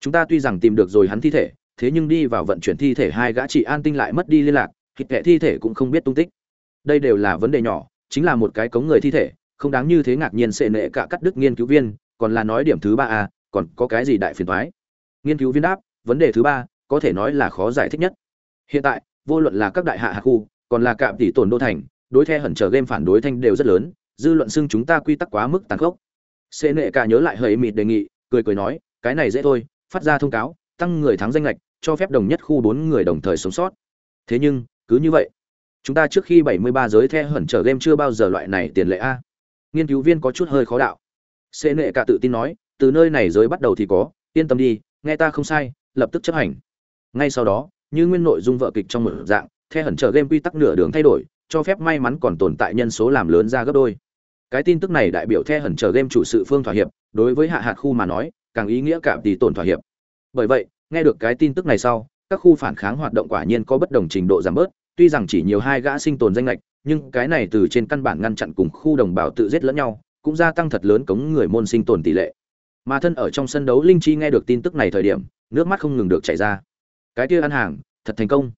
Chúng ta tuy rằng tìm được rồi hắn thi thể thế nhưng đi vào vận chuyển thi thể hai gã chị an tinh lại mất đi liên lạc thịt tệ thi thể cũng không biết tung tích. Đây đều là vấn đề nhỏ chính là một cái cống người thi thể không đáng như thế ngạc nhiên sệ nệ cả cắt đứt nghiên cứu viên còn là nói điểm thứ ba à, còn có cái gì đại phiền toái? Nghiên cứu viên đáp vấn đề thứ ba có thể nói là khó giải thích nhất. Hiện tại vô luận là các đại hạ hạ khu còn là cạm tỷ tổn đô thành đối theo hẩn trở game phản đối thanh đều rất lớn dư luận xưng chúng ta quy tắc quá mức tàn khốc. Sệ nệ cả nhớ lại hơi mịt đề nghị cười cười nói cái này dễ thôi phát ra thông cáo tăng người thắng danh lệch cho phép đồng nhất khu bốn người đồng thời sống sót. Thế nhưng, cứ như vậy, chúng ta trước khi 73 giới the hẩn trở game chưa bao giờ loại này tiền lệ a. Nghiên cứu viên có chút hơi khó đạo. Xê nệ cả tự tin nói, từ nơi này giới bắt đầu thì có, yên tâm đi, nghe ta không sai, lập tức chấp hành. Ngay sau đó, như nguyên nội dung vợ kịch trong một dạng, the hẩn chờ game quy tắc nửa đường thay đổi, cho phép may mắn còn tồn tại nhân số làm lớn ra gấp đôi. Cái tin tức này đại biểu the hẩn chờ game chủ sự phương thỏa hiệp, đối với hạ hạt khu mà nói, càng ý nghĩa cả tỷ tổn thỏa hiệp. Bởi vậy nghe được cái tin tức này sau, các khu phản kháng hoạt động quả nhiên có bất đồng trình độ giảm bớt, tuy rằng chỉ nhiều hai gã sinh tồn danh lệch nhưng cái này từ trên căn bản ngăn chặn cùng khu đồng bào tự giết lẫn nhau, cũng gia tăng thật lớn cống người môn sinh tồn tỷ lệ. Mà thân ở trong sân đấu, linh chi nghe được tin tức này thời điểm, nước mắt không ngừng được chảy ra. Cái kia ăn hàng, thật thành công.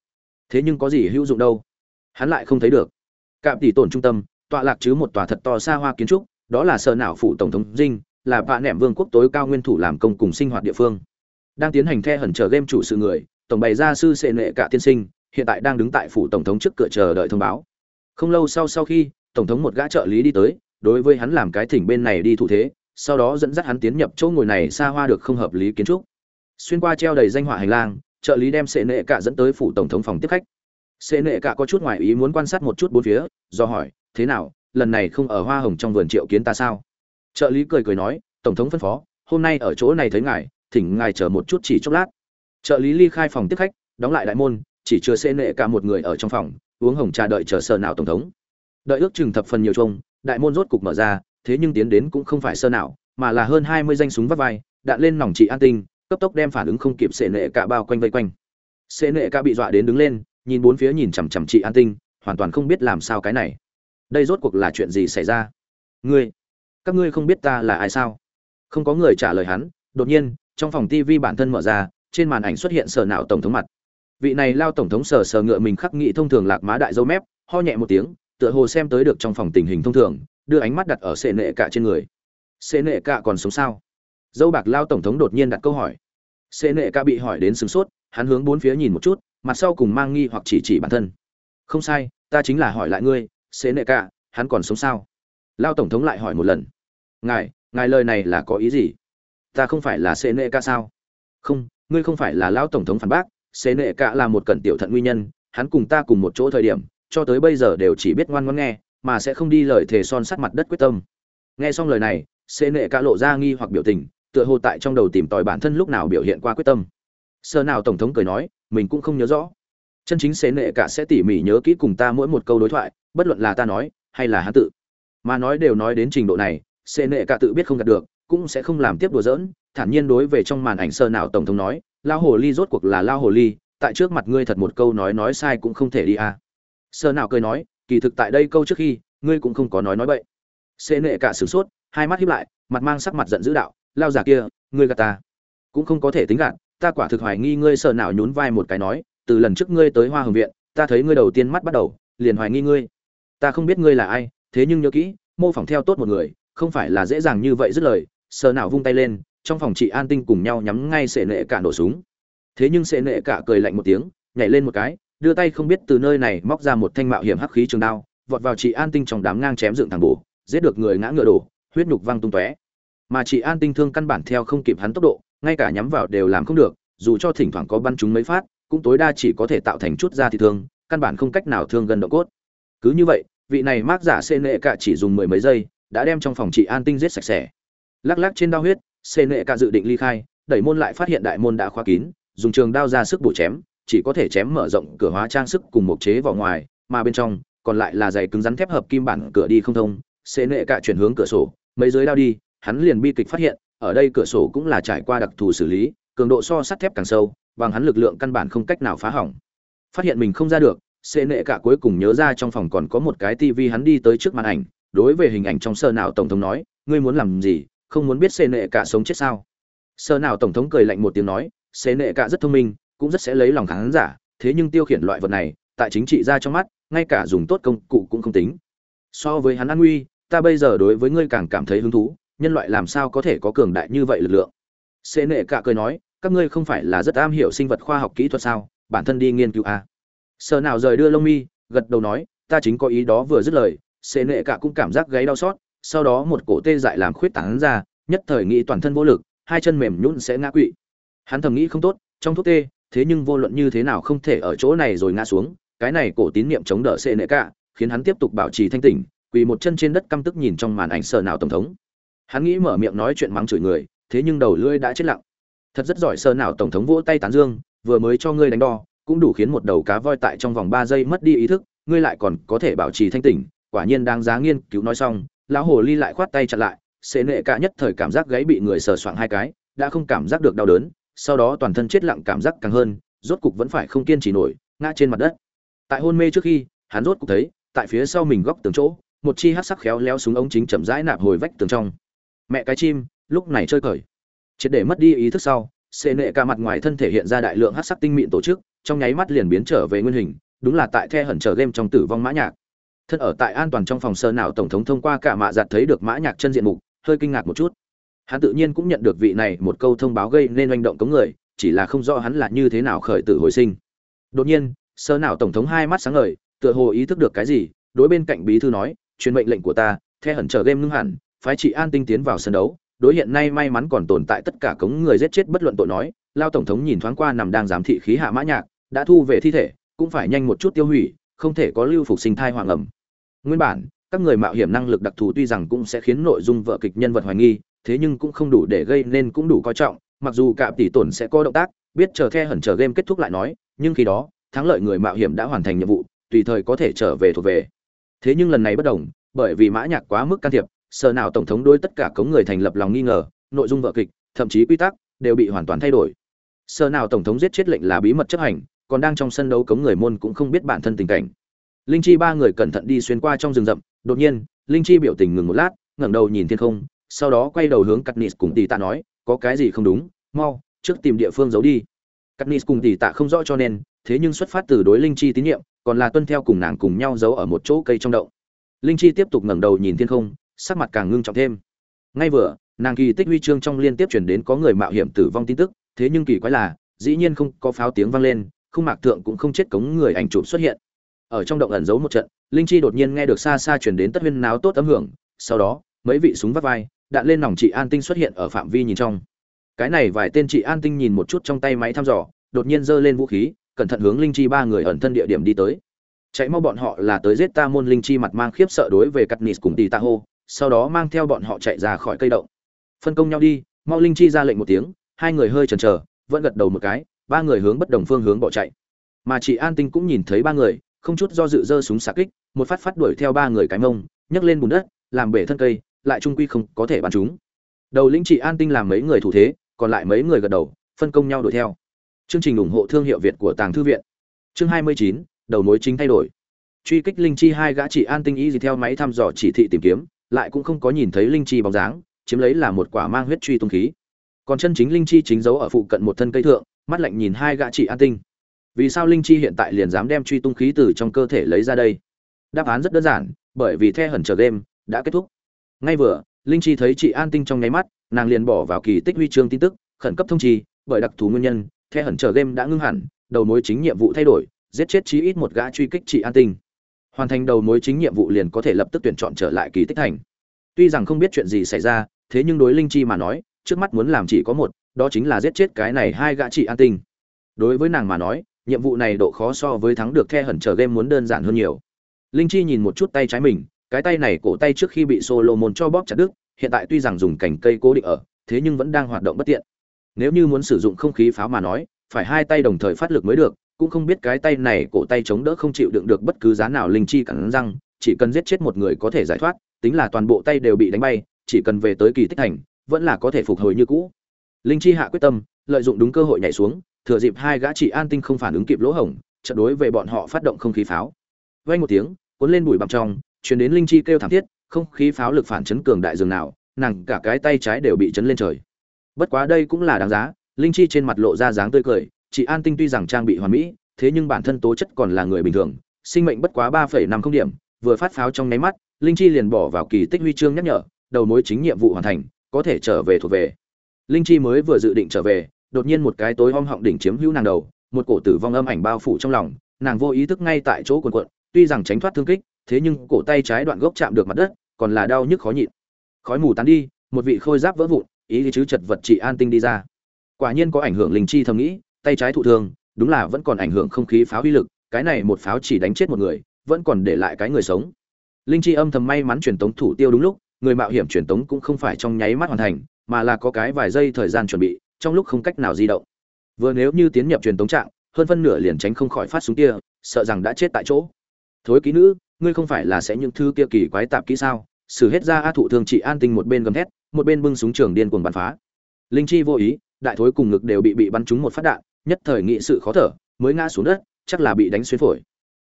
Thế nhưng có gì hữu dụng đâu? Hắn lại không thấy được. Cạm tỷ tổn trung tâm, tọa lạc chứ một tòa thật to xa hoa kiến trúc, đó là sở não phủ tổng thống dinh, là vạ nẻm vương quốc tối cao nguyên thủ làm công cùng sinh hoạt địa phương đang tiến hành the hẩn chờ game chủ sự người, tổng bày ra sư sệ nệ cả tiên sinh, hiện tại đang đứng tại phủ tổng thống trước cửa chờ đợi thông báo. Không lâu sau sau khi, tổng thống một gã trợ lý đi tới, đối với hắn làm cái thỉnh bên này đi thủ thế, sau đó dẫn dắt hắn tiến nhập chỗ ngồi này xa hoa được không hợp lý kiến trúc. Xuyên qua treo đầy danh họa hành lang, trợ lý đem sệ nệ cả dẫn tới phủ tổng thống phòng tiếp khách. Sệ nệ cả có chút ngoài ý muốn quan sát một chút bốn phía, do hỏi, thế nào, lần này không ở hoa hồng trong vườn triệu kiến ta sao? Trợ lý cười cười nói, tổng thống phân phó, hôm nay ở chỗ này thấy ngài thỉnh ngài chờ một chút chỉ chốc lát. Trợ lý ly khai phòng tiếp khách, đóng lại đại môn, chỉ chưa xê nệ cả một người ở trong phòng, uống hồng trà đợi chờ sơ nào tổng thống. Đợi ước chừng thập phần nhiều chung, đại môn rốt cục mở ra, thế nhưng tiến đến cũng không phải sơ nào, mà là hơn hai mươi danh súng vắt vai, đạn lên nòng chị an tinh, cấp tốc đem phản ứng không kịp xê nệ cả bao quanh vây quanh. Xê nệ cả bị dọa đến đứng lên, nhìn bốn phía nhìn chằm chằm chị an tinh, hoàn toàn không biết làm sao cái này. Đây rốt cuộc là chuyện gì xảy ra? Ngươi, các ngươi không biết ta là ai sao? Không có người trả lời hắn, đột nhiên trong phòng tv bản thân mở ra, trên màn ảnh xuất hiện sở não tổng thống mặt. Vị này lao tổng thống sờ sờ ngựa mình khắc nghị thông thường lạc má đại dâu mép, ho nhẹ một tiếng, tựa hồ xem tới được trong phòng tình hình thông thường, đưa ánh mắt đặt ở sệ nệ cả trên người. Sệ nệ cả còn sống sao? Dâu bạc lao tổng thống đột nhiên đặt câu hỏi. Sệ nệ cả bị hỏi đến sửng sốt, hắn hướng bốn phía nhìn một chút, mặt sau cùng mang nghi hoặc chỉ chỉ bản thân. Không sai, ta chính là hỏi lại ngươi, sệ nệ cả hắn còn sống sao? Lao tổng thống lại hỏi một lần. Ngài ngài lời này là có ý gì? Ta không phải là sệ nệ cả sao? Không, ngươi không phải là lão tổng thống phản bác. Sệ nệ cả là một cẩn tiểu thận nguyên nhân. Hắn cùng ta cùng một chỗ thời điểm, cho tới bây giờ đều chỉ biết ngoan ngoãn nghe, mà sẽ không đi lời thề son sắt mặt đất quyết tâm. Nghe xong lời này xê nệ cả lộ ra nghi hoặc biểu tình, tựa hồ tại trong đầu tìm tòi bản thân lúc nào biểu hiện qua quyết tâm. Sơ nào tổng thống cười nói, mình cũng không nhớ rõ. Chân chính xế nệ cả sẽ tỉ mỉ nhớ kỹ cùng ta mỗi một câu đối thoại, bất luận là ta nói, hay là hắn tự. Mà nói đều nói đến trình độ này xế nệ cả tự biết không đạt được cũng sẽ không làm tiếp đùa giỡn, thản nhiên đối về trong màn ảnh sơ nào tổng thống nói lao hồ ly rốt cuộc là lao hồ ly, tại trước mặt ngươi thật một câu nói nói sai cũng không thể đi à. sơ nào cười nói, kỳ thực tại đây câu trước khi, ngươi cũng không có nói nói bậy. Xê nệ cả sử sốt, hai mắt híp lại, mặt mang sắc mặt giận dữ đạo lao giả kia, ngươi gạt ta. Cũng không có thể tính gạt, ta quả thực hoài nghi ngươi sơ nào nhún vai một cái nói, từ lần trước ngươi tới hoa hồng viện, ta thấy ngươi đầu tiên mắt bắt đầu, liền hoài nghi ngươi. Ta không biết ngươi là ai, thế nhưng nhớ kỹ, mô phỏng theo tốt một người, không phải là dễ dàng như vậy dứt lời sợ nào vung tay lên, trong phòng chị an tinh cùng nhau nhắm ngay sệ nệ cả nổ súng. Thế nhưng sệ nệ cả cười lạnh một tiếng, nhảy lên một cái, đưa tay không biết từ nơi này móc ra một thanh mạo hiểm hắc khí trường đao, vọt vào chị an tinh trong đám ngang chém dựng thẳng bổ, giết được người ngã ngựa đổ, huyết nhục văng tung tóe. Mà chị an tinh thương căn bản theo không kịp hắn tốc độ, ngay cả nhắm vào đều làm không được, dù cho thỉnh thoảng có bắn chúng mấy phát, cũng tối đa chỉ có thể tạo thành chút da thì thương, căn bản không cách nào thương gần độ cốt. Cứ như vậy, vị này mác giả xê nệ cả chỉ dùng mười mấy giây, đã đem trong phòng chị an tinh giết sạch sẽ lắc lắc trên đao huyết xê nệ cả dự định ly khai, đẩy môn lại phát hiện đại môn đã khóa kín, dùng trường đao ra sức bổ chém, chỉ có thể chém mở rộng cửa hóa trang sức cùng một chế vào ngoài, mà bên trong còn lại là giày cứng rắn thép hợp kim bản cửa đi không thông. Xê nệ cả chuyển hướng cửa sổ, mấy giới đao đi, hắn liền bi kịch phát hiện, ở đây cửa sổ cũng là trải qua đặc thù xử lý, cường độ so sắt thép càng sâu, bằng hắn lực lượng căn bản không cách nào phá hỏng. Phát hiện mình không ra được xê nệ cả cuối cùng nhớ ra trong phòng còn có một cái tivi hắn đi tới trước màn ảnh, đối về hình ảnh trong sơ nào tổng thống nói, ngươi muốn làm gì? Không muốn biết xê nệ cả sống chết sao. Sơ nào tổng thống cười lạnh một tiếng nói, xê nệ cả rất thông minh, cũng rất sẽ lấy lòng khán giả, thế nhưng tiêu khiển loại vật này, tại chính trị ra trong mắt, ngay cả dùng tốt công cụ cũng không tính. So với hắn an nguy, ta bây giờ đối với ngươi càng cảm thấy hứng thú, nhân loại làm sao có thể có cường đại như vậy lực lượng? Xê nệ cả cười nói, các ngươi không phải là rất am hiểu sinh vật khoa học kỹ thuật sao, bản thân đi nghiên cứu à. sợ nào rời đưa lông mi, gật đầu nói, ta chính có ý đó vừa dứt lời, xê nệ cả cũng cảm giác gáy đau xót sau đó một cổ tê dại làm khuyết tảng ra, nhất thời nghĩ toàn thân vô lực, hai chân mềm nhũn sẽ ngã quỵ. Hắn thầm nghĩ không tốt, trong thuốc tê, thế nhưng vô luận như thế nào không thể ở chỗ này rồi ngã xuống, cái này cổ tín niệm chống đỡ sẽ nệ cả, khiến hắn tiếp tục bảo trì thanh tỉnh, quỳ một chân trên đất căm tức nhìn trong màn ảnh sợ nào tổng thống. Hắn nghĩ mở miệng nói chuyện mắng chửi người, thế nhưng đầu lưỡi đã chết lặng. Thật rất giỏi sơ nào tổng thống vỗ tay tán dương, vừa mới cho ngươi đánh đo, cũng đủ khiến một đầu cá voi tại trong vòng ba giây mất đi ý thức, ngươi lại còn có thể bảo trì thanh tỉnh, quả nhiên đáng giá nghiên cứu nói xong lão hồ ly lại khoát tay chặn lại xệ nệ cả nhất thời cảm giác gáy bị người sờ soạng hai cái, đã không cảm giác được đau đớn, sau đó toàn thân chết lặng cảm giác càng hơn, rốt cục vẫn phải không kiên trì nổi, ngã trên mặt đất. Tại hôn mê trước khi, hắn rốt cục thấy, tại phía sau mình góc tường chỗ, một chi hát sắc khéo léo súng ống chính chậm rãi nạp hồi vách tường trong. Mẹ cái chim, lúc này chơi cởi. Triệt để mất đi ý thức sau xê nệ cả mặt ngoài thân thể hiện ra đại lượng hát sắc tinh mịn tổ chức, trong nháy mắt liền biến trở về nguyên hình, đúng là tại the hẩn chờ game trong tử vong mã nhạc thân ở tại an toàn trong phòng sơ nào tổng thống thông qua cả mạ giặt thấy được mã nhạc chân diện mục, hơi kinh ngạc một chút. Hắn tự nhiên cũng nhận được vị này một câu thông báo gây nên hành động cống người, chỉ là không rõ hắn là như thế nào khởi tử hồi sinh. Đột nhiên, sơ nào tổng thống hai mắt sáng ngời, tựa hồ ý thức được cái gì, đối bên cạnh bí thư nói, truyền mệnh lệnh của ta theo hẩn trở game ngưng hẳn, phái chị an tinh tiến vào sân đấu. Đối hiện nay may mắn còn tồn tại tất cả cống người giết chết bất luận tội nói, lao tổng thống nhìn thoáng qua nằm đang giám thị khí hạ mã nhạc, đã thu về thi thể, cũng phải nhanh một chút tiêu hủy, không thể có lưu phục sinh thai hoàng ẩm nguyên bản, các người mạo hiểm năng lực đặc thù tuy rằng cũng sẽ khiến nội dung vợ kịch nhân vật hoài nghi, thế nhưng cũng không đủ để gây nên cũng đủ coi trọng, mặc dù cạm tỷ tổn sẽ có động tác, biết chờ the hẩn chờ game kết thúc lại nói, nhưng khi đó, thắng lợi người mạo hiểm đã hoàn thành nhiệm vụ, tùy thời có thể trở về thuộc về. Thế nhưng lần này bất đồng, bởi vì mã nhạc quá mức can thiệp sở nào tổng thống đối tất cả cống người thành lập lòng nghi ngờ, nội dung vợ kịch, thậm chí quy tắc, đều bị hoàn toàn thay đổi. Sở nào tổng thống giết chết lệnh là bí mật chấp hành, còn đang trong sân đấu cống người môn cũng không biết bản thân tình cảnh linh chi ba người cẩn thận đi xuyên qua trong rừng rậm, đột nhiên, linh chi biểu tình ngừng một lát, ngẩng đầu nhìn thiên không, sau đó quay đầu hướng cắt cùng tỷ tạ nói, có cái gì không đúng? Mau, trước tìm địa phương giấu đi. Cắt cùng tỷ tạ không rõ cho nên, thế nhưng xuất phát từ đối linh chi tín nhiệm, còn là tuân theo cùng nàng cùng nhau giấu ở một chỗ cây trong động. Linh chi tiếp tục ngẩng đầu nhìn thiên không, sắc mặt càng ngưng trọng thêm. Ngay vừa, nàng kỳ tích huy chương trong liên tiếp chuyển đến có người mạo hiểm tử vong tin tức, thế nhưng kỳ quái là, dĩ nhiên không có pháo tiếng vang lên không mạc thượng cũng không chết cống người ảnh chụp xuất hiện ở trong động ẩn giấu một trận, linh chi đột nhiên nghe được xa xa chuyển đến tất huyên náo tốt âm hưởng, sau đó, mấy vị súng vắt vai, đạn lên nòng chị an tinh xuất hiện ở phạm vi nhìn trong. Cái này vài tên chị an tinh nhìn một chút trong tay máy thăm dò, đột nhiên giơ lên vũ khí, cẩn thận hướng linh chi ba người ẩn thân địa điểm đi tới. Chạy mau bọn họ là tới giết ta môn. Linh chi mặt mang khiếp sợ đối về cắt nịt cùng tì ta hô, sau đó mang theo bọn họ chạy ra khỏi cây động. Phân công nhau đi, mau linh chi ra lệnh một tiếng. Hai người hơi chần chờ, vẫn gật đầu một cái, ba người hướng bất đồng phương hướng bỏ chạy. Mà chị an tinh cũng nhìn thấy ba người không chút do dự giơ súng xạ kích một phát phát đuổi theo ba người cái mông nhấc lên bùn đất làm bể thân cây lại trung quy không có thể bắn chúng. Đầu lĩnh chị an tinh làm mấy người thủ thế còn lại mấy người gật đầu phân công nhau đuổi theo. Chương trình ủng hộ thương hiệu việt của tàng thư viện. Chương 29, đầu mối chính thay đổi. Truy kích linh chi hai gã chị an tinh y gì theo máy thăm dò chỉ thị tìm kiếm lại cũng không có nhìn thấy linh chi bóng dáng chiếm lấy là một quả mang huyết truy tung khí. Còn chân chính linh chi chính giấu ở phụ cận một thân cây thượng mắt lạnh nhìn hai gã chị an tinh vì sao linh chi hiện tại liền dám đem truy tung khí từ trong cơ thể lấy ra đây? Đáp án rất đơn giản, bởi vì the hẩn chờ game đã kết thúc. Ngay vừa, linh chi thấy chị an tinh trong nháy mắt, nàng liền bỏ vào kỳ tích huy chương tin tức, khẩn cấp thông trì bởi đặc thù nguyên nhân, the hẩn chờ game đã ngưng hẳn, đầu mối chính nhiệm vụ thay đổi, giết chết chí ít một gã truy kích chị an tinh. Hoàn thành đầu mối chính nhiệm vụ liền có thể lập tức tuyển chọn trở lại kỳ tích thành. Tuy rằng không biết chuyện gì xảy ra, thế nhưng đối linh chi mà nói, trước mắt muốn làm chỉ có một, đó chính là giết chết cái này hai gã chị an tinh. Đối với nàng mà nói nhiệm vụ này độ khó so với thắng được the hẩn trở game muốn đơn giản hơn nhiều. Linh chi nhìn một chút tay trái mình, cái tay này cổ tay trước khi bị solomon cho bóp chặt đứt, hiện tại tuy rằng dùng cành cây cố định ở, thế nhưng vẫn đang hoạt động bất tiện. Nếu như muốn sử dụng không khí pháo mà nói, phải hai tay đồng thời phát lực mới được, cũng không biết cái tay này cổ tay chống đỡ không chịu đựng được bất cứ giá nào. Linh chi cắn răng, chỉ cần giết chết một người có thể giải thoát, tính là toàn bộ tay đều bị đánh bay, chỉ cần về tới kỳ tích thành, vẫn là có thể phục hồi như cũ linh chi hạ quyết tâm, lợi dụng đúng cơ hội nhảy xuống, thừa dịp hai gã chị an tinh không phản ứng kịp lỗ hổng trận đối về bọn họ phát động không khí pháo. Vay một tiếng, cuốn lên bụi bặm trong chuyển đến linh chi kêu thảm thiết, không khí pháo lực phản chấn cường đại dường nào, nàng cả cái tay trái đều bị chấn lên trời. Bất quá đây cũng là đáng giá, linh chi trên mặt lộ ra dáng tươi cười chị an tinh tuy rằng trang bị hoàn mỹ, thế nhưng bản thân tố chất còn là người bình thường, sinh mệnh bất quá ba phẩy năm không điểm, vừa phát pháo trong nháy mắt, linh chi liền bỏ vào kỳ tích huy chương nhắc nhở, đầu mối chính nhiệm vụ hoàn thành, có thể trở về thuộc về linh chi mới vừa dự định trở về, đột nhiên một cái tối om họng đỉnh chiếm hữu nàng đầu, một cổ tử vong âm ảnh bao phủ trong lòng, nàng vô ý thức ngay tại chỗ quần quận tuy rằng tránh thoát thương kích, thế nhưng cổ tay trái đoạn gốc chạm được mặt đất, còn là đau nhức khó nhịn. Khói mù tán đi, một vị khôi giáp vỡ vụn, ý chứ chật vật trị an tinh đi ra. Quả nhiên có ảnh hưởng linh chi thầm nghĩ, tay trái thụ thương, đúng là vẫn còn ảnh hưởng không khí pháo uy lực, cái này một pháo chỉ đánh chết một người, vẫn còn để lại cái người sống. Linh chi âm thầm may mắn truyền tống thủ tiêu đúng lúc, người mạo hiểm truyền tống cũng không phải trong nháy mắt hoàn thành mà là có cái vài giây thời gian chuẩn bị, trong lúc không cách nào di động. Vừa nếu như tiến nhập truyền tống trạng, hơn phân nửa liền tránh không khỏi phát súng kia, sợ rằng đã chết tại chỗ. Thối ký nữ, ngươi không phải là sẽ những thứ kia kỳ quái tạp kỹ sao? Xử hết ra a thụ thương trị an tinh một bên gầm thét, một bên bưng súng trường điên cuồng bắn phá. Linh chi vô ý, đại thối cùng ngực đều bị bị bắn trúng một phát đạn, nhất thời nghị sự khó thở, mới ngã xuống đất, chắc là bị đánh xuyên phổi.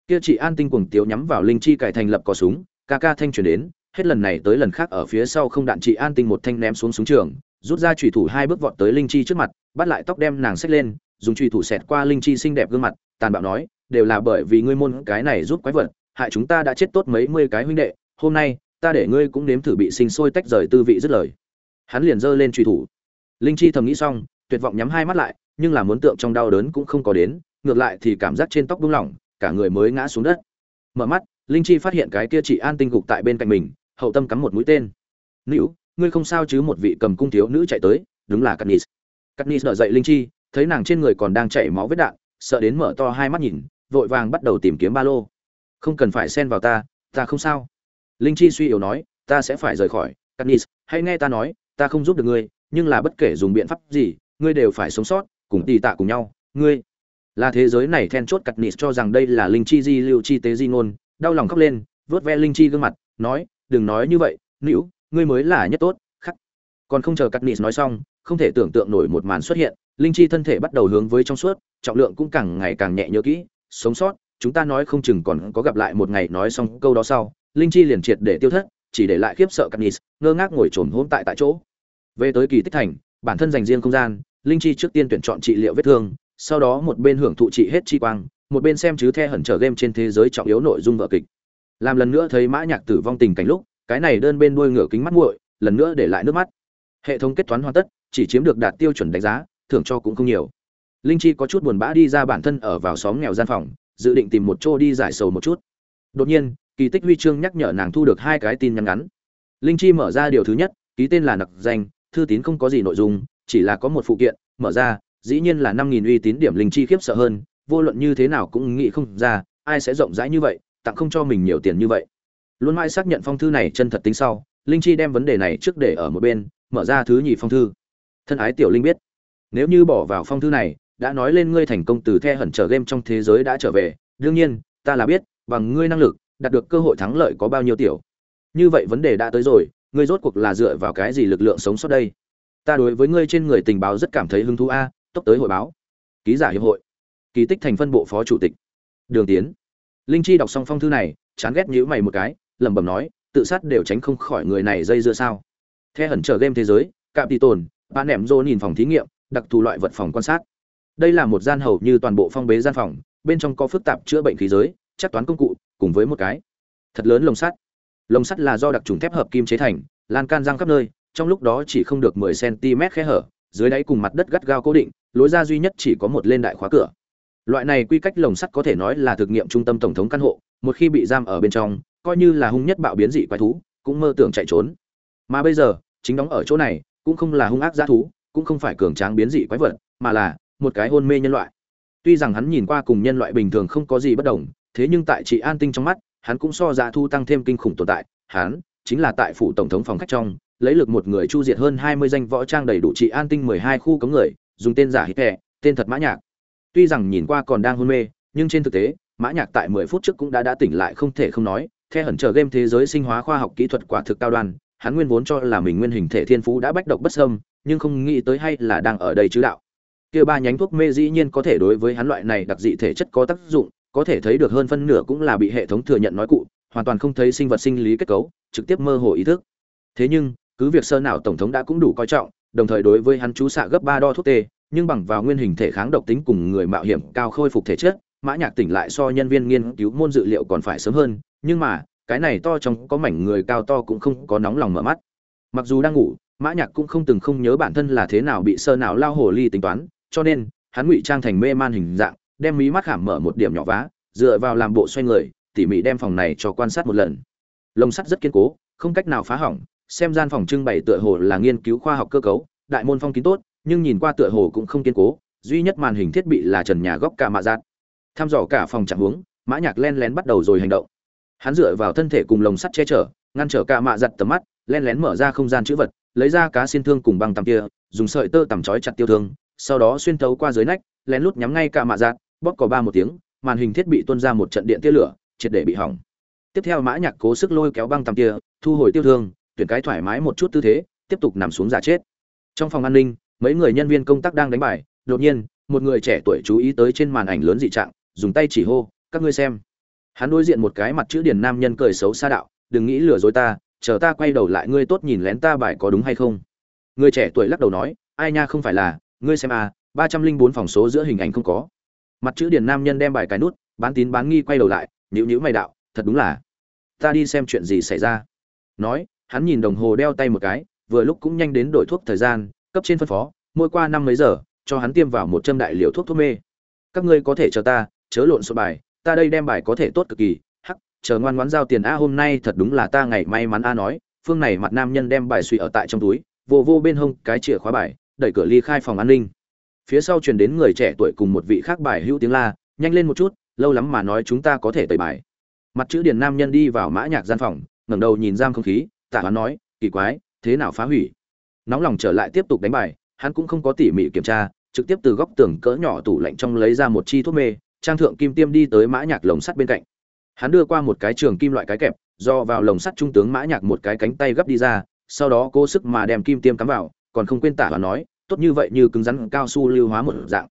Kia chị an tinh cuồng tiếu nhắm vào linh chi cải thành lập cò súng, ca ca thanh truyền đến hết lần này tới lần khác ở phía sau không đạn chị an tinh một thanh ném xuống súng trường, rút ra trùy thủ hai bước vọt tới linh chi trước mặt, bắt lại tóc đem nàng xách lên, dùng trùy thủ xẹt qua linh chi xinh đẹp gương mặt, tàn bạo nói, đều là bởi vì ngươi môn cái này giúp quái vật, hại chúng ta đã chết tốt mấy mươi cái huynh đệ, hôm nay, ta để ngươi cũng nếm thử bị sinh sôi tách rời tư vị dứt lời. Hắn liền giơ lên truy thủ. Linh chi thầm nghĩ xong, tuyệt vọng nhắm hai mắt lại, nhưng là muốn tượng trong đau đớn cũng không có đến, ngược lại thì cảm giác trên tóc buông lỏng, cả người mới ngã xuống đất. Mở mắt, linh chi phát hiện cái kia chị an tinh gục tại bên cạnh mình hậu tâm cắm một mũi tên nữ ngươi không sao chứ một vị cầm cung thiếu nữ chạy tới đúng là Katniss. Katniss đỡ dậy Linh Chi, thấy nàng trên người còn đang chảy máu vết đạn, sợ đến mở to hai mắt nhìn, vội vàng bắt đầu tìm kiếm ba lô. Không cần phải xen vào ta, ta không sao. Linh Chi suy yếu nói, ta sẽ phải rời khỏi. Katniss, hãy nghe ta nói, ta không giúp được ngươi, nhưng là bất kể dùng biện pháp gì, ngươi đều phải sống sót, cùng tì tạ cùng nhau. Ngươi là thế giới này then chốt Katniss cho rằng đây là Linh Chi di lưu chi tế di ngôn, đau lòng khóc lên, vớt ve Linh Chi gương mặt, nói, đừng nói như vậy, nữ, ngươi mới là nhất tốt khắc. Còn không chờ cắt nịt nói xong không thể tưởng tượng nổi một màn xuất hiện linh chi thân thể bắt đầu hướng với trong suốt trọng lượng cũng càng ngày càng nhẹ nhớ kỹ sống sót chúng ta nói không chừng còn có gặp lại một ngày nói xong câu đó sau linh chi liền triệt để tiêu thất chỉ để lại khiếp sợ cắt nịt ngơ ngác ngồi trồn hôm tại tại chỗ. Về tới kỳ tích thành bản thân dành riêng không gian linh chi trước tiên tuyển chọn trị liệu vết thương sau đó một bên hưởng thụ trị hết chi quang một bên xem chứ the hẩn trở game trên thế giới trọng yếu nội dung vở kịch làm lần nữa thấy mã nhạc tử vong tình cảnh lúc, cái này đơn bên đuôi ngựa kính mắt nguội, lần nữa để lại nước mắt. Hệ thống kết toán hoàn tất, chỉ chiếm được đạt tiêu chuẩn đánh giá, thưởng cho cũng không nhiều. Linh chi có chút buồn bã đi ra bản thân ở vào xóm nghèo gian phòng, dự định tìm một chỗ đi giải sầu một chút. Đột nhiên, kỳ tích huy chương nhắc nhở nàng thu được hai cái tin nhắn ngắn. Linh chi mở ra điều thứ nhất, ký tên là nặc danh, thư tín không có gì nội dung, chỉ là có một phụ kiện, mở ra, dĩ nhiên là năm nghìn uy tín điểm linh chi khiếp sợ hơn, vô luận như thế nào cũng nghĩ không ra, ai sẽ rộng rãi như vậy tặng không cho mình nhiều tiền như vậy. Luôn mãi xác nhận phong thư này chân thật tính sau, linh chi đem vấn đề này trước để ở một bên, mở ra thứ nhì phong thư. Thân ái tiểu linh biết, nếu như bỏ vào phong thư này, đã nói lên ngươi thành công từ the hẩn trở game trong thế giới đã trở về, đương nhiên, ta là biết, bằng ngươi năng lực, đạt được cơ hội thắng lợi có bao nhiêu tiểu. Như vậy vấn đề đã tới rồi, ngươi rốt cuộc là dựa vào cái gì lực lượng sống sót đây? Ta đối với ngươi trên người tình báo rất cảm thấy hứng thú a, tốc tới hội báo. Ký giả hiệp hội. Kỳ tích thành phân bộ phó chủ tịch. Đường tiến linh chi đọc xong phong thư này, chán ghét nhữ mày một cái, lẩm bẩm nói, tự sát đều tránh không khỏi người này dây dưa sao? The hẩn trở game thế giới, cạm tỷ tồn bạn nẻm rô nhìn phòng thí nghiệm, đặc thù loại vật phòng quan sát. Đây là một gian hầu như toàn bộ phong bế gian phòng, bên trong có phức tạp chữa bệnh khí giới, chắc toán công cụ, cùng với một cái thật lớn lồng sắt. Lồng sắt là do đặc trùng thép hợp kim chế thành, lan can răng khắp nơi, trong lúc đó chỉ không được 10 cm khe hở, dưới đáy cùng mặt đất gắt gao cố định, lối ra duy nhất chỉ có một lên đại khóa cửa loại này quy cách lồng sắt có thể nói là thực nghiệm trung tâm tổng thống căn hộ, một khi bị giam ở bên trong, coi như là hung nhất bạo biến dị quái thú, cũng mơ tưởng chạy trốn. Mà bây giờ, chính đóng ở chỗ này, cũng không là hung ác giá thú, cũng không phải cường tráng biến dị quái vật, mà là một cái hôn mê nhân loại. Tuy rằng hắn nhìn qua cùng nhân loại bình thường không có gì bất đồng, thế nhưng tại chị an tinh trong mắt, hắn cũng so giá thu tăng thêm kinh khủng tồn tại. Hắn chính là tại phủ tổng thống phòng khách trong, lấy lực một người chu diệt hơn hai mươi danh võ trang đầy đủ trị an tinh mười hai khu cống người, dùng tên giả hít kè tên thật mã nhạc tuy rằng nhìn qua còn đang hôn mê, nhưng trên thực tế, mã nhạc tại mười phút trước cũng đã đã tỉnh lại không thể không nói theo hẩn chờ game thế giới sinh hóa khoa học kỹ thuật quả thực cao đoan, hắn nguyên vốn cho là mình nguyên hình thể thiên phú đã bách độc bất sâm nhưng không nghĩ tới hay là đang ở đây chứ đạo. Kia ba nhánh thuốc mê dĩ nhiên có thể đối với hắn loại này đặc dị thể chất có tác dụng, có thể thấy được hơn phân nửa cũng là bị hệ thống thừa nhận nói cụ, hoàn toàn không thấy sinh vật sinh lý kết cấu, trực tiếp mơ hồ ý thức. Thế nhưng, cứ việc sơ nào tổng thống đã cũng đủ coi trọng, đồng thời đối với hắn chú xạ gấp ba đo thuốc tê nhưng bằng vào nguyên hình thể kháng độc tính cùng người mạo hiểm cao khôi phục thể chất, mã nhạc tỉnh lại so nhân viên nghiên cứu môn dự liệu còn phải sớm hơn, nhưng mà, cái này to trong có mảnh người cao to cũng không có nóng lòng mở mắt. Mặc dù đang ngủ, mã nhạc cũng không từng không nhớ bản thân là thế nào bị sơ nào lao hồ ly tính toán, cho nên, hắn ngụy trang thành mê man hình dạng, đem mí mắt hàm mở một điểm nhỏ vá, dựa vào làm bộ xoay người, tỉ mỉ đem phòng này cho quan sát một lần. Lồng sắt rất kiên cố, không cách nào phá hỏng, xem gian phòng trưng bày tựa hồ là nghiên cứu khoa học cơ cấu, đại môn phong kín tốt nhưng nhìn qua tựa hồ cũng không kiên cố, duy nhất màn hình thiết bị là trần nhà góc cả mạ giạt tham dò cả phòng trạng huống, mã nhạc len lén bắt đầu rồi hành động. Hắn dựa vào thân thể cùng lồng sắt che chở, ngăn trở cả mạ giặt tầm mắt, len lén mở ra không gian chữ vật, lấy ra cá xiên thương cùng băng tam kia, dùng sợi tơ tẩm chói chặt tiêu thương, sau đó xuyên thấu qua dưới nách, lén lút nhắm ngay cả mạ giặt bóp cò ba một tiếng, màn hình thiết bị tuôn ra một trận điện tia lửa, triệt để bị hỏng. Tiếp theo mã nhạc cố sức lôi kéo băng tam kia, thu hồi tiêu thương, tuyển cái thoải mái một chút tư thế, tiếp tục nằm xuống giả chết. Trong phòng an ninh mấy người nhân viên công tác đang đánh bài, đột nhiên, một người trẻ tuổi chú ý tới trên màn ảnh lớn dị trạng, dùng tay chỉ hô, các ngươi xem. Hắn đối diện một cái mặt chữ điển nam nhân cười xấu xa đạo, đừng nghĩ lừa dối ta, chờ ta quay đầu lại ngươi tốt nhìn lén ta bài có đúng hay không? Người trẻ tuổi lắc đầu nói, ai nha, không phải là, ngươi xem à ba trăm linh bốn phòng số giữa hình ảnh không có. Mặt chữ điển nam nhân đem bài cái nút, bán tín bán nghi quay đầu lại nhữ nhữ mày đạo, thật đúng là, ta đi xem chuyện gì xảy ra. Nói, hắn nhìn đồng hồ đeo tay một cái, vừa lúc cũng nhanh đến đổi thuốc thời gian cấp trên phân phó, mỗi qua năm mấy giờ, cho hắn tiêm vào một châm đại liều thuốc thuốc mê. Các ngươi có thể chờ ta, chớ lộn xộn bài, ta đây đem bài có thể tốt cực kỳ, hắc, chờ ngoan ngoãn giao tiền a, hôm nay thật đúng là ta ngày may mắn a nói, phương này mặt nam nhân đem bài suy ở tại trong túi, vô vô bên hông cái chìa khóa bài, đẩy cửa ly khai phòng an ninh. Phía sau truyền đến người trẻ tuổi cùng một vị khác bài hữu tiếng la, nhanh lên một chút, lâu lắm mà nói chúng ta có thể tẩy bài. Mặt chữ điền nam nhân đi vào mã nhạc gian phòng, ngẩng đầu nhìn giam không khí tạ hoán nói, kỳ quái, thế nào phá hủy? Nóng lòng trở lại tiếp tục đánh bài, hắn cũng không có tỉ mỉ kiểm tra, trực tiếp từ góc tường cỡ nhỏ tủ lạnh trong lấy ra một chi thuốc mê, trang thượng kim tiêm đi tới mã nhạc lồng sắt bên cạnh. Hắn đưa qua một cái trường kim loại cái kẹp, do vào lồng sắt trung tướng mã nhạc một cái cánh tay gấp đi ra, sau đó cố sức mà đem kim tiêm cắm vào, còn không quên tả và nói, tốt như vậy như cứng rắn cao su lưu hóa một dạng.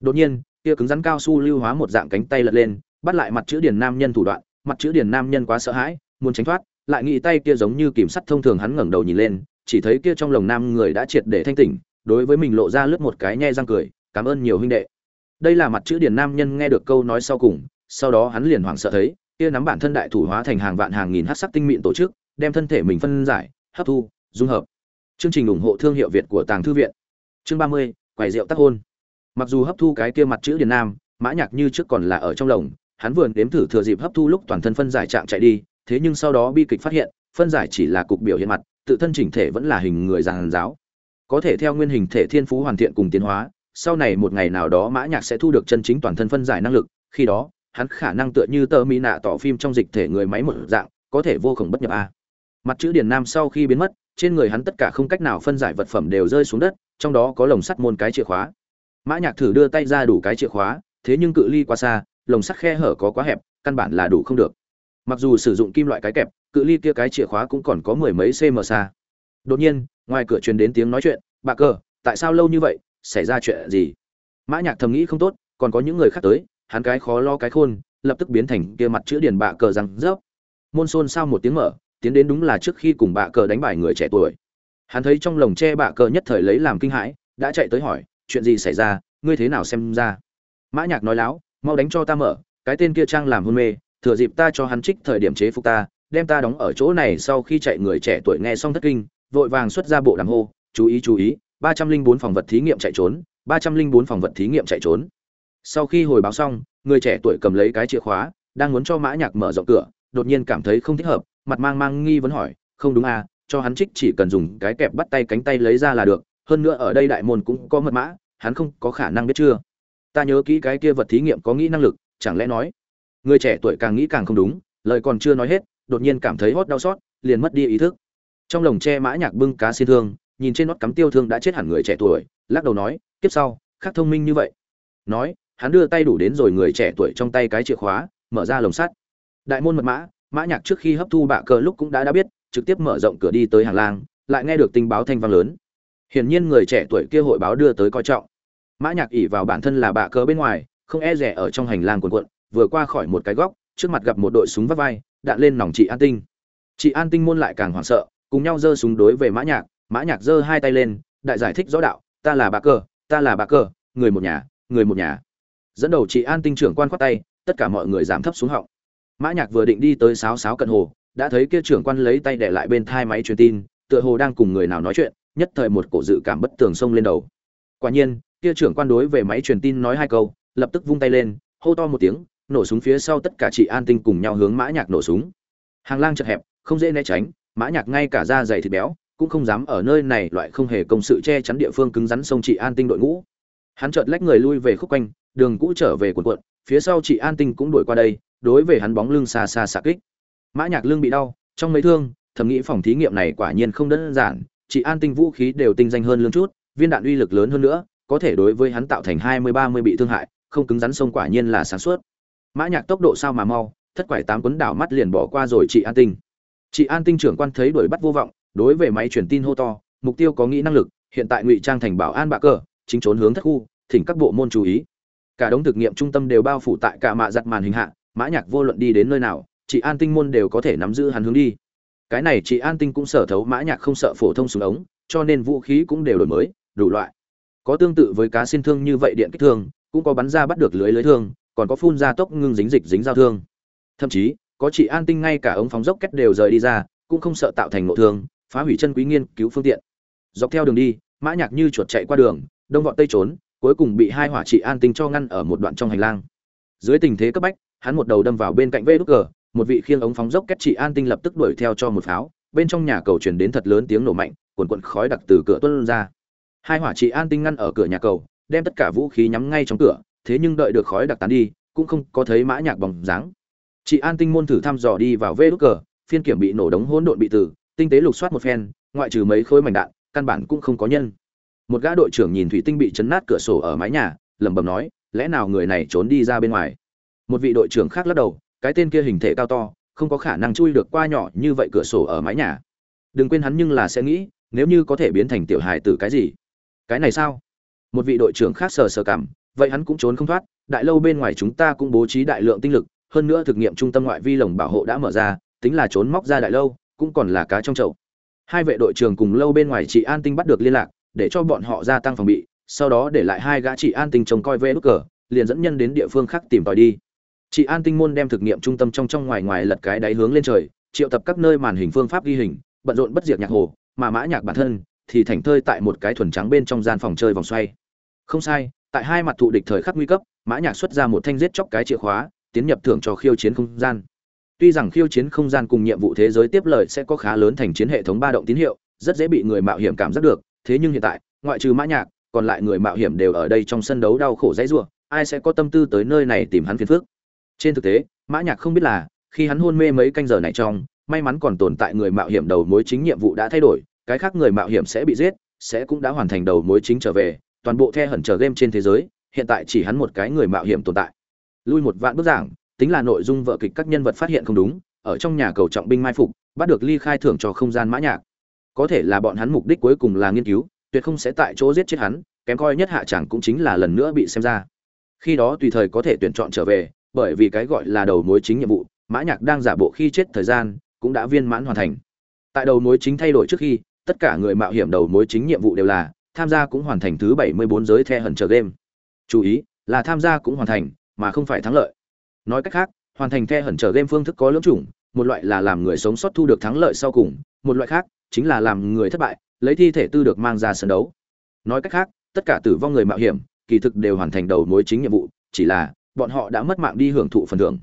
Đột nhiên, kia cứng rắn cao su lưu hóa một dạng cánh tay lật lên, bắt lại mặt chữ điển nam nhân thủ đoạn, mặt chữ điển nam nhân quá sợ hãi, muốn tránh thoát, lại nghĩ tay kia giống như kìm sắt thông thường hắn ngẩng đầu nhìn lên chỉ thấy kia trong lồng nam người đã triệt để thanh tỉnh, đối với mình lộ ra lướt một cái nhe răng cười, cảm ơn nhiều huynh đệ. Đây là mặt chữ điển nam nhân nghe được câu nói sau cùng, sau đó hắn liền hoảng sợ thấy, kia nắm bản thân đại thủ hóa thành hàng vạn hàng nghìn hắc sắc tinh mịn tổ chức, đem thân thể mình phân giải, hấp thu, dung hợp. Chương trình ủng hộ thương hiệu việt của tàng thư viện. Chương ba mươi, quầy rượu tác hôn. Mặc dù hấp thu cái kia mặt chữ điển nam, mã nhạc như trước còn là ở trong lồng, hắn vừa nếm thử thừa dịp hấp thu lúc toàn thân phân giải trạng chạy đi, thế nhưng sau đó bi kịch phát hiện, phân giải chỉ là cục biểu hiện mặt tự thân chỉnh thể vẫn là hình người giàn giáo. Có thể theo nguyên hình thể thiên phú hoàn thiện cùng tiến hóa, sau này một ngày nào đó mã nhạc sẽ thu được chân chính toàn thân phân giải năng lực, khi đó, hắn khả năng tựa như tơ mỹ nạ tỏ phim trong dịch thể người máy một dạng, có thể vô cùng bất nhập a. Mặt chữ điển nam sau khi biến mất, trên người hắn tất cả không cách nào phân giải vật phẩm đều rơi xuống đất, trong đó có lồng sắt môn cái chìa khóa. Mã nhạc thử đưa tay ra đủ cái chìa khóa, thế nhưng cự ly quá xa, lồng sắt khe hở có quá hẹp, căn bản là đủ không được. Mặc dù sử dụng kim loại cái kẹp cự ly kia cái chìa khóa cũng còn có mười mấy cm xa. Đột nhiên, ngoài cửa truyền đến tiếng nói chuyện, bà cờ, tại sao lâu như vậy? Xảy ra chuyện gì? Mã nhạc thầm nghĩ không tốt, còn có những người khác tới, hắn cái khó lo cái khôn, lập tức biến thành kia mặt chữ điền bạ cờ răng rớp. Môn xôn sao một tiếng mở, tiến đến đúng là trước khi cùng bạ cờ đánh bài người trẻ tuổi. Hắn thấy trong lồng tre bạ cờ nhất thời lấy làm kinh hãi, đã chạy tới hỏi, chuyện gì xảy ra? Ngươi thế nào xem ra? Mã nhạc nói láo, mau đánh cho ta mở, cái tên kia trang làm hôn mê, thừa dịp ta cho hắn trích thời điểm chế phục ta đem ta đóng ở chỗ này sau khi chạy người trẻ tuổi nghe xong thất kinh, vội vàng xuất ra bộ đàm hô, chú ý chú ý, ba trăm linh bốn phòng vật thí nghiệm chạy trốn, ba trăm linh bốn phòng vật thí nghiệm chạy trốn. Sau khi hồi báo xong, người trẻ tuổi cầm lấy cái chìa khóa, đang muốn cho mã nhạc mở rộng cửa, đột nhiên cảm thấy không thích hợp, mặt mang mang nghi vấn hỏi, không đúng à cho hắn trích chỉ cần dùng cái kẹp bắt tay cánh tay lấy ra là được, hơn nữa ở đây đại môn cũng có mật mã, hắn không có khả năng biết chưa? Ta nhớ kỹ cái kia vật thí nghiệm có nghĩ năng lực, chẳng lẽ nói? Người trẻ tuổi càng nghĩ càng không đúng, lời còn chưa nói hết đột nhiên cảm thấy hót đau xót, liền mất đi ý thức. Trong lồng tre mã nhạc bưng cá xin thương, nhìn trên nót cắm tiêu thương đã chết hẳn người trẻ tuổi, lắc đầu nói tiếp sau khác thông minh như vậy. Nói, hắn đưa tay đủ đến rồi người trẻ tuổi trong tay cái chìa khóa, mở ra lồng sắt. Đại môn mật mã mã nhạc trước khi hấp thu bạ cờ lúc cũng đã đã biết, trực tiếp mở rộng cửa đi tới hàng lang, lại nghe được tình báo thanh vang lớn. Hiển nhiên người trẻ tuổi kia hội báo đưa tới coi trọng. Mã nhạc ỉ vào bản thân là bạ cờ bên ngoài, không e rẻ ở trong hành lang cuộn cuộn, vừa qua khỏi một cái góc, trước mặt gặp một đội súng vắt vai đạn lên nòng chị an tinh. Chị an tinh môn lại càng hoảng sợ, cùng nhau giơ súng đối về mã nhạc. Mã nhạc giơ hai tay lên, đại giải thích rõ đạo, ta là bà cờ, ta là bà cờ, người một nhà, người một nhà. Dẫn đầu chị an tinh trưởng quan khoát tay, tất cả mọi người giảm thấp xuống họng. Mã nhạc vừa định đi tới sáo sáo cận hồ, đã thấy kia trưởng quan lấy tay để lại bên thai máy truyền tin, tựa hồ đang cùng người nào nói chuyện, nhất thời một cổ dự cảm bất tường xông lên đầu. Quả nhiên, kia trưởng quan đối về máy truyền tin nói hai câu, lập tức vung tay lên, hô to một tiếng nổ súng phía sau tất cả chị an tinh cùng nhau hướng mã nhạc nổ súng. Hàng lang chật hẹp, không dễ né tránh, mã nhạc ngay cả da dày thịt béo cũng không dám ở nơi này loại không hề công sự che chắn địa phương cứng rắn sông chị an tinh đội ngũ. Hắn chợt lách người lui về khúc quanh, đường cũ trở về cuộn cuộn. phía sau chị an tinh cũng đuổi qua đây, đối về hắn bóng lưng xa xa xạ kích. Mã nhạc lưng bị đau, trong mấy thương, thầm nghĩ phòng thí nghiệm này quả nhiên không đơn giản, chị an tinh vũ khí đều tinh danh hơn lương chút, viên đạn uy lực lớn hơn nữa, có thể đối với hắn tạo thành hai mươi ba mươi bị thương hại, không cứng rắn sông quả nhiên là sáng suốt mã nhạc tốc độ sao mà mau, thất quải tám cuốn đảo mắt liền bỏ qua rồi chị an tinh. Chị an tinh trưởng quan thấy đuổi bắt vô vọng, đối về máy truyền tin hô to, mục tiêu có nghĩ năng lực, hiện tại ngụy trang thành bảo an bạ cờ, chính trốn hướng thất khu, thỉnh các bộ môn chú ý. Cả đống thực nghiệm trung tâm đều bao phủ tại cả mạ giặt màn hình hạ, mã nhạc vô luận đi đến nơi nào, chị an tinh môn đều có thể nắm giữ hắn hướng đi. Cái này chị an tinh cũng sở thấu mã nhạc không sợ phổ thông súng ống, cho nên vũ khí cũng đều đổi mới, đủ loại. Có tương tự với cá xin thương như vậy điện kích thương, cũng có bắn ra bắt được lưới lưới thương còn có phun ra tốc ngưng dính dịch dính giao thương. Thậm chí, có chị an tinh ngay cả ống phóng dốc kết đều rời đi ra, cũng không sợ tạo thành nội thương, phá hủy chân quý nghiên cứu phương tiện. Dọc theo đường đi, mã nhạc như chuột chạy qua đường, đông vọt tây trốn, cuối cùng bị hai hỏa trị an tinh cho ngăn ở một đoạn trong hành lang. Dưới tình thế cấp bách, hắn một đầu đâm vào bên cạnh vê đúc cờ một vị khiêng ống phóng dốc kết trị an tinh lập tức đuổi theo cho một pháo, bên trong nhà cầu truyền đến thật lớn tiếng nổ mạnh cuồn cuộn khói đặc từ cửa tuôn ra. Hai hỏa trị an tinh ngăn ở cửa nhà cầu, đem tất cả vũ khí nhắm ngay trong cửa thế nhưng đợi được khói đặc tán đi, cũng không có thấy mã nhạc bóng dáng. Chị an tinh môn thử thăm dò đi vào vê đúc cờ, phiên kiểm bị nổ đống hỗn độn bị tử, tinh tế lục soát một phen, ngoại trừ mấy khối mảnh đạn, căn bản cũng không có nhân. Một gã đội trưởng nhìn thủy tinh bị chấn nát cửa sổ ở mái nhà, lẩm bẩm nói, lẽ nào người này trốn đi ra bên ngoài? Một vị đội trưởng khác lắc đầu, cái tên kia hình thể cao to, không có khả năng chui được qua nhỏ như vậy cửa sổ ở mái nhà. Đừng quên hắn nhưng là sẽ nghĩ, nếu như có thể biến thành tiểu hài tử cái gì? Cái này sao? Một vị đội trưởng khác sờ sờ cảm vậy hắn cũng trốn không thoát, đại lâu bên ngoài chúng ta cũng bố trí đại lượng tinh lực, hơn nữa thực nghiệm trung tâm ngoại vi lồng bảo hộ đã mở ra, tính là trốn móc ra đại lâu, cũng còn là cá trong chậu. Hai vệ đội trưởng cùng lâu bên ngoài chị an tinh bắt được liên lạc, để cho bọn họ gia tăng phòng bị, sau đó để lại hai gã chị an tinh trông coi vê đốt cờ, liền dẫn nhân đến địa phương khác tìm tòi đi. Chị an tinh môn đem thực nghiệm trung tâm trong trong ngoài ngoài lật cái đáy hướng lên trời, triệu tập các nơi màn hình phương pháp ghi hình, bận rộn bất diệt nhạc hồ, mà mã nhạc bản thân thì thành thơi tại một cái thuần trắng bên trong gian phòng chơi vòng xoay. Không sai tại hai mặt thụ địch thời khắc nguy cấp, mã nhạc xuất ra một thanh giết chóc cái chìa khóa, tiến nhập thưởng cho khiêu chiến không gian. Tuy rằng khiêu chiến không gian cùng nhiệm vụ thế giới tiếp lời sẽ có khá lớn thành chiến hệ thống ba động tín hiệu, rất dễ bị người mạo hiểm cảm giác được, thế nhưng hiện tại, ngoại trừ mã nhạc, còn lại người mạo hiểm đều ở đây trong sân đấu đau khổ dãy rủa, ai sẽ có tâm tư tới nơi này tìm hắn phiền phức? Trên thực tế, mã nhạc không biết là, khi hắn hôn mê mấy canh giờ này trong, may mắn còn tồn tại người mạo hiểm đầu mối chính nhiệm vụ đã thay đổi, cái khác người mạo hiểm sẽ bị giết, sẽ cũng đã hoàn thành đầu mối chính trở về toàn bộ the hẩn chờ game trên thế giới, hiện tại chỉ hắn một cái người mạo hiểm tồn tại. Lui một vạn bức giảng, tính là nội dung vợ kịch các nhân vật phát hiện không đúng, ở trong nhà cầu trọng binh mai phục, bắt được ly khai thưởng cho không gian mã nhạc. Có thể là bọn hắn mục đích cuối cùng là nghiên cứu, tuyệt không sẽ tại chỗ giết chết hắn, kém coi nhất hạ chẳng cũng chính là lần nữa bị xem ra. Khi đó tùy thời có thể tuyển chọn trở về, bởi vì cái gọi là đầu mối chính nhiệm vụ, mã nhạc đang giả bộ khi chết thời gian, cũng đã viên mãn hoàn thành. Tại đầu mối chính thay đổi trước khi, tất cả người mạo hiểm đầu mối chính nhiệm vụ đều là tham gia cũng hoàn thành thứ 74 giới the hẩn chờ game. Chú ý, là tham gia cũng hoàn thành, mà không phải thắng lợi. Nói cách khác, hoàn thành the hẩn chờ game phương thức có lưỡng chủng, một loại là làm người sống sót thu được thắng lợi sau cùng, một loại khác chính là làm người thất bại, lấy thi thể tư được mang ra sân đấu. Nói cách khác, tất cả tử vong người mạo hiểm, kỳ thực đều hoàn thành đầu mối chính nhiệm vụ, chỉ là bọn họ đã mất mạng đi hưởng thụ phần thưởng.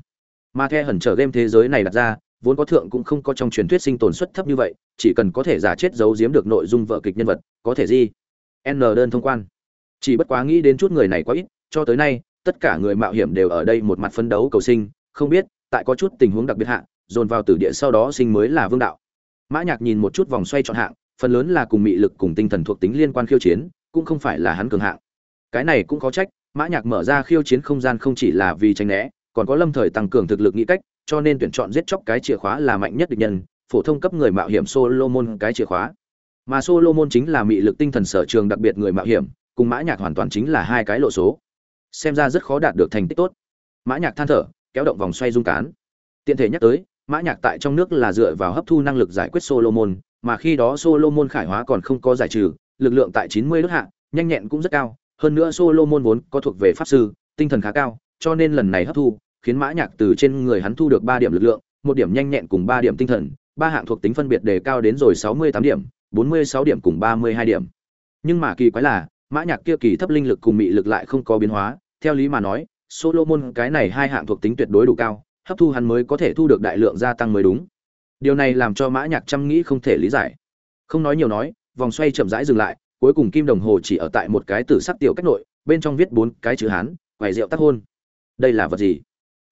Mà the hẩn chờ game thế giới này đặt ra, vốn có thượng cũng không có trong truyền thuyết sinh tồn suất thấp như vậy, chỉ cần có thể giả chết giấu giếm được nội dung vợ kịch nhân vật, có thể gì? N đơn thông quan. Chỉ bất quá nghĩ đến chút người này quá ít, cho tới nay, tất cả người mạo hiểm đều ở đây một mặt phấn đấu cầu sinh, không biết, tại có chút tình huống đặc biệt hạ, dồn vào tử địa sau đó sinh mới là vương đạo. Mã nhạc nhìn một chút vòng xoay chọn hạng, phần lớn là cùng mị lực cùng tinh thần thuộc tính liên quan khiêu chiến, cũng không phải là hắn cường hạng. Cái này cũng có trách, mã nhạc mở ra khiêu chiến không gian không chỉ là vì tránh né, còn có lâm thời tăng cường thực lực nghĩ cách, cho nên tuyển chọn giết chóc cái chìa khóa là mạnh nhất địch nhân, phổ thông cấp người mạo hiểm solomon cái chìa khóa mà solomon chính là mị lực tinh thần sở trường đặc biệt người mạo hiểm, cùng mã nhạc hoàn toàn chính là hai cái lộ số. Xem ra rất khó đạt được thành tích tốt. Mã nhạc than thở, kéo động vòng xoay dung cán. Tiện thể nhắc tới, mã nhạc tại trong nước là dựa vào hấp thu năng lực giải quyết solomon, mà khi đó solomon khải hóa còn không có giải trừ, lực lượng tại 90 đốt hạ, nhanh nhẹn cũng rất cao. Hơn nữa solomon vốn có thuộc về pháp sư, tinh thần khá cao, cho nên lần này hấp thu, khiến mã nhạc từ trên người hắn thu được 3 điểm lực lượng, một điểm nhanh nhẹn cùng 3 điểm tinh thần, ba hạng thuộc tính phân biệt đề cao đến rồi 68 điểm. 46 điểm cùng 32 điểm. Nhưng mà kỳ quái là, mã nhạc kia kỳ thấp linh lực cùng mị lực lại không có biến hóa. Theo lý mà nói, solomon cái này hai hạng thuộc tính tuyệt đối đủ cao, hấp thu hắn mới có thể thu được đại lượng gia tăng mới đúng. Điều này làm cho mã nhạc chăm nghĩ không thể lý giải. Không nói nhiều nói, vòng xoay chậm rãi dừng lại, cuối cùng kim đồng hồ chỉ ở tại một cái tử sắc tiểu cách nội, bên trong viết bốn cái chữ hán quầy rượu tắc hôn. Đây là vật gì?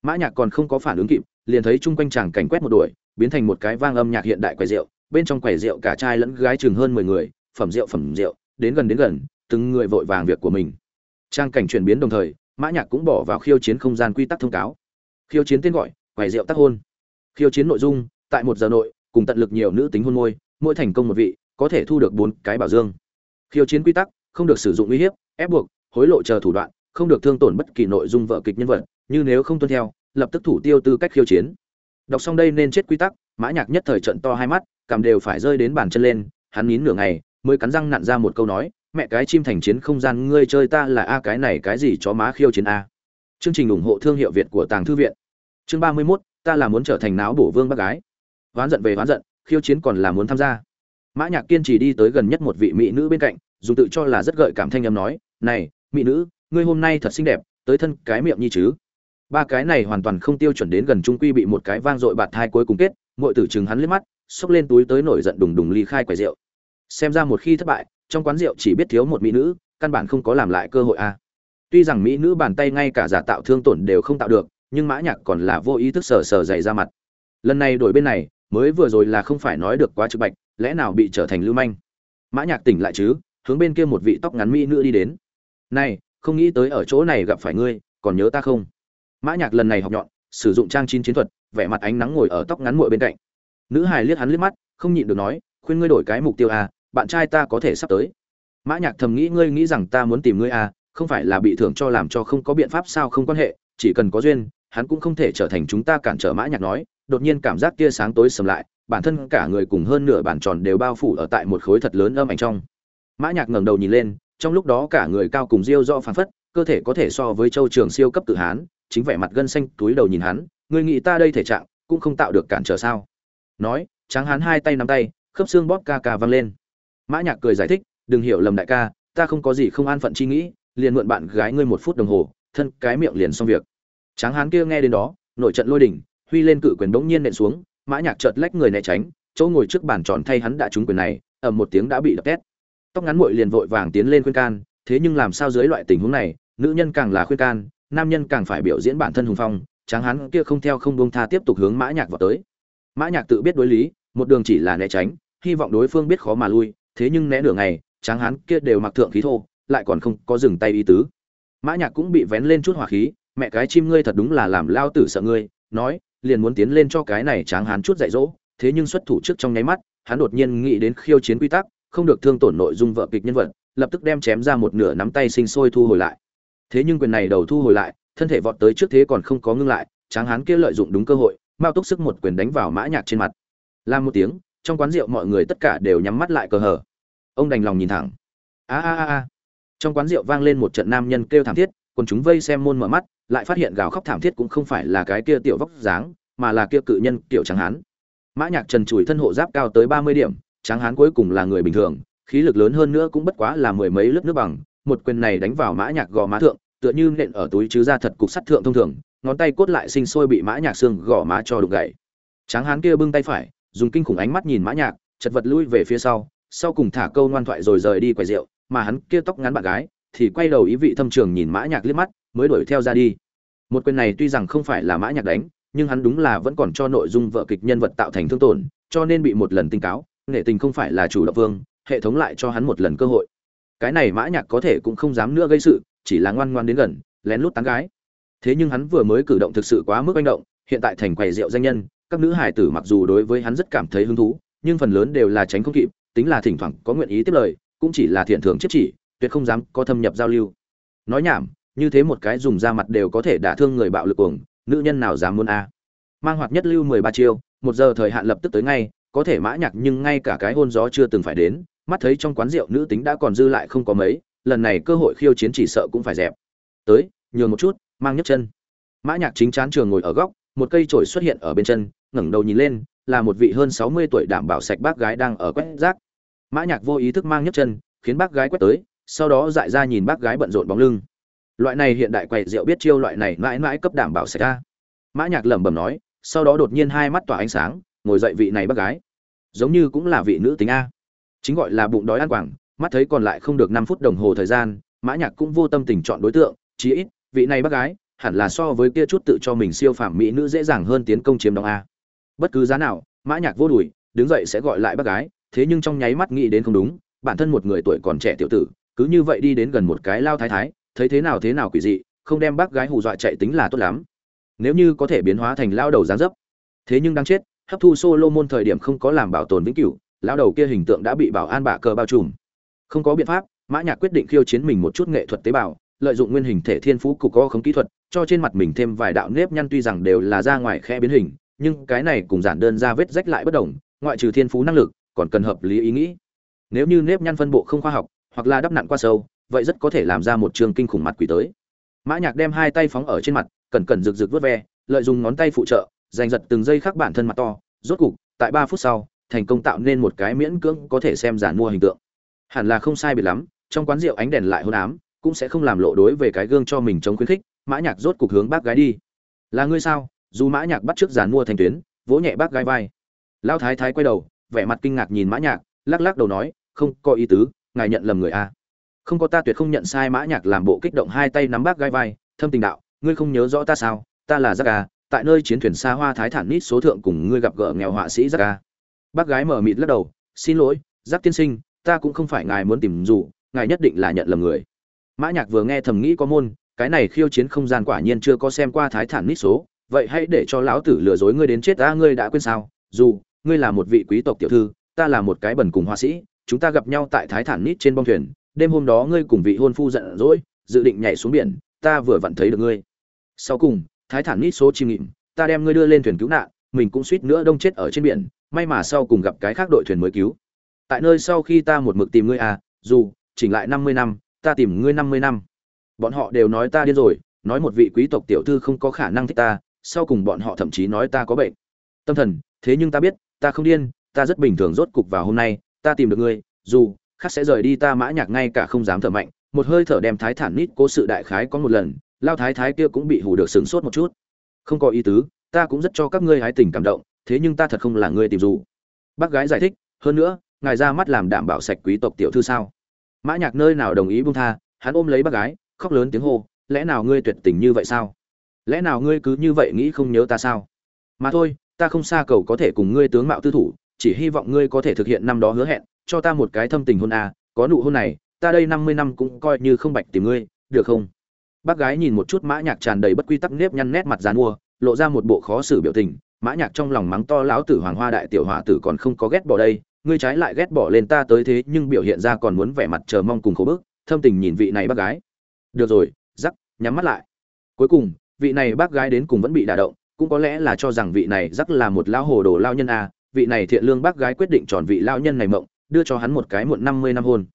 Mã nhạc còn không có phản ứng kịp, liền thấy chung quanh chàng cảnh quét một đuổi, biến thành một cái vang âm nhạc hiện đại quầy rượu bên trong quầy rượu cả trai lẫn gái chừng hơn mười người, phẩm rượu phẩm rượu, đến gần đến gần, từng người vội vàng việc của mình. Trang cảnh chuyển biến đồng thời, mã nhạc cũng bỏ vào khiêu chiến không gian quy tắc thông cáo. Khiêu chiến tên gọi, quầy rượu tác hôn. Khiêu chiến nội dung, tại một giờ nội, cùng tận lực nhiều nữ tính hôn môi, mỗi thành công một vị, có thể thu được bốn cái bảo dương. Khiêu chiến quy tắc, không được sử dụng uy hiếp, ép buộc, hối lộ chờ thủ đoạn, không được thương tổn bất kỳ nội dung vở kịch nhân vật, như nếu không tuân theo, lập tức thủ tiêu tư cách khiêu chiến đọc xong đây nên chết quy tắc mã nhạc nhất thời trận to hai mắt cảm đều phải rơi đến bàn chân lên hắn nín nửa ngày mới cắn răng nặn ra một câu nói mẹ cái chim thành chiến không gian ngươi chơi ta là a cái này cái gì chó má khiêu chiến a? Chương trình ủng hộ thương hiệu việt của tàng thư viện. Chương ba mươi 31, ta là muốn trở thành náo bổ vương bác gái. Hoán giận về hoán giận khiêu chiến còn là muốn tham gia. Mã nhạc kiên trì đi tới gần nhất một vị mỹ nữ bên cạnh dùng tự cho là rất gợi cảm thanh âm nói này mỹ nữ ngươi hôm nay thật xinh đẹp tới thân cái miệng nhi chứ ba cái này hoàn toàn không tiêu chuẩn đến gần trung quy bị một cái vang dội bạt hai cuối cùng kết mọi tử chừng hắn liếc mắt, xốc lên túi tới nổi giận đùng đùng ly khai quầy rượu. Xem ra một khi thất bại, trong quán rượu chỉ biết thiếu một mỹ nữ, căn bản không có làm lại cơ hội a. Tuy rằng mỹ nữ bàn tay ngay cả giả tạo thương tổn đều không tạo được, nhưng mã nhạc còn là vô ý thức sờ sờ dày ra mặt. Lần này đổi bên này, mới vừa rồi là không phải nói được quá trực bạch, lẽ nào bị trở thành lưu manh? Mã nhạc tỉnh lại chứ, hướng bên kia một vị tóc ngắn mỹ nữ đi đến. Này, không nghĩ tới ở chỗ này gặp phải ngươi, còn nhớ ta không? Mã nhạc lần này học nhọn, sử dụng trang chín chiến thuật, vẻ mặt ánh nắng ngồi ở tóc ngắn muội bên cạnh. Nữ hài liếc hắn liếc mắt, không nhịn được nói, khuyên ngươi đổi cái mục tiêu à bạn trai ta có thể sắp tới. Mã nhạc thầm nghĩ, ngươi nghĩ rằng ta muốn tìm ngươi à không phải là bị thưởng cho làm cho không có biện pháp sao không quan hệ, chỉ cần có duyên, hắn cũng không thể trở thành chúng ta cản trở mã nhạc nói. Đột nhiên cảm giác kia sáng tối sầm lại, bản thân cả người cùng hơn nửa bản tròn đều bao phủ ở tại một khối thật lớn âm ảnh trong. Mã nhạc ngẩng đầu nhìn lên, trong lúc đó cả người cao cùng diêu do phảng phất, cơ thể có thể so với châu trường siêu cấp tự hán chính vẻ mặt gân xanh túi đầu nhìn hắn, ngươi nghĩ ta đây thể trạng, cũng không tạo được cản trở sao? Nói, tráng hắn hai tay nắm tay, khớp xương bóp ca ca văng lên. Mã nhạc cười giải thích, đừng hiểu lầm đại ca, ta không có gì không an phận chi nghĩ, liền mượn bạn gái ngươi một phút đồng hồ, thân cái miệng liền xong việc. Tráng hán kia nghe đến đó nội trận lôi đỉnh, huy lên cự quyền đống nhiên nện xuống, mã nhạc chợt lách người né tránh, chỗ ngồi trước bàn tròn thay hắn đã trúng quyền này, ầm một tiếng đã bị đập tét. Tóc ngắn muội liền vội vàng tiến lên khuyên can, thế nhưng làm sao dưới loại tình huống này, nữ nhân càng là khuyên can nam nhân càng phải biểu diễn bản thân hùng phong, tráng hán kia không theo không buông tha tiếp tục hướng mã nhạc vào tới. Mã nhạc tự biết đối lý, một đường chỉ là né tránh, hy vọng đối phương biết khó mà lui, thế nhưng né nửa ngày, tráng hán kia đều mặc thượng khí thô, lại còn không có dừng tay ý tứ. Mã nhạc cũng bị vén lên chút hỏa khí, mẹ, cái chim ngươi thật đúng là làm lao tử sợ ngươi, nói, liền muốn tiến lên cho cái này tráng hán chút dạy dỗ, thế nhưng xuất thủ trước trong nháy mắt, hắn đột nhiên nghĩ đến khiêu chiến quy tắc, không được thương tổn nội dung vợ kịch nhân vật, lập tức đem chém ra một nửa nắm tay sinh sôi thu hồi lại thế nhưng quyền này đầu thu hồi lại, thân thể vọt tới trước thế còn không có ngưng lại, tráng hán kia lợi dụng đúng cơ hội, mao túc sức một quyền đánh vào mã nhạc trên mặt. Làm một tiếng, trong quán rượu mọi người tất cả đều nhắm mắt lại cờ hở ông đành lòng nhìn thẳng. A a a trong quán rượu vang lên một trận nam nhân kêu thảm thiết còn chúng vây xem môn mở mắt, lại phát hiện gào khóc thảm thiết cũng không phải là cái kia tiểu vóc dáng, mà là kia cự nhân tiểu tráng hán. Mã nhạc trần chùi thân hộ giáp cao tới ba mươi điểm, tráng hán cuối cùng là người bình thường, khí lực lớn hơn nữa cũng bất quá là mười mấy lớp nước bằng một quyền này đánh vào mã nhạc gò má thượng, tựa như nện ở túi chứ ra thật cục sắt thượng thông thường, ngón tay cốt lại sinh sôi bị mã nhạc xương gò má cho đụng gãy. Tráng hán kia bưng tay phải, dùng kinh khủng ánh mắt nhìn mã nhạc, chật vật lui về phía sau sau cùng thả câu ngoan thoại rồi rời đi quầy rượu, mà hắn kia tóc ngắn bạn gái, thì quay đầu ý vị thâm trường nhìn mã nhạc liếc mắt, mới đuổi theo ra đi. Một quyền này tuy rằng không phải là mã nhạc đánh, nhưng hắn đúng là vẫn còn cho nội dung vợ kịch nhân vật tạo thành thương tổn, cho nên bị một lần tinh cáo, nghệ tình không phải là chủ động vương, hệ thống lại cho hắn một lần cơ hội cái này mã nhạc có thể cũng không dám nữa gây sự, chỉ là ngoan ngoan đến gần, lén lút tán gái. Thế nhưng hắn vừa mới cử động thực sự quá mức manh động, hiện tại thành quầy rượu danh nhân, các nữ hải tử mặc dù đối với hắn rất cảm thấy hứng thú, nhưng phần lớn đều là tránh không kịp, tính là thỉnh thoảng có nguyện ý tiếp lời, cũng chỉ là thiện thưởng chiết chỉ, tuyệt không dám có thâm nhập giao lưu. Nói nhảm, như thế một cái dùng da mặt đều có thể đả thương người bạo lực cuồng, nữ nhân nào dám muốn a? Mang hoạt nhất lưu mười ba chiêu, một giờ thời hạn lập tức tới ngay, có thể mã nhạc nhưng ngay cả cái hôn gió chưa từng phải đến mắt thấy trong quán rượu nữ tính đã còn dư lại không có mấy, lần này cơ hội khiêu chiến chỉ sợ cũng phải dẹp. Tới, nhường một chút, mang nhấc chân. Mã nhạc chính chán trường ngồi ở góc, một cây chổi xuất hiện ở bên chân, ngẩng đầu nhìn lên, là một vị hơn sáu mươi tuổi đảm bảo sạch bác gái đang ở quét rác. Mã nhạc vô ý thức mang nhấc chân, khiến bác gái quét tới, sau đó dại ra nhìn bác gái bận rộn bóng lưng. Loại này hiện đại quầy rượu biết chiêu loại này mãi mãi cấp đảm bảo sạch ra. Mã nhạc lẩm bẩm nói, sau đó đột nhiên hai mắt tỏa ánh sáng, ngồi dậy vị này bác gái. Giống như cũng là vị nữ tính a chính gọi là bụng đói ăn quảng, mắt thấy còn lại không được năm phút đồng hồ thời gian, mã nhạc cũng vô tâm tình chọn đối tượng, chí ít, vị này bác gái, hẳn là so với kia chút tự cho mình siêu phàm mỹ nữ dễ dàng hơn tiến công chiếm đóng a. Bất cứ giá nào, mã nhạc vô đuổi đứng dậy sẽ gọi lại bác gái, thế nhưng trong nháy mắt nghĩ đến không đúng, bản thân một người tuổi còn trẻ tiểu tử, cứ như vậy đi đến gần một cái lao thái thái, thấy thế nào thế nào quỷ dị, không đem bác gái hù dọa chạy tính là tốt lắm. Nếu như có thể biến hóa thành lao đầu dáng dấp, thế nhưng đang chết, hấp thu solo môn thời điểm không có làm bảo tồn vĩnh cửu lão đầu kia hình tượng đã bị bảo an bạ cờ bao trùm. Không có biện pháp, mã nhạc quyết định khiêu chiến mình một chút nghệ thuật tế bào, lợi dụng nguyên hình thể thiên phú cục có không kỹ thuật, cho trên mặt mình thêm vài đạo nếp nhăn tuy rằng đều là ra ngoài khe biến hình, nhưng cái này cùng giản đơn ra vết rách lại bất đồng, ngoại trừ thiên phú năng lực, còn cần hợp lý ý nghĩ. Nếu như nếp nhăn phân bộ không khoa học, hoặc là đắp nặn qua sâu, vậy rất có thể làm ra một trường kinh khủng mặt quỷ tới. Mã nhạc đem hai tay phóng ở trên mặt, cẩn cẩn rực rực vớt ve, lợi dụng ngón tay phụ trợ, giành giật từng giây khắc bản thân mặt to, rốt cục, tại ba phút sau thành công tạo nên một cái miễn cưỡng có thể xem giản mua hình tượng. Hẳn là không sai biệt lắm, trong quán rượu ánh đèn lại hôn ám, cũng sẽ không làm lộ đối về cái gương cho mình chống khuyến khích, mã nhạc rốt cục hướng bác gái đi. Là ngươi sao? Dù mã nhạc bắt trước giản mua thành tuyến, vỗ nhẹ bác gái vai. Lão thái thái quay đầu, vẻ mặt kinh ngạc nhìn mã nhạc, lắc lắc đầu nói, không, có ý tứ, ngài nhận lầm người a. Không có ta tuyệt không nhận sai. Mã nhạc làm bộ kích động hai tay nắm bác gái vai, thâm tình đạo, ngươi không nhớ rõ ta sao? Ta là giác à tại nơi chiến thuyền xa hoa thái thản nít số thượng cùng ngươi gặp gỡ nghèo họa sĩ giác à bác gái mở mịt lắc đầu, xin lỗi, giáp tiên sinh, ta cũng không phải ngài muốn tìm dù, ngài nhất định là nhận lầm người. Mã nhạc vừa nghe thầm nghĩ có môn, cái này khiêu chiến không gian quả nhiên chưa có xem qua thái thản nít số, vậy hãy để cho lão tử lừa dối ngươi đến chết ta, ngươi đã quên sao? Dù, ngươi là một vị quý tộc tiểu thư, ta là một cái bẩn cùng họa sĩ, chúng ta gặp nhau tại thái thản nít trên bong thuyền, đêm hôm đó ngươi cùng vị hôn phu giận dỗi, dự định nhảy xuống biển, ta vừa vặn thấy được ngươi. Sau cùng, thái thản nít số chim nghịm, ta đem ngươi đưa lên thuyền cứu nạn, mình cũng suýt nữa đông chết ở trên biển may mà sau cùng gặp cái khác đội thuyền mới cứu. Tại nơi sau khi ta một mực tìm ngươi à dù, chỉnh lại năm mươi năm, ta tìm ngươi năm mươi năm. Bọn họ đều nói ta điên rồi, nói một vị quý tộc tiểu thư không có khả năng thích ta, sau cùng bọn họ thậm chí nói ta có bệnh. Tâm thần, thế nhưng ta biết, ta không điên, ta rất bình thường rốt cục vào hôm nay, ta tìm được ngươi, dù, khác sẽ rời đi ta mã nhạc ngay cả không dám thở mạnh. Một hơi thở đem thái thản nít cố sự đại khái có một lần, lao thái thái kia cũng bị hù được sướng sốt một chút. Không có ý tứ, ta cũng rất cho các ngươi hái tình cảm động thế nhưng ta thật không là ngươi tìm dù. Bác gái giải thích hơn nữa ngài ra mắt làm đảm bảo sạch quý tộc tiểu thư sao? Mã nhạc nơi nào đồng ý buông tha hắn ôm lấy bác gái khóc lớn tiếng hô lẽ nào ngươi tuyệt tình như vậy sao? Lẽ nào ngươi cứ như vậy nghĩ không nhớ ta sao? Mà thôi ta không xa cầu có thể cùng ngươi tướng mạo tư thủ chỉ hy vọng ngươi có thể thực hiện năm đó hứa hẹn cho ta một cái thâm tình hôn à, có nụ hôn này ta đây năm mươi năm cũng coi như không bạch tìm ngươi được không? Bác gái nhìn một chút mã nhạc tràn đầy bất quy tắc nếp nhăn nét mặt dàn mua lộ ra một bộ khó xử biểu tình mã nhạc trong lòng mắng to lão tử hoàng hoa đại tiểu hỏa tử còn không có ghét bỏ đây, ngươi trái lại ghét bỏ lên ta tới thế nhưng biểu hiện ra còn muốn vẻ mặt chờ mong cùng khổ bức, thâm tình nhìn vị này bác gái. Được rồi, rắc, nhắm mắt lại. Cuối cùng, vị này bác gái đến cùng vẫn bị đả động, cũng có lẽ là cho rằng vị này rắc là một lão hồ đồ lao nhân à. vị này thiện lương bác gái quyết định tròn vị lao nhân này mộng, đưa cho hắn một cái muộn năm mươi năm hôn.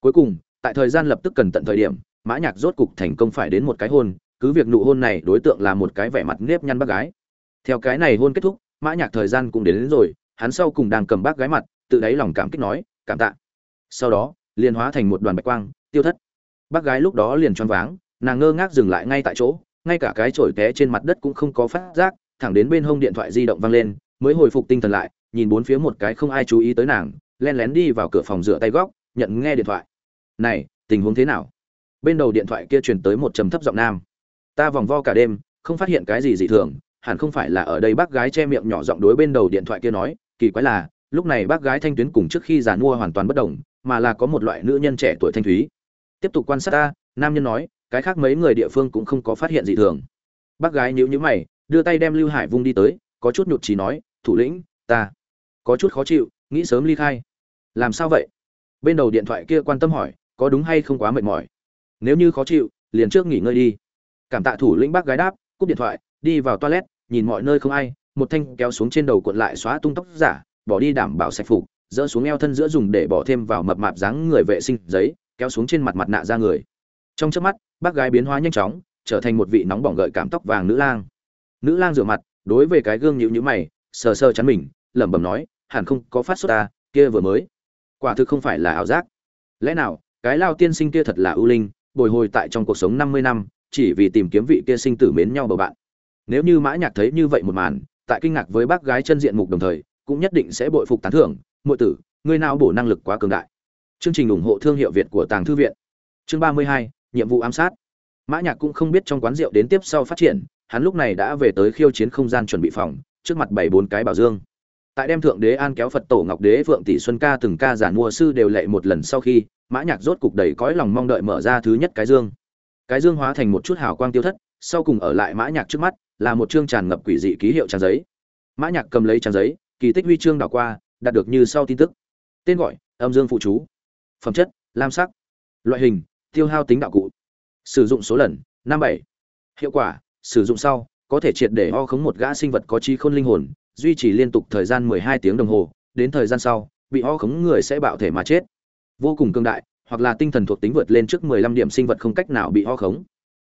Cuối cùng, tại thời gian lập tức cần tận thời điểm, mã nhạc rốt cục thành công phải đến một cái hôn, cứ việc nụ hôn này đối tượng là một cái vẻ mặt nếp nhăn bác gái theo cái này hôn kết thúc mã nhạc thời gian cũng đến, đến rồi hắn sau cùng đang cầm bác gái mặt tự đáy lòng cảm kích nói cảm tạ. Sau đó liền hóa thành một đoàn bạch quang tiêu thất. Bác gái lúc đó liền choáng váng nàng ngơ ngác dừng lại ngay tại chỗ ngay cả cái chổi té trên mặt đất cũng không có phát giác thẳng đến bên hông điện thoại di động vang lên mới hồi phục tinh thần lại nhìn bốn phía một cái không ai chú ý tới nàng len lén đi vào cửa phòng rửa tay góc nhận nghe điện thoại. Này tình huống thế nào? Bên đầu điện thoại kia truyền tới một trầm thấp giọng nam. Ta vòng vo cả đêm không phát hiện cái gì dị thường hẳn không phải là ở đây bác gái che miệng nhỏ giọng đối bên đầu điện thoại kia nói, kỳ quái là, lúc này bác gái thanh tuyến cùng trước khi giàn mua hoàn toàn bất đồng, mà là có một loại nữ nhân trẻ tuổi thanh thúy. Tiếp tục quan sát ta, nam nhân nói, cái khác mấy người địa phương cũng không có phát hiện gì thường. Bác gái nhíu nhíu mày, đưa tay đem lưu hải vung đi tới, có chút nhụt chí nói, thủ lĩnh, ta có chút khó chịu, nghĩ sớm ly khai. Làm sao vậy? Bên đầu điện thoại kia quan tâm hỏi, có đúng hay không quá mệt mỏi? Nếu như khó chịu, liền trước nghỉ ngơi đi. Cảm tạ thủ lĩnh bác gái đáp, cúp điện thoại, đi vào toilet nhìn mọi nơi không ai, một thanh kéo xuống trên đầu cuộn lại xóa tung tóc giả, bỏ đi đảm bảo sạch phục, dỡ xuống eo thân giữa dùng để bỏ thêm vào mập mạp dáng người vệ sinh giấy, kéo xuống trên mặt mặt nạ ra người. Trong chớp mắt, bác gái biến hóa nhanh chóng, trở thành một vị nóng bỏng gợi cảm tóc vàng nữ lang. Nữ lang rửa mặt, đối với cái gương nhịu nhữ mày, sờ sờ chắn mình, lẩm bẩm nói, hẳn không có phát sốt ta, kia vừa mới. Quả thực không phải là ảo giác. Lẽ nào, cái lao tiên sinh kia thật là ưu linh, bồi hồi tại trong cuộc sống năm mươi năm, chỉ vì tìm kiếm vị kia sinh tử mến nhau bầu bạn nếu như mã nhạc thấy như vậy một màn, tại kinh ngạc với bác gái chân diện mục đồng thời, cũng nhất định sẽ bội phục tán thưởng. Muội tử, ngươi nào bổ năng lực quá cường đại? Chương trình ủng hộ thương hiệu việt của tàng thư viện. Chương ba mươi hai, nhiệm vụ ám sát. Mã nhạc cũng không biết trong quán rượu đến tiếp sau phát triển, hắn lúc này đã về tới khiêu chiến không gian chuẩn bị phòng, trước mặt bảy bốn cái bảo dương. Tại đem thượng đế an kéo phật tổ ngọc đế vượng tỷ xuân ca từng ca giản mua sư đều lệ một lần sau khi, mã nhạc rốt cục đầy cõi lòng mong đợi mở ra thứ nhất cái dương. Cái dương hóa thành một chút hào quang tiêu thất, sau cùng ở lại mã nhạc trước mắt là một chương tràn ngập quỷ dị ký hiệu trang giấy. Mã nhạc cầm lấy trang giấy, kỳ tích huy chương đảo qua, đạt được như sau tin tức. Tên gọi, âm dương phụ chú. Phẩm chất, lam sắc. Loại hình, tiêu hao tính đạo cụ. Sử dụng số lần, năm bảy. Hiệu quả, sử dụng sau, có thể triệt để o khống một gã sinh vật có trí khôn linh hồn, duy trì liên tục thời gian 12 tiếng đồng hồ, đến thời gian sau, bị o khống người sẽ bạo thể mà chết. Vô cùng cương đại, hoặc là tinh thần thuộc tính vượt lên trước 15 điểm sinh vật không cách nào bị o khống.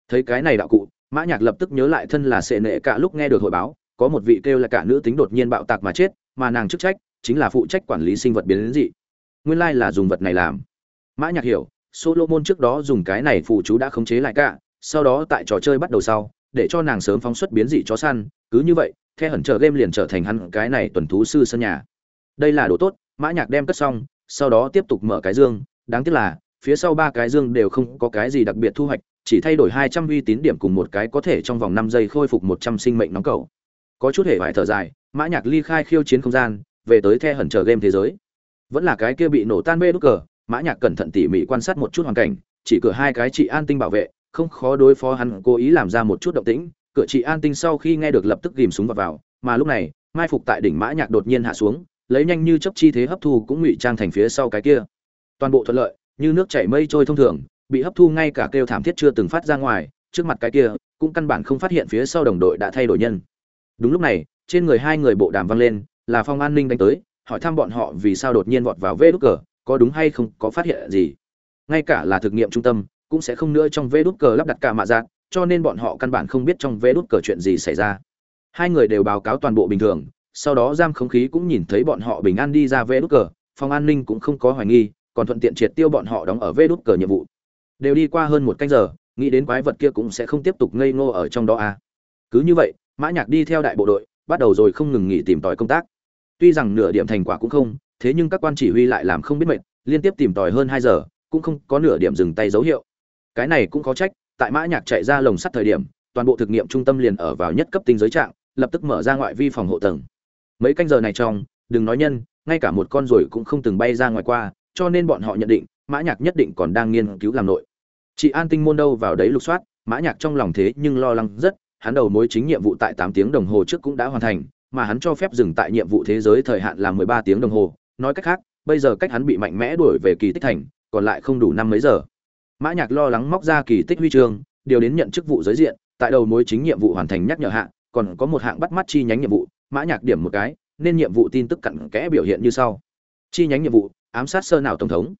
Thấy cái này đạo cụ mã nhạc lập tức nhớ lại thân là sệ nệ cả lúc nghe được hồi báo, có một vị kêu là cả nữ tính đột nhiên bạo tạc mà chết, mà nàng chức trách chính là phụ trách quản lý sinh vật biến dị. Nguyên lai là dùng vật này làm. Mã nhạc hiểu, solomon trước đó dùng cái này phụ chú đã khống chế lại cả, sau đó tại trò chơi bắt đầu sau, để cho nàng sớm phóng xuất biến dị chó săn, cứ như vậy, the hẩn chờ game liền trở thành hắn cái này tuần thú sư sân nhà. Đây là đồ tốt, mã nhạc đem cất xong, sau đó tiếp tục mở cái dương, đáng tiếc là, phía sau ba cái dương đều không có cái gì đặc biệt thu hoạch chỉ thay đổi hai trăm uy tín điểm cùng một cái có thể trong vòng năm giây khôi phục một trăm sinh mệnh nóng cầu. Có chút hề vải thở dài, mã nhạc ly khai khiêu chiến không gian, về tới the hẩn chờ game thế giới. Vẫn là cái kia bị nổ tan bê đúc cờ, mã nhạc cẩn thận tỉ mỉ quan sát một chút hoàn cảnh, chỉ cửa hai cái trị an tinh bảo vệ, không khó đối phó hắn, cố ý làm ra một chút động tĩnh, cửa trị an tinh sau khi nghe được lập tức ghim súng vào vào, mà lúc này, mai phục tại đỉnh mã nhạc đột nhiên hạ xuống, lấy nhanh như chớp chi thế hấp thu cũng ngụy trang thành phía sau cái kia. Toàn bộ thuận lợi, như nước chảy mây trôi thông thường bị hấp thu ngay cả kêu thảm thiết chưa từng phát ra ngoài, trước mặt cái kia, cũng căn bản không phát hiện phía sau đồng đội đã thay đổi nhân. Đúng lúc này, trên người hai người bộ đàm vang lên, là phong an ninh đánh tới, hỏi thăm bọn họ vì sao đột nhiên vọt vào vê đúc cờ có đúng hay không, có phát hiện gì? Ngay cả là thực nghiệm trung tâm, cũng sẽ không nữa trong vê đúc cờ lắp đặt cả mạ dạng cho nên bọn họ căn bản không biết trong vê đúc cờ chuyện gì xảy ra. Hai người đều báo cáo toàn bộ bình thường, sau đó giam không khí cũng nhìn thấy bọn họ bình an đi ra vê đúc cờ phòng an ninh cũng không có hoài nghi, còn thuận tiện triệt tiêu bọn họ đóng ở vê đúc cờ nhiệm vụ đều đi qua hơn một canh giờ, nghĩ đến quái vật kia cũng sẽ không tiếp tục ngây ngô ở trong đó à. cứ như vậy, mã nhạc đi theo đại bộ đội, bắt đầu rồi không ngừng nghỉ tìm tòi công tác. Tuy rằng nửa điểm thành quả cũng không, thế nhưng các quan chỉ huy lại làm không biết mệt, liên tiếp tìm tòi hơn hai giờ, cũng không có nửa điểm dừng tay dấu hiệu. Cái này cũng có trách, tại mã nhạc chạy ra lồng sắt thời điểm, toàn bộ thực nghiệm trung tâm liền ở vào nhất cấp tinh giới trạng, lập tức mở ra ngoại vi phòng hộ tầng. Mấy canh giờ này trong, đừng nói nhân, ngay cả một con ruồi cũng không từng bay ra ngoài qua, cho nên bọn họ nhận định mã nhạc nhất định còn đang nghiên cứu làm nội. Chị an tinh môn đâu vào đấy lục soát, mã nhạc trong lòng thế nhưng lo lắng rất, hắn đầu mối chính nhiệm vụ tại tám tiếng đồng hồ trước cũng đã hoàn thành, mà hắn cho phép dừng tại nhiệm vụ thế giới thời hạn là mười ba tiếng đồng hồ. Nói cách khác, bây giờ cách hắn bị mạnh mẽ đuổi về kỳ tích thành, còn lại không đủ năm mấy giờ. Mã nhạc lo lắng móc ra kỳ tích huy chương, điều đến nhận chức vụ giới diện, tại đầu mối chính nhiệm vụ hoàn thành nhắc nhở hạng còn có một hạng bắt mắt chi nhánh nhiệm vụ, mã nhạc điểm một cái, nên nhiệm vụ tin tức cặn kẽ biểu hiện như sau. Chi nhánh nhiệm vụ, ám sát sơ nào tổng thống.